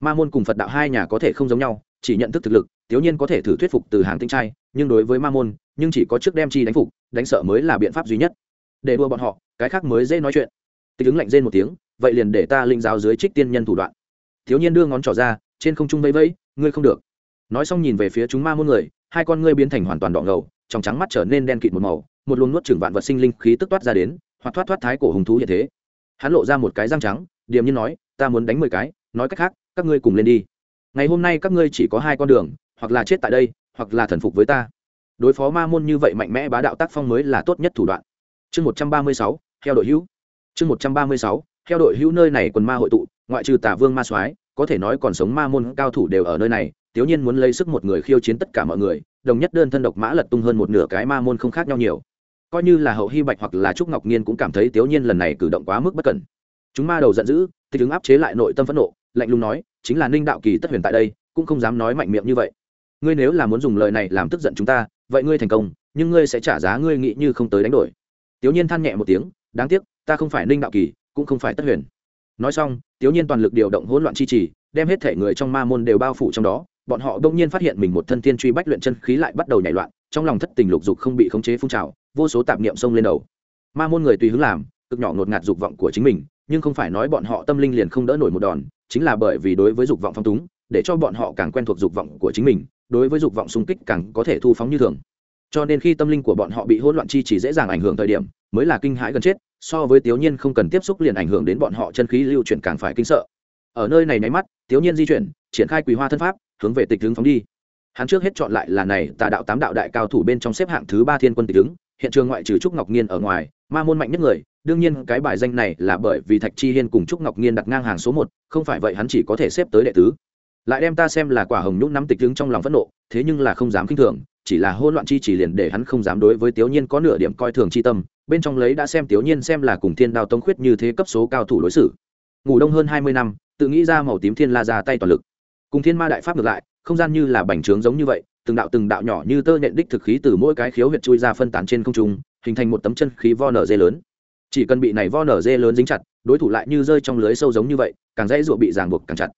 Ma môn cùng phật đạo hai nhà có thể không giống nhau, chỉ nhận thức thực lực tiểu nhiên có thể thử thuyết phục từ hàng tinh trai, nhưng đối với ma môn, nhưng chỉ có trước đem chi đánh phục, đánh sợ mới là biện pháp duy nhất. Để đua bọn họ, cái khác mới dễ nói chuyện. Tịch ứng lạnh rên một tiếng, vậy liền để ta linh giáo dưới trích tiên nhân thủ đoạn thiếu niên đưa ngón trỏ ra, trên không trung vẫy vẫy, ngươi không được. Nói xong nhìn về phía chúng ma môn người, hai con ngươi biến thành hoàn toàn đỏ ngầu, trong trắng mắt trở nên đen kịt một màu, một luồng nuốt chửng vạn vật sinh linh khí tức toát ra đến, hoặc thoát thoát thái cổ hùng thú hiện thế. Hắn lộ ra một cái răng trắng, điềm nhiên nói, ta muốn đánh mười cái, nói cách khác, các ngươi cùng lên đi. Ngày hôm nay các ngươi chỉ có hai con đường, hoặc là chết tại đây, hoặc là thần phục với ta. Đối phó ma môn như vậy mạnh mẽ bá đạo tác phong mới là tốt nhất thủ đoạn. Chương một trăm ba mươi sáu theo đội hữu. Chương một trăm ba mươi sáu theo đội hữu nơi này quần ma hội tụ ngoại trừ tả vương ma soái, có thể nói còn sống ma môn cao thủ đều ở nơi này tiếu nhiên muốn lấy sức một người khiêu chiến tất cả mọi người, đồng nhất đơn thân độc mã lật tung hơn một nửa cái ma môn không khác nhau nhiều. Coi như là hậu hy bạch hoặc là trúc ngọc nhiên cũng cảm thấy tiếu nhiên lần này cử động quá mức bất cẩn. Chúng ma đầu giận dữ, thích ứng áp chế lại nội tâm phẫn nộ, lạnh lùng nói, chính là ninh đạo kỳ tất huyền tại đây, cũng không dám nói mạnh miệng như vậy. Ngươi nếu là muốn dùng lời này làm tức giận chúng ta, vậy ngươi thành công, nhưng ngươi sẽ trả giá ngươi nghĩ như không tới đánh đổi. Tiếu nhiên than nhẹ một tiếng, đáng tiếc, ta không phải ninh đạo kỳ, cũng không phải tất huyền nói xong tiểu nhiên toàn lực điều động hỗn loạn chi trì, đem hết thể người trong ma môn đều bao phủ trong đó. Bọn họ đông nhiên phát hiện mình một thân tiên truy bách luyện chân khí lại bắt đầu nhảy loạn, trong lòng thất tình lục dục không bị khống chế phun trào, vô số tạp niệm xông lên đầu. Ma môn người tùy hướng làm, cực nhỏ ngột ngạt dục vọng của chính mình, nhưng không phải nói bọn họ tâm linh liền không đỡ nổi một đòn, chính là bởi vì đối với dục vọng phong túng, để cho bọn họ càng quen thuộc dục vọng của chính mình, đối với dục vọng xung kích càng có thể thu phóng như thường. Cho nên khi tâm linh của bọn họ bị hỗn loạn chi chỉ dễ dàng ảnh hưởng thời điểm, mới là kinh hãi gần chết so với tiểu nhiên không cần tiếp xúc liền ảnh hưởng đến bọn họ chân khí lưu chuyển càng phải kinh sợ ở nơi này nháy mắt tiểu nhiên di chuyển, triển khai quỳ hoa thân pháp, hướng về tịch tướng phóng đi hắn trước hết chọn lại là này, tà đạo tám đạo đại cao thủ bên trong xếp hạng thứ ba thiên quân tịch tướng. hiện trường ngoại trừ trúc ngọc nhiên ở ngoài, ma môn mạnh nhất người, đương nhiên cái bài danh này là bởi vì thạch chi hiên cùng trúc ngọc nhiên đặt ngang hàng số một, không phải vậy hắn chỉ có thể xếp tới đệ tứ lại đem ta xem là quả hồng nhúc nắm tịch tướng trong lòng phẫn nộ, thế nhưng là không dám kinh thường, chỉ là hôn loạn chi chỉ liền để hắn không dám đối với tiểu nhiên có nửa điểm coi thường chi tâm bên trong lấy đã xem tiểu nhiên xem là cùng thiên đao tống khuyết như thế cấp số cao thủ đối xử. Ngủ đông hơn hai mươi năm, tự nghĩ ra màu tím thiên la ra tay toàn lực. Cùng thiên ma đại pháp ngược lại, không gian như là bành trướng giống như vậy, từng đạo từng đạo nhỏ như tơ nhện đích thực khí từ mỗi cái khiếu huyệt chui ra phân tán trên không trung, hình thành một tấm chân khí vo nở dê lớn. Chỉ cần bị này vo nở dê lớn dính chặt, đối thủ lại như rơi trong lưới sâu giống như vậy, càng dễ dụa bị ràng buộc càng chặt.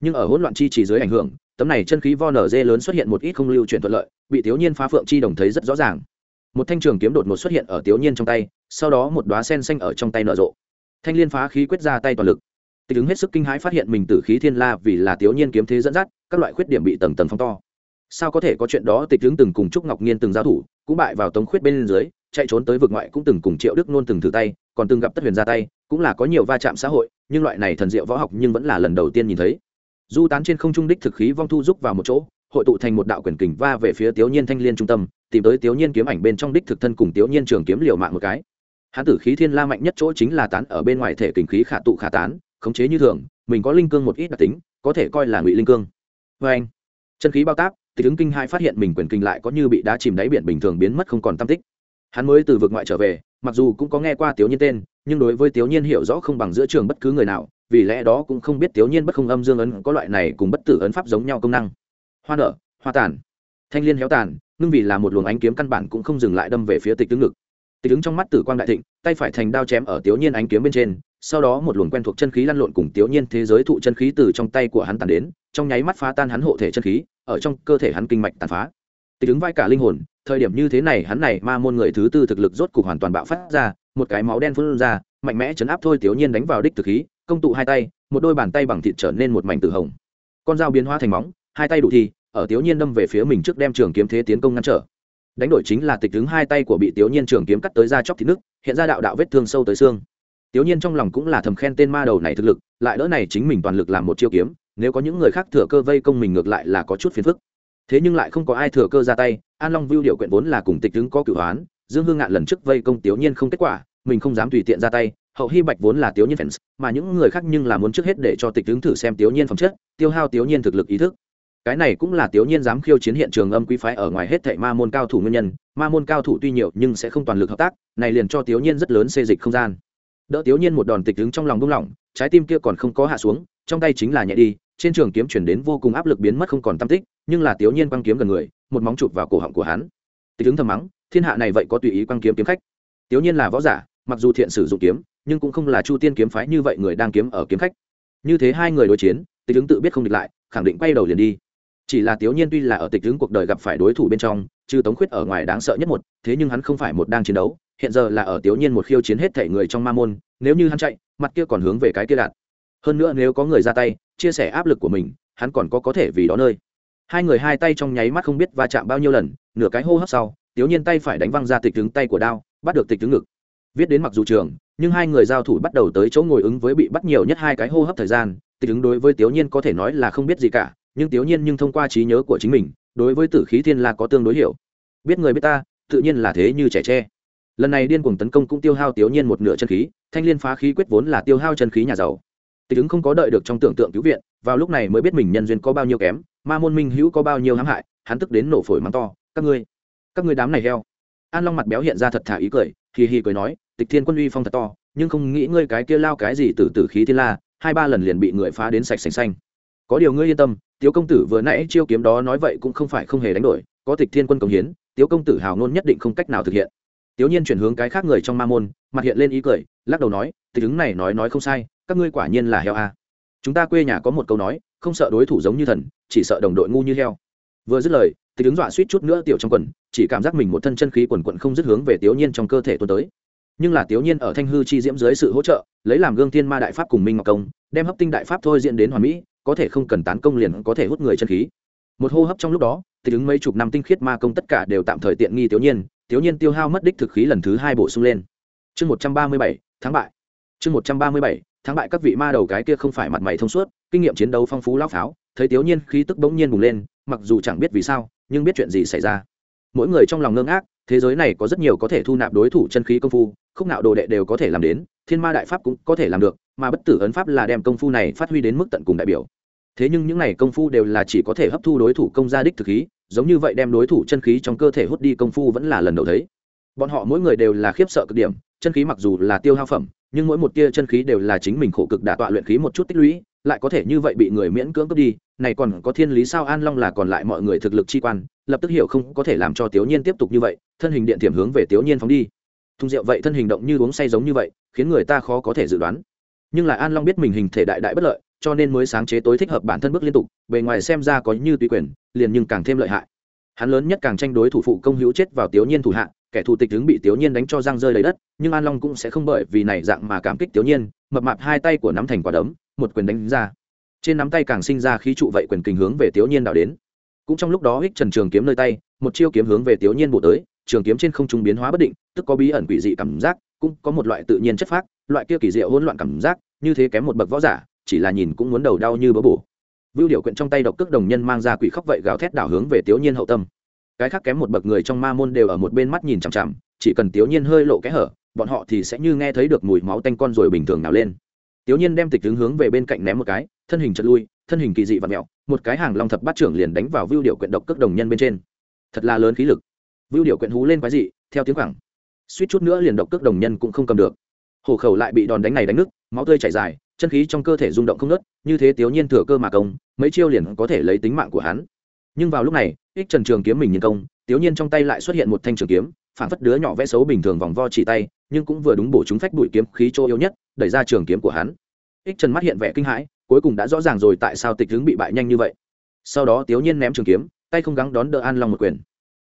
Nhưng ở hỗn loạn chi chỉ dưới ảnh hưởng, tấm này chân khí vo nở dê lớn xuất hiện một ít không lưu chuyển thuận lợi, bị thiếu nhiên phá phượng chi đồng thấy rất rõ ràng một thanh trường kiếm đột ngột xuất hiện ở thiếu nhiên trong tay, sau đó một đoá sen xanh ở trong tay nở rộ. Thanh liên phá khí quyết ra tay toàn lực. Tịch ứng hết sức kinh hãi phát hiện mình tử khí thiên la vì là thiếu nhiên kiếm thế dẫn dắt, các loại khuyết điểm bị tầng tầng phong to. Sao có thể có chuyện đó? Tịch ứng từng cùng trúc ngọc nhiên từng giao thủ, cũng bại vào tống khuyết bên dưới, chạy trốn tới vực ngoại cũng từng cùng triệu đức nôn từng thử tay, còn từng gặp tất huyền ra tay, cũng là có nhiều va chạm xã hội, nhưng loại này thần diệu võ học nhưng vẫn là lần đầu tiên nhìn thấy. Du tán trên không trung đích thực khí vong thu rúc vào một chỗ hội tụ thành một đạo quyền kình va về phía tiểu nhiên thanh liên trung tâm, tìm tới tiểu nhiên kiếm ảnh bên trong đích thực thân cùng tiểu nhiên trường kiếm liều mạng một cái. Hán tử khí thiên la mạnh nhất chỗ chính là tán ở bên ngoài thể kình khí khả tụ khả tán, khống chế như thường, mình có linh cương một ít đặc tính, có thể coi là ngụy linh cương. Vê anh, chân khí bao táp tịch ứng kinh hai phát hiện mình quyền kinh lại có như bị đá chìm đáy biển bình thường biến mất không còn tam tích. Hắn mới từ vực ngoại trở về, mặc dù cũng có nghe qua tiểu nhiên tên, nhưng đối với tiểu nhiên hiểu rõ không bằng giữa trường bất cứ người nào, vì lẽ đó cũng không biết tiểu nhiên bất không âm dương ấn có loại này cùng bất tử ấn pháp giống nhau công năng hoa nở, hoa tàn. Thanh liên héo tàn ngưng vì là một luồng ánh kiếm căn bản cũng không dừng lại đâm về phía tịch tướng ngực. Tịch tướng trong mắt tử quang đại thịnh, tay phải thành đao chém ở tiểu nhiên ánh kiếm bên trên, sau đó một luồng quen thuộc chân khí lăn lộn cùng tiểu nhiên thế giới thụ chân khí từ trong tay của hắn tàn đến, trong nháy mắt phá tan hắn hộ thể chân khí, ở trong cơ thể hắn kinh mạch tàn phá. Tịch tướng vai cả linh hồn, thời điểm như thế này hắn này ma môn người thứ tư thực lực rốt cục hoàn toàn bạo phát ra, một cái máu đen phun ra, mạnh mẽ chấn áp thôi tiểu nhiên đánh vào đích thực khí, công tụ hai tay, một đôi bàn tay bằng thịt trở nên một mảnh tử hồng. Con dao biến hóa thành móng hai tay đủ thi, ở tiểu nhiên đâm về phía mình trước đem trường kiếm thế tiến công ngăn trở. Đánh đổi chính là tịch đứng hai tay của bị tiểu nhiên trường kiếm cắt tới ra chóc thịt nước hiện ra đạo đạo vết thương sâu tới xương. Tiểu nhiên trong lòng cũng là thầm khen tên ma đầu này thực lực, lại đỡ này chính mình toàn lực làm một chiêu kiếm, nếu có những người khác thừa cơ vây công mình ngược lại là có chút phiền phức. Thế nhưng lại không có ai thừa cơ ra tay, an long vưu điều quyện vốn là cùng tịch đứng có cửu hoán, dương hương ngạn lần trước vây công tiểu nhiên không kết quả, mình không dám tùy tiện ra tay, hậu hy bạch vốn là tiểu nhiên fans, mà những người khác nhưng là muốn trước hết để cho tịch đứng thử xem tiểu nhiên phẩm chất, tiêu hao tiểu nhiên thực lực ý thức cái này cũng là tiểu nhiên dám khiêu chiến hiện trường âm quý phái ở ngoài hết thảy ma môn cao thủ nguyên nhân, ma môn cao thủ tuy nhiều nhưng sẽ không toàn lực hợp tác, này liền cho tiểu nhiên rất lớn xê dịch không gian. Đỡ tiểu nhiên một đòn tịch đứng trong lòng buông lỏng, trái tim kia còn không có hạ xuống, trong tay chính là nhẹ đi, trên trường kiếm chuyển đến vô cùng áp lực biến mất không còn tâm tích, nhưng là tiểu nhiên quăng kiếm gần người, một móng chụp vào cổ họng của hắn. Tịch đứng thầm mắng, thiên hạ này vậy có tùy ý quăng kiếm kiếm khách. Tiểu nhiên là võ giả, mặc dù thiện sử dụng kiếm, nhưng cũng không là chu tiên kiếm phái như vậy người đang kiếm ở kiếm khách. Như thế hai người đối chiến, tịch ứng tự biết không địch lại, khẳng định quay đầu liền đi chỉ là tiểu nhiên tuy là ở tịch ứng cuộc đời gặp phải đối thủ bên trong, trừ tống khuyết ở ngoài đáng sợ nhất một, thế nhưng hắn không phải một đang chiến đấu, hiện giờ là ở tiểu nhiên một khiêu chiến hết thể người trong ma môn, nếu như hắn chạy, mặt kia còn hướng về cái kia đạt. Hơn nữa nếu có người ra tay, chia sẻ áp lực của mình, hắn còn có có thể vì đó nơi. Hai người hai tay trong nháy mắt không biết va chạm bao nhiêu lần, nửa cái hô hấp sau tiểu nhiên tay phải đánh văng ra tịch ứng tay của đao, bắt được tịch ứng ngực. Viết đến mặc dù trường, nhưng hai người giao thủ bắt đầu tới chỗ ngồi ứng với bị bắt nhiều nhất hai cái hô hấp thời gian, tịch ứng đối với tiểu nhiên có thể nói là không biết gì cả nhưng tiểu nhiên nhưng thông qua trí nhớ của chính mình, đối với tử khí thiên la có tương đối hiểu. Biết người biết ta, tự nhiên là thế như trẻ tre. Lần này điên cuồng tấn công cũng tiêu hao tiểu nhiên một nửa chân khí, thanh liên phá khí quyết vốn là tiêu hao chân khí nhà giàu. Tịch ứng không có đợi được trong tưởng tượng cứu viện, vào lúc này mới biết mình nhân duyên có bao nhiêu kém, ma môn minh hữu có bao nhiêu hãm hại, hắn tức đến nổ phổi mắng to, các ngươi các ngươi đám này heo. An long mặt béo hiện ra thật thả ý cười, hì hì cười nói, tịch thiên quân uy phong thật to, nhưng không nghĩ ngươi cái kia lao cái gì từ tử khí thiên la, hai ba lần liền bị người phá đến sạch sành xanh. Có điều ngươi yên tâm tiếu công tử vừa nãy chiêu kiếm đó nói vậy cũng không phải không hề đánh đổi, có tịch thiên quân công hiến, tiếu công tử hào ngôn nhất định không cách nào thực hiện. Tiếu nhiên chuyển hướng cái khác người trong ma môn, mặt hiện lên ý cười, lắc đầu nói, tịch ứng này nói nói không sai, các ngươi quả nhiên là heo a. Chúng ta quê nhà có một câu nói, không sợ đối thủ giống như thần, chỉ sợ đồng đội ngu như heo. Vừa dứt lời, tịch ứng dọa suýt chút nữa tiểu trong quần, chỉ cảm giác mình một thân chân khí quần quận không dứt hướng về tiểu nhiên trong cơ thể tuôn tới. Nhưng là tiểu nhiên ở thanh hư chi diễm dưới sự hỗ trợ, lấy làm gương thiên ma đại pháp cùng minh ngọc công, đem hấp tinh đại pháp thôi diễn đến hoàn mỹ có thể không cần tán công liền có thể hút người chân khí. Một hô hấp trong lúc đó, thì ứng mấy chục năm tinh khiết ma công tất cả đều tạm thời tiện nghi tiểu nhiên tiểu nhiên tiêu hao mất đích thực khí lần thứ hai bổ sung lên. Chương một trăm ba mươi bảy tháng bại. Chương một trăm ba mươi bảy tháng bại các vị ma đầu cái kia không phải mặt mày thông suốt, kinh nghiệm chiến đấu phong phú lao pháo, thấy tiểu nhiên khí tức bỗng nhiên bùng lên, mặc dù chẳng biết vì sao, nhưng biết chuyện gì xảy ra. Mỗi người trong lòng ngưng ác thế giới này có rất nhiều có thể thu nạp đối thủ chân khí công phu, khúc nạo đồ đệ đều có thể làm đến thiên ma đại pháp cũng có thể làm được, mà bất tử ấn pháp là đem công phu này phát huy đến mức tận cùng đại biểu. Thế nhưng những này công phu đều là chỉ có thể hấp thu đối thủ công gia đích thực khí, giống như vậy đem đối thủ chân khí trong cơ thể hút đi công phu vẫn là lần đầu thấy. Bọn họ mỗi người đều là khiếp sợ cực điểm, chân khí mặc dù là tiêu hao phẩm, nhưng mỗi một tia chân khí đều là chính mình khổ cực đả tọa luyện khí một chút tích lũy, lại có thể như vậy bị người miễn cưỡng cướp đi, này còn có thiên lý sao an long là còn lại mọi người thực lực chi quan, lập tức hiểu không có thể làm cho tiểu nhiên tiếp tục như vậy, thân hình điện thiểm hướng về tiểu nhiên phóng đi thùng rượu vậy thân hình động như uống say giống như vậy, khiến người ta khó có thể dự đoán. Nhưng lại an long biết mình hình thể đại đại bất lợi, cho nên mới sáng chế tối thích hợp bản thân bước liên tục, bề ngoài xem ra có như tùy quyền, liền nhưng càng thêm lợi hại. Hắn lớn nhất càng tranh đối thủ phụ công hữu chết vào tiểu nhiên thủ hạ, kẻ thù tịch đứng bị tiểu nhiên đánh cho răng rơi lấy đất, nhưng an long cũng sẽ không bởi vì này dạng mà cảm kích tiểu nhiên, mập mạp hai tay của nắm thành quả đấm, một quyền đánh ra. Trên nắm tay càng sinh ra khí trụ vậy quyền kình hướng về tiểu nhiên đảo đến. Cũng trong lúc đó hích trần trường kiếm nơi tay, một chiêu kiếm hướng về tiểu nhiên bổ tới trường kiếm trên không trung biến hóa bất định, tức có bí ẩn quỷ dị cảm giác, cũng có một loại tự nhiên chất phác, loại kia kỳ diệu hỗn loạn cảm giác, như thế kém một bậc võ giả, chỉ là nhìn cũng muốn đầu đau như bỡ bổ. Vưu điều quyện trong tay độc cước đồng nhân mang ra quỷ khóc vậy gào thét đảo hướng về tiểu nhiên hậu tâm. Cái khác kém một bậc người trong ma môn đều ở một bên mắt nhìn chằm chằm, chỉ cần tiểu nhiên hơi lộ kẽ hở, bọn họ thì sẽ như nghe thấy được mùi máu tanh con rồi bình thường nào lên. Tiểu nhiên đem tịch hướng hướng về bên cạnh ném một cái, thân hình chật lui, thân hình kỳ dị và mẹo một cái hàng long thập bát trưởng liền đánh vào vưu điều quyện độc cước đồng nhân bên trên. Thật là lớn khí lực vưu điệu quyện hú lên quái dị, theo tiếng khoảng suýt chút nữa liền độc cước đồng nhân cũng không cầm được. Hổ khẩu lại bị đòn đánh này đánh nước máu tươi chảy dài, chân khí trong cơ thể rung động không nớt như thế tiểu nhiên thừa cơ mà công, mấy chiêu liền có thể lấy tính mạng của hắn. Nhưng vào lúc này, ích trần trường kiếm mình nhân công tiểu nhiên trong tay lại xuất hiện một thanh trường kiếm, phản phất đứa nhỏ vẽ xấu bình thường vòng vo chỉ tay, nhưng cũng vừa đúng bổ chúng phách bụi kiếm khí chỗ yếu nhất, đẩy ra trường kiếm của hắn. Ích trần mắt hiện vẻ kinh hãi, cuối cùng đã rõ ràng rồi tại sao tịch hướng bị bại nhanh như vậy. Sau đó tiểu nhiên ném trường kiếm, tay không gắng đón đỡ an long một quyền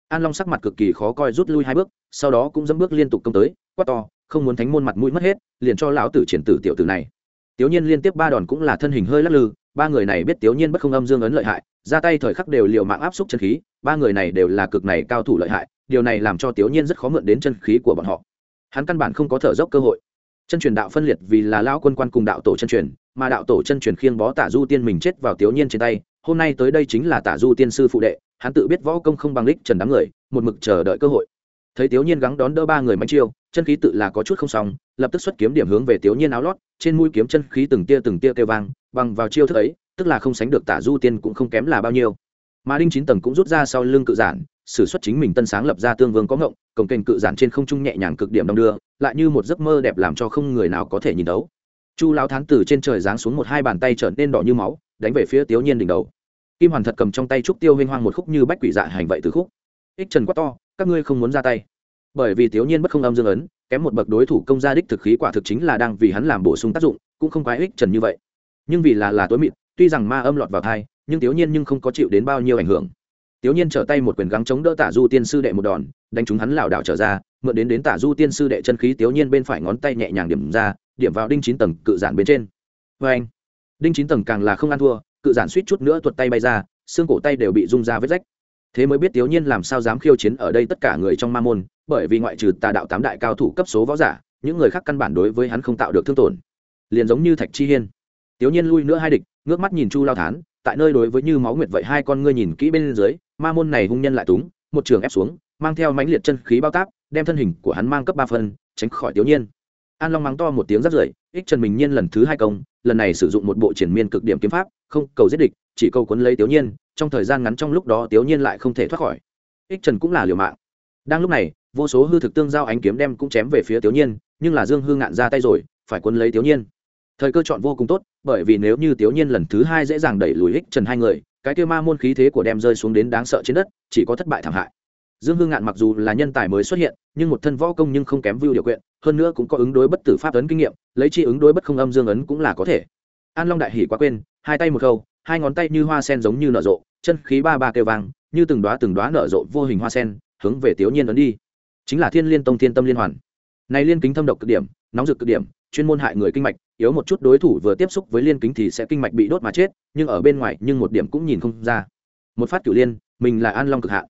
an long sắc mặt cực kỳ khó coi rút lui hai bước, sau đó cũng dẫm bước liên tục công tới, quát to, không muốn thánh môn mặt mũi mất hết, liền cho lão tử triển tử tiểu tử này. Tiểu nhiên liên tiếp ba đòn cũng là thân hình hơi lắc lư, ba người này biết tiểu nhiên bất không âm dương ấn lợi hại, ra tay thời khắc đều liều mạng áp xúc chân khí, ba người này đều là cực này cao thủ lợi hại, điều này làm cho tiểu nhiên rất khó mượn đến chân khí của bọn họ. Hắn căn bản không có thở dốc cơ hội. Chân truyền đạo phân liệt vì là lao quân quan cùng đạo tổ chân truyền, mà đạo tổ chân truyền khiêng bó tả du tiên mình chết vào tiểu nhiên trên tay hôm nay tới đây chính là tả du tiên sư phụ đệ, hắn tự biết võ công không bằng đích trần đám người, một mực chờ đợi cơ hội. Thấy tiểu nhiên gắng đón đỡ ba người mánh chiêu, chân khí tự là có chút không xong, lập tức xuất kiếm điểm hướng về tiểu nhiên áo lót, trên mũi kiếm chân khí từng tia từng tia kêu vang, bằng vào chiêu thức ấy, tức là không sánh được tả du tiên cũng không kém là bao nhiêu. Mà đinh chín tầng cũng rút ra sau lưng cự giản, sử xuất chính mình tân sáng lập ra tương vương có ngộng, cổng kênh cự giản trên không trung nhẹ nhàng cực điểm đong đưa, lại như một giấc mơ đẹp làm cho không người nào có thể nhìn đấu chu lão thán từ trên trời giáng xuống một hai bàn tay trở nên đỏ như máu đánh về phía Tiếu nhiên đỉnh đầu. Kim hoàn thật cầm trong tay trúc tiêu huynh hoang một khúc như bách quỷ dạ hành vậy từ khúc. Ích trần quá to các ngươi không muốn ra tay. Bởi vì Tiếu nhiên bất không âm dương ấn kém một bậc đối thủ công gia đích thực khí quả thực chính là đang vì hắn làm bổ sung tác dụng cũng không quái ích trần như vậy. Nhưng vì là là tối mịt, tuy rằng ma âm lọt vào thai nhưng Tiếu nhiên nhưng không có chịu đến bao nhiêu ảnh hưởng. Tiếu nhiên trở tay một quyền gắng chống đỡ tả du tiên sư đệ một đòn đánh chúng hắn lảo đảo trở ra mượn đến đến tả du tiên sư đệ chân khí Tiếu nhiên bên phải ngón tay nhẹ nhàng điểm ra điểm vào đinh chín tầng cự giản bên trên. Vê anh đinh chín tầng càng là không ăn thua, cự giản suýt chút nữa tuột tay bay ra, xương cổ tay đều bị rung ra vết rách. Thế mới biết tiểu nhiên làm sao dám khiêu chiến ở đây tất cả người trong ma môn, bởi vì ngoại trừ tà đạo tám đại cao thủ cấp số võ giả, những người khác căn bản đối với hắn không tạo được thương tổn. Liền giống như thạch chi hiên. Tiểu nhiên lui nữa hai địch, ngước mắt nhìn chu lao thán, tại nơi đối với như máu nguyệt vậy hai con ngươi nhìn kỹ bên dưới, ma môn này hung nhân lại túng, một trường ép xuống, mang theo mãnh liệt chân khí bao táp, đem thân hình của hắn mang cấp ba phân, tránh khỏi tiểu nhiên an long mắng to một tiếng rất rưởi, ích trần mình nhiên lần thứ hai công, lần này sử dụng một bộ triển miên cực điểm kiếm pháp, không, cầu giết địch, chỉ câu quấn lấy tiểu nhiên, trong thời gian ngắn trong lúc đó tiểu nhiên lại không thể thoát khỏi. Ích trần cũng là liều mạng. Đang lúc này, vô số hư thực tương giao ánh kiếm đem cũng chém về phía tiểu nhiên, nhưng là dương hư ngạn ra tay rồi, phải quấn lấy tiểu nhiên. Thời cơ chọn vô cùng tốt, bởi vì nếu như tiểu nhiên lần thứ hai dễ dàng đẩy lùi ích trần hai người, cái kia ma môn khí thế của đem rơi xuống đến đáng sợ trên đất, chỉ có thất bại thảm hại dương hương ngạn mặc dù là nhân tài mới xuất hiện, nhưng một thân võ công nhưng không kém vưu điều quyện, hơn nữa cũng có ứng đối bất tử pháp ấn kinh nghiệm, lấy chi ứng đối bất không âm dương ấn cũng là có thể. An long đại hỉ quá quên, hai tay một khâu, hai ngón tay như hoa sen giống như nở rộ, chân khí ba ba kêu vang, như từng đoá từng đoá nở rộ vô hình hoa sen, hướng về tiểu nhiên ấn đi. Chính là thiên liên tông thiên tâm liên hoàn. Này liên kính thâm độc cực điểm, nóng rực cực điểm, chuyên môn hại người kinh mạch, yếu một chút đối thủ vừa tiếp xúc với liên kính thì sẽ kinh mạch bị đốt mà chết, nhưng ở bên ngoài nhưng một điểm cũng nhìn không ra. Một phát cửu liên, mình là an long cực hạn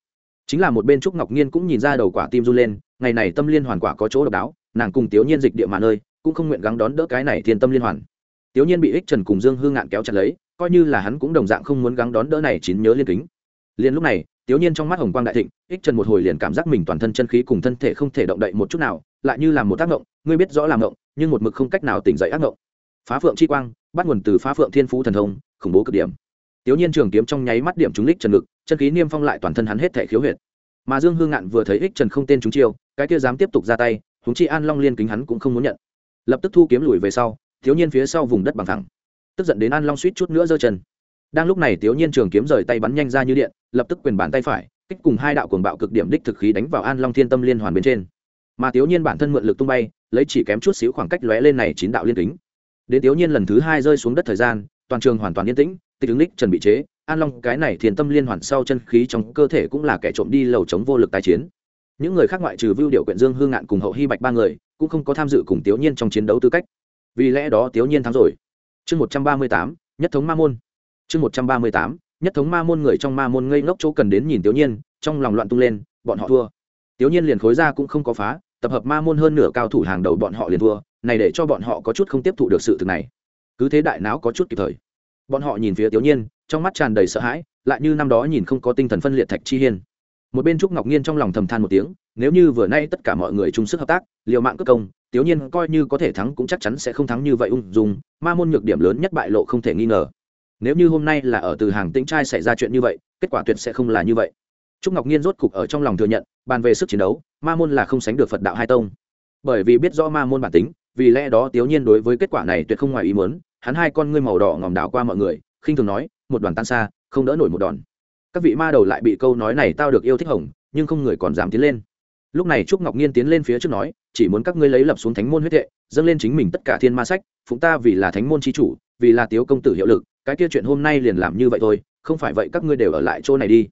chính là một bên trúc ngọc nhiên cũng nhìn ra đầu quả tim run lên, ngày này tâm liên hoàn quả có chỗ độc đáo, nàng cùng tiểu nhiên dịch địa mà nơi, cũng không nguyện gắng đón đỡ cái này thiên tâm liên hoàn. Tiểu nhiên bị ích trần cùng dương hương ngạn kéo chặt lấy, coi như là hắn cũng đồng dạng không muốn gắng đón đỡ này chín nhớ liên kính. Liền lúc này tiểu nhiên trong mắt hồng quang đại thịnh, ích trần một hồi liền cảm giác mình toàn thân chân khí cùng thân thể không thể động đậy một chút nào, lại như là một tác động ngươi biết rõ làm động nhưng một mực không cách nào tỉnh dậy ác động phá phượng chi quang, bắt nguồn từ phá phượng thiên phú thần thông, khủng bố cực điểm. Tiểu nhiên trường kiếm trong nháy mắt điểm trúng lích trần ngực chân khí niêm phong lại toàn thân hắn hết thể khiếu huyệt. Mà dương hương ngạn vừa thấy ích trần không tên chúng chiêu, cái kia dám tiếp tục ra tay húng chi an long liên kính hắn cũng không muốn nhận. Lập tức thu kiếm lùi về sau, thiếu nhiên phía sau vùng đất bằng thẳng. Tức giận đến an long suýt chút nữa giơ chân. Đang lúc này thiếu nhiên trường kiếm rời tay bắn nhanh ra như điện, lập tức quyền bàn tay phải, kích cùng hai đạo cuồng bạo cực điểm đích thực khí đánh vào an long thiên tâm liên hoàn bên trên. Mà thiếu nhiên bản thân mượn lực tung bay, lấy chỉ kém chút xíu khoảng cách lóe lên này chín đạo liên kính. Đến thiếu nhiên lần thứ hai rơi xuống đất thời gian, toàn trường hoàn toàn yên tĩnh, tịch ứng lích trần bị chế an long, cái này thiền tâm liên hoàn sau chân khí trong cơ thể cũng là kẻ trộm đi lầu chống vô lực tái chiến. Những người khác ngoại trừ vưu điệu quyện dương, hương ngạn cùng hậu hy bạch ba người, cũng không có tham dự cùng tiểu nhiên trong chiến đấu tư cách. Vì lẽ đó tiểu nhiên thắng rồi. Chương một trăm ba mươi tám, nhất thống ma môn. Chương một trăm ba mươi tám, nhất thống ma môn người trong ma môn ngây ngốc chỗ cần đến nhìn tiểu nhiên, trong lòng loạn tung lên, bọn họ thua. Tiểu nhiên liền khối ra cũng không có phá, tập hợp ma môn hơn nửa cao thủ hàng đầu bọn họ liền thua, này để cho bọn họ có chút không tiếp thụ được sự thực này. Cứ thế đại não có chút kịp thời bọn họ nhìn phía tiểu nhiên, trong mắt tràn đầy sợ hãi, lại như năm đó nhìn không có tinh thần phân liệt thạch chi hiên. Một bên trúc ngọc nhiên trong lòng thầm than một tiếng, nếu như vừa nay tất cả mọi người chung sức hợp tác, liều mạng cất công tiểu nhiên coi như có thể thắng cũng chắc chắn sẽ không thắng như vậy ung dung, ma môn nhược điểm lớn nhất bại lộ không thể nghi ngờ. Nếu như hôm nay là ở từ hàng tĩnh trai xảy ra chuyện như vậy, kết quả tuyệt sẽ không là như vậy. Trúc ngọc nhiên rốt cục ở trong lòng thừa nhận, bàn về sức chiến đấu, ma môn là không sánh được phật đạo hai tông. Bởi vì biết rõ ma môn bản tính, vì lẽ đó tiểu nhiên đối với kết quả này tuyệt không ngoài ý muốn hắn hai con ngươi màu đỏ ngòm đảo qua mọi người, khinh thường nói, một đoàn tan xa, không đỡ nổi một đòn. Các vị ma đầu lại bị câu nói này tao được yêu thích hồng, nhưng không người còn dám tiến lên. Lúc này trúc ngọc nhiên tiến lên phía trước nói, chỉ muốn các ngươi lấy lập xuống thánh môn huyết hệ dâng lên chính mình tất cả thiên ma sách, phụng ta vì là thánh môn trí chủ, vì là tiếu công tử hiệu lực, cái kia chuyện hôm nay liền làm như vậy thôi, không phải vậy các ngươi đều ở lại chỗ này đi.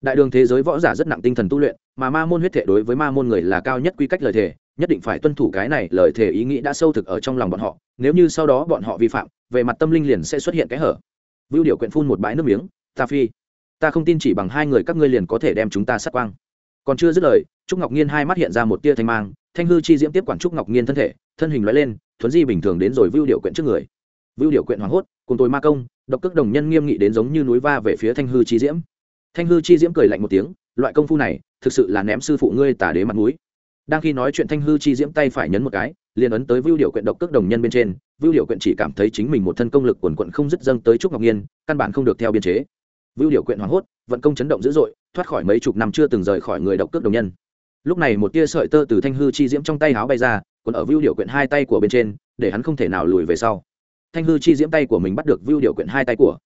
Đại đường thế giới võ giả rất nặng tinh thần tu luyện, mà ma môn huyết thể đối với ma môn người là cao nhất quy cách lời thề nhất định phải tuân thủ cái này, lời thề ý nghĩ đã sâu thực ở trong lòng bọn họ, nếu như sau đó bọn họ vi phạm, về mặt tâm linh liền sẽ xuất hiện cái hở. Vưu điệu quyện phun một bãi nước miếng, ta phi, ta không tin chỉ bằng hai người các ngươi liền có thể đem chúng ta sát quang. Còn chưa dứt lời, trúc ngọc nhiên hai mắt hiện ra một tia thanh mang, thanh hư chi diễm tiếp quản trúc ngọc nhiên thân thể, thân hình loại lên, thuấn di bình thường đến rồi vưu điệu quyện trước người. Vưu điệu quyện hoảng hốt, cùng tôi ma công, độc cước đồng nhân nghiêm nghị đến giống như núi va về phía thanh hư chi diễm. Thanh hư chi diễm cười lạnh một tiếng, loại công phu này, thực sự là ném sư phụ ngươi tả đế mặt núi đang khi nói chuyện thanh hư chi diễm tay phải nhấn một cái, liền ấn tới vưu điệu quyện độc cước đồng nhân bên trên. Vưu điệu quyện chỉ cảm thấy chính mình một thân công lực quần quận không dứt dâng tới trúc ngọc nhiên, căn bản không được theo biên chế. Vưu điệu quyện hoảng hốt, vận công chấn động dữ dội, thoát khỏi mấy chục năm chưa từng rời khỏi người độc cước đồng nhân. Lúc này một tia sợi tơ từ thanh hư chi diễm trong tay háo bay ra còn ở vưu điệu quyện hai tay của bên trên, để hắn không thể nào lùi về sau. Thanh hư chi diễm tay của mình bắt được vưu điệu quyện hai tay của.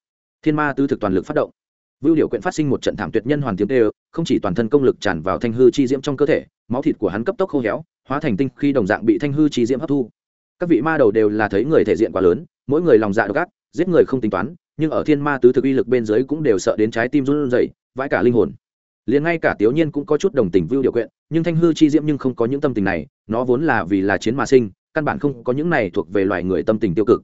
Thiên ma tư thực toàn lực phát động vưu điệu quyện phát sinh một trận thảm tuyệt nhân hoàn tiếng tê không chỉ toàn thân công lực tràn vào thanh hư chi diễm trong cơ thể, máu thịt của hắn cấp tốc khô héo, hóa thành tinh khi đồng dạng bị thanh hư chi diễm hấp thu. Các vị ma đầu đều là thấy người thể diện quá lớn, mỗi người lòng dạ độc ác, giết người không tính toán, nhưng ở thiên ma tứ thực uy lực bên dưới cũng đều sợ đến trái tim run rẩy, vãi cả linh hồn. Liền ngay cả tiểu nhiên cũng có chút đồng tình vưu điều quyện, nhưng thanh hư chi diễm nhưng không có những tâm tình này, nó vốn là vì là chiến mà sinh, căn bản không có những này thuộc về loài người tâm tình tiêu cực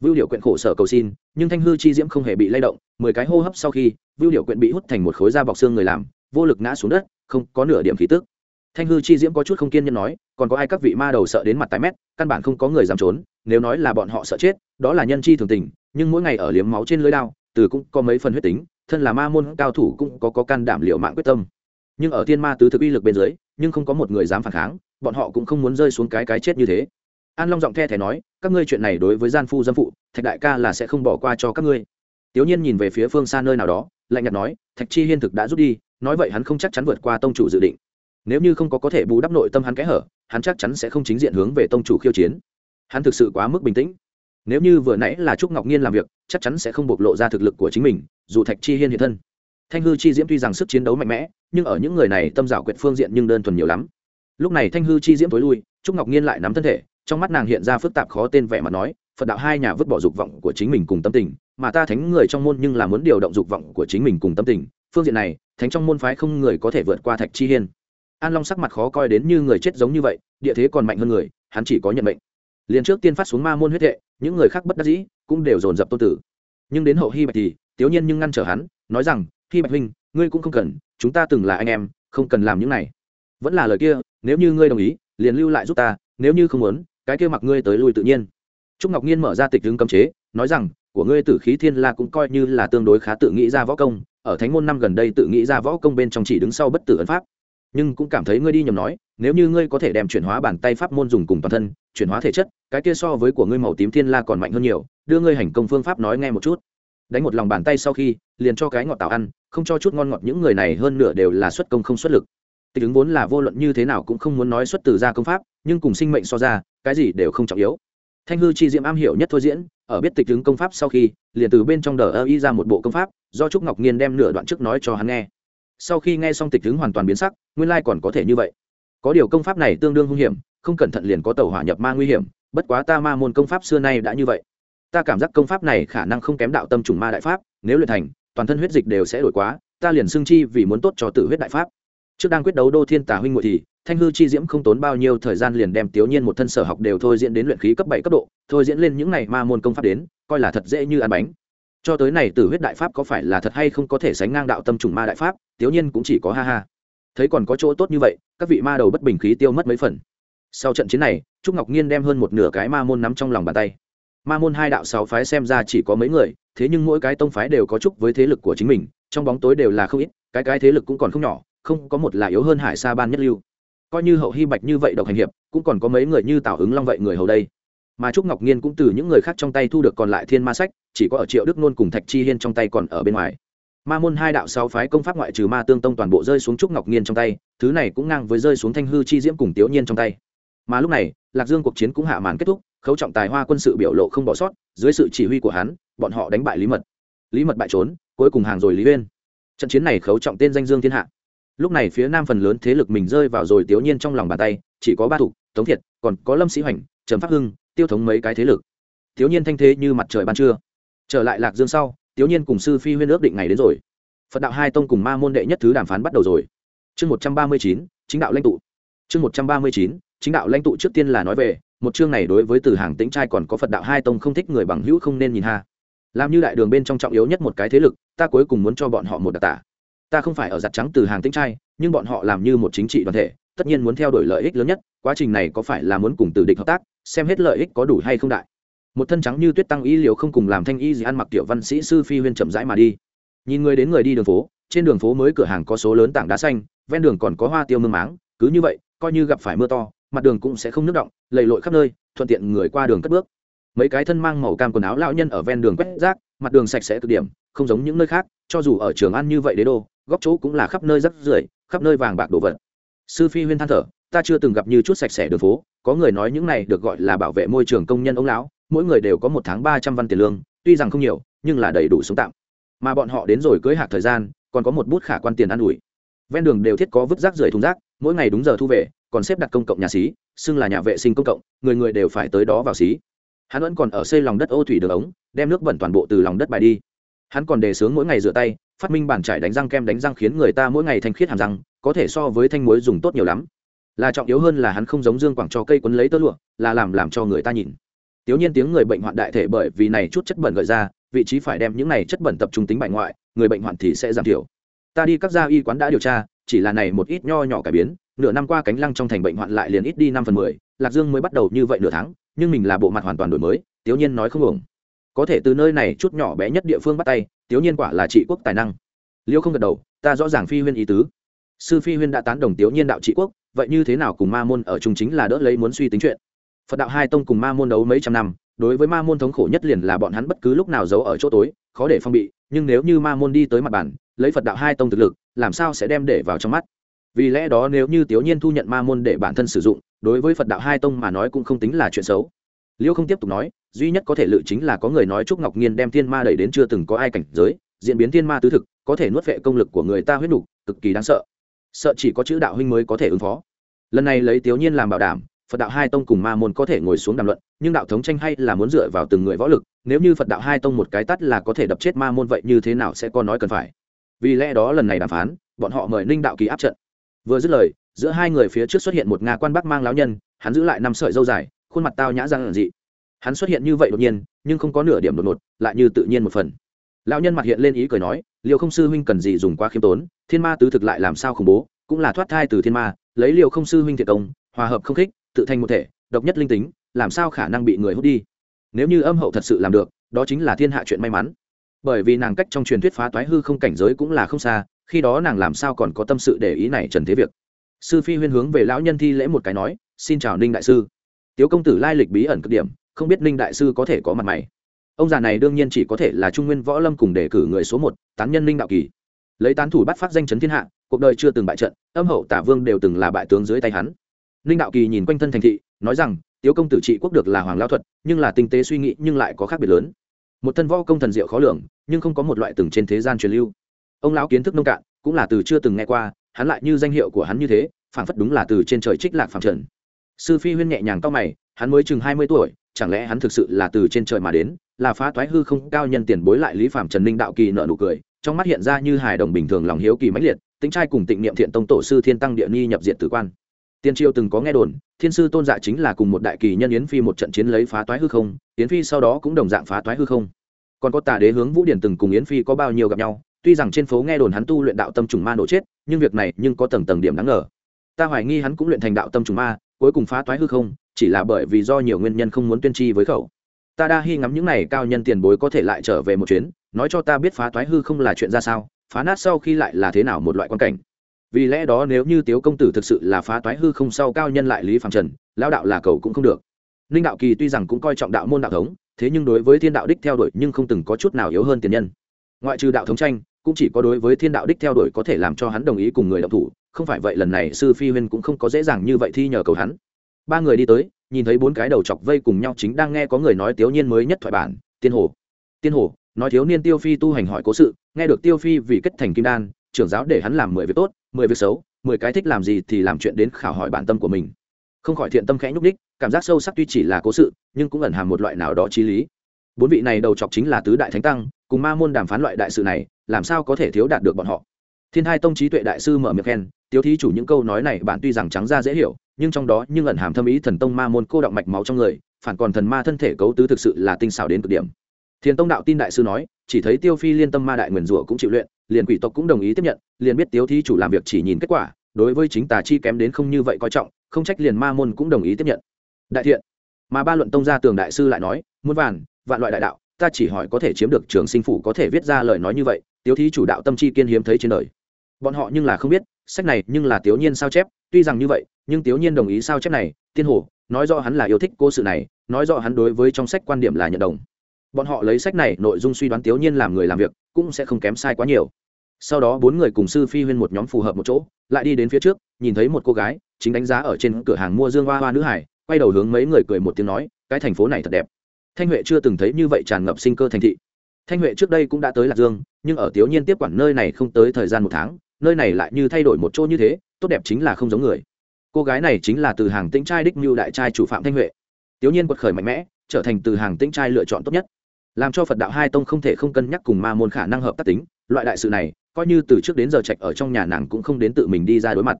vưu điều quyện khổ sở cầu xin nhưng thanh hư chi diễm không hề bị lay động mười cái hô hấp sau khi vưu điều quyện bị hút thành một khối da bọc xương người làm vô lực ngã xuống đất không có nửa điểm khí tức. Thanh hư chi diễm có chút không kiên nhẫn nói còn có ai các vị ma đầu sợ đến mặt tái mét căn bản không có người dám trốn nếu nói là bọn họ sợ chết đó là nhân chi thường tình nhưng mỗi ngày ở liếm máu trên lưới đao từ cũng có mấy phần huyết tính thân là ma môn cao thủ cũng có, có can đảm liệu mạng quyết tâm. Nhưng ở thiên ma tứ thực uy lực bên dưới nhưng không có một người dám phản kháng bọn họ cũng không muốn rơi xuống cái cái chết như thế an long giọng the thẻ nói, các ngươi chuyện này đối với gian phu dâm phụ, thạch đại ca là sẽ không bỏ qua cho các ngươi. Tiểu nhiên nhìn về phía phương xa nơi nào đó, lạnh nhạt nói, thạch chi hiên thực đã rút đi, nói vậy hắn không chắc chắn vượt qua tông chủ dự định. Nếu như không có có thể bù đắp nội tâm hắn kẽ hở, hắn chắc chắn sẽ không chính diện hướng về tông chủ khiêu chiến. Hắn thực sự quá mức bình tĩnh. Nếu như vừa nãy là trúc ngọc nhiên làm việc, chắc chắn sẽ không bộc lộ ra thực lực của chính mình, dù thạch chi hiên hiện thân. Thanh hư chi diễm tuy rằng sức chiến đấu mạnh mẽ, nhưng ở những người này tâm giảo quyệt phương diện nhưng đơn thuần nhiều lắm. Lúc này thanh hư chi diễm tối lui, trúc ngọc nhiên lại nắm thân thể trong mắt nàng hiện ra phức tạp khó tên vẻ mà nói, phật đạo hai nhà vứt bỏ dục vọng của chính mình cùng tâm tình, mà ta thánh người trong môn nhưng là muốn điều động dục vọng của chính mình cùng tâm tình. Phương diện này, thánh trong môn phái không người có thể vượt qua thạch chi hiên. An long sắc mặt khó coi đến như người chết giống như vậy, địa thế còn mạnh hơn người, hắn chỉ có nhận mệnh. Liền trước tiên phát xuống ma môn huyết hệ, những người khác bất đắc dĩ cũng đều dồn dập tôn tử. Nhưng đến hậu hy bạch thì tiếu nhiên nhưng ngăn trở hắn, nói rằng hy bạch huynh, ngươi cũng không cần, chúng ta từng là anh em, không cần làm những này. Vẫn là lời kia, nếu như ngươi đồng ý, liền lưu lại giúp ta, nếu như không muốn cái kia mặc ngươi tới lui tự nhiên. Trúc ngọc nhiên mở ra tịch hứng cấm chế, nói rằng, của ngươi tử khí thiên la cũng coi như là tương đối khá tự nghĩ ra võ công, ở thánh môn năm gần đây tự nghĩ ra võ công bên trong chỉ đứng sau bất tử ấn pháp. Nhưng cũng cảm thấy ngươi đi nhầm nói, nếu như ngươi có thể đem chuyển hóa bàn tay pháp môn dùng cùng toàn thân, chuyển hóa thể chất, cái kia so với của ngươi màu tím thiên la còn mạnh hơn nhiều, đưa ngươi hành công phương pháp nói nghe một chút. Đánh một lòng bàn tay sau khi, liền cho cái ngọt tạo ăn, không cho chút ngon ngọt, những người này hơn nửa đều là xuất công không xuất lực tịch ứng vốn là vô luận như thế nào cũng không muốn nói xuất từ ra công pháp, nhưng cùng sinh mệnh so ra, cái gì đều không trọng yếu. Thanh hư chi diễm am hiểu nhất thôi diễn, ở biết tịch ứng công pháp sau khi, liền từ bên trong đờ ơ y ra một bộ công pháp, do trúc ngọc nhiên đem nửa đoạn trước nói cho hắn nghe. Sau khi nghe xong tịch ứng hoàn toàn biến sắc, nguyên lai còn có thể như vậy. Có điều công pháp này tương đương hung hiểm, không cẩn thận liền có tàu hỏa nhập ma nguy hiểm, bất quá ta ma môn công pháp xưa nay đã như vậy. Ta cảm giác công pháp này khả năng không kém đạo tâm trùng ma đại pháp, nếu luyện thành, toàn thân huyết dịch đều sẽ đổi quá, ta liền xưng chi vì muốn tốt cho tự huyết đại pháp trước đang quyết đấu đô thiên tà huynh ngụy thì, thanh hư chi diễm không tốn bao nhiêu thời gian liền đem tiểu nhiên một thân sở học đều thôi diễn đến luyện khí cấp bảy cấp độ, thôi diễn lên những này ma môn công pháp đến, coi là thật dễ như ăn bánh. Cho tới này tử huyết đại pháp có phải là thật hay không có thể sánh ngang đạo tâm trùng ma đại pháp tiểu nhiên cũng chỉ có ha ha. Thấy còn có chỗ tốt như vậy, các vị ma đầu bất bình khí tiêu mất mấy phần. Sau trận chiến này, trúc ngọc nhiên đem hơn một nửa cái ma môn nắm trong lòng bàn tay. Ma môn hai đạo sáu phái xem ra chỉ có mấy người, thế nhưng mỗi cái tông phái đều có chúc với thế lực của chính mình, trong bóng tối đều là không ít, cái cái thế lực cũng còn không nhỏ không có một là yếu hơn hải sa ban nhất lưu. Coi như hậu hy bạch như vậy độc hành hiệp, cũng còn có mấy người như tào ứng long vậy người hầu đây. Mà trúc ngọc nhiên cũng từ những người khác trong tay thu được còn lại thiên ma sách, chỉ có ở triệu đức nôn cùng thạch chi hiên trong tay còn ở bên ngoài. Ma môn hai đạo sáu phái công pháp ngoại trừ ma tương tông toàn bộ rơi xuống trúc ngọc nhiên trong tay, thứ này cũng ngang với rơi xuống thanh hư chi diễm cùng tiểu nhiên trong tay. Mà lúc này, lạc dương cuộc chiến cũng hạ màn kết thúc, khấu trọng tài hoa quân sự biểu lộ không bỏ sót, dưới sự chỉ huy của hắn, bọn họ đánh bại lý mật. Lý mật bại trốn, cuối cùng hàng rồi lý uyên. Trận chiến này khấu trọng tên danh dương thiên hạ lúc này phía nam phần lớn thế lực mình rơi vào rồi tiểu nhiên trong lòng bàn tay, chỉ có ba thủ, tống thiệt, còn có lâm sĩ hoành, trầm pháp hưng, tiêu thống mấy cái thế lực. Tiểu nhiên thanh thế như mặt trời ban trưa. Trở lại lạc dương sau, tiểu nhiên cùng sư phi huyên ước định ngày đến rồi. Phật đạo hai tông cùng ma môn đệ nhất thứ đàm phán bắt đầu rồi. Chương một trăm ba mươi chín, chính đạo lãnh tụ. Chương một trăm ba mươi chín, chính đạo lãnh tụ trước tiên là nói về, một chương này đối với từ hàng tĩnh trai còn có phật đạo hai tông không thích người bằng hữu không nên nhìn ha. Làm như đại đường bên trong trọng yếu nhất một cái thế lực, ta cuối cùng muốn cho bọn họ một đặc tả ta không phải ở giặt trắng từ hàng tĩnh trai, nhưng bọn họ làm như một chính trị đoàn thể, tất nhiên muốn theo đuổi lợi ích lớn nhất, quá trình này có phải là muốn cùng từ địch hợp tác, xem hết lợi ích có đủ hay không đại. Một thân trắng như tuyết tăng y liều không cùng làm thanh y gì ăn mặc tiểu văn sĩ sư phi huyên chậm rãi mà đi. Nhìn người đến người đi đường phố, trên đường phố mới cửa hàng có số lớn tảng đá xanh, ven đường còn có hoa tiêu mương máng, cứ như vậy, coi như gặp phải mưa to, mặt đường cũng sẽ không nước động, lầy lội khắp nơi, thuận tiện người qua đường cất bước. Mấy cái thân mang màu cam quần áo lão nhân ở ven đường quét rác, mặt đường sạch sẽ cực điểm, không giống những nơi khác, cho dù ở trường ăn như vậy đế đô góc chỗ cũng là khắp nơi rác rưởi, khắp nơi vàng bạc đồ vật. Sư phi huyên than thở, ta chưa từng gặp như chút sạch sẽ đường phố, có người nói những này được gọi là bảo vệ môi trường công nhân ông lão, mỗi người đều có một tháng ba trăm văn tiền lương, tuy rằng không nhiều, nhưng là đầy đủ sống tạm. Mà bọn họ đến rồi cưới hạc thời gian, còn có một bút khả quan tiền ăn ủi. Ven đường đều thiết có vứt rác rưởi thùng rác, mỗi ngày đúng giờ thu về, còn xếp đặt công cộng nhà xí, xưng là nhà vệ sinh công cộng, người người đều phải tới đó vào xí. Hắn vẫn còn ở xây lòng đất ô thủy đường ống, đem nước bẩn toàn bộ từ lòng đất bài đi. Hắn còn đề sướng mỗi ngày rửa tay phát minh bản trải đánh răng kem đánh răng khiến người ta mỗi ngày thanh khiết hàm răng có thể so với thanh muối dùng tốt nhiều lắm là trọng yếu hơn là hắn không giống dương quảng cho cây quấn lấy tơ lụa là làm làm cho người ta nhìn Tiểu nhiên tiếng người bệnh hoạn đại thể bởi vì này chút chất bẩn gợi ra, vị trí phải đem những này chất bẩn tập trung tính bại ngoại, người bệnh hoạn thì sẽ giảm thiểu. Ta đi các gia y quán đã điều tra, chỉ là này một ít nho nhỏ cải biến, nửa năm qua cánh lăng trong thành bệnh hoạn lại liền ít đi năm phần mười, Lạc Dương mới bắt đầu như vậy nửa tháng, nhưng mình là bộ mặt hoàn toàn đổi mới, Tiểu nhiên nói không ổng. Có thể từ nơi này chút nhỏ bé nhất địa phương bắt tay, Tiếu nhiên quả là trị quốc tài năng. Liêu không gật đầu, ta rõ ràng phi huyên ý tứ. Sư phi huyên đã tán đồng tiếu nhiên đạo trị quốc, vậy như thế nào cùng ma môn ở chung chính là đỡ lấy muốn suy tính chuyện phật đạo hai tông cùng ma môn đấu mấy trăm năm đối với ma môn thống khổ nhất liền là bọn hắn bất cứ lúc nào giấu ở chỗ tối khó để phong bị nhưng nếu như ma môn đi tới mặt bản lấy phật đạo hai tông thực lực làm sao sẽ đem để vào trong mắt vì lẽ đó nếu như tiểu nhiên thu nhận ma môn để bản thân sử dụng đối với phật đạo hai tông mà nói cũng không tính là chuyện xấu liêu không tiếp tục nói duy nhất có thể lự chính là có người nói trúc ngọc nhiên đem thiên ma đẩy đến chưa từng có ai cảnh giới diễn biến thiên ma tứ thực có thể nuốt vệ công lực của người ta huyết đủ, cực kỳ đáng sợ. Sợ chỉ có chữ đạo huynh mới có thể ứng phó. Lần này lấy tiểu nhiên làm bảo đảm phật đạo hai tông cùng ma môn có thể ngồi xuống đàm luận nhưng đạo thống tranh hay là muốn dựa vào từng người võ lực nếu như phật đạo hai tông một cái tắt là có thể đập chết ma môn vậy như thế nào sẽ có nói cần phải? Vì lẽ đó lần này đàm phán bọn họ mời ninh đạo kỳ áp trận. Vừa dứt lời giữa hai người phía trước xuất hiện một nga quan bắc mang lão nhân hắn giữ lại năm sợi dâu dài khuôn mặt tao nhã răng dị hắn xuất hiện như vậy đột nhiên, nhưng không có nửa điểm đột ngột, lại như tự nhiên một phần. Lão nhân mặt hiện lên ý cười nói liệu không sư huynh cần gì dùng quá khiêm tốn, thiên ma tứ thực lại làm sao khủng bố, cũng là thoát thai từ thiên ma, lấy liệu không sư huynh thiệt công, hòa hợp không khích, tự thành một thể, độc nhất linh tính, làm sao khả năng bị người hút đi? Nếu như âm hậu thật sự làm được, đó chính là thiên hạ chuyện may mắn. Bởi vì nàng cách trong truyền thuyết phá toái hư không cảnh giới cũng là không xa, khi đó nàng làm sao còn có tâm sự để ý này trần thế việc. Sư phi huyên hướng về lão nhân thi lễ một cái nói, xin chào ninh đại sư. Tiếu công tử lai lịch bí ẩn cực điểm không biết ninh đại sư có thể có mặt mày. Ông già này đương nhiên chỉ có thể là trung nguyên võ lâm cùng đề cử người số một, tán nhân ninh đạo kỳ. Lấy tán thủ bắt phát danh chấn thiên hạ, cuộc đời chưa từng bại trận, âm hậu tả vương đều từng là bại tướng dưới tay hắn. Ninh đạo kỳ nhìn quanh thân thành thị, nói rằng, tiếu công tử trị quốc được là hoàng lao thuật, nhưng là tinh tế suy nghĩ, nhưng lại có khác biệt lớn. Một thân võ công thần diệu khó lường, nhưng không có một loại từng trên thế gian truyền lưu. Ông lão kiến thức nông cạn, cũng là từ chưa từng nghe qua, hắn lại như danh hiệu của hắn như thế, phảng phất đúng là từ trên trời trích lạc phẳng trần. Sư phi huyên nhẹ nhàng cao mày, hắn mới chừng hai mươi tuổi chẳng lẽ hắn thực sự là từ trên trời mà đến, là phá toái hư không, cao nhân tiền bối lại lý phạm trần ninh đạo kỳ nợ nụ cười, trong mắt hiện ra như hài đồng bình thường lòng hiếu kỳ mãnh liệt, tính trai cùng tịnh niệm thiện tông tổ sư thiên tăng địa ni nhập diện tử quan. Tiên triều từng có nghe đồn, thiên sư tôn dạ chính là cùng một đại kỳ nhân yến phi một trận chiến lấy phá toái hư không, yến phi sau đó cũng đồng dạng phá toái hư không. Còn có tà đế hướng vũ điển từng cùng yến phi có bao nhiêu gặp nhau, tuy rằng trên phố nghe đồn hắn tu luyện đạo tâm trùng ma nổ chết, nhưng việc này nhưng có tầng tầng điểm đáng ngờ. Ta hoài nghi hắn cũng luyện thành đạo tâm trùng ma cuối cùng phá toái hư không, chỉ là bởi vì do nhiều nguyên nhân không muốn tuyên tri với khẩu. Ta đa hy ngắm những này cao nhân tiền bối có thể lại trở về một chuyến, nói cho ta biết phá toái hư không là chuyện ra sao, phá nát sau khi lại là thế nào một loại quan cảnh. Vì lẽ đó nếu như tiếu công tử thực sự là phá toái hư không sau cao nhân lại lý phạm trần lao đạo là cầu cũng không được. Ninh đạo kỳ tuy rằng cũng coi trọng đạo môn đạo thống, thế nhưng đối với thiên đạo đích theo đuổi nhưng không từng có chút nào yếu hơn tiền nhân. Ngoại trừ đạo thống tranh, cũng chỉ có đối với thiên đạo đích theo đuổi có thể làm cho hắn đồng ý cùng người đạo thủ không phải vậy lần này sư phi huyên cũng không có dễ dàng như vậy thi nhờ cầu hắn. Ba người đi tới, nhìn thấy bốn cái đầu chọc vây cùng nhau chính đang nghe có người nói tiểu nhiên mới nhất thoại bản, tiên hồ. Tiên hồ, nói thiếu niên tiêu phi tu hành hỏi cố sự, nghe được tiêu phi vì kết thành kim đan, trưởng giáo để hắn làm mười việc tốt, mười việc xấu, mười cái thích làm gì thì làm chuyện đến khảo hỏi bản tâm của mình. Không khỏi thiện tâm khẽ nhúc đích cảm giác sâu sắc tuy chỉ là cố sự, nhưng cũng ẩn hàm một loại nào đó trí lý. Bốn vị này đầu chọc chính là tứ đại thánh tăng, cùng ma môn đàm phán loại đại sự này, làm sao có thể thiếu đạt được bọn họ? Thiên hai tông trí tuệ đại sư mở miệng khen, tiếu thí chủ, những câu nói này bạn tuy rằng trắng ra dễ hiểu, nhưng trong đó nhưng ẩn hàm thâm ý thần tông ma môn cô động mạch máu trong người, phản còn thần ma thân thể cấu tứ thực sự là tinh xảo đến cực điểm. Thiền tông đạo tin đại sư nói, chỉ thấy tiêu phi liên tâm ma đại nguyền rủa cũng chịu luyện, liền quỷ tộc cũng đồng ý tiếp nhận, liền biết tiếu thí chủ làm việc chỉ nhìn kết quả, đối với chính tà chi kém đến không như vậy coi trọng, không trách liền ma môn cũng đồng ý tiếp nhận. Đại thiện, mà ba luận tông gia tường đại sư lại nói, muôn vàn, vạn loại đại đạo, ta chỉ hỏi có thể chiếm được trường sinh phủ có thể viết ra lời nói như vậy, tiếu thí chủ đạo tâm chi kiên hiếm thấy trên đời bọn họ nhưng là không biết, sách này nhưng là tiểu nhiên sao chép, tuy rằng như vậy, nhưng tiểu nhiên đồng ý sao chép này, tiên hồ, nói rõ hắn là yêu thích cô sự này, nói rõ hắn đối với trong sách quan điểm là nhận đồng. Bọn họ lấy sách này nội dung suy đoán tiểu nhiên làm người làm việc, cũng sẽ không kém sai quá nhiều. Sau đó bốn người cùng sư phi huyên một nhóm phù hợp một chỗ, lại đi đến phía trước, nhìn thấy một cô gái, chính đánh giá ở trên cửa hàng mua dương hoa hoa nữ hải, quay đầu hướng mấy người cười một tiếng nói, cái thành phố này thật đẹp. Thanh huệ chưa từng thấy như vậy tràn ngập sinh cơ thành thị. Thanh huệ trước đây cũng đã tới lạc dương, nhưng ở tiểu nhiên tiếp quản nơi này không tới thời gian một tháng nơi này lại như thay đổi một chỗ như thế, tốt đẹp chính là không giống người. Cô gái này chính là từ hàng tĩnh trai đích mưu đại trai chủ phạm thanh huệ. Tiểu nhiên quật khởi mạnh mẽ, trở thành từ hàng tĩnh trai lựa chọn tốt nhất. Làm cho phật đạo hai tông không thể không cân nhắc cùng ma môn khả năng hợp tác tính, loại đại sự này, coi như từ trước đến giờ trạch ở trong nhà nàng cũng không đến tự mình đi ra đối mặt.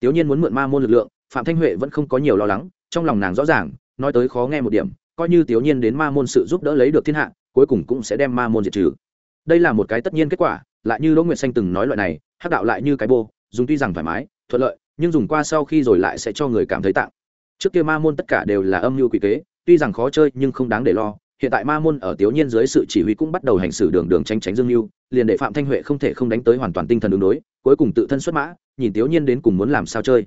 Tiểu nhiên muốn mượn ma môn lực lượng, phạm thanh huệ vẫn không có nhiều lo lắng, trong lòng nàng rõ ràng, nói tới khó nghe một điểm, coi như tiểu nhiên đến ma môn sự giúp đỡ lấy được thiên hạ, cuối cùng cũng sẽ đem ma môn diệt trừ. Đây là một cái tất nhiên kết quả, lại như đỗ nguyệt xanh từng nói loại này hắc đạo lại như cái bô, dùng tuy rằng thoải mái, thuận lợi, nhưng dùng qua sau khi rồi lại sẽ cho người cảm thấy tạng. Trước kia ma môn tất cả đều là âm mưu quỷ kế, tuy rằng khó chơi nhưng không đáng để lo. Hiện tại ma môn ở tiểu nhiên dưới sự chỉ huy cũng bắt đầu hành xử đường đường tranh tránh dương mưu, liền để phạm thanh huệ không thể không đánh tới hoàn toàn tinh thần ứng đối, cuối cùng tự thân xuất mã, nhìn tiểu nhiên đến cùng muốn làm sao chơi.